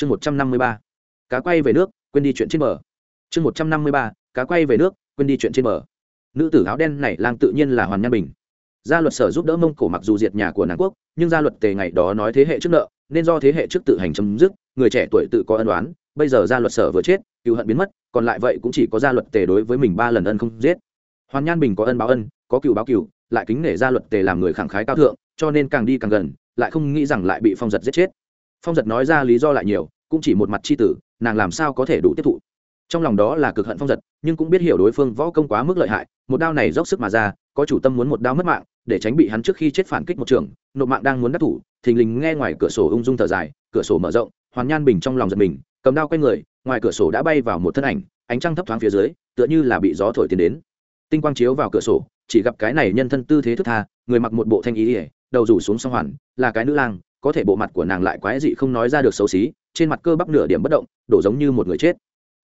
chương một trăm năm mươi ba, cá quay về nước, quên đi chuyện trên bờ. Chương một trăm năm mươi ba, cá quay về nước, quên đi chuyện trên bờ. Nữ tử áo đen này lang tự nhiên là hoàn nhan bình. Gia luật sở giúp đỡ mông cổ mặc dù diệt nhà của nàng quốc, nhưng gia luật tề ngày đó nói thế hệ trước nợ, nên do thế hệ trước tự hành chấm dứt, người trẻ tuổi tự có ân đoán bây giờ gia luật sở vừa chết cựu hận biến mất, còn lại vậy cũng chỉ có gia luật tề đối với mình ba lần ân không giết. Hoàn nhan bình có ân báo ân, có cựu báo cựu lại kính nể gia luật tề làm người khẳng khái cao thượng, cho nên càng đi càng gần, lại không nghĩ rằng lại bị phong giật giết chết phong giật nói ra lý do lại nhiều, cũng chỉ một mặt c h i tử, nàng làm sao có thể đủ tiếp thụ. Trong lòng đó là cực hận phong giật, nhưng cũng biết hiểu đối phương võ công quá mức lợi hại, một đao này dốc sức mà ra, có chủ tâm muốn một đao mất mạng, để tránh bị hắn trước khi chết phản kích một trường, nộp mạng đang muốn đắc thủ, thình lình nghe ngoài cửa sổ ung dung thở dài, cửa sổ mở rộng hoàn nhan bình trong lòng giật mình, cầm đao quay người, ngoài cửa sổ đã bay vào một thân ảnh, ánh trăng thấp thoáng phía dưới, tựa như là bị gió thổi tiến đến. Tinh quang chiếu vào cửa sổ, chỉ gặp cái này nhân thân tư thế thức tha, người mặc một bộ thanh ý ỉa đầu rủ xuống song hoàn, là cái nữ lang có thể bộ mặt của nàng lại quái dị không nói ra được xấu xí, trên mặt cơ bắp nửa điểm bất động, đổ giống như một người chết.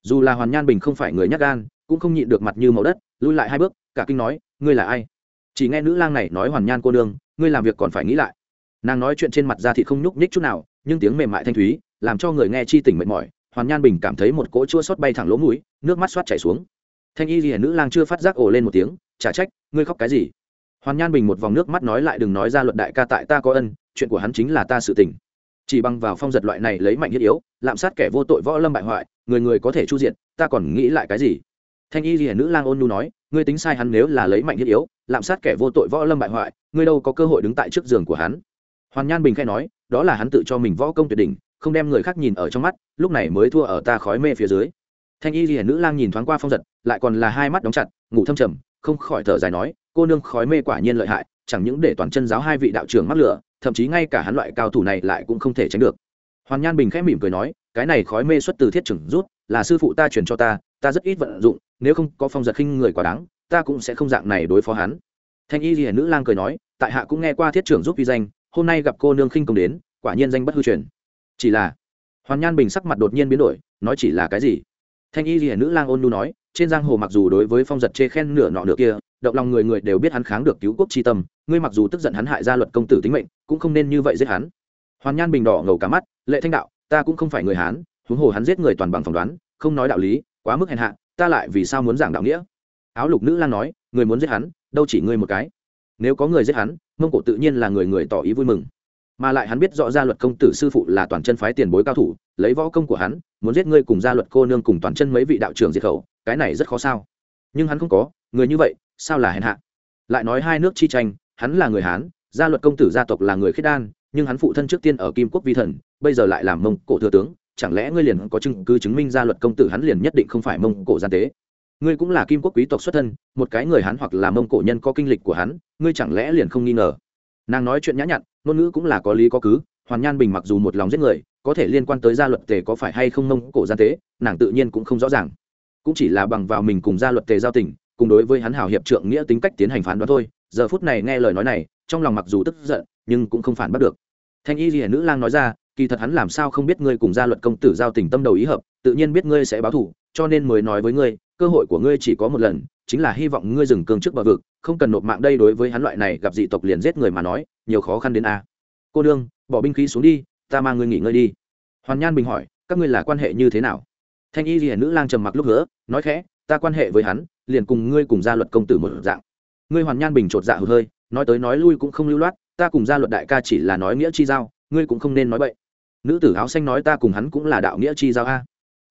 Dù là hoàn nhan bình không phải người nhắc gan, cũng không nhịn được mặt như màu đất lui lại hai bước, cả kinh nói, ngươi là ai? Chỉ nghe nữ lang này nói, hoàn nhan cô nương, ngươi làm việc còn phải nghĩ lại. Nàng nói chuyện trên mặt ra thì không nhúc nhích chút nào, nhưng tiếng mềm mại thanh thúy, làm cho người nghe chi tỉnh mệt mỏi. Hoàn nhan bình cảm thấy một cỗ chua xót bay thẳng lỗ mũi, nước mắt xoát chảy xuống. Thanh y hiển nữ lang chưa phát giác ồ lên một tiếng, chả trách, ngươi khóc cái gì? Hoàn nhan bình một vòng nước mắt nói lại, đừng nói ra luật đại ca tại ta có ân chuyện của hắn chính là ta sự tình. Chỉ bằng vào phong giật loại này lấy mạnh thiết yếu, lạm sát kẻ vô tội võ lâm bại hoại, người người có thể chu diện ta còn nghĩ lại cái gì? Thanh y hiển nữ lang ôn nhu nói, ngươi tính sai hắn nếu là lấy mạnh thiết yếu, lạm sát kẻ vô tội võ lâm bại hoại, ngươi đâu có cơ hội đứng tại trước giường của hắn. Hoàn nhan bình khai nói, đó là hắn tự cho mình võ công tuyệt đỉnh, không đem người khác nhìn ở trong mắt, lúc này mới thua ở ta khói mê phía dưới. Thanh y hiển nữ lang nhìn thoáng qua phong giật, lại còn là hai mắt đóng chặt, ngủ thâm trầm, không khỏi thở dài nói, cô nương khói mê quả nhiên lợi hại chẳng những để toàn chân giáo hai vị đạo trưởng mắc lửa, thậm chí ngay cả hắn loại cao thủ này lại cũng không thể tránh được. Hoàn nhan bình khẽ mỉm cười nói, cái này khói mê xuất từ thiết trưởng rút, là sư phụ ta truyền cho ta ta rất ít vận dụng, nếu không có phong giật khinh người quá đáng, ta cũng sẽ không dạng này đối phó hắn. Thanh y ghi nữ lang cười nói, tại hạ cũng nghe qua thiết trưởng giúp vi danh, hôm nay gặp cô nương khinh công đến, quả nhiên danh bất hư truyền. Chỉ là, hoàn nhan bình sắc mặt đột nhiên biến đổi, nói chỉ là cái gì? Thanh y ghi nữ lang ôn nu nói, trên giang hồ mặc dù đối với phong giật chê khen nửa nọ nửa kia động lòng người người đều biết hắn kháng được cứu quốc chi tâm, ngươi mặc dù tức giận hắn hại ra luật công tử tính mệnh, cũng không nên như vậy giết hắn. Hoàn nhan bình đỏ ngầu cả mắt, lệ thanh đạo, ta cũng không phải người hán, huống hồ hắn giết người toàn bằng phỏng đoán, không nói đạo lý, quá mức hèn hạ, ta lại vì sao muốn giảng đạo nghĩa? Áo lục nữ lang nói, người muốn giết hắn, đâu chỉ ngươi một cái. Nếu có người giết hắn, mông cổ tự nhiên là người người tỏ ý vui mừng. Mà lại hắn biết rõ gia luật công tử sư phụ là toàn chân phái tiền bối cao thủ, lấy võ công của hắn, muốn giết ngươi cùng gia luật cô nương cùng toàn chân mấy vị đạo trưởng diệt khẩu, cái này rất khó sao. Nhưng hắn không có, người như vậy sao là hèn hạ? Lại nói hai nước chi tranh, hắn là người hán, gia luật công tử gia tộc là người khiết đan, nhưng hắn phụ thân trước tiên ở kim quốc vi thần, bây giờ lại làm mông cổ thừa tướng, chẳng lẽ ngươi liền có chứng cứ chứng minh gia luật công tử hắn liền nhất định không phải mông cổ gian tế? Ngươi cũng là kim quốc quý tộc xuất thân, một cái người hắn hoặc là mông cổ nhân có kinh lịch của hắn, ngươi chẳng lẽ liền không nghi ngờ? Nàng nói chuyện nhã nhặn, ngôn ngữ cũng là có lý có cứ, hoàn nhan bình mặc dù một lòng giết người, có thể liên quan tới gia luật tề có phải hay không mông cổ gian tế, nàng tự nhiên cũng không rõ ràng. Cũng chỉ là bằng vào mình cùng gia luật tề giao tình cùng đối với hắn hảo hiệp trượng nghĩa tính cách tiến hành phán đoán thôi. Giờ phút này nghe lời nói này, trong lòng mặc dù tức giận, nhưng cũng không phản bắt được. Thanh y rìa nữ lang nói ra, kỳ thật hắn làm sao không biết ngươi cùng gia luật công tử giao tình tâm đầu ý hợp, tự nhiên biết ngươi sẽ báo thủ cho nên mới nói với ngươi, cơ hội của ngươi chỉ có một lần, chính là hy vọng ngươi dừng cương trước bờ vực, không cần nộp mạng đây đối với hắn loại này gặp dị tộc liền giết người mà nói, nhiều khó khăn đến a. Cô đương bỏ binh khí xuống đi, ta mang ngươi nghỉ ngơi đi. Hoàn nhan bình hỏi, các ngươi là quan hệ như thế nào? Thanh y rìa nữ lang trầm mặc lúc nữa nói khẽ, ta quan hệ với hắn liền cùng ngươi cùng gia luật công tử một dạng. Ngươi hoàn nhan bình chột dạ hụt hơi, nói tới nói lui cũng không lưu loát, ta cùng gia luật đại ca chỉ là nói nghĩa chi giao, ngươi cũng không nên nói vậy nữ tử áo xanh nói ta cùng hắn cũng là đạo nghĩa chi giao a.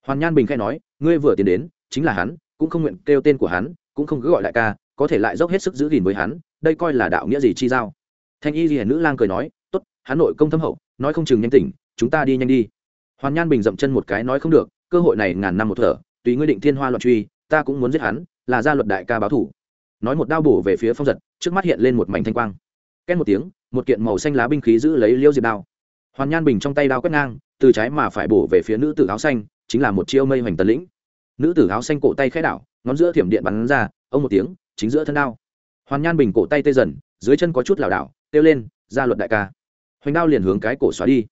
Hoàn nhan bình khai nói, ngươi vừa tiến đến, chính là hắn, cũng không nguyện kêu tên của hắn, cũng không cứ gọi đại ca, có thể lại dốc hết sức giữ gìn với hắn, đây coi là đạo nghĩa gì chi giao. Thanh y hiển nữ lang cười nói, tốt, hắn nội công thâm hậu, nói không chừng nhanh tỉnh, chúng ta đi nhanh đi. Hoàn nhan bình dậm chân một cái nói không được, cơ hội này ngàn năm một thở, tùy ngươi định thiên hoa loạn truy, ta cũng muốn giết hắn là gia luật đại ca báo thủ. Nói một đao bổ về phía phong giật, trước mắt hiện lên một mảnh thanh quang. Két một tiếng, một kiện màu xanh lá binh khí giữ lấy liêu diệp đao. Hoàn nhan bình trong tay đao quét ngang, từ trái mà phải bổ về phía nữ tử áo xanh, chính là một chiêu mây hoành tấn lĩnh. Nữ tử áo xanh cổ tay khẽ đảo, ngón giữa thiểm điện bắn ra, ông một tiếng, chính giữa thân đao. Hoàn nhan bình cổ tay tê dần, dưới chân có chút lảo đảo, kêu lên, gia luật đại ca. Hoành đao liền hướng cái cổ xóa đi.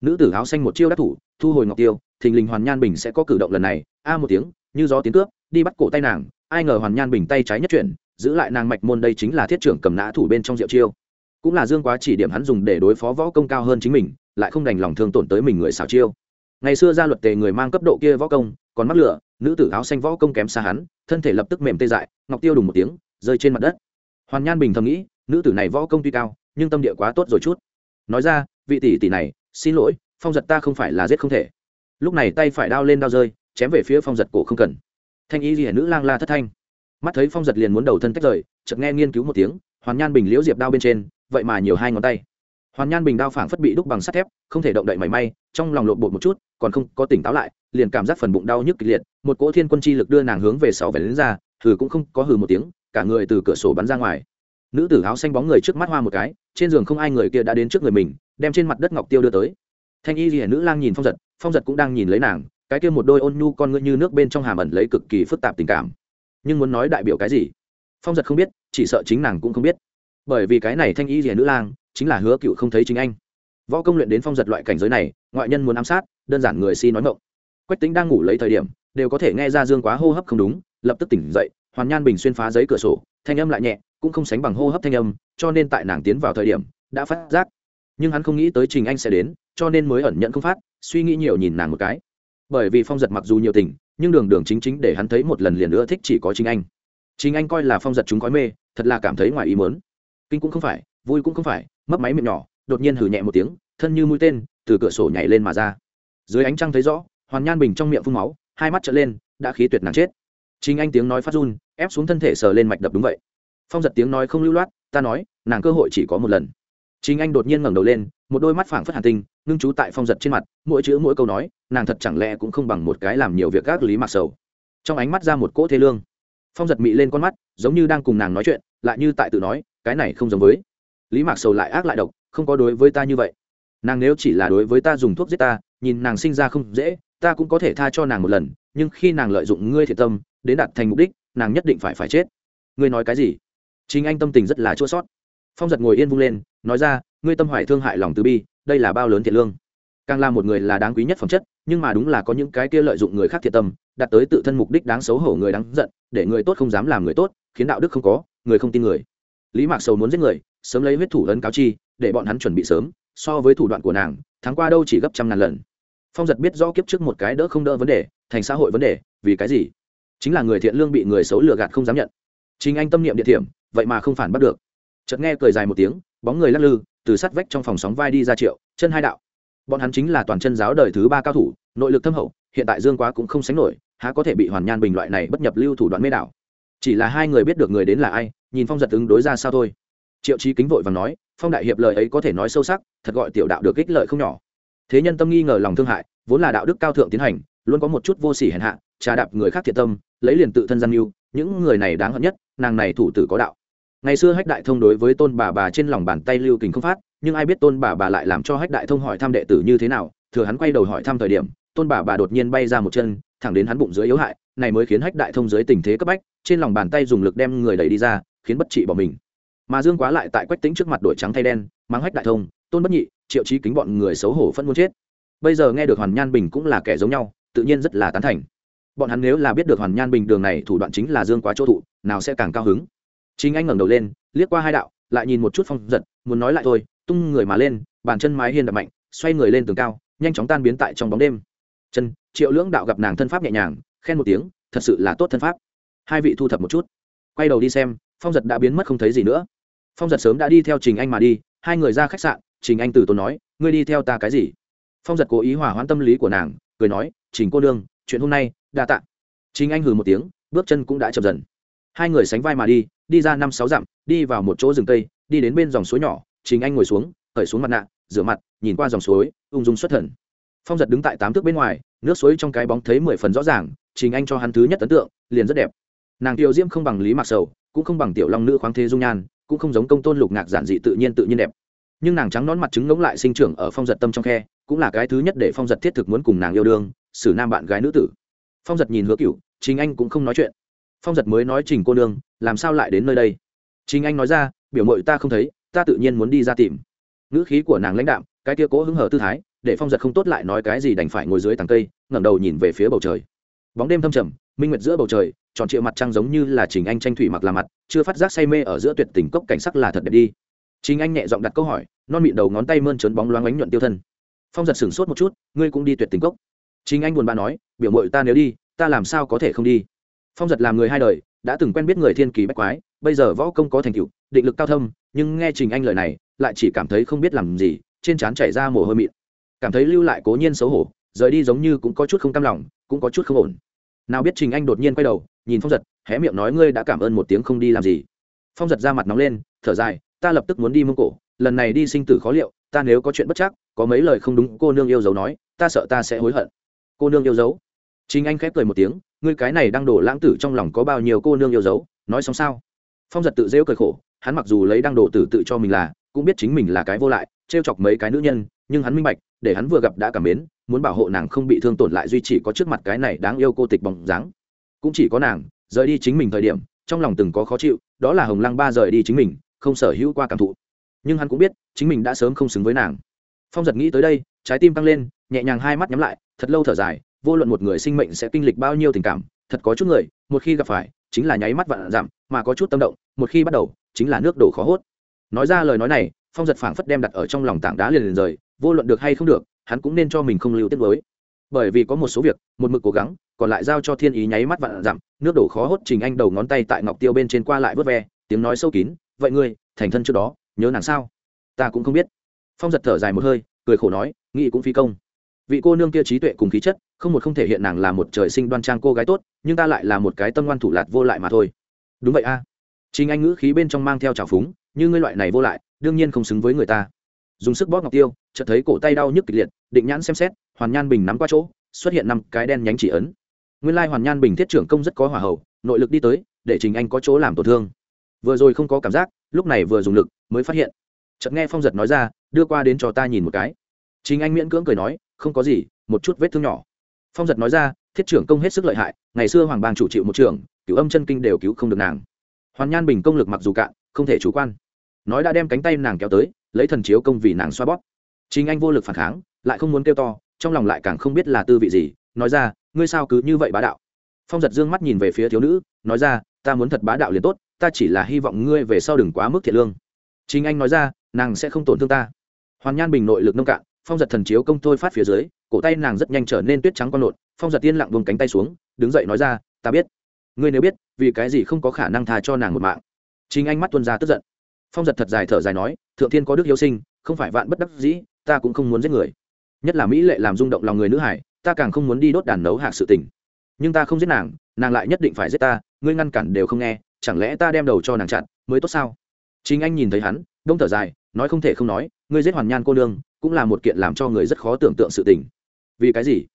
Nữ tử áo xanh một chiêu đắc thủ, thu hồi ngọc tiêu, thình lình hoàn nhan bình sẽ có cử động lần này. A một tiếng, như gió tiến cướp, đi bắt cổ tay nàng ai ngờ hoàn nhan bình tay trái nhất chuyển, giữ lại nàng mạch môn đây chính là thiết trưởng cầm nã thủ bên trong diệu chiêu. Cũng là dương quá chỉ điểm hắn dùng để đối phó võ công cao hơn chính mình, lại không đành lòng thương tổn tới mình người xảo chiêu. Ngày xưa ra luật tề người mang cấp độ kia võ công, còn mắc lửa, nữ tử áo xanh võ công kém xa hắn, thân thể lập tức mềm tê dại, ngọc tiêu đùng một tiếng, rơi trên mặt đất. Hoàn nhan bình thầm nghĩ, nữ tử này võ công tuy cao, nhưng tâm địa quá tốt rồi chút. Nói ra, vị tỷ tỷ này, xin lỗi, phong giật ta không phải là giết không thể. Lúc này tay phải đao lên đao rơi, chém về phía phong giật cổ không cần thanh y rìa nữ lang la thất thanh. Mắt thấy phong giật liền muốn đầu thân tách rời, chợt nghe nghiên cứu một tiếng, hoàn nhan bình liễu diệp đao bên trên, vậy mà nhiều hai ngón tay. Hoàn nhan bình đao phảng phất bị đúc bằng sắt thép, không thể động đậy mảy may, trong lòng lộn bột một chút, còn không có tỉnh táo lại, liền cảm giác phần bụng đau nhức kịch liệt, một cỗ thiên quân chi lực đưa nàng hướng về sáu vẻ đến ra thử cũng không có hừ một tiếng, cả người từ cửa sổ bắn ra ngoài. Nữ tử áo xanh bóng người trước mắt hoa một cái, trên giường không ai người kia đã đến trước người mình, đem trên mặt đất ngọc tiêu đưa tới. Thanh y ghi nữ lang nhìn phong giật phong giật cũng đang nhìn lấy nàng cái kia một đôi ôn nhu con ngươi như nước bên trong hàm ẩn lấy cực kỳ phức tạp tình cảm. Nhưng muốn nói đại biểu cái gì? Phong giật không biết, chỉ sợ chính nàng cũng không biết. Bởi vì cái này thanh y rìa nữ lang, chính là hứa cựu không thấy chính anh. Võ công luyện đến phong giật loại cảnh giới này, ngoại nhân muốn ám sát, đơn giản người si nói ngộng quách tính đang ngủ lấy thời điểm, đều có thể nghe ra dương quá hô hấp không đúng, lập tức tỉnh dậy, hoàn nhan bình xuyên phá giấy cửa sổ, thanh âm lại nhẹ, cũng không sánh bằng hô hấp thanh âm, cho nên tại nàng tiến vào thời điểm, đã phát giác. Nhưng hắn không nghĩ tới trình anh sẽ đến, cho nên mới ẩn nhận không phát, suy nghĩ nhiều nhìn nàng một cái bởi vì phong giật mặc dù nhiều tình, nhưng đường đường chính chính để hắn thấy một lần liền nữa thích chỉ có chính anh. Chính anh coi là phong giật chúng khói mê, thật là cảm thấy ngoài ý mớn kinh cũng không phải, vui cũng không phải, mấp máy miệng nhỏ, đột nhiên hử nhẹ một tiếng, thân như mũi tên, từ cửa sổ nhảy lên mà ra. Dưới ánh trăng thấy rõ, hoàn nhan bình trong miệng phun máu, hai mắt trở lên, đã khí tuyệt nàng chết. Chính anh tiếng nói phát run, ép xuống thân thể sờ lên mạch đập đúng vậy. Phong giật tiếng nói không lưu loát, ta nói, nàng cơ hội chỉ có một lần chính anh đột nhiên ngẩng đầu lên, một đôi mắt phảng phất hàn tinh, ngưng trú tại phong giật trên mặt, mỗi chữ mỗi câu nói, nàng thật chẳng lẽ cũng không bằng một cái làm nhiều việc gác lý mặc sầu. Trong ánh mắt ra một cỗ thế lương. Phong giật mị lên con mắt, giống như đang cùng nàng nói chuyện, lại như tại tự nói, cái này không giống với. Lý mạc sầu lại ác lại độc, không có đối với ta như vậy. Nàng nếu chỉ là đối với ta dùng thuốc giết ta, nhìn nàng sinh ra không dễ, ta cũng có thể tha cho nàng một lần, nhưng khi nàng lợi dụng ngươi thiệt tâm, đến đạt thành mục đích, nàng nhất định phải phải chết. Ngươi nói cái gì? Chính anh tâm tình rất là chua sót phong giật ngồi yên vung lên nói ra, ngươi tâm hoài thương hại lòng từ bi, đây là bao lớn thiện lương. Càng là một người là đáng quý nhất phẩm chất, nhưng mà đúng là có những cái kia lợi dụng người khác thiệt tâm, đạt tới tự thân mục đích đáng xấu hổ người đáng giận, để người tốt không dám làm người tốt, khiến đạo đức không có, người không tin người. Lý mạc sầu muốn giết người, sớm lấy huyết thủ ấn cáo chi, để bọn hắn chuẩn bị sớm, so với thủ đoạn của nàng tháng qua đâu chỉ gấp trăm ngàn lần. Phong giật biết rõ kiếp trước một cái đỡ không đỡ vấn đề, thành xã hội vấn đề, vì cái gì? Chính là người thiện lương bị người xấu lừa gạt không dám nhận. Chính anh tâm niệm địa điểm, vậy mà không phản bắt được. Chợt nghe cười dài một tiếng bóng người lắc lư, từ sắt vách trong phòng sóng vai đi ra triệu, chân hai đạo. Bọn hắn chính là toàn chân giáo đời thứ ba cao thủ, nội lực thâm hậu, hiện tại dương quá cũng không sánh nổi, há có thể bị hoàn nhan bình loại này bất nhập lưu thủ đoạn mê đảo. Chỉ là hai người biết được người đến là ai, nhìn phong giật ứng đối ra sao thôi. Triệu trí kính vội và nói, phong đại hiệp lời ấy có thể nói sâu sắc, thật gọi tiểu đạo được ích lợi không nhỏ. Thế nhân tâm nghi ngờ lòng thương hại, vốn là đạo đức cao thượng tiến hành, luôn có một chút vô sỉ hèn hạ, trà đạp người khác thiện tâm, lấy liền tự thân gian mưu, những người này đáng hận nhất, nàng này thủ tử có đạo ngày xưa hách đại thông đối với tôn bà bà trên lòng bàn tay lưu kình không phát, nhưng ai biết tôn bà bà lại làm cho hách đại thông hỏi thăm đệ tử như thế nào, thừa hắn quay đầu hỏi thăm thời điểm, tôn bà bà đột nhiên bay ra một chân, thẳng đến hắn bụng dưới yếu hại, này mới khiến hách đại thông dưới tình thế cấp bách, trên lòng bàn tay dùng lực đem người đẩy đi ra, khiến bất trị bỏ mình. Mà dương quá lại tại quách tính trước mặt đổi trắng thay đen mang hách đại thông, tôn bất nhị, triệu trí kính bọn người xấu hổ phân muốn chết. Bây giờ nghe được hoàn nhan bình cũng là kẻ giống nhau, tự nhiên rất là tán thành. Bọn hắn nếu là biết được hoàn nhan bình đường này thủ đoạn chính là dương quá chỗ thụ, nào sẽ càng cao hứng chính anh ngẩng đầu lên, liếc qua hai đạo, lại nhìn một chút phong giật, muốn nói lại thôi, tung người mà lên, bàn chân mái hiên đập mạnh, xoay người lên tường cao, nhanh chóng tan biến tại trong bóng đêm. Chân, triệu lưỡng đạo gặp nàng thân pháp nhẹ nhàng, khen một tiếng, thật sự là tốt thân pháp. Hai vị thu thập một chút. Quay đầu đi xem, phong giật đã biến mất không thấy gì nữa. Phong giật sớm đã đi theo trình anh mà đi, hai người ra khách sạn, trình anh từ tốn nói, ngươi đi theo ta cái gì? Phong giật cố ý hỏa hoãn tâm lý của nàng, cười nói, trình cô đương chuyện hôm nay, đa tạ. Trình anh hừ một tiếng, bước chân cũng đã chậm dần hai người sánh vai mà đi đi ra năm sáu dặm, đi vào một chỗ rừng cây, đi đến bên dòng suối nhỏ, trình anh ngồi xuống khởi xuống mặt nạ, rửa mặt, nhìn qua dòng suối, ung dung xuất thần. Phong giật đứng tại tám thước bên ngoài, nước suối trong cái bóng thấy mười phần rõ ràng, trình anh cho hắn thứ nhất ấn tượng, liền rất đẹp. Nàng tiểu diễm không bằng lý mạc sầu, cũng không bằng tiểu long nữ khoáng thế dung nhan, cũng không giống công tôn lục ngạc giản dị tự nhiên tự nhiên đẹp. Nhưng nàng trắng nón mặt trứng ngỗng lại sinh trưởng ở phong giật tâm trong khe, cũng là cái thứ nhất để phong giật thiết thực muốn cùng nàng yêu đương, xử nam bạn gái nữ tử. Phong giật nhìn hứa cựu chính anh cũng không nói chuyện phong giật mới nói trình cô nương, làm sao lại đến nơi đây? Chính anh nói ra, biểu mội ta không thấy, ta tự nhiên muốn đi ra tìm. Ngữ khí của nàng lãnh đạm, cái kia cố hứng hở tư thái, để phong giật không tốt lại nói cái gì đành phải ngồi dưới tàng cây, ngẩng đầu nhìn về phía bầu trời. Bóng đêm thâm trầm, minh nguyệt giữa bầu trời, tròn trịa mặt trăng giống như là trình anh tranh thủy mặc là mặt, chưa phát giác say mê ở giữa tuyệt tình cốc cảnh sắc là thật đẹp đi. Chính anh nhẹ giọng đặt câu hỏi, non mịn đầu ngón tay mơn trớn bóng loáng ánh nhuận tiêu thân. Phong giật sửng sốt một chút, ngươi cũng đi tuyệt tình cốc. Chính anh buồn bã nói, biểu mội ta nếu đi, ta làm sao có thể không đi? Phong giật làm người hai đời, đã từng quen biết người thiên kỳ bách quái, bây giờ võ công có thành tựu, định lực cao thâm, nhưng nghe trình anh lời này, lại chỉ cảm thấy không biết làm gì, trên trán chảy ra mồ hôi mịn. Cảm thấy lưu lại cố nhiên xấu hổ, rời đi giống như cũng có chút không cam lòng, cũng có chút không ổn. Nào biết trình anh đột nhiên quay đầu, nhìn phong giật, hé miệng nói ngươi đã cảm ơn một tiếng không đi làm gì. Phong giật ra mặt nóng lên, thở dài, ta lập tức muốn đi mông cổ, lần này đi sinh tử khó liệu, ta nếu có chuyện bất chắc, có mấy lời không đúng, cô nương yêu dấu nói, ta sợ ta sẽ hối hận. Cô nương yêu dấu. Chính anh khép cười một tiếng ngươi cái này đang đổ lãng tử trong lòng có bao nhiêu cô nương yêu dấu, nói xong sao? Phong giật tự rêu cười khổ, hắn mặc dù lấy đang đổ tử tự cho mình là, cũng biết chính mình là cái vô lại, trêu chọc mấy cái nữ nhân, nhưng hắn minh bạch, để hắn vừa gặp đã cảm mến, muốn bảo hộ nàng không bị thương tổn lại duy chỉ có trước mặt cái này đáng yêu cô tịch bóng dáng. Cũng chỉ có nàng, rời đi chính mình thời điểm, trong lòng từng có khó chịu, đó là hồng lăng ba rời đi chính mình, không sở hữu qua cảm thụ. Nhưng hắn cũng biết, chính mình đã sớm không xứng với nàng. Phong giật nghĩ tới đây, trái tim tăng lên, nhẹ nhàng hai mắt nhắm lại, thật lâu thở dài vô luận một người sinh mệnh sẽ kinh lịch bao nhiêu tình cảm, thật có chút người, một khi gặp phải, chính là nháy mắt vạn giảm, mà có chút tâm động, một khi bắt đầu, chính là nước đổ khó hốt. Nói ra lời nói này, phong giật phảng phất đem đặt ở trong lòng tảng đá liền liền rời, vô luận được hay không được, hắn cũng nên cho mình không lưu tiết mới bởi vì có một số việc, một mực cố gắng, còn lại giao cho thiên ý nháy mắt vạn dặm nước đổ khó hốt trình anh đầu ngón tay tại ngọc tiêu bên trên qua lại vớt ve, tiếng nói sâu kín, vậy ngươi, thành thân trước đó, nhớ nàng sao? Ta cũng không biết. Phong giật thở dài một hơi, cười khổ nói, nghĩ cũng phi công vị cô nương kia trí tuệ cùng khí chất, không một không thể hiện nàng là một trời sinh đoan trang cô gái tốt, nhưng ta lại là một cái tâm ngoan thủ lạt vô lại mà thôi. Đúng vậy a. À. chính anh ngữ khí bên trong mang theo trào phúng, như ngươi loại này vô lại, đương nhiên không xứng với người ta. Dùng sức bóp ngọc tiêu, chợt thấy cổ tay đau nhức kịch liệt, định nhãn xem xét, hoàn nhan bình nắm qua chỗ, xuất hiện năm cái đen nhánh chỉ ấn. Nguyên lai hoàn nhan bình thiết trưởng công rất có hỏa hậu, nội lực đi tới, để trình anh có chỗ làm tổn thương. Vừa rồi không có cảm giác, lúc này vừa dùng lực, mới phát hiện. Chợt nghe phong giật nói ra, đưa qua đến cho ta nhìn một cái. Trình anh miễn cưỡng cười nói không có gì, một chút vết thương nhỏ. Phong giật nói ra, thiết trưởng công hết sức lợi hại, ngày xưa hoàng bang chủ chịu một trưởng cứu âm chân kinh đều cứu không được nàng. Hoàn nhan bình công lực mặc dù cạn, không thể chủ quan. Nói đã đem cánh tay nàng kéo tới, lấy thần chiếu công vì nàng xoa bóp. Chính anh vô lực phản kháng, lại không muốn kêu to, trong lòng lại càng không biết là tư vị gì, nói ra, ngươi sao cứ như vậy bá đạo? Phong giật dương mắt nhìn về phía thiếu nữ, nói ra, ta muốn thật bá đạo liền tốt, ta chỉ là hy vọng ngươi về sau đừng quá mức thiệt lương. Chính anh nói ra, nàng sẽ không tổn thương ta. Hoàn nhan bình nội lực nông cạn phong giật thần chiếu công thôi phát phía dưới, cổ tay nàng rất nhanh trở nên tuyết trắng con lộn, phong giật tiên lặng vùng cánh tay xuống, đứng dậy nói ra, ta biết. Ngươi nếu biết, vì cái gì không có khả năng tha cho nàng một mạng? Chính anh mắt tuân ra tức giận. Phong giật thật dài thở dài nói, thượng thiên có đức yêu sinh, không phải vạn bất đắc dĩ, ta cũng không muốn giết người. Nhất là mỹ lệ làm rung động lòng người nữ hải, ta càng không muốn đi đốt đàn nấu hạc sự tình. Nhưng ta không giết nàng nàng lại nhất định phải giết ta, ngươi ngăn cản đều không nghe, chẳng lẽ ta đem đầu cho nàng chặn, mới tốt sao? Chính anh nhìn thấy hắn, đông thở dài, nói không thể không nói, ngươi giết hoàn nhan cô nương cũng là một kiện làm cho người rất khó tưởng tượng sự tình. Vì cái gì?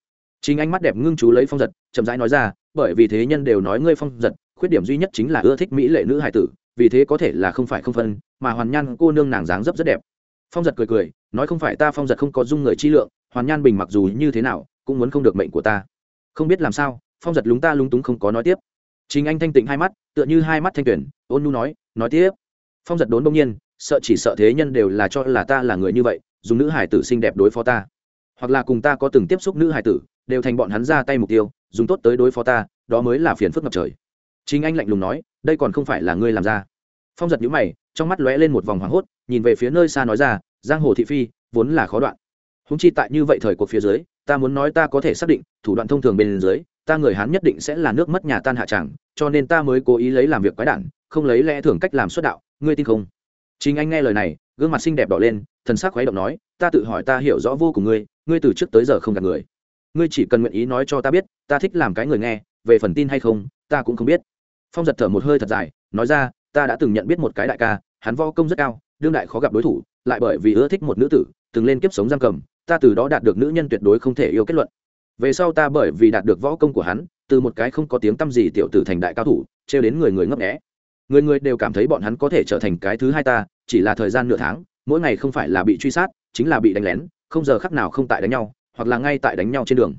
Chính anh mắt đẹp ngưng chú lấy phong giật, chậm rãi nói ra, bởi vì thế nhân đều nói ngươi phong giật, khuyết điểm duy nhất chính là ưa thích mỹ lệ nữ hải tử, vì thế có thể là không phải không phân, mà hoàn nhan cô nương nàng dáng dấp rất đẹp. Phong giật cười cười, nói không phải ta phong giật không có dung người chi lượng, hoàn nhan bình mặc dù như thế nào, cũng muốn không được mệnh của ta. Không biết làm sao, phong giật lúng ta lúng túng không có nói tiếp. Chính anh thanh tịnh hai mắt, tựa như hai mắt thanh tuyển, ôn nu nói nói tiếp. Phong giật đốn đông nhiên, sợ chỉ sợ thế nhân đều là cho là ta là người như vậy dùng nữ hải tử xinh đẹp đối phó ta. Hoặc là cùng ta có từng tiếp xúc nữ hải tử, đều thành bọn hắn ra tay mục tiêu, dùng tốt tới đối phó ta, đó mới là phiền phức ngập trời. Chính anh lạnh lùng nói, đây còn không phải là ngươi làm ra. Phong giật nhũ mày, trong mắt lóe lên một vòng hoảng hốt, nhìn về phía nơi xa nói ra, giang hồ thị phi, vốn là khó đoạn. Húng chi tại như vậy thời cuộc phía dưới, ta muốn nói ta có thể xác định, thủ đoạn thông thường bên dưới, ta người hán nhất định sẽ là nước mất nhà tan hạ tràng cho nên ta mới cố ý lấy làm việc quái đản, không lấy lẽ thường cách làm xuất đạo, ngươi tin không? Chính anh nghe lời này, gương mặt xinh đẹp đỏ lên thần sắc khuấy động nói, ta tự hỏi ta hiểu rõ vô cùng ngươi ngươi từ trước tới giờ không gặp người. Ngươi chỉ cần nguyện ý nói cho ta biết, ta thích làm cái người nghe, về phần tin hay không, ta cũng không biết. Phong giật thở một hơi thật dài, nói ra, ta đã từng nhận biết một cái đại ca, hắn vo công rất cao, đương đại khó gặp đối thủ, lại bởi vì ưa thích một nữ tử, từng lên kiếp sống giam cầm, ta từ đó đạt được nữ nhân tuyệt đối không thể yêu kết luận. Về sau ta bởi vì đạt được võ công của hắn, từ một cái không có tiếng tăm gì tiểu tử thành đại cao thủ, trêu đến người người ngấp nghé. Người người đều cảm thấy bọn hắn có thể trở thành cái thứ hai ta, chỉ là thời gian nửa tháng mỗi ngày không phải là bị truy sát, chính là bị đánh lén, không giờ khắc nào không tại đánh nhau, hoặc là ngay tại đánh nhau trên đường.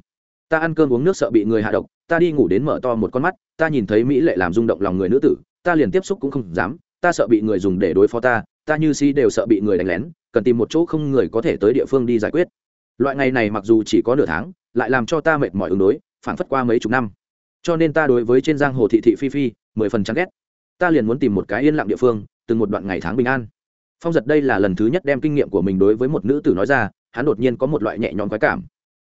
Ta ăn cơm uống nước sợ bị người hạ độc, ta đi ngủ đến mở to một con mắt, ta nhìn thấy mỹ lệ làm rung động lòng người nữ tử, ta liền tiếp xúc cũng không dám, ta sợ bị người dùng để đối phó ta ta như si đều sợ bị người đánh lén, cần tìm một chỗ không người có thể tới địa phương đi giải quyết. Loại ngày này mặc dù chỉ có nửa tháng, lại làm cho ta mệt mỏi ứng đối phản phất qua mấy chục năm. Cho nên ta đối với trên giang hồ thị thị phi phi, mười phần chán ghét. Ta liền muốn tìm một cái yên lặng địa phương, từng một đoạn ngày tháng bình an phong giật đây là lần thứ nhất đem kinh nghiệm của mình đối với một nữ tử nói ra, hắn đột nhiên có một loại nhẹ nhõm quái cảm.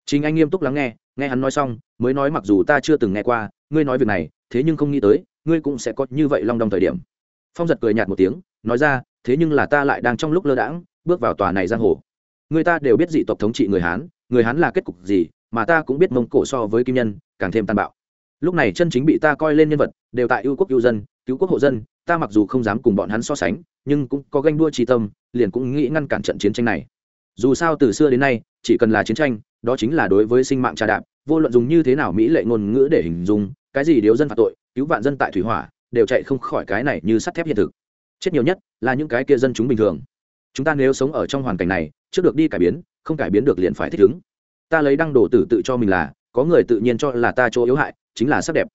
Chính anh nghiêm túc lắng nghe nghe hắn nói xong, mới nói mặc dù ta chưa từng nghe qua, ngươi nói việc này, thế nhưng không nghĩ tới, ngươi cũng sẽ có như vậy long đong thời điểm. Phong giật cười nhạt một tiếng, nói ra, thế nhưng là ta lại đang trong lúc lơ đãng, bước vào tòa này giang hồ. Người ta đều biết dị tộc thống trị người hán người hán là kết cục gì, mà ta cũng biết mông cổ so với kim nhân, càng thêm tàn bạo. Lúc này chân chính bị ta coi lên nhân vật, đều tại ưu quốc ưu dân, cứu quốc hộ dân, ta mặc dù không dám cùng bọn hắn so sánh nhưng cũng có ganh đua trì tâm, liền cũng nghĩ ngăn cản trận chiến tranh này. Dù sao từ xưa đến nay, chỉ cần là chiến tranh, đó chính là đối với sinh mạng trà đạp, vô luận dùng như thế nào mỹ lệ ngôn ngữ để hình dung, cái gì điếu dân phạt tội, cứu vạn dân tại thủy hỏa, đều chạy không khỏi cái này như sắt thép hiện thực. Chết nhiều nhất là những cái kia dân chúng bình thường. Chúng ta nếu sống ở trong hoàn cảnh này, trước được đi cải biến, không cải biến được liền phải thích ứng. Ta lấy đăng đồ tử tự cho mình là, có người tự nhiên cho là ta chỗ yếu hại, chính là sắc đẹp.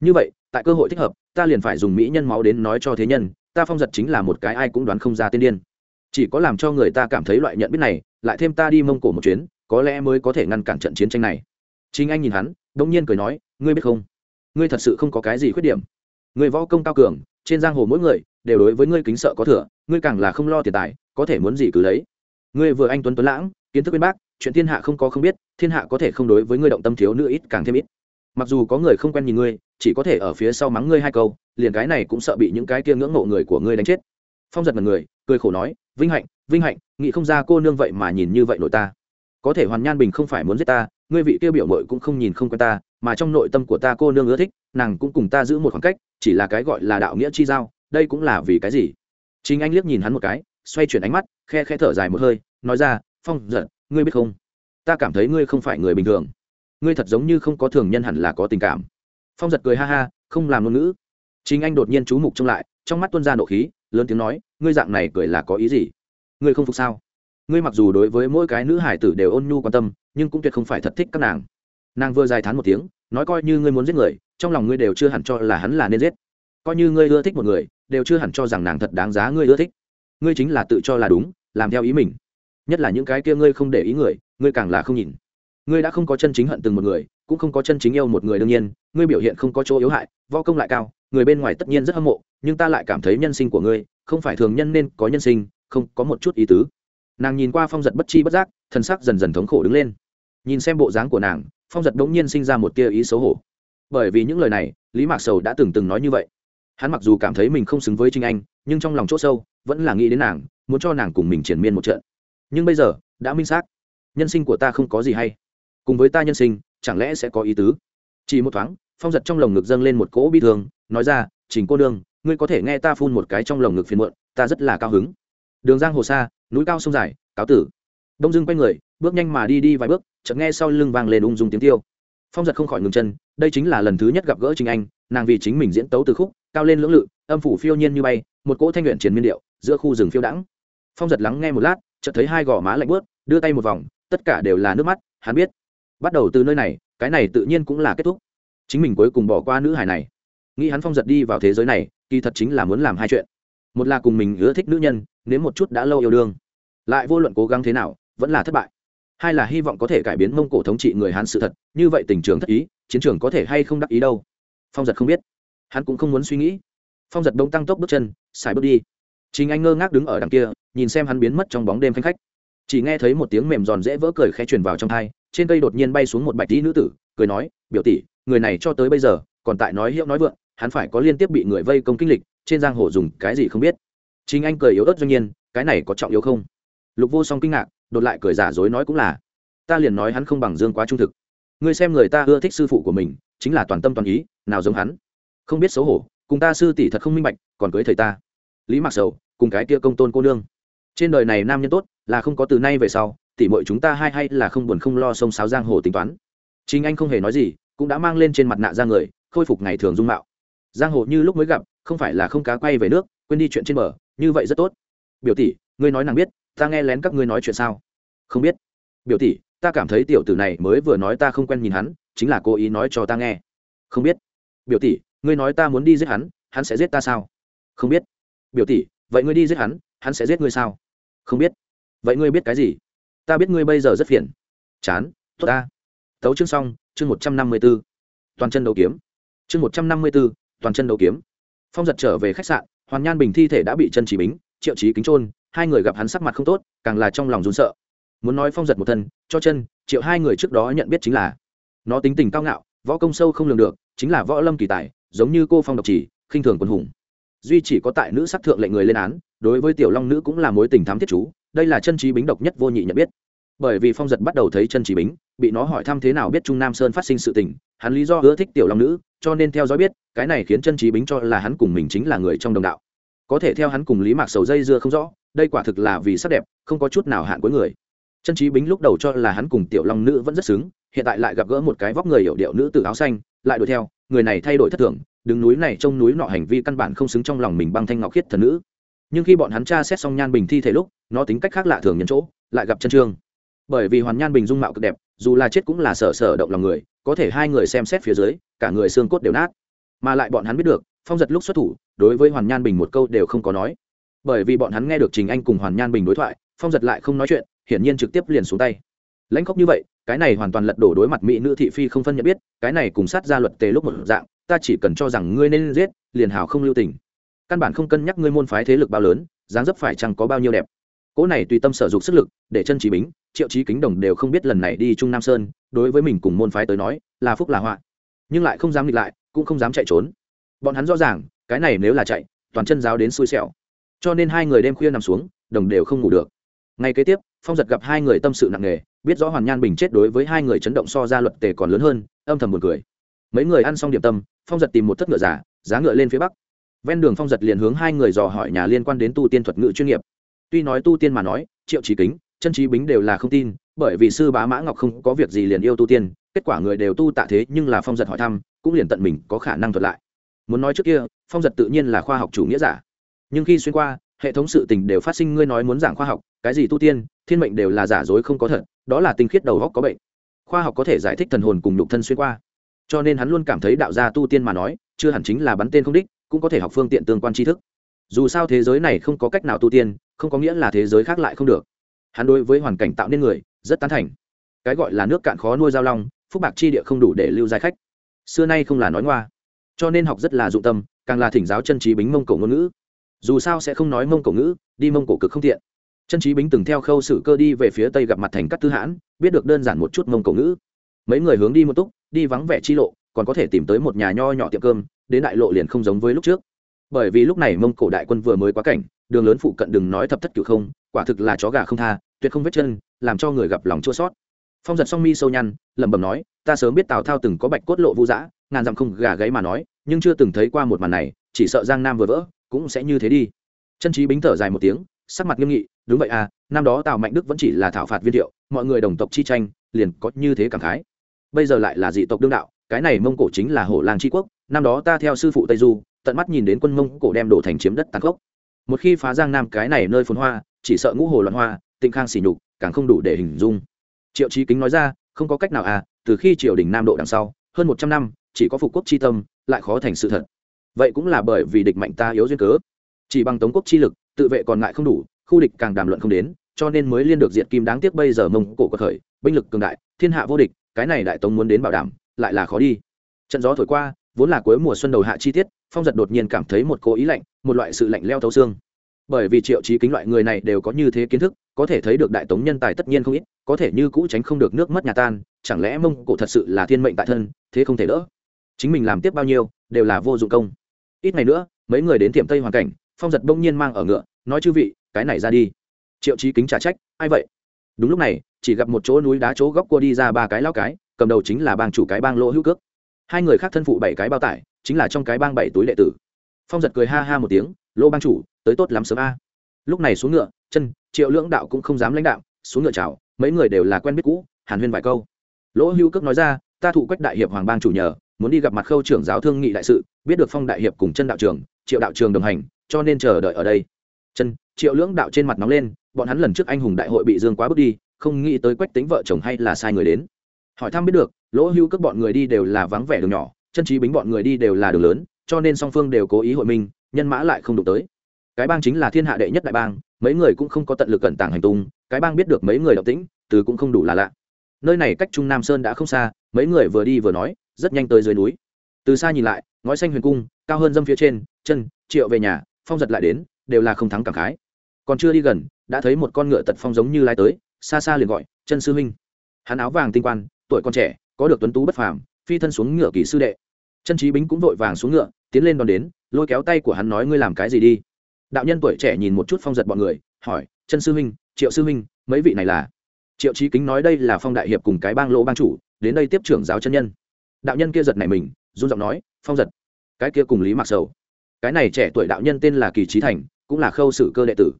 Như vậy, tại cơ hội thích hợp, ta liền phải dùng mỹ nhân máu đến nói cho thế nhân ta phong giật chính là một cái ai cũng đoán không ra tên điên. Chỉ có làm cho người ta cảm thấy loại nhận biết này, lại thêm ta đi mông cổ một chuyến, có lẽ mới có thể ngăn cản trận chiến tranh này. Chính anh nhìn hắn, đông nhiên cười nói, ngươi biết không? Ngươi thật sự không có cái gì khuyết điểm. Người võ công cao cường, trên giang hồ mỗi người đều đối với ngươi kính sợ có thừa, ngươi càng là không lo tiền tài, có thể muốn gì cứ lấy. Ngươi vừa anh tuấn tuấn lãng, kiến thức bên bác chuyện thiên hạ không có không biết, thiên hạ có thể không đối với ngươi động tâm thiếu nữ ít càng thêm ít. Mặc dù có người không quen nhìn ngươi chỉ có thể ở phía sau mắng ngươi hai câu, liền cái này cũng sợ bị những cái kia ngưỡng mộ người của ngươi đánh chết. Phong giật mật người, cười khổ nói, vinh hạnh vinh hạnh, nghĩ không ra cô nương vậy mà nhìn như vậy nội ta. Có thể hoàn nhan bình không phải muốn giết ta, ngươi vị kia biểu mội cũng không nhìn không quen ta, mà trong nội tâm của ta cô nương ưa thích, nàng cũng cùng ta giữ một khoảng cách, chỉ là cái gọi là đạo nghĩa chi giao, đây cũng là vì cái gì? Chính anh liếc nhìn hắn một cái, xoay chuyển ánh mắt, khe khe thở dài một hơi, nói ra, phong giật, ngươi biết không? Ta cảm thấy ngươi không phải người bình thường. Ngươi thật giống như không có thường nhân hẳn là có tình cảm phong giật cười ha ha, không làm ngôn ngữ. Chính anh đột nhiên chú mục trông lại, trong mắt tuân ra nộ khí, lớn tiếng nói, ngươi dạng này cười là có ý gì? Ngươi không phục sao? Ngươi mặc dù đối với mỗi cái nữ hải tử đều ôn nhu quan tâm, nhưng cũng tuyệt không phải thật thích các nàng. Nàng vừa dài thán một tiếng, nói coi như ngươi muốn giết người, trong lòng ngươi đều chưa hẳn cho là hắn là nên giết. Coi như ngươi ưa thích một người, đều chưa hẳn cho rằng nàng thật đáng giá ngươi ưa thích. Ngươi chính là tự cho là đúng, làm theo ý mình. Nhất là những cái kia ngươi không để ý người, ngươi càng là không nhìn. Ngươi đã không có chân chính hận từng một người cũng không có chân chính yêu một người đương nhiên, ngươi biểu hiện không có chỗ yếu hại vo công lại cao, người bên ngoài tất nhiên rất hâm mộ, nhưng ta lại cảm thấy nhân sinh của ngươi, không phải thường nhân nên có nhân sinh, không có một chút ý tứ. Nàng nhìn qua phong giật bất chi bất giác thân sắc dần dần thống khổ đứng lên. Nhìn xem bộ dáng của nàng, phong giật đống nhiên sinh ra một tia ý xấu hổ. Bởi vì những lời này, lý mạc sầu đã từng từng nói như vậy. Hắn mặc dù cảm thấy mình không xứng với trinh anh, nhưng trong lòng c h ỗ sâu, vẫn là nghĩ đến nàng, muốn cho nàng cùng mình triển miên một trận. Nhưng bây giờ, đã minh xác. Nhân sinh của ta không có gì hay. Cùng với ta nhân sinh chẳng lẽ sẽ có ý tứ? Chỉ một thoáng, phong giật trong lồng ngực dâng lên một cỗ bi thương, nói ra, trình cô đương ngươi có thể nghe ta phun một cái trong lồng ngực phiền muộn, ta rất là cao hứng. Đường giang hồ xa, núi cao sông dài, cáo tử. Đông dưng quay người, bước nhanh mà đi đi vài bước, chợt nghe sau lưng vang lên ung dung tiếng tiêu phong giật không khỏi ngừng chân, đây chính là lần thứ nhất gặp gỡ trình anh, nàng vì chính mình diễn tấu từ khúc, cao lên lưỡng lự, âm phủ phiêu nhiên như bay, một cỗ thanh luyện triển miên điệu, giữa khu rừng phiêu đãng. Phong giật lắng nghe một lát, chợt thấy hai gò má lạnh bớt đưa tay một vòng, tất cả đều là nước mắt, hắn biết bắt đầu từ nơi này, cái này tự nhiên cũng là kết thúc. Chính mình cuối cùng bỏ qua nữ hải này. Nghĩ hắn phong giật đi vào thế giới này, kỳ thật chính là muốn làm hai chuyện. Một là cùng mình ưa thích nữ nhân nếu một chút đã lâu yêu đương. Lại vô luận cố gắng thế nào, vẫn là thất bại. Hai là hy vọng có thể cải biến mông cổ thống trị người hán sự thật, như vậy tình trường thất ý, chiến trường có thể hay không đắc ý đâu? Phong giật không biết. Hắn cũng không muốn suy nghĩ. Phong giật đông tăng tốc bước chân xài bước đi. Chính anh ngơ ngác đứng ở đằng kia, nhìn xem hắn biến mất trong bóng đêm khanh khách. Chỉ nghe thấy một tiếng mềm giòn dễ vỡ cười khẽ truyền vào trong thai trên cây đột nhiên bay xuống một bạch tí nữ tử, cười nói, biểu tỷ, người này cho tới bây giờ, còn tại nói hiệu nói vượng, hắn phải có liên tiếp bị người vây công kinh lịch, trên giang hồ dùng cái gì không biết. Chính anh cười yếu ớt doanh nhiên, cái này có trọng yếu không? Lục vô song kinh ngạc, đột lại cười giả dối nói cũng là, ta liền nói hắn không bằng dương quá trung thực. Ngươi xem người ta ưa thích sư phụ của mình, chính là toàn tâm toàn ý, nào giống hắn? Không biết xấu hổ, cùng ta sư tỷ thật không minh bạch, còn cưới thầy ta. Lý mặc sầu, cùng cái kia công tôn cô nương. Trên đời này nam nhân tốt, là không có từ nay về sau tỷ muội chúng ta hay hay là không buồn không lo sông sáo giang hồ tính toán. Chính anh không hề nói gì, cũng đã mang lên trên mặt nạ ra người, khôi phục ngày thường dung mạo. Giang hồ như lúc mới gặp, không phải là không cá quay về nước, quên đi chuyện trên bờ, như vậy rất tốt. Biểu tỷ, ngươi nói nàng biết, ta nghe lén các ngươi nói chuyện sao? Không biết. Biểu tỷ, ta cảm thấy tiểu tử này mới vừa nói ta không quen nhìn hắn, chính là cố ý nói cho ta nghe. Không biết. Biểu tỷ, ngươi nói ta muốn đi giết hắn hắn sẽ giết ta sao? Không biết. Biểu tỷ, vậy ngươi đi giết hắn hắn sẽ giết ngươi sao? Không biết. Vậy ngươi biết cái gì? Ta biết ngươi bây giờ rất phiền. Chán, tốt ta. Tấu chương xong, chương một trăm năm mươi b ố toàn chân đấu kiếm. Chương một trăm năm mươi b ố toàn chân đấu kiếm. Phong giật trở về khách sạn, hoàn nhan bình thi thể đã bị chân chỉ bính, triệu trí kính trôn hai người gặp hắn sắc mặt không tốt, càng là trong lòng rún sợ. Muốn nói phong giật một thân, cho chân, triệu hai người trước đó nhận biết chính là nó tính tình cao ngạo, võ công sâu không lường được, chính là võ lâm kỳ tài, giống như cô phong độc chỉ, khinh thường quân hùng. Duy chỉ có tại nữ sắc thượng lệnh người lên án, đối với tiểu long nữ cũng là mối tình thám thiết chú đây là chân trí bính độc nhất vô nhị nhận biết. Bởi vì phong giật bắt đầu thấy chân trí bính, bị nó hỏi thăm thế nào biết trung nam sơn phát sinh sự tình, hắn lý do ưa thích tiểu long nữ, cho nên theo dõi biết, cái này khiến chân trí bính cho là hắn cùng mình chính là người trong đồng đạo. Có thể theo hắn cùng lý mạc sầu dây dưa không rõ, đây quả thực là vì sắc đẹp, không có chút nào hạn cuối người. Chân trí bính lúc đầu cho là hắn cùng tiểu long nữ vẫn rất xứng, hiện tại lại gặp gỡ một cái vóc người hiểu điệu nữ tử áo xanh, lại đuổi theo, người này thay đổi thất thường, đứng núi này trông núi nọ hành vi căn bản không xứng trong lòng mình băng thanh ngọc khiết thần nữ nhưng khi bọn hắn tra xét xong nhan bình thi thể lúc, nó tính cách khác lạ thường nhân chỗ, lại gặp chân trương. Bởi vì hoàn nhan bình dung mạo cực đẹp, dù là chết cũng là sở sở động lòng người, có thể hai người xem xét phía dưới, cả người xương cốt đều nát. Mà lại bọn hắn biết được, phong giật lúc xuất thủ, đối với hoàn nhan bình một câu đều không có nói. Bởi vì bọn hắn nghe được trình anh cùng hoàn nhan bình đối thoại, phong giật lại không nói chuyện, hiển nhiên trực tiếp liền xuống tay. Lãnh khóc như vậy, cái này hoàn toàn lật đổ đối mặt mỹ nữ thị phi không phân nhận biết, cái này cùng sát ra luật tề lúc một dạng, ta chỉ cần cho rằng ngươi nên giết, liền hào không lưu tình căn bản không cân nhắc ngươi môn phái thế lực bao lớn, dáng dấp phải chăng có bao nhiêu đẹp. Cỗ này tùy tâm sở dục sức lực, để chân trí bính, triệu trí kính đồng đều không biết lần này đi trung nam sơn, đối với mình cùng môn phái tới nói, là phúc là họa. Nhưng lại không dám nghịch lại, cũng không dám chạy trốn. Bọn hắn rõ ràng, cái này nếu là chạy, toàn chân giáo đến xui xẻo. Cho nên hai người đêm khuya nằm xuống, đồng đều không ngủ được. Ngay kế tiếp, phong giật gặp hai người tâm sự nặng nề, biết rõ hoàn nhan bình chết đối với hai người chấn động so ra luật tề còn lớn hơn, âm thầm buồn cười. Mấy người ăn xong điểm tâm, phong giật tìm một thất ngựa giả, giá ngựa lên phía bắc ven đường phong giật liền hướng hai người dò hỏi nhà liên quan đến tu tiên thuật ngữ chuyên nghiệp. Tuy nói tu tiên mà nói, triệu trí kính, chân trí bính đều là không tin, bởi vì sư bá mã ngọc không có việc gì liền yêu tu tiên, kết quả người đều tu tạ thế nhưng là phong giật hỏi thăm, cũng liền tận mình có khả năng thuật lại. Muốn nói trước kia, phong giật tự nhiên là khoa học chủ nghĩa giả. Nhưng khi xuyên qua, hệ thống sự tình đều phát sinh, ngươi nói muốn giảng khoa học, cái gì tu tiên, thiên mệnh đều là giả dối không có thật, đó là tinh khiết đầu góc có bệnh. Khoa học có thể giải thích thần hồn cùng nhục thân xuyên qua. Cho nên hắn luôn cảm thấy đạo gia tu tiên mà nói, chưa hẳn chính là bắn tên không đích cũng có thể học phương tiện tương quan tri thức. Dù sao thế giới này không có cách nào tu tiên, không có nghĩa là thế giới khác lại không được. Hắn đối với hoàn cảnh tạo nên người, rất tán thành. Cái gọi là nước cạn khó nuôi giao long, phúc bạc chi địa không đủ để lưu giai khách. Xưa nay không là nói ngoa. Cho nên học rất là dụng tâm, càng là thỉnh giáo chân trí bính mông cổ ngôn ngữ. Dù sao sẽ không nói mông cổ ngữ, đi mông cổ cực không tiện. Chân trí bính từng theo khâu sử cơ đi về phía tây gặp mặt thành các tư hãn, biết được đơn giản một chút mông cổ ngữ. Mấy người hướng đi một túc, đi vắng vẻ chi lộ, còn có thể tìm tới một nhà nho nhỏ tiệm cơm đến đại lộ liền không giống với lúc trước. Bởi vì lúc này mông cổ đại quân vừa mới quá cảnh, đường lớn phụ cận đừng nói thập thất cựu không, quả thực là chó gà không tha, tuyệt không vết chân, làm cho người gặp lòng chua sót. Phong giật song mi sâu nhăn, lẩm bẩm nói, ta sớm biết tào thao từng có bạch cốt lộ vũ dã, ngàn dặm không gà gáy mà nói, nhưng chưa từng thấy qua một màn này, chỉ sợ giang nam vừa vỡ, cũng sẽ như thế đi. Chân trí bính thở dài một tiếng, sắc mặt nghiêm nghị, đúng vậy à năm đó tào mạnh đức vẫn chỉ là thảo phạt viên thiệu, mọi người đồng tộc chi tranh, liền có như thế cảm khái. Bây giờ lại là dị tộc đương đạo, cái này mông cổ chính là hổ lang tri quốc năm đó ta theo sư phụ tây du, tận mắt nhìn đến quân mông cổ đem đổ thành chiếm đất tàn khốc. Một khi phá giang nam cái này nơi phồn hoa, chỉ sợ ngũ hồ loạn hoa, tịnh khang xỉ nhục, càng không đủ để hình dung. Triệu trí kính nói ra, không có cách nào à từ khi triều đình nam độ đằng sau, hơn một trăm năm, chỉ có phục quốc chi tâm, lại khó thành sự thật. Vậy cũng là bởi vì địch mạnh ta yếu duyên cớ. Chỉ bằng tống quốc chi lực, tự vệ còn ngại không đủ, khu địch càng đàm luận không đến, cho nên mới liên được diện kim đáng tiếc bây giờ mông cổ có khởi, binh lực cường đại, thiên hạ vô địch, cái này đại tống muốn đến bảo đảm, lại là khó đi. Trận gió thổi qua vốn là cuối mùa xuân đầu hạ chi tiết, phong giật đột nhiên cảm thấy một cố ý lạnh, một loại sự lạnh leo thấu xương. Bởi vì triệu trí kính loại người này đều có như thế kiến thức, có thể thấy được đại tống nhân tài tất nhiên không ít, có thể như cũ tránh không được nước mất nhà tan, chẳng lẽ mông cổ thật sự là thiên mệnh tại thân, thế không thể đỡ? Chính mình làm tiếp bao nhiêu, đều là vô dụng công. Ít ngày nữa, mấy người đến tiệm tây hoàn cảnh, phong giật bỗng nhiên mang ở ngựa, nói chư vị, cái này ra đi. Triệu trí kính trả trách, ai vậy? Đúng lúc này, chỉ gặp một chỗ núi đá chỗ góc cua đi ra ba cái lao cái, cầm đầu chính là bang chủ cái bang lỗ hữu cước hai người khác thân phụ bảy cái bao tải, chính là trong cái bang bảy túi đệ tử. Phong giật cười ha ha một tiếng lỗ bang chủ, tới tốt lắm sớm a. Lúc này xuống ngựa, chân, triệu lưỡng đạo cũng không dám lãnh đạo, xuống ngựa chào, mấy người đều là quen biết cũ, hàn huyên vài câu. Lỗ hữu cước nói ra, ta thụ quách đại hiệp hoàng bang chủ nhờ, muốn đi gặp mặt khâu trưởng giáo thương nghị đại sự, biết được phong đại hiệp cùng chân đạo trường, triệu đạo trường đồng hành, cho nên chờ đợi ở đây. Chân, triệu lưỡng đạo trên mặt nóng lên, bọn hắn lần trước anh hùng đại hội bị dương quá bước đi, không nghĩ tới quách tính vợ chồng hay là sai người đến hỏi thăm biết được, lỗ hưu các bọn người đi đều là vắng vẻ đường nhỏ, chân trí bính bọn người đi đều là đường lớn, cho nên song phương đều cố ý hội minh nhân mã lại không đụng tới. Cái bang chính là thiên hạ đệ nhất đại bang, mấy người cũng không có tận lực cẩn tàng hành tung, cái bang biết được mấy người động tĩnh, từ cũng không đủ là lạ. Nơi này cách trung nam sơn đã không xa, mấy người vừa đi vừa nói, rất nhanh tới dưới núi. Từ xa nhìn lại, ngói xanh huyền cung, cao hơn dâm phía trên, chân, triệu về nhà, phong giật lại đến, đều là không thắng cảm khái. Còn chưa đi gần, đã thấy một con ngựa tật phong giống như lai tới, xa xa liền gọi, chân sư huynh. Hắn áo vàng tinh quan tuổi còn trẻ, có được tuấn tú bất phàm, phi thân xuống ngựa kỳ sư đệ. Chân trí bính cũng vội vàng xuống ngựa, tiến lên đón đến, lôi kéo tay của hắn nói, ngươi làm cái gì đi? Đạo nhân tuổi trẻ nhìn một chút phong giật bọn người, hỏi, chân sư huynh, triệu sư huynh, mấy vị này là? Triệu trí kính nói, đây là phong đại hiệp cùng cái bang lỗ bang chủ, đến đây tiếp trưởng giáo chân nhân. Đạo nhân kia giật này mình, run giọng nói, phong giật, cái kia cùng lý mặc sầu. Cái này trẻ tuổi đạo nhân tên là kỳ trí thành, cũng là khâu sử cơ đệ tử.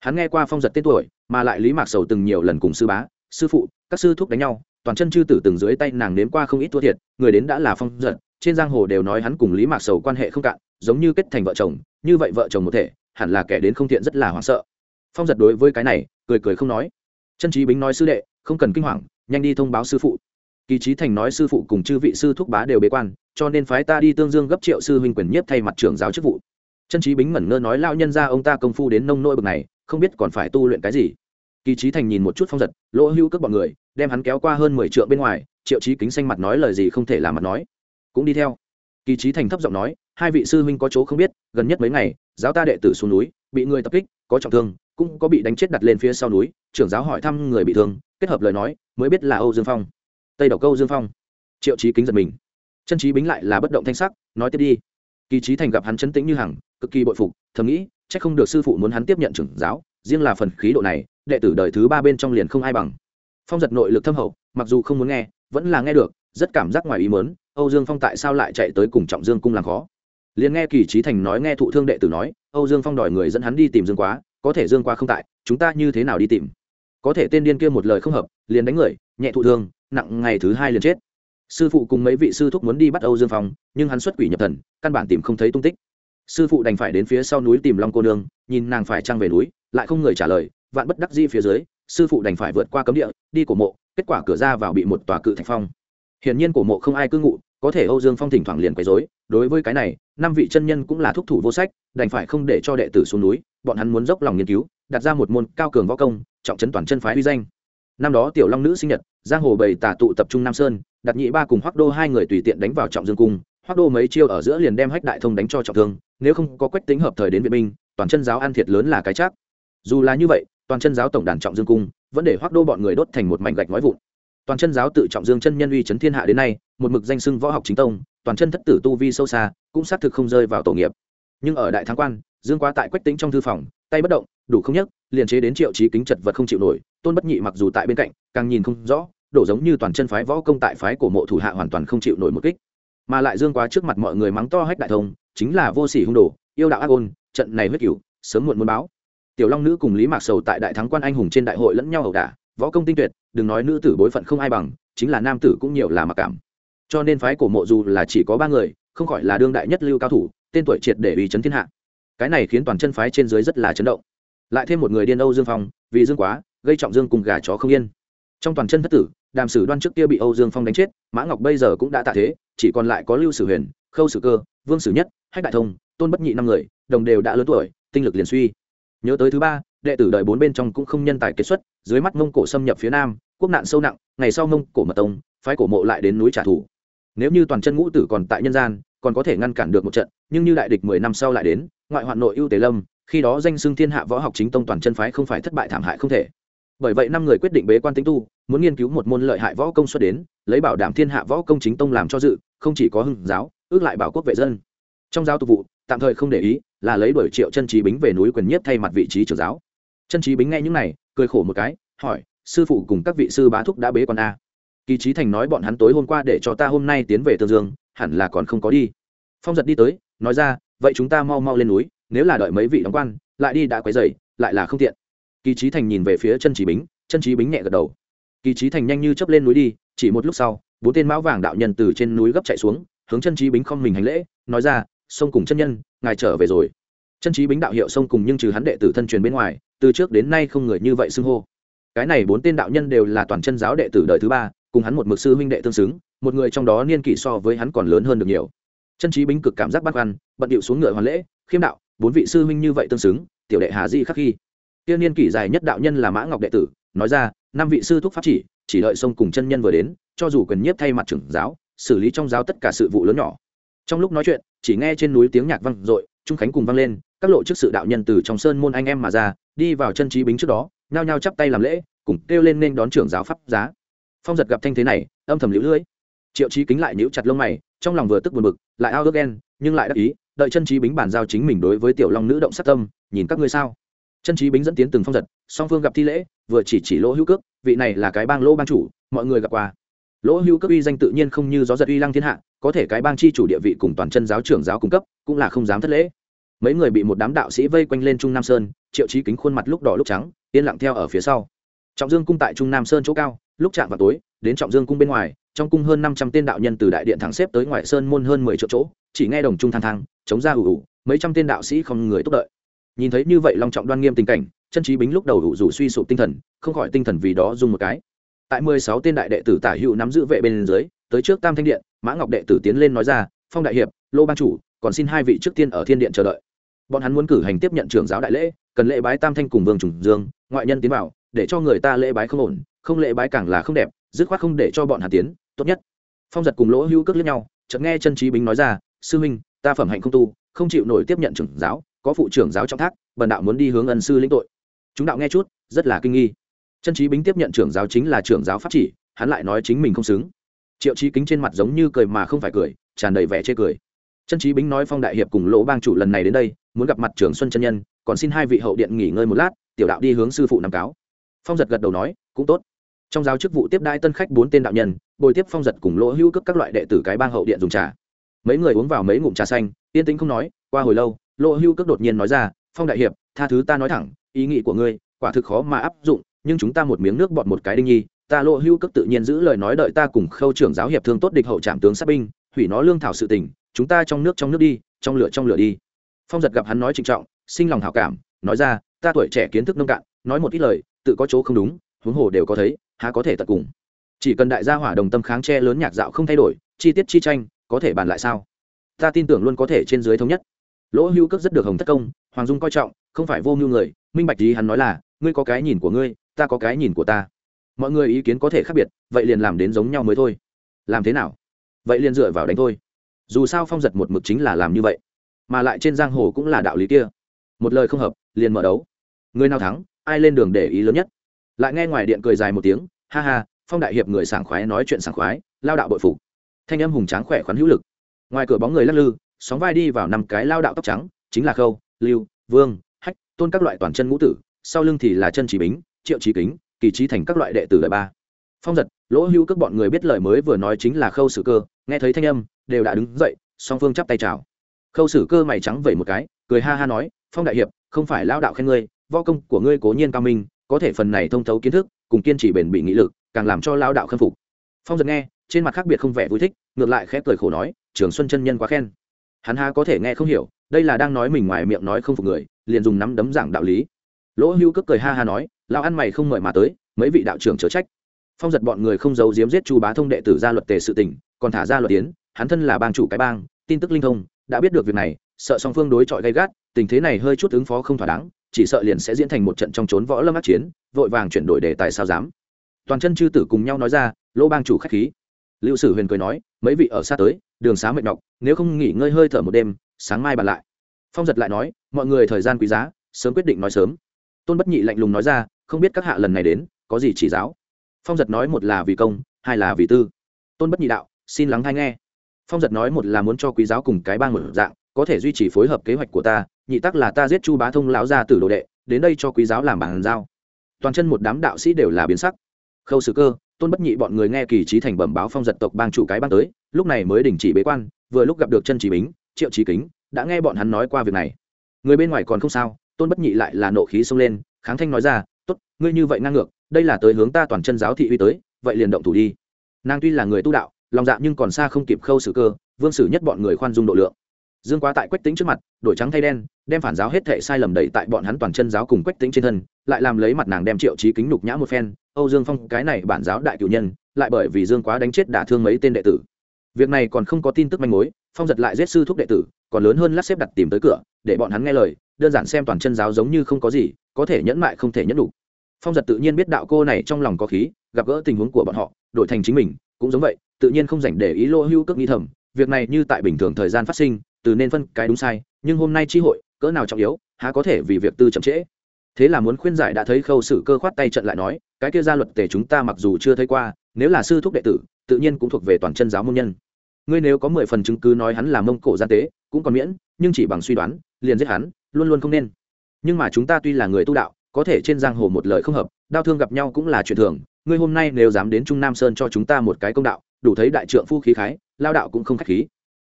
Hắn nghe qua phong giật tên tuổi, mà lại lý mạc sầu từng nhiều lần cùng sư bá, sư phụ, các sư thúc đánh nhau toàn chân chư tử từng dưới tay nàng nếm qua không ít thua thiệt, người đến đã là phong giật, trên giang hồ đều nói hắn cùng lý mạc sầu quan hệ không cạn, giống như kết thành vợ chồng, như vậy vợ chồng một thể, hẳn là kẻ đến không thiện rất là hoảng sợ. Phong giật đối với cái này, cười cười không nói. Chân trí bính nói sư đệ, không cần kinh hoàng, nhanh đi thông báo sư phụ. Kỳ trí thành nói sư phụ cùng chư vị sư thúc bá đều bế quan, cho nên phái ta đi tương dương gấp triệu sư huynh quyền nhiếp thay mặt trưởng giáo chức vụ. Chân trí bính mẩn ngơ nói lao nhân ra ông ta công phu đến nông nỗi bực này, không biết còn phải tu luyện cái gì. Kỳ trí thành nhìn một chút phong giật, lỗ hưu cước bọn người đem hắn kéo qua hơn mười trượng bên ngoài, triệu Chí kính xanh mặt nói lời gì không thể làm mặt nói. Cũng đi theo. Kỳ trí thành thấp giọng nói, hai vị sư huynh có chỗ không biết, gần nhất mấy ngày, giáo ta đệ tử xuống núi, bị người tập kích, có trọng thương, cũng có bị đánh chết đặt lên phía sau núi, trưởng giáo hỏi thăm người bị thương, kết hợp lời nói, mới biết là âu dương phong. Tây độc câu dương phong. Triệu Chí kính giật mình. Chân trí bính lại là bất động thanh sắc, nói tiếp đi. Kỳ trí thành gặp hắn chấn tĩnh như hằng, cực kỳ bội phục, thầm nghĩ c h ắ c không được sư phụ muốn hắn tiếp nhận trưởng giáo, riêng là phần khí độ này, đệ tử đời thứ ba bên trong liền không ai bằng phong giật nội lực thâm hậu, mặc dù không muốn nghe, vẫn là nghe được, rất cảm giác ngoài ý mớn âu dương phong tại sao lại chạy tới cùng trọng dương cung làm khó. Liền nghe kỳ trí thành nói nghe thụ thương đệ tử nói, âu dương phong đòi người dẫn hắn đi tìm dương quá, có thể dương quá không tại, chúng ta như thế nào đi tìm? Có thể tên điên kia một lời không hợp, liền đánh người, nhẹ thụ thương, nặng ngày thứ hai liền chết. Sư phụ cùng mấy vị sư thúc muốn đi bắt âu dương phong, nhưng hắn xuất quỷ nhập thần, căn bản tìm không thấy tung tích. Sư phụ đành phải đến phía sau núi tìm long cô nương, nhìn nàng phải trăng về núi, lại không người trả lời, vạn bất đắc di phía dưới sư phụ đành phải vượt qua cấm địa, đi cổ mộ, kết quả cửa ra vào bị một tòa cự thạch phong. Hiển nhiên cổ mộ không ai cư ngụ, có thể âu dương phong thỉnh thoảng liền quấy dối đối với cái này, năm vị chân nhân cũng là thúc thủ vô sách, đành phải không để cho đệ tử xuống núi, bọn hắn muốn dốc lòng nghiên cứu, đặt ra một môn cao cường võ công, trọng trấn toàn chân phái uy danh. Năm đó tiểu long nữ sinh nhật, giang hồ bầy tả tụ tập trung nam sơn, đặt nhị ba cùng hoác đô hai người tùy tiện đánh vào trọng dương cung hoác đô mấy chiêu ở giữa liền đem hách đại thông đánh cho trọng thương, nếu không có quách tính hợp thời đến viện binh, toàn chân giáo ăn thiệt lớn là cái chắc. Dù là như vậy toàn chân giáo tổng đàn trọng dương cung, vẫn để hoác đô bọn người đốt thành một mảnh gạch nói vụn. Toàn chân giáo tự trọng dương chân nhân uy chấn thiên hạ đến nay, một mực danh sưng võ học chính tông, toàn chân thất tử tu vi sâu xa, cũng xác thực không rơi vào tổ nghiệp. Nhưng ở đại thắng quan, dương quá tại quách tính trong thư phòng, tay bất động, đủ không nhấc, liền chế đến triệu trí kính chật vật không chịu nổi, tôn bất nhị mặc dù tại bên cạnh, càng nhìn không rõ, đổ giống như toàn chân phái võ công tại phái của mộ thủ hạ hoàn toàn không chịu nổi một kích. Mà lại dương quá trước mặt mọi người mắng to hách đại thông, chính là vô sỉ hung đồ, yêu đạo ác ôn, trận này huyết cửu, sớm muộn muốn báo tiểu long nữ cùng lý mạc sầu tại đại thắng quan anh hùng trên đại hội lẫn nhau ẩu đả, võ công tinh tuyệt, đừng nói nữ tử bối phận không ai bằng, chính là nam tử cũng nhiều là mặc cảm. Cho nên phái cổ mộ dù là chỉ có ba người, không khỏi là đương đại nhất lưu cao thủ, tên tuổi triệt để uy chấn thiên hạ. Cái này khiến toàn chân phái trên dưới rất là chấn động. Lại thêm một người điên âu dương phong, vì dương quá, gây trọng dương cùng gà chó không yên. Trong toàn chân thất tử, đàm sử đoan trước kia bị âu dương phong đánh chết, mã ngọc bây giờ cũng đã tạ thế, chỉ còn lại có lưu sử huyền, khâu sử cơ, vương sử nhất, hách đại thông, tôn bất nhị năm người, đồng đều đã lớn tuổi, tinh lực liền suy nhớ tới thứ ba, đệ tử đợi bốn bên trong cũng không nhân tài kết xuất, dưới mắt mông cổ xâm nhập phía nam, quốc nạn sâu nặng, ngày sau mông cổ mật tông, phái cổ mộ lại đến núi trả thù. Nếu như toàn chân ngũ tử còn tại nhân gian, còn có thể ngăn cản được một trận, nhưng như đại địch mười năm sau lại đến, ngoại hoạn nội ưu tế lâm, khi đó danh xưng thiên hạ võ học chính tông toàn chân phái không phải thất bại thảm hại không thể. Bởi vậy năm người quyết định bế quan tính tu, muốn nghiên cứu một môn lợi hại võ công xuất đến, lấy bảo đảm thiên hạ võ công chính tông làm cho dự, không chỉ có hưng giáo, ước lại bảo quốc vệ dân. Trong giáo tục vụ, tạm thời không để ý là lấy đuổi triệu chân trí bính về núi quyền nhất thay mặt vị trí trưởng giáo. Chân trí bính nghe những này, cười khổ một cái, hỏi, sư phụ cùng các vị sư bá thúc đã bế quan a? Kỳ trí thành nói, bọn hắn tối hôm qua để cho ta hôm nay tiến về tương dương, hẳn là còn không có đi. Phong giật đi tới, nói ra, vậy chúng ta mau mau lên núi, nếu là đợi mấy vị đóng quan, lại đi đã quấy dày lại là không tiện. Kỳ trí thành nhìn về phía chân trí bính, chân trí bính nhẹ gật đầu. Kỳ trí thành nhanh như chấp lên núi đi, chỉ một lúc sau, bốn tên mão vàng đạo nhân từ trên núi gấp chạy xuống, hướng chân trí bính không mình hành lễ, nói ra sông cùng chân nhân, ngài trở về rồi. Chân trí bính đạo hiệu sông cùng nhưng trừ hắn đệ tử thân truyền bên ngoài, từ trước đến nay không người như vậy xưng hô. Cái này bốn tên đạo nhân đều là toàn chân giáo đệ tử đời thứ ba, cùng hắn một mực sư huynh đệ tương xứng, một người trong đó niên kỷ so với hắn còn lớn hơn được nhiều. Chân trí bính cực cảm giác bắt văn bận điệu xuống ngựa hoàn lễ, khiêm đạo, bốn vị sư huynh như vậy tương xứng, tiểu đệ hà di khắc khi. Tiên niên kỷ dài nhất đạo nhân là mã ngọc đệ tử, nói ra, năm vị sư thúc pháp chỉ chỉ đợi sông cùng chân nhân vừa đến, cho dù quyền nhiếp thay mặt trưởng giáo, xử lý trong giáo tất cả sự vụ lớn nhỏ. Trong lúc nói chuyện chỉ nghe trên núi tiếng nhạc vang dội, trung khánh cùng vang lên, các lộ trước sự đạo nhân từ trong sơn môn anh em mà ra, đi vào chân trí bính trước đó, nhao nhao chắp tay làm lễ, cùng kêu lên nên đón trưởng giáo pháp giá. Phong giật gặp thanh thế này, âm thầm lũ lưỡi triệu trí kính lại nhíu chặt lông mày, trong lòng vừa tức buồn bực, lại ao ước ghen, nhưng lại đắc ý, đợi chân trí bính bản giao chính mình đối với tiểu long nữ động sát tâm, nhìn các ngươi sao. Chân trí bính dẫn tiến từng phong giật, song phương gặp thi lễ, vừa chỉ chỉ lỗ hữu cước, vị này là cái bang lỗ bang chủ, mọi người gặp qua. Lỗ hữu cước uy danh tự nhiên không như gió giật uy lăng thiên hạ có thể cái bang chi chủ địa vị cùng toàn chân giáo trưởng giáo cung cấp, cũng là không dám thất lễ. Mấy người bị một đám đạo sĩ vây quanh lên trung nam sơn, triệu trí kính khuôn mặt lúc đỏ lúc trắng, yên lặng theo ở phía sau. Trọng dương cung tại trung nam sơn chỗ cao, lúc chạm vào tối, đến trọng dương cung bên ngoài, trong cung hơn năm trăm tên đạo nhân từ đại điện thẳng xếp tới ngoại sơn môn hơn mười triệu chỗ, chỉ nghe đồng trung thang thang, chống ra ủ ủ, mấy trăm tên đạo sĩ không người tốt đợi. Nhìn thấy như vậy long trọng đoan nghiêm tình cảnh, chân trí bính lúc đầu ủ rủ suy sụp tinh thần, không khỏi tinh thần vì đó dùng một cái. Tại mười sáu tên đại đệ tử tả hữu nắm giữ vệ bên dưới, tới trước tam thanh điện mã ngọc đệ tử tiến lên nói ra, phong đại hiệp, lô ban chủ, còn xin hai vị trước tiên ở thiên điện chờ đợi. Bọn hắn muốn cử hành tiếp nhận trưởng giáo đại lễ, cần lễ bái tam thanh cùng vương trùng dương, ngoại nhân tiến vào, để cho người ta lễ bái không ổn, không lễ bái càng là không đẹp, dứt khoát không để cho bọn hà tiến, tốt nhất. Phong giật cùng lỗ hữu cước lẫn nhau, chợt nghe chân trí bính nói ra, sư huynh, ta phẩm hạnh không tu, không chịu nổi tiếp nhận trưởng giáo, có phụ trưởng giáo trong thác, bần đạo muốn đi hướng ân sư lĩnh tội. Chúng đạo nghe chút, rất là kinh nghi. Chân trí bính tiếp nhận trưởng giáo chính là trưởng giáo pháp chỉ, hắn lại nói chính mình không xứng triệu trí kính trên mặt giống như cười mà không phải cười, tràn đầy vẻ chê cười. Chân trí bính nói phong đại hiệp cùng lỗ bang chủ lần này đến đây, muốn gặp mặt trưởng xuân chân nhân, còn xin hai vị hậu điện nghỉ ngơi một lát, tiểu đạo đi hướng sư phụ nằm cáo. Phong giật gật đầu nói, cũng tốt. Trong giáo chức vụ tiếp đai tân khách bốn tên đạo nhân, bồi tiếp phong giật cùng lỗ hữu cấp các loại đệ tử cái bang hậu điện dùng trà. Mấy người uống vào mấy ngụm trà xanh, yên tĩnh không nói, qua hồi lâu, lỗ hữu cấp đột nhiên nói ra, phong đại hiệp, tha thứ ta nói thẳng, ý nghĩ của ngươi, quả thực khó mà áp dụng, nhưng chúng ta một miếng nước bọt một cái đinh nhi ta lỗ hưu cước tự nhiên giữ lời nói đợi ta cùng khâu trưởng giáo hiệp thương tốt địch hậu trạm tướng sát binh, hủy nó lương thảo sự tình, chúng ta trong nước trong nước đi, trong lửa trong lửa đi. Phong giật gặp hắn nói trịnh trọng, sinh lòng hảo cảm, nói ra, ta tuổi trẻ kiến thức nông cạn, nói một ít lời, tự có chỗ không đúng, huống hồ đều có thấy, há có thể tận cùng. Chỉ cần đại gia hỏa đồng tâm kháng tre lớn nhạc dạo không thay đổi, chi tiết chi tranh, có thể bàn lại sao? Ta tin tưởng luôn có thể trên dưới thống nhất. Lỗ hưu cước rất được hồng thất công, hoàng dung coi trọng, không phải vô mưu người, minh bạch gì hắn nói là, ngươi có cái nhìn của ngươi, ta có cái nhìn của ta mọi người ý kiến có thể khác biệt, vậy liền làm đến giống nhau mới thôi. Làm thế nào? Vậy liền dựa vào đánh thôi. Dù sao phong giật một mực chính là làm như vậy, mà lại trên giang hồ cũng là đạo lý kia. Một lời không hợp, liền mở đấu. Người nào thắng, ai lên đường để ý lớn nhất? Lại nghe ngoài điện cười dài một tiếng, ha ha, phong đại hiệp người sảng khoái nói chuyện sảng khoái, lao đạo bội phục. Thanh âm hùng tráng khỏe khoắn hữu lực. Ngoài cửa bóng người lắc lư, sóng vai đi vào năm cái lao đạo tóc trắng, chính là khâu, lưu, vương, hách, tôn các loại toàn chân ngũ tử, sau lưng thì là chân chỉ bính, triệu trí kính kỳ trí thành các loại đệ tử đời ba. Phong giật, lỗ hữu các bọn người biết lời mới vừa nói chính là khâu sử cơ, nghe thấy thanh âm, đều đã đứng dậy, song phương chắp tay chào. Khâu sử cơ mày trắng vẩy một cái, cười ha ha nói, phong đại hiệp, không phải lao đạo khen ngươi, võ công của ngươi cố nhiên cao minh, có thể phần này thông thấu kiến thức, cùng kiên trì bền bị nghị lực, càng làm cho lao đạo khâm phục. Phong giật nghe, trên mặt khác biệt không vẻ vui thích, ngược lại khẽ cười khổ nói, trường xuân chân nhân quá khen. Hắn ha có thể nghe không hiểu, đây là đang nói mình ngoài miệng nói không phục người, liền dùng nắm đấm giảng đạo lý lỗ hưu cất cười ha ha nói lao ăn mày không mời mà tới, mấy vị đạo trưởng chớ trách. Phong giật bọn người không giấu giếm giết chu bá thông đệ tử ra luật tề sự tỉnh còn thả ra luật tiến hắn thân là bang chủ cái bang, tin tức linh thông, đã biết được việc này, sợ song phương đối chọi gay gắt, tình thế này hơi chút ứng phó không thỏa đáng, chỉ sợ liền sẽ diễn thành một trận trong trốn võ lâm ác chiến, vội vàng chuyển đổi đề tài sao dám. Toàn chân chư tử cùng nhau nói ra, lỗ bang chủ khách khí. Lưu sử huyền cười nói, mấy vị ở xa tới, đường xá mệt nhọc, nếu không nghỉ ngơi hơi thở một đêm, sáng mai bàn lại. Phong giật lại nói, mọi người thời gian quý giá, sớm quyết định nói sớm tôn bất nhị lạnh lùng nói ra, không biết các hạ lần này đến, có gì chỉ giáo? Phong giật nói một là vì công, hai là vì tư. Tôn bất nhị đạo, xin lắng hay nghe. Phong giật nói một là muốn cho quý giáo cùng cái bang một dạng, có thể duy trì phối hợp kế hoạch của ta, nhị tắc là ta giết chu bá thông lão ra từ đồ đệ, đến đây cho quý giáo làm bàn giao. Toàn chân một đám đạo sĩ đều là biến sắc. Khâu sử cơ, tôn bất nhị bọn người nghe kỳ trí thành bẩm báo phong giật tộc bang chủ cái bang tới, lúc này mới đình chỉ bế quan, vừa lúc gặp được chân chỉ bính, triệu trí kính, đã nghe bọn hắn nói qua việc này. Người bên ngoài còn không sao tôn bất nhị lại là nộ khí xông lên, kháng thanh nói ra, tốt, ngươi như vậy ngang ngược, đây là tới hướng ta toàn chân giáo thị uy tới, vậy liền động thủ đi. Nàng tuy là người tu đạo, lòng dạ nhưng còn xa không kịp khâu xử cơ, vương sử nhất bọn người khoan dung độ lượng. Dương quá tại quách tính trước mặt, đổi trắng thay đen, đem phản giáo hết thệ sai lầm đầy tại bọn hắn toàn chân giáo cùng quách tính trên thân, lại làm lấy mặt nàng đem triệu trí kính nhục nhã một phen. Âu dương phong, cái này bản giáo đại cử nhân, lại bởi vì dương quá đánh chết đả thương mấy tên đệ tử. Việc này còn không có tin tức manh mối, phong giật lại giết sư thúc đệ tử, còn lớn hơn lát xếp đặt tìm tới cửa để bọn hắn nghe lời, đơn giản xem toàn chân giáo giống như không có gì, có thể nhẫn mại không thể nhẫn đủ. Phong giật tự nhiên biết đạo cô này trong lòng có khí, gặp gỡ tình huống của bọn họ, đổi thành chính mình, cũng giống vậy, tự nhiên không dành để ý lô hưu cước nghi thầm, việc này như tại bình thường thời gian phát sinh, từ nên phân cái đúng sai, nhưng hôm nay tri hội, cỡ nào trọng yếu, há có thể vì việc tư chậm trễ. Thế là muốn khuyên giải đã thấy khâu sử cơ khoát tay trận lại nói, cái kia gia luật tề chúng ta mặc dù chưa thấy qua, nếu là sư thúc đệ tử, tự nhiên cũng thuộc về toàn chân giáo môn nhân. Ngươi nếu có mười phần chứng cứ nói hắn là mông cổ gian tế, cũng còn miễn, nhưng chỉ bằng suy đoán liền giết hắn, luôn luôn không nên. Nhưng mà chúng ta tuy là người tu đạo, có thể trên giang hồ một lời không hợp đau thương gặp nhau cũng là chuyện thường. Ngươi hôm nay nếu dám đến trung nam sơn cho chúng ta một cái công đạo, đủ thấy đại trượng phu khí khái, lao đạo cũng không khách khí.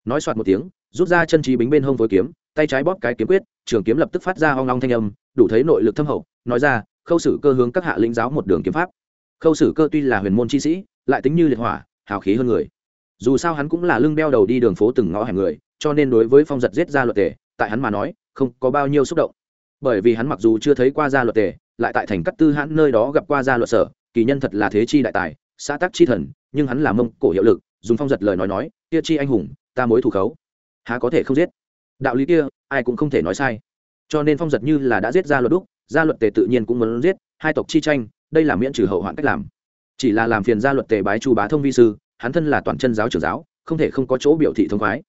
Nói soạt một tiếng, rút ra chân trí bính bên hông với kiếm, tay trái bóp cái kiếm quyết, trường kiếm lập tức phát ra hoang long thanh âm, đủ thấy nội lực thâm hậu. Nói ra, khâu sử cơ hướng các hạ lĩnh giáo một đường kiếm pháp. Khâu sử cơ tuy là huyền môn chi sĩ, lại tính như liệt hỏa, hào khí hơn người. Dù sao hắn cũng là lưng đeo đầu đi đường phố từng ngõ hẻm người, cho nên đối với phong giật giết ra luật tề tại hắn mà nói, không có bao nhiêu xúc động. Bởi vì hắn mặc dù chưa thấy qua gia luật tề, lại tại thành cắt tư hãn nơi đó gặp qua gia luật sở, kỳ nhân thật là thế chi đại tài, xã tắc chi thần, nhưng hắn là mông cổ hiệu lực, dùng phong giật lời nói nói, kia chi anh hùng, ta mối thủ khấu. Há có thể không giết? Đạo lý kia, ai cũng không thể nói sai. Cho nên phong giật như là đã giết gia luật đúc, gia luật tề tự nhiên cũng muốn giết, hai tộc chi tranh, đây là miễn trừ hậu hoạn cách làm. Chỉ là làm phiền gia luật tề bái chu bá thông vi sư, hắn thân là toàn chân giáo trưởng giáo, không thể không có chỗ biểu thị thông khoái.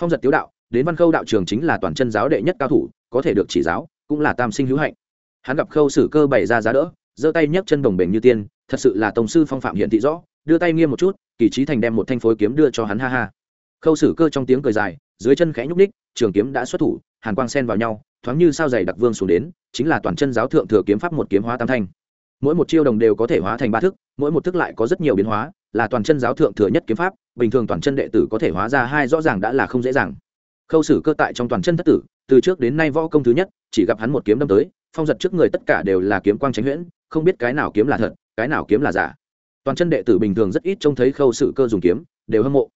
Phong giật tiếu đạo đến văn khâu đạo trường chính là toàn chân giáo đệ nhất cao thủ, có thể được chỉ giáo, cũng là tam sinh hữu hạnh. Hắn gặp khâu sử cơ bày ra giá đỡ, giơ tay nhấc chân đồng bền như tiên, thật sự là tổng sư phong phạm hiện thị rõ, đưa tay nghiêm một chút, kỳ trí thành đem một thanh phối kiếm đưa cho hắn, ha ha. Khâu sử cơ trong tiếng cười dài, dưới chân khẽ nhúc ních trường kiếm đã xuất thủ, hàn quang sen vào nhau, thoáng như sao dày đặc vương xuống đến, chính là toàn chân giáo thượng thừa kiếm pháp một kiếm hóa tam thanh. Mỗi một chiêu đồng đều có thể hóa thành ba thức, mỗi một thức lại có rất nhiều biến hóa, là toàn chân giáo thượng thừa nhất kiếm pháp, bình thường toàn chân đệ tử có thể hóa ra hai rõ ràng đã là không dễ dàng khâu sử cơ tại trong toàn chân thất tử, từ trước đến nay võ công thứ nhất, chỉ gặp hắn một kiếm đâm tới, phong giật trước người tất cả đều là kiếm quang tránh huyễn, không biết cái nào kiếm là thật, cái nào kiếm là giả. Toàn chân đệ tử bình thường rất ít trông thấy khâu sử cơ dùng kiếm, đều hâm mộ.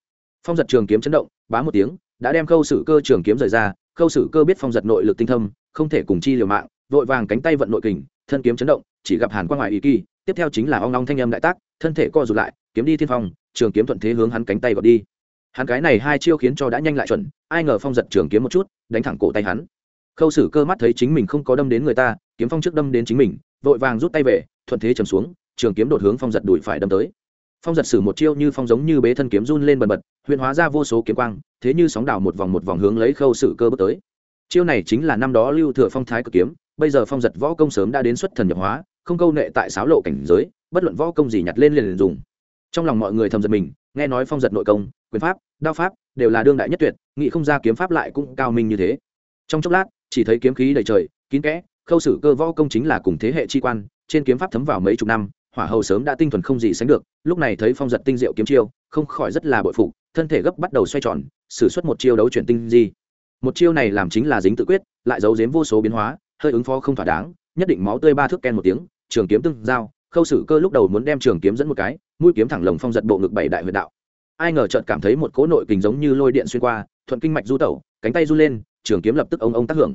Phong giật trường kiếm chấn động, bá một tiếng, đã đem khâu sử cơ trường kiếm rời ra, khâu sử cơ biết phong giật nội lực tinh thâm, không thể cùng chi liều mạng, vội vàng cánh tay vận nội kình, thân kiếm chấn động, chỉ gặp hàn quang ngoại ý kỳ, tiếp theo chính là ong long thanh âm đại tác, thân thể co rụt lại, kiếm đi thiên phong, trường kiếm thuận thế hướng hắn cánh tay gọt đi hắn cái này hai chiêu khiến cho đã nhanh lại chuẩn, ai ngờ phong giật trường kiếm một chút, đánh thẳng cổ tay hắn. Khâu sử cơ mắt thấy chính mình không có đâm đến người ta, kiếm phong trước đâm đến chính mình, vội vàng rút tay về, thuận thế chầm xuống, trường kiếm đột hướng phong giật đuổi phải đâm tới. Phong giật sử một chiêu như phong giống như bế thân kiếm run lên bần bật, huyền hóa ra vô số kiếm quang, thế như sóng đảo một vòng một vòng hướng lấy khâu sử cơ bước tới. Chiêu này chính là năm đó lưu thừa phong thái cực kiếm, bây giờ phong giật võ công sớm đã đến xuất thần nhập hóa, không câu nệ tại sáo lộ cảnh giới, bất luận võ công gì nhặt lên liền dùng. Trong lòng mọi người thầm giật mình, nghe nói phong giật nội công quyền pháp, đao pháp đều là đương đại nhất tuyệt, nghị không ra kiếm pháp lại cũng cao minh như thế. Trong chốc lát, chỉ thấy kiếm khí đầy trời, kín kẽ, khâu sử cơ võ công chính là cùng thế hệ chi quan, trên kiếm pháp thấm vào mấy chục năm, hỏa hầu sớm đã tinh thuần không gì sánh được, lúc này thấy phong giật tinh diệu kiếm chiêu, không khỏi rất là bội phục, thân thể gấp bắt đầu xoay tròn xử suất một chiêu đấu chuyển tinh di. Một chiêu này làm chính là dính tự quyết, lại giấu giếm vô số biến hóa, hơi ứng phó không thỏa đáng, nhất định máu tươi ba thước ken một tiếng, trường kiếm tương giao, khâu sử cơ lúc đầu muốn đem trường kiếm dẫn một cái, mũi kiếm thẳng lồng phong giật bộ ngực bảy đại huyệt đạo ai ngờ chợt cảm thấy một cỗ nội kình giống như lôi điện xuyên qua, thuận kinh mạch du tẩu, cánh tay du lên, trường kiếm lập tức ông ông tác hưởng.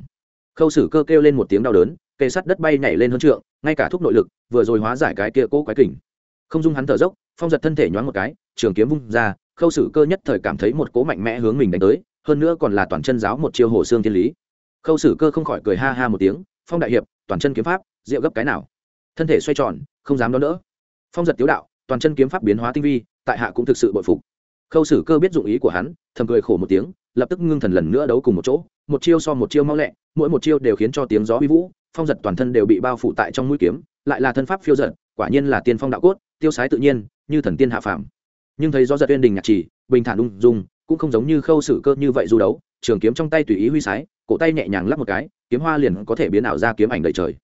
Khâu sử cơ kêu lên một tiếng đau đớn cây sắt đất bay nhảy lên hơn trượng, ngay cả thúc nội lực, vừa rồi hóa giải cái kia cỗ quái kình. Không dung hắn thở dốc, phong giật thân thể nhoáng một cái, trường kiếm vung ra, khâu sử cơ nhất thời cảm thấy một cỗ mạnh mẽ hướng mình đánh tới, hơn nữa còn là toàn chân giáo một chiêu hồ xương thiên lý. Khâu sử cơ không khỏi cười ha ha một tiếng, phong đại hiệp, toàn chân kiếm pháp, diệu gấp cái nào? Thân thể xoay tròn, không dám đón đỡ. Phong giật tiếu đạo, toàn chân kiếm pháp biến hóa tinh vi, tại hạ cũng thực sự bội phục khâu sử cơ biết dụng ý của hắn, thầm cười khổ một tiếng, lập tức ngưng thần lần nữa đấu cùng một chỗ, một chiêu so một chiêu mau lẹ, mỗi một chiêu đều khiến cho tiếng gió uy vũ, phong giật toàn thân đều bị bao phủ tại trong mũi kiếm, lại là thân pháp phiêu giật, quả nhiên là tiên phong đạo cốt, tiêu sái tự nhiên, như thần tiên hạ phàm. Nhưng thấy gió giật uyên đình nhạc chỉ, bình thản ung dung, cũng không giống như khâu sử cơ như vậy du đấu, trường kiếm trong tay tùy ý huy sái, cổ tay nhẹ nhàng lắp một cái, kiếm hoa liền có thể biến ảo ra kiếm ảnh đầy trời.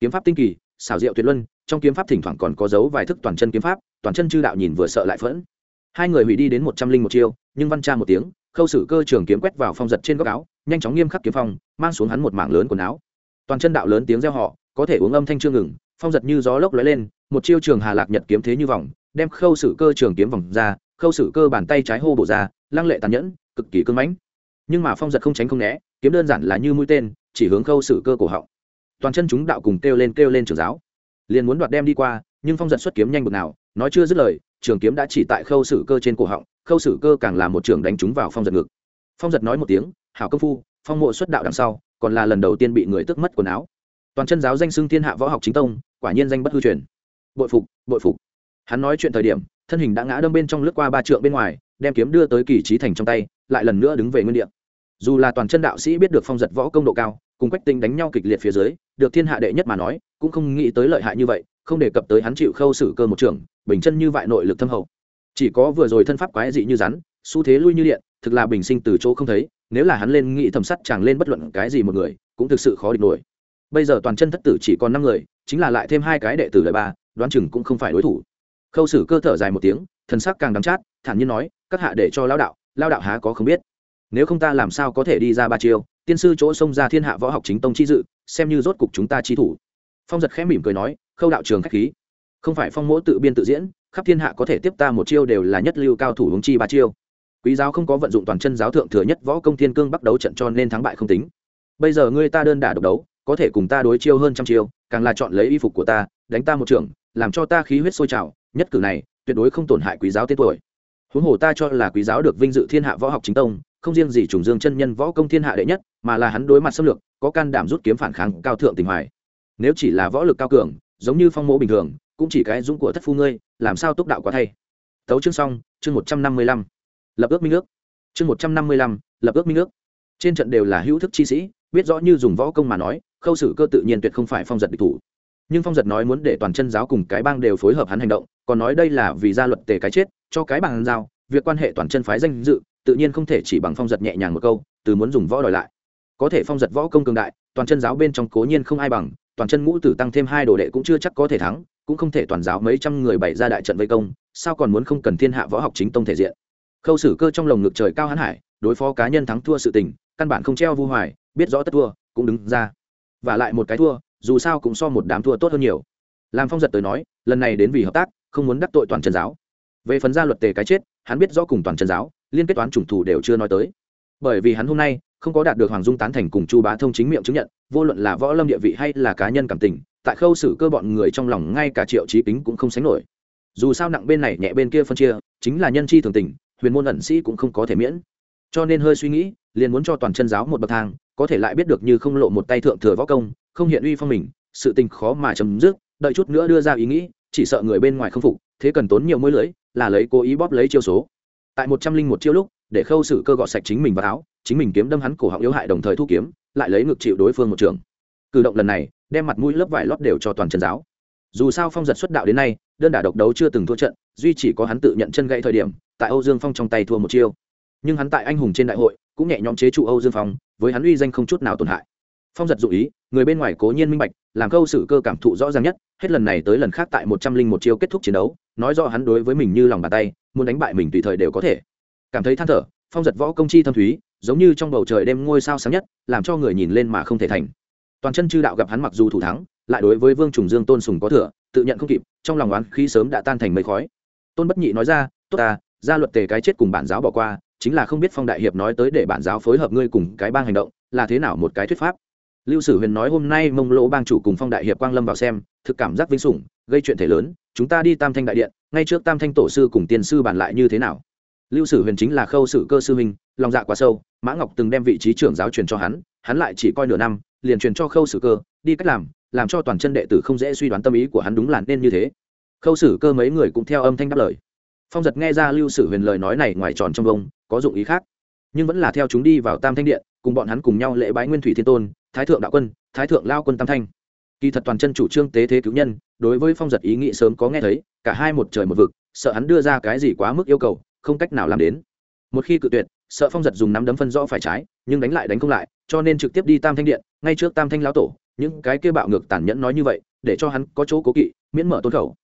Kiếm pháp tinh kỳ, xảo diệu tuyệt luân, trong kiếm pháp thỉnh thoảng còn có dấu vài thức toàn chân kiếm pháp, toàn chân chư đạo nhìn vừa sợ lại phẫn hai người hủy đi đến một trăm linh một chiêu, nhưng văn tra một tiếng, khâu sử cơ trường kiếm quét vào phong giật trên góc áo, nhanh chóng nghiêm khắc kiếm phong, mang xuống hắn một mảng lớn quần áo. Toàn chân đạo lớn tiếng reo họ có thể uống âm thanh chưa ngừng, phong giật như gió lốc lóe lên, một chiêu trường hà lạc nhật kiếm thế như vòng, đem khâu sử cơ trường kiếm vòng ra, khâu sử cơ bàn tay trái hô bổ ra, lăng lệ tàn nhẫn, cực kỳ cưng mãnh. Nhưng mà phong giật không tránh không né, kiếm đơn giản là như mũi tên, chỉ hướng khâu sử cơ cổ họng. Toàn chân chúng đạo cùng kêu lên kêu lên trường giáo. Liền muốn đoạt đem đi qua, nhưng phong giật xuất kiếm nhanh bực nào, nói chưa dứt lời trường kiếm đã chỉ tại khâu sử cơ trên cổ họng, khâu sử cơ càng là một trường đánh trúng vào phong giật ngực. Phong giật nói một tiếng, hảo công phu, phong mộ xuất đạo đằng sau, còn là lần đầu tiên bị người tức mất quần áo. Toàn chân giáo danh xưng thiên hạ võ học chính tông, quả nhiên danh bất hư truyền. Bội phục bội phục. Hắn nói chuyện thời điểm, thân hình đã ngã đâm bên trong lướt qua ba trượng bên ngoài, đem kiếm đưa tới kỳ trí thành trong tay, lại lần nữa đứng về nguyên địa. Dù là toàn chân đạo sĩ biết được phong giật võ công độ cao, cùng quách tinh đánh nhau kịch liệt phía dưới, được thiên hạ đệ nhất mà nói, cũng không nghĩ tới lợi hại như vậy không đề cập tới hắn chịu khâu xử cơ một trường, bình chân như vại nội lực thâm hậu. Chỉ có vừa rồi thân pháp quái dị như rắn, xu thế lui như điện, thực là bình sinh từ chỗ không thấy, nếu là hắn lên nghĩ thầm sắt chàng lên bất luận cái gì một người, cũng thực sự khó địch nổi. Bây giờ toàn chân thất tử chỉ còn năm người, chính là lại thêm hai cái đệ tử đời ba, đoán chừng cũng không phải đối thủ. Khâu xử cơ thở dài một tiếng, thần sắc càng đắm chát, thản nhiên nói, các hạ để cho lao đạo lao đạo há có không biết. Nếu không ta làm sao có thể đi ra ba chiêu, tiên sư chỗ xông ra thiên hạ võ học chính tông chi dự, xem như rốt cục chúng ta chi thủ. Phong giật khẽ mỉm cười nói khâu đạo trường khách khí. Không phải phong mỗ tự biên tự diễn, khắp thiên hạ có thể tiếp ta một chiêu đều là nhất lưu cao thủ hướng chi ba chiêu. Quý giáo không có vận dụng toàn chân giáo thượng thừa nhất võ công thiên cương bắt đấu trận cho nên thắng bại không tính. Bây giờ ngươi ta đơn đả độc đấu, có thể cùng ta đối chiêu hơn trăm chiêu, càng là chọn lấy y phục của ta, đánh ta một trường làm cho ta khí huyết sôi trào, nhất cử này, tuyệt đối không tổn hại quý giáo tên tuổi. Huống hồ ta cho là quý giáo được vinh dự thiên hạ võ học chính tông, không riêng gì trùng dương chân nhân võ công thiên hạ đệ nhất, mà là hắn đối mặt xâm lược, có can đảm rút kiếm phản kháng cao thượng tình hoài. Nếu chỉ là võ lực cao cường giống như phong mộ bình thường, cũng chỉ cái dũng của thất phu ngươi, làm sao túc đạo quá thay. Tấu chương xong, chương một trăm năm mươi lăm. Lập ước minh ước. Chương một trăm năm mươi lăm, lập ước minh ước. Trên trận đều là hữu thức chi sĩ, biết rõ như dùng võ công mà nói, khâu sử cơ tự nhiên tuyệt không phải phong giật địch thủ. Nhưng phong giật nói muốn để toàn chân giáo cùng cái bang đều phối hợp hắn hành động, còn nói đây là vì gia luật tề cái chết, cho cái bằng giao, việc quan hệ toàn chân phái danh dự, tự nhiên không thể chỉ bằng phong giật nhẹ nhàng một câu, từ muốn dùng võ đòi lại. Có thể phong giật võ công cường đại, toàn chân giáo bên trong cố nhiên không ai bằng toàn chân ngũ tử tăng thêm hai đồ đệ cũng chưa chắc có thể thắng, cũng không thể toàn giáo mấy trăm người bày ra đại trận vây công, sao còn muốn không cần thiên hạ võ học chính tông thể diện? Khâu sử cơ trong lồng ngực trời cao hãn hải, đối phó cá nhân thắng thua sự tình, căn bản không treo vu hoài, biết rõ tất thua, cũng đứng ra. Và lại một cái thua, dù sao cũng so một đám thua tốt hơn nhiều. Làm phong giật tới nói, lần này đến vì hợp tác, không muốn đắc tội toàn chân giáo. Về phần gia luật tề cái chết, hắn biết rõ cùng toàn chân giáo, liên kết toán chủng thủ đều chưa nói tới bởi vì hắn hôm nay không có đạt được hoàng dung tán thành cùng chu bá thông chính miệng chứng nhận, vô luận là võ lâm địa vị hay là cá nhân cảm tình, tại khâu xử cơ bọn người trong lòng ngay cả triệu trí kính cũng không sánh nổi. Dù sao nặng bên này nhẹ bên kia phân chia, chính là nhân chi thường tình, huyền môn ẩn sĩ cũng không có thể miễn. Cho nên hơi suy nghĩ, liền muốn cho toàn chân giáo một bậc thang, có thể lại biết được như không lộ một tay thượng thừa võ công, không hiện uy phong mình, sự tình khó mà chấm dứt, đợi chút nữa đưa ra ý nghĩ, chỉ sợ người bên ngoài không phục, thế cần tốn nhiều môi lưỡi là lấy cố ý bóp lấy chiêu số. Tại một trăm linh một chiêu lúc để khâu xử cơ gọt sạch chính mình vào áo, chính mình kiếm đâm hắn cổ họng yếu hại đồng thời thu kiếm, lại lấy ngực chịu đối phương một trường. Cử động lần này, đem mặt mũi lớp vải lót đều cho toàn trần giáo. Dù sao phong giật xuất đạo đến nay, đơn đả độc đấu chưa từng thua trận, duy chỉ có hắn tự nhận chân gãy thời điểm, tại âu dương phong trong tay thua một chiêu. Nhưng hắn tại anh hùng trên đại hội, cũng nhẹ nhõm chế trụ âu dương phong, với hắn uy danh không chút nào tổn hại. Phong giật dụ ý, người bên ngoài cố nhiên minh bạch, làm câu sự cơ cảm thụ rõ ràng nhất, hết lần này tới lần khác tại một trăm linh một chiêu kết thúc chiến đấu, nói rõ hắn đối với mình như lòng bàn tay, muốn đánh bại mình tùy thời đều có thể cảm thấy than thở, phong giật võ công chi thâm thúy, giống như trong bầu trời đêm ngôi sao sáng nhất, làm cho người nhìn lên mà không thể thành. Toàn chân chư đạo gặp hắn mặc dù thủ thắng, lại đối với vương trùng dương tôn sùng có thừa, tự nhận không kịp, trong lòng oán khí sớm đã tan thành mây khói. Tôn bất nhị nói ra, tốt ta, gia luật tề cái chết cùng bản giáo bỏ qua, chính là không biết phong đại hiệp nói tới để bản giáo phối hợp ngươi cùng cái bang hành động, là thế nào một cái thuyết pháp? Lưu sử huyền nói, hôm nay mông lỗ bang chủ cùng phong đại hiệp quang lâm vào xem, thực cảm giác vinh sủng, gây chuyện thể lớn, chúng ta đi tam thanh đại điện, ngay trước tam thanh tổ sư cùng tiên sư bàn lại như thế nào? Lưu sử huyền chính là khâu sử cơ sư huynh, lòng dạ quá sâu, mã ngọc từng đem vị trí trưởng giáo truyền cho hắn hắn lại chỉ coi nửa năm, liền truyền cho khâu sử cơ, đi cách làm làm cho toàn chân đệ tử không dễ suy đoán tâm ý của hắn đúng là nên như thế. Khâu sử cơ mấy người cũng theo âm thanh đáp lời. Phong giật nghe ra lưu sử huyền lời nói này ngoài tròn trong vông, có dụng ý khác. Nhưng vẫn là theo chúng đi vào tam thanh điện, cùng bọn hắn cùng nhau lễ bái nguyên thủy thiên tôn, thái thượng đạo quân, thái thượng lao quân tam thanh. Kỳ thật toàn chân chủ trương tế thế cứu nhân, đối với phong giật ý nghĩ sớm có nghe thấy, cả hai một trời một vực, sợ hắn đưa ra cái gì quá mức yêu cầu không cách nào làm đến. Một khi cự tuyệt, sợ phong giật dùng nắm đấm phân rõ phải trái, nhưng đánh lại đánh không lại, cho nên trực tiếp đi tam thanh điện, ngay trước tam thanh lão tổ, những cái kia bạo ngược tàn nhẫn nói như vậy, để cho hắn có chỗ cố kỵ, miễn mở tôn khẩu.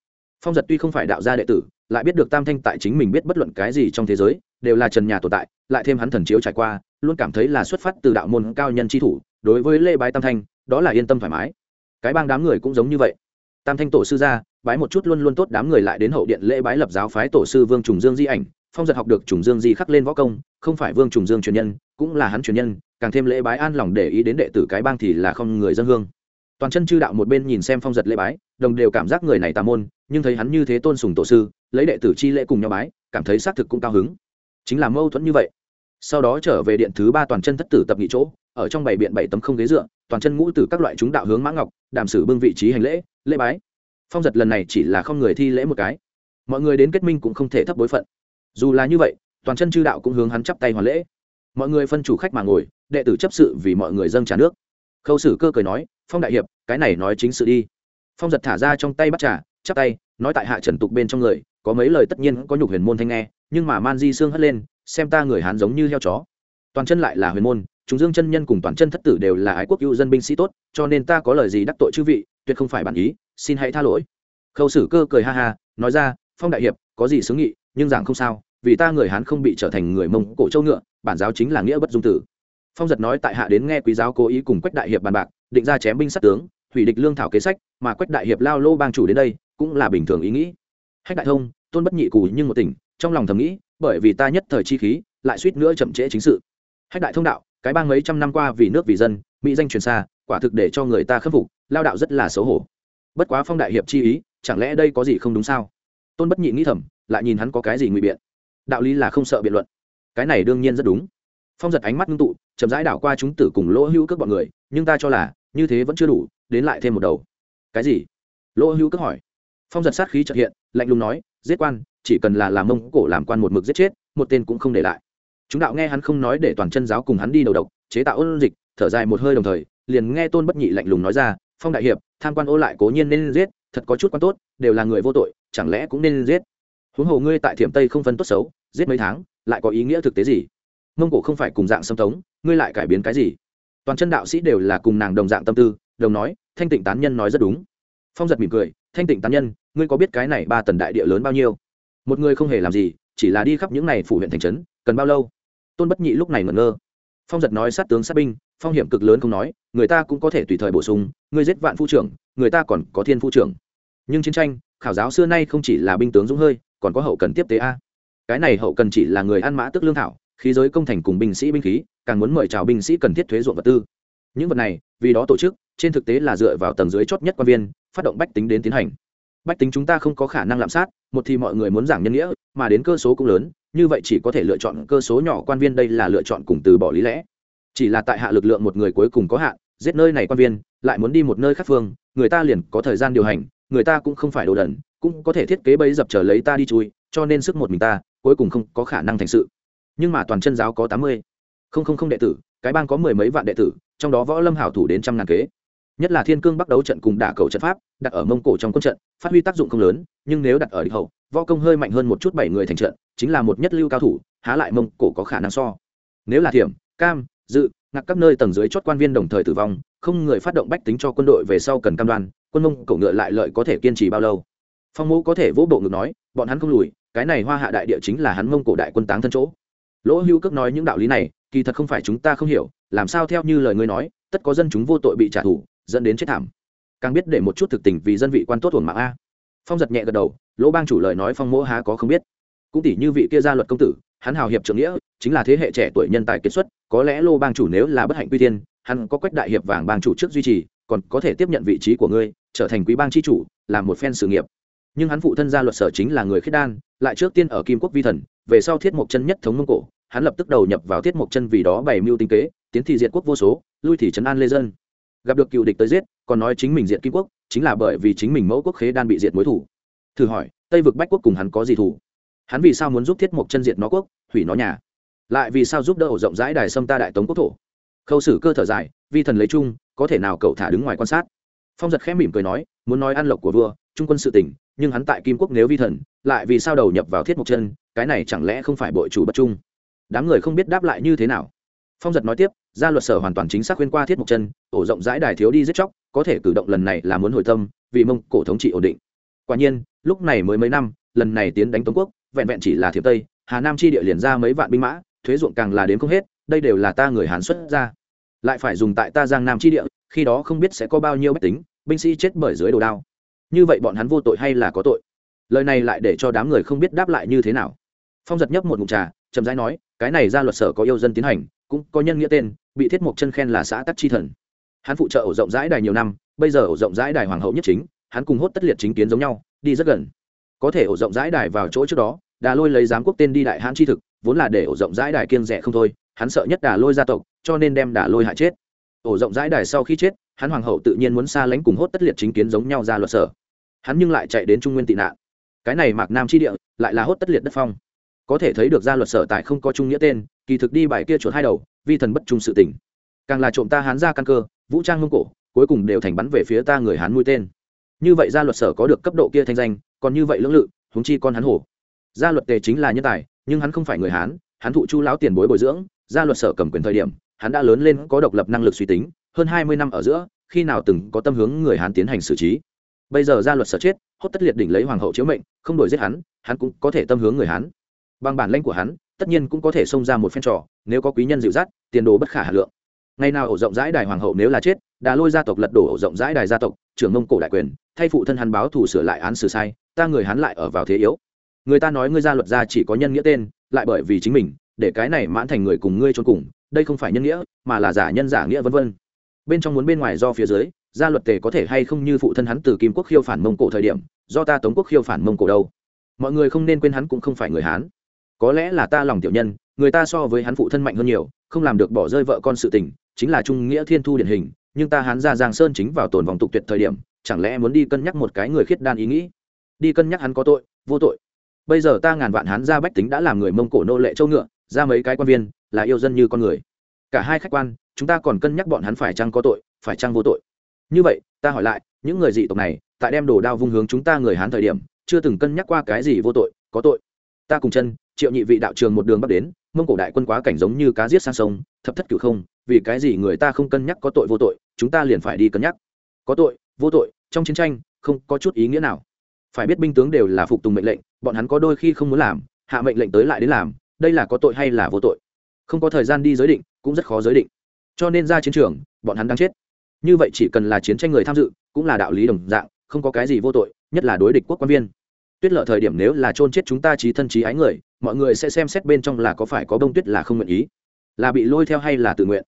Phong giật tuy không phải đạo gia đệ tử, lại biết được tam thanh tại chính mình biết bất luận cái gì trong thế giới, đều là trần nhà tồn tại, lại thêm hắn thần chiếu trải qua, luôn cảm thấy là xuất phát từ đạo môn cao nhân tri thủ, đối với lễ bái tam thanh, đó là yên tâm thoải mái. Cái bang đám người cũng giống như vậy. Tam thanh tổ sư ra bái một chút luôn luôn tốt đám người lại đến hậu điện lễ bái lập giáo phái tổ sư vương trùng dương di ảnh phong giật học được trùng dương di khắc lên võ công, không phải vương trùng dương truyền nhân, cũng là hắn truyền nhân, càng thêm lễ bái an lòng để ý đến đệ tử cái bang thì là không người dân hương. Toàn chân chư đạo một bên nhìn xem phong giật lễ bái, đồng đều cảm giác người này tà môn, nhưng thấy hắn như thế tôn sùng tổ sư, lấy đệ tử chi lễ cùng nhau bái, cảm thấy xác thực cũng cao hứng. Chính là mâu thuẫn như vậy. Sau đó trở về điện thứ ba toàn chân thất tử tập nghị chỗ, ở trong bảy biện bảy tấm không ghế dựa, toàn chân ngũ từ các loại chúng đạo hướng mã ngọc, đàm sử bưng vị trí hành lễ lễ bái. Phong giật lần này chỉ là không người thi lễ một cái. Mọi người đến kết minh cũng không thể thấp bối phận dù là như vậy, toàn chân chư đạo cũng hướng hắn chắp tay hoàn lễ. Mọi người phân chủ khách mà ngồi, đệ tử chấp sự vì mọi người dâng trà nước. Khâu sử cơ cười nói, phong đại hiệp, cái này nói chính sự đi. Phong giật thả ra trong tay bắt trà, chắp tay, nói tại hạ trần tục bên trong người, có mấy lời tất nhiên có nhục huyền môn thanh nghe, nhưng mà man di xương hất lên, xem ta người hán giống như heo chó. Toàn chân lại là huyền môn, chúng dương chân nhân cùng toàn chân thất tử đều là ái quốc cựu dân binh sĩ tốt, cho nên ta có lời gì đắc tội chư vị, tuyệt không phải bản ý, xin hãy tha lỗi. Khâu sử cơ cười ha ha, nói ra, phong đại hiệp, có gì xứng nghị nhưng giảng không sao, vì ta người hán không bị trở thành người mông cổ châu ngựa, bản giáo chính là nghĩa bất dung tử. Phong giật nói tại hạ đến nghe quý giáo cố ý cùng quách đại hiệp bàn bạc, định ra chém binh sát tướng, hủy địch lương thảo kế sách, mà quách đại hiệp lao lô bang chủ đến đây, cũng là bình thường ý nghĩ. Hách đại thông, tôn bất nhị cù nhưng một tỉnh, trong lòng thầm nghĩ, bởi vì ta nhất thời chi khí, lại suýt nữa chậm trễ chính sự. Hách đại thông đạo, cái bang mấy trăm năm qua vì nước vì dân, mỹ danh truyền xa, quả thực để cho người ta khâm phục, lao đạo rất là xấu hổ. Bất quá phong đại hiệp chi ý, chẳng lẽ đây có gì không đúng sao? Tôn bất nhị nghĩ thầm lại nhìn hắn có cái gì ngụy biện. Đạo lý là không sợ biện luận. Cái này đương nhiên rất đúng. Phong giật ánh mắt ngưng tụ, chậm rãi đảo qua chúng tử cùng lỗ hữu cước bọn người, nhưng ta cho là, như thế vẫn chưa đủ, đến lại thêm một đầu. Cái gì? Lỗ hữu cước hỏi. Phong giật sát khí trợ hiện, lạnh lùng nói, giết quan, chỉ cần là làm mông cổ làm quan một mực giết chết, một tên cũng không để lại. Chúng đạo nghe hắn không nói để toàn chân giáo cùng hắn đi đầu độc, chế tạo ôn dịch, thở dài một hơi đồng thời, liền nghe tôn bất nhị lạnh lùng nói ra, phong đại hiệp, tham quan ô lại cố nhiên nên giết, thật có chút quan tốt, đều là người vô tội, chẳng lẽ cũng nên giết? Huống hồ ngươi tại thiểm tây không phân tốt xấu, giết mấy tháng, lại có ý nghĩa thực tế gì? Mông cổ không phải cùng dạng xâm tống, ngươi lại cải biến cái gì? Toàn chân đạo sĩ đều là cùng nàng đồng dạng tâm tư, đồng nói, thanh tịnh tán nhân nói rất đúng. Phong giật mỉm cười, thanh tịnh tán nhân, ngươi có biết cái này ba tần đại địa lớn bao nhiêu? Một người không hề làm gì, chỉ là đi khắp những này phủ huyện thành trấn, cần bao lâu? Tôn bất nhị lúc này ngẩn ngơ. Phong giật nói sát tướng sát binh, phong hiểm cực lớn không nói, người ta cũng có thể tùy thời bổ sung người giết vạn phu trưởng, người ta còn có thiên phu trưởng. Nhưng chiến tranh, khảo giáo xưa nay không chỉ là binh tướng dũng hơi còn có hậu cần tiếp tế a. Cái này hậu cần chỉ là người ăn mã tức lương thảo, khí giới công thành cùng binh sĩ binh khí, càng muốn mời chào binh sĩ cần thiết thuế ruộng vật tư. Những vật này, vì đó tổ chức, trên thực tế là dựa vào tầng dưới chót nhất quan viên, phát động bách tính đến tiến hành. Bách tính chúng ta không có khả năng lạm sát, một thì mọi người muốn giảng nhân nghĩa, mà đến cơ số cũng lớn, như vậy chỉ có thể lựa chọn cơ số nhỏ quan viên, đây là lựa chọn cùng từ bỏ lý lẽ. Chỉ là tại hạ lực lượng một người cuối cùng có hạn, giết nơi này quan viên, lại muốn đi một nơi khác phương, người ta liền có thời gian điều hành, người ta cũng không phải đồ đần cũng có thể thiết kế bẫy dập trở lấy ta đi chui, cho nên sức một mình ta, cuối cùng không có khả năng thành sự. Nhưng mà toàn chân giáo có tám mươi. Không không không đệ tử, cái bang có mười mấy vạn đệ tử, trong đó võ lâm hảo thủ đến trăm ngàn kế. Nhất là thiên cương bắt đấu trận cùng đả cầu trận pháp, đặt ở mông cổ trong quân trận, phát huy tác dụng không lớn, nhưng nếu đặt ở địch hậu, võ công hơi mạnh hơn một chút bảy người thành trận, chính là một nhất lưu cao thủ, há lại mông cổ có khả năng so. Nếu là thiểm, cam, dự ngặt các nơi tầng dưới chót quan viên đồng thời tử vong, không người phát động bách tính cho quân đội về sau cần cam đoan, quân mông cổ ngựa lại lợi có thể kiên trì bao lâu? Phong mẫu có thể vỗ bộ ngực nói, bọn hắn không lùi, cái này hoa hạ đại địa chính là hắn mông cổ đại quân táng thân chỗ. Lỗ hưu cước nói những đạo lý này, kỳ thật không phải chúng ta không hiểu, làm sao theo như lời ngươi nói, tất có dân chúng vô tội bị trả thù, dẫn đến chết thảm. Càng biết để một chút thực tình vì dân vị quan tốt thuần mạng a. Phong giật nhẹ gật đầu, lỗ bang chủ lời nói phong mỗ há có không biết. Cũng tỷ như vị kia gia luật công tử, hắn hào hiệp trưởng nghĩa, chính là thế hệ trẻ tuổi nhân tài kiệt xuất, có lẽ lô bang chủ nếu là bất hạnh quy tiên hắn có quách đại hiệp vàng bang chủ trước duy trì, còn có thể tiếp nhận vị trí của ngươi, trở thành quý bang chi chủ, làm một phen sự nghiệp nhưng hắn phụ thân gia luật sở chính là người khiết đan, lại trước tiên ở kim quốc vi thần, về sau thiết mộc chân nhất thống mông cổ, hắn lập tức đầu nhập vào thiết mộc chân vì đó bày mưu tinh kế, tiến thì diệt quốc vô số, lui thì trấn an lê dân. Gặp được cựu địch tới giết, còn nói chính mình diệt kim quốc, chính là bởi vì chính mình mẫu quốc khế đan bị diệt mối thủ. Thử hỏi, tây vực bách quốc cùng hắn có gì thủ? Hắn vì sao muốn giúp thiết mộc chân diệt nó quốc, hủy nó nhà? Lại vì sao giúp đỡ ổ rộng rãi đài sâm ta đại tống quốc thổ? Khâu sử cơ thở dài, vi thần lấy chung, có thể nào cậu thả đứng ngoài quan sát? Phong giật khẽ mỉm cười nói, muốn nói ăn lộc của vua, trung quân sự tỉnh nhưng hắn tại kim quốc nếu vi thần, lại vì sao đầu nhập vào thiết mộc chân, cái này chẳng lẽ không phải bội chủ bất trung? Đám người không biết đáp lại như thế nào. Phong giật nói tiếp, gia luật sở hoàn toàn chính xác khuyên qua thiết mộc chân ổ rộng rãi đài thiếu đi giết chóc, có thể cử động lần này là muốn hồi tâm, vì mông cổ thống trị ổn định. Quả nhiên, lúc này mới mấy năm, lần này tiến đánh tống quốc, vẹn vẹn chỉ là thiệp tây, hà nam chi địa liền ra mấy vạn binh mã, thuế ruộng càng là đến không hết, đây đều là ta người hán xuất ra. Lại phải dùng tại ta giang nam chi địa, khi đó không biết sẽ có bao nhiêu bách tính, binh sĩ chết bởi dưới đồ đao như vậy bọn hắn vô tội hay là có tội? Lời này lại để cho đám người không biết đáp lại như thế nào. Phong giật nhấp một ngụm trà, chậm rãi nói, cái này ra luật sở có yêu dân tiến hành, cũng có nhân nghĩa tên, bị thiết mộc chân khen là xã tắc chi thần. Hắn phụ trợ ổ rộng rãi đài nhiều năm, bây giờ ổ rộng rãi đài hoàng hậu nhất chính, hắn cùng hốt tất liệt chính kiến giống nhau, đi rất gần. Có thể ổ rộng rãi đài vào chỗ trước đó, đà lôi lấy giám quốc tên đi đại hãn chi thực, vốn là để ổ rộng rãi đài kiên rẻ không thôi, hắn sợ nhất đà lôi gia tộc, cho nên đem đà lôi hại chết ổ rộng rãi đài sau khi chết, hắn hoàng hậu tự nhiên muốn xa lánh cùng hốt tất liệt chính kiến giống nhau ra luật sở. Hắn nhưng lại chạy đến trung nguyên tị nạn. Cái này mạc nam chi địa, lại là hốt tất liệt đất phong. Có thể thấy được gia luật sở tại không có trung nghĩa tên, kỳ thực đi bài kia chuột hai đầu, vi thần bất trung sự tỉnh. càng là trộm ta hán ra căn cơ, vũ trang mông cổ, cuối cùng đều thành bắn về phía ta người hán mũi tên. Như vậy gia luật sở có được cấp độ kia thanh danh, còn như vậy lưỡng lự, huống chi con hắn hổ. Gia luật tề chính là nhân tài, nhưng hắn không phải người hán, hắn thụ chu lão tiền bối bồi dưỡng gia luật sở cầm quyền thời điểm hắn đã lớn lên có độc lập năng lực suy tính, hơn hai mươi năm ở giữa, khi nào từng có tâm hướng người hán tiến hành xử trí. Bây giờ ra luật sở chết, hốt tất liệt đỉnh lấy hoàng hậu chiếu mệnh, không đổi giết hắn hắn cũng có thể tâm hướng người hán. Bằng bản lanh của hắn, tất nhiên cũng có thể xông ra một phen trò, nếu có quý nhân dịu dắt, tiền đồ bất khả hà lượng. Ngày nào ổ rộng rãi đài hoàng hậu nếu là chết đã lôi gia tộc lật đổ ổ rộng rãi đài gia tộc, trưởng mông cổ đại quyền, thay phụ thân hắn báo thủ sửa lại án xử sai, ta người hắn lại ở vào thế yếu. Người ta nói ngươi gia luật gia chỉ có nhân nghĩa tên, lại bởi vì chính mình, để cái này mãn thành người cùng ngươi trốn cùng đây không phải nhân nghĩa, mà là giả nhân giả nghĩa vân vân. Bên trong muốn bên ngoài do phía dưới, gia luật tề có thể hay không như phụ thân hắn từ kim quốc khiêu phản mông cổ thời điểm, do ta tống quốc khiêu phản mông cổ đâu? Mọi người không nên quên hắn cũng không phải người hán. Có lẽ là ta lòng tiểu nhân, người ta so với hắn phụ thân mạnh hơn nhiều, không làm được bỏ rơi vợ con sự tình, chính là trung nghĩa thiên thu điển hình, nhưng ta hán ra giang sơn chính vào tồn vòng tục tuyệt thời điểm, chẳng lẽ muốn đi cân nhắc một cái người khiết đan ý nghĩ? Đi cân nhắc hắn có tội, vô tội. Bây giờ ta ngàn vạn hán ra bách tính đã làm người mông cổ nô lệ châu ngựa ra mấy cái quan viên, là yêu dân như con người. Cả hai khách quan, chúng ta còn cân nhắc bọn hắn phải chăng có tội, phải chăng vô tội. Như vậy, ta hỏi lại, những người dị tộc này, tại đem đồ đao vung hướng chúng ta người hán thời điểm, chưa từng cân nhắc qua cái gì vô tội, có tội. Ta cùng chân, triệu nhị vị đạo trường một đường bắc đến, mông cổ đại quân quá cảnh giống như cá giết sang sông, thập thất cửu không, vì cái gì người ta không cân nhắc có tội vô tội, chúng ta liền phải đi cân nhắc. Có tội, vô tội, trong chiến tranh, không có chút ý nghĩa nào. Phải biết binh tướng đều là phục tùng mệnh lệnh, bọn hắn có đôi khi không muốn làm, hạ mệnh lệnh tới lại đến làm đây là có tội hay là vô tội? Không có thời gian đi giới định, cũng rất khó giới định. Cho nên ra chiến trường, bọn hắn đang chết. Như vậy chỉ cần là chiến tranh người tham dự, cũng là đạo lý đồng dạng, không có cái gì vô tội, nhất là đối địch quốc quan viên. Tuyết lợi thời điểm nếu là chôn chết chúng ta trí thân trí ái người, mọi người sẽ xem xét bên trong là có phải có bông tuyết là không nguyện ý, là bị lôi theo hay là tự nguyện.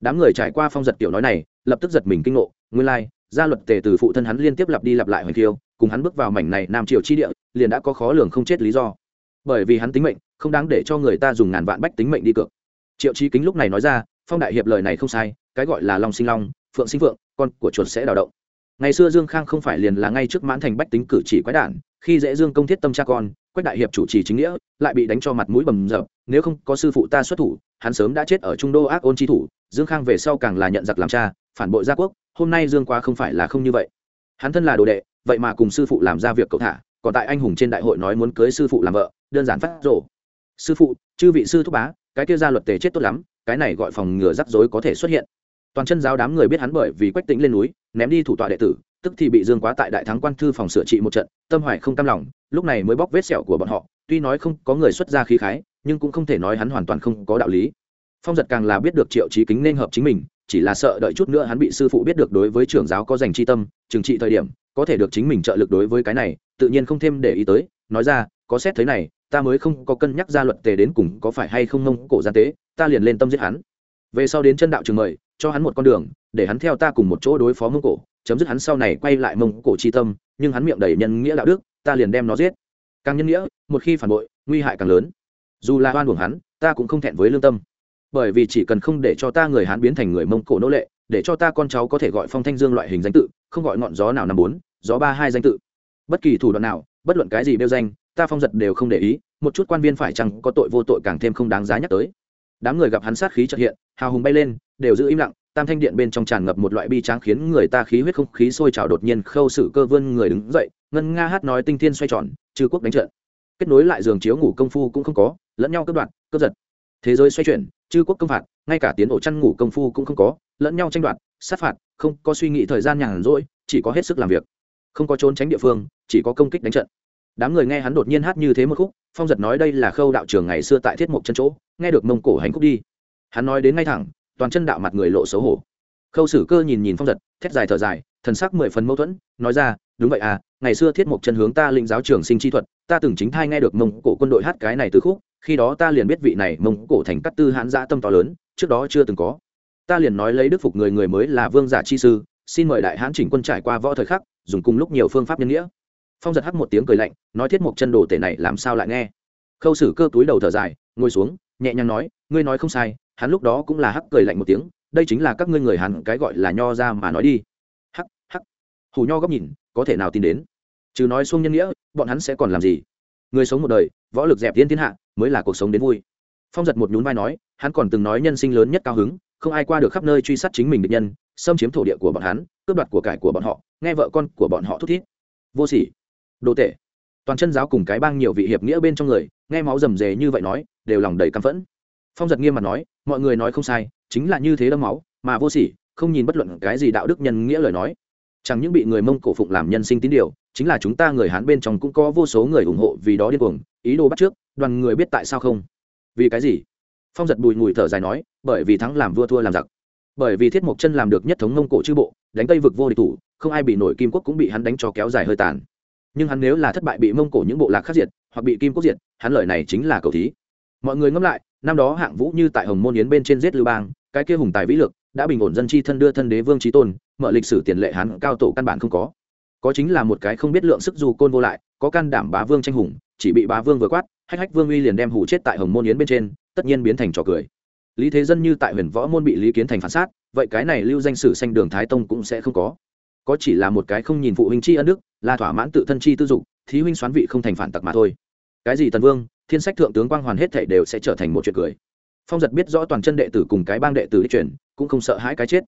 Đám người trải qua phong giật tiểu nói này, lập tức giật mình kinh ngộ, nguyên lai, gia luật tề từ phụ thân hắn liên tiếp lặp đi lặp lại hoành thiêu, cùng hắn bước vào mảnh này nam triều chi địa, liền đã có khó lường không chết lý do. Bởi vì hắn tính mệnh không đáng để cho người ta dùng ngàn vạn bách tính mệnh đi cược. Triệu trí kính lúc này nói ra, phong đại hiệp lời này không sai, cái gọi là long sinh long, phượng sinh phượng, con của chuột sẽ đào động. Ngày xưa dương khang không phải liền là ngay trước mãn thành bách tính cử chỉ quái đản, khi dễ dương công thiết tâm cha con, quách đại hiệp chủ trì chính nghĩa, lại bị đánh cho mặt mũi bầm dập, nếu không có sư phụ ta xuất thủ, hắn sớm đã chết ở trung đô ác ôn chi thủ, dương khang về sau càng là nhận giặc làm cha, phản bội gia quốc, hôm nay dương quá không phải là không như vậy. Hắn thân là đồ đệ, vậy mà cùng sư phụ làm ra việc cậu thả, còn tại anh hùng trên đại hội nói muốn cưới sư phụ làm vợ, đơn giản phát rổ sư phụ, chư vị sư thúc bá, cái kia ra luật tề chết tốt lắm, cái này gọi phòng ngừa rắc rối có thể xuất hiện. Toàn chân giáo đám người biết hắn bởi vì quách tính lên núi, ném đi thủ tọa đệ tử, tức thì bị dương quá tại đại thắng quan thư phòng sửa trị một trận, tâm hoài không tam lòng, lúc này mới bóc vết sẹo của bọn họ. Tuy nói không có người xuất ra khí khái, nhưng cũng không thể nói hắn hoàn toàn không có đạo lý. Phong giật càng là biết được triệu trí kính nên hợp chính mình, chỉ là sợ đợi chút nữa hắn bị sư phụ biết được đối với trưởng giáo có dành chi tâm, trừng trị thời điểm, có thể được chính mình trợ lực đối với cái này, tự nhiên không thêm để ý tới, nói ra, có xét thế này ta mới không có cân nhắc ra luật tề đến cùng có phải hay không mông cổ gian tế, ta liền lên tâm giết hắn. Về sau đến chân đạo trường mời, cho hắn một con đường, để hắn theo ta cùng một chỗ đối phó mông cổ, chấm dứt hắn sau này quay lại mông cổ chi tâm, nhưng hắn miệng đầy nhân nghĩa đạo đức, ta liền đem nó giết. Càng nhân nghĩa, một khi phản bội, nguy hại càng lớn. Dù là oan uổng hắn, ta cũng không thẹn với lương tâm. Bởi vì chỉ cần không để cho ta người hán biến thành người mông cổ nô lệ, để cho ta con cháu có thể gọi phong thanh dương loại hình danh tự, không gọi ngọn gió nào năm bốn, gió ba hai danh tự. Bất kỳ thủ đoạn nào, bất luận cái gì đeo danh ta phong giật đều không để ý, một chút quan viên phải chăng có tội vô tội càng thêm không đáng giá nhắc tới. Đám người gặp hắn sát khí trợ hiện, hào hùng bay lên, đều giữ im lặng, tam thanh điện bên trong tràn ngập một loại bi tráng khiến người ta khí huyết không khí sôi trào đột nhiên khâu sử cơ vươn người đứng dậy, ngân nga hát nói tinh thiên xoay tròn trừ quốc đánh trận. Kết nối lại giường chiếu ngủ công phu cũng không có, lẫn nhau cướp đoạt, cướp giật. Thế giới xoay chuyển, chư quốc công phạt, ngay cả tiến ổ chăn ngủ công phu cũng không có, lẫn nhau tranh đoạt, sát phạt, không có suy nghĩ thời gian nhàn rỗi, chỉ có hết sức làm việc. Không có trốn tránh địa phương, chỉ có công kích đánh trận đám người nghe hắn đột nhiên hát như thế một khúc, phong giật nói đây là khâu đạo trường ngày xưa tại thiết mục chân chỗ, nghe được mông cổ hành khúc đi. Hắn nói đến ngay thẳng, toàn chân đạo mặt người lộ xấu hổ. Khâu sử cơ nhìn nhìn phong giật, thét dài thở dài, thần sắc mười phần mâu thuẫn, nói ra, đúng vậy à ngày xưa thiết mục chân hướng ta lĩnh giáo trường sinh chi thuật, ta từng chính thai nghe được mông cổ quân đội hát cái này từ khúc, khi đó ta liền biết vị này mông cổ thành cắt tư hãn dã tâm to lớn, trước đó chưa từng có. Ta liền nói lấy đức phục người người mới là vương giả chi sư, xin mời đại hãn chỉnh quân trải qua võ thời khắc, dùng cùng lúc nhiều phương pháp nhân nghĩa phong giật hắc một tiếng cười lạnh, nói thiết Mộc chân đồ tể này làm sao lại nghe? Khâu xử cơ túi đầu thở dài, ngồi xuống, nhẹ nhàng nói, ngươi nói không sai, hắn lúc đó cũng là hắc cười lạnh một tiếng, đây chính là các ngươi người hàn, cái gọi là nho ra mà nói đi. Hắc hắc. Hù nho góc nhìn, có thể nào tin đến? Chứ nói xuông nhân nghĩa, bọn hắn sẽ còn làm gì? Người sống một đời, võ lực dẹp tiên thiên hạ, mới là cuộc sống đến vui. Phong giật một nhún vai nói, hắn còn từng nói nhân sinh lớn nhất cao hứng, không ai qua được khắp nơi truy sát chính mình địch nhân, xâm chiếm thổ địa của bọn hắn, cướp đoạt của cải của bọn họ, nghe vợ con của bọn họ thút thít. Vô sỉ đồ tệ toàn chân giáo cùng cái bang nhiều vị hiệp nghĩa bên trong người, nghe máu rầm rề như vậy nói, đều lòng đầy căm phẫn. Phong giật nghiêm mặt nói, mọi người nói không sai, chính là như thế đâm máu, mà vô sỉ, không nhìn bất luận cái gì đạo đức nhân nghĩa lời nói. Chẳng những bị người mông cổ phụng làm nhân sinh tín điều, chính là chúng ta người hán bên trong cũng có vô số người ủng hộ vì đó điên cuồng, ý đồ bắt trước, đoàn người biết tại sao không? Vì cái gì? Phong giật bùi ngùi thở dài nói, bởi vì thắng làm vua thua làm giặc. Bởi vì thiết mộc chân làm được nhất thống mông cổ chư bộ, đánh tây vực vô địch thủ, không ai bị nổi kim quốc cũng bị hắn đánh cho kéo dài hơi tàn nhưng hắn nếu là thất bại bị mông cổ những bộ lạc khắc diệt, hoặc bị kim quốc diệt, hắn lời này chính là cầu thí. Mọi người ngẫm lại, năm đó hạng vũ như tại hồng môn yến bên trên giết lưu bang, cái kia hùng tài vĩ lực, đã bình ổn dân chi thân đưa thân đế vương trí tôn, mở lịch sử tiền lệ hắn cao tổ căn bản không có. Có chính là một cái không biết lượng sức dù côn vô lại, có can đảm bá vương tranh hùng, chỉ bị bá vương vừa quát, hách hách vương uy liền đem hủ chết tại hồng môn yến bên trên, tất nhiên biến thành trò cười. Lý thế dân như tại huyền võ môn bị lý kiến thành phản sát, vậy cái này lưu danh sử sanh đường thái tông cũng sẽ không có có chỉ là một cái không nhìn phụ huynh chi ân đức, là thỏa mãn tự thân chi tư dục, thí huynh xoán vị không thành phản tặc mà thôi. Cái gì tần vương, thiên sách thượng tướng quang hoàn hết thảy đều sẽ trở thành một chuyện cười. Phong giật biết rõ toàn chân đệ tử cùng cái bang đệ tử đi chuyển, cũng không sợ hãi cái chết.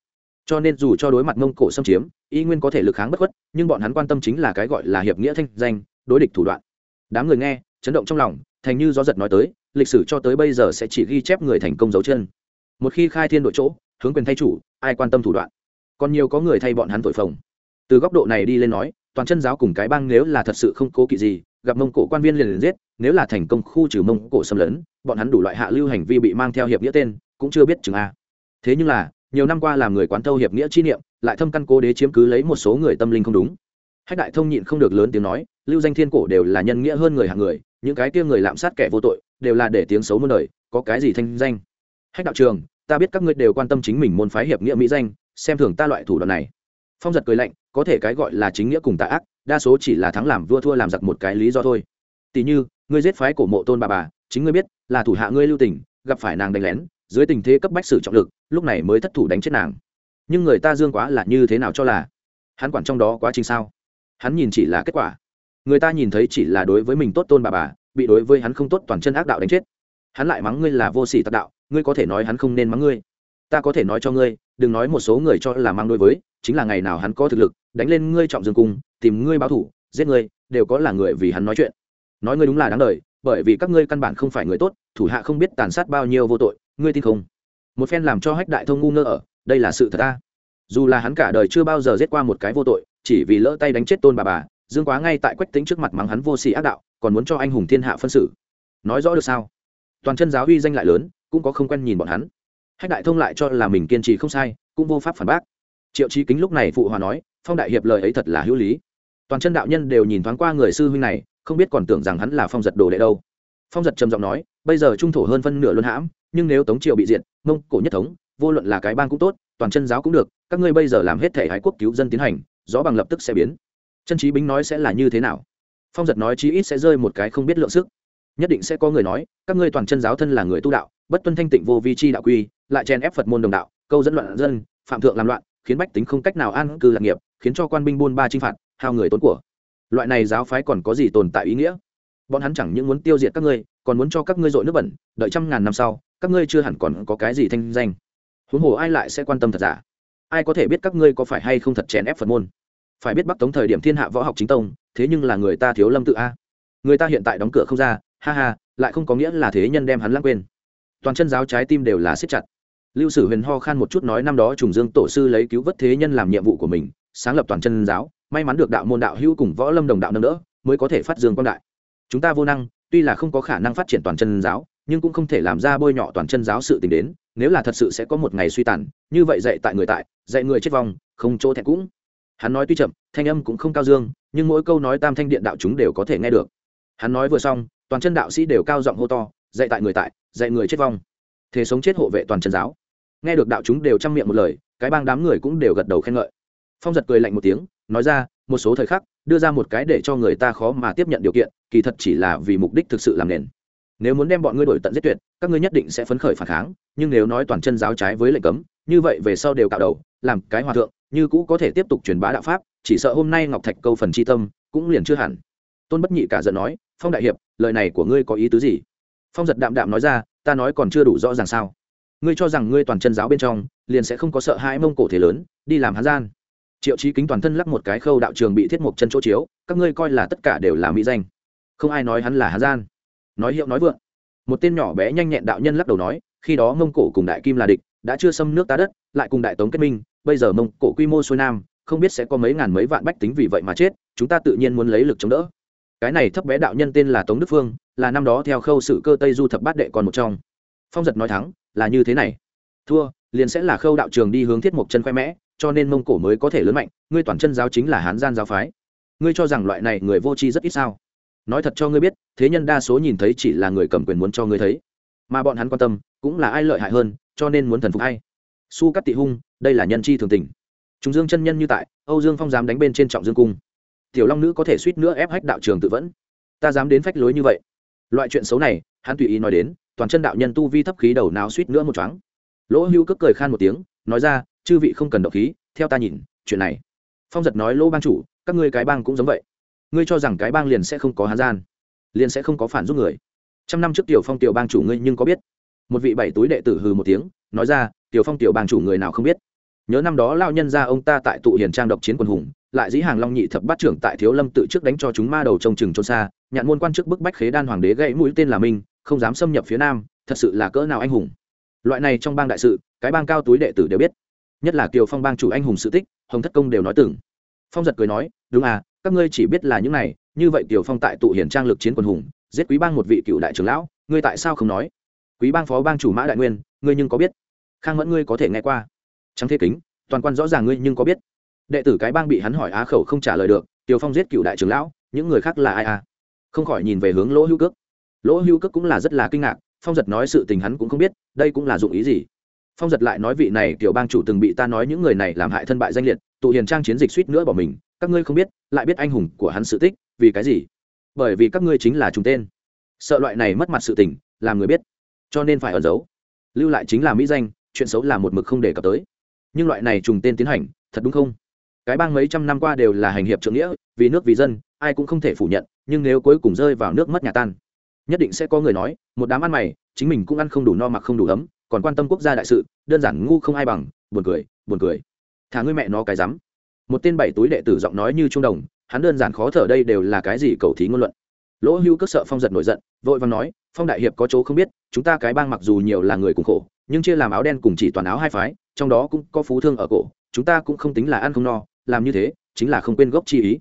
Cho nên dù cho đối mặt mông cổ xâm chiếm, y nguyên có thể lực kháng bất khuất, nhưng bọn hắn quan tâm chính là cái gọi là hiệp nghĩa thanh danh, đối địch thủ đoạn. Đám người nghe, chấn động trong lòng, thành như gió giật nói tới, lịch sử cho tới bây giờ sẽ chỉ ghi chép người thành công dấu chân. Một khi khai thiên đội chỗ, hướng quyền thay chủ, ai quan tâm thủ đoạn? Còn nhiều có người thay bọn hắn tội phồng từ góc độ này đi lên nói, toàn chân giáo cùng cái bang nếu là thật sự không cố kỵ gì, gặp mông cổ quan viên liền liền giết, nếu là thành công khu trừ mông cổ xâm lấn, bọn hắn đủ loại hạ lưu hành vi bị mang theo hiệp nghĩa tên, cũng chưa biết chừng a. Thế nhưng là, nhiều năm qua làm người quán thâu hiệp nghĩa chi niệm, lại thâm căn cố đế chiếm cứ lấy một số người tâm linh không đúng. Hách đại thông nhịn không được lớn tiếng nói, lưu danh thiên cổ đều là nhân nghĩa hơn người hạng người, những cái kia người lạm sát kẻ vô tội, đều là để tiếng xấu muôn đời, có cái gì thanh danh? Hách đạo trường, ta biết các ngươi đều quan tâm chính mình môn phái hiệp nghĩa mỹ danh, xem thường ta loại thủ đoạn này. Phong giật cười lạnh có thể cái gọi là chính nghĩa cùng tạ ác, đa số chỉ là thắng làm vua thua làm giặc một cái lý do thôi. Tỷ như, ngươi giết phái cổ mộ tôn bà bà, chính ngươi biết, là thủ hạ ngươi lưu tình, gặp phải nàng đánh lén, dưới tình thế cấp bách sử trọng lực, lúc này mới thất thủ đánh chết nàng. Nhưng người ta dương quá là như thế nào cho là? Hắn quản trong đó quá trình sao? Hắn nhìn chỉ là kết quả. Người ta nhìn thấy chỉ là đối với mình tốt tôn bà bà, bị đối với hắn không tốt toàn chân ác đạo đánh chết. Hắn lại mắng ngươi là vô sỉ tạc đạo, ngươi có thể nói hắn không nên mắng ngươi ta có thể nói cho ngươi, đừng nói một số người cho là mang đôi với, chính là ngày nào hắn có thực lực, đánh lên ngươi trọng dương cung, tìm ngươi báo thủ, giết ngươi, đều có là người vì hắn nói chuyện. Nói ngươi đúng là đáng đời, bởi vì các ngươi căn bản không phải người tốt, thủ hạ không biết tàn sát bao nhiêu vô tội, ngươi tin không? Một phen làm cho hách đại thông ngu ngơ ở, đây là sự thật ta. Dù là hắn cả đời chưa bao giờ giết qua một cái vô tội, chỉ vì lỡ tay đánh chết tôn bà bà, dương quá ngay tại quách tính trước mặt mắng hắn vô sĩ ác đạo, còn muốn cho anh hùng thiên hạ phân xử. Nói rõ được sao? Toàn chân giáo uy danh lại lớn, cũng có không quen nhìn bọn hắn hách đại thông lại cho là mình kiên trì không sai, cũng vô pháp phản bác. Triệu trí kính lúc này phụ hòa nói, phong đại hiệp lời ấy thật là hữu lý. Toàn chân đạo nhân đều nhìn thoáng qua người sư huynh này, không biết còn tưởng rằng hắn là phong giật đồ đệ đâu. Phong giật trầm giọng nói, bây giờ trung thổ hơn phân nửa luân hãm, nhưng nếu tống triều bị diệt, mông cổ nhất thống, vô luận là cái bang cũng tốt, toàn chân giáo cũng được, các ngươi bây giờ làm hết thể ái quốc cứu dân tiến hành, gió bằng lập tức sẽ biến. Chân trí bính nói sẽ là như thế nào? Phong giật nói chí ít sẽ rơi một cái không biết lượng sức nhất định sẽ có người nói, các ngươi toàn chân giáo thân là người tu đạo, bất tuân thanh tịnh vô vi chi đạo quy, lại chen ép phật môn đồng đạo, câu dẫn loạn dân, phạm thượng làm loạn, khiến bách tính không cách nào an cư lạc nghiệp, khiến cho quan binh buôn ba chinh phạt, hao người tốn của. Loại này giáo phái còn có gì tồn tại ý nghĩa? Bọn hắn chẳng những muốn tiêu diệt các ngươi, còn muốn cho các ngươi dội nước bẩn, đợi trăm ngàn năm sau, các ngươi chưa hẳn còn có cái gì thanh danh. Huống hồ ai lại sẽ quan tâm thật giả? Ai có thể biết các ngươi có phải hay không thật chèn ép phật môn? Phải biết bắc tống thời điểm thiên hạ võ học chính tông, thế nhưng là người ta thiếu lâm tự a. Người ta hiện tại đóng cửa không ra ha ha, lại không có nghĩa là thế nhân đem hắn lãng quên. Toàn chân giáo trái tim đều là siết chặt. Lưu sử huyền ho khan một chút nói năm đó trùng dương tổ sư lấy cứu vớt thế nhân làm nhiệm vụ của mình, sáng lập toàn chân giáo, may mắn được đạo môn đạo hữu cùng võ lâm đồng đạo nâng đỡ, mới có thể phát dương quan đại. Chúng ta vô năng, tuy là không có khả năng phát triển toàn chân giáo, nhưng cũng không thể làm ra bôi nhọ toàn chân giáo sự tình đến, nếu là thật sự sẽ có một ngày suy tàn, như vậy dạy tại người tại, dạy người chết vong, không chỗ thẹn cũng. Hắn nói tuy chậm, thanh âm cũng không cao dương, nhưng mỗi câu nói tam thanh điện đạo chúng đều có thể nghe được. Hắn nói vừa xong toàn chân đạo sĩ đều cao giọng hô to, dạy tại người tại, dạy người chết vong. Thế sống chết hộ vệ toàn chân giáo. Nghe được đạo chúng đều chăm miệng một lời, cái bang đám người cũng đều gật đầu khen ngợi. Phong giật cười lạnh một tiếng, nói ra, một số thời khắc, đưa ra một cái để cho người ta khó mà tiếp nhận điều kiện, kỳ thật chỉ là vì mục đích thực sự làm nền. Nếu muốn đem bọn ngươi đổi tận giết tuyệt, các ngươi nhất định sẽ phấn khởi phản kháng, nhưng nếu nói toàn chân giáo trái với lệnh cấm, như vậy về sau đều cạo đầu, làm cái hòa thượng, như cũ có thể tiếp tục truyền bá đạo pháp, chỉ sợ hôm nay ngọc thạch câu phần c tâm cũng liền chưa hẳn. Tôn bất nhị cả giận nói phong đại hiệp, lời này của ngươi có ý tứ gì? Phong giật đạm đạm nói ra, ta nói còn chưa đủ rõ ràng sao. Ngươi cho rằng ngươi toàn chân giáo bên trong, liền sẽ không có sợ hãi mông cổ thế lớn, đi làm hán gian. Triệu chí kính toàn thân lắc một cái khâu đạo trường bị thiết mộc chân chỗ chiếu, các ngươi coi là tất cả đều là mỹ danh. Không ai nói hắn là hán gian. Nói hiệu nói vượng. Một tên nhỏ bé nhanh nhẹn đạo nhân lắc đầu nói, khi đó mông cổ cùng đại kim là địch, đã chưa xâm nước ta đất, lại cùng đại tống kết minh, bây giờ mông cổ quy mô xuôi nam, không biết sẽ có mấy ngàn mấy vạn bách tính vì vậy mà chết, chúng ta tự nhiên muốn lấy lực chống đỡ cái này thấp bé đạo nhân tên là tống đức phương, là năm đó theo khâu sự cơ tây du thập bát đệ còn một trong. Phong giật nói thắng, là như thế này. Thua, liền sẽ là khâu đạo trường đi hướng thiết mộc chân khoe mẽ, cho nên mông cổ mới có thể lớn mạnh, ngươi toàn chân giáo chính là hán gian giáo phái. Ngươi cho rằng loại này người vô tri rất ít sao? Nói thật cho ngươi biết, thế nhân đa số nhìn thấy chỉ là người cầm quyền muốn cho ngươi thấy. Mà bọn hắn quan tâm, cũng là ai lợi hại hơn, cho nên muốn thần phục ai. Su cắt tị hung, đây là nhân chi thường tình. Chúng dương chân nhân như tại, âu dương phong dám đánh bên trên trọng dương cung tiểu long nữ có thể suýt nữa ép hách đạo trường tự vẫn. Ta dám đến phách lối như vậy. Loại chuyện xấu này, hắn tùy ý nói đến, toàn chân đạo nhân tu vi thấp khí đầu nào suýt nữa một chóng lỗ hưu cất cười khan một tiếng, nói ra, chư vị không cần động khí, theo ta nhìn, chuyện này. Phong giật nói, lỗ bang chủ, các ngươi cái bang cũng giống vậy. Ngươi cho rằng cái bang liền sẽ không có hán gian, liền sẽ không có phản giúp người. Trăm năm trước tiểu phong tiểu bang chủ ngươi nhưng có biết? Một vị bảy túi đệ tử hừ một tiếng, nói ra, tiểu phong tiểu bang chủ người nào không biết? Nhớ năm đó lao nhân ra ông ta tại tụ hiền trang độc chiến quân hùng lại dĩ hàng long nhị thập bát trưởng tại thiếu lâm tự trước đánh cho chúng ma đầu trông chừng trôn xa, nhạn môn quan chức bức bách khế đan hoàng đế gãy mũi tên là minh, không dám xâm nhập phía nam, thật sự là cỡ nào anh hùng. Loại này trong bang đại sự, cái bang cao túi đệ tử đều biết. Nhất là kiều phong bang chủ anh hùng sự tích, hồng thất công đều nói tưởng phong giật cười nói, đúng à các ngươi chỉ biết là những này, như vậy kiều phong tại tụ hiển trang lực chiến quân hùng, giết quý bang một vị cựu đại trưởng lão, ngươi tại sao không nói? Quý bang phó bang chủ mã đại nguyên, ngươi nhưng có biết? Khang mẫn ngươi có thể nghe qua. Trắng thế kính, toàn quan rõ ràng ngươi nhưng có biết đệ tử cái bang bị hắn hỏi á khẩu không trả lời được tiều phong giết cựu đại trưởng lão, những người khác là ai à? Không khỏi nhìn về hướng lỗ hữu cước. Lỗ hữu cước cũng là rất là kinh ngạc, phong giật nói sự tình hắn cũng không biết, đây cũng là dụng ý gì? Phong giật lại nói vị này tiểu bang chủ từng bị ta nói những người này làm hại thân bại danh liệt, tụ hiền trang chiến dịch suýt nữa bỏ mình, các ngươi không biết, lại biết anh hùng của hắn sự tích, vì cái gì? Bởi vì các ngươi chính là chúng tên. Sợ loại này mất mặt sự tình, làm người biết. Cho nên phải ẩn giấu. Lưu lại chính là mỹ danh, chuyện xấu là một mực không đề cập tới. Nhưng loại này trùng tên tiến hành, thật đúng không? Cái bang mấy trăm năm qua đều là hành hiệp trượng nghĩa, vì nước vì dân, ai cũng không thể phủ nhận, nhưng nếu cuối cùng rơi vào nước mất nhà tan, nhất định sẽ có người nói, một đám ăn mày, chính mình cũng ăn không đủ no mặc không đủ ấm, còn quan tâm quốc gia đại sự, đơn giản ngu không ai bằng, buồn cười buồn cười. Thả ngươi mẹ nó cái rắm. Một tên bảy túi đệ tử giọng nói như trung đồng, hắn đơn giản khó thở đây đều là cái gì cầu thí ngôn luận. Lỗ hưu cất sợ phong giật nổi giận, vội vàng nói, phong đại hiệp có chỗ không biết, chúng ta cái bang mặc dù nhiều là người cùng khổ, nhưng chia làm áo đen cùng chỉ toàn áo hai phái, trong đó cũng có phú thương ở cổ, chúng ta cũng không tính là ăn không no làm như thế, chính là không quên gốc chi ý.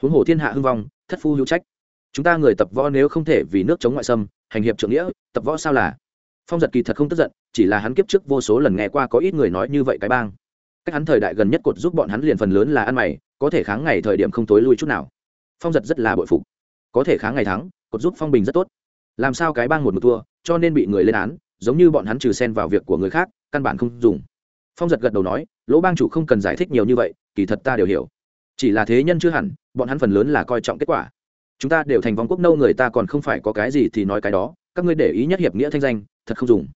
Huống hồ thiên hạ hưng vong, thất phu hữu trách. Chúng ta người tập võ nếu không thể vì nước chống ngoại xâm, hành hiệp trượng nghĩa, tập võ sao là? Phong giật kỳ thật không tức giận, chỉ là hắn kiếp trước vô số lần nghe qua có ít người nói như vậy cái bang. Cách hắn thời đại gần nhất cột giúp bọn hắn liền phần lớn là ăn mày, có thể kháng ngày thời điểm không tối lui chút nào. Phong giật rất là bội phục. Có thể kháng ngày thắng, cột giúp phong bình rất tốt. Làm sao cái bang một một thua, cho nên bị người lên án, giống như bọn hắn trừ xen vào việc của người khác, căn bản không dùng. Phong giật gật đầu nói, lỗ bang chủ không cần giải thích nhiều như vậy kỳ thật ta đều hiểu. Chỉ là thế nhân chưa hẳn, bọn hắn phần lớn là coi trọng kết quả. Chúng ta đều thành vòng quốc nâu người ta còn không phải có cái gì thì nói cái đó, các ngươi để ý nhất hiệp nghĩa thanh danh, thật không dùng.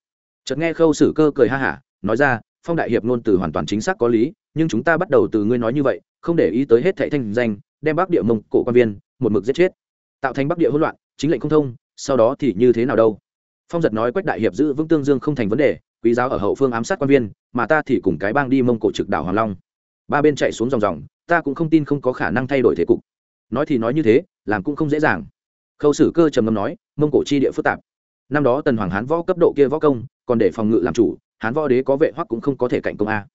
Chợt nghe khâu sử cơ cười ha hả, nói ra, phong đại hiệp ngôn từ hoàn toàn chính xác có lý, nhưng chúng ta bắt đầu từ ngươi nói như vậy, không để ý tới hết thệ thanh danh, đem bắc địa mông cổ quan viên, một mực giết chết. Tạo thành bắc địa hỗn loạn, chính lệnh không thông, sau đó thì như thế nào đâu? Phong giật nói quách đại hiệp giữ vững tương dương không thành vấn đề, quý giáo ở hậu phương ám sát quan viên, mà ta thì cùng cái bang đi mông cổ trực đảo hoàng long ba bên chạy xuống dòng dòng, ta cũng không tin không có khả năng thay đổi thế cục. Nói thì nói như thế, làm cũng không dễ dàng. Khâu sử cơ trầm ngâm nói, mông cổ chi địa phức tạp. Năm đó tần hoàng hán võ cấp độ kia võ công, còn để phòng ngự làm chủ, hán võ đế có vệ hoắc cũng không có thể cạnh công a.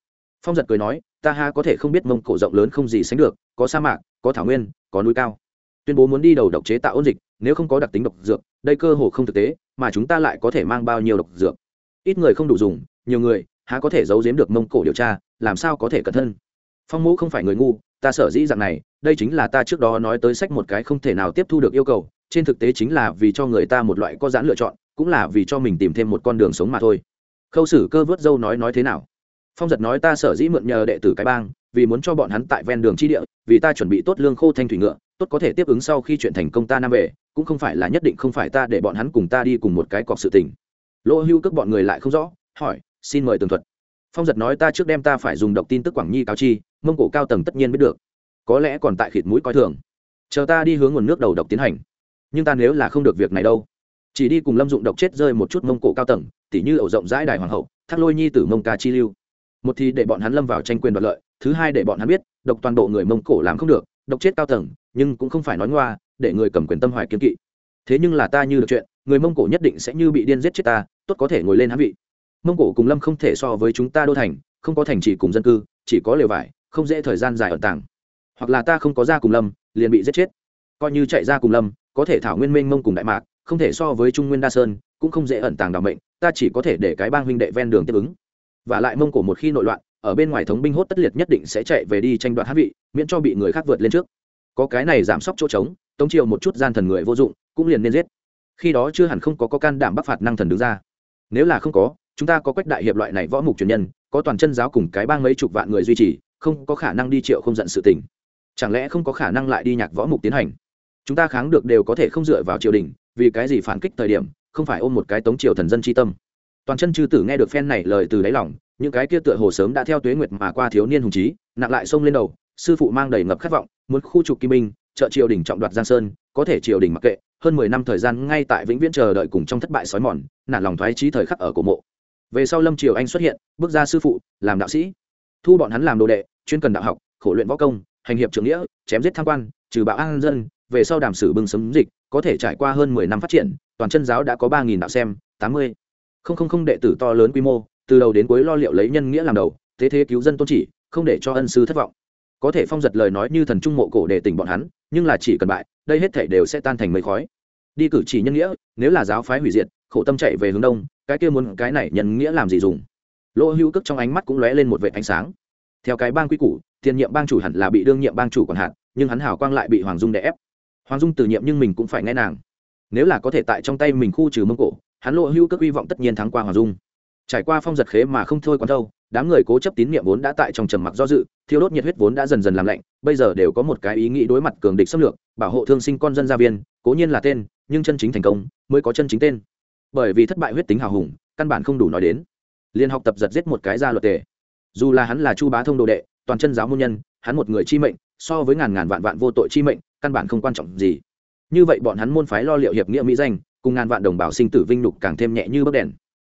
Phong giật cười nói, ta ha có thể không biết mông cổ rộng lớn không gì sánh được, có sa mạc, có thảo nguyên, có núi cao. Tuyên bố muốn đi đầu độc chế tạo ôn dịch, nếu không có đặc tính độc dược, đây cơ hồ không thực tế, mà chúng ta lại có thể mang bao nhiêu độc dược? Ít người không đủ dùng, nhiều người, há có thể giấu giếm được mông cổ điều tra, làm sao có thể cẩn thân phong mũ không phải người ngu, ta sở dĩ dạng này, đây chính là ta trước đó nói tới sách một cái không thể nào tiếp thu được yêu cầu, trên thực tế chính là vì cho người ta một loại có giãn lựa chọn, cũng là vì cho mình tìm thêm một con đường sống mà thôi. Khâu sử cơ vớt dâu nói nói thế nào? Phong giật nói ta sở dĩ mượn nhờ đệ tử cái bang, vì muốn cho bọn hắn tại ven đường chi địa, vì ta chuẩn bị tốt lương khô thanh thủy ngựa, tốt có thể tiếp ứng sau khi chuyện thành công ta nam về, cũng không phải là nhất định không phải ta để bọn hắn cùng ta đi cùng một cái cọc sự tình. Lỗ hưu cước bọn người lại không rõ, hỏi, xin mời tường thuật. Phong giật nói ta trước đem ta phải dùng độc tin tức quảng nhi cáo chi mông cổ cao tầng tất nhiên biết được. Có lẽ còn tại khịt mũi coi thường. Chờ ta đi hướng nguồn nước đầu độc tiến hành. Nhưng ta nếu là không được việc này đâu. Chỉ đi cùng lâm dụng độc chết rơi một chút mông cổ cao tầng, tỉ như ẩu rộng rãi đài hoàng hậu, thác lôi nhi tử mông ca chi lưu. Một thì để bọn hắn lâm vào tranh quyền đoạt lợi, thứ hai để bọn hắn biết, độc toàn bộ người mông cổ làm không được, độc chết cao tầng, nhưng cũng không phải nói ngoa, để người cầm quyền tâm hoài kiên kỵ. Thế nhưng là ta như được chuyện, người mông cổ nhất định sẽ như bị điên giết chết ta, tốt có thể ngồi lên hãn vị. Mông cổ cùng lâm không thể so với chúng ta đô thành, không có thành trì cùng dân cư, chỉ có lều vải không dễ thời gian dài ở tàng. Hoặc là ta không có ra cùng lâm liền bị giết chết. Coi như chạy ra cùng lâm có thể thảo nguyên minh mông cùng đại mạc không thể so với trung nguyên đa sơn cũng không dễ ẩn tàng đ ả o mệnh ta chỉ có thể để cái bang huynh đệ ven đường tiếp ứng. Và lại mông cổ một khi nội loạn ở bên ngoài thống binh hốt tất liệt nhất định sẽ chạy về đi tranh đoạt hát vị miễn cho bị người khác vượt lên trước. Có cái này giảm sốc chỗ trống tống triều một chút gian thần người vô dụng cũng liền nên giết. Khi đó chưa hẳn không có, có can đảm bắc phạt năng thần đứng ra. Nếu là không có chúng ta có quách đại hiệp loại này võ mục truyền nhân có toàn chân giáo cùng cái bang mấy chục vạn người duy trì không có khả năng đi triệu không giận sự tình. Chẳng lẽ không có khả năng lại đi nhạc võ mục tiến hành? Chúng ta kháng được đều có thể không dựa vào triều đình, vì cái gì phản kích thời điểm, không phải ôm một cái tống triều thần dân tri tâm? Toàn chân chư tử nghe được phen này lời từ đáy lòng, những cái kia tựa hồ sớm đã theo tuế nguyệt mà qua thiếu niên hùng trí nặng lại xông lên đầu, sư phụ mang đầy ngập khát vọng, muốn khu trục kim minh trợ triều đình trọng đoạt giang sơn, có thể triều đình mặc kệ, hơn mười năm thời gian ngay tại vĩnh viễn chờ đợi cùng trong thất bại sói mòn, nản lòng thoái trí thời khắc ở cổ mộ. Về sau lâm triều anh xuất hiện, bước ra sư phụ, làm đạo sĩ. Thu bọn hắn làm đồ đệ chuyên cần đạo học, khổ luyện võ công, hành hiệp trưởng nghĩa, chém giết tham quan, trừ bạo an dân, về sau đàm sử bưng sấm dịch, có thể trải qua hơn mười năm phát triển, toàn chân giáo đã có ba nghìn đạo xem, tám mươi. Không không không đệ tử to lớn quy mô, từ đầu đến cuối lo liệu lấy nhân nghĩa làm đầu, thế thế cứu dân tôn chỉ, không để cho ân sư thất vọng. Có thể phong giật lời nói như thần trung mộ cổ để tỉnh bọn hắn, nhưng là chỉ cần bại, đây hết thể đều sẽ tan thành mây khói. Đi cử chỉ nhân nghĩa, nếu là giáo phái hủy diệt, khổ tâm chạy về hướng đông, cái kia muốn cái này nhân nghĩa làm gì dùng? Lỗ hữu cước trong ánh mắt cũng lóe lên một vệ ánh sáng theo cái bang quy củ, tiền nhiệm bang chủ hẳn là bị đương nhiệm bang chủ còn hạn nhưng hắn hảo quang lại bị hoàng dung đè ép. Hoàng dung từ nhiệm nhưng mình cũng phải nghe nàng. Nếu là có thể tại trong tay mình khu trừ mông cổ, hắn lộ hưu cước hy vọng tất nhiên thắng qua hoàng dung. Trải qua phong giật khế mà không thôi còn đâu đám người cố chấp tín nhiệm vốn đã tại trong trầm mặc do dự, thiêu đốt nhiệt huyết vốn đã dần dần làm lạnh, bây giờ đều có một cái ý nghĩ đối mặt cường địch xâm lược, bảo hộ thương sinh con dân gia viên, cố nhiên là tên, nhưng chân chính thành công, mới có chân chính tên. Bởi vì thất bại huyết tính hào hùng, căn bản không đủ nói đến. Liên học tập giật giết một cái ra luật tề dù là hắn là chu bá thông đồ đệ, toàn chân giáo môn nhân, hắn một người chi mệnh, so với ngàn ngàn vạn vạn vô tội chi mệnh, căn bản không quan trọng gì. Như vậy bọn hắn môn phái lo liệu hiệp nghĩa mỹ danh, cùng ngàn vạn đồng bào sinh tử vinh nhục càng thêm nhẹ như bấc đèn.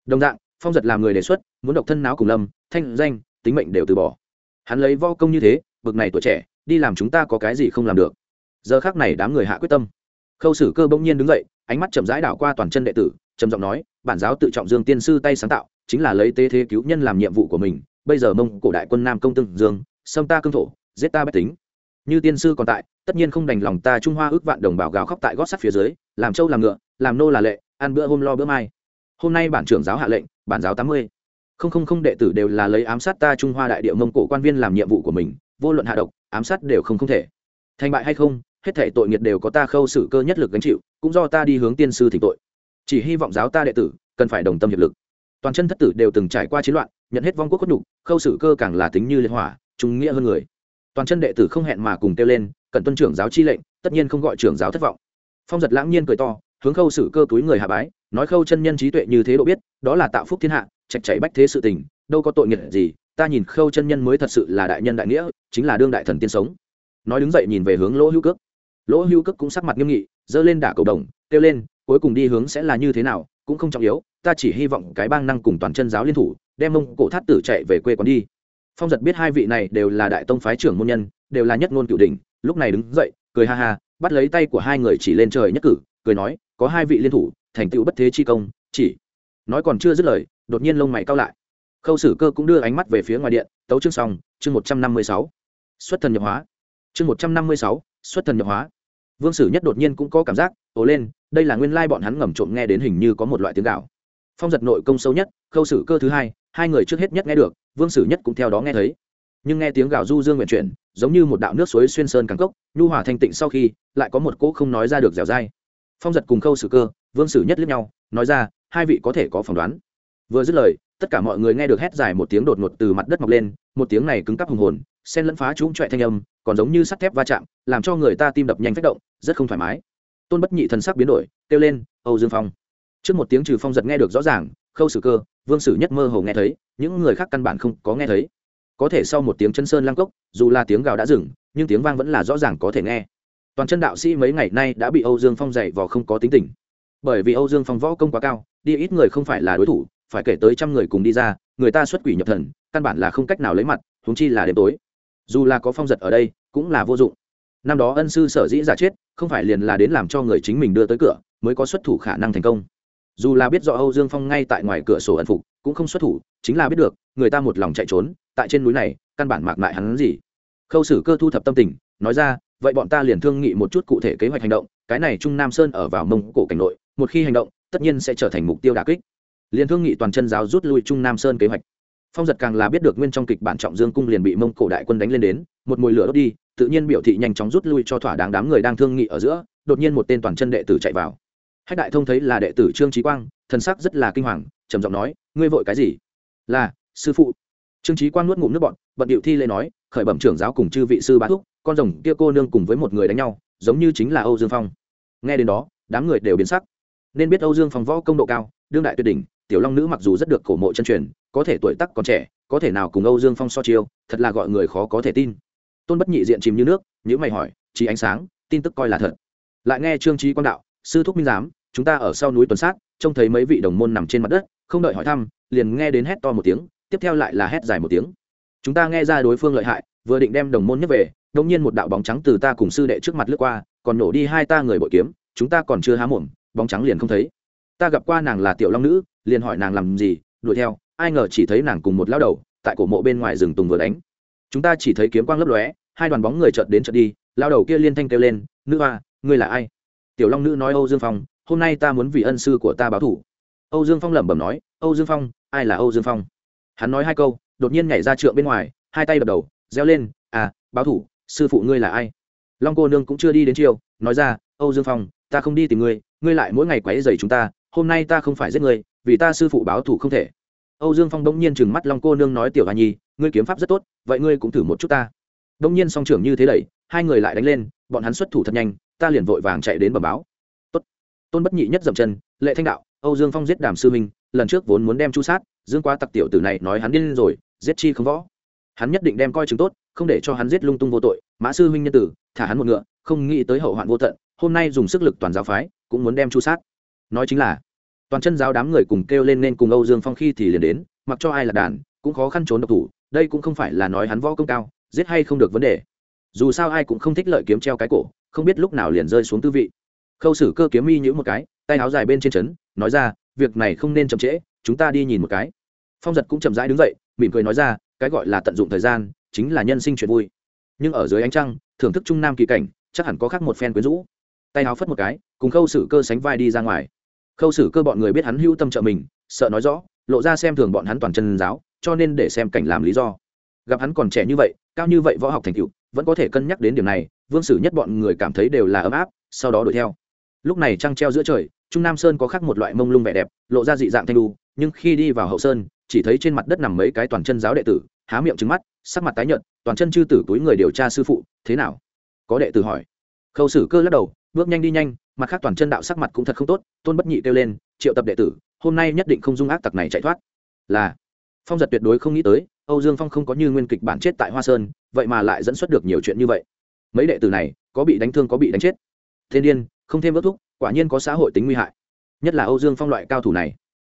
Đồng dạng, phong giật làm người đề xuất, muốn độc thân náo cùng lâm, thanh, danh, tính mệnh đều từ bỏ. Hắn lấy vo công như thế, bực này tuổi trẻ, đi làm chúng ta có cái gì không làm được. Giờ khác này đám người hạ quyết tâm. Khâu sử cơ bỗng nhiên đứng dậy, ánh mắt chậm rãi đảo qua toàn chân đệ tử, trầm giọng nói, bản giáo tự trọng dương tiên sư tay sáng tạo, chính là lấy tế thế cứu nhân làm nhiệm vụ của mình bây giờ mông cổ đại quân nam công tương dương, xâm ta cương thổ, giết ta bách tính. Như tiên sư còn tại, tất nhiên không đành lòng ta trung hoa ước vạn đồng bào gào khóc tại gót sắt phía dưới, làm trâu làm ngựa, làm nô là lệ, ăn bữa hôm lo bữa mai. Hôm nay bản trưởng giáo hạ lệnh, bản giáo tám mươi. Không không không đệ tử đều là lấy ám sát ta trung hoa đại địa mông cổ quan viên làm nhiệm vụ của mình, vô luận hạ độc, ám sát đều không không thể. Thành bại hay không, hết thể tội nghiệt đều có ta khâu xử cơ nhất lực gánh chịu, cũng do ta đi hướng tiên sư thỉnh tội. Chỉ hy vọng giáo ta đệ tử cần phải đồng tâm hiệp lực. Toàn chân thất tử đều từng trải qua chiến loạn nhận hết vong quốc khuất nhục, khâu xử cơ càng là tính như liên hỏa, trung nghĩa hơn người. Toàn chân đệ tử không hẹn mà cùng kêu lên cần tuân trưởng giáo chi lệnh, tất nhiên không gọi trưởng giáo thất vọng. Phong giật lãng nhiên cười to, hướng khâu xử cơ túi người hạ bái, nói khâu chân nhân trí tuệ như thế độ biết, đó là tạo phúc thiên hạ trạch chảy bách thế sự tình, đâu có tội nghiệp gì, ta nhìn khâu chân nhân mới thật sự là đại nhân đại nghĩa, chính là đương đại thần tiên sống. Nói đứng dậy nhìn về hướng lỗ hữu cước. Lỗ hữu cước cũng sắc mặt nghiêm nghị, giơ lên đả cầu đồng, kêu lên, cuối cùng đi hướng sẽ là như thế nào, cũng không trọng yếu, ta chỉ hy vọng cái bang năng cùng toàn chân giáo liên thủ đem mông cổ thát tử chạy về quê quán đi. Phong giật biết hai vị này đều là đại tông phái trưởng môn nhân, đều là nhất ngôn cựu đình lúc này đứng dậy, cười ha ha, bắt lấy tay của hai người chỉ lên trời nhất cử, cười nói, có hai vị liên thủ, thành tựu bất thế chi công, chỉ. Nói còn chưa dứt lời, đột nhiên lông mày cao lại. Khâu sử cơ cũng đưa ánh mắt về phía ngoài điện, tấu chương xong, chương một trăm năm mươi sáu. Xuất thần nhập hóa. Chương một trăm năm mươi sáu, xuất thần nhập hóa. Vương sử nhất đột nhiên cũng có cảm giác, ồ lên, đây là nguyên lai bọn hắn ngầm trộm nghe đến hình như có một loại tiếng gạo phong giật nội công sâu nhất, khâu sử cơ thứ hai hai người trước hết nhất nghe được, vương sử nhất cũng theo đó nghe thấy. Nhưng nghe tiếng gào du dương nguyện chuyển, giống như một đạo nước suối xuyên sơn càng cốc, nhu hòa thanh tịnh sau khi, lại có một cỗ không nói ra được dẻo dai. Phong giật cùng khâu sử cơ, vương sử nhất lướt nhau, nói ra, hai vị có thể có phỏng đoán. Vừa dứt lời, tất cả mọi người nghe được hét dài một tiếng đột ngột từ mặt đất mọc lên, một tiếng này cứng cắp hùng hồn sen lẫn phá trúng trọi thanh âm, còn giống như sắt thép va chạm, làm cho người ta tim đập nhanh phách động, rất không thoải mái. Tôn bất nhị thần sắc biến đổi, kêu lên, âu dương phong trước một tiếng trừ phong giật nghe được rõ ràng, khâu sử cơ, vương sử nhất mơ hồ nghe thấy, những người khác căn bản không có nghe thấy. Có thể sau một tiếng chân sơn lăng cốc, dù là tiếng gào đã dừng, nhưng tiếng vang vẫn là rõ ràng có thể nghe. Toàn chân đạo sĩ mấy ngày nay đã bị âu dương phong dạy vò không có tính tình. Bởi vì âu dương phong võ công quá cao, đi ít người không phải là đối thủ, phải kể tới trăm người cùng đi ra, người ta xuất quỷ nhập thần, căn bản là không cách nào lấy mặt thúng chi là đêm tối. Dù là có phong giật ở đây, cũng là vô dụng. Năm đó ân sư sở dĩ giả chết, không phải liền là đến làm cho người chính mình đưa tới cửa, mới có xuất thủ khả năng thành công dù là biết rõ âu dương phong ngay tại ngoài cửa sổ ẩn phục, cũng không xuất thủ, chính là biết được, người ta một lòng chạy trốn, tại trên núi này, căn bản mạc mại hắn gì. Khâu sử cơ thu thập tâm tình, nói ra, vậy bọn ta liền thương nghị một chút cụ thể kế hoạch hành động, cái này trung nam sơn ở vào mông cổ cảnh nội, một khi hành động, tất nhiên sẽ trở thành mục tiêu đà kích. Liền thương nghị toàn chân giáo rút lui trung nam sơn kế hoạch. Phong giật càng là biết được nguyên trong kịch bản trọng dương cung liền bị mông cổ đại quân đánh lên đến, một mùi lửa đốt đi, tự nhiên biểu thị nhanh chóng rút lui cho thỏa đáng đám người đang thương nghị ở giữa, đột nhiên một tên toàn chân đệ tử chạy vào hách đại thông thấy là đệ tử trương trí quang, thần sắc rất là kinh hoàng, trầm giọng nói, ngươi vội cái gì? Là, sư phụ. Trương trí quang nuốt ngụm nước bọn bận điệu thi lễ nói, khởi bẩm trưởng giáo cùng chư vị sư bá thúc, con rồng kia cô nương cùng với một người đánh nhau, giống như chính là âu dương phong. Nghe đến đó, đám người đều biến sắc. Nên biết âu dương phong võ công độ cao, đương đại tuyệt đỉnh, tiểu long nữ mặc dù rất được cổ mộ chân truyền, có thể tuổi tắc còn trẻ, có thể nào cùng âu dương phong so chiêu, thật là gọi người khó có thể tin. Tôn bất nhị diện chìm như nước nhữ mày hỏi chỉ ánh sáng, tin tức coi là thật? Lại nghe trương trí quang đạo sư thúc minh giám, chúng ta ở sau núi tuần sát, trông thấy mấy vị đồng môn nằm trên mặt đất, không đợi hỏi thăm, liền nghe đến hét to một tiếng, tiếp theo lại là hét dài một tiếng. Chúng ta nghe ra đối phương lợi hại, vừa định đem đồng môn nhất về đông nhiên một đạo bóng trắng từ ta cùng sư đệ trước mặt lướt qua, còn nổ đi hai ta người bội kiếm, chúng ta còn chưa há mồm, bóng trắng liền không thấy. Ta gặp qua nàng là tiểu long nữ, liền hỏi nàng làm gì, đuổi theo, ai ngờ chỉ thấy nàng cùng một lao đầu, tại cổ mộ bên ngoài rừng tùng vừa đánh. Chúng ta chỉ thấy kiếm quang lấp lóe, hai đoàn bóng người chợt đến chợt đi lao đầu kia liên thanh kêu lên, nữ hoa, ngươi là ai? Tiểu long nữ nói, âu dương phong, hôm nay ta muốn vì ân sư của ta báo thủ. Âu dương phong lẩm bẩm nói, âu dương phong, ai là âu dương phong? Hắn nói hai câu, đột nhiên nhảy ra trượng bên ngoài, hai tay đập đầu, reo lên à báo thủ, sư phụ ngươi là ai? Long cô nương cũng chưa đi đến chiều, nói ra, âu dương phong, ta không đi tìm ngươi ngươi lại mỗi ngày quấy dày chúng ta, hôm nay ta không phải giết ngươi, vì ta sư phụ báo thủ không thể. Âu dương phong đông nhiên chừng mắt long cô nương nói, tiểu hà nhi, ngươi kiếm pháp rất tốt, vậy ngươi cũng thử một chút ta. Đông nhiên song trưởng như thế đẩy, hai người lại đánh lên, bọn hắn xuất thủ thật nhanh ta liền vội vàng chạy đến bẩm báo. Tốt. Tôn bất nhị nhất dậm chân, lệ thanh đạo, âu dương phong giết đàm sư minh, lần trước vốn muốn đem chu sát, dương quá tặc tiểu tử này nói hắn điên rồi, giết chi không võ. Hắn nhất định đem coi chứng tốt, không để cho hắn giết lung tung vô tội. Mã sư huynh nhân tử, thả hắn một ngựa, không nghĩ tới hậu hoạn vô tận, hôm nay dùng sức lực toàn giáo phái, cũng muốn đem chu sát. Nói chính là, toàn chân giáo đám người cùng kêu lên nên cùng âu dương phong khi thì liền đến, mặc cho ai là đàn, cũng khó khăn trốn độc thủ, đây cũng không phải là nói hắn võ công cao, giết hay không được vấn đề. Dù sao ai cũng không thích lợi kiếm treo cái cổ không biết lúc nào liền rơi xuống tư vị. Khâu sử cơ kiếm mi nhữ một cái, tay áo dài bên trên trấn, nói ra, việc này không nên chậm trễ, chúng ta đi nhìn một cái. Phong giật cũng chậm rãi đứng dậy, mỉm cười nói ra, cái gọi là tận dụng thời gian, chính là nhân sinh chuyện vui. Nhưng ở dưới ánh trăng, thưởng thức trung nam kỳ cảnh, chắc hẳn có khác một phen quyến rũ. Tay áo phất một cái, cùng khâu sử cơ sánh vai đi ra ngoài. Khâu sử cơ bọn người biết hắn hưu tâm trợ mình, sợ nói rõ, lộ ra xem thường bọn hắn toàn chân giáo, cho nên để xem cảnh làm lý do. Gặp hắn còn trẻ như vậy, cao như vậy võ học thành tựu vẫn có thể cân nhắc đến điểm này, vương sử nhất bọn người cảm thấy đều là ấm áp, sau đó đuổi theo. Lúc này trăng treo giữa trời, trung nam sơn có khắc một loại mông lung vẻ đẹp, lộ ra dị dạng thanh đu, nhưng khi đi vào hậu sơn, chỉ thấy trên mặt đất nằm mấy cái toàn chân giáo đệ tử, há miệng trứng mắt, sắc mặt tái nhợt, toàn chân chư tử túi người điều tra sư phụ, thế nào? Có đệ tử hỏi. Khâu sử cơ lắc đầu, bước nhanh đi nhanh, mặt khác toàn chân đạo sắc mặt cũng thật không tốt. Tôn bất nhị kêu lên, triệu tập đệ tử, hôm nay nhất định không dung ác tặc này chạy thoát. Là phong giật tuyệt đối không nghĩ tới, âu dương phong không có như nguyên kịch bản chết tại hoa sơn, vậy mà lại dẫn xuất được nhiều chuyện như vậy. Mấy đệ tử này, có bị đánh thương có bị đánh chết. Thiên điên, không thêm ước thúc, quả nhiên có xã hội tính nguy hại. Nhất là âu dương phong loại cao thủ này.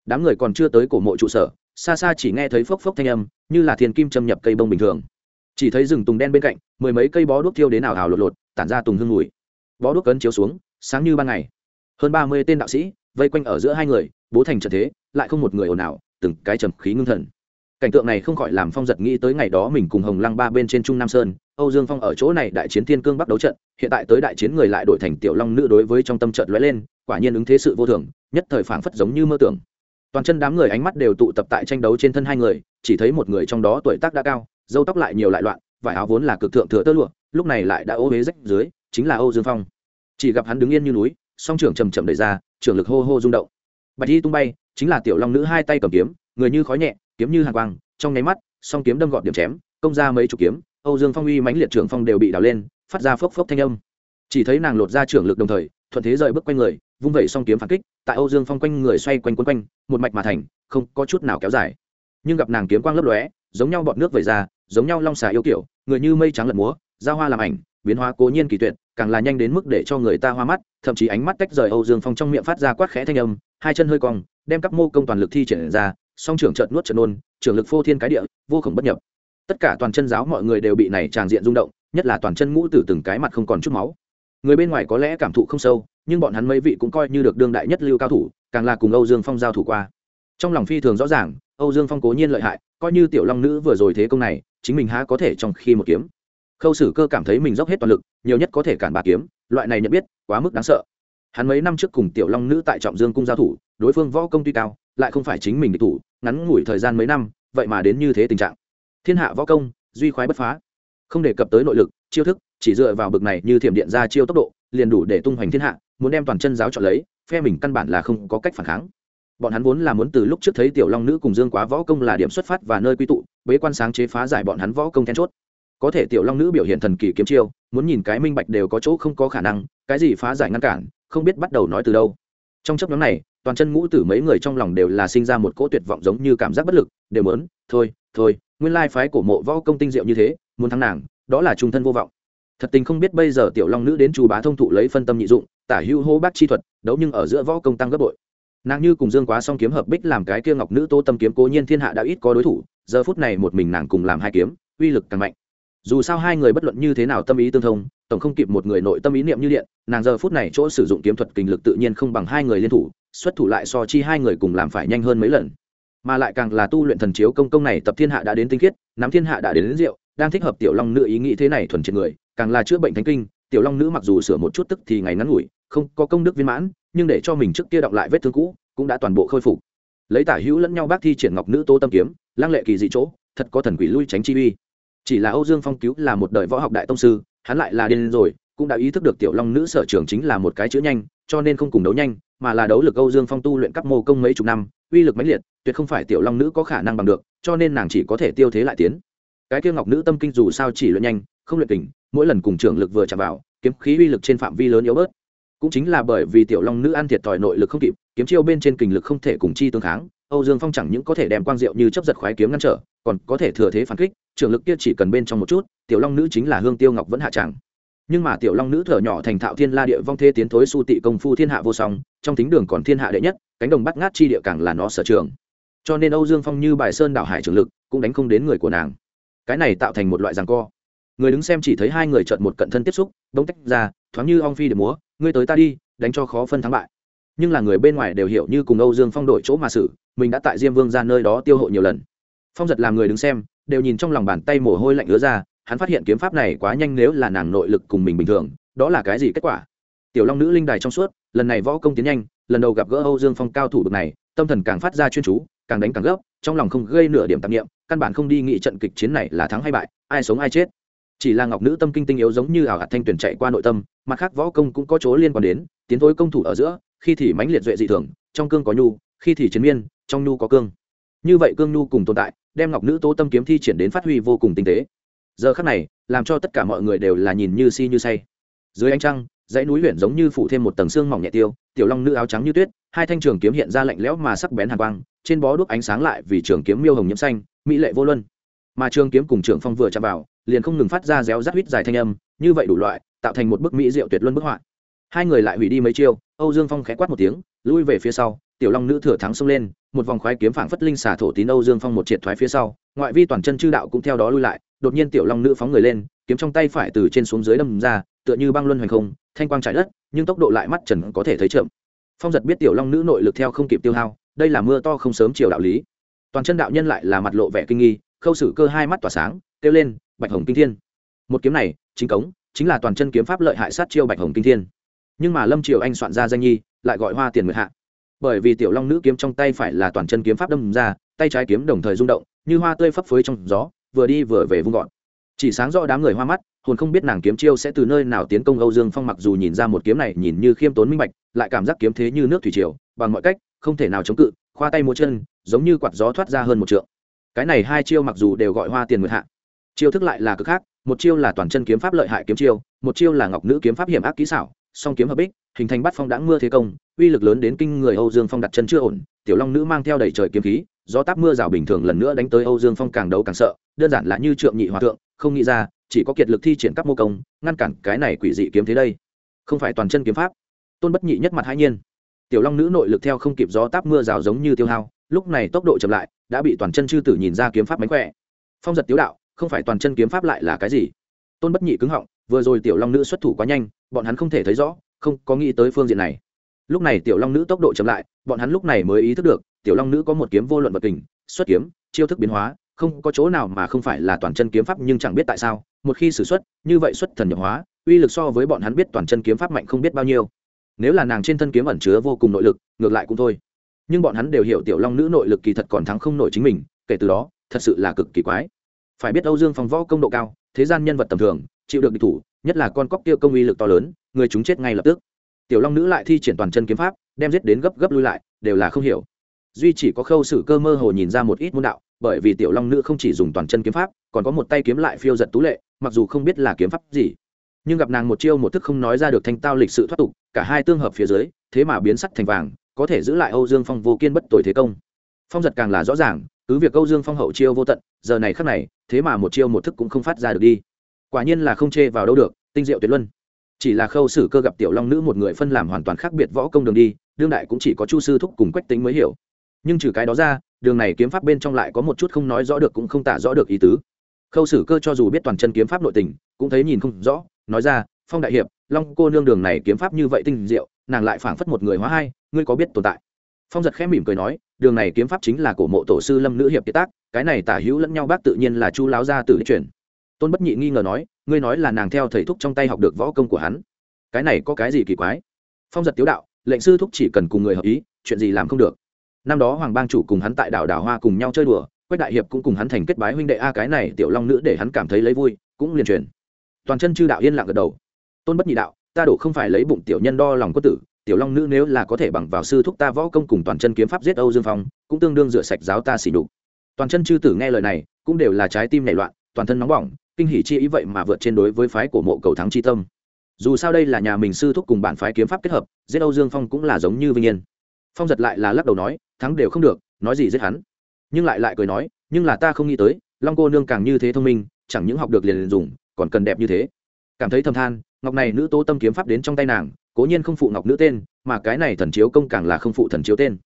Đám người còn chưa tới cổ mộ trụ sở, xa xa chỉ nghe thấy phốc phốc thanh âm, như là thiền kim châm nhập cây bông bình thường. Chỉ thấy rừng tùng đen bên cạnh, mười mấy cây bó đuốc thiêu đến ảo ảo lột lột, tản ra tùng hương mùi. Bó đuốc cấn chiếu xuống, sáng như ban ngày. Hơn ba mươi tên đạo sĩ vây quanh ở giữa hai người, bố thành trận thế, lại không một người ồn ào, từng cái trầm khí ngưng thần cảnh tượng này không khỏi làm phong giật nghĩ tới ngày đó mình cùng hồng lăng ba bên trên trung nam sơn, âu dương phong ở chỗ này đại chiến thiên cương bắc đấu trận, hiện tại tới đại chiến người lại đổi thành tiểu long nữ đối với trong tâm trận lóe lên, quả nhiên ứng thế sự vô thường, nhất thời phảng phất giống như mơ tưởng. Toàn chân đám người ánh mắt đều tụ tập tại tranh đấu trên thân hai người, chỉ thấy một người trong đó tuổi tác đã cao dâu tóc lại nhiều lại loạn, vải áo vốn là cực thượng thừa tơ lụa, lúc này lại đã ô huế rách dưới, chính là âu dương phong. Chỉ gặp hắn đứng yên như núi, song trưởng chầm chậm đẩy ra, trưởng lực hô hô rung động. Bạch y tung bay, chính là tiểu long nữ hai tay cầm kiếm, người như khói nhẹ kiếm như hàng quang, trong nháy mắt, song kiếm đâm gọn điểm chém, công ra mấy chục kiếm, âu dương phong uy mãnh liệt trưởng phong đều bị đào lên, phát ra phốc phốc thanh âm. Chỉ thấy nàng lột ra trưởng lực đồng thời, thuận thế rời bước quanh người, vung vẩy song kiếm phản kích, tại âu dương phong quanh người xoay quanh quấn quanh, một mạch mà thành, không có chút nào kéo dài. Nhưng gặp nàng kiếm quang lấp lóe, giống nhau bọt nước vẩy ra, giống nhau long xà yêu kiểu, người như mây trắng lật múa ra hoa làm ảnh, biến hóa cố nhiên kỳ tuyệt, càng là nhanh đến mức để cho người ta hoa mắt, thậm chí ánh mắt tách rời âu dương phong trong miệng phát ra quát khẽ thanh âm, hai chân hơi cong, đem các mô công toàn lực thi triển ra song trưởng trợn nuốt trợn nôn, trưởng lực phô thiên cái địa, vô khổng bất nhập. Tất cả toàn chân giáo mọi người đều bị này tràn diện rung động, nhất là toàn chân ngũ tử từng cái mặt không còn chút máu. Người bên ngoài có lẽ cảm thụ không sâu, nhưng bọn hắn mấy vị cũng coi như được đương đại nhất lưu cao thủ, càng là cùng âu dương phong giao thủ qua. Trong lòng phi thường rõ ràng, âu dương phong cố nhiên lợi hại, coi như tiểu long nữ vừa rồi thế công này, chính mình há có thể trong khi một kiếm. Khâu sử cơ cảm thấy mình dốc hết toàn lực, nhiều nhất có thể cản bà kiếm, loại này nhận biết, quá mức đáng sợ. Hắn mấy năm trước cùng tiểu long nữ tại trọng dương cung giao thủ, đối phương võ công tuy cao lại không phải chính mình địch thủ, ngắn ngủi thời gian mấy năm, vậy mà đến như thế tình trạng. Thiên hạ võ công, duy khoái bất phá. Không đề cập tới nội lực, chiêu thức, chỉ dựa vào bực này như thiểm điện ra chiêu tốc độ, liền đủ để tung hoành thiên hạ, muốn đem toàn chân giáo chọn lấy, phe mình căn bản là không có cách phản kháng. Bọn hắn vốn là muốn từ lúc trước thấy tiểu long nữ cùng dương quá võ công là điểm xuất phát và nơi quy tụ, bế quan sáng chế phá giải bọn hắn võ công then chốt. Có thể tiểu long nữ biểu hiện thần kỳ kiếm chiêu, muốn nhìn cái minh bạch đều có chỗ không có khả năng, cái gì phá giải ngăn cản, không biết bắt đầu nói từ đâu. Trong chấp nhóm này toàn chân ngũ tử mấy người trong lòng đều là sinh ra một cỗ tuyệt vọng giống như cảm giác bất lực, đều mớn thôi thôi, nguyên lai phái cổ mộ võ công tinh diệu như thế, muốn thắng nàng, đó là trung thân vô vọng. Thật tình không biết bây giờ tiểu long nữ đến chu bá thông thụ lấy phân tâm nhị dụng, tả hữu hô bác chi thuật, đấu nhưng ở giữa võ công tăng gấp bội. Nàng như cùng dương quá song kiếm hợp bích làm cái kia ngọc nữ tô tâm kiếm cố nhiên thiên hạ đã ít có đối thủ, giờ phút này một mình nàng cùng làm hai kiếm, uy lực càng mạnh. Dù sao hai người bất luận như thế nào tâm ý tương thông tổng không kịp một người nội tâm ý niệm như điện nàng giờ phút này chỗ sử dụng kiếm thuật kinh lực tự nhiên không bằng hai người liên thủ xuất thủ lại so chi hai người cùng làm phải nhanh hơn mấy lần. Mà lại càng là tu luyện thần chiếu công công này tập thiên hạ đã đến tinh khiết nắm thiên hạ đã đến, đến rượu đang thích hợp tiểu long nữ ý nghĩ thế này thuần triệt người càng là chữa bệnh thánh kinh tiểu long nữ mặc dù sửa một chút tức thì ngày ngắn ngủi không có công đức viên mãn nhưng để cho mình trước kia đọc lại vết thương cũ cũng đã toàn bộ khôi phục. Lấy tả hữu lẫn nhau bác thi triển ngọc nữ tô tâm kiếm lăng lệ kỳ dị chỗ thật có thần quỷ lui tránh chi uy. Chỉ là âu dương phong cứu là một đời võ học đại tông sư hắn lại là điên rồi, cũng đã ý thức được tiểu long nữ sở trường chính là một cái chữ nhanh, cho nên không cùng đấu nhanh, mà là đấu lực âu dương phong tu luyện các mô công mấy chục năm, uy lực mãnh liệt, tuyệt không phải tiểu long nữ có khả năng bằng được, cho nên nàng chỉ có thể tiêu thế lại tiến. Cái kia ngọc nữ tâm kinh dù sao chỉ luyện nhanh, không luyện kình, mỗi lần cùng trưởng lực vừa chạm vào, kiếm khí uy lực trên phạm vi lớn yếu bớt. Cũng chính là bởi vì tiểu long nữ ăn thiệt thòi nội lực không kịp, kiếm chiêu bên trên kình lực không thể cùng chi tương kháng, âu dương phong chẳng những có thể đem quang diệu như chấp giật khoái kiếm ngăn trở, còn có thể thừa thế phản kích trưởng lực kia chỉ cần bên trong một chút, tiểu long nữ chính là hương tiêu ngọc vẫn hạ tràng nhưng mà tiểu long nữ thở nhỏ thành thạo thiên la địa vong thê tiến thối su tị công phu thiên hạ vô song, trong tính đường còn thiên hạ đệ nhất, cánh đồng bắt ngát chi địa càng là nó sở trường. Cho nên âu dương phong như bài sơn đảo hải trường lực, cũng đánh không đến người của nàng. Cái này tạo thành một loại ràng co. Người đứng xem chỉ thấy hai người trợn một cận thân tiếp xúc, bỗng tách ra, thoáng như ong phi để múa, ngươi tới ta đi, đánh cho khó phân thắng bại. Nhưng là người bên ngoài đều hiểu như cùng âu dương phong đổi chỗ mà xử, mình đã tại diêm vương ra nơi đó tiêu hộ nhiều lần. Phong giật làm người đứng xem đều nhìn trong lòng bàn tay mồ hôi lạnh ứa ra, hắn phát hiện kiếm pháp này quá nhanh nếu là nàng nội lực cùng mình bình thường, đó là cái gì kết quả? Tiểu long nữ linh đài trong suốt, lần này võ công tiến nhanh, lần đầu gặp gỡ âu dương phong cao thủ bực này, tâm thần càng phát ra chuyên chú, càng đánh càng gấp, trong lòng không gây nửa điểm tạp nghiệm căn bản không đi nghị trận kịch chiến này là thắng hay bại, ai sống ai chết. Chỉ là ngọc nữ tâm kinh tinh yếu giống như ảo hạt thanh tuyển chạy qua nội tâm, mặt khác võ công cũng có chỗ liên quan đến, tiến thối công thủ ở giữa, khi thì mãnh liệt duệ dị thường, trong cương có nhu, khi thì chiến miên, trong nhu có cương như vậy cương nhu cùng tồn tại, đem ngọc nữ tố tâm kiếm thi triển đến phát huy vô cùng tinh tế. Giờ khắc này, làm cho tất cả mọi người đều là nhìn như si như say. Dưới ánh trăng, dãy núi huyện giống như phủ thêm một tầng xương mỏng nhẹ tiêu, tiểu long nữ áo trắng như tuyết, hai thanh trường kiếm hiện ra lạnh lẽo mà sắc bén hàn quang, trên bó đuốc ánh sáng lại vì trường kiếm miêu hồng nhiễm xanh, mỹ lệ vô luân. Mà trường kiếm cùng trường phong vừa chạm vào, liền không ngừng phát ra réo rắt huýt dài thanh âm, như vậy đủ loại, tạo thành một bức mỹ diệu tuyệt luân bức họa. Hai người lại hủy đi mấy chiêu, âu dương phong khẽ quát một tiếng, lui về phía sau tiểu long nữ thừa thắng xông lên, một vòng khoái kiếm phảng phất linh xả thổ tín âu dương phong một triệt thoái phía sau, ngoại vi toàn chân chư đạo cũng theo đó lui lại, đột nhiên tiểu long nữ phóng người lên, kiếm trong tay phải từ trên xuống dưới đâm ra, tựa như băng luân hoành không, thanh quang trải đất, nhưng tốc độ lại mắt trần có thể thấy chậm. Phong giật biết tiểu long nữ nội lực theo không kịp tiêu hao, đây là mưa to không sớm chiều đạo lý. Toàn chân đạo nhân lại là mặt lộ vẻ kinh nghi, khâu sử cơ hai mắt tỏa sáng, kêu lên, bạch hồng kinh thiên. Một kiếm này, chính cống, chính là toàn chân kiếm pháp lợi hại sát chiêu bạch hồng kinh thiên. Nhưng mà lâm triều anh soạn ra danh nhi lại gọi hoa tiền nguyệt hạ bởi vì tiểu long nữ kiếm trong tay phải là toàn chân kiếm pháp đâm ra, tay trái kiếm đồng thời rung động, như hoa tươi phấp phới trong gió, vừa đi vừa về vung gọn. Chỉ sáng rõ đám người hoa mắt, hồn không biết nàng kiếm chiêu sẽ từ nơi nào tiến công âu dương phong mặc dù nhìn ra một kiếm này nhìn như khiêm tốn minh bạch, lại cảm giác kiếm thế như nước thủy triều, bằng mọi cách, không thể nào chống cự, khoa tay múa chân, giống như quạt gió thoát ra hơn một trượng. Cái này hai chiêu mặc dù đều gọi hoa tiền nguyệt hạ. Chiêu thức lại là cực khác, một chiêu là toàn chân kiếm pháp lợi hại kiếm chiêu, một chiêu là ngọc nữ kiếm pháp hiểm ác kỹ xảo, song kiếm hợp bích, hình thành bắt phong đãng mưa thế công uy lực lớn đến kinh người âu dương phong đặt chân chưa ổn, tiểu long nữ mang theo đầy trời kiếm khí, gió táp mưa rào bình thường lần nữa đánh tới âu dương phong càng đấu càng sợ, đơn giản là như trượng nhị hòa thượng, không nghĩ ra, chỉ có kiệt lực thi triển các mô công, ngăn cản cái này quỷ dị kiếm thế đây. Không phải toàn chân kiếm pháp. Tôn bất nhị nhất mặt hai nhiên. Tiểu long nữ nội lực theo không kịp gió táp mưa rào giống như tiêu hao, lúc này tốc độ chậm lại, đã bị toàn chân chư tử nhìn ra kiếm pháp mánh khỏe. Phong giật tiếu đạo, không phải toàn chân kiếm pháp lại là cái gì? Tôn bất nhị cứng họng, vừa rồi tiểu long nữ xuất thủ quá nhanh, bọn hắn không thể thấy rõ, không có nghĩ tới phương diện này lúc này tiểu long nữ tốc độ chậm lại, bọn hắn lúc này mới ý thức được, tiểu long nữ có một kiếm vô luận vật tình, xuất kiếm, chiêu thức biến hóa, không có chỗ nào mà không phải là toàn chân kiếm pháp nhưng chẳng biết tại sao, một khi xử xuất, như vậy xuất thần nhập hóa, uy lực so với bọn hắn biết toàn chân kiếm pháp mạnh không biết bao nhiêu. Nếu là nàng trên thân kiếm ẩn chứa vô cùng nội lực, ngược lại cũng thôi. Nhưng bọn hắn đều hiểu tiểu long nữ nội lực kỳ thật còn thắng không nổi chính mình, kể từ đó, thật sự là cực kỳ quái. Phải biết âu dương phòng võ công độ cao, thế gian nhân vật tầm thường, chịu được địch thủ, nhất là con cóc kia công uy lực to lớn, người chúng chết ngay lập tức tiểu long nữ lại thi triển toàn chân kiếm pháp, đem giết đến gấp gấp lui lại, đều là không hiểu. Duy chỉ có khâu sử cơ mơ hồ nhìn ra một ít môn đạo, bởi vì tiểu long nữ không chỉ dùng toàn chân kiếm pháp, còn có một tay kiếm lại phiêu giật tú lệ, mặc dù không biết là kiếm pháp gì. Nhưng gặp nàng một chiêu một thức không nói ra được thanh tao lịch sự thoát tục, cả hai tương hợp phía dưới, thế mà biến sắt thành vàng, có thể giữ lại âu dương phong vô kiên bất tội thế công. Phong giật càng là rõ ràng, cứ việc âu dương phong hậu chiêu vô tận, giờ này khắc này, thế mà một chiêu một thức cũng không phát ra được đi. Quả nhiên là không chê vào đâu được, tinh diệu tuyệt luân chỉ là khâu sử cơ gặp tiểu long nữ một người phân làm hoàn toàn khác biệt võ công đường đi, đương đại cũng chỉ có chu sư thúc cùng quách tính mới hiểu. Nhưng trừ cái đó ra, đường này kiếm pháp bên trong lại có một chút không nói rõ được cũng không tả rõ được ý tứ. Khâu sử cơ cho dù biết toàn chân kiếm pháp nội tình, cũng thấy nhìn không rõ, nói ra, phong đại hiệp, long cô nương đường này kiếm pháp như vậy tinh diệu, nàng lại phảng phất một người hóa hai, ngươi có biết tồn tại? Phong giật khẽ mỉm cười nói, đường này kiếm pháp chính là cổ mộ tổ sư lâm nữ hiệp kiệt tác, cái này tả hữu lẫn nhau bác tự nhiên là chu láo gia tử truyền tôn bất nhị nghi ngờ nói ngươi nói là nàng theo thầy thúc trong tay học được võ công của hắn cái này có cái gì kỳ quái phong giật tiếu đạo lệnh sư thúc chỉ cần cùng người hợp ý chuyện gì làm không được năm đó hoàng bang chủ cùng hắn tại đảo đảo hoa cùng nhau chơi đùa quách đại hiệp cũng cùng hắn thành kết bái huynh đệ a cái này tiểu long nữ để hắn cảm thấy lấy vui cũng liền truyền toàn chân chư đạo yên lặng gật đầu tôn bất nhị đạo ta đổ không phải lấy bụng tiểu nhân đo lòng quân tử tiểu long nữ nếu là có thể bằng vào sư thúc ta võ công cùng toàn chân kiếm pháp giết âu dương phong, cũng tương đương rửa sạch giáo ta xỉ đục toàn chân chư tử nghe lời này, cũng đều là trái tim nảy loạn, toàn thân nóng bỏng kinh hỉ chi ý vậy mà vượt trên đối với phái của mộ cầu thắng chi tâm. Dù sao đây là nhà mình sư thúc cùng bản phái kiếm pháp kết hợp giết âu dương phong cũng là giống như vinh yên. Phong giật lại là lắc đầu nói thắng đều không được nói gì giết hắn. Nhưng lại lại cười nói nhưng là ta không nghĩ tới long cô nương càng như thế thông minh chẳng những học được liền, liền dùng còn cần đẹp như thế. Cảm thấy thầm than ngọc này nữ tố tâm kiếm pháp đến trong tay nàng cố nhiên không phụ ngọc nữ tên mà cái này thần chiếu công càng là không phụ thần chiếu tên.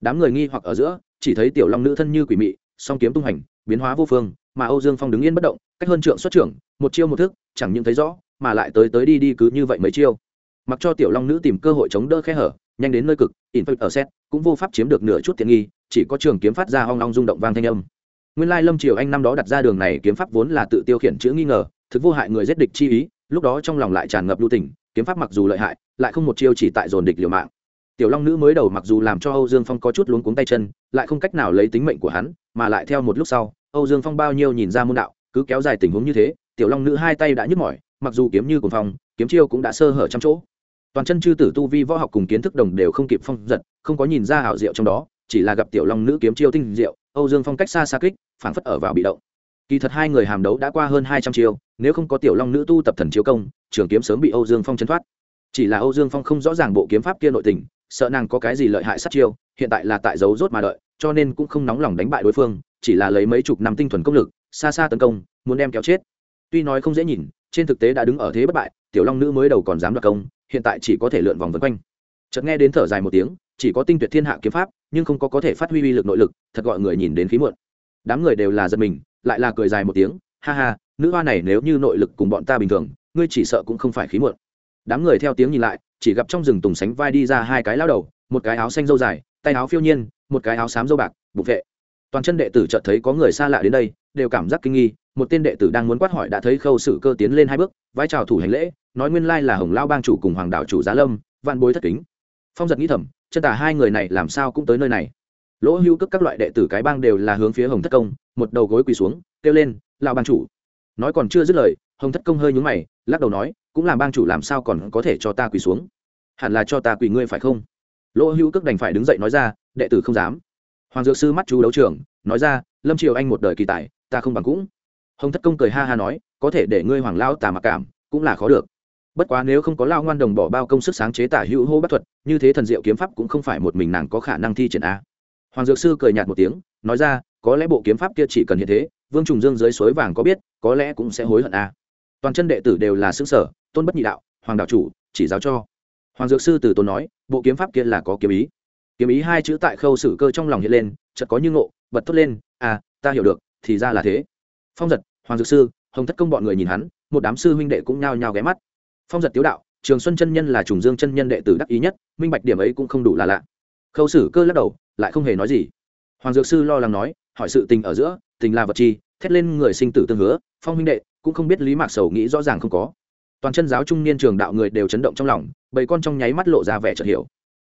Đám người nghi hoặc ở giữa chỉ thấy tiểu long nữ thân như quỷ mị song kiếm tung hành biến hóa vô phương mà âu dương phong đứng yên bất động, cách hơn trượng xuất trưởng, một chiêu một thức, chẳng những thấy rõ, mà lại tới tới đi đi cứ như vậy mấy chiêu. Mặc cho tiểu long nữ tìm cơ hội chống đỡ khe hở, nhanh đến nơi cực Infect ở xét, cũng vô pháp chiếm được nửa chút tiện nghi, chỉ có trường kiếm phát ra ong ong rung động vang thanh âm. Nguyên lai lâm triều anh năm đó đặt ra đường này kiếm pháp vốn là tự tiêu khiển chữ nghi ngờ, thực vô hại người giết địch chi ý, lúc đó trong lòng lại tràn ngập lưu tình, kiếm pháp mặc dù lợi hại, lại không một chiêu chỉ tại dồn địch liều mạng. Tiểu long nữ mới đầu mặc dù làm cho âu dương phong có chút luống cuống tay chân, lại không cách nào lấy tính mệnh của hắn, mà lại theo một lúc sau âu dương phong bao nhiêu nhìn ra môn đạo, cứ kéo dài tình huống như thế, tiểu long nữ hai tay đã nhức mỏi, mặc dù kiếm như cuồng phong, kiếm chiêu cũng đã sơ hở trăm chỗ. Toàn chân chư tử tu vi, võ học cùng kiến thức đồng đều không kịp phong giật, không có nhìn ra hảo diệu trong đó, chỉ là gặp tiểu long nữ kiếm chiêu tinh diệu, âu dương phong cách xa xa kích phản phất ở vào bị động. Kỳ thật hai người hàm đấu đã qua hơn hai trăm chiêu, nếu không có tiểu long nữ tu tập thần chiếu công, trường kiếm sớm bị âu dương phong chấn thoát. Chỉ là âu dương phong không rõ ràng bộ kiếm pháp kia nội tình, sợ nàng có cái gì lợi hại sát chiêu, hiện tại là tại dấu rốt mà đợi cho nên cũng không nóng lòng đánh bại đối phương, chỉ là lấy mấy chục năm tinh thuần công lực, xa xa tấn công, muốn đem kéo chết. Tuy nói không dễ nhìn, trên thực tế đã đứng ở thế bất bại, tiểu long nữ mới đầu còn dám đoạt công, hiện tại chỉ có thể lượn vòng vân quanh. Chợt nghe đến thở dài một tiếng, chỉ có tinh tuyệt thiên hạ kiếm pháp, nhưng không có có thể phát huy uy lực nội lực, thật gọi người nhìn đến khí muộn. Đám người đều là giật mình, lại là cười dài một tiếng, ha ha, nữ hoa này nếu như nội lực cùng bọn ta bình thường, ngươi chỉ sợ cũng không phải khí muộn. Đám người theo tiếng nhìn lại, chỉ gặp trong rừng tùng sánh vai đi ra hai cái lao đầu, một cái áo xanh dâu dài, tay áo phiêu nhiên một cái áo xám dâu bạc, bục vệ. Toàn chân đệ tử chợt thấy có người xa lạ đến đây, đều cảm giác kinh nghi, một tên đệ tử đang muốn quát hỏi đã thấy khâu sử cơ tiến lên hai bước, vai chào thủ hành lễ, nói nguyên lai là hồng lao bang chủ cùng hoàng đạo chủ giá lâm văn bối thất kính. Phong giật nghĩ thầm, chân tả hai người này làm sao cũng tới nơi này. Lỗ hưu cất các loại đệ tử cái bang đều là hướng phía hồng thất công, một đầu gối quỳ xuống, kêu lên, lao bang chủ. Nói còn chưa dứt lời, hồng thất công hơi nhúng mày, lắc đầu nói, cũng làm bang chủ làm sao còn có thể cho ta quỳ xuống? Hẳn là cho ta quỳ ngươi phải không? Lỗ hưu cước đành phải đứng dậy nói ra, đệ tử không dám. Hoàng dược sư mắt chú đấu trưởng nói ra, lâm triều anh một đời kỳ tài, ta không bằng cũng. Hồng thất công cười ha ha nói, có thể để ngươi hoàng lao tà mặc cảm, cũng là khó được. Bất quá nếu không có lao ngoan đồng bỏ bao công sức sáng chế tả hữu hô bất thuật, như thế thần diệu kiếm pháp cũng không phải một mình nàng có khả năng thi triển a. Hoàng dược sư cười nhạt một tiếng, nói ra, có lẽ bộ kiếm pháp kia chỉ cần hiện thế, vương trùng dương dưới suối vàng có biết, có lẽ cũng sẽ hối hận a. Toàn chân đệ tử đều là xứ sở tôn bất nhị đạo, hoàng đạo chủ, chỉ giáo cho hoàng dược sư từ tôn nói, bộ kiếm pháp kia là có kiếm ý. Kiếm ý hai chữ tại khâu sử cơ trong lòng hiện lên, chợt có như ngộ, bật thốt lên à ta hiểu được, thì ra là thế. Phong giật, hoàng dược sư, hồng thất công bọn người nhìn hắn, một đám sư huynh đệ cũng nhao nhao ghé mắt. Phong giật tiếu đạo, trường xuân chân nhân là trùng dương chân nhân đệ tử đắc ý nhất, minh bạch điểm ấy cũng không đủ là lạ. Khâu sử cơ lắc đầu, lại không hề nói gì. Hoàng dược sư lo lắng nói, hỏi sự tình ở giữa, tình là vật chi, thét lên người sinh tử tương hứa, phong huynh đệ cũng không biết lý mạc sầu nghĩ rõ ràng không có toàn chân giáo trung niên trường đạo người đều chấn động trong lòng, bầy con trong nháy mắt lộ ra vẻ chợt hiểu.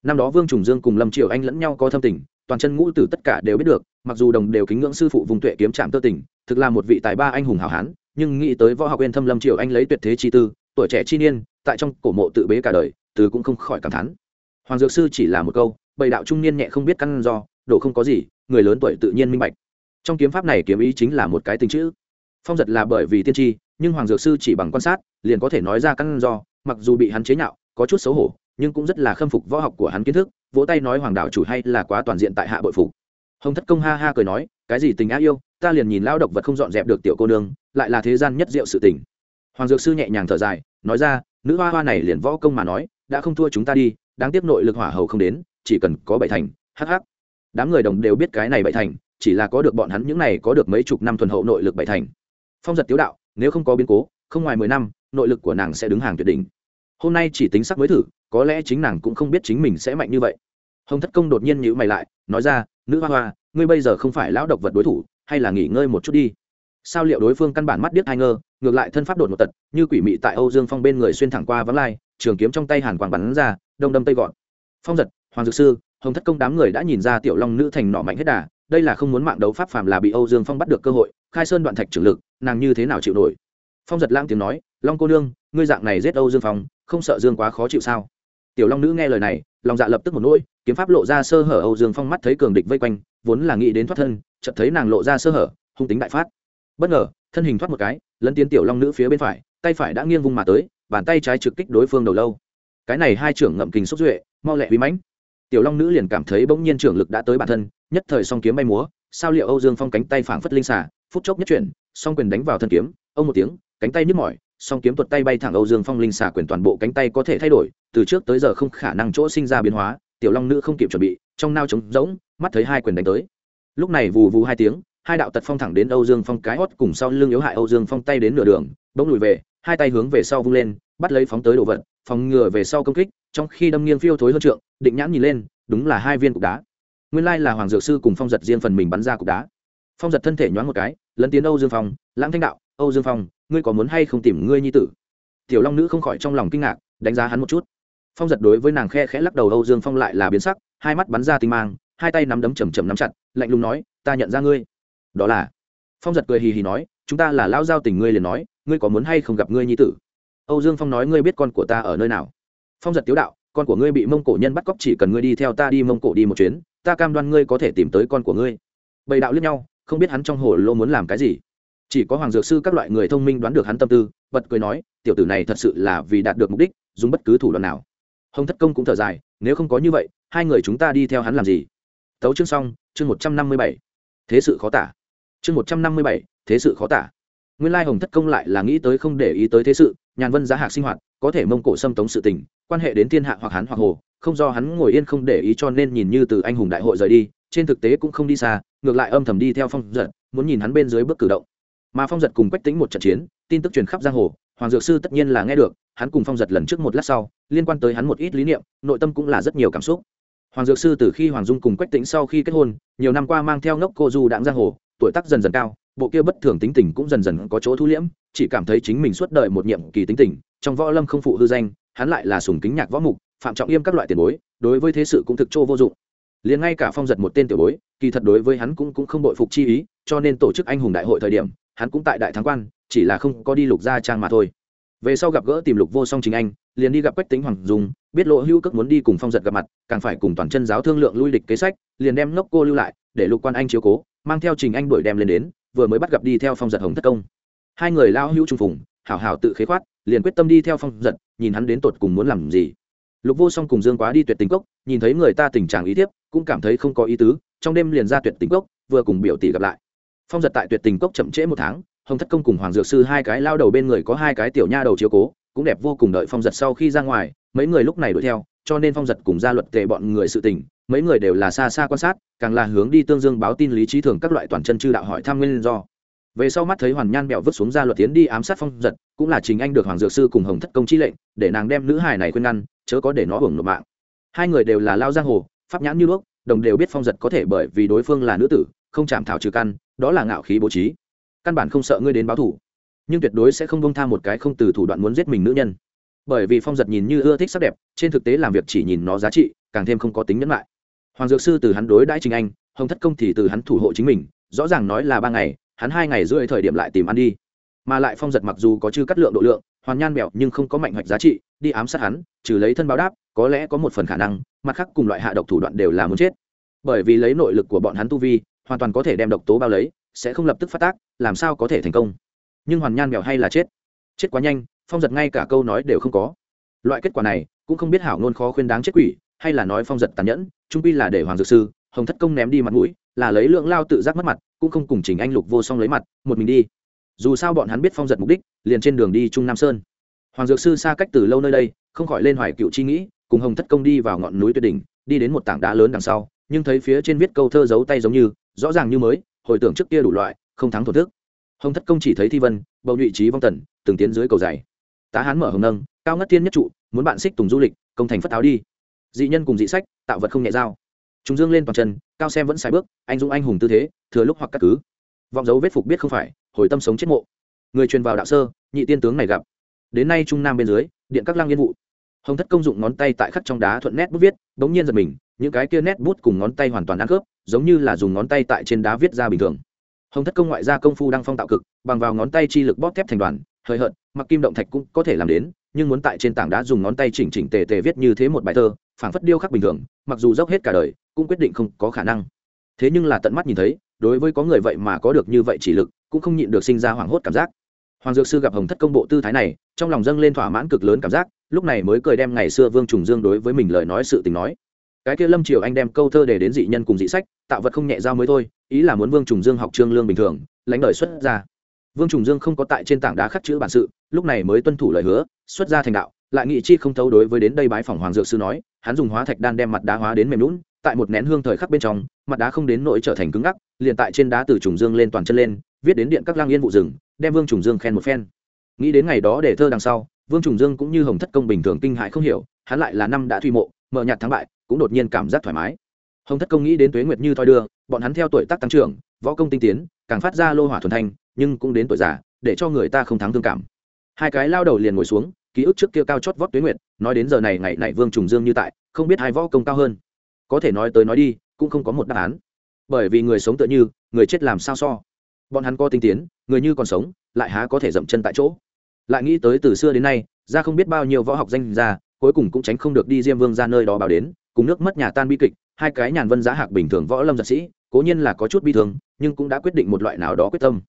Năm đó vương trùng dương cùng lâm triều anh lẫn nhau có thâm tình, toàn chân ngũ tử tất cả đều biết được, mặc dù đồng đều kính ngưỡng sư phụ vùng tuệ kiếm trạm tơ tình, thực là một vị tài ba anh hùng hảo hán, nhưng nghĩ tới võ học yên thâm lâm triều anh lấy tuyệt thế chi tư, tuổi trẻ chi niên, tại trong cổ mộ tự bế cả đời, từ cũng không khỏi cảm thán. Hoàng dược sư chỉ là một câu, bầy đạo trung niên nhẹ không biết căn do, đổ không có gì, người lớn tuổi tự nhiên minh bạch. Trong kiếm pháp này kiếm ý chính là một cái tình chữ phong giật là bởi vì tiên tri nhưng hoàng dược sư chỉ bằng quan sát liền có thể nói ra căn do mặc dù bị hắn chế nhạo có chút xấu hổ nhưng cũng rất là khâm phục võ học của hắn kiến thức vỗ tay nói hoàng đạo chủ hay là quá toàn diện tại hạ bội phục. Hồng thất công ha ha cười nói cái gì tình á yêu ta liền nhìn lao độc vật không dọn dẹp được tiểu cô nương lại là thế gian nhất diệu sự tình. Hoàng dược sư nhẹ nhàng thở dài nói ra nữ hoa hoa này liền võ công mà nói đã không thua chúng ta đi đáng tiếc nội lực hỏa hầu không đến chỉ cần có bảy thành Hắc hắc, đám người đồng đều biết cái này bảy thành chỉ là có được bọn hắn những này có được mấy chục năm thuần hậu nội lực bảy thành phong giật tiếu đạo, nếu không có biến cố, không ngoài mười năm, nội lực của nàng sẽ đứng hàng tuyệt đỉnh. Hôm nay chỉ tính sắc mới thử, có lẽ chính nàng cũng không biết chính mình sẽ mạnh như vậy. Hồng thất công đột nhiên nhữ mày lại, nói ra, nữ hoa hoa, ngươi bây giờ không phải lão độc vật đối thủ, hay là nghỉ ngơi một chút đi. Sao liệu đối phương căn bản mắt điếc hai ngơ, ngược lại thân pháp đột một tật, như quỷ mị tại âu dương phong bên người xuyên thẳng qua vắng lai, trường kiếm trong tay hàn quảng bắn ra, đông đâm tây gọn. Phong giật, hoàng dược sư. Hồng thất công đám người đã nhìn ra tiểu long nữ thành nọ mạnh hết đà đây là không muốn mạng đấu pháp phàm là bị âu dương phong bắt được cơ hội, khai sơn đoạn thạch trưởng lực, nàng như thế nào chịu nổi? Phong giật lang tiếng nói, long cô nương, ngươi dạng này giết âu dương phong, không sợ dương quá khó chịu sao? Tiểu long nữ nghe lời này, lòng dạ lập tức một nỗi, kiếm pháp lộ ra sơ hở âu dương phong mắt thấy cường địch vây quanh, vốn là nghĩ đến thoát thân, chợt thấy nàng lộ ra sơ hở, hung tính đại phát. Bất ngờ, thân hình thoát một cái, lấn tiến tiểu long nữ phía bên phải, tay phải đã nghiêng vung mà tới, bàn tay trái trực kích đối phương đầu lâu. Cái này hai trưởng ngậm kình xúc duệ, mau lẹ uy mãnh. Tiểu long nữ liền cảm thấy bỗng nhiên trưởng lực đã tới bản thân nhất thời song kiếm bay múa, sao liệu âu dương phong cánh tay phảng phất linh xả phút chốc nhất chuyển, song quyền đánh vào thân kiếm, ông một tiếng, cánh tay nhức mỏi, song kiếm tuột tay bay thẳng âu dương phong linh xả quyền toàn bộ cánh tay có thể thay đổi, từ trước tới giờ không khả năng chỗ sinh ra biến hóa, tiểu long nữ không kịp chuẩn bị, trong nao trống rỗng, mắt thấy hai quyền đánh tới. Lúc này vù vù hai tiếng, hai đạo tật phong thẳng đến âu dương phong cái hót cùng sau lưng yếu hại âu dương phong tay đến nửa đường, bỗng lùi về, hai tay hướng về sau vung lên, bắt lấy phóng tới đồ vật, phòng ngừa về sau công kích, trong khi đâm nghiêng phiêu thối hơn trượng, định nhãn nhìn lên, đúng là hai viên cục đá nguyên lai là hoàng dược sư cùng phong giật riêng phần mình bắn ra cục đá. Phong giật thân thể nhoáng một cái, lấn tiến âu dương phong, lãng thanh đạo, âu dương phong, ngươi có muốn hay không tìm ngươi nhi tử? Tiểu long nữ không khỏi trong lòng kinh ngạc, đánh giá hắn một chút. Phong giật đối với nàng khe khẽ lắc đầu âu dương phong lại là biến sắc, hai mắt bắn ra tinh mang, hai tay nắm đấm chầm chầm nắm chặt, lạnh lùng nói, ta nhận ra ngươi. Đó là? Phong giật cười hì hì nói, chúng ta là lao giao tình ngươi liền nói, ngươi có muốn hay không gặp ngươi nhi tử? Âu dương phong nói, ngươi biết con của ta ở nơi nào? Phong giật tiếu đạo, con của ngươi bị mông cổ nhân bắt cóc chỉ cần ngươi đi theo ta đi mông cổ đi một chuyến ta cam đoan ngươi có thể tìm tới con của ngươi. Bầy đạo liếc nhau, không biết hắn trong hồ lô muốn làm cái gì. Chỉ có hoàng dược sư các loại người thông minh đoán được hắn tâm tư, bật cười nói, tiểu tử này thật sự là vì đạt được mục đích, dùng bất cứ thủ đoạn nào. Hồng thất công cũng thở dài, nếu không có như vậy, hai người chúng ta đi theo hắn làm gì? Tấu chương xong, chương một trăm năm mươi bảy. Thế sự khó tả. Chương một trăm năm mươi bảy, thế sự khó tả. Nguyên lai hồng thất công lại là nghĩ tới không để ý tới thế sự, nhàn vân giá hạc sinh hoạt, có thể mông cổ xâm tống sự tình, quan hệ đến thiên hạ hoặc hán hoặc hồ không do hắn ngồi yên không để ý cho nên nhìn như từ anh hùng đại hội rời đi, trên thực tế cũng không đi xa, ngược lại âm thầm đi theo phong giật muốn nhìn hắn bên dưới bước cử động. Mà phong giật cùng quách tính một trận chiến, tin tức truyền khắp giang hồ, hoàng dược sư tất nhiên là nghe được, hắn cùng phong giật lần trước một lát sau, liên quan tới hắn một ít lý niệm, nội tâm cũng là rất nhiều cảm xúc. Hoàng dược sư từ khi hoàng dung cùng quách tính sau khi kết hôn, nhiều năm qua mang theo ngốc cô du đãng giang hồ, tuổi tác dần dần cao, bộ kia bất thường tính tình cũng dần dần có chỗ thu liễm, chỉ cảm thấy chính mình suốt đời một nhiệm kỳ tính tình, trong võ lâm không phụ hư danh, hắn lại là sùng kính nhạc võ mục phạm trọng yêm các loại tiền bối, đối với thế sự cũng thực chỗ vô dụng. Liền ngay cả phong giật một tên tiểu bối, kỳ thật đối với hắn cũng cũng không bội phục chi ý, cho nên tổ chức anh hùng đại hội thời điểm, hắn cũng tại đại thắng quan, chỉ là không có đi lục gia trang mà thôi. Về sau gặp gỡ tìm lục vô song chính anh, liền đi gặp quách tính hoàng dung, biết lộ hữu cước muốn đi cùng phong giật gặp mặt, càng phải cùng toàn chân giáo thương lượng lui địch kế sách, liền đem ngốc cô lưu lại, để lục quan anh chiếu cố, mang theo trình anh đuổi đem lên đến, vừa mới bắt gặp đi theo phong giật hồng thất công. Hai người lao hữu trung phùng, hảo hảo tự khế khoát, liền quyết tâm đi theo phong giật, nhìn hắn đến tột cùng muốn làm gì lục vô song cùng dương quá đi tuyệt tình cốc, nhìn thấy người ta tình trạng ý thiếp, cũng cảm thấy không có ý tứ, trong đêm liền ra tuyệt tình cốc, vừa cùng biểu tỷ gặp lại. Phong giật tại tuyệt tình cốc chậm trễ một tháng, hồng thất công cùng hoàng dược sư hai cái lao đầu bên người có hai cái tiểu nha đầu chiếu cố, cũng đẹp vô cùng đợi phong giật sau khi ra ngoài, mấy người lúc này đuổi theo, cho nên phong giật cùng gia luật tệ bọn người sự tình, mấy người đều là xa xa quan sát, càng là hướng đi tương dương báo tin lý trí thường các loại toàn chân chư đạo hỏi thăm nguyên do. Về sau mắt thấy hoàn nhan bẹo vứt xuống ra luật tiến đi ám sát phong giật, cũng là chính anh được hoàng dược sư cùng hồng thất công chi lệnh, để nàng đem nữ hài này khuyên ngăn chớ có để nó hưởng nộp mạng. Hai người đều là lao giang hồ, pháp nhãn như đuốc, đồng đều biết phong giật có thể bởi vì đối phương là nữ tử, không chạm thảo trừ căn, đó là ngạo khí bố trí. Căn bản không sợ ngươi đến báo thủ nhưng tuyệt đối sẽ không bông tha một cái không từ thủ đoạn muốn giết mình nữ nhân. Bởi vì phong giật nhìn như ưa thích sắc đẹp, trên thực tế làm việc chỉ nhìn nó giá trị, càng thêm không có tính nhẫn lại hoàng dược sư từ hắn đối đãi trình anh, hồng thất công thì từ hắn thủ hộ chính mình, rõ ràng nói là ba ngày, hắn hai ngày rưỡi thời điểm lại tìm ăn đi. Mà lại phong giật mặc dù có chư cắt lượng độ lượng, hoàn nhan mèo nhưng không có mạnh hoạch giá trị đi ám sát hắn, trừ lấy thân báo đáp, có lẽ có một phần khả năng, mặt khác cùng loại hạ độc thủ đoạn đều là muốn chết. Bởi vì lấy nội lực của bọn hắn tu vi, hoàn toàn có thể đem độc tố bao lấy, sẽ không lập tức phát tác, làm sao có thể thành công. Nhưng hoàn nhan mèo hay là chết. Chết quá nhanh, phong giật ngay cả câu nói đều không có. Loại kết quả này, cũng không biết hảo ngôn khó khuyên đáng chết quỷ, hay là nói phong giật tàn nhẫn, trung pi là để hoàng dược sư, hồng thất công ném đi mặt mũi, là lấy lượng lao tự giác mất mặt, cũng không cùng trình anh lục vô song lấy mặt, một mình đi. Dù sao bọn hắn biết phong giật mục đích, liền trên đường đi trung nam sơn hoàng dược sư xa cách từ lâu nơi đây, không khỏi lên hoài cựu chi nghĩ, cùng hồng thất công đi vào ngọn núi tuyệt đỉnh, đi đến một tảng đá lớn đằng sau, nhưng thấy phía trên viết câu thơ giấu tay giống như, rõ ràng như mới, hồi tưởng trước kia đủ loại, không thắng thổ thức. Hồng thất công chỉ thấy thi vân, bầu nhụy trí vong tần, từng tiến dưới cầu dày. Tá hán mở hồng nâng, cao ngất thiên nhất trụ, muốn bạn xích tùng du lịch, công thành phất tháo đi. Dị nhân cùng dị sách, tạo vật không nhẹ dao chúng dương lên toàn chân, cao xem vẫn xài bước, anh dũng anh hùng tư thế, thừa lúc hoặc cắt cứ. Vọng dấu vết phục biết không phải, hồi tâm sống chết mộ. Người truyền vào đạo sơ, nhị tiên tướng này gặp đến nay trung nam bên dưới, điện các lăng yên vụ. Hồng thất công dụng ngón tay tại khắc trong đá thuận nét bút viết bỗng nhiên giật mình, những cái kia nét bút cùng ngón tay hoàn toàn ăn khớp, giống như là dùng ngón tay tại trên đá viết ra bình thường. Hồng thất công ngoại gia công phu đang phong tạo cực, bằng vào ngón tay chi lực bóp thép thành đoàn hời hợt, mặc kim động thạch cũng có thể làm đến, nhưng muốn tại trên tảng đá dùng ngón tay chỉnh chỉnh tề tề viết như thế một bài thơ, phảng phất điêu khắc bình thường, mặc dù dốc hết cả đời, cũng quyết định không có khả năng. Thế nhưng là tận mắt nhìn thấy, đối với có người vậy mà có được như vậy chỉ lực, cũng không nhịn được sinh ra hoảng hốt cảm giác. Hoàng dược sư gặp hồng thất công bộ tư thái này trong lòng dâng lên thỏa mãn cực lớn cảm giác, lúc này mới cười đem ngày xưa vương trùng dương đối với mình lời nói sự tình nói. Cái kia lâm triều anh đem câu thơ để đến dị nhân cùng dị sách, tạo vật không nhẹ giao mới thôi, ý là muốn vương trùng dương học trương lương bình thường, lãnh đời xuất ra vương trùng dương không có tại trên tảng đá khắc chữ bản sự, lúc này mới tuân thủ lời hứa, xuất ra thành đạo, lại nghị chi không thấu đối với đến đây bái phòng hoàng dược sư nói, hắn dùng hóa thạch đan đem mặt đá hóa đến mềm lún tại một nén hương thời khắc bên trong, mặt đá không đến nỗi trở thành cứng ngắc, liền tại trên đá từ trùng dương lên toàn chân lên, viết đến điện các lang yên vụ rừng, đem vương trùng dương khen một phen nghĩ đến ngày đó để thơ đằng sau, vương trùng dương cũng như hồng thất công bình thường kinh hại không hiểu, hắn lại là năm đã thuy mộ, mở nhạt thắng bại, cũng đột nhiên cảm giác thoải mái. Hồng thất công nghĩ đến tuế nguyệt như thoi đưa, bọn hắn theo tuổi tác tăng trưởng, võ công tinh tiến, càng phát ra lô hỏa thuần thanh, nhưng cũng đến tuổi già, để cho người ta không thắng thương cảm. Hai cái lao đầu liền ngồi xuống, ký ức trước kia cao chót vót tuế nguyệt, nói đến giờ này ngày này vương trùng dương như tại, không biết hai võ công cao hơn. Có thể nói tới nói đi, cũng không có một đáp án. Bởi vì người sống tựa như, người chết làm sao so. Bọn hắn có tinh tiến, người như còn sống, lại há có thể dậm chân tại chỗ lại nghĩ tới từ xưa đến nay, ra không biết bao nhiêu võ học danh ra cuối cùng cũng tránh không được đi diêm vương ra nơi đó bảo đến, cùng nước mất nhà tan bi kịch, hai cái nhàn vân giá hạc bình thường võ lâm giật sĩ, cố nhiên là có chút bi thương, nhưng cũng đã quyết định một loại nào đó quyết tâm.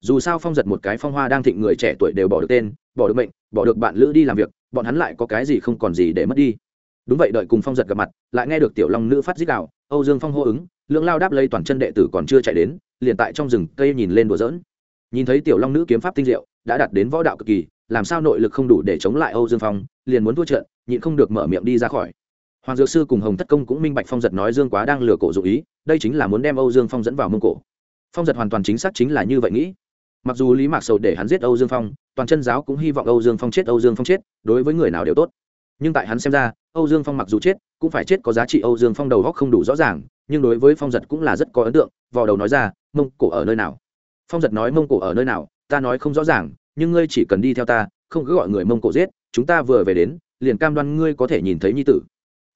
Dù sao phong giật một cái phong hoa đang thịnh người trẻ tuổi đều bỏ được tên, bỏ được mệnh, bỏ được bạn lữ đi làm việc, bọn hắn lại có cái gì không còn gì để mất đi. Đúng vậy đợi cùng phong giật gặp mặt, lại nghe được tiểu long nữ phát dích đạo âu dương phong hô ứng, lưỡng lao đáp lấy toàn chân đệ tử còn chưa chạy đến, liền tại trong rừng cây nhìn lên đùa dỡn nhìn thấy tiểu long nữ kiếm pháp tinh diệu, đã đạt đến võ đạo cực kỳ, làm sao nội lực không đủ để chống lại âu dương phong, liền muốn thua trận, nhịn không được mở miệng đi ra khỏi. Hoàng dược sư cùng hồng thất công cũng minh bạch phong giật nói dương quá đang lừa cổ dụ ý, đây chính là muốn đem âu dương phong dẫn vào mông cổ. Phong giật hoàn toàn chính xác chính là như vậy nghĩ. Mặc dù lý mạc sầu để hắn giết âu dương phong, toàn chân giáo cũng hy vọng âu dương phong chết, âu dương phong chết, đối với người nào đều tốt. Nhưng tại hắn xem ra, âu dương phong mặc dù chết, cũng phải chết có giá trị âu dương phong đầu góc không đủ rõ ràng, nhưng đối với phong giật cũng là rất có ấn tượng, vò đầu nói ra, mông cổ ở nơi nào? Phong giật nói, mông cổ ở nơi nào? Ta nói không rõ ràng, nhưng ngươi chỉ cần đi theo ta, không cứ gọi người mông cổ giết, chúng ta vừa về đến, liền cam đoan ngươi có thể nhìn thấy nhi tử.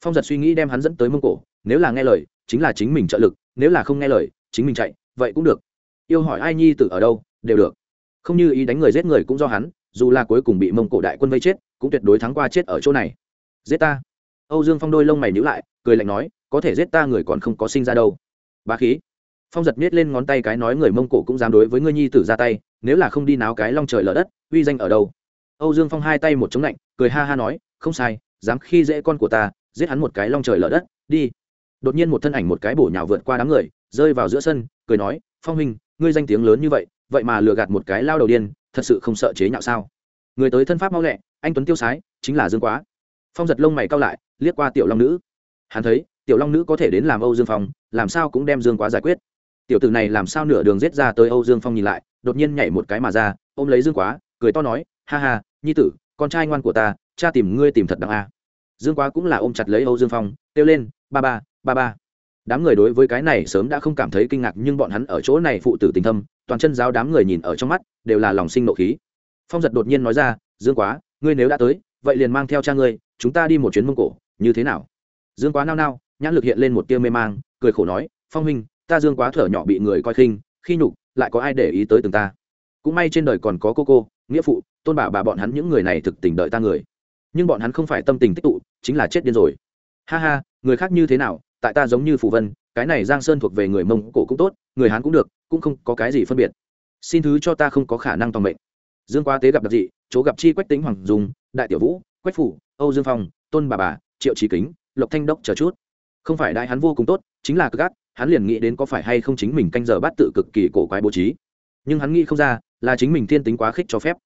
Phong giật suy nghĩ đem hắn dẫn tới mông cổ, nếu là nghe lời, chính là chính mình trợ lực, nếu là không nghe lời, chính mình chạy, vậy cũng được. Yêu hỏi ai nhi tử ở đâu, đều được. Không như ý đánh người giết người cũng do hắn, dù là cuối cùng bị mông cổ đại quân vây chết, cũng tuyệt đối thắng qua chết ở chỗ này. Giết ta? Âu dương phong đôi lông mày nhữ lại, cười lạnh nói, có thể giết ta người còn không có sinh ra đâu. Bá khí phong giật miết lên ngón tay cái nói người mông cổ cũng dám đối với ngươi nhi tử ra tay, nếu là không đi náo cái long trời lở đất, uy danh ở đâu? Âu dương phong hai tay một chống lạnh, cười ha ha nói, không sai, dám khi dễ con của ta, giết hắn một cái long trời lở đất, đi. Đột nhiên một thân ảnh một cái bổ nhào vượt qua đám người, rơi vào giữa sân, cười nói, phong huynh, ngươi danh tiếng lớn như vậy vậy mà lừa gạt một cái lao đầu điên, thật sự không sợ chế nhạo sao? Người tới thân pháp mau lẹ, anh tuấn tiêu sái, chính là dương quá. Phong giật lông mày cao lại, liếc qua tiểu long nữ. Hắn thấy, tiểu long nữ có thể đến làm âu dương phong, làm sao cũng đem dương quá giải quyết tiểu tử này làm sao nửa đường giết ra tới âu dương phong nhìn lại, đột nhiên nhảy một cái mà ra, ôm lấy dương quá, cười to nói, ha ha, nhi tử, con trai ngoan của ta, cha tìm ngươi tìm thật đặng a. Dương quá cũng là ôm chặt lấy âu dương phong, kêu lên, ba ba ba ba. Đám người đối với cái này sớm đã không cảm thấy kinh ngạc, nhưng bọn hắn ở chỗ này phụ tử tình thâm, toàn chân giáo đám người nhìn ở trong mắt, đều là lòng sinh nộ khí. Phong giật đột nhiên nói ra, dương quá, ngươi nếu đã tới, vậy liền mang theo cha ngươi, chúng ta đi một chuyến mông cổ, như thế nào? Dương quá nao nao, nhãn lực hiện lên một tia mê mang, cười khổ nói, phong huynh ta dương quá thở nhỏ bị người coi khinh, khi nhục, lại có ai để ý tới từng ta? Cũng may trên đời còn có cô cô, nghĩa phụ, tôn bà bà bọn hắn những người này thực tình đợi ta người. Nhưng bọn hắn không phải tâm tình tích tụ, chính là chết điên rồi. Ha ha, người khác như thế nào, tại ta giống như phụ vân, cái này giang sơn thuộc về người mông cổ cũng tốt, người hán cũng được, cũng không có cái gì phân biệt. Xin thứ cho ta không có khả năng toàn mệnh. Dương quá tế gặp đặc dị, chỗ gặp chi quách tính hoàng dùng đại tiểu vũ, quách phủ, âu dương phong, tôn bà bà, triệu trí kính, lộc thanh đốc chờ chút. Không phải đại hắn vô cùng tốt, chính là cực gác hắn liền nghĩ đến có phải hay không chính mình canh giờ bắt tự cực kỳ cổ quái bố trí. Nhưng hắn nghĩ không ra, là chính mình thiên tính quá khích cho phép.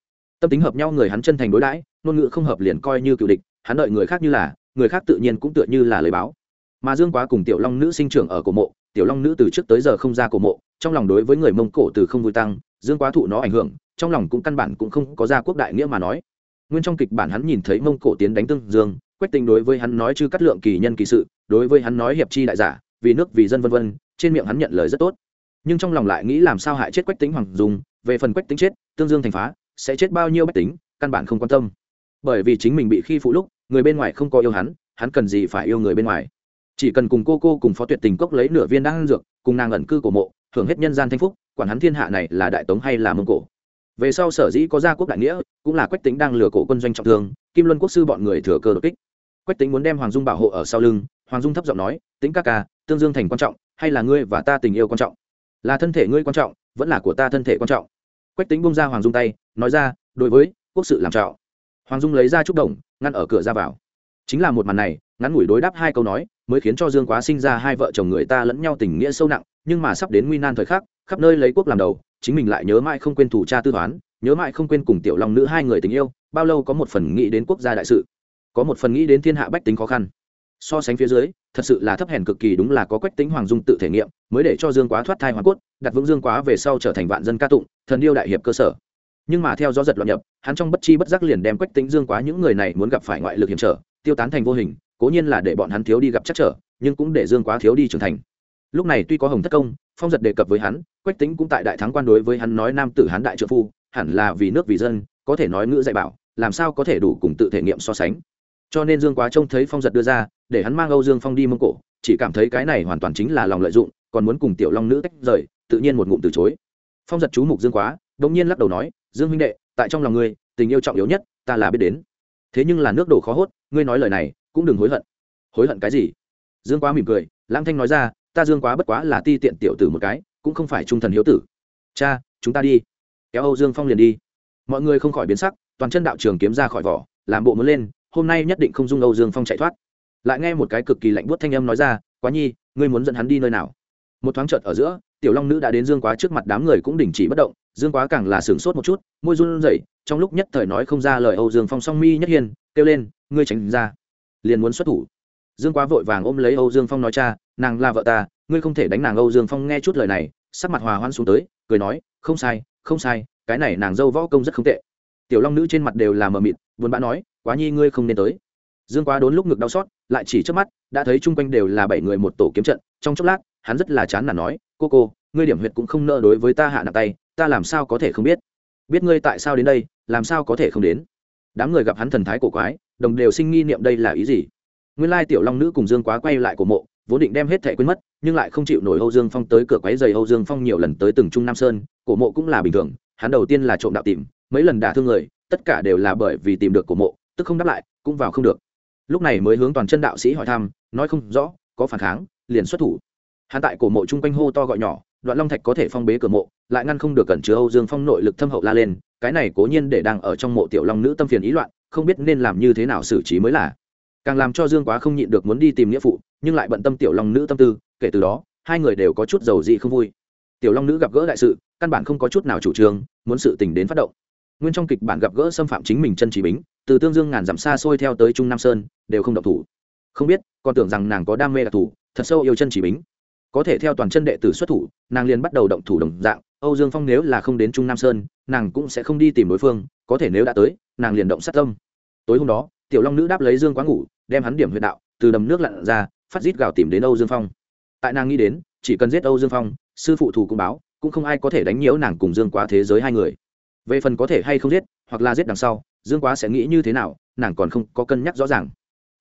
Tâm tính hợp nhau người hắn chân thành đối đãi, ngôn ngữ không hợp liền coi như cựu địch, hắn đợi người khác như là, người khác tự nhiên cũng tựa như là lời báo. Mà dương quá cùng tiểu long nữ sinh trưởng ở cổ mộ, tiểu long nữ từ trước tới giờ không ra cổ mộ, trong lòng đối với người mông cổ từ không vui tăng, dương quá thụ nó ảnh hưởng, trong lòng cũng căn bản cũng không có ra quốc đại nghĩa mà nói. Nguyên trong kịch bản hắn nhìn thấy mông cổ tiến đánh tương dương quách tình đối với hắn nói chư cắt lượng kỳ nhân kỳ sự, đối với hắn nói hiệp chi đại giả vì nước, vì dân, vân vân, trên miệng hắn nhận lời rất tốt. Nhưng trong lòng lại nghĩ làm sao hại chết quách tính hoàng dùng về phần quách tính chết, tương dương thành phá, sẽ chết bao nhiêu bách tính căn bản không quan tâm. Bởi vì chính mình bị khi phụ lúc, người bên ngoài không có yêu hắn hắn cần gì phải yêu người bên ngoài? Chỉ cần cùng cô cô cùng phó tuyệt tình cốc lấy nửa viên đan dược, cùng nàng ẩn cư cổ mộ, hưởng hết nhân gian thanh phúc, quản hắn thiên hạ này là đại tống hay là mông cổ. Về sau sở dĩ có gia quốc đại nghĩa, cũng là quách tính đang lừa cổ quân doanh trọng thương, kim luân quốc sư bọn người thừa cơ đột kích. Quách tính muốn đem hoàng dung bảo hộ ở sau lưng hoàng dung thấp giọng nói tính ca ca, tương dương thành quan trọng, hay là ngươi và ta tình yêu quan trọng? Là thân thể ngươi quan trọng, vẫn là của ta thân thể quan trọng. Quách tính bông ra hoàng dung tay, nói ra, đối với quốc sự làm trạo hoàng dung lấy ra trúc đồng, ngăn ở cửa ra vào. Chính là một màn này, ngắn ngủi đối đáp hai câu nói, mới khiến cho dương quá sinh ra hai vợ chồng người ta lẫn nhau tình nghĩa sâu nặng, nhưng mà sắp đến nguy nan thời khắc, khắp nơi lấy quốc làm đầu, chính mình lại nhớ mãi không quên thủ cha tư toán, nhớ mãi không quên cùng tiểu long nữ hai người tình yêu, bao lâu có một phần nghĩ đến quốc gia đại sự, có một phần nghĩ đến thiên hạ bách tính khó khăn so sánh phía dưới, thật sự là thấp hèn cực kỳ đúng là có quách tính hoàng dung tự thể nghiệm, mới để cho dương quá thoát thai hoàng cốt, đặt vững dương quá về sau trở thành vạn dân ca tụng, thần điêu đại hiệp cơ sở. Nhưng mà theo gió giật loạn nhập, hắn trong bất chi bất giác liền đem quách tính dương quá những người này muốn gặp phải ngoại lực hiểm trở, tiêu tán thành vô hình, cố nhiên là để bọn hắn thiếu đi gặp chắc trở, nhưng cũng để dương quá thiếu đi trưởng thành. Lúc này tuy có hồng thất công, phong giật đề cập với hắn, quách tính cũng tại đại thắng quan đối với hắn nói nam tử hắn đại trợ phu, hẳn là vì nước vì dân, có thể nói ngữ dạy bảo, làm sao có thể đủ cùng tự thể nghiệm so sánh cho nên dương quá trông thấy phong giật đưa ra, để hắn mang âu dương phong đi mông cổ, chỉ cảm thấy cái này hoàn toàn chính là lòng lợi dụng, còn muốn cùng tiểu long nữ tách rời, tự nhiên một ngụm từ chối. Phong giật chú mục dương quá đ ỗ n g nhiên lắc đầu nói, dương huynh đệ, tại trong lòng ngươi, tình yêu trọng yếu nhất, ta là biết đến. Thế nhưng là nước đổ khó hốt, ngươi nói lời này, cũng đừng hối hận. Hối hận cái gì? Dương quá mỉm cười, lãng thanh nói ra, ta dương quá bất quá là ti tiện tiểu tử một cái, cũng không phải trung thần hiếu tử. Cha, chúng ta đi. Kéo âu dương phong liền đi. Mọi người không khỏi biến sắc, toàn chân đạo trường kiếm ra khỏi vỏ, làm bộ muốn lên hôm nay nhất định không dung âu dương phong chạy thoát. Lại nghe một cái cực kỳ lạnh buốt thanh âm nói ra, quá nhi, ngươi muốn dẫn hắn đi nơi nào? Một thoáng chợt ở giữa, tiểu long nữ đã đến dương quá trước mặt đám người cũng đình chỉ bất động, dương quá càng là sửng sốt một chút, môi run rẩy, trong lúc nhất thời nói không ra lời âu dương phong song mi nhất hiền, kêu lên, ngươi tránh ra, liền muốn xuất thủ. Dương quá vội vàng ôm lấy âu dương phong nói, cha, nàng là vợ ta, ngươi không thể đánh nàng. Âu dương phong nghe chút lời này, sắc mặt hòa hoan xuống tới, cười nói, không sai không sai, cái này nàng dâu võ công rất không tệ. Tiểu long nữ trên mặt đều là mờ mịt, buồn bã nói quá nhi ngươi không nên tới. Dương quá đốn lúc ngực đau xót, lại chỉ trước mắt, đã thấy chung quanh đều là bảy người một tổ kiếm trận, trong chốc lát, hắn rất là chán nản nói, cô cô, ngươi điểm huyệt cũng không nợ đối với ta hạ nặng tay, ta làm sao có thể không biết? Biết ngươi tại sao đến đây, làm sao có thể không đến? Đám người gặp hắn thần thái cổ quái, đồng đều sinh nghi niệm đây là ý gì? Nguyên lai tiểu long nữ cùng dương quá quay lại cổ mộ, vốn định đem hết thẻ quên mất, nhưng lại không chịu nổi âu dương phong tới cửa quấy dày âu dương phong nhiều lần tới từng trung nam sơn, cổ mộ cũng là bình thường, hắn đầu tiên là trộm đạo tìm, mấy lần đả thương người, tất cả đều là bởi vì tìm được cổ mộ tức không đáp lại, cũng vào không được. Lúc này mới hướng toàn chân đạo sĩ hỏi thăm, nói không rõ, có phản kháng, liền xuất thủ. Hắn tại cổ mộ chung quanh hô to gọi nhỏ, đoạn long thạch có thể phong bế cửa mộ, lại ngăn không được cẩn chứa âu dương phong nội lực thâm hậu la lên, cái này cố nhiên để đang ở trong mộ tiểu long nữ tâm phiền ý loạn, không biết nên làm như thế nào xử trí mới là. Càng làm cho dương quá không nhịn được muốn đi tìm nghĩa phụ, nhưng lại bận tâm tiểu long nữ tâm tư, kể từ đó, hai người đều có chút giàu dị không vui. Tiểu long nữ gặp gỡ đại sự, căn bản không có chút nào chủ trương, muốn sự tình đến phát động. Nguyên trong kịch bản gặp gỡ xâm phạm chính mình chân trí bính từ tương dương ngàn dặm xa xôi theo tới trung nam sơn, đều không động thủ. Không biết, còn tưởng rằng nàng có đam mê đặc thủ thật sâu yêu chân chỉ bính. Có thể theo toàn chân đệ tử xuất thủ, nàng liền bắt đầu động thủ đồng dạng. Âu dương phong nếu là không đến trung nam sơn, nàng cũng sẽ không đi tìm đối phương, có thể nếu đã tới, nàng liền động sát tâm. Tối hôm đó, tiểu long nữ đáp lấy dương quá ngủ, đem hắn điểm huyện đạo, từ đầm nước lặn ra, phát rít gào tìm đến âu dương phong. Tại nàng nghĩ đến, chỉ cần giết âu dương phong, sư phụ thủ cũng báo, cũng không ai có thể đánh nhiễu nàng cùng dương quá thế giới hai người. Về phần có thể hay không giết, hoặc là giết đằng sau dương quá sẽ nghĩ như thế nào, nàng còn không có cân nhắc rõ ràng.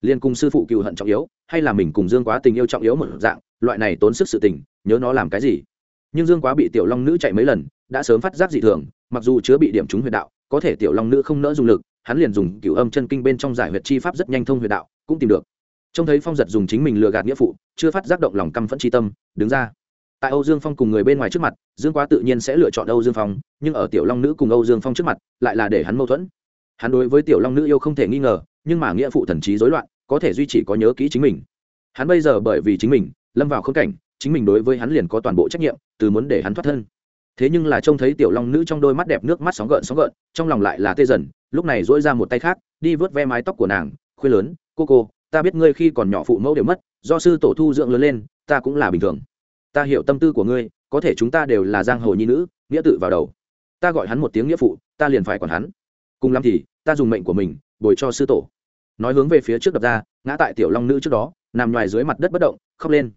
Liên cùng sư phụ cựu hận trọng yếu, hay là mình cùng dương quá tình yêu trọng yếu một dạng, loại này tốn sức sự tình, nhớ nó làm cái gì. Nhưng dương quá bị tiểu long nữ chạy mấy lần, đã sớm phát giác dị thường, mặc dù chứa bị điểm trúng huyệt đạo, có thể tiểu long nữ không nỡ dùng lực, hắn liền dùng cựu âm chân kinh bên trong giải huyệt chi pháp rất nhanh thông huyệt đạo, cũng tìm được. Trông thấy phong giật dùng chính mình lừa gạt nghĩa phụ, chưa phát giác động lòng căm phẫn tri tâm, đứng ra. Tại âu dương phong cùng người bên ngoài trước mặt, dương quá tự nhiên sẽ lựa chọn âu dương phong, nhưng ở tiểu long nữ cùng âu dương phong trước mặt, lại là để hắn mâu thuẫn hắn đối với tiểu long nữ yêu không thể nghi ngờ, nhưng mà nghĩa phụ thần trí rối loạn, có thể duy trì có nhớ kỹ chính mình. Hắn bây giờ bởi vì chính mình, lâm vào khốn cảnh, chính mình đối với hắn liền có toàn bộ trách nhiệm, từ muốn để hắn thoát thân. Thế nhưng là trông thấy tiểu long nữ trong đôi mắt đẹp nước mắt sóng gợn sóng gợn, trong lòng lại là tê dần, lúc này dỗi ra một tay khác, đi vớt ve mái tóc của nàng, khuyên lớn, cô cô, ta biết ngươi khi còn nhỏ phụ mẫu đều mất, do sư tổ thu dưỡng lớn lên, ta cũng là bình thường. Ta hiểu tâm tư của ngươi, có thể chúng ta đều là giang hồ nhi nữ, nghĩa tự vào đầu. Ta gọi hắn một tiếng nghĩa phụ, ta liền phải còn hắn cùng lắm thì ta dùng mệnh của mình bồi cho sư tổ. Nói hướng về phía trước đập ra, ngã tại tiểu long nữ trước đó, nằm ngoài dưới mặt đất bất động, khóc lên.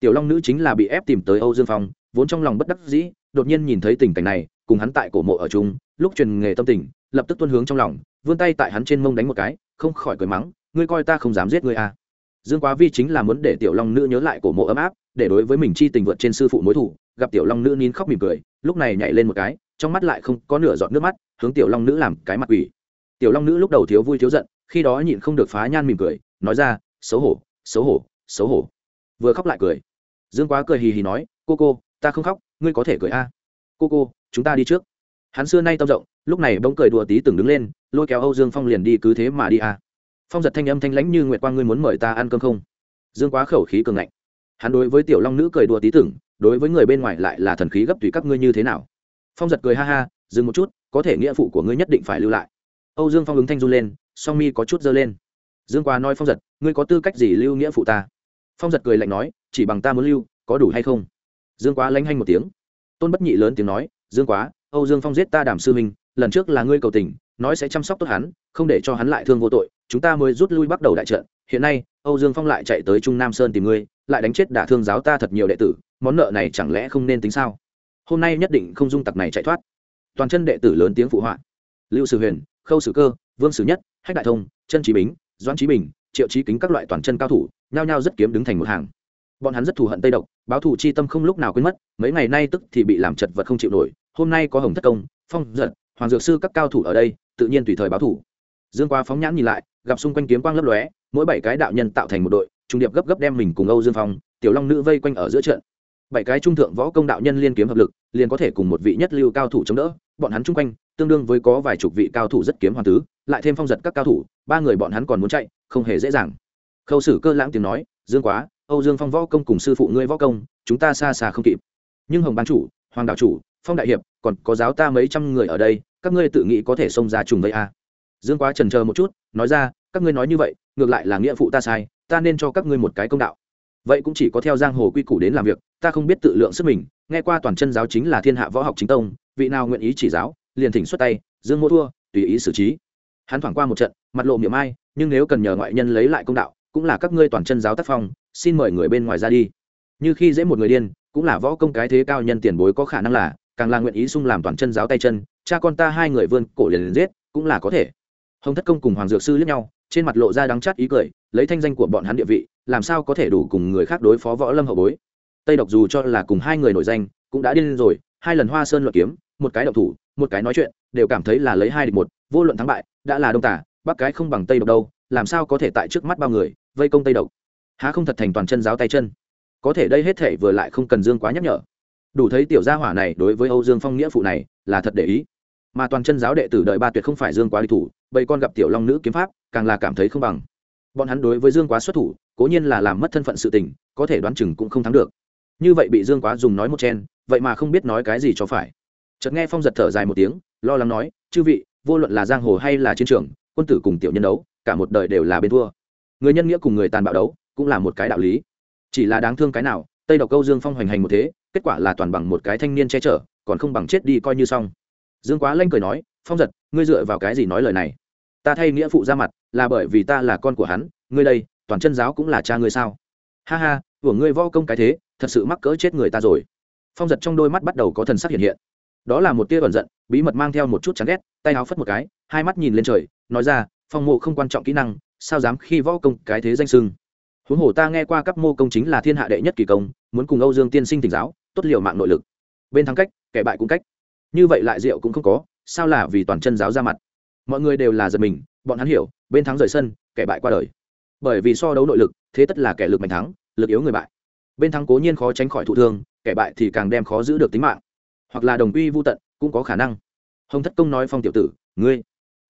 Tiểu long nữ chính là bị ép tìm tới âu dương phong, vốn trong lòng bất đắc dĩ, đột nhiên nhìn thấy tình cảnh này, cùng hắn tại cổ mộ ở chung, lúc truyền nghề tâm tình, lập tức tuân hướng trong lòng, vươn tay tại hắn trên mông đánh một cái, không khỏi cười mắng, ngươi coi ta không dám giết ngươi à. dương quá vi chính là muốn để tiểu long nữ nhớ lại cổ mộ ấm áp, để đối với mình chi tình vượt trên sư phụ mối thủ, gặp tiểu long nữ nín khóc mỉm cười, lúc này nhảy lên một cái, trong mắt lại không có nửa giọt nước mắt hướng tiểu long nữ làm cái mặt quỷ. Tiểu long nữ lúc đầu thiếu vui thiếu giận, khi đó nhịn không được phá nhan mỉm cười, nói ra, xấu hổ xấu hổ xấu hổ. Vừa khóc lại cười. Dương quá cười hì hì nói, cô cô, ta không khóc, ngươi có thể cười a. Cô cô, chúng ta đi trước. Hắn xưa nay tâm rộng, lúc này bỗng cười đùa tí từng đứng lên, lôi kéo âu dương phong liền đi cứ thế mà đi a. Phong giật thanh âm thanh lãnh như nguyệt quang, ngươi muốn mời ta ăn cơm không? Dương quá khẩu khí cường ngạnh. Hắn đối với tiểu long nữ cười đùa tí tưởng đối với người bên ngoài lại là thần khí gấp tùy các ngươi như thế nào. Phong giật cười ha ha dừng một chút, có thể nghĩa phụ của ngươi nhất định phải lưu lại. Âu dương phong ứng thanh run lên, song mi có chút dơ lên. Dương quá nói phong giật, ngươi có tư cách gì lưu nghĩa phụ ta? Phong giật cười lạnh nói, chỉ bằng ta muốn lưu, có đủ hay không? Dương quá lanh hanh một tiếng. Tôn bất nhị lớn tiếng nói, dương quá âu dương phong giết ta đàm sư minh, lần trước là ngươi cầu tình, nói sẽ chăm sóc tốt hắn, không để cho hắn lại thương vô tội, chúng ta mới rút lui bắt đầu đại trận. Hiện nay, âu dương phong lại chạy tới trung nam sơn tìm ngươi, lại đánh chết đả thương giáo ta thật nhiều đệ tử, món nợ này chẳng lẽ không nên tính sao? Hôm nay nhất định không dung tặc này chạy thoát toàn chân đệ tử lớn tiếng phụ họa. Lưu sử huyền, khâu sử cơ, vương sử nhất, hách đại thông, chân trí bính, doãn trí bình, triệu trí kính các loại toàn chân cao thủ, nhao nhao rất kiếm đứng thành một hàng. Bọn hắn rất thù hận tây độc, báo thù chi tâm không lúc nào quên mất, mấy ngày nay tức thì bị làm chật vật không chịu nổi, hôm nay có hồng thất công, phong giật, hoàng dược sư các cao thủ ở đây, tự nhiên tùy thời báo thủ dương qua phóng nhãn nhìn lại, gặp xung quanh kiếm quang lấp lóe, mỗi bảy cái đạo nhân tạo thành một đội, trung điệp gấp gấp đem mình cùng âu dương phong, tiểu long nữ vây quanh ở giữa trận bảy cái trung thượng võ công đạo nhân liên kiếm hợp lực, liền có thể cùng một vị nhất lưu cao thủ chống đỡ. Bọn hắn chung quanh, tương đương với có vài chục vị cao thủ rất kiếm hoàn tứ, lại thêm phong giật các cao thủ, ba người bọn hắn còn muốn chạy, không hề dễ dàng. Khâu sử cơ lãng tiếng nói, dương quá, âu dương phong võ công cùng sư phụ ngươi võ công, chúng ta xa xa không kịp. Nhưng hồng ban chủ, hoàng đạo chủ, phong đại hiệp, còn có giáo ta mấy trăm người ở đây, các ngươi tự nghĩ có thể xông ra trùng vây a à. dương quá trần chờ một chút, nói ra, các ngươi nói như vậy, ngược lại là nghĩa phụ ta sai, ta nên cho các ngươi một cái công đạo vậy cũng chỉ có theo giang hồ quy củ đến làm việc, ta không biết tự lượng sức mình, nghe qua toàn chân giáo chính là thiên hạ võ học chính tông, vị nào nguyện ý chỉ giáo, liền thỉnh xuất tay, dương mô thua, tùy ý xử trí. Hắn thoảng qua một trận, mặt lộ miệng ai, nhưng nếu cần nhờ ngoại nhân lấy lại công đạo, cũng là các ngươi toàn chân giáo tác phong, xin mời người bên ngoài ra đi. Như khi dễ một người điên, cũng là võ công cái thế cao nhân tiền bối có khả năng là, càng là nguyện ý sung làm toàn chân giáo tay chân, cha con ta hai người vươn cổ liền liền giết, cũng là có thể. Hồng thất công cùng hoàng dược sư lẫn nhau trên mặt lộ ra đắng chát ý cười, lấy thanh danh của bọn hắn địa vị, làm sao có thể đủ cùng người khác đối phó võ lâm hậu bối. Tây độc dù cho là cùng hai người nổi danh, cũng đã điên rồi, hai lần hoa sơn luận kiếm, một cái độc thủ, một cái nói chuyện, đều cảm thấy là lấy hai địch một, vô luận thắng bại, đã là đông tả, bắc cái không bằng tây độc đâu, làm sao có thể tại trước mắt bao người, vây công tây độc. Há không thật thành toàn chân giáo tay chân. Có thể đây hết thể vừa lại không cần dương quá nhắc nhở. Đủ thấy tiểu gia hỏa này đối với âu dương phong nghĩa phụ này là thật để ý. Mà toàn chân giáo đệ tử đợi ba tuyệt không phải dương quá đi thủ bầy con gặp tiểu long nữ kiếm pháp, càng là cảm thấy không bằng. Bọn hắn đối với dương quá xuất thủ, cố nhiên là làm mất thân phận sự tình, có thể đoán chừng cũng không thắng được. Như vậy bị dương quá dùng nói một chen, vậy mà không biết nói cái gì cho phải. Chợt nghe phong giật thở dài một tiếng, lo lắng nói, chư vị, vô luận là giang hồ hay là chiến trường, quân tử cùng tiểu nhân đấu, cả một đời đều là bên thua. Người nhân nghĩa cùng người tàn bạo đấu, cũng là một cái đạo lý. Chỉ là đáng thương cái nào, tây độc câu dương phong hoành hành một thế, kết quả là toàn bằng một cái thanh niên che chở, còn không bằng chết đi coi như xong. Dương quá lanh cười nói, phong giật, ngươi dựa vào cái gì nói lời này? Ta thay nghĩa phụ ra mặt, là bởi vì ta là con của hắn, ngươi đây, toàn chân giáo cũng là cha ngươi sao? Ha ha, của ngươi võ công cái thế, thật sự mắc cỡ chết người ta rồi. Phong giật trong đôi mắt bắt đầu có thần sắc hiện hiện. Đó là một tia bẩn giận, bí mật mang theo một chút chán ghét, tay áo phất một cái, hai mắt nhìn lên trời, nói ra, phong mộ không quan trọng kỹ năng, sao dám khi võ công cái thế danh sưng? Huống hồ ta nghe qua các mô công chính là thiên hạ đệ nhất kỳ công, muốn cùng âu dương tiên sinh tỉnh giáo, tốt liệu mạng nội lực. Bên thắng cách, kẻ bại cũng cách. Như vậy lại rượu cũng không có, sao là vì toàn chân giáo ra mặt? Mọi người đều là giật mình, bọn hắn hiểu, bên thắng rời sân, kẻ bại qua đời. Bởi vì so đấu nội lực, thế tất là kẻ lực mạnh thắng, lực yếu người bại. Bên thắng cố nhiên khó tránh khỏi thụ thương, kẻ bại thì càng đem khó giữ được tính mạng. Hoặc là đồng quy vô tận, cũng có khả năng. Hồng thất công nói phong tiểu tử, ngươi.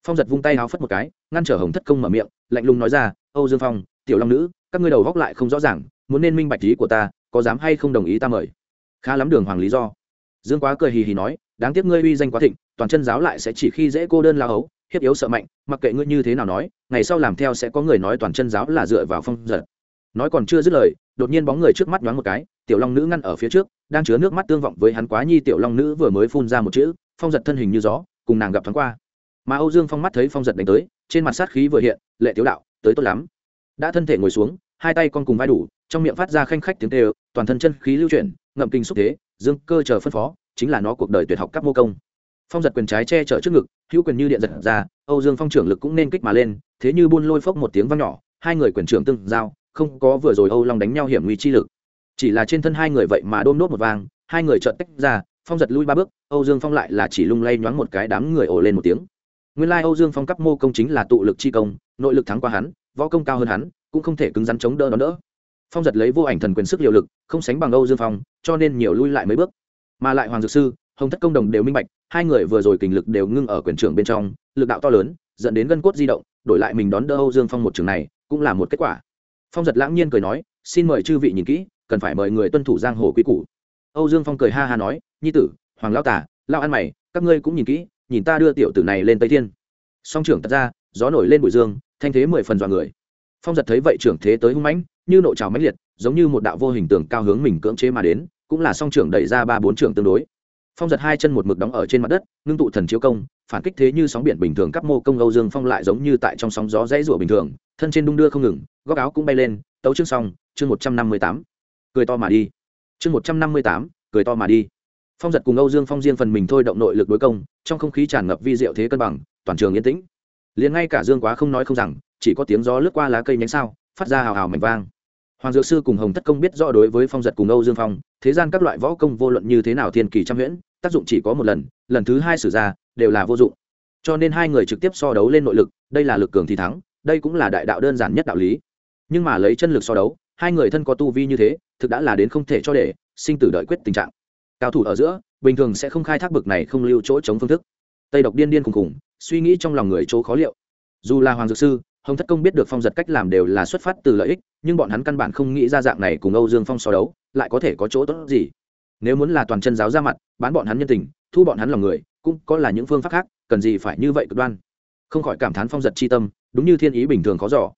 Phong giật vung tay háo phất một cái, ngăn trở hồng thất công mở miệng, lạnh lùng nói ra, âu dương phong, tiểu long nữ, các ngươi đầu góc lại không rõ ràng, muốn nên minh bạch ý của ta, có dám hay không đồng ý ta mời? Khá lắm đường hoàng lý do. Dương quá cười hì hì nói, đáng tiếc ngươi uy danh quá thịnh, toàn chân giáo lại sẽ chỉ khi dễ cô đơn lao hấu hiếp yếu sợ mạnh, mặc kệ ngươi như thế nào nói, ngày sau làm theo sẽ có người nói toàn chân giáo là dựa vào phong giật. Nói còn chưa dứt lời, đột nhiên bóng người trước mắt nhoáng một cái, tiểu long nữ ngăn ở phía trước, đang chứa nước mắt tương vọng với hắn quá nhi tiểu long nữ vừa mới phun ra một chữ, phong giật thân hình như gió, cùng nàng gặp thoáng qua. Mà âu dương phong mắt thấy phong giật đánh tới, trên mặt sát khí vừa hiện, lệ tiếu đạo, tới tốt lắm. Đã thân thể ngồi xuống, hai tay con cùng vai đủ, trong miệng phát ra khanh khách tiếng tê toàn thân chân khí lưu chuyển, ngậm kinh xúc thế, dương cơ chờ phân phó, chính là nó cuộc đời tuyệt học các mô công phong giật quyền trái che chở trước ngực, hữu quyền như điện giật ra, âu dương phong trưởng lực cũng nên kích mà lên, thế như buôn lôi phốc một tiếng vang nhỏ, hai người quyền trưởng tương giao, không có vừa rồi âu long đánh nhau hiểm nguy chi lực. Chỉ là trên thân hai người vậy mà đôm nốt một vang, hai người trợn tách ra, phong giật lui ba bước, âu dương phong lại là chỉ lung lay nhoáng một cái đám người ổ lên một tiếng. Nguyên lai âu dương phong cấp mô công chính là tụ lực chi công, nội lực thắng qua hắn, võ công cao hơn hắn, cũng không thể cứng rắn chống đỡ đón đỡ. Phong giật lấy vô ảnh thần quyền sức liều lực, không sánh bằng âu dương phong, cho nên nhiều lui lại mấy bước. Mà lại hoàng dược sư hồng thất công đồng đều minh bạch, hai người vừa rồi kình lực đều ngưng ở quyền trưởng bên trong, lực đạo to lớn, dẫn đến gân cốt di động, đổi lại mình đón đỡ âu dương phong một trường này, cũng là một kết quả. Phong giật lãng nhiên cười nói, xin mời chư vị nhìn kỹ, cần phải mời người tuân thủ giang hồ quý cũ âu dương phong cười ha ha nói, nhi tử, hoàng lao tả lao ăn mày, các ngươi cũng nhìn kỹ, nhìn ta đưa tiểu tử này lên tây thiên. Song trưởng tật ra, gió nổi lên bụi dương, thanh thế mười phần dọa người. Phong giật thấy vậy trưởng thế tới hung mãnh, như nộ trào mãnh liệt, giống như một đạo vô hình tường cao hướng mình cưỡng chế mà đến, cũng là song trưởng đẩy ra ba bốn trưởng tương đối phong giật hai chân một mực đóng ở trên mặt đất, ngưng tụ thần chiếu công, phản kích thế như sóng biển bình thường các mô công âu dương phong lại giống như tại trong sóng gió dãy rủa bình thường, thân trên đung đưa không ngừng, góc áo cũng bay lên, tấu chương xong, chương một trăm năm mươi tám. Cười to mà đi. Chương một trăm năm mươi tám, cười to mà đi. Phong giật cùng âu dương phong riêng phần mình thôi động nội lực đối công, trong không khí tràn ngập vi diệu thế cân bằng, toàn trường yên tĩnh. Liền ngay cả dương quá không nói không rằng, chỉ có tiếng gió lướt qua lá cây nhánh sao, phát ra hào hào mảnh vang hoàng dược sư cùng hồng thất công biết rõ đối với phong giật cùng âu dương phong, thế gian các loại võ công vô luận như thế nào thiên kỳ trăm huyễn, tác dụng chỉ có một lần lần thứ hai sử ra, đều là vô dụng. Cho nên hai người trực tiếp so đấu lên nội lực, đây là lực cường thì thắng, đây cũng là đại đạo đơn giản nhất đạo lý. Nhưng mà lấy chân lực so đấu, hai người thân có tu vi như thế, thực đã là đến không thể cho để, sinh tử đợi quyết tình trạng. Cao thủ ở giữa, bình thường sẽ không khai thác bực này không lưu chỗ chống phương thức. Tây độc điên điên khùng khùng suy nghĩ trong lòng người chỗ khó liệu. Dù là hoàng dược sư hồng thất công biết được phong giật cách làm đều là xuất phát từ lợi ích, nhưng bọn hắn căn bản không nghĩ ra dạng này cùng âu dương phong so đấu, lại có thể có chỗ tốt gì. Nếu muốn là toàn chân giáo ra mặt, bán bọn hắn nhân tình, thu bọn hắn lòng người, cũng có là những phương pháp khác, cần gì phải như vậy cực đoan. Không khỏi cảm thán phong giật chi tâm, đúng như thiên ý bình thường khó giỏ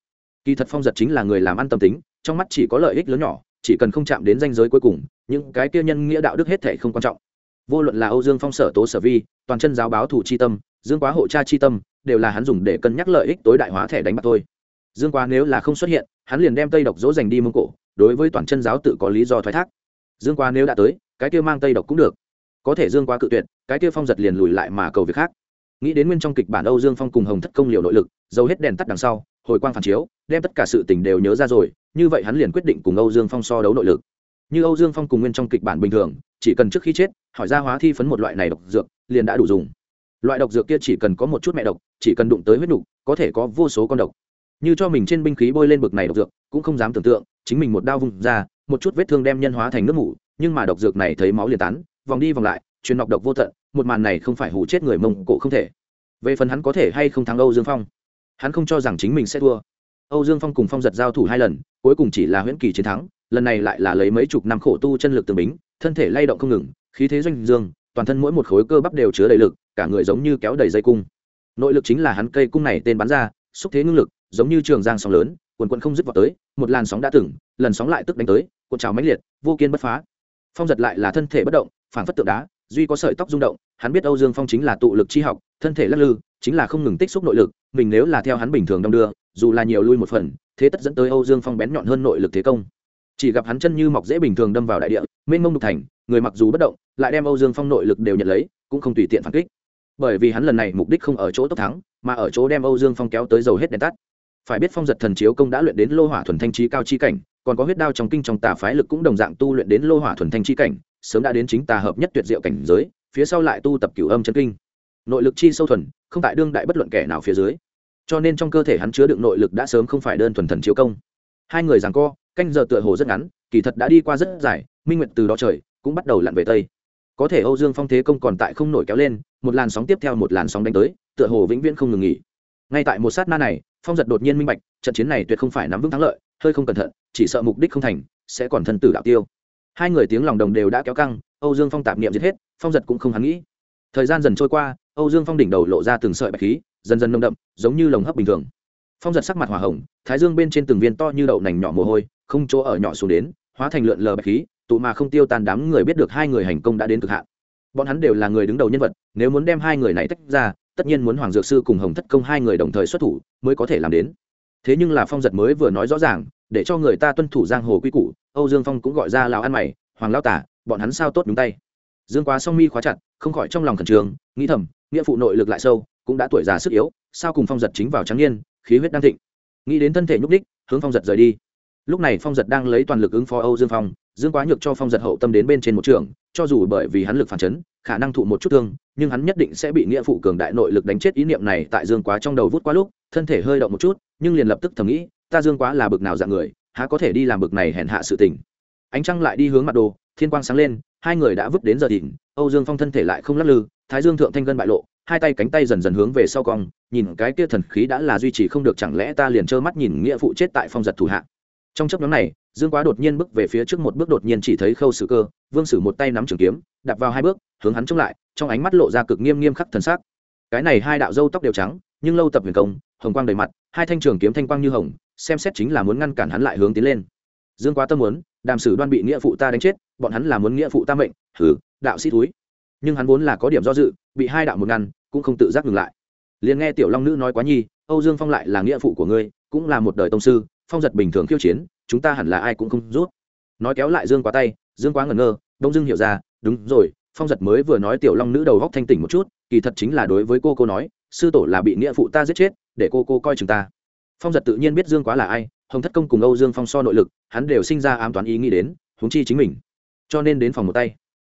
kỳ thật phong giật chính là người làm ăn tâm tính, trong mắt chỉ có lợi ích lớn nhỏ, chỉ cần không chạm đến danh giới cuối cùng, những cái kia nhân nghĩa đạo đức hết thể không quan trọng. Vô luận là âu dương phong sở tố sở vi, toàn chân giáo báo thủ chi tâm, dương quá hộ cha chi tâm đều là hắn dùng để cân nhắc lợi ích tối đại hóa thẻ đánh bạc thôi. Dương quá nếu là không xuất hiện, hắn liền đem tây độc dỗ dành đi mông cổ, đối với toàn chân giáo tự có lý do thoái thác. Dương quá nếu đã tới, cái kia mang tây độc cũng được. Có thể dương quá cự tuyệt, cái kia phong giật liền lùi lại mà cầu việc khác. Nghĩ đến nguyên trong kịch bản âu dương phong cùng hồng thất công liều nội lực dầu hết đèn tắt đằng sau, hồi quang phản chiếu, đem tất cả sự tình đều nhớ ra rồi, như vậy hắn liền quyết định cùng âu dương phong so đấu nội lực. Như âu dương phong cùng nguyên trong kịch bản bình thường, chỉ cần trước khi chết, hỏi ra hóa thi phấn một loại này độc dược, liền đã đủ dùng loại độc dược kia chỉ cần có một chút mẹ độc, chỉ cần đụng tới huyết đục có thể có vô số con độc. Như cho mình trên binh khí bôi lên bực này độc dược, cũng không dám tưởng tượng, chính mình một đao vùng ra, một chút vết thương đem nhân hóa thành nước mủ, nhưng mà độc dược này thấy máu liền tán, vòng đi vòng lại, truyền nọc độc vô tận, một màn này không phải hủ chết người mông cổ không thể. Về phần hắn có thể hay không thắng âu dương phong, hắn không cho rằng chính mình sẽ thua. Âu dương phong cùng phong giật giao thủ hai lần, cuối cùng chỉ là huyễn kỳ chiến thắng, lần này lại là lấy mấy chục năm khổ tu chân lực tường bính, thân thể lay động không ngừng, khí thế doanh dương toàn thân mỗi một khối cơ bắp đều chứa đầy lực, cả người giống như kéo đầy dây cung. Nội lực chính là hắn cây cung này tên bắn ra, xúc thế ngưng lực, giống như trường giang sóng lớn, quần quần không dứt vào tới, một làn sóng đã từng, lần sóng lại tức đánh tới, cuộn trào mãnh liệt, vô kiên bất phá. Phong giật lại là thân thể bất động, phảng phất tượng đá, duy có sợi tóc rung động, hắn biết âu dương phong chính là tụ lực chi học, thân thể lắc lư, chính là không ngừng tích xúc nội lực, mình nếu là theo hắn bình thường đong đưa, dù là nhiều lui một phần, thế tất dẫn tới âu dương phong bén nhọn hơn nội lực thế công. Chỉ gặp hắn chân như mọc dễ bình thường đâm vào đại địa, mênh mông đục thành, người mặc dù bất động lại đem âu dương phong nội lực đều nhận lấy, cũng không tùy tiện phản kích. Bởi vì hắn lần này mục đích không ở chỗ tốc thắng, mà ở chỗ đem âu dương phong kéo tới dầu hết đèn tắt. Phải biết phong giật thần chiếu công đã luyện đến lô hỏa thuần thanh trí cao chi cảnh, còn có huyết đao trong kinh trong tà phái lực cũng đồng dạng tu luyện đến lô hỏa thuần thanh chi cảnh, sớm đã đến chính tà hợp nhất tuyệt diệu cảnh giới, phía sau lại tu tập cửu âm chân kinh. Nội lực chi sâu thuần, không tại đương đại bất luận kẻ nào phía dưới. Cho nên trong cơ thể hắn chứa đựng nội lực đã sớm không phải đơn thuần thần chiếu công. Hai người giằng co, canh giờ tựa hồ rất ngắn, kỳ thật đã đi qua rất dài, minh nguyệt từ đó trời, cũng bắt đầu lặn về tây có thể âu dương phong thế công còn tại không nổi kéo lên, một làn sóng tiếp theo một làn sóng đánh tới, tựa hồ vĩnh viễn không ngừng nghỉ. Ngay tại một sát na này, phong giật đột nhiên minh bạch, trận chiến này tuyệt không phải nắm vững thắng lợi, hơi không cẩn thận, chỉ sợ mục đích không thành, sẽ còn thân tử đạo tiêu. Hai người tiếng lòng đồng đều đã kéo căng, âu dương phong tạp niệm giết hết, phong giật cũng không hắn nghĩ. Thời gian dần trôi qua, âu dương phong đỉnh đầu lộ ra từng sợi bạch khí, dần dần nông đậm, giống như lồng hấp bình thường. Phong giật sắc mặt hỏa hồng, thái dương bên trên từng viên to như đậu nành nhỏ mồ hôi, không chỗ ở nhỏ xuống đến, hóa thành lượn lờ bạch khí tụ mà không tiêu tan đám người biết được hai người hành công đã đến cực hạn. Bọn hắn đều là người đứng đầu nhân vật, nếu muốn đem hai người này tách ra, tất nhiên muốn hoàng dược sư cùng hồng thất công hai người đồng thời xuất thủ mới có thể làm đến. Thế nhưng là phong giật mới vừa nói rõ ràng, để cho người ta tuân thủ giang hồ quy củ, âu dương phong cũng gọi ra lào ăn mày, hoàng lao tả bọn hắn sao tốt đúng tay? Dương quá song mi khóa chặt, không khỏi trong lòng khẩn trường nghĩ thầm, nghĩa phụ nội lực lại sâu, cũng đã tuổi già sức yếu, sao cùng phong giật chính vào trắng niên, khí huyết đang thịnh. Nghĩ đến thân thể nhúc đích hướng phong giật rời đi lúc này phong giật đang lấy toàn lực ứng phó âu dương phong, dương quá nhược cho phong giật hậu tâm đến bên trên một trường, cho dù bởi vì hắn lực phản chấn, khả năng thụ một chút thương, nhưng hắn nhất định sẽ bị nghĩa phụ cường đại nội lực đánh chết ý niệm này tại dương quá trong đầu vút qua lúc, thân thể hơi động một chút, nhưng liền lập tức thầm nghĩ, ta dương quá là bực nào dạng người, há có thể đi làm bực này hèn hạ sự tình. Ánh trăng lại đi hướng mặt đồ, thiên quang sáng lên, hai người đã vứt đến giờ thìn, âu dương phong thân thể lại không lắc lư, thái dương thượng thanh gân bại lộ, hai tay cánh tay dần dần hướng về sau cong, nhìn cái kia thần khí đã là duy trì không được, chẳng lẽ ta liền trơ mắt nhìn nghĩa phụ chết tại phong giật thủ hạ? Trong chấp nhóm này, dương quá đột nhiên bước về phía trước một bước đột nhiên chỉ thấy khâu sử cơ, vương sử một tay nắm trường kiếm, đạp vào hai bước, hướng hắn chống lại, trong ánh mắt lộ ra cực nghiêm nghiêm khắc thần sắc. Cái này hai đạo dâu tóc đều trắng, nhưng lâu tập huyền công, hồng quang đầy mặt, hai thanh trường kiếm thanh quang như hồng, xem xét chính là muốn ngăn cản hắn lại hướng tiến lên. Dương quá tâm muốn, đàm sử đoan bị nghĩa phụ ta đánh chết, bọn hắn là muốn nghĩa phụ ta mệnh hử đạo sĩ túi nhưng hắn vốn là có điểm do dự, bị hai đạo một ngăn, cũng không tự giác ngừng lại. Liền nghe tiểu long nữ nói quá nhi, âu dương phong lại là nghĩa phụ của ngươi, cũng là một đời tông sư phong giật bình thường khiêu chiến, chúng ta hẳn là ai cũng không rút. Nói kéo lại dương quá tay, dương quá ngẩn ngơ, đông dương hiểu ra, đúng rồi, phong giật mới vừa nói tiểu long nữ đầu góc thanh tỉnh một chút, kỳ thật chính là đối với cô cô nói, sư tổ là bị nghĩa phụ ta giết chết, để cô cô coi chừng ta. Phong giật tự nhiên biết dương quá là ai, hồng thất công cùng âu dương phong so nội lực, hắn đều sinh ra ám toán ý nghĩ đến, huống chi chính mình. Cho nên đến phòng một tay.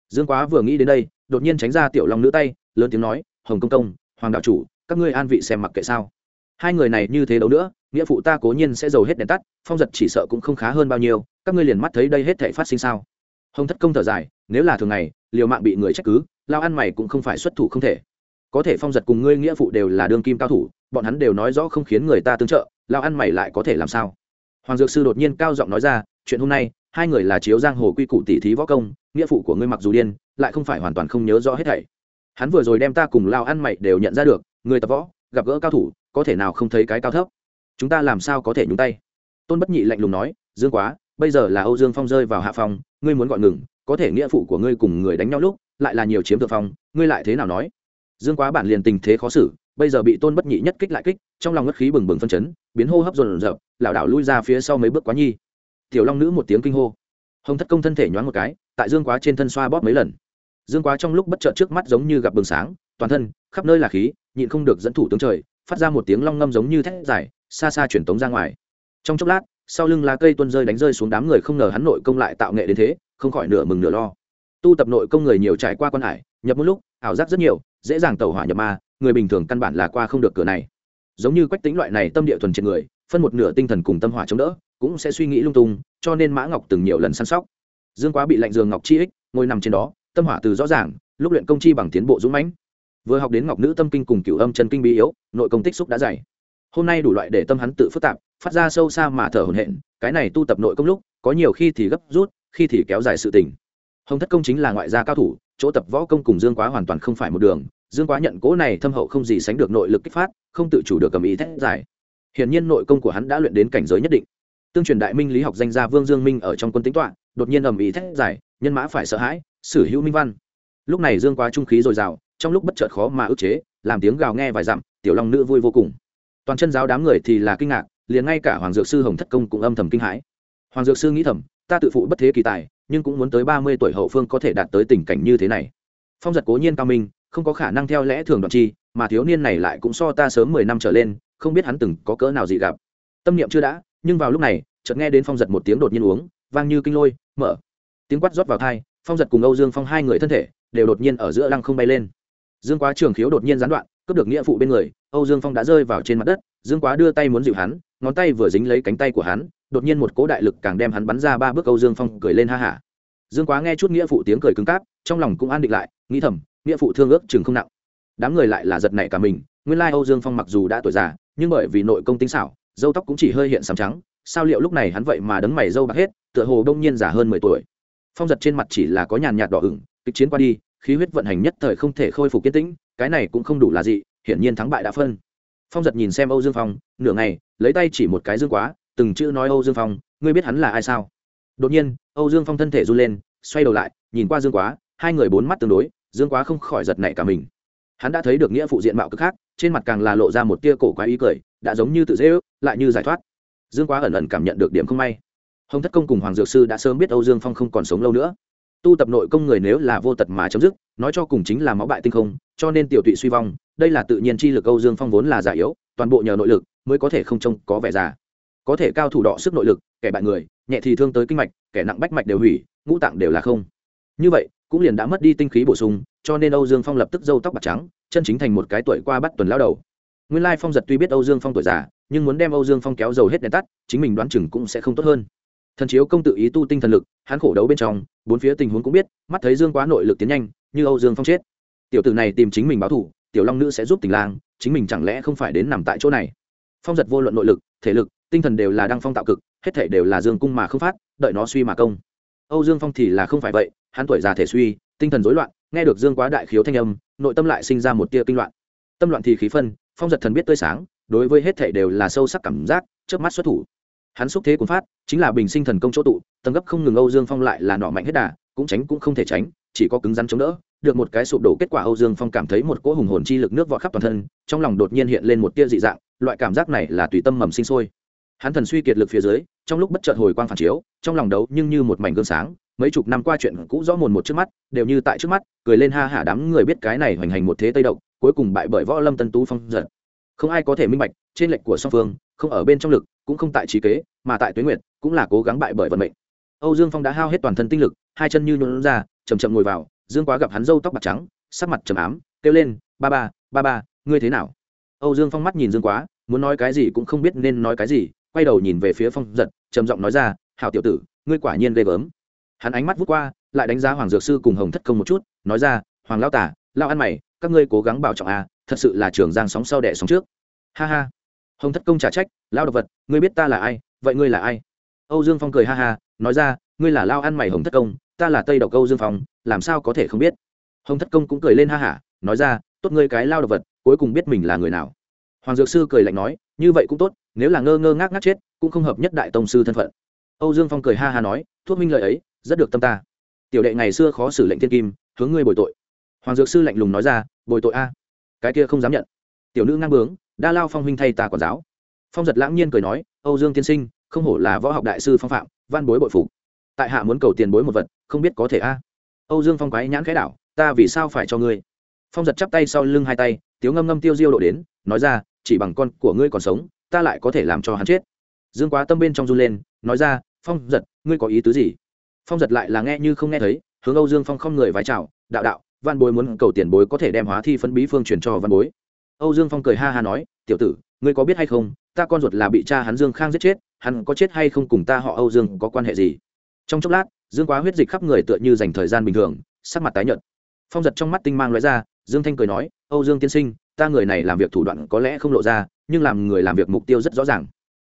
Dương quá vừa nghĩ đến đây, đột nhiên tránh ra tiểu long nữ tay, lớn tiếng nói, hồng công công, hoàng đạo chủ, các ngươi an vị xem mặc kệ sao? Hai người này như thế đâu nữa, nghĩa phụ ta cố nhiên sẽ giàu hết đèn tắt, phong giật chỉ sợ cũng không khá hơn bao nhiêu, các ngươi liền mắt thấy đây hết thể phát sinh sao? Hồng thất công thở dài, nếu là thường ngày, liều mạng bị người trách cứ, lao ăn mày cũng không phải xuất thủ không thể. Có thể phong giật cùng ngươi nghĩa phụ đều là đương kim cao thủ, bọn hắn đều nói rõ không khiến người ta tương trợ, lao ăn mày lại có thể làm sao? Hoàng dược sư đột nhiên cao giọng nói ra, chuyện hôm nay, hai người là chiếu giang hồ quy củ tỷ thí võ công, nghĩa phụ của ngươi mặc dù điên, lại không phải hoàn toàn không nhớ rõ hết thảy. Hắn vừa rồi đem ta cùng lao ăn mày đều nhận ra được, người tập võ gặp gỡ cao thủ, có thể nào không thấy cái cao thấp? Chúng ta làm sao có thể nhúng tay? Tôn bất nhị lạnh lùng nói, dương quá, bây giờ là âu dương phong rơi vào hạ phong, ngươi muốn gọi ngừng, có thể nghĩa phụ của ngươi cùng người đánh nhau lúc, lại là nhiều chiếm thượng phong, ngươi lại thế nào nói? Dương quá bản liền tình thế khó xử, bây giờ bị tôn bất nhị nhất kích lại kích, trong lòng ngất khí bừng bừng phân chấn, biến hô hấp dồn dập, lảo đảo lui ra phía sau mấy bước quá nhi. Tiểu long nữ một tiếng kinh hô. Hồng thất công thân thể nhoáng một cái, tại dương quá trên thân xoa bóp mấy lần. Dương quá trong lúc bất chợt trước mắt giống như gặp bừng sáng, toàn thân, khắp nơi là khí nhịn không được dẫn thủ tướng trời, phát ra một tiếng long ngâm giống như thét dài, xa xa chuyển tống ra ngoài. Trong chốc lát, sau lưng lá cây tuân rơi đánh rơi xuống đám người không ngờ hắn nội công lại tạo nghệ đến thế, không khỏi nửa mừng nửa lo. Tu tập nội công người nhiều trải qua quan hải, nhập một lúc, ảo giác rất nhiều, dễ dàng tẩu hỏa nhập ma, người bình thường căn bản là qua không được cửa này. Giống như quách tính loại này tâm địa thuần trên người, phân một nửa tinh thần cùng tâm hỏa chống đỡ, cũng sẽ suy nghĩ lung tung, cho nên mã ngọc từng nhiều lần săn sóc. Dương quá bị lạnh giường ngọc chi ích, ngồi nằm trên đó, tâm hỏa từ rõ ràng, lúc luyện công chi bằng tiến bộ dũng mãnh vừa học đến ngọc nữ tâm kinh cùng cửu âm chân kinh bí yếu, nội công tích xúc đã dày. Hôm nay đủ loại để tâm hắn tự phức tạp, phát ra sâu xa mà thở hổn hển, cái này tu tập nội công lúc, có nhiều khi thì gấp rút, khi thì kéo dài sự tình. Hồng thất công chính là ngoại gia cao thủ, chỗ tập võ công cùng dương quá hoàn toàn không phải một đường, dương quá nhận cố này thâm hậu không gì sánh được nội lực kích phát, không tự chủ được cầm ý thét giải hiển nhiên nội công của hắn đã luyện đến cảnh giới nhất định. Tương truyền đại minh lý học danh gia vương dương minh ở trong quân tính toạ đột nhiên ầm ý thét giải nhân mã phải sợ hãi, sử hữu minh văn. Lúc này dương quá trung khí dồi dào trong lúc bất chợt khó mà ức chế, làm tiếng gào nghe vài dặm, tiểu long nữ vui vô cùng. Toàn chân giáo đám người thì là kinh ngạc, liền ngay cả hoàng dược sư hồng thất công cũng âm thầm kinh hãi. Hoàng dược sư nghĩ thầm, ta tự phụ bất thế kỳ tài, nhưng cũng muốn tới ba mươi tuổi hậu phương có thể đạt tới tình cảnh như thế này. Phong giật cố nhiên cao minh, không có khả năng theo lẽ thường đoạn chi, mà thiếu niên này lại cũng so ta sớm mười năm trở lên, không biết hắn từng có cỡ nào dị gặp. Tâm niệm chưa đã, nhưng vào lúc này, chợt nghe đến phong giật một tiếng đột nhiên uống, vang như kinh lôi, mở. Tiếng quát rót vào thai phong giật cùng âu dương phong hai người thân thể đều đột nhiên ở giữa lăng không bay lên dương quá trường khiếu đột nhiên gián đoạn, cướp được nghĩa phụ bên người, âu dương phong đã rơi vào trên mặt đất, dương quá đưa tay muốn dịu hắn, ngón tay vừa dính lấy cánh tay của hắn, đột nhiên một cỗ đại lực càng đem hắn bắn ra ba bước, âu dương phong cười lên ha hả. Dương quá nghe chút nghĩa phụ tiếng cười cứng cáp, trong lòng cũng an định lại, nghĩ thầm, nghĩa phụ thương ước chừng không nặng. Đám người lại là giật nảy cả mình, nguyên lai âu dương phong mặc dù đã tuổi già, nhưng bởi vì nội công tinh xảo dâu tóc cũng chỉ hơi hiện sàm trắng, sao liệu lúc này hắn vậy mà đấng mày dâu bạc hết, tựa hồ đông nhiên già hơn mười tuổi. Phong giật trên mặt chỉ là có nhàn nhạt đỏ ửng, kịch chiến qua đi khí huyết vận hành nhất thời không thể khôi phục kiên tĩnh, cái này cũng không đủ là gì, hiển nhiên thắng bại đã phân. Phong giật nhìn xem âu dương phong, nửa ngày, lấy tay chỉ một cái dương quá, từng chữ nói âu dương phong, ngươi biết hắn là ai sao? Đột nhiên, âu dương phong thân thể run lên, xoay đầu lại, nhìn qua dương quá, hai người bốn mắt tương đối, dương quá không khỏi giật nảy cả mình. Hắn đã thấy được nghĩa phụ diện mạo cực khác, trên mặt càng là lộ ra một tia cổ quá ý cười, đã giống như tự dễ ước, lại như giải thoát. Dương quá ẩn ẩn cảm nhận được điểm không may. Hồng thất công cùng hoàng dược sư đã sớm biết âu dương phong không còn sống lâu nữa tu tập nội công người nếu là vô tật mà chấm dứt, nói cho cùng chính là máu bại tinh không, cho nên tiểu tụy suy vong, đây là tự nhiên chi lực âu dương phong vốn là già yếu, toàn bộ nhờ nội lực mới có thể không trông có vẻ già. Có thể cao thủ đọ sức nội lực, kẻ bại người, nhẹ thì thương tới kinh mạch, kẻ nặng bách mạch đều hủy, ngũ tạng đều là không. Như vậy, cũng liền đã mất đi tinh khí bổ sung, cho nên âu dương phong lập tức râu tóc bạc trắng, chân chính thành một cái tuổi qua bắt tuần lao đầu. Nguyên lai phong giật tuy biết âu dương phong tuổi già, nhưng muốn đem âu dương phong kéo dầu hết đèn tắt, chính mình đoán chừng cũng sẽ không tốt hơn thần chiếu công tự ý tu tinh thần lực, hắn khổ đấu bên trong, bốn phía tình huống cũng biết, mắt thấy dương quá nội lực tiến nhanh, như âu dương phong chết. Tiểu tử này tìm chính mình báo thủ tiểu long nữ sẽ giúp tình lang, chính mình chẳng lẽ không phải đến nằm tại chỗ này? Phong giật vô luận nội lực, thể lực, tinh thần đều là đăng phong tạo cực, hết thể đều là dương cung mà không phát, đợi nó suy mà công. Âu dương phong thì là không phải vậy, hắn tuổi già thể suy, tinh thần rối loạn, nghe được dương quá đại khiếu thanh âm, nội tâm lại sinh ra một tia kinh loạn. Tâm loạn thì khí phân, phong giật thần biết tươi sáng, đối với hết thể đều là sâu sắc cảm giác trước mắt xuất thủ hắn xúc thế cuốn phát, chính là bình sinh thần công chỗ tụ, tầng gấp không ngừng âu dương phong lại là nọ mạnh hết đà, cũng tránh cũng không thể tránh, chỉ có cứng rắn chống đỡ, được một cái sụp đổ kết quả âu dương phong cảm thấy một cỗ hùng hồn chi lực nước vọt khắp toàn thân, trong lòng đột nhiên hiện lên một tia dị dạng, loại cảm giác này là tùy tâm mầm sinh sôi. Hắn thần suy kiệt lực phía dưới, trong lúc bất chợt hồi quang phản chiếu, trong lòng đấu nhưng như một mảnh gương sáng, mấy chục năm qua chuyện cũ rõ mồn một trước mắt, đều như tại trước mắt, cười lên ha hả đám người biết cái này hoành hành một thế tây động cuối cùng bại bởi võ lâm tân tú phong giật không ai có thể minh bạch, trên lệnh của song phương không ở bên trong lực, cũng không tại trí kế, mà tại tuyến nguyệt, cũng là cố gắng bại bởi vận mệnh. Âu dương phong đã hao hết toàn thân tinh lực, hai chân như nhuộn ra chầm chậm ngồi vào, dương quá gặp hắn râu tóc bạc trắng, sắc mặt trầm ám, kêu lên, ba ba ba ba, ngươi thế nào? Âu dương phong mắt nhìn dương quá, muốn nói cái gì cũng không biết nên nói cái gì, quay đầu nhìn về phía phong giật, trầm giọng nói ra hào tiểu tử, ngươi quả nhiên ghê gớm. Hắn ánh mắt vút qua, lại đánh giá hoàng dược sư cùng hồng thất công một chút, nói ra, hoàng lao tả lao ăn mày, các ngươi cố gắng bảo trọng à thật sự là trường giang sóng sau đẻ sóng trước. Ha ha hồng thất công trả trách, lao Độc vật, ngươi biết ta là ai, vậy ngươi là ai? Âu dương phong cười ha ha, nói ra, ngươi là lao ăn mày hồng thất công, ta là tây độc âu dương phong, làm sao có thể không biết? Hồng thất công cũng cười lên ha hả nói ra, tốt ngươi cái lao Độc vật, cuối cùng biết mình là người nào. Hoàng dược sư cười lạnh nói, như vậy cũng tốt, nếu là ngơ ngơ ngác ngác chết, cũng không hợp nhất đại tông sư thân phận. Âu dương phong cười ha ha nói, thuốc minh lợi ấy, rất được tâm ta. Tiểu đệ ngày xưa khó xử lệnh thiên kim, hướng ngươi bồi tội. Hoàng dược sư lạnh lùng nói ra, bồi tội a? Cái kia không dám nhận. Tiểu nữ ngang bướng đa lao phong huynh thay ta quản giáo. Phong giật lãng nhiên cười nói, âu dương tiên sinh, không hổ là võ học đại sư phong phạm, văn bối bội phục. Tại hạ muốn cầu tiền bối một vật, không biết có thể a. À? Âu dương phong quái nhãn khẽ đảo, ta vì sao phải cho ngươi? Phong giật chắp tay sau lưng hai tay, tiếu ngâm ngâm tiêu diêu độ đến, nói ra, chỉ bằng con của ngươi còn sống, ta lại có thể làm cho hắn chết. Dương quá tâm bên trong run lên, nói ra, phong giật, ngươi có ý tứ gì? Phong giật lại là nghe như không nghe thấy, hướng âu dương phong không người vái chào, đạo đạo, văn bối muốn cầu tiền bối có thể đem hóa thi phân bí phương truyền cho văn bối âu dương phong cười ha ha nói, tiểu tử, ngươi có biết hay không, ta con ruột là bị cha hắn dương khang giết chết, hắn có chết hay không cùng ta họ âu dương có quan hệ gì? Trong chốc lát, dương quá huyết dịch khắp người tựa như dành thời gian bình thường, sắc mặt tái nhợt. Phong giật trong mắt tinh mang lóe ra, dương thanh cười nói, âu dương tiên sinh, ta người này làm việc thủ đoạn có lẽ không lộ ra, nhưng làm người làm việc mục tiêu rất rõ ràng.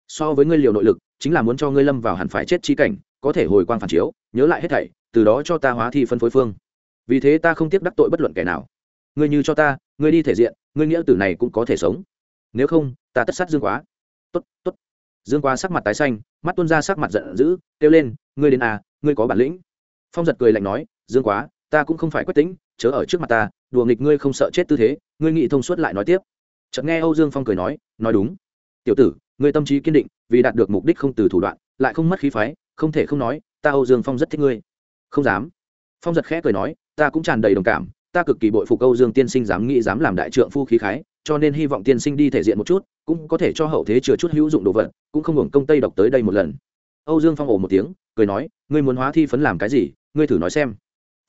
So với ngươi liều nội lực, chính là muốn cho ngươi lâm vào hẳn phải chết chi cảnh, có thể hồi quang phản chiếu, nhớ lại hết thảy, từ đó cho ta hóa thi phân phối phương. Vì thế ta không tiếp đắc tội bất luận kẻ nào. Ngươi như cho ta, ngươi đi thể diện ngươi nghĩa tử này cũng có thể sống. Nếu không, ta tất sát dương quá. Tốt tốt. Dương quá sắc mặt tái xanh, mắt tuôn ra sắc mặt giận dữ, kêu lên, ngươi đến à ngươi có bản lĩnh. Phong giật cười lạnh nói, dương quá, ta cũng không phải quyết tính, chớ ở trước mặt ta, đùa nghịch ngươi không sợ chết tư thế, ngươi nghĩ thông suốt lại nói tiếp. Chợt nghe âu dương phong cười nói nói đúng. Tiểu tử, ngươi tâm trí kiên định, vì đạt được mục đích không từ thủ đoạn, lại không mất khí phái, không thể không nói, ta âu dương phong rất thích ngươi. Không dám. Phong giật khẽ cười nói, ta cũng tràn đầy đồng cảm ta cực kỳ bội phục âu dương tiên sinh dám nghĩ dám làm đại trượng phu khí khái, cho nên hy vọng tiên sinh đi thể diện một chút, cũng có thể cho hậu thế chừa chút hữu dụng đồ vật, cũng không hưởng công tây độc tới đây một lần. Âu dương phong ổ một tiếng, cười nói, ngươi muốn hóa thi phấn làm cái gì? Ngươi thử nói xem.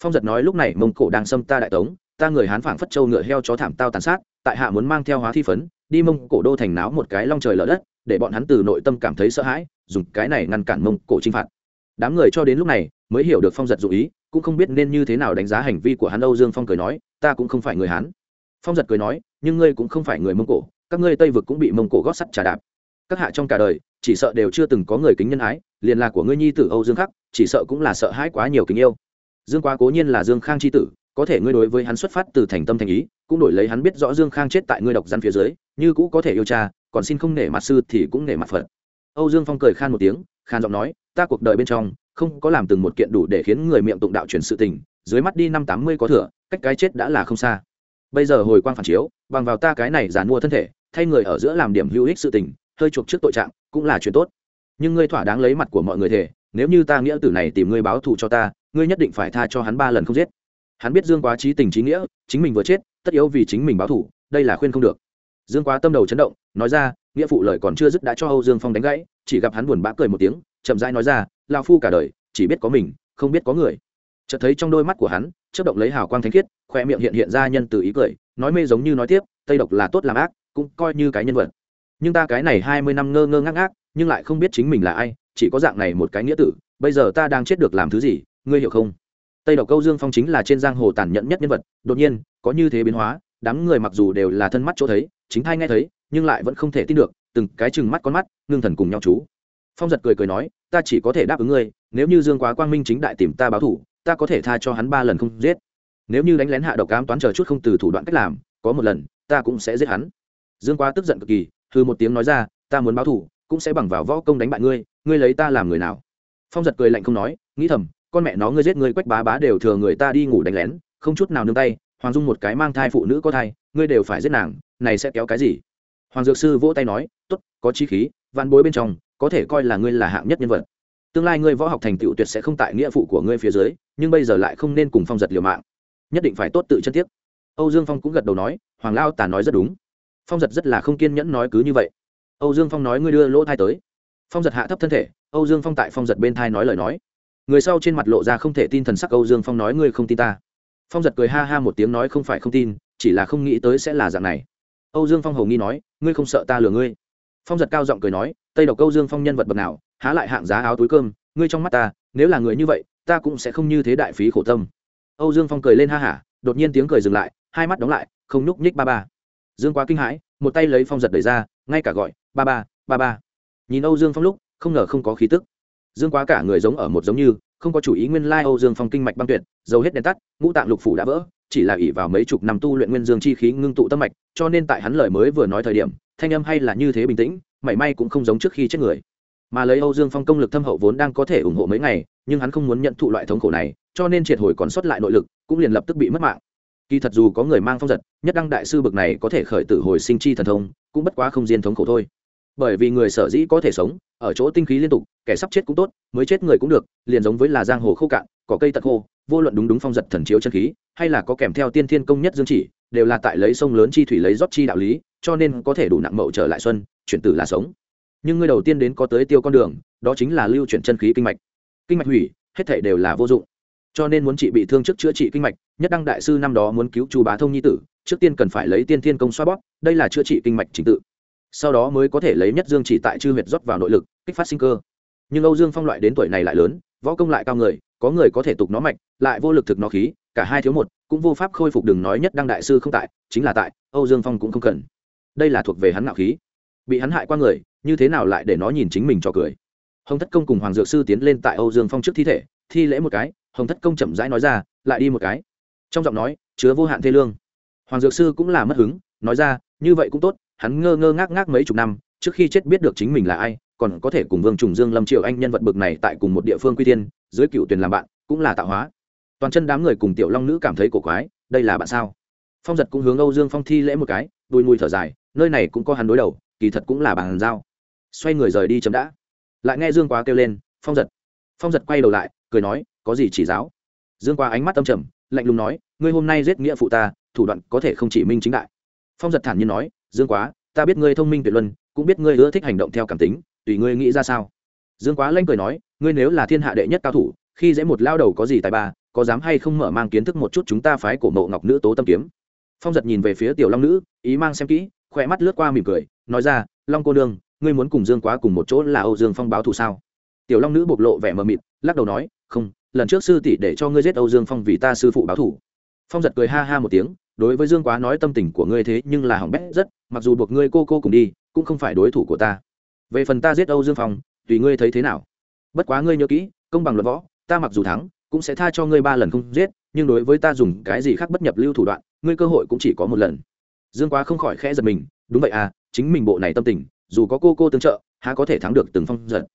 Phong giật nói, lúc này mông cổ đang xâm ta đại tống, ta người hán phảng phất châu ngựa heo chó thảm tao tàn sát, tại hạ muốn mang theo hóa thi phấn, đi mông cổ đô thành náo một cái long trời lở đất, để bọn hắn từ nội tâm cảm thấy sợ hãi, dùng cái này ngăn cản mông cổ chinh phạt. Đám người cho đến lúc này mới hiểu được phong giật dụ ý cũng không biết nên như thế nào đánh giá hành vi của hắn. Âu dương phong cười nói, ta cũng không phải người hán. Phong giật cười nói, nhưng ngươi cũng không phải người mông cổ, các ngươi tây vực cũng bị mông cổ gót sắt trà đạp. Các hạ trong cả đời, chỉ sợ đều chưa từng có người kính nhân ái, liền là của ngươi nhi tử âu dương khắc, chỉ sợ cũng là sợ hãi quá nhiều kính yêu. Dương quá cố nhiên là dương khang c h i tử, có thể ngươi đối với hắn xuất phát từ thành tâm thành ý, cũng đổi lấy hắn biết rõ dương khang chết tại ngươi độc gian phía dưới, như cũ có thể yêu cha, còn xin không nể mặt sư thì cũng nể mặt phật. Âu dương phong cười khan một tiếng, khan giọng nói, ta cuộc đời bên trong không có làm từng một kiện đủ để khiến người miệng tụng đạo truyền sự tình, dưới mắt đi năm tám mươi có thừa, cách cái chết đã là không xa. Bây giờ hồi quang phản chiếu, bằng vào ta cái này giàn mua thân thể, thay người ở giữa làm điểm hữu ích sự tình, hơi chuộc trước tội trạng, cũng là chuyện tốt. Nhưng ngươi thỏa đáng lấy mặt của mọi người thể nếu như ta nghĩa tử này tìm ngươi báo thù cho ta, ngươi nhất định phải tha cho hắn ba lần không giết. Hắn biết dương quá trí tình trí nghĩa, chính mình vừa chết, tất yếu vì chính mình báo thù, đây là khuyên không được. Dương quá tâm đầu chấn động, nói ra, nghĩa phụ lời còn chưa dứt đã cho âu dương phong đánh gãy, chỉ gặp hắn buồn bã cười một tiếng chậm rãi nói ra lao phu cả đời, chỉ biết có mình, không biết có người. Chợt thấy trong đôi mắt của hắn, chớp động lấy hào quang thánh khiết khoe miệng hiện hiện ra nhân từ ý cười, nói mê giống như nói tiếp, tây độc là tốt làm ác, cũng coi như cái nhân vật. Nhưng ta cái này hai mươi năm ngơ ngơ ngác ngác, nhưng lại không biết chính mình là ai, chỉ có dạng này một cái nghĩa tử, bây giờ ta đang chết được làm thứ gì, ngươi hiểu không? Tây độc câu dương phong chính là trên giang hồ tàn nhẫn nhất nhân vật, đột nhiên, có như thế biến hóa, đám người mặc dù đều là thân mắt chỗ thấy, chính thai nghe thấy, nhưng lại vẫn không thể tin được, từng cái chừng mắt con mắt, ngưng thần cùng nhau chú phong giật cười cười nói, ta chỉ có thể đáp ứng ngươi, nếu như dương quá quang minh chính đại tìm ta báo thủ, ta có thể tha cho hắn ba lần không giết. Nếu như đánh lén hạ độc cám toán chờ chút không từ thủ đoạn cách làm, có một lần, ta cũng sẽ giết hắn. Dương quá tức giận cực kỳ thư một tiếng nói ra, ta muốn báo thủ, cũng sẽ bằng vào võ công đánh bại ngươi ngươi lấy ta làm người nào? Phong giật cười lạnh không nói, nghĩ thầm, con mẹ nó ngươi giết ngươi quách bá bá đều thừa người ta đi ngủ đánh lén, không chút nào nương tay, hoàng dung một cái mang thai phụ nữ có thai, ngươi đều phải giết nàng, này sẽ kéo cái gì? Hoàng dược sư vỗ tay nói t ố t có chi khí văn bối bên trong có thể coi là ngươi là hạng nhất nhân vật. Tương lai ngươi võ học thành tựu tuyệt sẽ không tại nghĩa phụ của ngươi phía dưới, nhưng bây giờ lại không nên cùng phong giật liều mạng. Nhất định phải tốt tự chân tiếc âu dương phong cũng gật đầu nói, hoàng lao tà nói rất đúng. Phong giật rất là không kiên nhẫn nói cứ như vậy. Âu dương phong nói ngươi đưa lỗ thai tới. Phong giật hạ thấp thân thể, âu dương phong tại phong giật bên thai nói lời nói. Người sau trên mặt lộ ra không thể tin thần sắc âu dương phong nói ngươi không tin ta. Phong giật cười ha ha một tiếng nói không phải không tin, chỉ là không nghĩ tới sẽ là dạng này. Âu dương phong hầu nghi nói, ngươi không sợ ta lừa ngươi phong giật cao giọng cười nói, tây độc âu dương phong nhân vật bậc nào, há lại hạng giá áo túi cơm, ngươi trong mắt ta, nếu là người như vậy, ta cũng sẽ không như thế đại phí khổ tâm. Âu dương phong cười lên ha hả, đột nhiên tiếng cười dừng lại, hai mắt đóng lại, không nhúc nhích ba ba. Dương quá kinh hãi, một tay lấy phong giật đẩy ra, ngay cả gọi, ba ba ba ba. Nhìn âu dương phong lúc, không ngờ không có khí tức. Dương quá cả người giống ở một giống như, không có chủ ý nguyên lai âu dương phong kinh mạch băng tuyệt, dầu hết đèn tắt, ngũ tạng lục phủ đã vỡ, chỉ là ỷ vào mấy chục năm tu luyện nguyên dương chi khí ngưng tụ tâm mạch, cho nên tại hắn lời mới vừa nói thời điểm thanh âm hay là như thế bình tĩnh, mảy may cũng không giống trước khi chết người. Mà lấy âu dương phong công lực thâm hậu vốn đang có thể ủng hộ mấy ngày, nhưng hắn không muốn nhận thụ loại thống khổ này, cho nên triệt hồi còn sót lại nội lực, cũng liền lập tức bị mất mạng. Kỳ thật dù có người mang phong giật, nhất đăng đại sư bực này có thể khởi tử hồi sinh chi thần thông, cũng bất quá không diên thống khổ thôi. Bởi vì người sở dĩ có thể sống, ở chỗ tinh khí liên tục, kẻ sắp chết cũng tốt, mới chết người cũng được, liền giống với là giang hồ khô cạn có cây tật khô, vô luận đúng đúng phong giật thần chiếu chân khí, hay là có kèm theo tiên thiên công nhất dương chỉ đều là tại lấy sông lớn chi thủy lấy rót chi đạo lý, cho nên có thể đủ nặng mậu trở lại xuân, chuyển tử là sống. Nhưng ngươi đầu tiên đến có tới tiêu con đường, đó chính là lưu chuyển chân khí kinh mạch. Kinh mạch hủy, hết thể đều là vô dụng. Cho nên muốn trị bị thương trước chữa trị kinh mạch, nhất đăng đại sư năm đó muốn cứu chu bá thông nhi tử, trước tiên cần phải lấy tiên thiên công xoa bóp, đây là chữa trị kinh mạch trình tự. Sau đó mới có thể lấy nhất dương chỉ tại chư huyệt rót vào nội lực, kích phát sinh cơ. Nhưng âu dương phong loại đến tuổi này lại lớn, võ công lại cao người, có người có thể tục nó mạch, lại vô lực thực nó khí, cả hai thiếu một cũng vô pháp khôi phục đừng nói nhất đăng đại sư không tại, chính là tại, âu dương phong cũng không cần. Đây là thuộc về hắn ngạo khí. Bị hắn hại qua người, như thế nào lại để nó nhìn chính mình cho cười? Hồng thất công cùng hoàng dược sư tiến lên tại âu dương phong trước thi thể, thi lễ một cái, hồng thất công chậm rãi nói ra, lại đi một cái. Trong giọng nói, chứa vô hạn thê lương. Hoàng dược sư cũng là mất hứng, nói ra, như vậy cũng tốt, hắn ngơ ngơ ngác ngác mấy chục năm, trước khi chết biết được chính mình là ai, còn có thể cùng vương trùng dương lâm triệu anh nhân vật bực này tại cùng một địa phương quy tiên dưới cựu tuyển làm bạn, cũng là tạo hóa toàn chân đám người cùng tiểu long nữ cảm thấy cổ quái, đây là bạn sao? Phong giật cũng hướng âu dương phong thi lễ một cái, đùi mùi thở dài, nơi này cũng có hắn đối đầu, kỳ thật cũng là bàn giao. Xoay người rời đi chấm đã. Lại nghe dương quá kêu lên, phong giật. Phong giật quay đầu lại, cười nói, có gì chỉ giáo? Dương quá ánh mắt tâm trầm, lạnh lùng nói, ngươi hôm nay giết nghĩa phụ ta, thủ đoạn có thể không chỉ minh chính đại. Phong giật thản nhiên nói, dương quá, ta biết ngươi thông minh tuyệt luân, cũng biết ngươi ưa thích hành động theo cảm tính, tùy ngươi nghĩ ra sao? Dương quá lanh cười nói, ngươi nếu là thiên hạ đệ nhất cao thủ, khi dễ một lao đầu có gì tài ba có dám hay không mở mang kiến thức một chút chúng ta phái cổ mộ ngọc nữ tố tâm kiếm? Phong giật nhìn về phía tiểu long nữ, ý mang xem kỹ, khỏe mắt lướt qua mỉm cười, nói ra, long cô nương, ngươi muốn cùng dương quá cùng một chỗ là âu dương phong báo thù sao? Tiểu long nữ bộc lộ vẻ mờ mịt, lắc đầu nói, không, lần trước sư tỷ để cho ngươi giết âu dương phong vì ta sư phụ báo thù. Phong giật cười ha ha một tiếng, đối với dương quá nói tâm tình của ngươi thế nhưng là hỏng bét rất, mặc dù buộc ngươi cô cô cùng đi, cũng không phải đối thủ của ta. Về phần ta giết âu dương phong, tùy ngươi thấy thế nào? Bất quá ngươi nhớ kỹ, công bằng luật võ, ta mặc dù thắng cũng sẽ tha cho ngươi ba lần không giết, nhưng đối với ta dùng cái gì khác bất nhập lưu thủ đoạn, ngươi cơ hội cũng chỉ có một lần. Dương quá không khỏi khẽ giật mình, đúng vậy à chính mình bộ này tâm tình, dù có cô cô tương trợ, há có thể thắng được từng phong giật.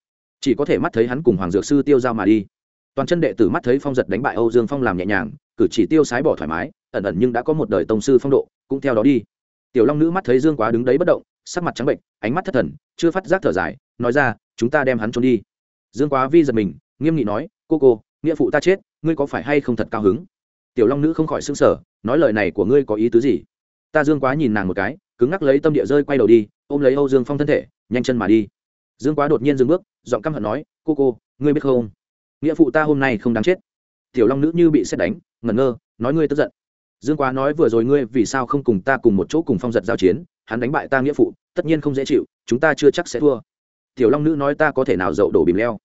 Chỉ có thể mắt thấy hắn cùng hoàng dược sư tiêu giao mà đi. Toàn chân đệ tử mắt thấy phong giật đánh bại âu dương phong làm nhẹ nhàng, cử chỉ tiêu sái bỏ thoải mái, ẩn ẩn nhưng đã có một đời tông sư phong độ, cũng theo đó đi. Tiểu long nữ mắt thấy dương quá đứng đấy bất động, sắc mặt trắng bệnh, ánh mắt thất thần, chưa phát giác thở dài, nói ra, chúng ta đem hắn trốn đi. Dương quá vi giật mình, nghiêm nghị nói, cô cô nghĩa phụ ta chết, ngươi có phải hay không thật cao hứng? Tiểu long nữ không khỏi xưng sở nói lời này của ngươi có ý tứ gì? Ta dương quá nhìn nàng một cái, cứng ngắc lấy tâm địa rơi quay đầu đi, ôm lấy âu dương phong thân thể, nhanh chân mà đi. Dương quá đột nhiên dừng bước, giọng căm hận nói, cô cô, ngươi biết không? Nghĩa phụ ta hôm nay không đáng chết. Tiểu long nữ như bị xét đánh, ngẩn ngơ, nói, ngươi tức giận. Dương quá nói, vừa rồi ngươi vì sao không cùng ta cùng một chỗ cùng phong giật giao chiến? Hắn đánh bại ta nghĩa phụ, tất nhiên không dễ chịu, chúng ta chưa chắc sẽ thua. Tiểu long nữ nói, ta có thể nào dậu đổ bìm leo?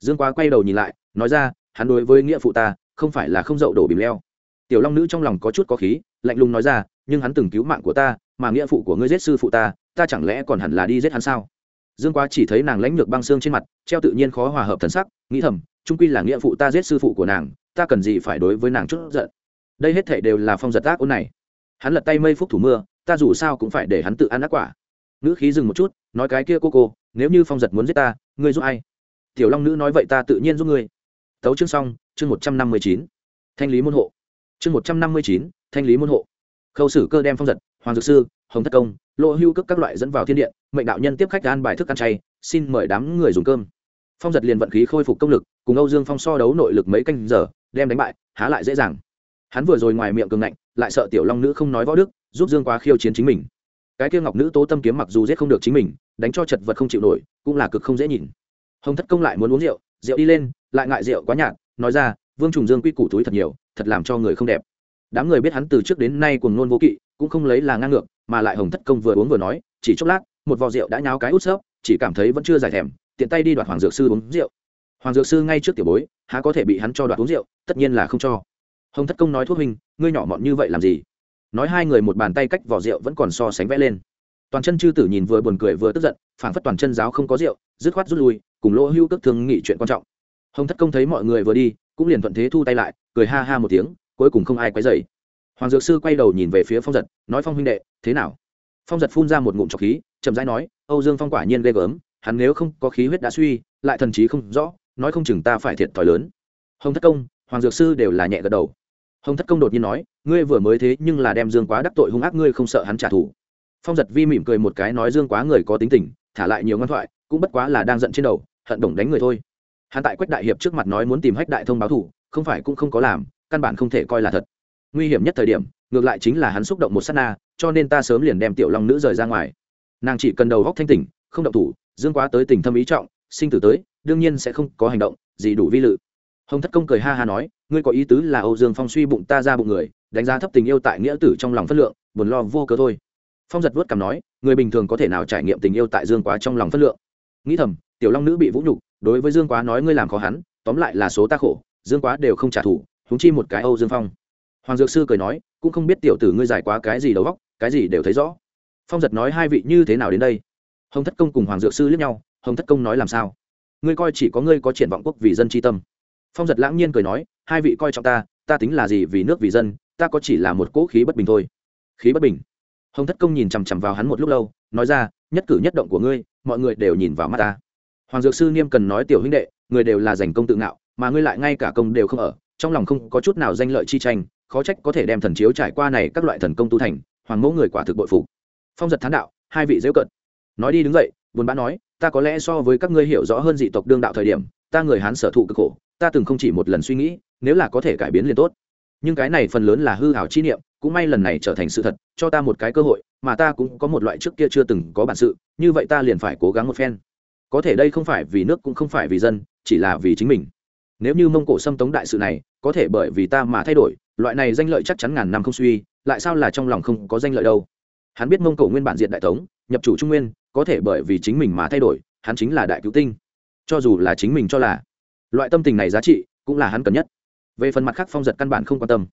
Dương quá quay đầu nhìn lại, nói ra hắn đối với nghĩa phụ ta, không phải là không dậu đổ bìm leo. Tiểu long nữ trong lòng có chút có khí, lạnh lùng nói ra, nhưng hắn từng cứu mạng của ta, mà nghĩa phụ của ngươi giết sư phụ ta ta chẳng lẽ còn hẳn là đi giết hắn sao? Dương quá chỉ thấy nàng lãnh lược băng xương trên mặt, treo tự nhiên khó hòa hợp thần sắc, nghĩ thầm trung quy là nghĩa phụ ta giết sư phụ của nàng, ta cần gì phải đối với nàng chút giận? Đây hết thể đều là phong giật ác ôn này. Hắn lật tay mây phúc thủ mưa, ta dù sao cũng phải để hắn tự ăn ác quả. Nữ khí dừng một chút, nói cái kia cô cô, nếu như phong giật muốn giết ta, ngươi giúp ai? Tiểu long nữ nói vậy ta tự nhiên giúp ngươi tấu chương xong, chương một trăm năm mươi chín. Thanh lý môn hộ. Chương một trăm năm mươi chín, thanh lý môn hộ. Khâu sử cơ đem phong giật, hoàng dược sư, hồng thất công lộ hưu cước các loại dẫn vào thiên điện, mệnh đạo nhân tiếp khách ăn bài thức ăn chay, xin mời đám người dùng cơm. Phong giật liền vận khí khôi phục công lực, cùng âu dương phong so đấu nội lực mấy canh giờ, đem đánh bại, há lại dễ dàng. Hắn vừa rồi ngoài miệng cường ngạnh, lại sợ tiểu long nữ không nói võ đức, giúp dương quá khiêu chiến chính mình. Cái kia ngọc nữ tố tâm kiếm mặc dù giết không được chính mình, đánh cho chật vật không chịu nổi, cũng là cực không dễ nhìn hồng thất công lại muốn uống rượu rượu đi lên, lại ngại rượu quá nhạt, nói ra, vương trùng dương quy củ túi thật nhiều, thật làm cho người không đẹp. Đám người biết hắn từ trước đến nay cùng nôn vô kỵ, cũng không lấy là ngang ngược, mà lại hồng thất công vừa uống vừa nói, chỉ chốc lát, một vò rượu đã nháo cái út xớp chỉ cảm thấy vẫn chưa giải thèm, tiện tay đi đoạt hoàng dược sư uống rượu. Hoàng dược sư ngay trước tiểu bối, há có thể bị hắn cho đoạt uống rượu, tất nhiên là không cho. Hồng thất công nói, thuốc hình ngươi nhỏ mọn như vậy làm gì? Nói hai người một bàn tay cách vỏ rượu vẫn còn so sánh vẽ lên. Toàn chân chư tử nhìn vừa buồn cười vừa tức giận, phảng phất toàn chân giáo không có rượu, dứt khoát rút lui cùng lỗ hưu cước thương nghị chuyện quan trọng. Hồng thất công thấy mọi người vừa đi, cũng liền thuận thế thu tay lại, cười ha ha một tiếng, cuối cùng không ai quấy dày hoàng dược sư quay đầu nhìn về phía phong giật, nói phong huynh đệ, thế nào? Phong giật phun ra một ngụm trọc khí, chậm rãi nói, âu dương phong quả nhiên ghê gớm, hắn nếu không có khí huyết đã suy, lại thần trí không rõ, nói không chừng ta phải thiệt thòi lớn. Hồng thất công, hoàng dược sư đều là nhẹ gật đầu. Hồng thất công đột nhiên nói, ngươi vừa mới thế nhưng là đem dương quá đắc tội hung ác ngươi không sợ hắn trả thù. Phong giật vi mỉm cười một cái nói dương quá người có tính tình thả lại nhiều ngăn thoại, cũng bất quá là đang giận trên đầu, hận đồng đánh người thôi. Hắn tại quách đại hiệp trước mặt nói muốn tìm hách đại thông báo thủ, không phải cũng không có làm, căn bản không thể coi là thật. Nguy hiểm nhất thời điểm, ngược lại chính là hắn xúc động một s á t na, cho nên ta sớm liền đem tiểu long nữ rời ra ngoài. Nàng chỉ cần đầu góc thanh tỉnh, không động thủ, dương quá tới tình thâm ý trọng, sinh tử tới, đương nhiên sẽ không có hành động, gì đủ vi lự. Hồng thất công cười ha ha nói, ngươi có ý tứ là âu dương phong suy bụng ta ra bụng người, đánh giá thấp tình yêu tại nghĩa tử trong lòng phất lượng, buồn lo vô cớ thôi. Phong giật vớt cằm nói người bình thường có thể nào trải nghiệm tình yêu tại dương quá trong lòng phất lượng? Nghĩ thầm, tiểu long nữ bị vũ nhục, đối với dương quá nói ngươi làm khó hắn, tóm lại là số ta khổ, dương quá đều không trả thù húng chi một cái âu dương phong. Hoàng dược sư cười nói, cũng không biết tiểu tử ngươi giải quá cái gì đầu góc cái gì đều thấy rõ. Phong giật nói hai vị như thế nào đến đây? Hồng thất công cùng hoàng dược sư liếc nhau, hồng thất công nói làm sao? Ngươi coi chỉ có ngươi có triển vọng quốc vì dân tri tâm. Phong giật lãng nhiên cười nói, hai vị coi trọng ta ta tính là gì vì nước vì dân, ta có chỉ là một cỗ khí bất bình thôi. Khí bất bình? Hồng thất công nhìn chằm chằm vào hắn một lúc lâu, nói ra, nhất cử nhất động của ngươi, mọi người đều nhìn vào mắt ta. Hoàng dược sư niêm cần nói tiểu huynh đệ, người đều là giành công tự ngạo, mà ngươi lại ngay cả công đều không ở, trong lòng không có chút nào danh lợi chi tranh, khó trách có thể đem thần chiếu trải qua này các loại thần công tu thành, hoàng mẫu người quả thực bội phục. Phong giật thán đạo, hai vị dễ cận. Nói đi đứng dậy, buồn bã nói, ta có lẽ so với các ngươi hiểu rõ hơn dị tộc đương đạo thời điểm, ta người hán sở thụ cực khổ, ta từng không chỉ một lần suy nghĩ, nếu là có thể cải biến liền tốt nhưng cái này phần lớn là hư hảo chi niệm, cũng may lần này trở thành sự thật, cho ta một cái cơ hội, mà ta cũng có một loại trước kia chưa từng có bản sự, như vậy ta liền phải cố gắng một phen. Có thể đây không phải vì nước cũng không phải vì dân, chỉ là vì chính mình. Nếu như mông cổ xâm tống đại sự này, có thể bởi vì ta mà thay đổi, loại này danh lợi chắc chắn ngàn năm không suy, lại sao là trong lòng không có danh lợi đâu? Hắn biết mông cổ nguyên bản diện đại tống, nhập chủ trung nguyên, có thể bởi vì chính mình mà thay đổi, hắn chính là đại cứu tinh. Cho dù là chính mình cho là, loại tâm tình này giá trị, cũng là hắn cần nhất về phần mặt khác phong giật căn bản không quan tâm.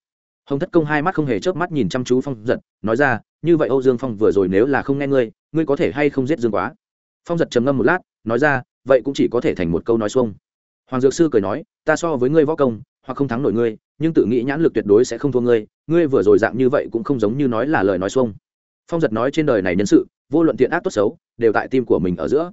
Hồng thất công hai mắt không hề chớp mắt nhìn chăm chú phong giật, nói ra, như vậy âu dương phong vừa rồi nếu là không nghe ngươi ngươi có thể hay không giết dương quá? Phong giật trầm ngâm một lát, nói ra, vậy cũng chỉ có thể thành một câu nói xuông. Hoàng dược sư cười nói, ta so với ngươi võ công, hoặc không thắng nổi ngươi, nhưng tự nghĩ nhãn lực tuyệt đối sẽ không thua ngươi ngươi vừa rồi dạng như vậy cũng không giống như nói là lời nói xuông. Phong giật nói trên đời này nhân sự, vô luận thiện ác tốt xấu, đều tại tim của mình ở giữa.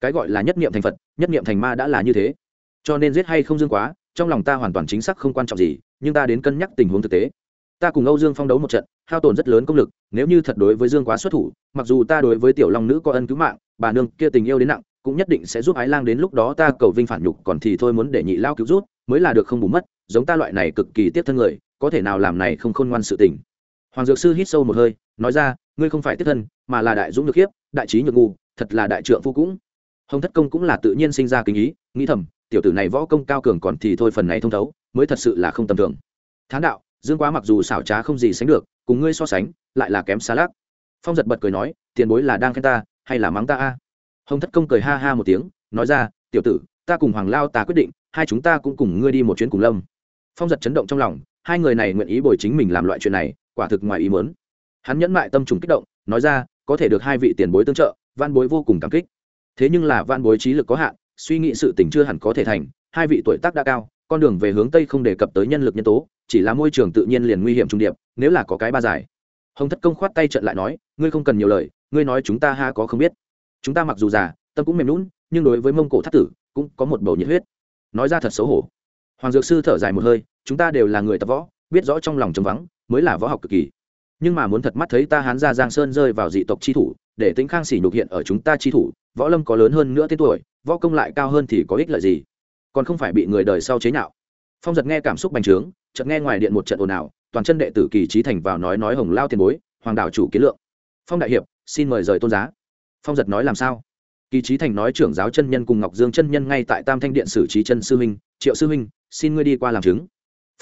Cái gọi là nhất niệm thành phật, nhất niệm thành ma đã là như thế. Cho nên giết hay không dương quá trong lòng ta hoàn toàn chính xác không quan trọng gì, nhưng ta đến cân nhắc tình huống thực tế. Ta cùng âu dương phong đấu một trận, hao tổn rất lớn công lực, nếu như thật đối với dương quá xuất thủ, mặc dù ta đối với tiểu long nữ có ân cứu mạng, bà nương kia tình yêu đến nặng, cũng nhất định sẽ giúp ái lang đến lúc đó ta cầu vinh phản nhục, còn thì thôi muốn để nhị lao cứu rút mới là được không bù mất, giống ta loại này cực kỳ tiếp thân người, có thể nào làm này không khôn ngoan sự tình. Hoàng dược sư hít sâu một hơi, nói ra, ngươi không phải tiếp thân, mà là đại dũng nhược hiếp, đại trí nhược ngu, thật là đại trượng phu cũng. Hồng thất công cũng là tự nhiên sinh ra kinh ý, nghĩ thầm tiểu tử này võ công cao cường còn thì thôi phần này thông thấu, mới thật sự là không tầm thường. Thán đạo, dương quá mặc dù xảo trá không gì sánh được, cùng ngươi so sánh, lại là kém xa lác phong giật bật cười nói, tiền bối là đang khen ta, hay là mắng ta a? Hồng thất công cười ha ha một tiếng, nói ra, tiểu tử, ta cùng hoàng lao ta quyết định, hai chúng ta cũng cùng ngươi đi một chuyến cùng lâm. Phong giật chấn động trong lòng, hai người này nguyện ý bồi chính mình làm loại chuyện này, quả thực ngoài ý mớn hắn nhẫn mại tâm trùng kích động, nói ra, có thể được hai vị tiền bối tương trợ van bối vô cùng cảm kích. Thế nhưng là van bối trí lực có hạn suy nghĩ sự tình chưa hẳn có thể thành, hai vị tuổi tác đã cao, con đường về hướng tây không đề cập tới nhân lực nhân tố, chỉ là môi trường tự nhiên liền nguy hiểm trung điệp, nếu là có cái ba giải. Hồng thất công khoát tay trận lại nói, ngươi không cần nhiều lời, ngươi nói chúng ta ha có không biết. Chúng ta mặc dù già, tâm cũng mềm lún nhưng đối với mông cổ thất tử, cũng có một bầu nhiệt huyết. Nói ra thật xấu hổ. Hoàng dược sư thở dài một hơi, chúng ta đều là người tập võ, biết rõ trong lòng trống vắng, mới là võ học cực kỳ. Nhưng mà muốn thật mắt thấy ta hán ra giang sơn rơi vào dị tộc chi thủ, để tính khang sỉ nhục hiện ở chúng ta chi thủ, võ lâm có lớn hơn nữa tên tuổi võ công lại cao hơn thì có ích lợi gì? Còn không phải bị người đời sau chế nhạo. Phong giật nghe cảm xúc bành trướng, chợt nghe ngoài điện một trận ồn ào, toàn chân đệ tử kỳ trí thành vào nói nói hồng lao tiền bối, hoàng đảo chủ kiến lượng. Phong đại hiệp, xin mời rời tôn giá. Phong giật nói làm sao? Kỳ trí thành nói trưởng giáo chân nhân cùng ngọc dương chân nhân ngay tại tam thanh điện xử trí chân sư huynh, triệu sư huynh, xin ngươi đi qua làm chứng.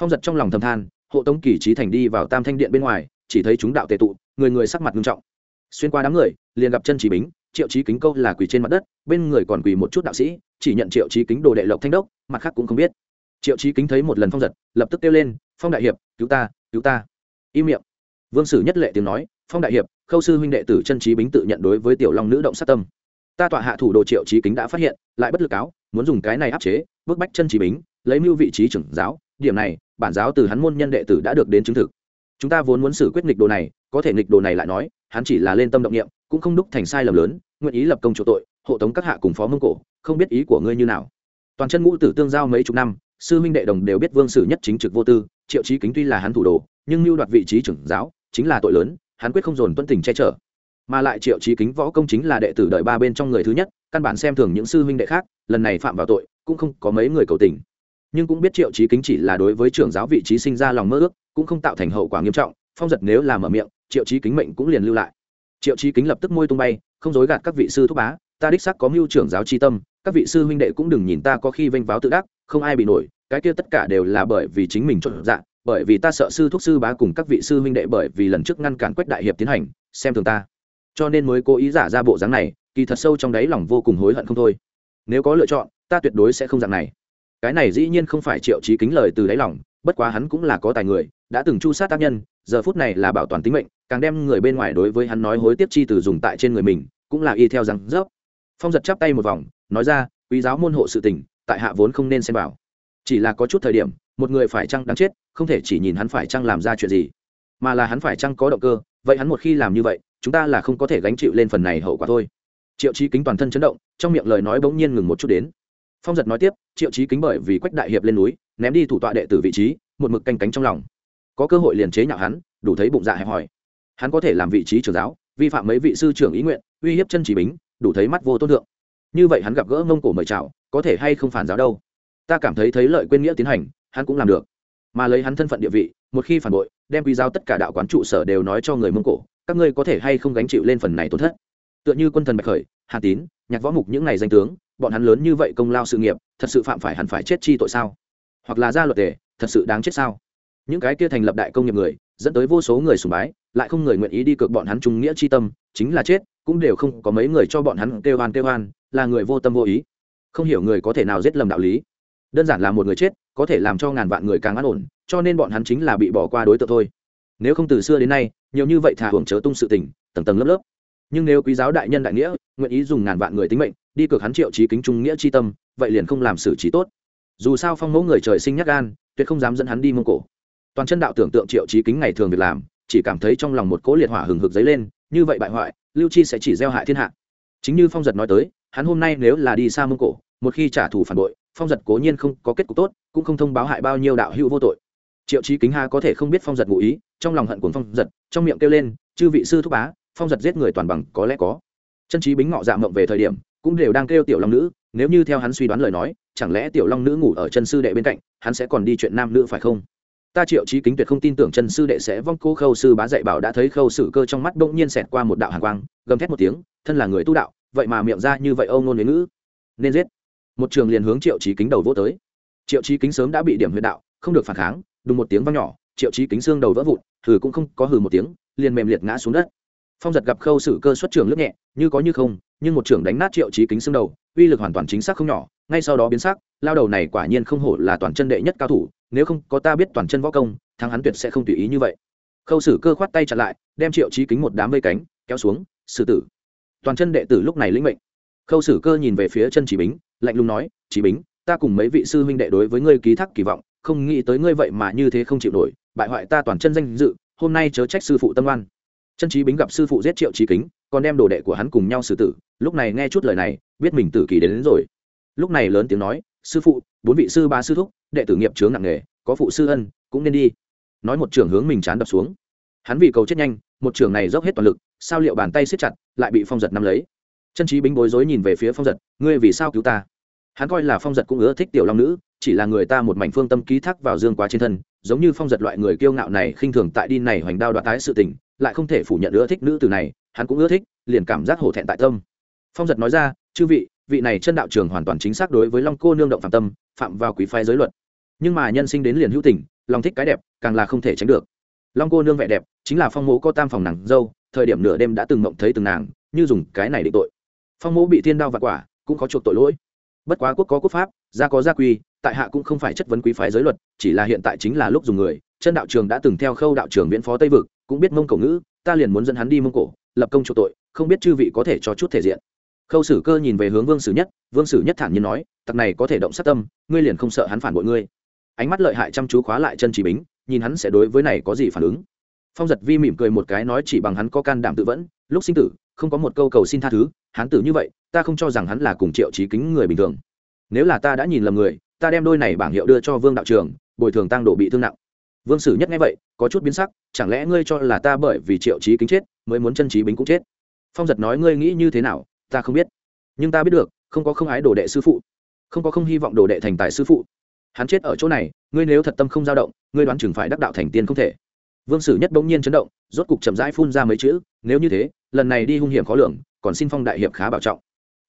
Phong giật trong lòng thầm than, hộ tống kỳ trí thành đi vào tam thanh điện bên ngoài, chỉ thấy chúng đạo tề tụ, người người sắc mặt nghiêm trọng. Xuyên qua đám người, liền gặp chân chỉ bính triệu Chí kính câu là quỳ trên mặt đất, bên người còn quỳ một chút đạo sĩ, chỉ nhận triệu Chí kính đồ đệ lộc thanh đốc, mặt khác cũng không biết. Triệu Chí kính thấy một lần phong giật, lập tức kêu lên, phong đại hiệp, cứu ta cứu ta. Im miệng. Vương sử nhất lệ tiếng nói, phong đại hiệp, khâu sư huynh đệ tử chân trí bính tự nhận đối với tiểu long nữ động sát tâm. Ta tọa hạ thủ đồ triệu trí kính đã phát hiện, lại bất lực cáo, muốn dùng cái này áp chế, bức bách chân trí bính, lấy mưu vị trí trưởng giáo, điểm này, bản giáo từ hắn môn nhân đệ tử đã được đến chứng thực. Chúng ta vốn muốn xử quyết nghịch đồ này, có thể nghịch đồ này lại nói, hắn chỉ là lên tâm động niệm cũng không đúc thành sai lầm lớn, nguyện ý lập công chủ tội, hộ tống các hạ cùng phó mông cổ, không biết ý của ngươi như nào. Toàn chân ngũ tử tương giao mấy chục năm, sư huynh đệ đồng đều biết vương sử nhất chính trực vô tư, triệu trí kính tuy là hắn thủ đồ, nhưng mưu đoạt vị trí trưởng giáo, chính là tội lớn, hắn quyết không dồn tuân tình che chở. Mà lại triệu trí kính võ công chính là đệ tử đợi ba bên trong người thứ nhất, căn bản xem thường những sư huynh đệ khác, lần này phạm vào tội, cũng không có mấy người cầu tình. Nhưng cũng biết triệu trí kính chỉ là đối với trưởng giáo vị trí sinh ra lòng mơ ước, cũng không tạo thành hậu quả nghiêm trọng, phong giật nếu làm ở miệng, triệu trí kính mệnh cũng liền lưu lại triệu trí kính lập tức môi tung bay, không dối gạt các vị sư thúc bá, ta đích sắc có mưu trưởng giáo tri tâm, các vị sư huynh đệ cũng đừng nhìn ta có khi vênh váo tự đắc, không ai bị nổi, cái kia tất cả đều là bởi vì chính mình chọn dạ bởi vì ta sợ sư thúc sư bá cùng các vị sư huynh đệ bởi vì lần trước ngăn cản quách đại hiệp tiến hành, xem thường ta. Cho nên mới cố ý giả ra bộ dáng này, kỳ thật sâu trong đáy lòng vô cùng hối hận không thôi. Nếu có lựa chọn, ta tuyệt đối sẽ không dạng này cái này dĩ nhiên không phải triệu trí kính lời từ đáy lòng, bất quá hắn cũng là có tài người, đã từng chu sát tác nhân, giờ phút này là bảo toàn tính mệnh, càng đem người bên ngoài đối với hắn nói hối tiếc chi từ dùng tại trên người mình, cũng là y theo rằng dốc. Phong giật chắp tay một vòng, nói ra, quý giáo môn hộ sự tình, tại hạ vốn không nên xem vào. Chỉ là có chút thời điểm, một người phải chăng đáng chết, không thể chỉ nhìn hắn phải chăng làm ra chuyện gì. Mà là hắn phải chăng có động cơ, vậy hắn một khi làm như vậy, chúng ta là không có thể gánh chịu lên phần này hậu quả thôi. Triệu trí kính toàn thân chấn động, trong miệng lời nói bỗng nhiên ngừng một chút đến phong giật nói tiếp, triệu Chí kính bởi vì quách đại hiệp lên núi, ném đi thủ tọa đệ tử vị trí, một mực canh cánh trong lòng. Có cơ hội liền chế nhạo hắn, đủ thấy bụng dạ hẹp hòi. Hắn có thể làm vị trí trưởng giáo, vi phạm mấy vị sư trưởng ý nguyện, uy hiếp chân chỉ bính, đủ thấy mắt vô tôn thượng. Như vậy hắn gặp gỡ ngông cổ mời chào, có thể hay không phản giáo đâu? Ta cảm thấy thấy lợi quên nghĩa tiến hành, hắn cũng làm được. Mà lấy hắn thân phận địa vị, một khi phản bội, đem quy giao tất cả đạo quán trụ sở đều nói cho người mông cổ, các ngươi có thể hay không gánh chịu lên phần này tổn thất? Tựa như quân thần bạch khởi, hà tín, nhạc võ mục những ngày danh tướng bọn hắn lớn như vậy công lao sự nghiệp, thật sự phạm phải hẳn phải chết chi tội sao? Hoặc là ra luật tề, thật sự đáng chết sao? Những cái kia thành lập đại công nghiệp người, dẫn tới vô số người sùng bái, lại không người nguyện ý đi cược bọn hắn trung nghĩa chi tâm, chính là chết, cũng đều không có mấy người cho bọn hắn kêu hoan kêu hoan là người vô tâm vô ý. Không hiểu người có thể nào giết lầm đạo lý. Đơn giản là một người chết, có thể làm cho ngàn vạn người càng an ổn, cho nên bọn hắn chính là bị bỏ qua đối tượng thôi. Nếu không từ xưa đến nay, nhiều như vậy thả hưởng chớ tung sự tình, tầng tầng lớp lớp. Nhưng nếu quý giáo đại nhân đại nghĩa, nguyện ý dùng ngàn vạn người tính mệnh đi cược hắn triệu trí kính trung nghĩa chi tâm, vậy liền không làm xử trí tốt. Dù sao phong mẫu người trời sinh nhắc gan, tuyệt không dám dẫn hắn đi mông cổ. Toàn chân đạo tưởng tượng triệu trí kính ngày thường việc làm, chỉ cảm thấy trong lòng một cỗ liệt hỏa hừng hực dấy lên, như vậy bại hoại, lưu chi sẽ chỉ gieo hại thiên hạ. Chính như phong giật nói tới, hắn hôm nay nếu là đi xa mông cổ, một khi trả thù phản bội, phong giật cố nhiên không có kết cục tốt, cũng không thông báo hại bao nhiêu đạo hữu vô tội. Triệu trí kính ha có thể không biết phong giật ngụ ý, trong lòng hận cuồng phong giật, trong miệng kêu lên, chư vị sư thúc bá, phong giật giết người toàn bằng có lẽ có. Chân trí bính ngọ dạ mộng về thời điểm cũng đều đang kêu tiểu long nữ, nếu như theo hắn suy đoán lời nói, chẳng lẽ tiểu long nữ ngủ ở chân sư đệ bên cạnh, hắn sẽ còn đi chuyện nam nữ phải không? Ta triệu trí kính tuyệt không tin tưởng chân sư đệ sẽ vong cô khâu sư bá dạy bảo đã thấy khâu sử cơ trong mắt bỗng nhiên xẹt qua một đạo hàn quang, gầm thét một tiếng, thân là người tu đạo, vậy mà miệng ra như vậy âu ngôn với ngữ. Nên giết. Một trường liền hướng triệu trí kính đầu vô tới. Triệu trí kính sớm đã bị điểm huyệt đạo, không được phản kháng, đùng một tiếng vang nhỏ, triệu trí kính xương đầu vỡ vụn, hừ cũng không có hừ một tiếng, liền mềm liệt ngã xuống đất. Phong giật gặp khâu sử cơ xuất trường lướt nhẹ, như có như không nhưng một trưởng đánh nát triệu trí kính xương đầu, uy lực hoàn toàn chính xác không nhỏ, ngay sau đó biến sắc, lao đầu này quả nhiên không hổ là toàn chân đệ nhất cao thủ, nếu không có ta biết toàn chân võ công, thắng hắn tuyệt sẽ không tùy ý như vậy. Khâu sử cơ khoát tay chặn lại, đem triệu trí kính một đám vây cánh, kéo xuống xử tử. Toàn chân đệ tử lúc này lĩnh mệnh. Khâu sử cơ nhìn về phía chân chỉ bính, lạnh lùng nói, chỉ bính, ta cùng mấy vị sư huynh đệ đối với ngươi ký thác kỳ vọng, không nghĩ tới ngươi vậy mà như thế không chịu nổi, bại hoại ta toàn chân danh dự, hôm nay chớ trách sư phụ tâm oan. Chân trí bính gặp sư phụ giết triệu trí kính còn đem đồ đệ của hắn cùng nhau xử tử lúc này nghe chút lời này biết mình tử kỳ đến, đến rồi. Lúc này lớn tiếng nói sư phụ bốn vị sư ba sư thúc đệ tử nghiệp chướng nặng nghề có phụ sư ân cũng nên đi. Nói một trường hướng mình chán đập xuống. Hắn vì cầu chết nhanh một trường này dốc hết toàn lực sao liệu bàn tay siết chặt lại bị phong giật nắm lấy. Chân trí bính bối rối nhìn về phía phong giật ngươi vì sao cứu ta? Hắn coi là phong giật cũng ưa thích tiểu long nữ chỉ là người ta một mảnh phương tâm ký thác vào dương quá trên thân giống như phong giật loại người kiêu ngạo này khinh thường tại đi này hoành đao đoạt tái sự tình lại không thể phủ nhận ưa thích nữ từ này hắn cũng ưa thích, liền cảm giác hổ thẹn tại tâm. Phong giật nói ra, chư vị vị này chân đạo trường hoàn toàn chính xác đối với long cô nương động phạm tâm, phạm vào quý phái giới luật. Nhưng mà nhân sinh đến liền hữu tình, lòng thích cái đẹp, càng là không thể tránh được. Long cô nương vẻ đẹp, chính là phong mố có tam phòng nàng dâu, thời điểm nửa đêm đã từng mộng thấy từng nàng, như dùng cái này định tội. Phong mố bị thiên đao vặt quả, cũng có chuộc tội lỗi. Bất quá quốc có quốc pháp, gia có gia quy, tại hạ cũng không phải chất vấn quý phái giới luật, chỉ là hiện tại chính là lúc dùng người. Chân đạo trường đã từng theo khâu đạo trường viễn phó tây vực, cũng biết mông cổ ngữ, ta liền muốn dẫn hắn đi mông cổ lập công chuộc tội, không biết chư vị có thể cho chút thể diện. Khâu sử cơ nhìn về hướng vương sử nhất, vương sử nhất thản nhiên nói, tặc này có thể động sát tâm, ngươi liền không sợ hắn phản bội ngươi. Ánh mắt lợi hại chăm chú khóa lại chân chỉ bính, nhìn hắn sẽ đối với này có gì phản ứng. Phong giật vi mỉm cười một cái nói, chỉ bằng hắn có can đảm tự vẫn, lúc sinh tử, không có một câu cầu xin tha thứ, hắn tử như vậy, ta không cho rằng hắn là cùng triệu trí kính người bình thường. Nếu là ta đã nhìn lầm người, ta đem đôi này bảng hiệu đưa cho vương đạo trường bồi thường tăng độ bị thương nặng. Vương sử nhất nghe vậy, có chút biến sắc, chẳng lẽ ngươi cho là ta bởi vì triệu trí kính chết mới muốn chân trí bính cũng chết. Phong giật nói, ngươi nghĩ như thế nào? Ta không biết. Nhưng ta biết được, không có không ái đồ đệ sư phụ. Không có không hy vọng đồ đệ thành tài sư phụ. Hắn chết ở chỗ này, ngươi nếu thật tâm không dao động, ngươi đoán chừng phải đắc đạo thành tiên không thể. Vương sử nhất bỗng nhiên chấn động, rốt cục chậm rãi phun ra mấy chữ, nếu như thế, lần này đi hung hiểm khó lường, còn xin phong đại hiệp khá bảo trọng.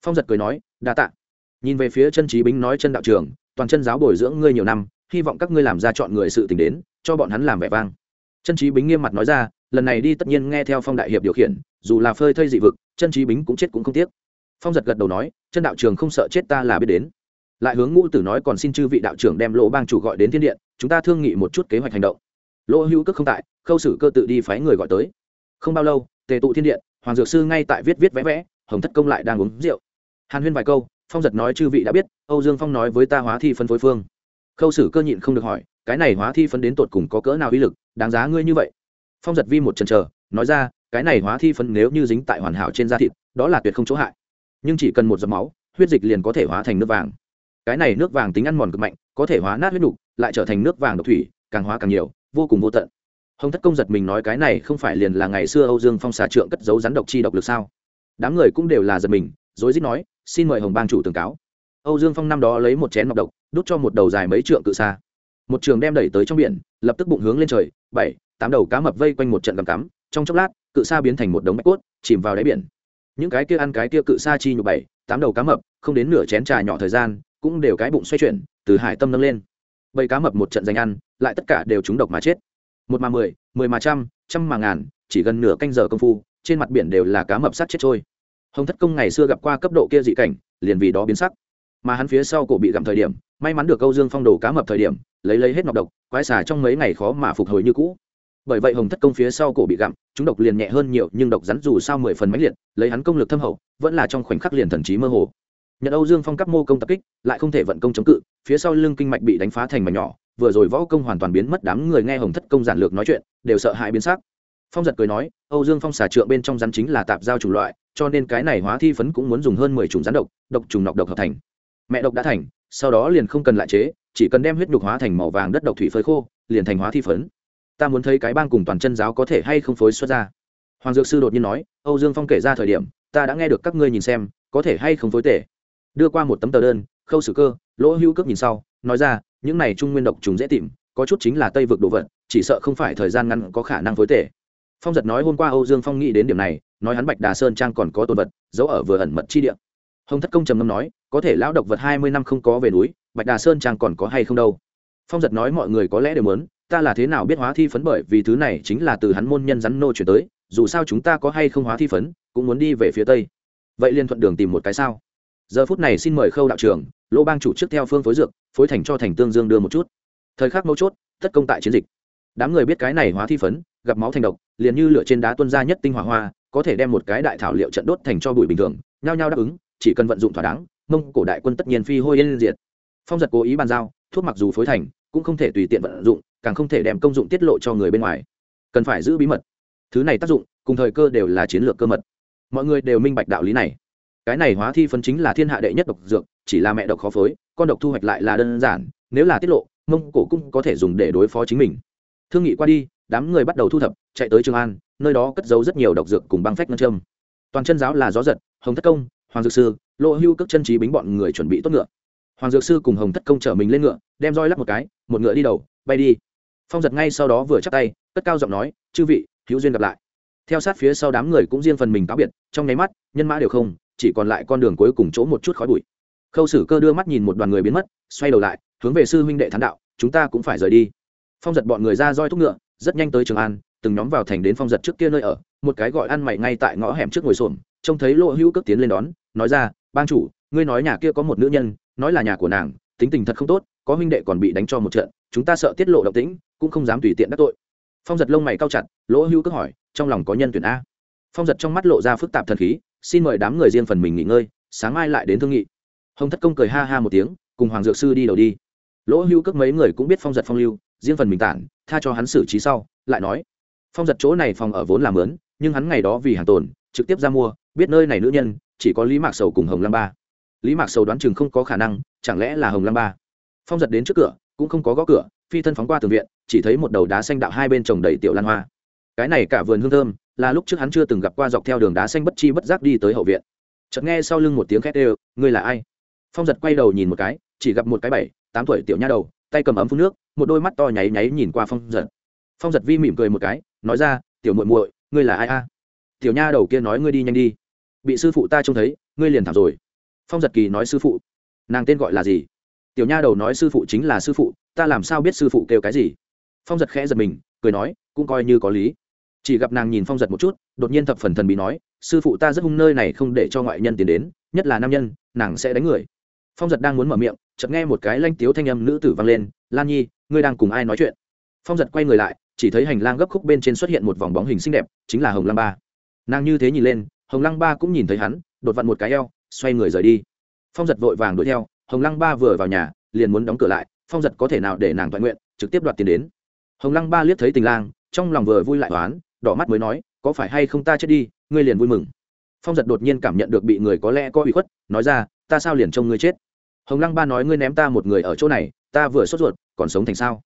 Phong giật cười nói, đa tạ. Nhìn về phía chân trí bính nói, chân đạo trường toàn chân giáo bồi dưỡng ngươi nhiều năm, hy vọng các ngươi làm ra chọn người sự tình đến, cho bọn hắn làm vẻ vang. Chân trí bính nghiêm mặt nói ra lần này đi tất nhiên nghe theo phong đại hiệp điều khiển, dù là phơi thây dị vực, chân trí bính cũng chết cũng không tiếc. Phong giật gật đầu nói, chân đạo trường không sợ chết ta là biết đến. Lại hướng ngũ tử nói còn xin chư vị đạo trưởng đem lỗ bang chủ gọi đến thiên điện, chúng ta thương nghị một chút kế hoạch hành động. Lỗ hữu cước không tại, khâu sử cơ tự đi phái người gọi tới. Không bao lâu, tề tụ thiên điện, hoàng dược sư ngay tại viết viết vẽ vẽ, hồng thất công lại đang uống rượu. Hàn huyên vài câu, phong giật nói chư vị đã biết, âu dương phong nói với ta hóa thi phân phối phương. Khâu sử cơ nhịn không được hỏi, cái này hóa thi phân đến tột cùng có cỡ nào uy lực, đáng giá ngươi như vậy phong giật vi một chần chờ nói ra, cái này hóa thi phân nếu như dính tại hoàn hảo trên da thịt, đó là tuyệt không chỗ hại. Nhưng chỉ cần một giọt máu, huyết dịch liền có thể hóa thành nước vàng. Cái này nước vàng tính ăn mòn cực mạnh, có thể hóa nát huyết nục, lại trở thành nước vàng độc thủy, càng hóa càng nhiều, vô cùng vô tận. Hồng thất công giật mình nói cái này không phải liền là ngày xưa âu dương phong xà trượng cất dấu rắn độc chi độc lực sao? Đám người cũng đều là giật mình, rối rít nói, xin mời hồng bang chủ tường cáo. Âu dương phong năm đó lấy một chén nọc độc, đút cho một đầu dài mấy trượng cự xa một trường đem đẩy tới trong biển, lập tức bụng hướng lên trời, bảy tám đầu cá mập vây quanh một trận cầm cắm, trong chốc lát, cự sa biến thành một đống bạch cốt, chìm vào đáy biển. Những cái kia ăn cái kia cự sa chi nhục bảy, tám đầu cá mập, không đến nửa chén trà nhỏ thời gian, cũng đều cái bụng xoay chuyển, từ hải tâm nâng lên. Bầy cá mập một trận danh ăn, lại tất cả đều trúng độc mà chết. Một mà mười mười mà trăm trăm mà ngàn, chỉ gần nửa canh giờ công phu, trên mặt biển đều là cá mập sát chết trôi. Hồng thất công ngày xưa gặp qua cấp độ kia dị cảnh, liền vì đó biến sắc. Mà hắn phía sau cổ bị gặm thời điểm, may mắn được câu dương phong đồ cá mập thời điểm, lấy lấy hết nọc độc, quái xả trong mấy ngày khó mà phục hồi như cũ bởi vậy hồng thất công phía sau cổ bị gặm, chúng độc liền nhẹ hơn nhiều, nhưng độc rắn dù sao mười phần mãnh liệt, lấy hắn công lực thâm hậu, vẫn là trong khoảnh khắc liền thần trí mơ hồ. Nhận âu dương phong cấp mô công tập kích, lại không thể vận công chống cự, phía sau lưng kinh mạch bị đánh phá thành mảnh nhỏ, vừa rồi võ công hoàn toàn biến mất, đám người nghe hồng thất công giản lược nói chuyện, đều sợ hãi biến sắc. Phong giật cười nói, âu dương phong xả trượng bên trong rắn chính là tạp giao chủng loại, cho nên cái này hóa thi phấn cũng muốn dùng hơn mười chủng rắn độc độc trùng nọc độc hợp thành. Mẹ độc đã thành, sau đó liền không cần lại chế, chỉ cần đem huyết nhục hóa thành màu vàng đất độc thủy phơi khô, liền thành hóa thi phấn ta muốn thấy cái bang cùng toàn chân giáo có thể hay không phối xuất ra. Hoàng dược sư đột nhiên nói, âu dương phong kể ra thời điểm, ta đã nghe được các ngươi nhìn xem, có thể hay không phối tể. Đưa qua một tấm tờ đơn, khâu sử cơ, lỗ hữu cước nhìn sau, nói ra, những này trung nguyên độc trùng dễ tìm, có chút chính là tây vực đồ vật, chỉ sợ không phải thời gian ngắn có khả năng phối tể. Phong giật nói hôm qua âu dương phong nghĩ đến điểm này, nói hắn bạch đà sơn trang còn có tồn vật, giấu ở vừa ẩn mật chi địa. Hồng thất công trầm ngâm nói, có thể lão độc vật hai mươi năm không có về núi, bạch đà sơn trang còn có hay không đâu. Phong giật nói mọi người có lẽ đều muốn ta là thế nào biết hóa thi phấn bởi vì thứ này chính là từ hắn môn nhân rắn nô chuyển tới, dù sao chúng ta có hay không hóa thi phấn, cũng muốn đi về phía tây. Vậy liên thuận đường tìm một cái sao? Giờ phút này xin mời khâu đạo trưởng lỗ bang chủ trước theo phương phối dược, phối thành cho thành tương dương đưa một chút. Thời khắc mấu chốt, tất công tại chiến dịch. Đám người biết cái này hóa thi phấn, gặp máu thành độc, liền như lửa trên đá tuân ra nhất tinh hỏa hoa, có thể đem một cái đại thảo liệu trận đốt thành cho bụi bình thường, nhao nhao đáp ứng, chỉ cần vận dụng thỏa đáng, mông cổ đại quân tất nhiên phi hôi yên diệt. Phong giật cố ý bàn giao, thuốc mặc dù phối thành, cũng không thể tùy tiện vận dụng càng không thể đem công dụng tiết lộ cho người bên ngoài. Cần phải giữ bí mật. Thứ này tác dụng, cùng thời cơ đều là chiến lược cơ mật. Mọi người đều minh bạch đạo lý này. Cái này hóa thi phấn chính là thiên hạ đệ nhất độc dược, chỉ là mẹ độc khó phối, con độc thu hoạch lại là đơn giản, nếu là tiết lộ, mông cổ cũng có thể dùng để đối phó chính mình. Thương nghị qua đi, đám người bắt đầu thu thập, chạy tới trường an, nơi đó cất giấu rất nhiều độc dược cùng băng phách ngân châm. Toàn chân giáo là gió giật, hồng thất công, hoàng dược sư lộ hưu cất chân trí bính bọn người chuẩn bị tốt ngựa. Hoàng dược sư cùng hồng thất công chở mình lên ngựa, đem roi lắp một cái, một ngựa đi đầu, bay đi phong giật ngay sau đó vừa chắc tay, cất cao giọng nói, chư vị, hữu duyên gặp lại. Theo sát phía sau đám người cũng riêng phần mình cáo biệt, trong nháy mắt, nhân mã đều không, chỉ còn lại con đường cuối cùng chỗ một chút khói bụi. Khâu sử cơ đưa mắt nhìn một đoàn người biến mất, xoay đầu lại, hướng về sư huynh đệ thán đạo, chúng ta cũng phải rời đi. Phong giật bọn người ra roi thúc ngựa, rất nhanh tới trường an, từng nhóm vào thành đến phong giật trước kia nơi ở, một cái gọi ăn mày ngay tại ngõ hẻm trước ngồi xổm, trông thấy lỗ hữu cước tiến lên đón, nói ra, bang chủ, ngươi nói nhà kia có một nữ nhân, nói là nhà của nàng, tính tình thật không tốt, có huynh đệ còn bị đánh cho một trận chúng ta sợ tiết lộ động tĩnh, cũng không dám tùy tiện đắc tội. Phong giật lông mày cao chặt, lỗ hữu cứ hỏi, trong lòng có nhân tuyển a. Phong giật trong mắt lộ ra phức tạp thần khí, xin mời đám người riêng phần mình nghỉ ngơi, sáng mai lại đến thương nghị. Hồng thất công cười ha ha một tiếng, cùng hoàng dược sư đi đầu đi. Lỗ hữu cước mấy người cũng biết phong giật phong lưu, riêng phần mình tản, tha cho hắn xử trí sau, lại nói, phong giật chỗ này phòng ở vốn làm lớn nhưng hắn ngày đó vì hàng tồn, trực tiếp ra mua, biết nơi này nữ nhân, chỉ có lý mạc sầu cùng hồng lăng ba. Lý mạc sầu đoán chừng không có khả năng, chẳng lẽ là hồng lăng ba? Phong giật đến trước cửa cũng không có gõ cửa, phi thân phóng qua tường viện, chỉ thấy một đầu đá xanh đạo hai bên trồng đầy tiểu lan hoa. Cái này cả vườn hương thơm, là lúc trước hắn chưa từng gặp qua dọc theo đường đá xanh bất chi bất giác đi tới hậu viện. Chợt nghe sau lưng một tiếng khét đều, ngươi là ai? Phong giật quay đầu nhìn một cái, chỉ gặp một cái bảy, tám tuổi tiểu nha đầu, tay cầm ấm phun nước, một đôi mắt to nháy nháy nhìn qua phong giật. Phong giật vi mỉm cười một cái, nói ra, tiểu muội muội, ngươi là ai a? Tiểu nha đầu kia nói, ngươi đi nhanh đi. Bị sư phụ ta trông thấy, ngươi liền thảm rồi. Phong giật kỳ nói, sư phụ, nàng tên gọi là gì? Tiểu nha đầu nói sư phụ chính là sư phụ, ta làm sao biết sư phụ kêu cái gì? Phong giật khẽ giật mình, cười nói, cũng coi như có lý. Chỉ gặp nàng nhìn phong giật một chút, đột nhiên thập phần thần bí nói, sư phụ ta rất hung nơi này không để cho ngoại nhân tiến đến, nhất là nam nhân, nàng sẽ đánh người. Phong giật đang muốn mở miệng, chợt nghe một cái lanh tiếu thanh âm nữ tử vang lên, lan nhi, ngươi đang cùng ai nói chuyện? Phong giật quay người lại, chỉ thấy hành lang gấp khúc bên trên xuất hiện một vòng bóng hình xinh đẹp, chính là hồng lăng ba. Nàng như thế nhìn lên, hồng lăng ba cũng nhìn thấy hắn, đột vặn một cái eo, xoay người rời đi. Phong giật vội vàng đuổi theo hồng lăng ba vừa vào nhà, liền muốn đóng cửa lại, phong giật có thể nào để nàng thoại nguyện, trực tiếp đoạt tiền đến. Hồng lăng ba liếc thấy tình lang, trong lòng vừa vui lại toán đỏ mắt mới nói, có phải hay không ta chết đi, ngươi liền vui mừng. Phong giật đột nhiên cảm nhận được bị người có lẽ có ủy khuất, nói ra, ta sao liền trông ngươi chết? Hồng lăng ba nói, ngươi ném ta một người ở chỗ này, ta vừa sốt ruột, còn sống thành sao?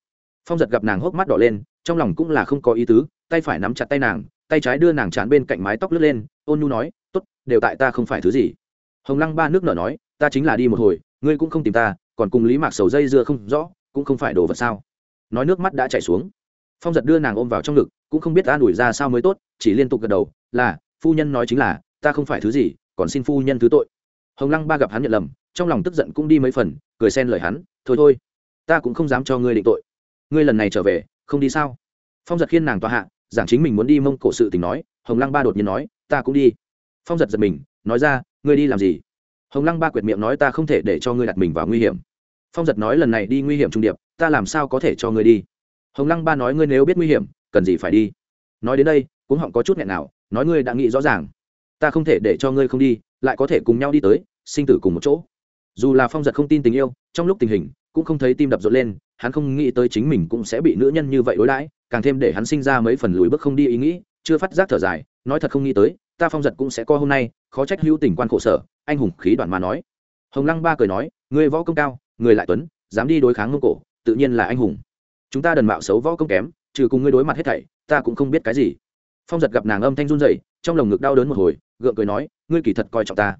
Phong giật gặp nàng hốc mắt đỏ lên, trong lòng cũng là không có ý tứ, tay phải nắm chặt tay nàng, tay trái đưa nàng chán bên cạnh mái tóc lướt lên, ôn nhu nói t ố t đều tại ta không phải thứ gì. Hồng lăng ba nước nở nói, ta chính là đi một hồi ngươi cũng không tìm ta, còn cùng lý mạc sầu dây dưa không rõ, cũng không phải đồ vật sao? Nói nước mắt đã chảy xuống. Phong giật đưa nàng ôm vào trong ngực, cũng không biết an ủi ra sao mới tốt, chỉ liên tục gật đầu, là, phu nhân nói chính là, ta không phải thứ gì, còn xin phu nhân thứ tội. Hồng lăng ba gặp hắn nhận lầm, trong lòng tức giận cũng đi mấy phần, cười xen lời hắn, thôi thôi, ta cũng không dám cho ngươi định tội. Ngươi lần này trở về, không đi sao? Phong giật khiên nàng tòa hạ, giảng chính mình muốn đi mông cổ sự tình nói, hồng lăng ba đột nhiên nói, ta cũng đi. Phong giật giật mình, nói ra, ngươi đi làm gì? Hồng lăng ba quyệt miệng nói ta không thể để cho ngươi đặt mình vào nguy hiểm. Phong giật nói lần này đi nguy hiểm trung điệp, ta làm sao có thể cho ngươi đi? Hồng lăng ba nói ngươi nếu biết nguy hiểm, cần gì phải đi? Nói đến đây cũng họng có chút nghẹn nào, nói ngươi đã nghĩ rõ ràng. Ta không thể để cho ngươi không đi, lại có thể cùng nhau đi tới, sinh tử cùng một chỗ. Dù là phong giật không tin tình yêu, trong lúc tình hình, cũng không thấy tim đập rộn lên, hắn không nghĩ tới chính mình cũng sẽ bị nữ nhân như vậy đối đãi, càng thêm để hắn sinh ra mấy phần lùi bước không đi ý nghĩ, chưa phát giác thở dài, nói thật không nghĩ tới, ta phong giật cũng sẽ co hôm nay, khó trách hữu tình quan khổ sở anh hùng khí đoạn mà nói. Hồng lăng ba cười nói người võ công cao, người lại tuấn, dám đi đối kháng mông cổ, tự nhiên là anh hùng. Chúng ta đần mạo xấu võ công kém, trừ cùng ngươi đối mặt hết thảy, ta cũng không biết cái gì. Phong giật gặp nàng âm thanh run rẩy, trong lồng ngực đau đớn một hồi, gượng cười nói, ngươi kỳ thật coi trọng ta,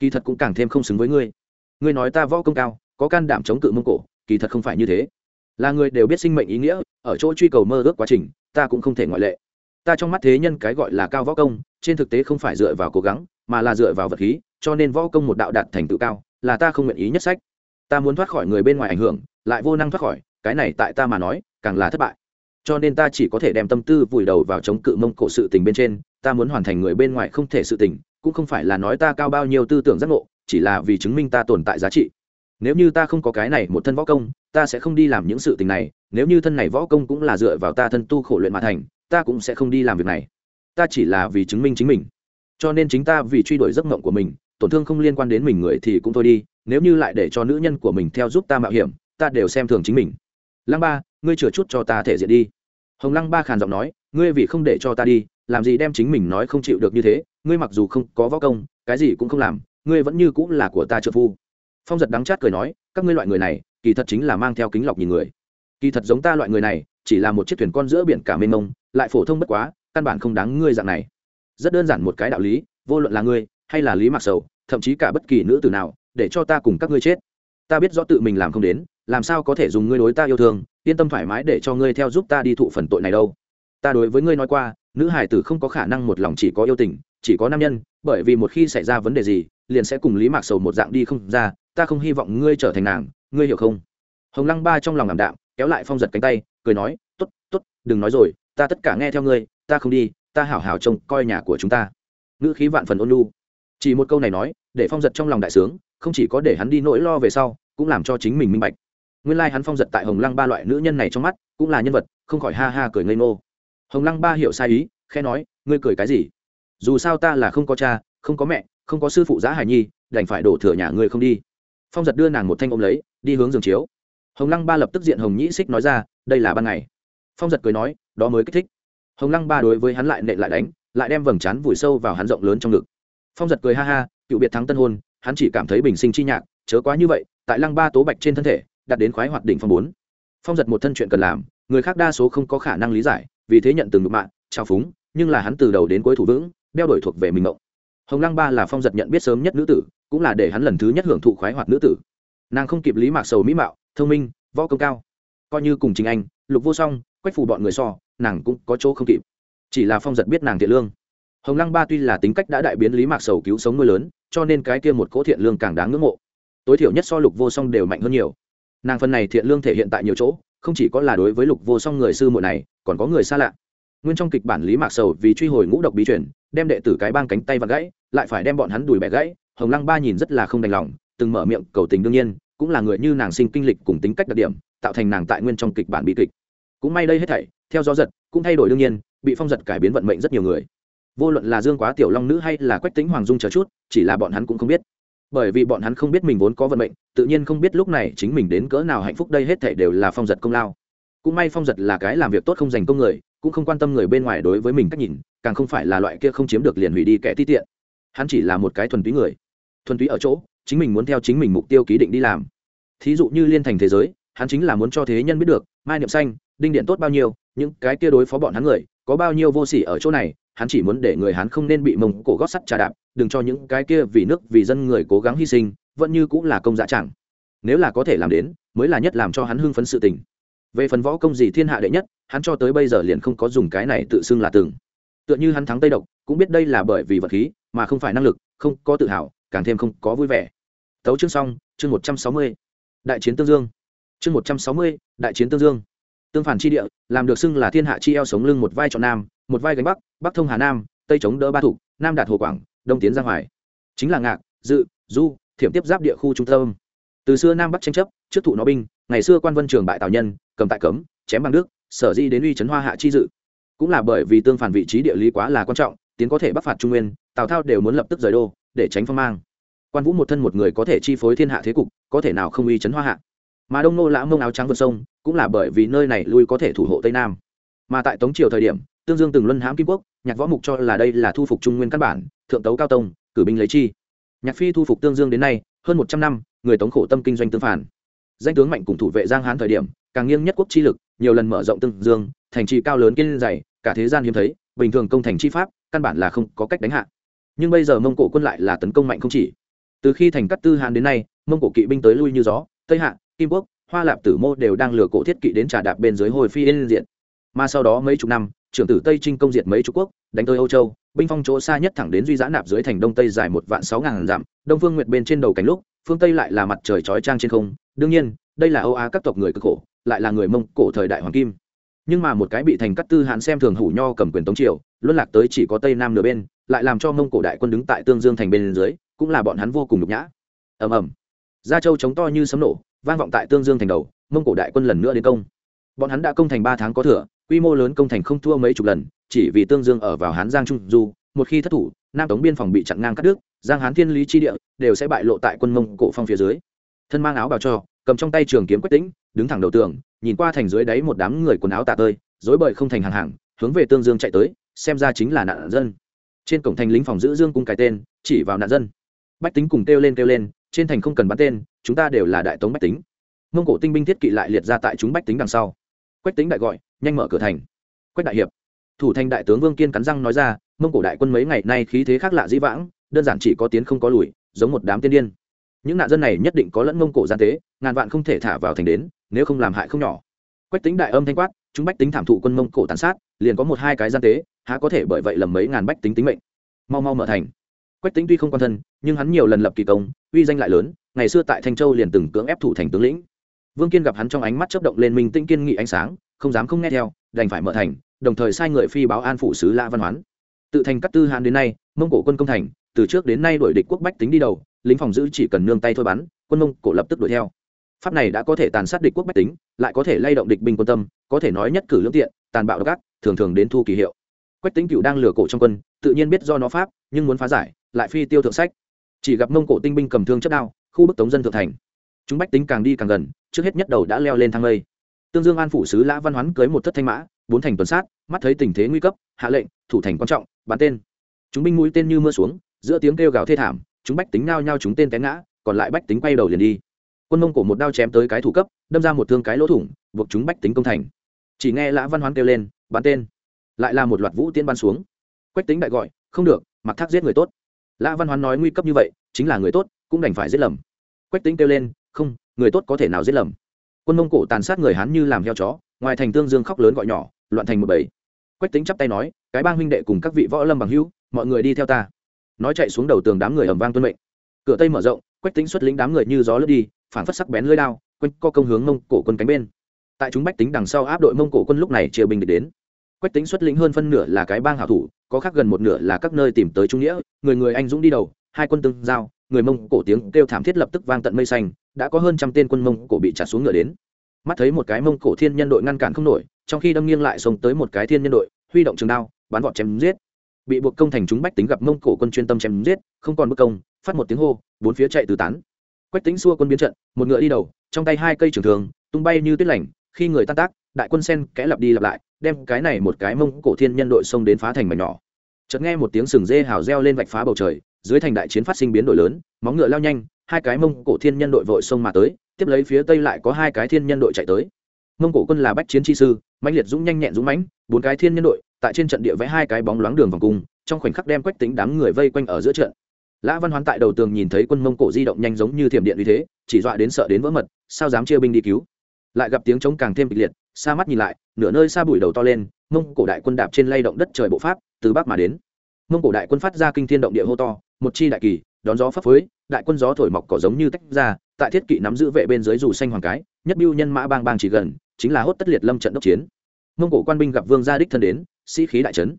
kỳ thật cũng càng thêm không xứng với ngươi. Ngươi nói ta võ công cao, có can đảm chống cự mông cổ, kỳ thật không phải như thế. Là người đều biết sinh mệnh ý nghĩa, ở chỗ truy cầu mơ ước quá trình, ta cũng không thể ngoại lệ. Ta trong mắt thế nhân cái gọi là cao võ công, trên thực tế không phải dựa vào cố gắng, mà là dựa vào vật khí cho nên võ công một đạo đạt thành tựu cao, là ta không nguyện ý nhất sách. Ta muốn thoát khỏi người bên ngoài ảnh hưởng, lại vô năng thoát khỏi, cái này tại ta mà nói, càng là thất bại. Cho nên ta chỉ có thể đem tâm tư vùi đầu vào chống cự mông cổ sự tình bên trên, ta muốn hoàn thành người bên ngoài không thể sự tình, cũng không phải là nói ta cao bao nhiêu tư tưởng giác ngộ, chỉ là vì chứng minh ta tồn tại giá trị. Nếu như ta không có cái này một thân võ công, ta sẽ không đi làm những sự tình này, nếu như thân này võ công cũng là dựa vào ta thân tu khổ luyện mà thành, ta cũng sẽ không đi làm việc này. Ta chỉ là vì chứng minh chính mình. Cho nên chính ta vì truy đuổi giấc mộng của mình tổn thương không liên quan đến mình người thì cũng thôi đi, nếu như lại để cho nữ nhân của mình theo giúp ta mạo hiểm, ta đều xem thường chính mình. Lăng ba, ngươi chừa chút cho ta thể diện đi. Hồng lăng ba khàn giọng nói, ngươi vì không để cho ta đi, làm gì đem chính mình nói không chịu được như thế, ngươi mặc dù không có võ công, cái gì cũng không làm, ngươi vẫn như cũng là của ta trợ phu. Phong giật đắng chát cười nói, các ngươi loại người này, kỳ thật chính là mang theo kính lọc nhìn người. Kỳ thật giống ta loại người này, chỉ là một chiếc thuyền con giữa biển cả mênh mông, lại phổ thông bất quá, căn bản không đáng ngươi dạng này. Rất đơn giản một cái đạo lý, vô luận là ngươi hay là lý mạc sầu, thậm chí cả bất kỳ nữ tử nào, để cho ta cùng các ngươi chết. Ta biết rõ tự mình làm không đến, làm sao có thể dùng ngươi đối ta yêu thương, yên tâm thoải mái để cho ngươi theo giúp ta đi thụ phần tội này đâu. Ta đối với ngươi nói qua, nữ hải tử không có khả năng một lòng chỉ có yêu tình, chỉ có nam nhân, bởi vì một khi xảy ra vấn đề gì, liền sẽ cùng lý mạc sầu một dạng đi không ra, ta không hy vọng ngươi trở thành nàng, ngươi hiểu không? Hồng lăng ba trong lòng ảm đạm, kéo lại phong giật cánh tay, cười nói t ố t t ố t đừng nói rồi, ta tất cả nghe theo ngươi, ta không đi, ta hảo hảo trông coi nhà của chúng ta. Ngữ khí vạn phần ôn lu chỉ một câu này nói, để phong giật trong lòng đại sướng, không chỉ có để hắn đi nỗi lo về sau, cũng làm cho chính mình minh bạch. Nguyên lai、like、hắn phong giật tại hồng lăng ba loại nữ nhân này trong mắt, cũng là nhân vật, không khỏi ha ha cười ngây ngô. Hồng lăng ba hiểu sai ý khe nói, ngươi cười cái gì? Dù sao ta là không có cha, không có mẹ, không có sư phụ giá hải nhi, đành phải đổ thừa nhà ngươi không đi. Phong giật đưa nàng một thanh ôm lấy, đi hướng giường chiếu. Hồng lăng ba lập tức diện hồng nhĩ xích nói ra, đây là ban ngày. Phong giật cười nói, đó mới kích thích. Hồng lăng ba đối với hắn lại nệ lại đánh, lại đem vầng trán vùi sâu vào hắn rộng lớn trong ngực phong giật cười ha ha, cựu biệt thắng tân hôn, hắn chỉ cảm thấy bình sinh chi nhạc, chớ quá như vậy, tại lăng ba tố bạch trên thân thể đặt đến khoái hoạt đỉnh phong bốn. Phong giật một thân chuyện cần làm, người khác đa số không có khả năng lý giải, vì thế nhận từng nhục mạng trao phúng, nhưng là hắn từ đầu đến cuối thủ vững, đeo đổi thuộc về mình mộng hồng lăng ba là phong giật nhận biết sớm nhất nữ tử, cũng là để hắn lần thứ nhất hưởng thụ khoái hoạt nữ tử. Nàng không kịp lý mạc sầu mỹ mạo, thông minh, võ công cao. Coi như cùng chính anh, lục vô song, quách phù bọn người so, nàng cũng có chỗ không kịp. Chỉ là phong giật biết nàng thiện lương hồng lăng ba tuy là tính cách đã đại biến lý mạc sầu cứu sống nuôi lớn, cho nên cái kia một cỗ thiện lương càng đáng ngưỡng mộ. Tối thiểu nhất so lục vô song đều mạnh hơn nhiều. Nàng phần này thiện lương thể hiện tại nhiều chỗ, không chỉ có là đối với lục vô song người sư muội này, còn có người xa lạ. Nguyên trong kịch bản lý mạc sầu vì truy hồi ngũ độc bí truyền, đem đệ tử cái bang cánh tay và gãy, lại phải đem bọn hắn đùi bẻ gãy, hồng lăng ba nhìn rất là không đành lòng, từng mở miệng cầu tình đương nhiên, cũng là người như nàng sinh kinh lịch cùng tính cách đặc điểm, tạo thành nàng tại nguyên trong kịch bản bi kịch. Cũng may đây hết thảy, theo gió giật, cũng thay đổi đương nhiên, bị phong giật cải biến vận mệnh rất nhiều người vô luận là dương quá tiểu long nữ hay là quách tính hoàng dung chờ chút, chỉ là bọn hắn cũng không biết. Bởi vì bọn hắn không biết mình vốn có vận mệnh, tự nhiên không biết lúc này chính mình đến cỡ nào hạnh phúc đây hết thảy đều là phong giật công lao. Cũng may phong giật là cái làm việc tốt không dành công người, cũng không quan tâm người bên ngoài đối với mình cách nhìn, càng không phải là loại kia không chiếm được liền hủy đi kẻ ti tiện. Hắn chỉ là một cái thuần túy người. Thuần túy ở chỗ, chính mình muốn theo chính mình mục tiêu ký định đi làm. Thí dụ như liên thành thế giới, hắn chính là muốn cho thế nhân biết được, mai niệm xanh, đinh điện tốt bao nhiêu, những cái kia đối phó bọn hắn người có bao nhiêu vô sỉ ở chỗ này, hắn chỉ muốn để người hắn không nên bị mông cổ gót sắt trà đạp, đừng cho những cái kia vì nước vì dân người cố gắng hy sinh, vẫn như cũng là công dạ chẳng. Nếu là có thể làm đến, mới là nhất làm cho hắn hưng phấn sự tình. Về phần võ công gì thiên hạ đệ nhất, hắn cho tới bây giờ liền không có dùng cái này tự xưng là từng. Tựa như hắn thắng tây độc, cũng biết đây là bởi vì vật khí, mà không phải năng lực, không có tự hào, càng thêm không có vui vẻ. Tấu chương xong, chương một trăm sáu mươi. Đại chiến tương dương. Chương một trăm sáu mươi, đại chiến tương dương tương phản chi địa, làm được xưng là thiên hạ chi eo sống lưng một vai chọn nam, một vai gánh bắc bắc thông hà nam, tây chống đỡ ba thủ, nam đạt hồ quảng, đông tiến ra hoài. Chính là ngạc, dự, du, thiểm tiếp giáp địa khu trung tâm. Từ xưa nam bắc tranh chấp, trước thụ nó binh, ngày xưa quan vân trường bại tào nhân, cầm tại cấm, chém bằng đức, sở di đến uy trấn hoa hạ chi dự. Cũng là bởi vì tương phản vị trí địa lý quá là quan trọng, tiến có thể bắc phạt trung nguyên, tào thao đều muốn lập tức rời đô, để tránh phong mang. Quan vũ một thân một người có thể chi phối thiên hạ thế cục, có thể nào không uy chấn hoa hạ? Mà đông nô lã mông áo trắng vượt sông cũng là bởi vì nơi này lui có thể thủ hộ tây nam. Mà tại tống triều thời điểm, tương dương từng luân hãm kim quốc, nhạc võ mục cho là đây là thu phục trung nguyên căn bản, thượng tấu cao tông, cử binh lấy chi. Nhạc phi thu phục tương dương đến nay, hơn một trăm năm, người tống khổ tâm kinh doanh tương phản. Danh tướng mạnh cùng thủ vệ giang hán thời điểm, càng nghiêng nhất quốc chi lực, nhiều lần mở rộng tương dương, thành trì cao lớn kiên dày, cả thế gian hiếm thấy, bình thường công thành chi pháp, căn bản là không có cách đánh hạ. Nhưng bây giờ mông cổ quân lại là tấn công mạnh không chỉ. Từ khi thành cát tư Hán đến nay, mông cổ kỵ binh tới lui như gió, tây hạ kim quốc, hoa lạp tử mô đều đang lừa cổ thiết kỵ đến trà đạp bên dưới hồi phi yên diện mà sau đó mấy chục năm, trưởng tử tây trinh công diệt mấy chục quốc, đánh tới âu châu, binh phong chỗ xa nhất thẳng đến duy giã nạp dưới thành đông tây dài một vạn sáu ngàn dặm, đông phương nguyệt bên trên đầu cánh lúc, phương tây lại là mặt trời chói trang trên không. Đương nhiên, đây là âu á các tộc người cực khổ, lại là người mông cổ thời đại hoàng kim. Nhưng mà một cái bị thành cắt tư hãn xem thường hủ nho cầm quyền tống triều, luân lạc tới chỉ có tây nam nửa bên, lại làm cho mông cổ đại quân đứng tại tương dương thành bên dưới, cũng là bọn hắn vô cùng nhục nhã. Ầm ầm. Gia châu chống to như sấm nổ vang vọng tại tương dương thành đầu, mông cổ đại quân lần nữa đến công. Bọn hắn đã công thành ba tháng có thừa, quy mô lớn công thành không thua mấy chục lần, chỉ vì tương dương ở vào hán giang trung du, một khi thất thủ, nam tống biên phòng bị chặn ngang cắt đứt, giang hán thiên lý chi địa đều sẽ bại lộ tại quân mông cổ phong phía dưới. Thân mang áo bào cho, cầm trong tay trường kiếm quách tĩnh, đứng thẳng đầu tường, nhìn qua thành dưới đáy một đám người quần áo tà tơi dối bời không thành hàng hàng, hướng về tương dương chạy tới, xem ra chính là nạn dân. Trên cổng thành lính phòng giữ dương cung cái tên, chỉ vào nạn dân. Bách tính cùng kêu lên kêu lên trên thành không cần bắn tên, chúng ta đều là đại tống bách tính. Mông cổ tinh binh thiết kỵ lại liệt ra tại chúng bách tính đằng sau. Quách tính đại gọi, nhanh mở cửa thành. Quách đại hiệp. Thủ thành đại tướng vương kiên cắn răng nói ra, mông cổ đại quân mấy ngày nay khí thế khác lạ dĩ vãng, đơn giản chỉ có tiến không có lùi, giống một đám tiên điên. Những nạn dân này nhất định có lẫn mông cổ gian tế, ngàn vạn không thể thả vào thành đến, nếu không làm hại không nhỏ. Quách tính đại âm thanh quát, chúng bách tính thảm thụ quân mông cổ tàn sát, liền có một hai cái gian tế, há có thể bởi vậy lầm mấy ngàn bách tính tính mệnh. Mau mau mở thành quách tính tuy không quan thân, nhưng hắn nhiều lần lập kỳ công, uy danh lại lớn, ngày xưa tại thanh châu liền từng cưỡng ép thủ thành tướng lĩnh. Vương kiên gặp hắn trong ánh mắt chấp động lên minh tinh kiên nghị ánh sáng, không dám không nghe theo, đành phải mở thành, đồng thời sai người phi báo an phủ sứ La văn hoán. Tự thành cắt tư hàn đến nay, mông cổ quân công thành, từ trước đến nay đuổi địch quốc bách tính đi đầu, lính phòng giữ chỉ cần nương tay thôi bắn, quân mông cổ lập tức đuổi theo. Pháp này đã có thể tàn sát địch quốc bách tính, lại có thể lay động địch binh quân tâm, có thể nói nhất cử lương tiện, tàn bạo độc ác, thường thường đến thu kỳ hiệu. Quách tính cựu đang lừa cổ trong quân, tự nhiên biết do nó pháp, nhưng muốn phá giải lại phi tiêu thượng sách. Chỉ gặp mông cổ tinh binh cầm thương chất đao, khu bức tống dân thượng thành. Chúng bách tính càng đi càng gần, trước hết nhất đầu đã leo lên thang lây. Tương dương an phủ sứ lã văn hoán cưới một thất thanh mã, bốn thành tuần sát, mắt thấy tình thế nguy cấp, hạ lệnh, thủ thành quan trọng, bắn tên. Chúng binh mũi tên như mưa xuống, giữa tiếng kêu gào thê thảm, chúng bách tính nao nhau chúng tên té ngã, còn lại bách tính quay đầu liền đi. Quân mông cổ một đao chém tới cái thủ cấp, đâm ra một thương cái lỗ thủng, buộc chúng bách tính công thành. Chỉ nghe lã văn hoán kêu lên, bắn tên. Lại là một loạt vũ tiên bắn xuống. Quách tính đại gọi, không được, mặc thác giết người tốt lã văn hoán nói nguy cấp như vậy, chính là người tốt, cũng đành phải giết lầm. Quách tính kêu lên, không, người tốt có thể nào giết lầm? Quân mông cổ tàn sát người hán như làm heo chó, ngoài thành tương dương khóc lớn gọi nhỏ, loạn thành một bầy. Quách tính chắp tay nói, cái bang huynh đệ cùng các vị võ lâm bằng hữu, mọi người đi theo ta. Nói chạy xuống đầu tường đám người ầm vang tuân mệnh. Cửa tây mở rộng, quách tính xuất lĩnh đám người như gió lướt đi phản phất sắc bén lưỡi đao, quanh co công hướng mông cổ quân cánh bên. Tại chúng bách tính đằng sau áp đội mông cổ quân lúc này chia binh địch đến. Quách tính xuất lĩnh hơn phân nửa là cái bang hảo thủ, có khác gần một nửa là các nơi tìm tới trung nghĩa người người anh dũng đi đầu, hai quân tương giao, người mông cổ tiếng kêu thảm thiết lập tức vang tận mây xanh, đã có hơn trăm tên quân mông cổ bị trả xuống ngựa đến. Mắt thấy một cái mông cổ thiên nhân đội ngăn cản không nổi, trong khi đâm nghiêng lại xông tới một cái thiên nhân đội, huy động trường đao, bắn vọt chém giết. Bị buộc công thành chúng bách tính gặp mông cổ quân chuyên tâm chém giết, không còn bất công, phát một tiếng hô, bốn phía chạy tứ tán. Quách tính xua quân biến trận, một ngựa đi đầu, trong tay hai cây trường thường tung bay như tuyết lành, khi người tan tác, đại quân sen kẽ lặp đi lặp lại, đem cái này một cái mông cổ thiên nhân đội xông đến phá thành mảnh nhỏ chợt nghe một tiếng sừng dê hào reo lên vạch phá bầu trời, dưới thành đại chiến phát sinh biến đổi lớn, móng ngựa lao nhanh, hai cái mông cổ thiên nhân đội vội xông mà tới, tiếp lấy phía tây lại có hai cái thiên nhân đội chạy tới. Mông cổ quân là bách chiến chi sư mạnh liệt dũng nhanh nhẹn dũng mãnh, bốn cái thiên nhân đội, tại trên trận địa vẽ hai cái bóng loáng đường vòng cung, trong khoảnh khắc đem quách tính đám người vây quanh ở giữa trận. Lã văn hoán tại đầu tường nhìn thấy quân mông cổ di động nhanh giống như thiểm điện uy thế, chỉ dọa đến sợ đến vỡ mật, sao dám chia binh đi cứu? Lại gặp tiếng trống càng thêm kịch liệt, xa mắt nhìn lại, nửa nơi xa bụi đầu to lên, mông cổ đại quân đạp trên lay động đất trời bộ pháp từ bắc mà đến. Mông cổ đại quân phát ra kinh thiên động địa hô to, một chi đại kỳ, đón gió phấp phới, đại quân gió thổi mọc cỏ giống như tách ra, tại thiết kỵ nắm giữ vệ bên dưới dù xanh hoàng cái, nhất biêu nhân mã bang bang chỉ gần, chính là hốt tất liệt lâm trận đốc chiến. Mông cổ quan binh gặp vương gia đích thân đến, sĩ khí đại trấn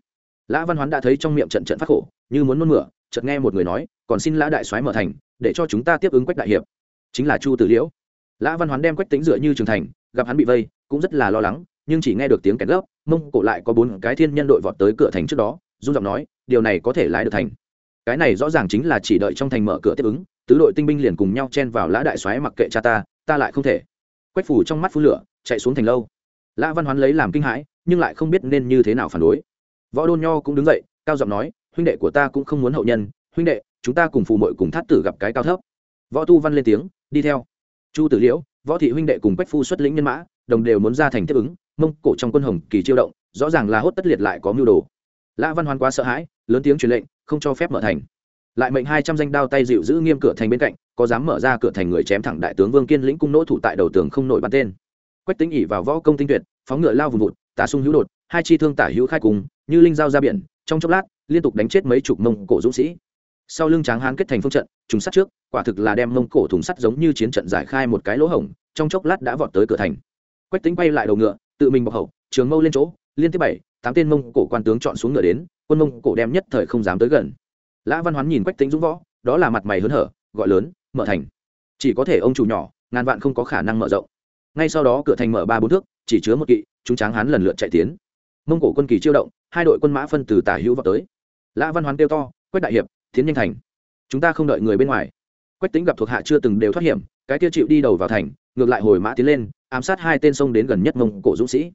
lã văn hoán đã thấy trong miệng trận trận phát khổ, như muốn nôn mửa, chợt nghe một người nói, còn xin lã đại soái mở thành, để cho chúng ta tiếp ứng quách đại hiệp. Chính là chu tử liễu. Lã văn hoán đem quách tính dựa như trường thành, gặp hắn bị vây, cũng rất là lo lắng nhưng chỉ nghe được tiếng kẹt gấp, mông cổ lại có bốn cái thiên nhân đội vọt tới cửa thành trước đó dung giọng nói, điều này có thể lái được thành. Cái này rõ ràng chính là chỉ đợi trong thành mở cửa tiếp ứng, tứ đội tinh binh liền cùng nhau chen vào lã đại soái mặc kệ cha ta ta lại không thể. Quách phủ trong mắt phun lửa, chạy xuống thành lâu. Lã văn hoán lấy làm kinh hãi, nhưng lại không biết nên như thế nào phản đối. Võ đôn nho cũng đứng dậy, cao giọng nói, huynh đệ của ta cũng không muốn hậu nhân, huynh đệ, chúng ta cùng phù mội cùng thắt tử gặp cái cao thấp. Võ tu văn lên tiếng, đi theo. Chu tử liễu, võ thị huynh đệ cùng quách phu xuất lĩnh nhân mã, đồng đều muốn ra thành tiếp ứng mông cổ trong quân hồng kỳ chiêu động, rõ ràng là hốt tất liệt lại có mưu đồ. Lã văn hoan quá sợ hãi, lớn tiếng truyền lệnh, không cho phép mở thành. Lại mệnh hai trăm danh đao tay dịu giữ nghiêm cửa thành bên cạnh, có dám mở ra cửa thành người chém thẳng đại tướng vương kiên lĩnh cung nỗ thủ tại đầu tường không nổi bắn tên. Quách tính ỉ vào võ công tinh tuyệt, phóng ngựa lao vùng vụt tả sung hữu đột, hai chi thương tả hữu khai cùng, như linh dao ra biển, trong chốc lát, liên tục đánh chết mấy chục mông cổ dũng sĩ. Sau lưng tráng hán kết thành phương trận, trùng sắt trước, quả thực là đem mông cổ thùng sắt giống như chiến trận giải khai một cái lỗ hổng, trong chốc lát đã vọt tới cửa thành. Quách tính bay lại đầu ngựa tự mình bọc hậu, trường mâu lên chỗ, liên tiếp bảy, tám tên mông cổ quan tướng chọn xuống ngựa đến, quân mông cổ đem nhất thời không dám tới gần. Lã văn hoán nhìn quách tính dũng võ, đó là mặt mày hớn hở, gọi lớn, mở thành. Chỉ có thể ông chủ nhỏ, ngàn vạn không có khả năng mở rộng. Ngay sau đó cửa thành mở ba bốn thước, chỉ chứa một kỵ, chúng tráng hán lần lượt chạy tiến. Mông cổ quân kỳ chiêu động, hai đội quân mã phân từ tả hữu vào tới. Lã văn hoán kêu to, quách đại hiệp, tiến nhanh thành. Chúng ta không đợi người bên ngoài. Quách tính gặp thuộc hạ chưa từng đều thoát hiểm, cái tiêu chịu đi đầu vào thành, ngược lại hồi mã tiến lên ám sát hai tên sông đến gần nhất mông cổ dũng sĩ.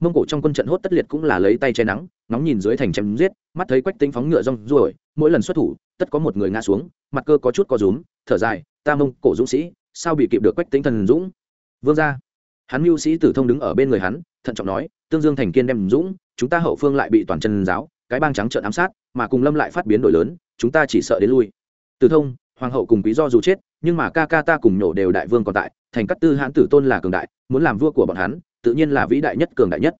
Mông cổ trong quân trận hốt tất liệt cũng là lấy tay che nắng nóng nhìn dưới thành chém giết, mắt thấy quách tính phóng ngựa rong ruổi, mỗi lần xuất thủ, tất có một người ngã xuống, mặt cơ có chút có rúm, thở dài, ta mông cổ dũng sĩ, sao bị kịp được quách tính thần dũng? Vương ra hắn mưu sĩ tử thông đứng ở bên người hắn, thận trọng nói, tương dương thành kiên đem dũng, chúng ta hậu phương lại bị toàn chân giáo, cái bang trắng trợn ám sát, mà cùng lâm lại phát biến đổi lớn, chúng ta chỉ sợ đến lui. Tử thông, hoàng hậu cùng quý do dù chết, nhưng mà ca ca ta cùng nhổ đều đại vương còn tại thành cát tư hãn tử tôn là cường đại, muốn làm vua của bọn hắn, tự nhiên là vĩ đại nhất, cường đại nhất.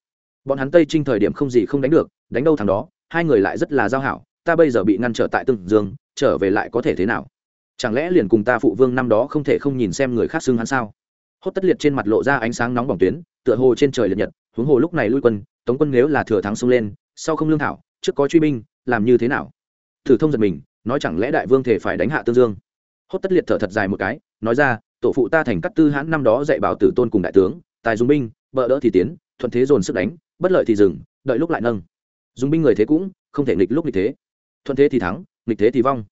Bọn hắn tây trinh thời điểm không gì không đánh được, đánh đâu thằng đó, hai người lại rất là giao hảo, ta bây giờ bị ngăn trở tại tương dương, trở về lại có thể thế nào? Chẳng lẽ liền cùng ta phụ vương năm đó không thể không nhìn xem người khác xưng hắn sao? Hốt tất liệt trên mặt lộ ra ánh sáng nóng bỏng tuyến, tựa hồ trên trời liệt nhật, huống hồ lúc này lui quân, tống quân nếu là thừa thắng xông lên, sau không lương thảo, trước có truy binh, làm như thế nào? Thử thông giật mình, nói chẳng lẽ đại vương thể phải đánh hạ tương dương? Hốt tất liệt thở thật dài một cái, nói ra tổ phụ ta thành cắt tư hãn năm đó dạy bảo tử tôn cùng đại tướng, tài dùng binh bợ đỡ thì tiến, thuận thế dồn sức đánh, bất lợi thì dừng, đợi lúc lại nâng. Dùng binh người thế cũng, không thể nghịch lúc nghịch thế. Thuận thế thì thắng, nghịch thế thì vong.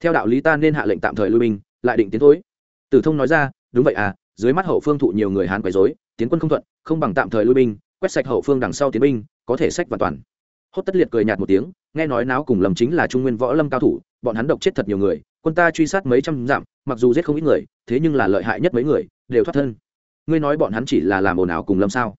Theo đạo lý ta nên hạ lệnh tạm thời lui binh, lại định tiến thối. Tử thông nói ra, đúng vậy à dưới mắt hậu phương thụ nhiều người hán quấy dối tiến quân không thuận, không bằng tạm thời lui binh, quét sạch hậu phương đằng sau tiến binh, có thể sách và toàn. Hốt tất liệt cười nhạt một tiếng, nghe nói náo cùng lầm chính là trung nguyên võ lâm cao thủ, bọn hắn độc chết thật nhiều người quân ta truy sát mấy trăm dặm, mặc dù giết không ít người, thế nhưng là lợi hại nhất mấy người, đều thoát thân. Ngươi nói bọn hắn chỉ là làm ồn ào cùng lâm sao?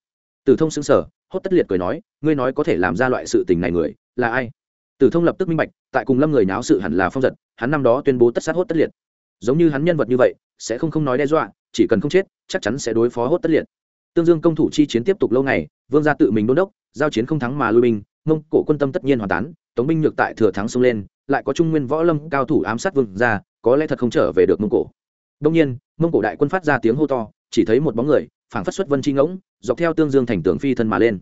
Tử thông xứng sở hốt tất liệt cười nói, ngươi nói có thể làm ra loại sự tình này người, là ai? Tử thông lập tức minh bạch, tại cùng lâm người náo sự hẳn là phong giật, hắn năm đó tuyên bố tất sát hốt tất liệt. Giống như hắn nhân vật như vậy, sẽ không không nói đe dọa, chỉ cần không chết, chắc chắn sẽ đối phó hốt tất liệt. Tương dương công thủ chi chiến tiếp tục lâu ngày, vương gia tự mình đôn đốc, giao chiến không thắng mà lui binh mông cổ quân tâm tất nhiên hoàn tán, tống binh nhược tại thừa thắng xông lên lại có trung nguyên võ lâm cao thủ ám sát vương gia có lẽ thật không trở về được mông cổ. Đông nhiên, mông cổ đại quân phát ra tiếng hô to, chỉ thấy một bóng người, phảng phất xuất vân chi ngỗng, dọc theo tương dương thành tường phi thân mà lên.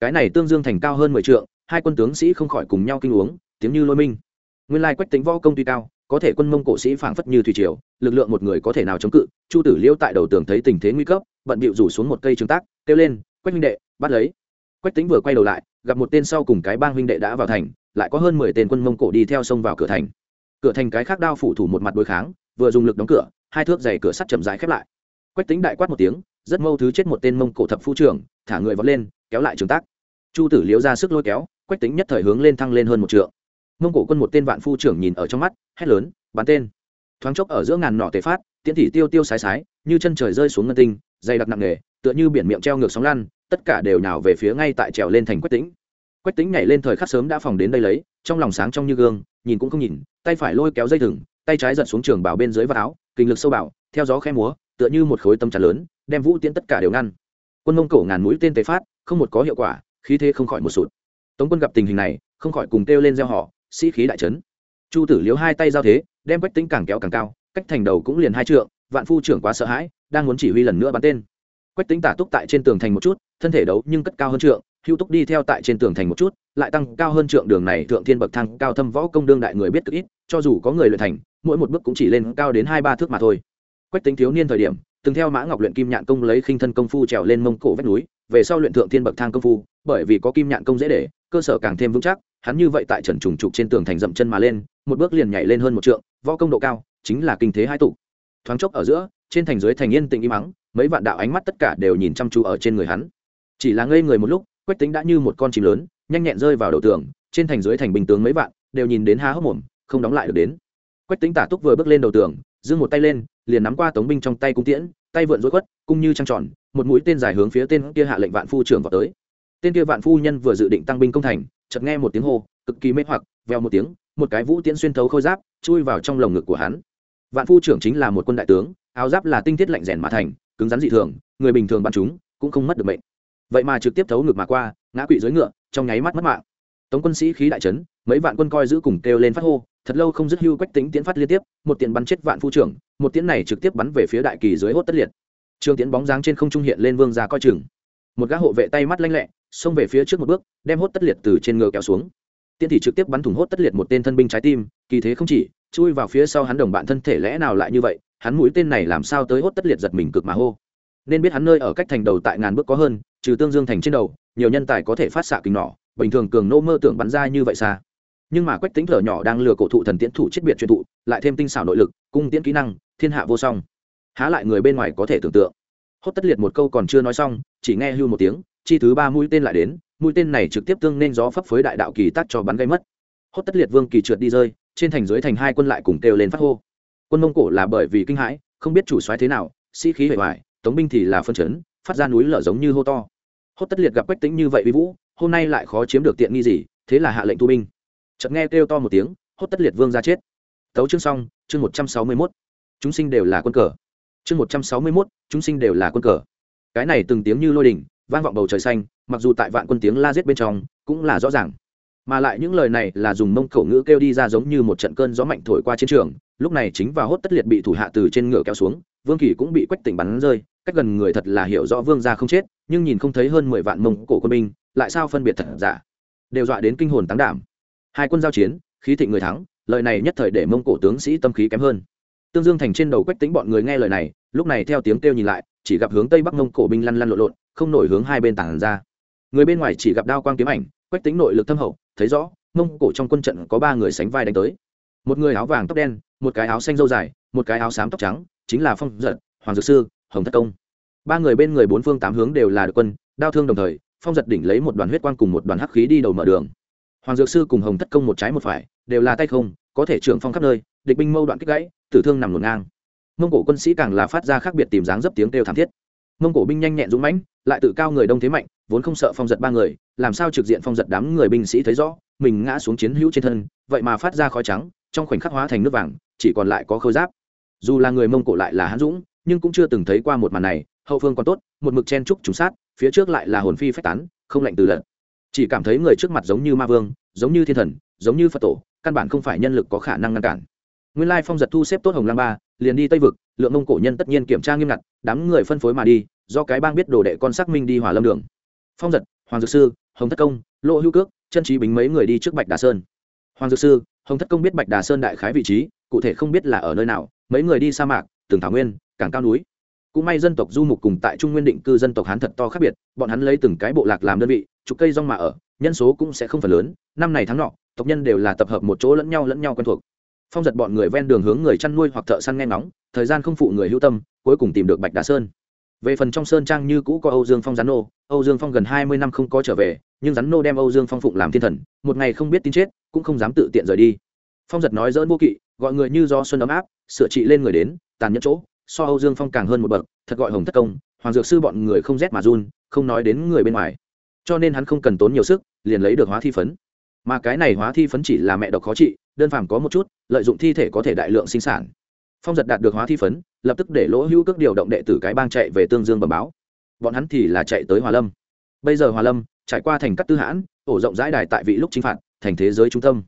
Cái này tương dương thành cao hơn mười trượng, hai quân tướng sĩ không khỏi cùng nhau kinh uống, tiếng như lôi minh. Nguyên lai quách tính võ công tuy cao, có thể quân mông cổ sĩ phảng phất như thủy triều, lực lượng một người có thể nào chống cự, chu tử liêu tại đầu tường thấy tình thế nguy cấp, bận bịu rủ xuống một cây trứng tác, kêu lên, quách minh đệ, bắt lấy quách tính vừa quay đầu lại, gặp một tên sau cùng cái bang huynh đệ đã vào thành, lại có hơn mười tên quân mông cổ đi theo sông vào cửa thành. Cửa thành cái khác đao phủ thủ một mặt đối kháng, vừa dùng lực đóng cửa, hai thước dày cửa sắt chậm rãi khép lại. Quách tính đại quát một tiếng, rất mâu thứ chết một tên mông cổ thập phu trưởng, thả người vọt lên, kéo lại trường tác. Chu tử liếu ra sức lôi kéo, quách tính nhất thời hướng lên thăng lên hơn một trượng. Mông cổ quân một tên vạn phu trưởng nhìn ở trong mắt, hét lớn, bắn tên! Thoáng chốc ở giữa ngàn nỏ tề phát, tiễn thị tiêu tiêu sái sái, như chân trời rơi xuống ngân tinh, dày đặc nặng nề, tựa như biển miệng treo ngược sóng lăn tất cả đều nhào về phía ngay tại trèo lên thành quách tĩnh. Quách tĩnh nhảy lên thời khắc sớm đã phòng đến đây lấy, trong lòng sáng trong như gương, nhìn cũng không nhìn, tay phải lôi kéo dây thừng, tay trái giật xuống trường bảo bên dưới vạt áo, kinh lực sâu bảo theo gió khe múa, tựa như một khối tâm tràn lớn, đem vũ tiễn tất cả đều ngăn. Quân mông cổ ngàn mũi tên tề phát, không một có hiệu quả, khí thế không khỏi một sụt. Tống quân gặp tình hình này, không khỏi cùng kêu lên gieo họ sĩ khí đại trấn chu tử liếu hai tay giao thế, đem quách tính càng kéo càng cao, cách thành đầu cũng liền hai trượng, vạn phu trưởng quá sợ hãi, đang muốn chỉ huy lần nữa bắn tên. Quách tính tả túc tại trên tường thành một chút thân thể đấu nhưng cất cao hơn trượng hữu túc đi theo tại trên tường thành một chút, lại tăng cao hơn trượng đường này, thượng thiên bậc thang, cao thâm võ công đương đại người biết cực ít, cho dù có người luyện thành, mỗi một bước cũng chỉ lên cao đến hai ba thước mà thôi. Quách tính thiếu niên thời điểm, từng theo mã ngọc luyện kim nhạn công lấy khinh thân công phu trèo lên mông cổ vách núi, về sau luyện thượng thiên bậc thang công phu, bởi vì có kim nhạn công dễ để, cơ sở càng thêm vững chắc, hắn như vậy tại trần trùng trục trên tường thành dậm chân mà lên, một bước liền nhảy lên hơn một trượng, võ công độ cao chính là kinh thế hai tụ. Thoáng chốc ở giữa, trên thành dưới thành yên tĩnh im mắng mấy vạn đạo ánh mắt tất cả đều nhìn chăm chú ở trên người hắn chỉ là ngây người một lúc, quách tính đã như một con chim lớn, nhanh nhẹn rơi vào đầu tường, trên thành dưới thành bình tướng mấy vạn, đều nhìn đến há hốc mồm, không đóng lại được đến. Quách tính tả túc vừa bước lên đầu tường, giương một tay lên, liền nắm qua tống binh trong tay cung tiễn, tay vượn rối quất cung như trăng tròn, một mũi tên dài hướng phía tên kia hạ lệnh vạn phu trưởng vào tới. Tên kia vạn phu nhân vừa dự định tăng binh công thành, chợt nghe một tiếng hô, cực kỳ mê hoặc veo một tiếng, một cái vũ tiễn xuyên thấu khôi giáp, chui vào trong lồng ngực của hắn. Vạn phu trưởng chính là một quân đại tướng, áo giáp là tinh thiết lạnh rèn mà thành, cứng rắn dị thường, người bình thường bắn chúng, cũng không mất được mệnh vậy mà trực tiếp thấu ngực mà qua, ngã quỵ dưới ngựa, trong nháy mắt mất mạng. Tống quân sĩ khí đại trấn mấy vạn quân coi giữ cùng kêu lên phát hô, thật lâu không dứt hưu quách tính tiến phát liên tiếp, một tiện bắn chết vạn phu trưởng, một tiễn này trực tiếp bắn về phía đại kỳ dưới hốt tất liệt. Trường tiễn bóng dáng trên không trung hiện lên vương ra coi chừng. Một gã hộ vệ tay mắt lanh lẹ, xông về phía trước một bước, đem hốt tất liệt từ trên ngựa kéo xuống. Tiễn thì trực tiếp bắn thủng hốt tất liệt một tên thân binh trái tim, kỳ thế không chỉ, chui vào phía sau hắn đồng bạn thân thể lẽ nào lại như vậy, hắn mũi tên này làm sao tới hốt tất liệt giật mình cực mà hô. Nên biết hắn nơi ở cách thành đầu tại ngàn bước có hơn trừ tương dương thành trên đầu nhiều nhân tài có thể phát xạ kính nỏ bình thường cường nô mơ tưởng bắn ra như vậy xa. Nhưng mà quách tính thở nhỏ đang lừa cổ thụ thần tiễn thủ chết biệt truyền thụ lại thêm tinh xảo nội lực cung tiễn kỹ năng thiên hạ vô song. Há lại người bên ngoài có thể tưởng tượng. Hốt tất liệt một câu còn chưa nói xong chỉ nghe hưu một tiếng chi thứ ba mũi tên lại đến mũi tên này trực tiếp tương nên gió phấp phới đại đạo kỳ tắt cho bắn gây mất. Hốt tất liệt vương kỳ trượt đi rơi trên thành dưới thành hai quân lại cùng kêu lên phát hô. Quân mông cổ là bởi vì kinh hãi không biết chủ soái thế nào sĩ khí bề hoài, tống binh thì là phân chấn phát ra núi lở giống như hô to hốt tất liệt gặp quách tính như vậy vi vũ, hôm nay lại khó chiếm được tiện nghi gì, thế là hạ lệnh tu binh. Chợt nghe kêu to một tiếng, hốt tất liệt vương ra chết. Tấu chương xong, chương một trăm sáu mươi mốt. Chúng sinh đều là quân cờ. Chương một trăm sáu mươi mốt, chúng sinh đều là quân cờ. Cái này từng tiếng như lôi đình, vang vọng bầu trời xanh, mặc dù tại vạn quân tiếng la giết bên trong, cũng là rõ ràng. Mà lại những lời này là dùng mông khẩu ngữ kêu đi ra giống như một trận cơn gió mạnh thổi qua chiến trường, lúc này chính và hốt tất liệt bị thủ hạ từ trên ngựa kéo xuống, vương kỳ cũng bị quách tỉnh bắn rơi cách gần người thật là hiểu rõ vương gia không chết, nhưng nhìn không thấy hơn mười vạn mông cổ quân binh, lại sao phân biệt thật giả? Đều dọa đến kinh hồn tán đảm. Hai quân giao chiến, khí thịnh người thắng, lời này nhất thời để mông cổ tướng sĩ tâm khí kém hơn. Tương dương thành trên đầu quách tính bọn người nghe lời này, lúc này theo tiếng kêu nhìn lại, chỉ gặp hướng tây bắc mông cổ binh lăn lăn lộn lộn, không nổi hướng hai bên tảng ra. Người bên ngoài chỉ gặp đao quang kiếm ảnh, quách tính nội lực thâm hậu, thấy rõ, mông cổ trong quân trận có ba người sánh vai đánh tới. Một người áo vàng tóc đen, một cái áo xanh dâu dài, một cái áo xám tóc trắng, chính là phong giật hoàng dược sư hồng thất công. Ba người bên người bốn phương tám hướng đều là được quân, đao thương đồng thời, phong giật đỉnh lấy một đoàn huyết quang cùng một đoàn hắc khí đi đầu mở đường. Hoàng dược sư cùng hồng thất công một trái một phải, đều là tay không, có thể trưởng phong khắp nơi, địch binh mâu đoạn kích gãy, tử thương nằm ngổn ngang. Mông cổ quân sĩ càng là phát ra khác biệt tìm dáng dấp tiếng kêu thảm thiết. Mông cổ binh nhanh nhẹn dũng mãnh, lại tự cao người đông thế mạnh, vốn không sợ phong giật ba người, làm sao trực diện phong giật đám người binh sĩ thấy rõ, mình ngã xuống chiến hữu trên thân, vậy mà phát ra khói trắng, trong khoảnh khắc hóa thành nước vàng, chỉ còn lại có khâu giáp. Dù là người mông cổ lại là hán dũng nhưng cũng chưa từng thấy qua một màn này, hậu phương còn tốt, một mực chen trúc trúng sát, phía trước lại là hồn phi phách tán, không lạnh từ lận chỉ cảm thấy người trước mặt giống như ma vương, giống như thiên thần, giống như phật tổ, căn bản không phải nhân lực có khả năng ngăn cản. Nguyên lai phong giật thu xếp tốt hồng lam ba, liền đi tây vực, lượng mông cổ nhân tất nhiên kiểm tra nghiêm ngặt, đám người phân phối mà đi, do cái bang biết đồ đệ con xác minh đi hỏa lâm đường. Phong giật, hoàng dược sư, hồng thất công lộ hữu cước, chân trí bính mấy người đi trước bạch đà sơn. Hoàng dược sư, hồng thất công biết bạch đà sơn đại khái vị trí, cụ thể không biết là ở nơi nào, mấy người đi sa mạc, tường thảo nguyên càng cao núi. Cũng may dân tộc du mục cùng tại trung nguyên định cư dân tộc hán thật to khác biệt, bọn hắn lấy từng cái bộ lạc làm đơn vị, chục cây rong mà ở, nhân số cũng sẽ không phần lớn, năm này tháng nọ, tộc nhân đều là tập hợp một chỗ lẫn nhau lẫn nhau quen thuộc. Phong giật bọn người ven đường hướng người chăn nuôi hoặc thợ săn nghe ngóng, thời gian không phụ người hữu tâm, cuối cùng tìm được bạch đà sơn. Về phần trong sơn trang như cũ có âu dương phong rắn nô, âu dương phong gần hai mươi năm không có trở về, nhưng rắn nô đem âu dương phong phụng làm thiên thần, một ngày không biết tin chết, cũng không dám tự tiện rời đi. Phong giật nói dỡn vô kỵ, gọi người như do xuân ấm áp, sửa trị lên người đến, tàn nhẫn chỗ so âu dương phong càng hơn một bậc, thật gọi hồng thất công, hoàng dược sư bọn người không rét mà run, không nói đến người bên ngoài. Cho nên hắn không cần tốn nhiều sức, liền lấy được hóa thi phấn. Mà cái này hóa thi phấn chỉ là mẹ độc khó trị, đơn phàm có một chút, lợi dụng thi thể có thể đại lượng sinh sản. Phong giật đạt được hóa thi phấn, lập tức để lỗ hữu cước điều động đệ tử cái bang chạy về tương dương bẩm báo. Bọn hắn thì là chạy tới hòa lâm. Bây giờ hòa lâm trải qua thành cắt tư hãn, ổ rộng rãi đài tại vị lúc chinh phạt, thành thế giới trung tâm.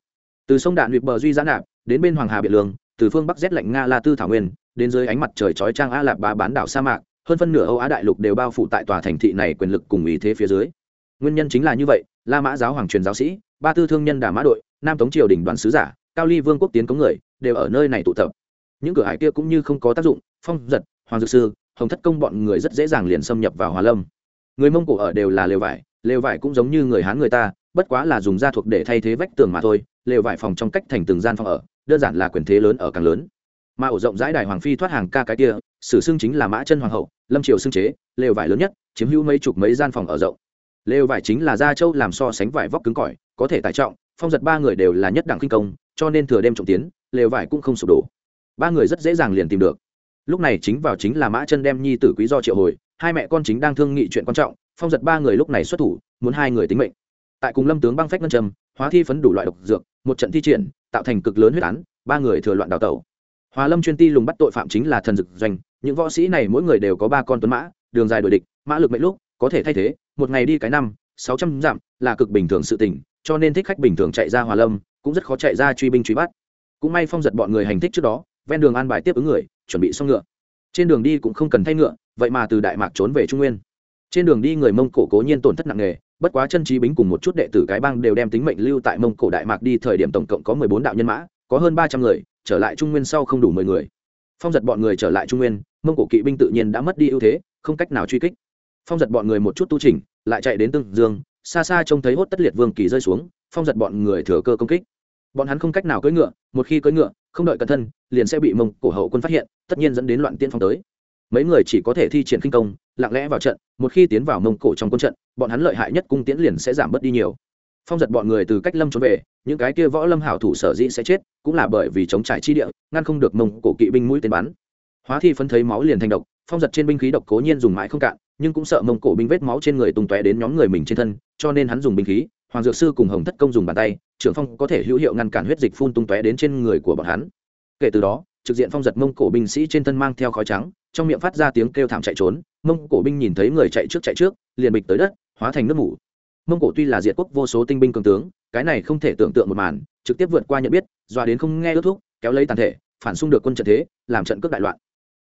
Từ sông đạn huyện bờ duy giãn nạp, đến bên hoàng hà biện lương, từ phương bắc rét lạnh nga la tư thảo nguyên đến dưới ánh mặt trời chói trang a lạp ba bán đảo sa mạc, hơn phân nửa âu á đại lục đều bao phủ tại tòa thành thị này quyền lực cùng ý thế phía dưới. Nguyên nhân chính là như vậy, la mã giáo hoàng truyền giáo sĩ, ba tư thương nhân đà mã đội, nam tống triều đình đoàn sứ giả, cao ly vương quốc tiến cống người, đều ở nơi này tụ tập. Những cửa hải kia cũng như không có tác dụng, phong, giật, hoàng dược sư, hồng thất công bọn người rất dễ dàng liền xâm nhập vào hòa lâm. Người mông cổ ở đều là lều vải lều vải cũng giống như người hán người ta, bất quá là dùng da thuộc để thay thế vách tường mà thôi, lều vải phòng trong cách thành từng gian phòng ở, đơn giản là quyền thế lớn ở càng lớn mà ổ rộng rãi đài hoàng phi thoát hàng ca cái kia, sử xưng chính là mã chân hoàng hậu, lâm triều xưng chế, lều vải lớn nhất, chiếm hữu mấy chục mấy gian phòng ở rộng. Lều vải chính là da châu làm so sánh vải vóc cứng cỏi, có thể tải trọng, phong giật ba người đều là nhất đẳng kinh công, cho nên thừa đêm trộm tiến, lều vải cũng không sụp đổ. Ba người rất dễ dàng liền tìm được. Lúc này chính vào chính là mã chân đem nhi tử quý do triệu hồi, hai mẹ con chính đang thương nghị chuyện quan trọng, phong giật ba người lúc này xuất thủ, muốn hai người tính mệnh. Tại cùng lâm tướng băng phách ngân trầm hóa thi phấn đủ loại độc dược, một trận thi triển, tạo thành cực lớn huyết án, ba người thừa loạn đào tẩu hòa lâm chuyên ti lùng bắt tội phạm chính là thần dực doanh, những võ sĩ này mỗi người đều có ba con tuấn mã, đường dài đuổi địch, mã lực mệnh lúc, có thể thay thế, một ngày đi cái năm, sáu trăm dặm, là cực bình thường sự tình, cho nên thích khách bình thường chạy ra hòa lâm, cũng rất khó chạy ra truy binh truy bắt. Cũng may phong giật bọn người hành thích trước đó, ven đường an bài tiếp ứng người, chuẩn bị xong ngựa. Trên đường đi cũng không cần thay ngựa, vậy mà từ đại mạc trốn về trung nguyên. Trên đường đi người mông cổ cố nhiên tổn thất nặng nề, bất quá chân trí bính cùng một chút đệ tử cái bang đều đem tính mệnh lưu tại mông cổ đại mạc đi thời điểm tổng cộng có mười bốn đạo nhân mã, có hơn ba trăm người trở lại trung nguyên sau không đủ mười người. Phong giật bọn người trở lại trung nguyên, mông cổ kỵ binh tự nhiên đã mất đi ưu thế, không cách nào truy kích. Phong giật bọn người một chút tu trình lại chạy đến tương dương, xa xa trông thấy hốt tất liệt vương kỳ rơi xuống, phong giật bọn người thừa cơ công kích. Bọn hắn không cách nào cưỡi ngựa, một khi cưỡi ngựa, không đợi cẩn thân, liền sẽ bị mông cổ hậu quân phát hiện, tất nhiên dẫn đến loạn tiên phong tới. Mấy người chỉ có thể thi triển kinh công, lặng lẽ vào trận, một khi tiến vào mông cổ trong quân trận, bọn hắn lợi hại nhất cung tiễn liền sẽ giảm bớt đi nhiều phong giật bọn người từ cách lâm trốn về, những cái kia võ lâm hảo thủ sở dĩ sẽ chết, cũng là bởi vì chống trải chi địa, ngăn không được mông cổ kỵ binh mũi tên bắn. Hóa thi phân thấy máu liền thành độc, phong giật trên binh khí độc cố nhiên dùng mãi không cạn, nhưng cũng sợ mông cổ binh vết máu trên người tung tóe đến nhóm người mình trên thân, cho nên hắn dùng binh khí, hoàng dược sư cùng hồng thất công dùng bàn tay, trưởng phong có thể hữu hiệu ngăn cản huyết dịch phun tung tóe đến trên người của bọn hắn. Kể từ đó, trực diện phong giật mông cổ binh sĩ trên thân mang theo khói trắng, trong miệng phát ra tiếng kêu thảm chạy trốn, mông cổ binh nhìn thấy người chạy trước chạy trước, liền bịch tới đất, hóa thành nước mủ mông cổ tuy là diệt quốc vô số tinh binh cường tướng, cái này không thể tưởng tượng một màn, trực tiếp vượt qua nhận biết, dọa đến không nghe ước thúc, kéo lấy tàn thể, phản xung được quân trận thế, làm trận cướp đại loạn.